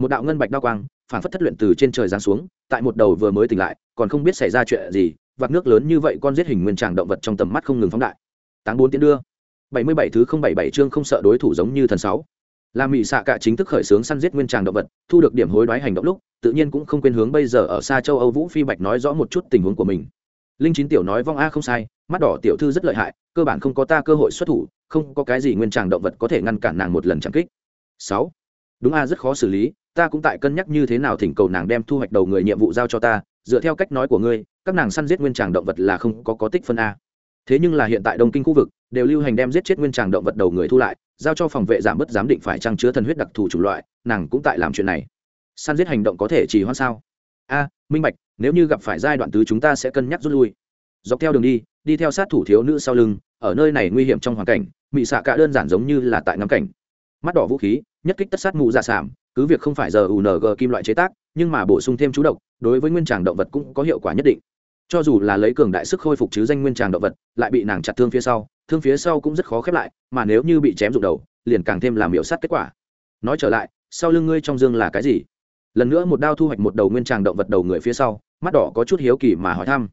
một đạo ngân bạch đao quang phản phất thất luyện từ trên trời giáng xuống, tại một đầu vừa mới tỉnh lại, còn không biết xảy ra chuyện gì, vạc nước lớn như vậy con giết hình nguyên tràng động vật trong tầm mắt không ngừng phóng đại. Táng bốn tiến đưa. Bảy mươi bảy thứ không bảy bảy chương không sợ đối thủ giống như thần sáu. Là mỹ xạ cả chính thức khởi xướng săn giết nguyên tràng động vật, thu được điểm hối đoái hành động lúc, tự nhiên cũng không quên hướng bây giờ ở xa châu âu vũ phi bạch nói rõ một chút tình huống của mình. Linh chín tiểu nói vong a không sai, mắt đỏ tiểu thư rất lợi hại, cơ bản không có ta cơ hội xuất thủ, không có cái gì nguyên tràng động vật có thể ngăn cản nàng một lần chẳng kích. Sáu. Đúng a, rất khó xử lý ta cũng tại cân nhắc như thế nào thỉnh cầu nàng đem thu hoạch đầu người nhiệm vụ giao cho ta, dựa theo cách nói của ngươi, các nàng săn giết nguyên tràng động vật là không có có tích phân a. Thế nhưng là hiện tại đông kinh khu vực, đều lưu hành đem giết chết nguyên tràng động vật đầu người thu lại, giao cho phòng vệ giảm bớt giám định phải trang chứa thần huyết đặc thù chủng loại, nàng cũng tại làm chuyện này. Săn giết hành động có thể chỉ hoãn sao? A, minh bạch, nếu như gặp phải giai đoạn tứ chúng ta sẽ cân nhắc rút lui. Dọc theo đường đi đi theo sát thủ thiếu nữ sau lưng, ở nơi này nguy hiểm trong hoàn cảnh, mị xạ cả đơn giản giống như là tại ngắm cảnh. Mắt đỏ vũ khí, nhất kích tất sát mụ ra dạ sảm cứ việc không phải giờ ung kim loại chế tác, nhưng mà bổ sung thêm chú độc, đối với nguyên tràng động vật cũng có hiệu quả nhất định. Cho dù là lấy cường đại sức khôi phục chứ danh nguyên tràng động vật, lại bị nàng chặt thương phía sau, thương phía sau cũng rất khó khép lại, mà nếu như bị chém rụng đầu, liền càng thêm làm hiệu sát kết quả. Nói trở lại, sau lưng ngươi trong dương là cái gì? Lần nữa một đao thu hoạch một đầu nguyên tràng động vật đầu người phía sau, mắt đỏ có chút hiếu kỳ mà hỏi thăm.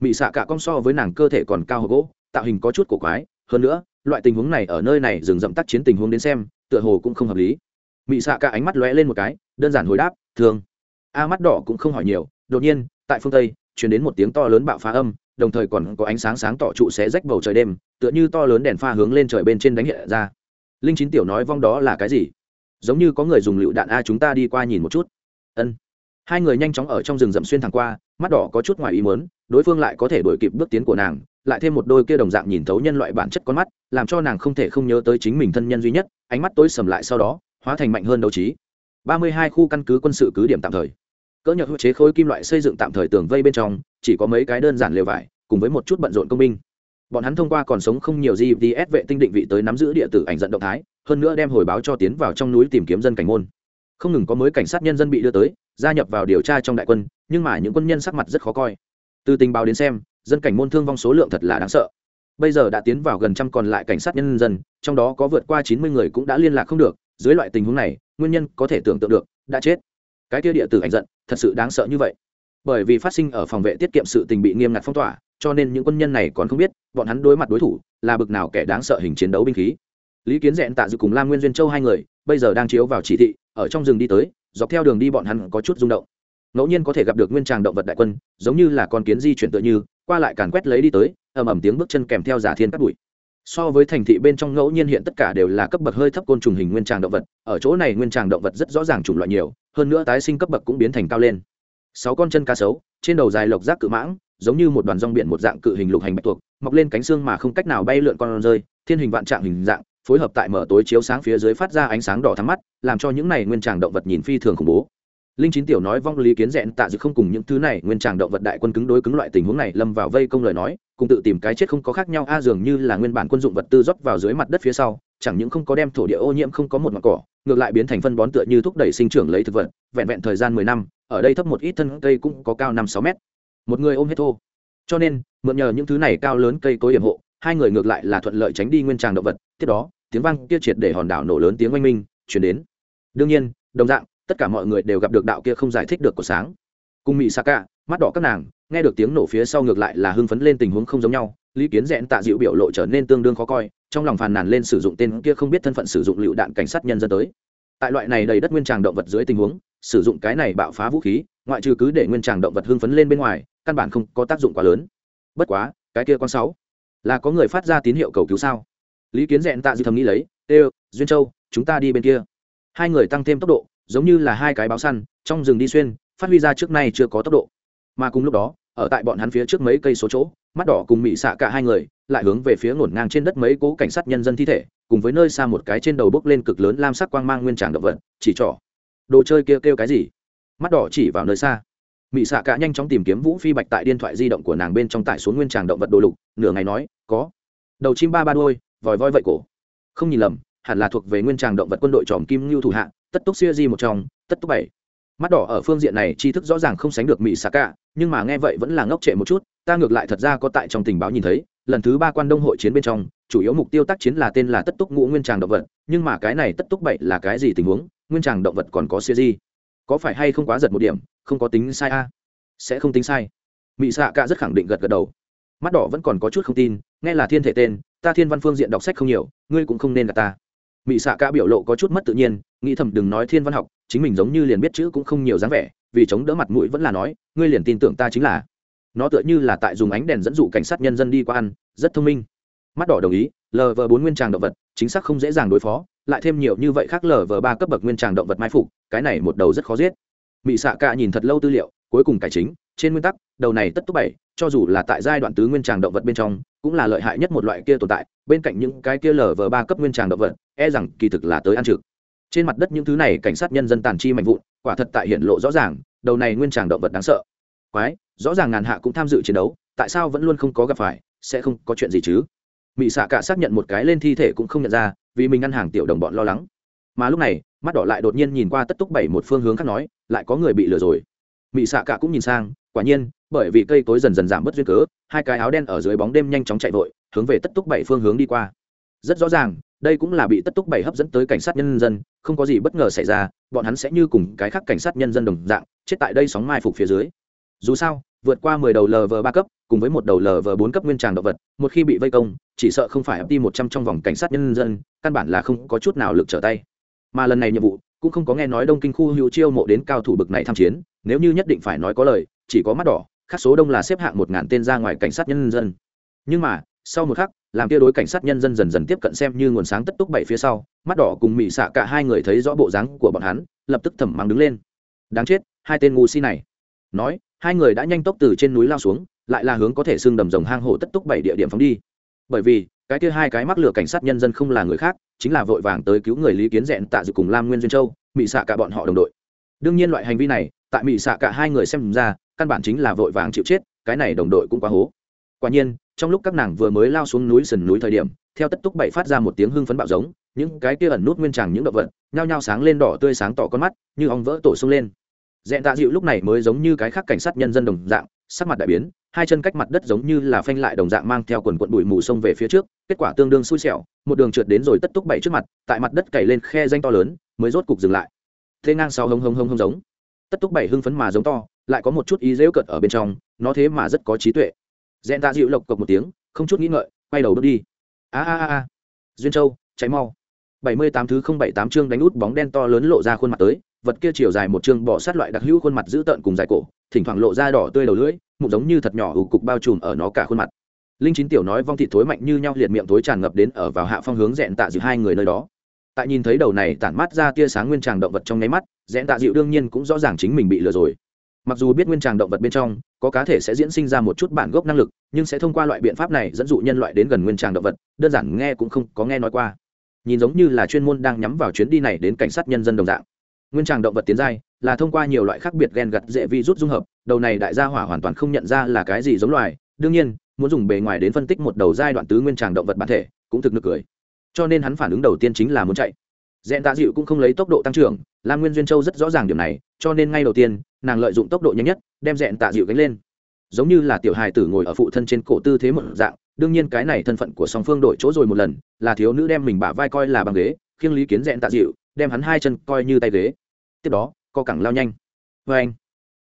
Mị xạ cả cong so với nàng cơ thể còn cao hộp gỗ, tạo hình có chút cổ quái, hơn nữa, loại tình huống này ở nơi này dừng dậm tác chiến tình huống đến xem, tựa hồ cũng không hợp lý mị xạ cả ánh mắt lóe lên một cái, đơn giản hồi đáp, thường. A mắt đỏ cũng không hỏi nhiều, đột nhiên, tại phương tây chuyển đến một tiếng to lớn bạo phá âm, đồng thời còn có ánh sáng sáng tỏ trụ sẽ rách bầu trời đêm, tựa như to lớn đèn pha hướng lên trời bên trên đánh hiện ra. Linh chín tiểu nói vong đó là cái gì? Giống như có người dùng lựu đạn a chúng ta đi qua nhìn một chút. Ân. Hai người nhanh chóng ở trong rừng rậm xuyên thẳng qua, mắt đỏ có chút ngoài ý muốn, đối phương lại có thể đổi kịp bước tiến của nàng, lại thêm một đôi kia đồng dạng nhìn thấu nhân loại bản chất con mắt, làm cho nàng không thể không nhớ tới chính mình thân nhân duy nhất, ánh mắt tối sầm lại sau đó hóa thành mạnh hơn đấu trí. Ba mươi hai khu căn cứ quân sự cứ điểm tạm thời. Cỡ nhật chế khối kim loại xây dựng tạm thời tường vây bên trong, chỉ có mấy cái đơn giản lều vải, cùng với một chút bận rộn công binh. Bọn hắn thông qua còn sống không nhiều gps vệ tinh định vị tới nắm giữ địa tử ảnh dẫn động thái, hơn nữa đem hồi báo cho tiến vào trong núi tìm kiếm dân cảnh môn. Không ngừng có mới cảnh sát nhân dân bị đưa tới, gia nhập vào điều tra trong đại quân, nhưng mà những quân nhân sắc mặt rất khó coi. Từ tình báo đến xem, dân cảnh môn thương vong số lượng thật là đáng sợ. Bây giờ đã tiến vào gần trăm còn lại cảnh sát nhân dân, trong đó có vượt qua chín mươi người cũng đã liên lạc không được dưới loại tình huống này, nguyên nhân có thể tưởng tượng được, đã chết. Cái kia địa tử ảnh giận, thật sự đáng sợ như vậy. Bởi vì phát sinh ở phòng vệ tiết kiệm sự tình bị nghiêm ngặt phong tỏa, cho nên những quân nhân này còn không biết, bọn hắn đối mặt đối thủ, là bực nào kẻ đáng sợ hình chiến đấu binh khí. Lý kiến dẹn tạ dự cùng lam nguyên duyên châu hai người, bây giờ đang chiếu vào chỉ thị, ở trong rừng đi tới, dọc theo đường đi bọn hắn có chút rung động. Ngẫu nhiên có thể gặp được nguyên tràng động vật đại quân, giống như là con kiến di chuyển tựa như, qua lại càn quét lấy đi tới, ầm ầm tiếng bước chân kèm theo giả thiên cắt bụi so với thành thị bên trong ngẫu nhiên hiện tất cả đều là cấp bậc hơi thấp côn trùng hình nguyên tràng động vật, ở chỗ này nguyên tràng động vật rất rõ ràng chủng loại nhiều, hơn nữa tái sinh cấp bậc cũng biến thành cao lên. Sáu con chân cá sấu, trên đầu dài lộc giác cự mãng, giống như một đoàn rong biển một dạng cự hình lục hành bạch tuộc, mọc lên cánh xương mà không cách nào bay lượn con rơi, thiên hình vạn trạng hình dạng, phối hợp tại mở tối chiếu sáng phía dưới phát ra ánh sáng đỏ thắm mắt, làm cho những này nguyên tràng động vật nhìn phi thường khủng bố. Linh chín tiểu nói vong lý kiến rẽn tạ dự không cùng những thứ này, nguyên tràng động vật đại quân cứng đối cứng loại tình huống này lâm vào vây công lời nói cùng tự tìm cái chết không có khác nhau, a, dường như là nguyên bản quân dụng vật tư rót vào dưới mặt đất phía sau, chẳng những không có đem thổ địa ô nhiễm không có một mặt cỏ, ngược lại biến thành phân bón tựa như thúc đẩy sinh trưởng lấy thực vật, vẹn vẹn thời gian mười năm, ở đây thấp một ít thân cây cũng có cao năm sáu mét. Một người ôm hết thô. Cho nên, mượn nhờ những thứ này cao lớn cây cối hiểm hộ, hai người ngược lại là thuận lợi tránh đi nguyên tràng động vật. Tiếp đó, tiếng vang kia triệt để hòn đảo nổ lớn tiếng oanh minh, chuyển đến. Đương nhiên, đồng dạng, tất cả mọi người đều gặp được đạo kia không giải thích được của sáng. Cùng mỹ sa cả mắt đỏ các nàng nghe được tiếng nổ phía sau ngược lại là hưng phấn lên tình huống không giống nhau, lý kiến rẽn tạ dịu biểu lộ trở nên tương đương khó coi, trong lòng phàn nàn lên sử dụng tên kia không biết thân phận sử dụng lựu đạn cảnh sát nhân dân tới. Tại loại này đầy đất nguyên tràng động vật dưới tình huống, sử dụng cái này bạo phá vũ khí, ngoại trừ cứ để nguyên tràng động vật hưng phấn lên bên ngoài, căn bản không có tác dụng quá lớn. Bất quá, cái kia con sáu, là có người phát ra tín hiệu cầu cứu sao? Lý kiến rẽn tạ dịu thầm nghĩ lấy ê duyên châu, chúng ta đi bên kia. Hai người tăng thêm tốc độ, giống như là hai cái báo săn, trong rừng đi xuyên, phát huy ra trước nay chưa có tốc độ. Mà cùng lúc đó ở tại bọn hắn phía trước mấy cây số chỗ mắt đỏ cùng mị xạ cả hai người lại hướng về phía ngổn ngang trên đất mấy cố cảnh sát nhân dân thi thể cùng với nơi xa một cái trên đầu bốc lên cực lớn lam sắc quang mang nguyên tràng động vật chỉ trỏ. Đồ chơi kia kêu, kêu cái gì? Mắt đỏ chỉ vào nơi xa. Mị xạ cả nhanh chóng tìm kiếm vũ phi bạch tại điện thoại di động của nàng bên trong tải xuống nguyên tràng động vật đồ lục nửa ngày nói có. Đầu chim ba ba đôi vòi voi vậy cổ. Không nhìn lầm hẳn là thuộc về nguyên tràng động vật quân đội tròm kim ngưu thủ hạ tất túc siêu di một trong tất túc bảy mắt đỏ ở phương diện này tri thức rõ ràng không sánh được mỹ xạ cả nhưng mà nghe vậy vẫn là ngốc trệ một chút, ta ngược lại thật ra có tại trong tình báo nhìn thấy, lần thứ ba quan đông hội chiến bên trong, chủ yếu mục tiêu tác chiến là tên là tất túc ngũ nguyên tràng động vật, nhưng mà cái này tất túc bảy là cái gì tình huống, nguyên tràng động vật còn có siêu di có phải hay không quá giật một điểm, không có tính sai a? Sẽ không tính sai. Mỹ xạ cả rất khẳng định gật gật đầu. Mắt đỏ vẫn còn có chút không tin, nghe là thiên thể tên, ta thiên văn phương diện đọc sách không nhiều, ngươi cũng không nên là ta. Mỹ xạ cả biểu lộ có chút mất tự nhiên, nghĩ thầm đừng nói thiên văn học chính mình giống như liền biết chữ cũng không nhiều dáng vẻ, vì chống đỡ mặt mũi vẫn là nói, ngươi liền tin tưởng ta chính là. Nó tựa như là tại dùng ánh đèn dẫn dụ cảnh sát nhân dân đi qua ăn, rất thông minh. Mắt đỏ đồng ý lv bốn nguyên tràng động vật, chính xác không dễ dàng đối phó, lại thêm nhiều như vậy khác lv ba cấp bậc nguyên tràng động vật mai phục, cái này một đầu rất khó giết. Mỹ xạ cả nhìn thật lâu tư liệu, cuối cùng cải chính, trên nguyên tắc, đầu này tất túc bảy, cho dù là tại giai đoạn tứ nguyên tràng động vật bên trong, cũng là lợi hại nhất một loại kia tồn tại, bên cạnh những cái kia lờ vờ ba cấp nguyên tràng động vật e rằng kỳ thực là tới ăn trực trên mặt đất những thứ này cảnh sát nhân dân tàn chi mạnh vụn, quả thật tại hiện lộ rõ ràng, đầu này nguyên tràng động vật đáng sợ. Quái, rõ ràng ngàn hạ cũng tham dự chiến đấu, tại sao vẫn luôn không có gặp phải, sẽ không có chuyện gì chứ? Mỹ xạ cả xác nhận một cái lên thi thể cũng không nhận ra, vì mình ngăn hàng tiểu đồng bọn lo lắng. Mà lúc này, mắt đỏ lại đột nhiên nhìn qua tất túc bảy một phương hướng khác nói, lại có người bị lừa rồi. Mỹ xạ cả cũng nhìn sang, quả nhiên, bởi vì cây cối dần dần giảm bớt duyên cớ, hai cái áo đen ở dưới bóng đêm nhanh chóng chạy vội, hướng về tất túc bảy phương hướng đi qua. Rất rõ ràng đây cũng là bị tất túc bảy hấp dẫn tới cảnh sát nhân dân, không có gì bất ngờ xảy ra, bọn hắn sẽ như cùng cái khác cảnh sát nhân dân đồng dạng, chết tại đây sóng mai phục phía dưới. Dù sao, vượt qua mười đầu lv ba cấp, cùng với một đầu lv bốn cấp nguyên tràng động vật, một khi bị vây công, chỉ sợ không phải đi một trăm trong vòng cảnh sát nhân dân, căn bản là không có chút nào lực trở tay. Mà lần này nhiệm vụ, cũng không có nghe nói đông kinh khu hữu chiêu mộ đến cao thủ bực này tham chiến, nếu như nhất định phải nói có lời, chỉ có mắt đỏ, khác số đông là xếp hạng một ngàn tên ra ngoài cảnh sát nhân dân. Nhưng mà sau một khắc, làm kia đối cảnh sát nhân dân dần dần tiếp cận xem như nguồn sáng tất túc bảy phía sau, mắt đỏ cùng mị xạ cả hai người thấy rõ bộ dáng của bọn hắn, lập tức thầm mắng đứng lên. Đáng chết, hai tên ngu si này. Nói, hai người đã nhanh tốc từ trên núi lao xuống, lại là hướng có thể xương đầm rồng hang hổ tất túc bảy địa điểm phóng đi. Bởi vì, cái kia hai cái mắc lửa cảnh sát nhân dân không là người khác, chính là vội vàng tới cứu người lý kiến dẹn, tạ dự cùng lam nguyên duyên châu, mị xạ cả bọn họ đồng đội. Đương nhiên loại hành vi này, tại mị xạ cả hai người xem ra, căn bản chính là vội vàng chịu chết, cái này đồng đội cũng quá hố quả nhiên, trong lúc các nàng vừa mới lao xuống núi sườn núi thời điểm, theo tất túc bảy phát ra một tiếng hưng phấn bạo giống, những cái kia ẩn nút nguyên tràng những động vật, nhao nhao sáng lên đỏ tươi sáng tỏ con mắt, như ong vỡ tổ sông lên. Dẹn tạ dịu lúc này mới giống như cái khác cảnh sát nhân dân đồng dạng, sắc mặt đại biến, hai chân cách mặt đất giống như là phanh lại đồng dạng mang theo quần quận bụi mù sông về phía trước, kết quả tương đương xui xẻo, một đường trượt đến rồi tất túc bảy trước mặt, tại mặt đất cày lên khe danh to lớn, mới rốt cục dừng lại. Thế ngang sau hông hông hông hông giống. Tất túc bảy hưng phấn mà giống to, lại có một chút ý dễu cợt ở bên trong, nó thế mà rất có trí tuệ dẹn tạ dịu lộc cộc một tiếng, không chút nghĩ ngợi, quay đầu bước đi. A a a duyên châu, cháy mau. Bảy mươi tám thứ không bảy tám chương đánh út bóng đen to lớn lộ ra khuôn mặt tới, vật kia chiều dài một chương bỏ sát loại đặc hữu khuôn mặt dữ tợn cùng dài cổ, thỉnh thoảng lộ ra đỏ tươi đầu lưỡi mục giống như thật nhỏ ủ cục bao trùm ở nó cả khuôn mặt. Linh chín tiểu nói vong thịt thối mạnh như nhau liệt miệng thối tràn ngập đến ở vào hạ phong hướng dẹn tạ dịu hai người nơi đó. Tại nhìn thấy đầu này tản mát ra tia sáng nguyên tràng động vật trong nháy mắt dẹn tạ dịu đương nhiên cũng rõ ràng chính mình bị lừa rồi mặc dù biết nguyên tràng động vật bên trong, có cá thể sẽ diễn sinh ra một chút bản gốc năng lực, nhưng sẽ thông qua loại biện pháp này dẫn dụ nhân loại đến gần nguyên tràng động vật, đơn giản nghe cũng không có nghe nói qua. Nhìn giống như là chuyên môn đang nhắm vào chuyến đi này đến cảnh sát nhân dân đồng dạng. Nguyên tràng động vật tiến giai là thông qua nhiều loại khác biệt gen gặt dễ vi rút dung hợp, đầu này đại gia hỏa hoàn toàn không nhận ra là cái gì giống loài. Đương nhiên, muốn dùng bề ngoài đến phân tích một đầu giai đoạn tứ nguyên tràng động vật bản thể, cũng thực nực cười. Cho nên hắn phản ứng đầu tiên chính là muốn chạy. Dẹn tạ dịu cũng không lấy tốc độ tăng trưởng, lam nguyên duyên châu rất rõ ràng điểm này, cho nên ngay đầu tiên nàng lợi dụng tốc độ nhanh nhất, đem dẹn tạ dịu gánh lên. Giống như là tiểu hài tử ngồi ở phụ thân trên cổ tư thế một dạng, đương nhiên cái này thân phận của song phương đổi chỗ rồi một lần, là thiếu nữ đem mình bả vai coi là bằng ghế, khiêng lý kiến dẹn tạ dịu, đem hắn hai chân coi như tay ghế. Tiếp đó, co cẳng lao nhanh. Vê anh,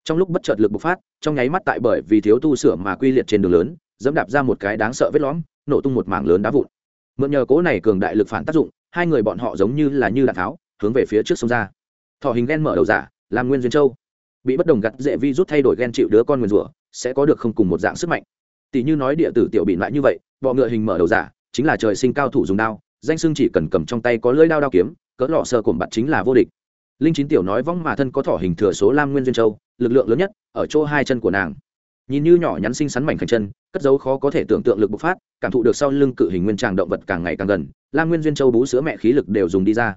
trong lúc bất chợt lực bộc phát, trong nháy mắt tại bởi vì thiếu tu sửa mà quy liệt trên đường lớn, dẫm đạp ra một cái đáng sợ vết lõm, nổ tung một mảng lớn đá vụn. Mượn nhờ cố này cường đại lực phản tác dụng, hai người bọn họ giống như là như đạn tháo, hướng về phía trước sông ra. Thọ hình ghen mở đầu giả, làm nguyên duyên châu bị bất đồng gặt dễ vi rút thay đổi ghen chịu đứa con nguyền rủa, sẽ có được không cùng một dạng sức mạnh. Tỷ như nói địa tử tiểu bị lại như vậy, bọ ngựa hình mở đầu giả, chính là trời sinh cao thủ dùng đao, danh xưng chỉ cần cầm trong tay có lưỡi đao đao kiếm, cỡ lọ sơ cổm bạt chính là vô địch. Linh chín tiểu nói vong mà thân có thỏ hình thừa số lam nguyên duyên châu, lực lượng lớn nhất ở chỗ hai chân của nàng. Nhìn như nhỏ nhắn xinh xắn mảnh khảnh chân, cất dấu khó có thể tưởng tượng lực bộc phát, cảm thụ được sau lưng cự hình nguyên tràng động vật càng ngày càng gần, lam nguyên duyên châu bú sữa mẹ khí lực đều dùng đi ra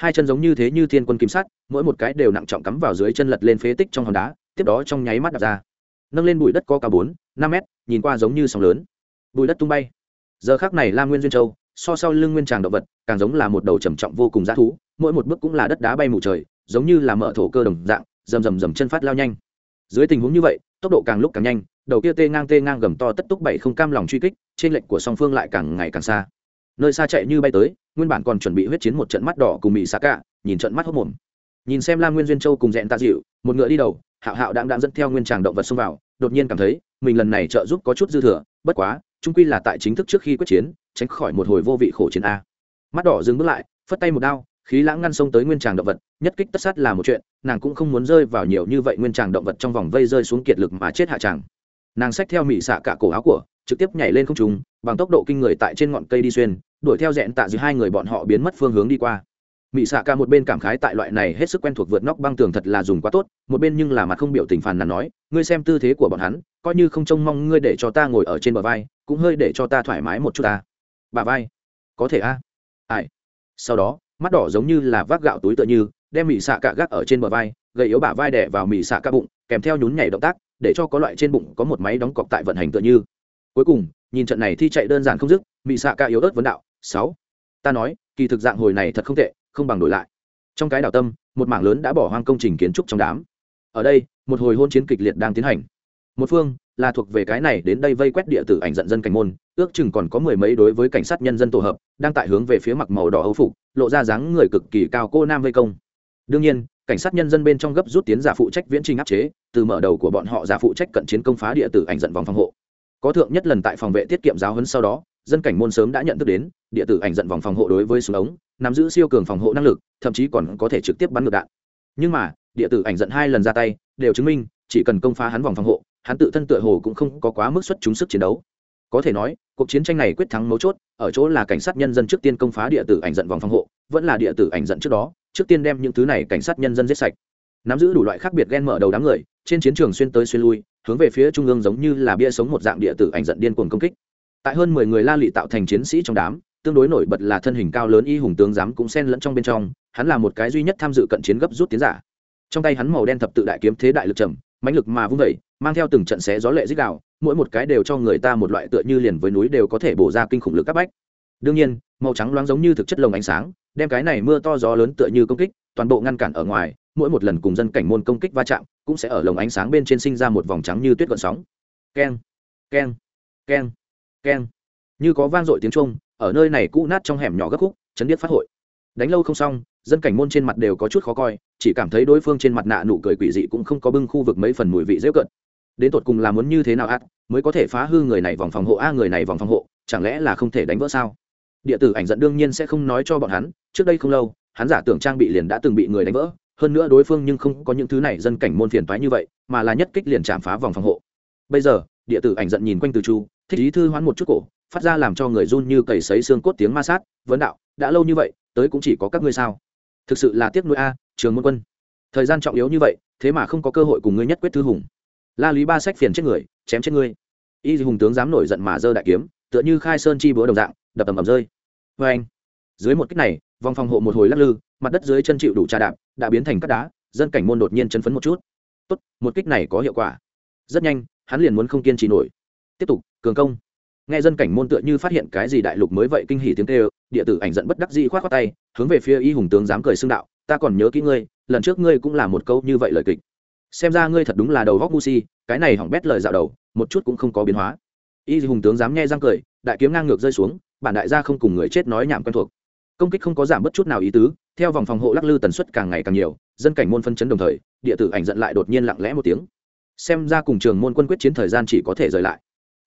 hai chân giống như thế như thiên quân kim sắt, mỗi một cái đều nặng trọng cắm vào dưới chân lật lên phế tích trong hòn đá, tiếp đó trong nháy mắt đạp ra. Nâng lên bụi đất có cả bốn, năm mét, nhìn qua giống như sóng lớn. Bụi đất tung bay. Giờ khác này lam nguyên duyên châu, so sau lưng nguyên tràng động vật, càng giống là một đầu trầm trọng vô cùng g thú, mỗi một bước cũng là đất đá bay mù trời, giống như là mở thổ cơ đồng dạng, rầm rầm rầm chân phát lao nhanh. Dưới tình huống như vậy, tốc độ càng lúc càng nhanh, đầu kia tê ngang tê ngang gầm to tất túc bảy không cam lòng truy kích, trên lệnh của song phương lại càng ngày càng xa nơi xa chạy như bay tới, nguyên bản còn chuẩn bị huyết chiến một trận mắt đỏ cùng mỹ xạ cả, nhìn trận mắt hốc mồm. Nhìn xem lam nguyên duyên châu cùng dẹn tạ dịu, một ngựa đi đầu, hạo hạo đang đang dẫn theo nguyên tràng động vật xông vào, đột nhiên cảm thấy, mình lần này trợ giúp có chút dư thừa, bất quá trung quy là tại chính thức trước khi quyết chiến, tránh khỏi một hồi vô vị khổ chiến a. Mắt đỏ dừng bước lại, phất tay một đao, khí lãng ngăn sông tới nguyên tràng động vật, nhất kích tất sát là một chuyện, nàng cũng không muốn rơi vào nhiều như vậy nguyên tràng động vật trong vòng vây rơi xuống kiệt lực mà chết hạ tràng. Nàng xách theo mỹ xạ cả cổ áo của, trực tiếp nhảy lên không trùng bằng tốc độ kinh người tại trên ngọn cây đi xuyên đuổi theo rẽn tạ giữa hai người bọn họ biến mất phương hướng đi qua. Mỹ xạ ca một bên cảm khái tại loại này hết sức quen thuộc vượt nóc băng tường thật là dùng quá tốt, một bên nhưng là mặt không biểu tình phàn nàn nói, ngươi xem tư thế của bọn hắn, coi như không trông mong ngươi để cho ta ngồi ở trên bờ vai, cũng hơi để cho ta thoải mái một chút ta. Bà vai? Có thể a? À? ai? Sau đó, mắt đỏ giống như là vác gạo túi tựa như, đem mị xạ cạ gác ở trên bờ vai, gầy yếu bả vai đẻ vào mị xạ cạ bụng, kèm theo nhún nhảy động tác, để cho có loại trên bụng có một máy đóng cọc tại vận hành tựa như. Cuối cùng, nhìn trận này thi chạy đơn giản không dứt, mị xạ cạ yếu ớt vấn đạo sáu. Ta nói, kỳ thực dạng hồi này thật không tệ, không bằng đổi lại. Trong cái đảo tâm, một mảng lớn đã bỏ hoang công trình kiến trúc trong đám. Ở đây, một hồi hôn chiến kịch liệt đang tiến hành. Một phương là thuộc về cái này đến đây vây quét địa tử ảnh giận dân cảnh môn, ước chừng còn có mười mấy đối với cảnh sát nhân dân tổ hợp, đang tại hướng về phía mặc màu đỏ âu phục, lộ ra dáng người cực kỳ cao cô nam vây công. Đương nhiên, cảnh sát nhân dân bên trong gấp rút tiến giả phụ trách viễn trình áp chế, từ mở đầu của bọn họ giả phụ trách cận chiến công phá địa tử ảnh giận vòng phòng hộ. Có thượng nhất lần tại phòng vệ tiết kiệm giáo huấn sau đó dân cảnh môn sớm đã nhận thức đến, địa tử ảnh giận vòng phòng hộ đối với súng ống, nắm giữ siêu cường phòng hộ năng lực, thậm chí còn có thể trực tiếp bắn ngược đạn. Nhưng mà, địa tử ảnh giận hai lần ra tay, đều chứng minh, chỉ cần công phá hắn vòng phòng hộ, hắn tự thân tựa hồ cũng không có quá mức xuất chúng sức chiến đấu. Có thể nói, cuộc chiến tranh này quyết thắng mấu chốt, ở chỗ là cảnh sát nhân dân trước tiên công phá địa tử ảnh giận vòng phòng hộ, vẫn là địa tử ảnh giận trước đó, trước tiên đem những thứ này cảnh sát nhân dân giết sạch. Nắm giữ đủ loại khác biệt ghen mở đầu đám người, trên chiến trường xuyên tới xuyên lui, hướng về phía trung ương giống như là bia sống một dạng địa tử ảnh giận điên cuồng công kích tại hơn mười người la lị tạo thành chiến sĩ trong đám, tương đối nổi bật là thân hình cao lớn y hùng tướng giám cũng xen lẫn trong bên trong, hắn là một cái duy nhất tham dự cận chiến gấp rút tiến giả. Trong tay hắn màu đen thập tự đại kiếm thế đại lực trầm, mãnh lực mà vung vẩy, mang theo từng trận xé gió lệ dích đạo mỗi một cái đều cho người ta một loại tựa như liền với núi đều có thể bổ ra kinh khủng lực các bách. Đương nhiên, màu trắng loáng giống như thực chất lồng ánh sáng, đem cái này mưa to gió lớn tựa như công kích, toàn bộ ngăn cản ở ngoài, mỗi một lần cùng dân cảnh môn công kích va chạm, cũng sẽ ở lồng ánh sáng bên trên sinh ra một vòng trắng như tuyết gọn sóng. Keng keng keng keng. Như có vang dội tiếng trung ở nơi này cũ nát trong hẻm nhỏ gấp khúc, chấn điếc phát hội. Đánh lâu không xong, dân cảnh môn trên mặt đều có chút khó coi, chỉ cảm thấy đối phương trên mặt nạ nụ cười quỷ dị cũng không có bưng khu vực mấy phần mùi vị dễ cận. Đến tột cùng là muốn như thế nào ác, mới có thể phá hư người này vòng phòng hộ a, người này vòng phòng hộ, chẳng lẽ là không thể đánh vỡ sao? Địa tử ảnh giận đương nhiên sẽ không nói cho bọn hắn, trước đây không lâu, hắn giả tưởng trang bị liền đã từng bị người đánh vỡ, hơn nữa đối phương nhưng không có những thứ này, dân cảnh môn phiền toái như vậy, mà là nhất kích liền chạm phá vòng phòng hộ. Bây giờ, địa tử ảnh giận nhìn quanh từ chu thích ý thư hoán một chút cổ, phát ra làm cho người run như cầy sấy xương cốt tiếng ma sát, vấn đạo, đã lâu như vậy, tới cũng chỉ có các ngươi sao? Thực sự là tiếc nuôi a, trường môn quân. Thời gian trọng yếu như vậy, thế mà không có cơ hội cùng ngươi nhất quyết thư hùng. La lý ba sách phiền chết người, chém chết ngươi. Y hùng tướng dám nổi giận mà giơ đại kiếm, tựa như khai sơn chi búa đồng dạng, đập tầm ầm rơi. Vê anh, dưới một kích này, vòng phòng hộ một hồi lắc lư, mặt đất dưới chân chịu đủ trà đạp, đã biến thành cát đá, dân cảnh môn đột nhiên chân phấn một chút. Tốt, một kích này có hiệu quả. Rất nhanh, hắn liền muốn không kiên trì nổi. Tiếp tục cường công. Nghe dân cảnh môn tựa như phát hiện cái gì đại lục mới vậy kinh hỉ tiếng kêu, địa tử ảnh giận bất đắc dĩ khoát khoát tay, hướng về phía y hùng tướng dám cười xưng đạo, ta còn nhớ kỹ ngươi, lần trước ngươi cũng là một câu như vậy lời kịch. Xem ra ngươi thật đúng là đầu góc ngu si, cái này hỏng bét lời dạo đầu, một chút cũng không có biến hóa. Y hùng tướng dám nghe răng cười, đại kiếm ngang ngược rơi xuống, bản đại gia không cùng người chết nói nhảm quen thuộc. Công kích không có giảm bất chút nào ý tứ, theo vòng phòng hộ lắc lư tần suất càng ngày càng nhiều, dân cảnh môn phân chấn đồng thời, địa tử ảnh giận lại đột nhiên lặng lẽ một tiếng. Xem ra cùng trường môn quân quyết chiến thời gian chỉ có thể rời lại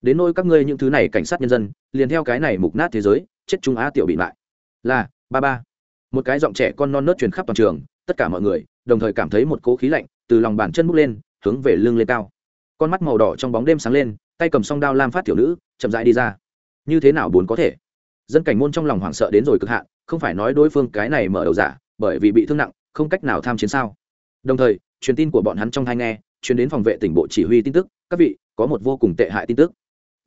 đến nôi các ngươi những thứ này cảnh sát nhân dân, liền theo cái này mục nát thế giới, chết trung á tiểu bị lại. Là, ba ba. Một cái giọng trẻ con non nớt truyền khắp toàn trường, tất cả mọi người, đồng thời cảm thấy một cỗ khí lạnh từ lòng bàn chân bút lên, hướng về lưng lên cao. Con mắt màu đỏ trong bóng đêm sáng lên, tay cầm song đao lam phát tiểu nữ, chậm rãi đi ra. Như thế nào bốn có thể? Dân cảnh môn trong lòng hoảng sợ đến rồi cực hạn, không phải nói đối phương cái này mở đầu giả, bởi vì bị thương nặng, không cách nào tham chiến sao? Đồng thời, truyền tin của bọn hắn trong thai nghe, truyền đến phòng vệ tỉnh bộ chỉ huy tin tức, các vị, có một vô cùng tệ hại tin tức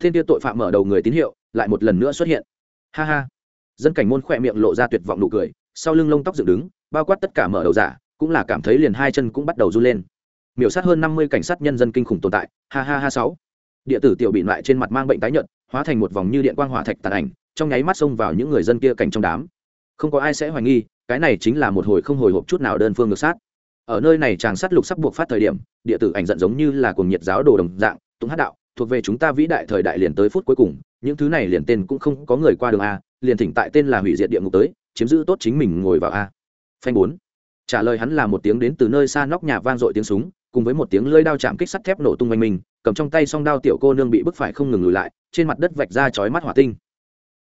thiên tiêu tội phạm mở đầu người tín hiệu, lại một lần nữa xuất hiện. Ha ha. Dân cảnh môn khỏe miệng lộ ra tuyệt vọng nụ cười, sau lưng lông tóc dựng đứng, bao quát tất cả mở đầu giả, cũng là cảm thấy liền hai chân cũng bắt đầu run lên. Miểu sát hơn năm mươi cảnh sát nhân dân kinh khủng tồn tại, ha ha ha sáu. Địa tử tiểu bị lại trên mặt mang bệnh tái nhợt, hóa thành một vòng như điện quang hỏa thạch tàn ảnh, trong nháy mắt xông vào những người dân kia cảnh trong đám. Không có ai sẽ hoài nghi, cái này chính là một hồi không hồi hộp chút nào đơn phương ngược sát. Ở nơi này chàng sát lục sắp buộc phát thời điểm, địa tử ảnh giận giống như là cuồng nhiệt giáo đồ đồng dạng tung hát đạo thuộc về chúng ta vĩ đại thời đại liền tới phút cuối cùng, những thứ này liền tên cũng không có người qua đường a, liền thỉnh tại tên là hủy diệt địa ngục tới, chiếm giữ tốt chính mình ngồi vào a. Phanh bốn. Trả lời hắn là một tiếng đến từ nơi xa nóc nhà vang dội tiếng súng, cùng với một tiếng lưỡi đao chạm kích sắt thép nổ tung quanh mình cầm trong tay song đao tiểu cô nương bị bức phải không ngừng lùi lại, trên mặt đất vạch ra chói mắt hỏa tinh.